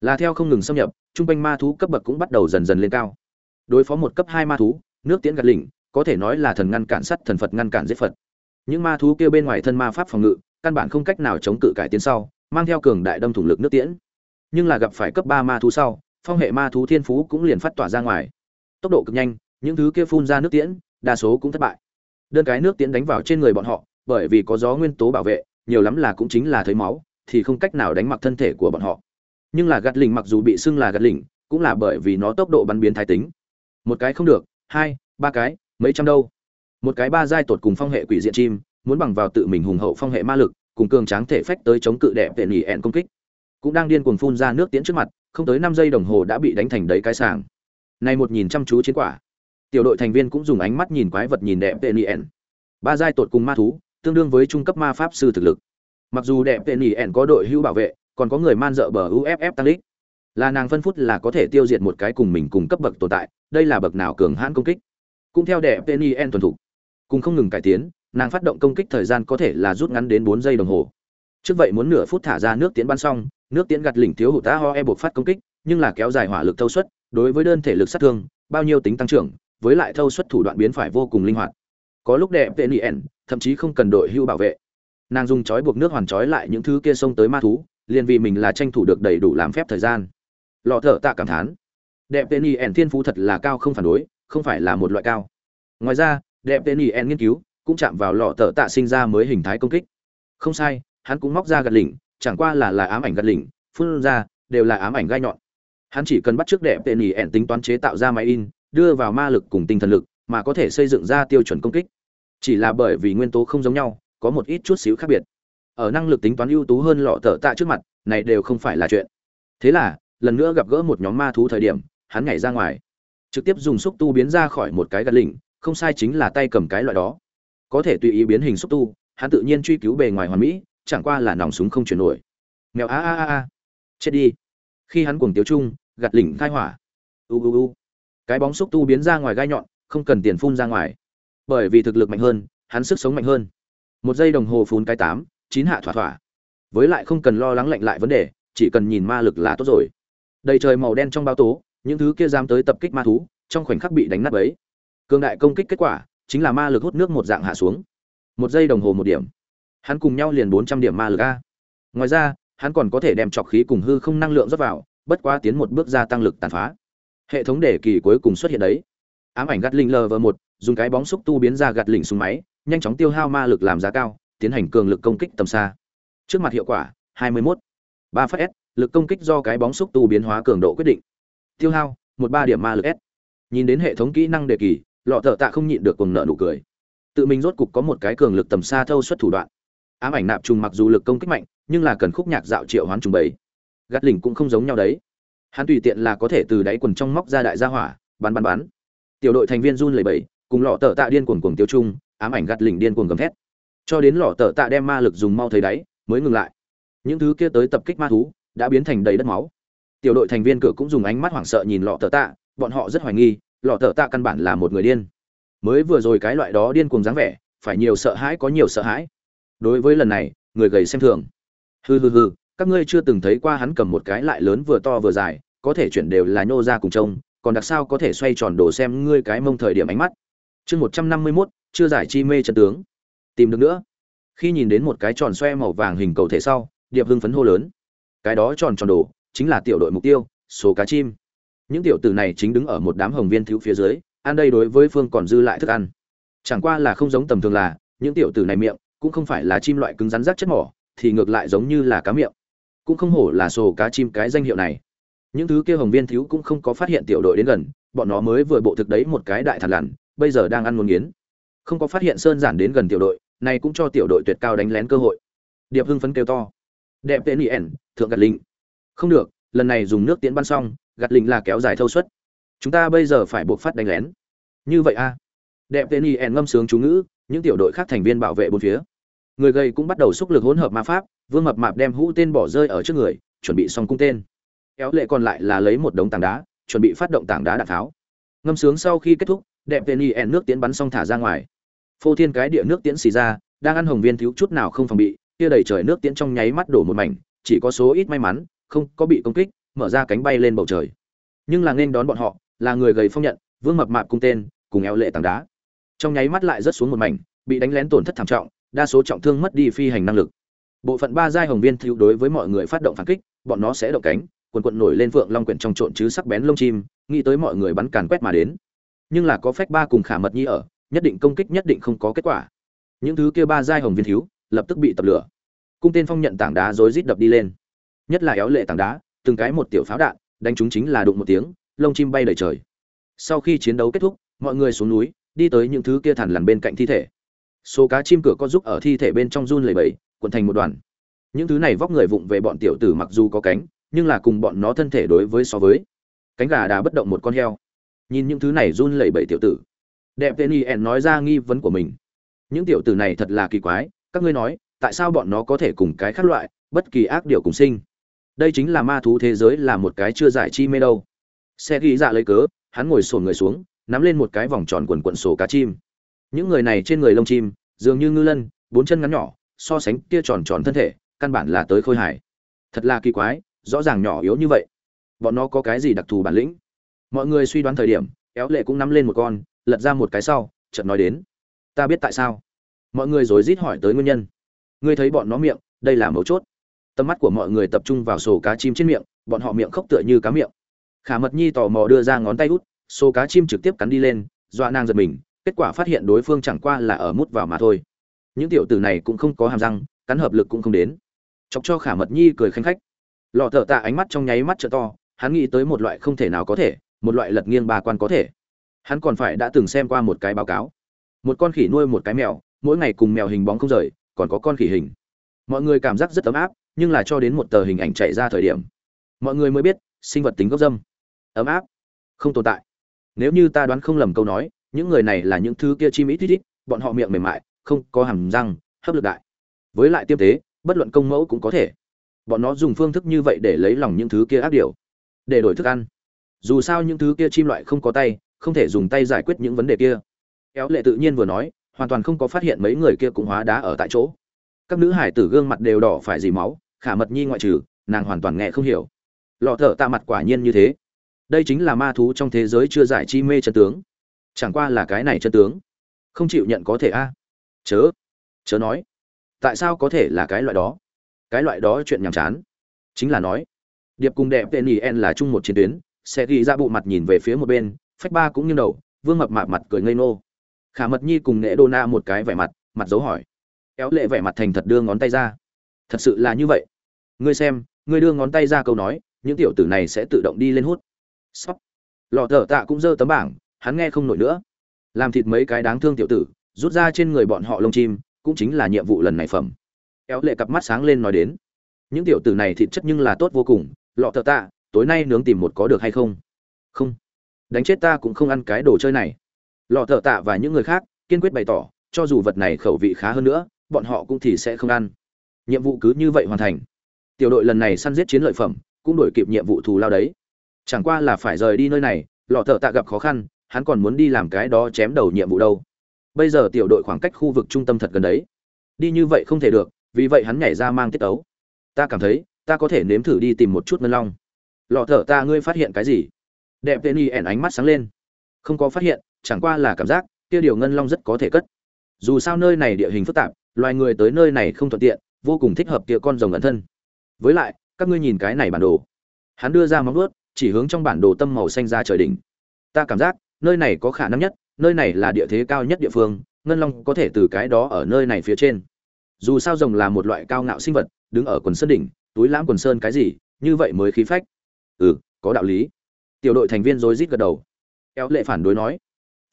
Là theo không ngừng xâm nhập, trung quanh ma thú cấp bậc cũng bắt đầu dần dần lên cao. Đối phó một cấp hai ma thú, nước tiễn gạt lỉnh, có thể nói là thần ngăn cản sắt, thần phật ngăn cản giết phật. Những ma thú kia bên ngoài thân ma pháp phòng ngự, căn bản không cách nào chống cự cải tiến sau, mang theo cường đại đâm thủng lực nước tiễn. Nhưng là gặp phải cấp ba ma thú sau, phong hệ ma thú thiên phú cũng liền phát tỏa ra ngoài. Tốc độ cực nhanh, những thứ kia phun ra nước tiễn, đa số cũng thất bại. Đơn cái nước tiễn đánh vào trên người bọn họ, bởi vì có gió nguyên tố bảo vệ, nhiều lắm là cũng chính là thấy máu thì không cách nào đánh mặc thân thể của bọn họ. Nhưng là gạt lình mặc dù bị xưng là gạt lình cũng là bởi vì nó tốc độ bắn biến thái tính. Một cái không được, hai, ba cái, mấy trăm đâu. Một cái ba giai tột cùng phong hệ quỷ diện chim, muốn bằng vào tự mình hùng hậu phong hệ ma lực, cùng cường tráng thể phách tới chống cự đẹp tệ nỉ ẹn công kích. Cũng đang điên cuồng phun ra nước tiễn trước mặt, không tới năm giây đồng hồ đã bị đánh thành đấy cái sàng. Này một nhìn chăm chú chiến quả. Tiểu đội thành viên cũng dùng ánh mắt nhìn quái vật nhìn đẹp tệ nỉ ẹn. Ba giai tột cùng ma thú, tương đương với trung cấp ma pháp sư thực lực mặc dù đẹp tên nỉ ẻn có đội hữu bảo vệ, còn có người man dợ bờ uff tăng lít là nàng phân phút là có thể tiêu diệt một cái cùng mình cùng cấp bậc tồn tại, đây là bậc nào cường hãn công kích. Cũng theo đẹp penny en tuần thủ cùng không ngừng cải tiến, nàng phát động công kích thời gian có thể là rút ngắn đến bốn giây đồng hồ. Trước vậy muốn nửa phút thả ra nước tiến bắn xong, nước tiến gặt lỉnh thiếu hụt tá ho e buộc phát công kích, nhưng là kéo dài hỏa lực thâu suất, đối với đơn thể lực sát thương, bao nhiêu tính tăng trưởng, với lại thâu suất thủ đoạn biến phải vô cùng linh hoạt. Có lúc đẹp penny en thậm chí không cần đội hưu bảo vệ nàng dùng chói buộc nước hoàn chói lại những thứ kia xông tới ma thú, liền vì mình là tranh thủ được đầy đủ làm phép thời gian. Lọ thở tạ cảm thán. Đẹp tên y ẻn thiên phú thật là cao không phản đối, không phải là một loại cao. Ngoài ra, đẹp tên y ẻn nghiên cứu cũng chạm vào lọ thở tạ sinh ra mới hình thái công kích. Không sai, hắn cũng móc ra gạt lỉnh, chẳng qua là là ám ảnh gạt lỉnh, phun ra, đều là ám ảnh gai nhọn. Hắn chỉ cần bắt trước đẹp tên y ẻn tính toán chế tạo ra máy in, đưa vào ma lực cùng tinh thần lực, mà có thể xây dựng ra tiêu chuẩn công kích. Chỉ là bởi vì nguyên tố không giống nhau có một ít chút xíu khác biệt. Ở năng lực tính toán ưu tú hơn lọ tở tạ trước mặt, này đều không phải là chuyện. Thế là, lần nữa gặp gỡ một nhóm ma thú thời điểm, hắn nhảy ra ngoài. Trực tiếp dùng xúc tu biến ra khỏi một cái gạt lỉnh, không sai chính là tay cầm cái loại đó. Có thể tùy ý biến hình xúc tu, hắn tự nhiên truy cứu bề ngoài hoàn mỹ, chẳng qua là nòng súng không chuyển nổi. Mèo a a a a. Chết đi. Khi hắn cuồng tiếu chung, gạt lỉnh khai hỏa. U u u. Cái bóng xúc tu biến ra ngoài gai nhọn, không cần tiền phun ra ngoài. Bởi vì thực lực mạnh hơn, hắn sức sống mạnh hơn một giây đồng hồ phun cái tám, chín hạ thỏa thỏa. Với lại không cần lo lắng lạnh lại vấn đề, chỉ cần nhìn ma lực là tốt rồi. Đầy trời màu đen trong bao tố, những thứ kia dám tới tập kích ma thú, trong khoảnh khắc bị đánh nát ấy Cương đại công kích kết quả, chính là ma lực hút nước một dạng hạ xuống. Một giây đồng hồ một điểm. Hắn cùng nhau liền bốn trăm điểm ma lực a. Ngoài ra, hắn còn có thể đem trọc khí cùng hư không năng lượng rót vào, bất quá tiến một bước gia tăng lực tàn phá. Hệ thống đề kỳ cuối cùng xuất hiện đấy. Ám ảnh gạt linh lv một, dùng cái bóng xúc tu biến ra gạt lỉnh xuống máy nhanh chóng tiêu hao ma lực làm giá cao tiến hành cường lực công kích tầm xa trước mặt hiệu quả 21. 3 phát S, lực công kích do cái bóng xúc tu biến hóa cường độ quyết định. Tiêu hao, một ba điểm ma lực S. Nhìn đến hệ thống kỹ năng đề kỳ, lọ thở tạ không nhịn được cuồng nợ nụ cười. Tự mình rốt cục có một cái cường lực tầm xa thâu suất thủ đoạn. Ám ảnh nạp trùng mặc dù lực công kích mạnh, nhưng là cần khúc nhạc dạo triệu hoán trùng bầy. gắt lỉnh cũng không giống nhau đấy. Hắn tùy tiện là có thể từ đáy quần trong móc ra đại gia hỏa, bắn bắn bắn. Tiểu đội thành viên run lẩy bẩy, cùng lọ tở tạ điên cuồng cuồng tiêu trung, ám ảnh gạt lỉnh điên cuồng gầm thét. Cho đến lọ tở tạ đem ma lực dùng mau thấy đáy, mới ngừng lại. Những thứ kia tới tập kích ma thú đã biến thành đầy đất máu. Tiểu đội thành viên cửa cũng dùng ánh mắt hoảng sợ nhìn lọ tờ tạ bọn họ rất hoài nghi lọ tờ tạ căn bản là một người điên. Mới vừa rồi cái loại đó điên cuồng dáng vẻ phải nhiều sợ hãi có nhiều sợ hãi. Đối với lần này người gầy xem thường. Hừ hừ hừ các ngươi chưa từng thấy qua hắn cầm một cái lại lớn vừa to vừa dài có thể chuyển đều là nhô ra cùng trông còn đặc sao có thể xoay tròn đồ xem ngươi cái mông thời điểm ánh mắt. Chương một trăm năm mươi mốt chưa giải chi mê trận tướng. Tìm được nữa. Khi nhìn đến một cái tròn xoe màu vàng hình cầu thể sau, điệp hưng phấn hô lớn. Cái đó tròn tròn đồ, chính là tiểu đội mục tiêu, số cá chim. Những tiểu tử này chính đứng ở một đám hồng viên thiếu phía dưới, ăn đây đối với phương còn dư lại thức ăn. Chẳng qua là không giống tầm thường là, những tiểu tử này miệng, cũng không phải là chim loại cứng rắn rác chất mỏ, thì ngược lại giống như là cá miệng. Cũng không hổ là sổ cá chim cái danh hiệu này. Những thứ kia hồng viên thiếu cũng không có phát hiện tiểu đội đến gần, bọn nó mới vừa bộ thực đấy một cái đại thằn lằn, bây giờ đang ăn muốn nghiến không có phát hiện sơn giản đến gần tiểu đội, này cũng cho tiểu đội tuyệt cao đánh lén cơ hội. Điệp hưng phấn kêu to. Đẹp tên yen thượng gạt linh không được, lần này dùng nước tiễn bắn xong, gạt linh là kéo dài thâu suất. Chúng ta bây giờ phải buộc phát đánh lén. Như vậy a đẹp tên yen ngâm sướng chú ngữ, những tiểu đội khác thành viên bảo vệ bốn phía. Người gầy cũng bắt đầu xúc lực hỗn hợp ma pháp, vương mập mạp đem hũ tên bỏ rơi ở trước người, chuẩn bị xong cung tên. Kéo lệ còn lại là lấy một đống tảng đá, chuẩn bị phát động tảng đá đạn tháo. Ngâm sướng sau khi kết thúc, đẹp tên yen nước tiễn bắn xong thả ra ngoài phô thiên cái địa nước tiễn xì ra, đang ăn hồng viên thiếu chút nào không phòng bị, kia đầy trời nước tiễn trong nháy mắt đổ một mảnh, chỉ có số ít may mắn, không có bị công kích, mở ra cánh bay lên bầu trời. Nhưng là nên đón bọn họ, là người gầy phong nhận, vương mập mạp cung tên, cùng eo lệ tảng đá. Trong nháy mắt lại rớt xuống một mảnh, bị đánh lén tổn thất thảm trọng, đa số trọng thương mất đi phi hành năng lực. Bộ phận ba giai hồng viên thiếu đối với mọi người phát động phản kích, bọn nó sẽ động cánh, quần quận nổi lên phượng long quyển trong trộn chứ sắc bén lông chim, nghĩ tới mọi người bắn càn quét mà đến. Nhưng là có phách ba cùng khả mật nhi ở nhất định công kích nhất định không có kết quả. Những thứ kia ba giai hồng viên thiếu, lập tức bị tập lửa. Cung tên phong nhận tảng đá rối rít đập đi lên. Nhất là éo lệ tảng đá, từng cái một tiểu pháo đạn, đánh chúng chính là đụng một tiếng, lông chim bay đầy trời. Sau khi chiến đấu kết thúc, mọi người xuống núi, đi tới những thứ kia thằn lằn bên cạnh thi thể. Số cá chim cửa có giúp ở thi thể bên trong run lầy bẫy cuộn thành một đoàn. Những thứ này vóc người vụng về bọn tiểu tử mặc dù có cánh, nhưng là cùng bọn nó thân thể đối với so với. Cánh gà đà bất động một con heo. Nhìn những thứ này run lẩy bẩy tiểu tử đẹp tên y ẻn nói ra nghi vấn của mình. Những tiểu tử này thật là kỳ quái, các ngươi nói, tại sao bọn nó có thể cùng cái khác loại, bất kỳ ác điều cùng sinh? Đây chính là ma thú thế giới là một cái chưa giải chi mê đâu. Xe ghi dạ lấy cớ, hắn ngồi sổn người xuống, nắm lên một cái vòng tròn quần quận sổ cá chim. Những người này trên người lông chim, dường như ngư lân, bốn chân ngắn nhỏ, so sánh kia tròn tròn thân thể, căn bản là tới khôi hải thật là kỳ quái, rõ ràng nhỏ yếu như vậy. Bọn nó có cái gì đặc thù bản lĩnh? Mọi người suy đoán thời điểm, éo lệ cũng nắm lên một con lật ra một cái sau, chợt nói đến, ta biết tại sao. Mọi người rồi rít hỏi tới nguyên nhân. Ngươi thấy bọn nó miệng, đây là mấu chốt. Tầm mắt của mọi người tập trung vào sổ cá chim trên miệng, bọn họ miệng khóc tựa như cá miệng. Khả mật nhi tò mò đưa ra ngón tay út số cá chim trực tiếp cắn đi lên, dọa nàng giật mình, kết quả phát hiện đối phương chẳng qua là ở mút vào mà thôi. Những tiểu tử này cũng không có hàm răng, cắn hợp lực cũng không đến. Chọc cho khả mật nhi cười khanh khách. Lọ thợ tạ ánh mắt trong nháy mắt trợ to, hắn nghĩ tới một loại không thể nào có thể, một loại lật nghiêng bà quan có thể hắn còn phải đã từng xem qua một cái báo cáo. Một con khỉ nuôi một cái mèo, mỗi ngày cùng mèo hình bóng không rời, còn có con khỉ hình. Mọi người cảm giác rất ấm áp, nhưng là cho đến một tờ hình ảnh chạy ra thời điểm, mọi người mới biết, sinh vật tính gốc dâm ấm áp. Không tồn tại. Nếu như ta đoán không lầm câu nói, những người này là những thứ kia chim ít ít ít, bọn họ miệng mềm mại, không có hàm răng, hấp lực đại. Với lại tiêm tế, bất luận công mẫu cũng có thể. Bọn nó dùng phương thức như vậy để lấy lòng những thứ kia ác điều, để đổi thức ăn. Dù sao những thứ kia chim loại không có tay không thể dùng tay giải quyết những vấn đề kia. Kéo lệ tự nhiên vừa nói, hoàn toàn không có phát hiện mấy người kia cũng hóa đá ở tại chỗ. Các nữ hải tử gương mặt đều đỏ phải dì máu, khả mật nhi ngoại trừ, nàng hoàn toàn nghe không hiểu. Lọ thở tạ mặt quả nhiên như thế. Đây chính là ma thú trong thế giới chưa giải chi mê chân tướng. Chẳng qua là cái này chân tướng. Không chịu nhận có thể a. Chớ chớ nói. Tại sao có thể là cái loại đó? Cái loại đó chuyện nhàm chán. Chính là nói, điệp cùng đẹp tên ỉ en là chung một chiến tuyến, sẽ ghi ra bộ mặt nhìn về phía một bên phách ba cũng như đầu, vương mập mạp mặt cười ngây nô khả mật nhi cùng nghệ đô na một cái vẻ mặt mặt dấu hỏi. Kéo lệ vẻ mặt thành thật đưa ngón tay ra. Thật sự là như vậy. Ngươi xem, ngươi đưa ngón tay ra câu nói, những tiểu tử này sẽ tự động đi lên hút. Sóc. Lọ thở tạ cũng giơ tấm bảng, hắn nghe không nổi nữa. Làm thịt mấy cái đáng thương tiểu tử, rút ra trên người bọn họ lông chim, cũng chính là nhiệm vụ lần này phẩm. Kéo lệ cặp mắt sáng lên nói đến. Những tiểu tử này thịt chất nhưng là tốt vô cùng. Lọ thợ tạ, tối nay nướng tìm một có được hay không? Không đánh chết ta cũng không ăn cái đồ chơi này. Lọ thợ tạ và những người khác, kiên quyết bày tỏ, cho dù vật này khẩu vị khá hơn nữa, bọn họ cũng thì sẽ không ăn. Nhiệm vụ cứ như vậy hoàn thành. Tiểu đội lần này săn giết chiến lợi phẩm, cũng đổi kịp nhiệm vụ thù lao đấy. Chẳng qua là phải rời đi nơi này, lọ thợ tạ gặp khó khăn, hắn còn muốn đi làm cái đó chém đầu nhiệm vụ đâu. Bây giờ tiểu đội khoảng cách khu vực trung tâm thật gần đấy. Đi như vậy không thể được, vì vậy hắn nhảy ra mang tiết ấu ta cảm thấy, ta có thể nếm thử đi tìm một chút ngân long. Lọ thở ta ngươi phát hiện cái gì? Đẹp tên y ẻn ánh mắt sáng lên. Không có phát hiện, chẳng qua là cảm giác, kia điều ngân long rất có thể cất. Dù sao nơi này địa hình phức tạp, loài người tới nơi này không thuận tiện, vô cùng thích hợp kia con rồng ẩn thân. Với lại, các ngươi nhìn cái này bản đồ. Hắn đưa ra móng vuốt, chỉ hướng trong bản đồ tâm màu xanh ra trời đỉnh. Ta cảm giác, nơi này có khả năng nhất, nơi này là địa thế cao nhất địa phương, ngân long có thể từ cái đó ở nơi này phía trên. Dù sao rồng là một loại cao ngạo sinh vật, đứng ở quần sơn đỉnh, túi lãm quần sơn cái gì, như vậy mới khí phách. Ừ có đạo lý tiểu đội thành viên rối rít gật đầu. Éo lệ phản đối nói,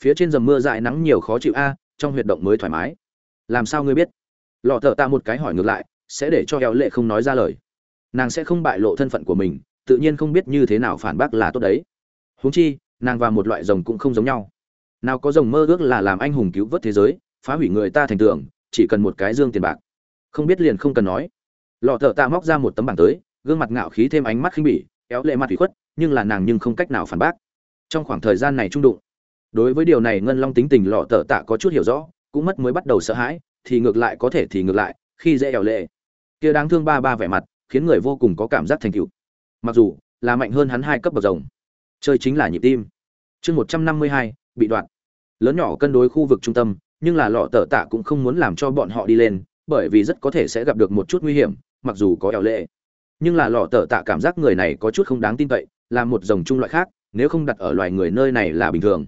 phía trên dầm mưa dại nắng nhiều khó chịu a, trong huyệt động mới thoải mái. Làm sao ngươi biết? Lọ thợ tạ một cái hỏi ngược lại, sẽ để cho éo lệ không nói ra lời. Nàng sẽ không bại lộ thân phận của mình, tự nhiên không biết như thế nào phản bác là tốt đấy. Huống chi, nàng và một loại rồng cũng không giống nhau. Nào có rồng mơ ước là làm anh hùng cứu vớt thế giới, phá hủy người ta thành tưởng chỉ cần một cái dương tiền bạc. Không biết liền không cần nói. Lọ thợ tạ móc ra một tấm bảng tới, gương mặt ngạo khí thêm ánh mắt khinh bỉ éo lệ mặt thủy khuất nhưng là nàng nhưng không cách nào phản bác. Trong khoảng thời gian này trung đụng, đối với điều này ngân long tính tình lọ tờ tạ có chút hiểu rõ, cũng mất mới bắt đầu sợ hãi, thì ngược lại có thể thì ngược lại, khi dễ ẻo lệ. Kia đáng thương ba ba vẻ mặt, khiến người vô cùng có cảm giác thành tựu. Mặc dù là mạnh hơn hắn hai cấp bậc rồng, chơi chính là nhịp tim. Chương một trăm năm mươi hai, bị đoạn lớn nhỏ cân đối khu vực trung tâm, nhưng là lọ tờ tạ cũng không muốn làm cho bọn họ đi lên, bởi vì rất có thể sẽ gặp được một chút nguy hiểm, mặc dù có ẻo lệ. Nhưng là lọ tờ tạ cảm giác người này có chút không đáng tin cậy là một rồng chung loại khác, nếu không đặt ở loài người nơi này là bình thường.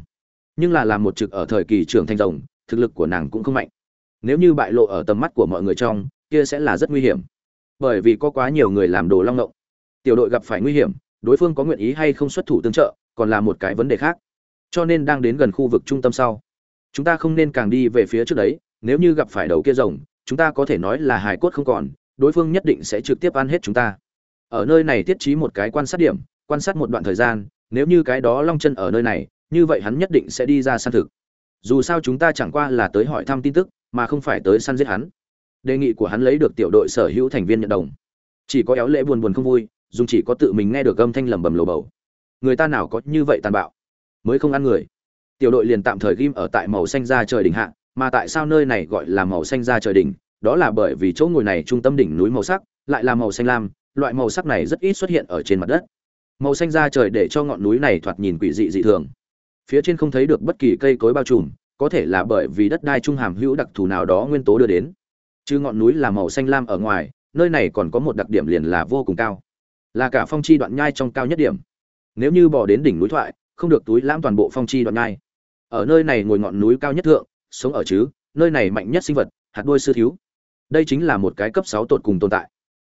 Nhưng là làm một trực ở thời kỳ trưởng thành rồng, thực lực của nàng cũng không mạnh. Nếu như bại lộ ở tầm mắt của mọi người trong, kia sẽ là rất nguy hiểm. Bởi vì có quá nhiều người làm đồ long động. tiểu đội gặp phải nguy hiểm, đối phương có nguyện ý hay không xuất thủ tương trợ, còn là một cái vấn đề khác. Cho nên đang đến gần khu vực trung tâm sau, chúng ta không nên càng đi về phía trước đấy, nếu như gặp phải đầu kia rồng, chúng ta có thể nói là hài cốt không còn, đối phương nhất định sẽ trực tiếp ăn hết chúng ta. Ở nơi này thiết trí một cái quan sát điểm quan sát một đoạn thời gian, nếu như cái đó long chân ở nơi này, như vậy hắn nhất định sẽ đi ra săn thực. Dù sao chúng ta chẳng qua là tới hỏi thăm tin tức, mà không phải tới săn giết hắn. Đề nghị của hắn lấy được tiểu đội sở hữu thành viên nhận đồng. Chỉ có éo lễ buồn buồn không vui, dùng chỉ có tự mình nghe được âm thanh lầm bầm lồ bầu. Người ta nào có như vậy tàn bạo? Mới không ăn người. Tiểu đội liền tạm thời ghim ở tại màu xanh ra trời đỉnh hạ, mà tại sao nơi này gọi là màu xanh ra trời đỉnh? Đó là bởi vì chỗ ngồi này trung tâm đỉnh núi màu sắc, lại là màu xanh lam, loại màu sắc này rất ít xuất hiện ở trên mặt đất màu xanh da trời để cho ngọn núi này thoạt nhìn quỷ dị dị thường. Phía trên không thấy được bất kỳ cây cối bao trùm, có thể là bởi vì đất đai trung hàm hữu đặc thù nào đó nguyên tố đưa đến. Chứ ngọn núi là màu xanh lam ở ngoài, nơi này còn có một đặc điểm liền là vô cùng cao. Là cả phong chi đoạn nhai trong cao nhất điểm. Nếu như bỏ đến đỉnh núi thoại, không được túi lãm toàn bộ phong chi đoạn nhai. Ở nơi này ngồi ngọn núi cao nhất thượng, sống ở chứ, nơi này mạnh nhất sinh vật, hạt đuôi sư thiếu. Đây chính là một cái cấp sáu tột cùng tồn tại.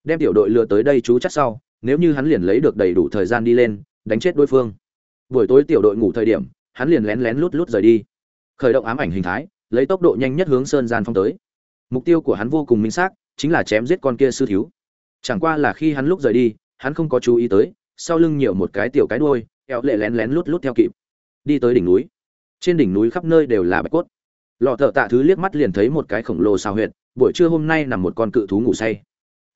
Đem tiểu đội lừa tới đây chú chắc sau nếu như hắn liền lấy được đầy đủ thời gian đi lên, đánh chết đối phương. Buổi tối tiểu đội ngủ thời điểm, hắn liền lén lén lút lút rời đi. Khởi động ám ảnh hình thái, lấy tốc độ nhanh nhất hướng sơn gian phong tới. Mục tiêu của hắn vô cùng minh xác, chính là chém giết con kia sư thiếu. Chẳng qua là khi hắn lúc rời đi, hắn không có chú ý tới, sau lưng nhiều một cái tiểu cái đuôi, eo lệ lén lén lút lút theo kịp. Đi tới đỉnh núi. Trên đỉnh núi khắp nơi đều là bạch cốt. Lọ thợ tạ thứ liếc mắt liền thấy một cái khổng lồ sao huyệt, buổi trưa hôm nay nằm một con cự thú ngủ say.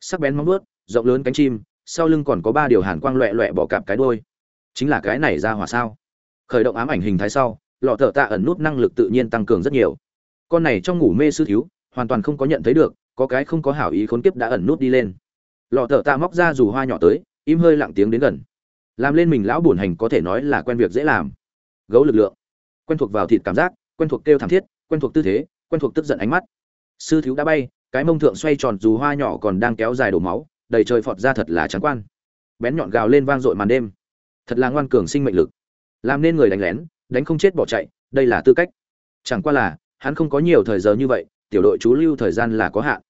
Sắc bén móng vuốt, rộng lớn cánh chim sau lưng còn có ba điều hàn quang loẹ loẹ bỏ cạp cái đôi chính là cái này ra hỏa sao? Khởi động ám ảnh hình thái sau, lọ thợ tạ ẩn nút năng lực tự nhiên tăng cường rất nhiều. Con này trong ngủ mê sư thiếu, hoàn toàn không có nhận thấy được, có cái không có hảo ý khốn kiếp đã ẩn nút đi lên. Lọ thợ tạ móc ra dù hoa nhỏ tới, im hơi lặng tiếng đến gần. Làm lên mình lão bổn hành có thể nói là quen việc dễ làm. Gấu lực lượng. Quen thuộc vào thịt cảm giác, quen thuộc kêu thảm thiết, quen thuộc tư thế, quen thuộc tức giận ánh mắt. Sư thiếu đã bay, cái mông thượng xoay tròn dù hoa nhỏ còn đang kéo dài đổ máu đầy trời phọt ra thật là trắng quan. Bén nhọn gào lên vang dội màn đêm. Thật là ngoan cường sinh mệnh lực. Làm nên người đánh lén, đánh không chết bỏ chạy, đây là tư cách. Chẳng qua là, hắn không có nhiều thời giờ như vậy, tiểu đội chú lưu thời gian là có hạn.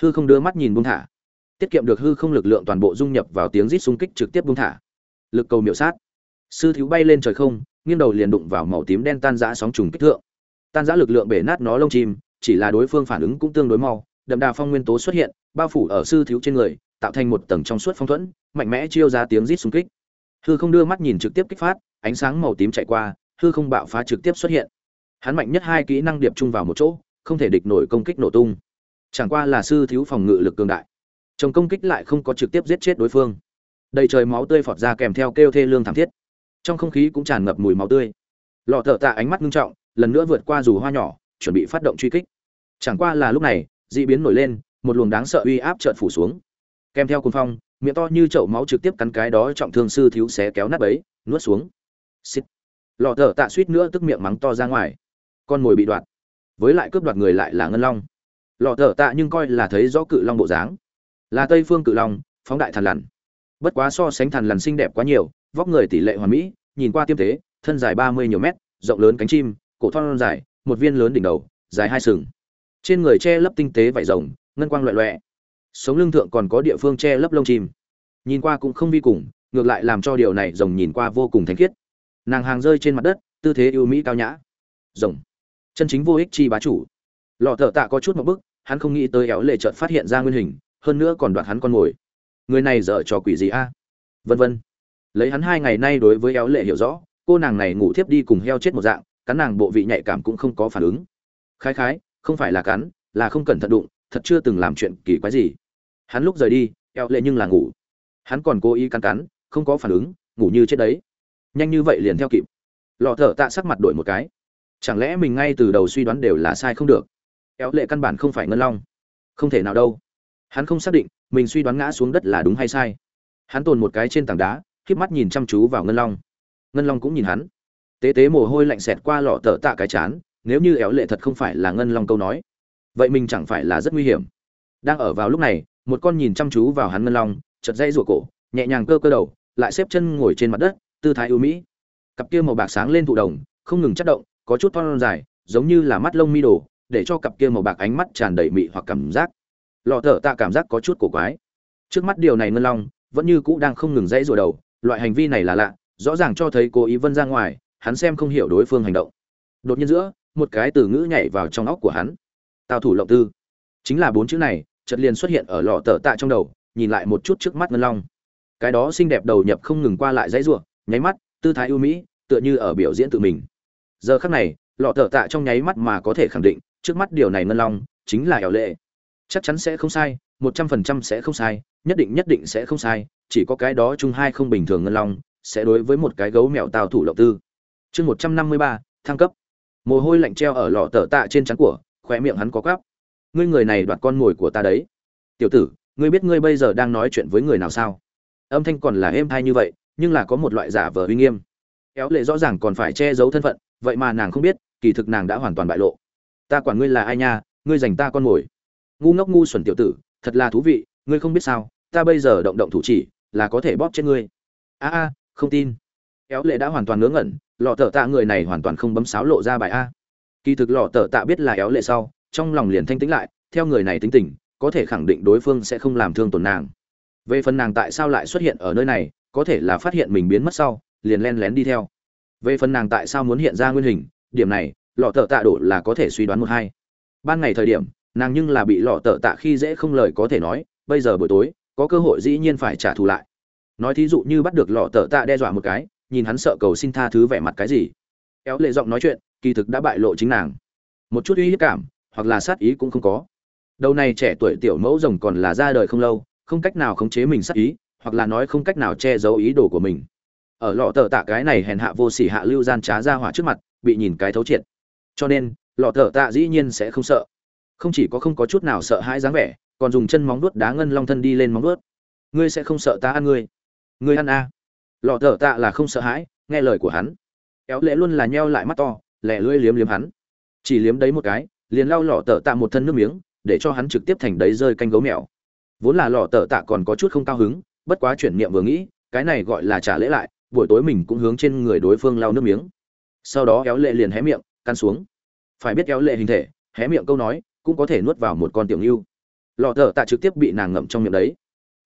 Hư không đưa mắt nhìn buông thả. Tiết kiệm được hư không lực lượng toàn bộ dung nhập vào tiếng rít xung kích trực tiếp buông thả. Lực cầu miểu sát. Sư thiếu bay lên trời không, nghiêng đầu liền đụng vào màu tím đen tan rã sóng trùng kích thượng. Tan rã lực lượng bể nát nó lông chim, chỉ là đối phương phản ứng cũng tương đối mau, đậm đà phong nguyên tố xuất hiện, bao phủ ở sư thiếu trên người tạo thành một tầng trong suốt phong thuẫn, mạnh mẽ chiêu ra tiếng rít xung kích. Hư không đưa mắt nhìn trực tiếp kích phát, ánh sáng màu tím chạy qua, hư không bạo phá trực tiếp xuất hiện. Hắn mạnh nhất hai kỹ năng điệp chung vào một chỗ, không thể địch nổi công kích nổ tung. Chẳng qua là sư thiếu phòng ngự lực cường đại. Chồng công kích lại không có trực tiếp giết chết đối phương. Đầy trời máu tươi phọt ra kèm theo kêu thê lương thảm thiết. Trong không khí cũng tràn ngập mùi máu tươi. Lọ thợ tạ ánh mắt ngưng trọng, lần nữa vượt qua dù hoa nhỏ, chuẩn bị phát động truy kích. Chẳng qua là lúc này, dị biến nổi lên, một luồng đáng sợ uy áp chợt phủ xuống kèm theo cuồng phong, miệng to như chậu máu trực tiếp cắn cái đó trọng thương sư thiếu xé kéo nát ấy, nuốt xuống. Xít lọ thở tạ suýt nữa tức miệng mắng to ra ngoài. Con mồi bị đoạt. Với lại cướp đoạt người lại là ngân long. Lọ thở tạ nhưng coi là thấy rõ cự long bộ dáng. Là tây phương cự long, phóng đại thần lằn. Bất quá so sánh thần lằn xinh đẹp quá nhiều, vóc người tỷ lệ hoàn mỹ, nhìn qua tiêm tế thân dài ba mươi nhiều mét, rộng lớn cánh chim, cổ thon dài, một viên lớn đỉnh đầu, dài hai sừng. Trên người che lấp tinh tế vải rồng, ngân quang loẹ loẹ sống lưng thượng còn có địa phương che lấp lông chim. Nhìn qua cũng không vi cùng, ngược lại làm cho điều này rồng nhìn qua vô cùng thanh khiết. Nàng hàng rơi trên mặt đất, tư thế ưu mỹ cao nhã. Rồng. Chân chính vô ích chi bá chủ. Lọ thợ tạ có chút một bức, hắn không nghĩ tới éo lệ trợt phát hiện ra nguyên hình, hơn nữa còn đoạt hắn con mồi. Người này dở trò quỷ gì a? Vân vân. Lấy hắn hai ngày nay đối với éo lệ hiểu rõ, cô nàng này ngủ thiếp đi cùng heo chết một dạng, cắn nàng bộ vị nhạy cảm cũng không có phản ứng. Khái khái, không phải là cắn, là không cẩn thận đụng, thật chưa từng làm chuyện kỳ quái gì hắn lúc rời đi, eo lệ nhưng là ngủ. Hắn còn cố ý cắn cắn, không có phản ứng, ngủ như chết đấy. Nhanh như vậy liền theo kịp. Lọ thở tạ sắc mặt đổi một cái. Chẳng lẽ mình ngay từ đầu suy đoán đều là sai không được? Éo lệ căn bản không phải ngân long. Không thể nào đâu. Hắn không xác định, mình suy đoán ngã xuống đất là đúng hay sai. Hắn tồn một cái trên tảng đá k mắt nhìn chăm chú vào ngân long. Ngân long cũng nhìn hắn. Tế tế mồ hôi lạnh xẹt qua lọ thở tạ cái chán, nếu như éo lệ thật không phải là ngân long câu nói, vậy mình chẳng phải là rất nguy hiểm. Đang ở vào lúc này một con nhìn chăm chú vào hắn ngân long chật dây rủa cổ, nhẹ nhàng cơ cơ đầu, lại xếp chân ngồi trên mặt đất, tư thái ưu mỹ. Cặp kia màu bạc sáng lên thụ đồng, không ngừng chất động, có chút thon dài, giống như là mắt lông mi đồ, để cho cặp kia màu bạc ánh mắt tràn đầy mị hoặc cảm giác. Lọ thở tạ cảm giác có chút cổ quái. Trước mắt điều này ngân long, vẫn như cũ đang không ngừng dãy rủa đầu, loại hành vi này là lạ, rõ ràng cho thấy cố ý vân ra ngoài, hắn xem không hiểu đối phương hành động. Đột nhiên giữa, một cái từ ngữ nhảy vào trong óc của hắn. Tào thủ lộng tư. Chính là bốn chữ này chợt liền xuất hiện ở lọ tở tạ trong đầu, nhìn lại một chút trước mắt ngân long. Cái đó xinh đẹp đầu nhập không ngừng qua lại dãy rủa, nháy mắt, tư thái ưu mỹ, tựa như ở biểu diễn tự mình. Giờ khắc này lọ tở tạ trong nháy mắt mà có thể khẳng định, trước mắt điều này ngân long, chính là ẻo lệ. Chắc chắn sẽ không sai, một trăm phần trăm sẽ không sai, nhất định nhất định sẽ không sai, chỉ có cái đó chung hai không bình thường ngân long, sẽ đối với một cái gấu mèo tào thủ lộng tư. Chương một trăm năm mươi ba, thăng cấp. Mồ hôi lạnh treo ở lọ tở tạ trên trán của khoe miệng hắn có gắp ngươi người này đoạt con mồi của ta đấy. Tiểu tử, ngươi biết ngươi bây giờ đang nói chuyện với người nào sao? Âm thanh còn là êm thai như vậy, nhưng là có một loại giả vờ uy nghiêm. Éo lệ rõ ràng còn phải che giấu thân phận, vậy mà nàng không biết, kỳ thực nàng đã hoàn toàn bại lộ. Ta quản ngươi là ai nha, ngươi dành ta con mồi. Ngu ngốc ngu xuẩn tiểu tử, thật là thú vị, ngươi không biết sao, ta bây giờ động động thủ chỉ, là có thể bóp chết ngươi. A a, không tin. Éo lệ đã hoàn toàn ngớ ngẩn, lọ tờ tạ người này hoàn toàn không bấm sáo lộ ra bài a. Kỳ thực lọ tờ tạ biết là éo lệ sau trong lòng liền thanh tĩnh lại, theo người này tính tình, có thể khẳng định đối phương sẽ không làm thương tổn nàng. Về phần nàng tại sao lại xuất hiện ở nơi này, có thể là phát hiện mình biến mất sau, liền len lén đi theo. Về phần nàng tại sao muốn hiện ra nguyên hình, điểm này, lọ tở tạ đổ là có thể suy đoán một hai. Ban ngày thời điểm, nàng nhưng là bị lọ tở tạ khi dễ không lời có thể nói, bây giờ buổi tối, có cơ hội dĩ nhiên phải trả thù lại. Nói thí dụ như bắt được lọ tở tạ đe dọa một cái, nhìn hắn sợ cầu xin tha thứ vẻ mặt cái gì. Éo lệ giọng nói chuyện, kỳ thực đã bại lộ chính nàng. Một chút uy hiếp cảm hoặc là sát ý cũng không có. Đầu này trẻ tuổi tiểu mẫu rồng còn là ra đời không lâu, không cách nào khống chế mình sát ý, hoặc là nói không cách nào che giấu ý đồ của mình. Ở lọ tờ tạ cái này hèn hạ vô sỉ hạ lưu gian trá ra hỏa trước mặt, bị nhìn cái thấu triệt. Cho nên, lọ tờ tạ dĩ nhiên sẽ không sợ. Không chỉ có không có chút nào sợ hãi dáng vẻ, còn dùng chân móng vuốt đá ngân long thân đi lên móng vuốt. Ngươi sẽ không sợ ta ăn ngươi. Ngươi ăn a. À. lọ tờ tạ là không sợ hãi, nghe lời của hắn. Éo lệ luôn là nheo lại mắt to lẹ lưỡi liếm liếm hắn. Chỉ liếm đấy một cái liền lau lọ tờ tạ một thân nước miếng, để cho hắn trực tiếp thành đấy rơi canh gấu mèo. Vốn là lọ tờ tạ còn có chút không cao hứng, bất quá chuyển niệm vừa nghĩ, cái này gọi là trả lễ lại, buổi tối mình cũng hướng trên người đối phương lau nước miếng. Sau đó éo lệ liền hé miệng căn xuống. Phải biết éo lệ hình thể, hé miệng câu nói, cũng có thể nuốt vào một con tiểu ngưu. Lọ thợ tạ trực tiếp bị nàng ngậm trong miệng đấy.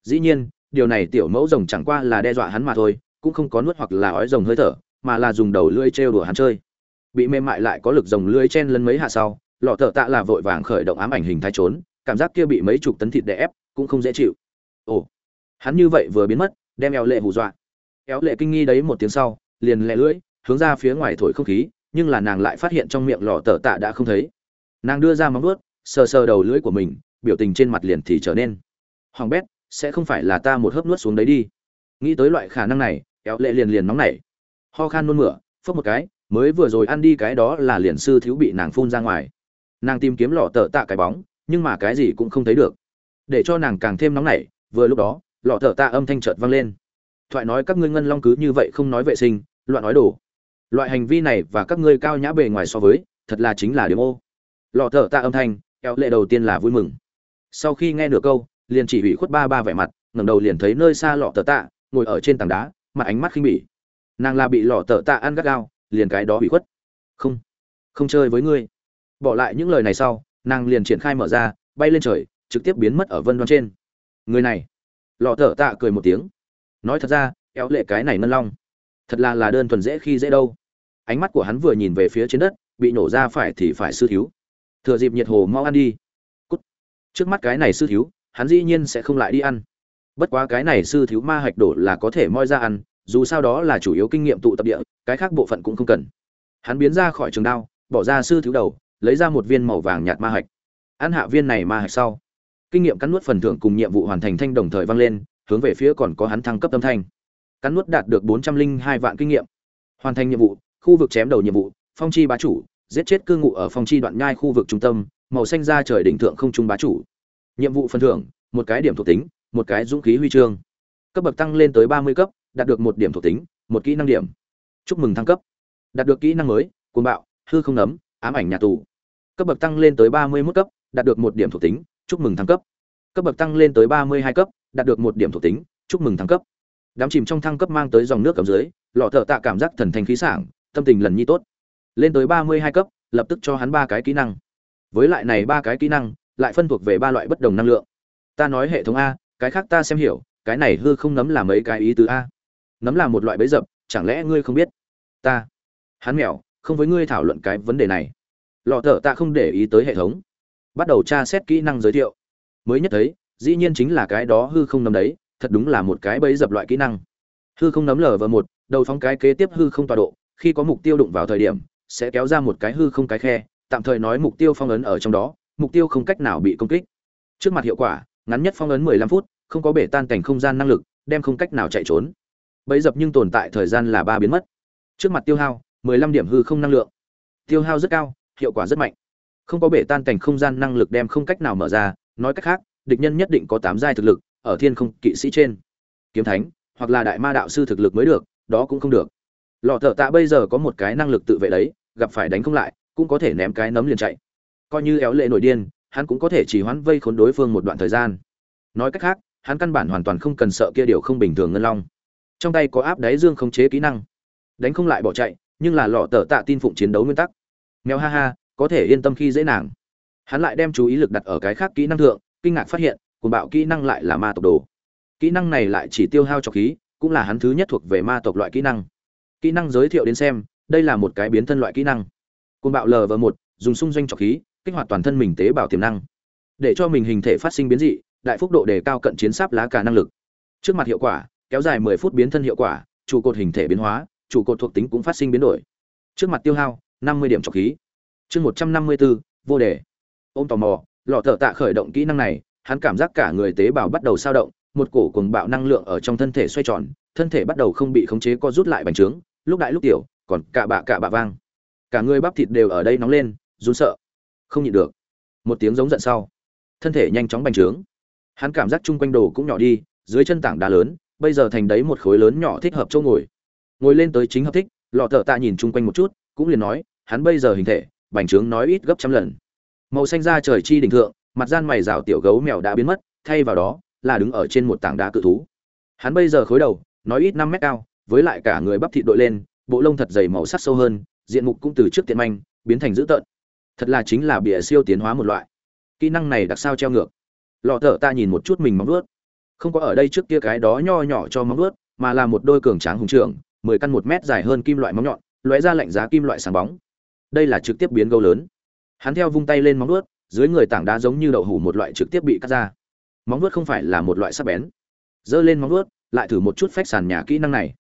Dĩ nhiên, điều này tiểu mẫu rồng chẳng qua là đe dọa hắn mà thôi, cũng không có nuốt hoặc là ói rồng hơi thở, mà là dùng đầu lưỡi trêu đùa hắn chơi. Bị mềm mại lại có lực rồng lưỡi chen lấn mấy hạ sau lọ thợ tạ là vội vàng khởi động ám ảnh hình thái trốn, cảm giác kia bị mấy chục tấn thịt đè ép, cũng không dễ chịu. Ồ, hắn như vậy vừa biến mất, đem eo lệ hù dọa. Éo lệ kinh nghi đấy một tiếng sau, liền lẹ lưỡi, hướng ra phía ngoài thổi không khí, nhưng là nàng lại phát hiện trong miệng lọ tờ tạ đã không thấy. Nàng đưa ra móng ướt sờ sờ đầu lưỡi của mình, biểu tình trên mặt liền thì trở nên. Hoàng bét, sẽ không phải là ta một hớp nuốt xuống đấy đi. Nghĩ tới loại khả năng này éo lệ liền liền nóng nảy. Ho khan nôn mửa, phốc một cái, mới vừa rồi ăn đi cái đó là liền sư thiếu bị nàng phun ra ngoài nàng tìm kiếm lọ tờ tạ cái bóng, nhưng mà cái gì cũng không thấy được. Để cho nàng càng thêm nóng nảy, vừa lúc đó, lọ tờ tạ âm thanh chợt vang lên. Thoại nói các ngươi ngân long cứ như vậy không nói vệ sinh, loạn nói đồ. Loại hành vi này và các ngươi cao nhã bề ngoài so với, thật là chính là điểm ô. Lọ tờ tạ âm thanh eo lệ đầu tiên là vui mừng. Sau khi nghe nửa câu, liền chỉ ủy khuất ba ba vẻ mặt, ngẩng đầu liền thấy nơi xa lọ tờ tạ, ngồi ở trên tảng đá, mặt ánh mắt khinh bỉ. Nàng là bị lọ tờ tạ ăn gắt gao, liền cái đó ủy khuất. Không không chơi với ngươi bỏ lại những lời này sau, nàng liền triển khai mở ra, bay lên trời, trực tiếp biến mất ở vân đoan trên. Người này, lọ thở tạ cười một tiếng. Nói thật ra éo lệ cái này ngân long, thật là là đơn thuần dễ khi dễ đâu. Ánh mắt của hắn vừa nhìn về phía trên đất, bị nổ ra phải thì phải sư thiếu. Thừa dịp nhiệt hồ mau ăn đi. Cút. Trước mắt cái này sư thiếu, hắn dĩ nhiên sẽ không lại đi ăn. Bất quá cái này sư thiếu ma hạch đổ là có thể moi ra ăn, dù sao đó là chủ yếu kinh nghiệm tụ tập địa, cái khác bộ phận cũng không cần. Hắn biến ra khỏi trường đao, bỏ ra sư thiếu đầu lấy ra một viên màu vàng nhạt ma hạch. Ăn hạ viên này ma hạch sau, kinh nghiệm cắn nuốt phần thưởng cùng nhiệm vụ hoàn thành thanh đồng thời vang lên, hướng về phía còn có hắn thăng cấp âm thanh. Cắn nuốt đạt được bốn trăm linh hai vạn kinh nghiệm. Hoàn thành nhiệm vụ, khu vực chém đầu nhiệm vụ, phong chi bá chủ, giết chết cư ngụ ở phong chi đoạn nhai khu vực trung tâm, màu xanh ra trời đỉnh thượng không trung bá chủ. Nhiệm vụ phần thưởng, một cái điểm thuộc tính, một cái dũng khí huy chương. Cấp bậc tăng lên tới ba mươi cấp, đạt được một điểm thuộc tính, một kỹ năng điểm. Chúc mừng thăng cấp. Đạt được kỹ năng mới, cuồng bạo, hư không nấm, ám ảnh nhà tù cấp bậc tăng lên tới ba mươi mốt cấp, đạt được một điểm thuộc tính, chúc mừng thăng cấp. Cấp bậc tăng lên tới ba mươi hai cấp, đạt được một điểm thuộc tính, chúc mừng thăng cấp. Đám chìm trong thăng cấp mang tới dòng nước cảm dưới, lọ thợ tạ cảm giác thần thanh khí sảng, tâm tình lần nhi tốt. Lên tới ba mươi hai cấp, lập tức cho hắn ba cái kỹ năng. Với lại này ba cái kỹ năng, lại phân thuộc về ba loại bất đồng năng lượng. Ta nói hệ thống a, cái khác ta xem hiểu, cái này hư không nấm là mấy cái ý tứ a? Nấm là một loại bẫy dập, chẳng lẽ ngươi không biết? Ta. Hắn mèo không với ngươi thảo luận cái vấn đề này lọ thợ tạ không để ý tới hệ thống. Bắt đầu tra xét kỹ năng giới thiệu. Mới nhất thấy, dĩ nhiên chính là cái đó hư không nấm đấy, thật đúng là một cái bẫy dập loại kỹ năng. Hư không nấm lở vào một, đầu phóng cái kế tiếp hư không tọa độ, khi có mục tiêu đụng vào thời điểm, sẽ kéo ra một cái hư không cái khe, tạm thời nói mục tiêu phong ấn ở trong đó, mục tiêu không cách nào bị công kích. Trước mặt hiệu quả, ngắn nhất phong ấn 15 phút, không có bể tan cảnh không gian năng lực, đem không cách nào chạy trốn. Bẫy dập nhưng tồn tại thời gian là ba biến mất. Trước mặt tiêu hao 15 điểm hư không năng lượng. Tiêu hao rất cao hiệu quả rất mạnh. Không có bể tan cảnh không gian năng lực đem không cách nào mở ra, nói cách khác, địch nhân nhất định có tám giai thực lực, ở thiên không kỵ sĩ trên. Kiếm thánh, hoặc là đại ma đạo sư thực lực mới được, đó cũng không được. Lò thợ tạ bây giờ có một cái năng lực tự vệ đấy, gặp phải đánh không lại, cũng có thể ném cái nấm liền chạy. Coi như éo lệ nổi điên, hắn cũng có thể chỉ hoãn vây khốn đối phương một đoạn thời gian. Nói cách khác, hắn căn bản hoàn toàn không cần sợ kia điều không bình thường ngân long. Trong tay có áp đáy dương khống chế kỹ năng. Đánh không lại bỏ chạy, nhưng là lọ tờ tạ tin phụng chiến đấu nguyên tắc mèo ha ha, có thể yên tâm khi dễ nàng. Hắn lại đem chú ý lực đặt ở cái khác kỹ năng thượng, kinh ngạc phát hiện cùng bạo kỹ năng lại là ma tộc đồ. Kỹ năng này lại chỉ tiêu hao cho khí, cũng là hắn thứ nhất thuộc về ma tộc loại kỹ năng. Kỹ năng giới thiệu đến xem, đây là một cái biến thân loại kỹ năng. Côn bạo lv một, dùng xung doanh trọc khí, kích hoạt toàn thân mình tế bào tiềm năng. Để cho mình hình thể phát sinh biến dị, đại phúc độ đề cao cận chiến sáp lá cả năng lực. Trước mặt hiệu quả, kéo dài 10 phút biến thân hiệu quả, trụ cột hình thể biến hóa, trụ cột thuộc tính cũng phát sinh biến đổi. Trước mặt tiêu hao 50 điểm trọc khí. Chương 154, vô đề. Ôm tò mò lọ thợ tạ khởi động kỹ năng này hắn cảm giác cả người tế bào bắt đầu sao động một cổ cuồng bạo năng lượng ở trong thân thể xoay tròn thân thể bắt đầu không bị khống chế co rút lại bành trướng lúc đại lúc tiểu còn cả bạ cả bạ vang. Cả người bắp thịt đều ở đây nóng lên run sợ. Không nhịn được. Một tiếng giống giận sau thân thể nhanh chóng bành trướng. Hắn cảm giác chung quanh đồ cũng nhỏ đi dưới chân tảng đá lớn bây giờ thành đấy một khối lớn nhỏ thích hợp chỗ ngồi. Ngồi lên tới chính hợp thích lọ thợ tạ nhìn chung quanh một chút cũng liền nói hắn bây giờ hình thể, bành trướng nói ít gấp trăm lần. Màu xanh da trời chi đỉnh thượng, mặt gian mày rào tiểu gấu mèo đã biến mất, thay vào đó là đứng ở trên một tảng đá cự thú. Hắn bây giờ khối đầu, nói ít năm mét cao, với lại cả người bắp thịt đội lên, bộ lông thật dày màu sắc sâu hơn, diện mục cũng từ trước tiện manh, biến thành dữ tợn. Thật là chính là bìa siêu tiến hóa một loại. Kỹ năng này đặc sao treo ngược. Lọ thở ta nhìn một chút mình móng vuốt. Không có ở đây trước kia cái đó nho nhỏ cho móng vuốt, mà là một đôi cường tráng hùng trưởng, mười căn một mét dài hơn kim loại móng nhọn, lóe ra lạnh giá kim loại sáng bóng đây là trực tiếp biến gấu lớn. Hắn theo vung tay lên móng vuốt, dưới người tảng đá giống như đậu hủ một loại trực tiếp bị cắt ra. Móng vuốt không phải là một loại sắc bén. Giơ lên móng vuốt, lại thử một chút phách sàn nhà kỹ năng này.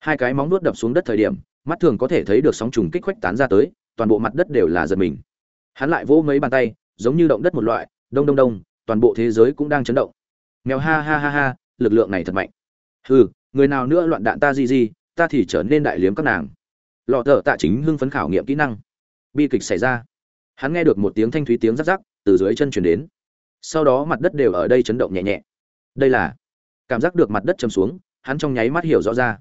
Hai cái móng vuốt đập xuống đất thời điểm, mắt thường có thể thấy được sóng trùng kích khuếch tán ra tới, toàn bộ mặt đất đều là giật mình. Hắn lại vỗ mấy bàn tay, giống như động đất một loại, đông đông đông, toàn bộ thế giới cũng đang chấn động. Mèo ha ha ha ha, lực lượng này thật mạnh. Hừ, người nào nữa loạn đạn ta gì gì, ta thì trở nên đại liếm các nàng. Lọ thợ tạ chính hưng phấn khảo nghiệm kỹ năng bi kịch xảy ra. Hắn nghe được một tiếng thanh thúy tiếng rắc rắc từ dưới chân chuyển đến. Sau đó mặt đất đều ở đây chấn động nhẹ nhẹ. Đây là cảm giác được mặt đất chầm xuống, hắn trong nháy mắt hiểu rõ ra.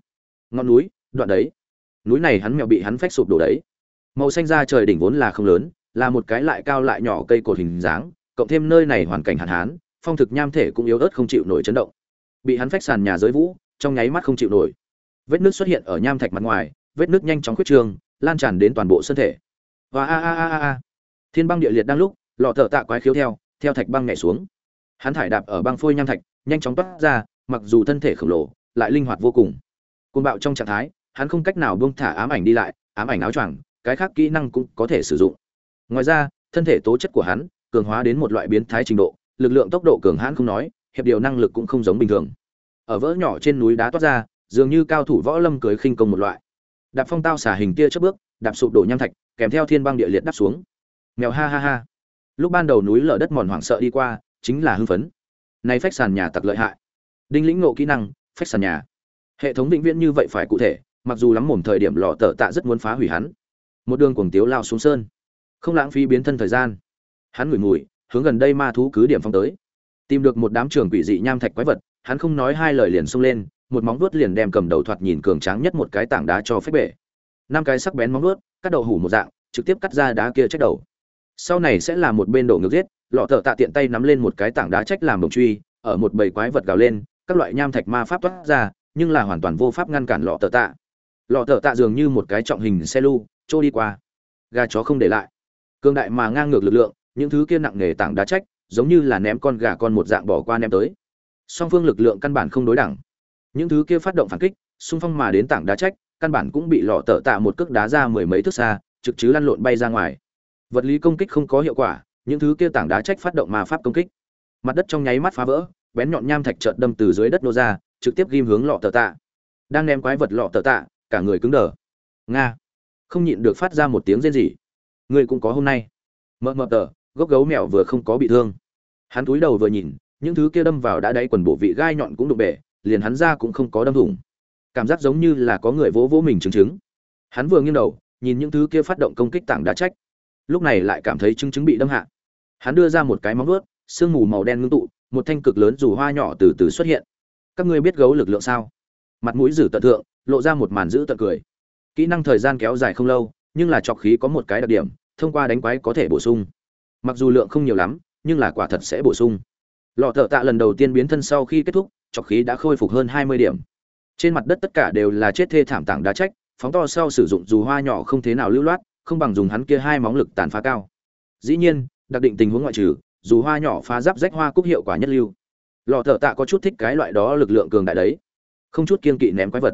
Ngọn núi, đoạn đấy. Núi này hắn mèo bị hắn phách sụp đổ đấy. Màu xanh ra trời đỉnh vốn là không lớn, là một cái lại cao lại nhỏ cây cột hình dáng, cộng thêm nơi này hoàn cảnh hạn hán, phong thực nham thể cũng yếu ớt không chịu nổi chấn động. Bị hắn phách sàn nhà giới vũ, trong nháy mắt không chịu nổi. Vết nước xuất hiện ở nham thạch mặt ngoài, vết nước nhanh chóng khuyết trương, lan tràn đến toàn bộ thân thể và a a a a thiên băng địa liệt đang lúc lọ thợ tạ quái khiếu theo theo thạch băng nhảy xuống. Hắn thải đạp ở băng phôi nham thạch, nhanh chóng toát ra, mặc dù thân thể khổng lồ, lại linh hoạt vô cùng. Côn bạo trong trạng thái, hắn không cách nào buông thả ám ảnh đi lại, ám ảnh áo choàng, cái khác kỹ năng cũng có thể sử dụng. Ngoài ra, thân thể tố chất của hắn, cường hóa đến một loại biến thái trình độ, lực lượng tốc độ cường hãn không nói, hiệp điều năng lực cũng không giống bình thường. Ở vỡ nhỏ trên núi đá toát ra, dường như cao thủ võ lâm cưới khinh công một loại. Đạp phong tao xả hình tia chớp bước, đạp sụp đổ nham thạch kèm theo thiên băng địa liệt đáp xuống. Mèo ha ha ha. Lúc ban đầu núi lở đất mòn hoảng sợ đi qua, chính là hưng phấn. Nay phách sàn nhà tặc lợi hại. Đinh lĩnh ngộ kỹ năng, phách sàn nhà. Hệ thống định viễn như vậy phải cụ thể, mặc dù lắm mồm thời điểm lò tờ tạ rất muốn phá hủy hắn. Một đường cuồng tiếu lao xuống sơn. Không lãng phí biến thân thời gian. Hắn ngửi mùi, hướng gần đây ma thú cứ điểm phong tới. Tìm được một đám trường quỷ dị nham thạch quái vật, hắn không nói hai lời liền xông lên, một móng vuốt liền đem cầm đầu thoạt nhìn cường tráng nhất một cái tảng đá cho phép bể. Năm cái sắc bén móng vuốt cắt đầu hủ một dạng, trực tiếp cắt ra đá kia trách đầu. Sau này sẽ là một bên đổ ngược giết, lọ thợ tạ tiện tay nắm lên một cái tảng đá trách làm đồng truy, ở một bầy quái vật gào lên, các loại nham thạch ma pháp toát ra, nhưng là hoàn toàn vô pháp ngăn cản lọ thợ tạ. Lọ thợ tạ dường như một cái trọng hình xe lu, trôi đi qua. Gà chó không để lại. Cương đại mà ngang ngược lực lượng, những thứ kia nặng nề tảng đá trách, giống như là ném con gà con một dạng bỏ qua ném tới. Song phương lực lượng căn bản không đối đẳng. Những thứ kia phát động phản kích, xung phong mà đến tảng đá trách căn bản cũng bị lọ tở tạ một cước đá ra mười mấy thước xa trực chứ lăn lộn bay ra ngoài. Vật lý công kích không có hiệu quả những thứ kia tảng đá trách phát động mà pháp công kích. Mặt đất trong nháy mắt phá vỡ bén nhọn nham thạch chợt đâm từ dưới đất nô ra trực tiếp ghim hướng lọ tở tạ. Đang ném quái vật lọ tở tạ cả người cứng đờ. Nga. Không nhịn được phát ra một tiếng rên rỉ. Người cũng có hôm nay. Mờ mờ tở, gốc gấu mèo vừa không có bị thương. Hắn cúi đầu vừa nhìn những thứ kia đâm vào đã đáy quần bộ vị gai nhọn cũng đụng bể liền hắn ra cũng không có đâm thủng cảm giác giống như là có người vỗ vỗ mình chứng chứng. Hắn vừa nghiêng đầu, nhìn những thứ kia phát động công kích tảng đá trách. Lúc này lại cảm thấy chứng chứng bị đâm hạ. Hắn đưa ra một cái móng vuốt, sương mù màu đen ngưng tụ, một thanh cực lớn dù hoa nhỏ từ từ xuất hiện. Các ngươi biết gấu lực lượng sao? Mặt mũi giữ tận thượng, lộ ra một màn giữ tận cười. Kỹ năng thời gian kéo dài không lâu, nhưng là trọc khí có một cái đặc điểm, thông qua đánh quái có thể bổ sung. Mặc dù lượng không nhiều lắm, nhưng là quả thật sẽ bổ sung. Lọ thợ tạ lần đầu tiên biến thân sau khi kết thúc trọc khí đã khôi phục hơn hai mươi điểm trên mặt đất tất cả đều là chết thê thảm tảng đá trách, phóng to sau sử dụng dù hoa nhỏ không thế nào lưu loát, không bằng dùng hắn kia hai móng lực tàn phá cao. Dĩ nhiên, đặc định tình huống ngoại trừ, dù hoa nhỏ phá giáp rách hoa cúc hiệu quả nhất lưu. Lò thợ tạ có chút thích cái loại đó lực lượng cường đại đấy. Không chút kiên kỵ ném quái vật.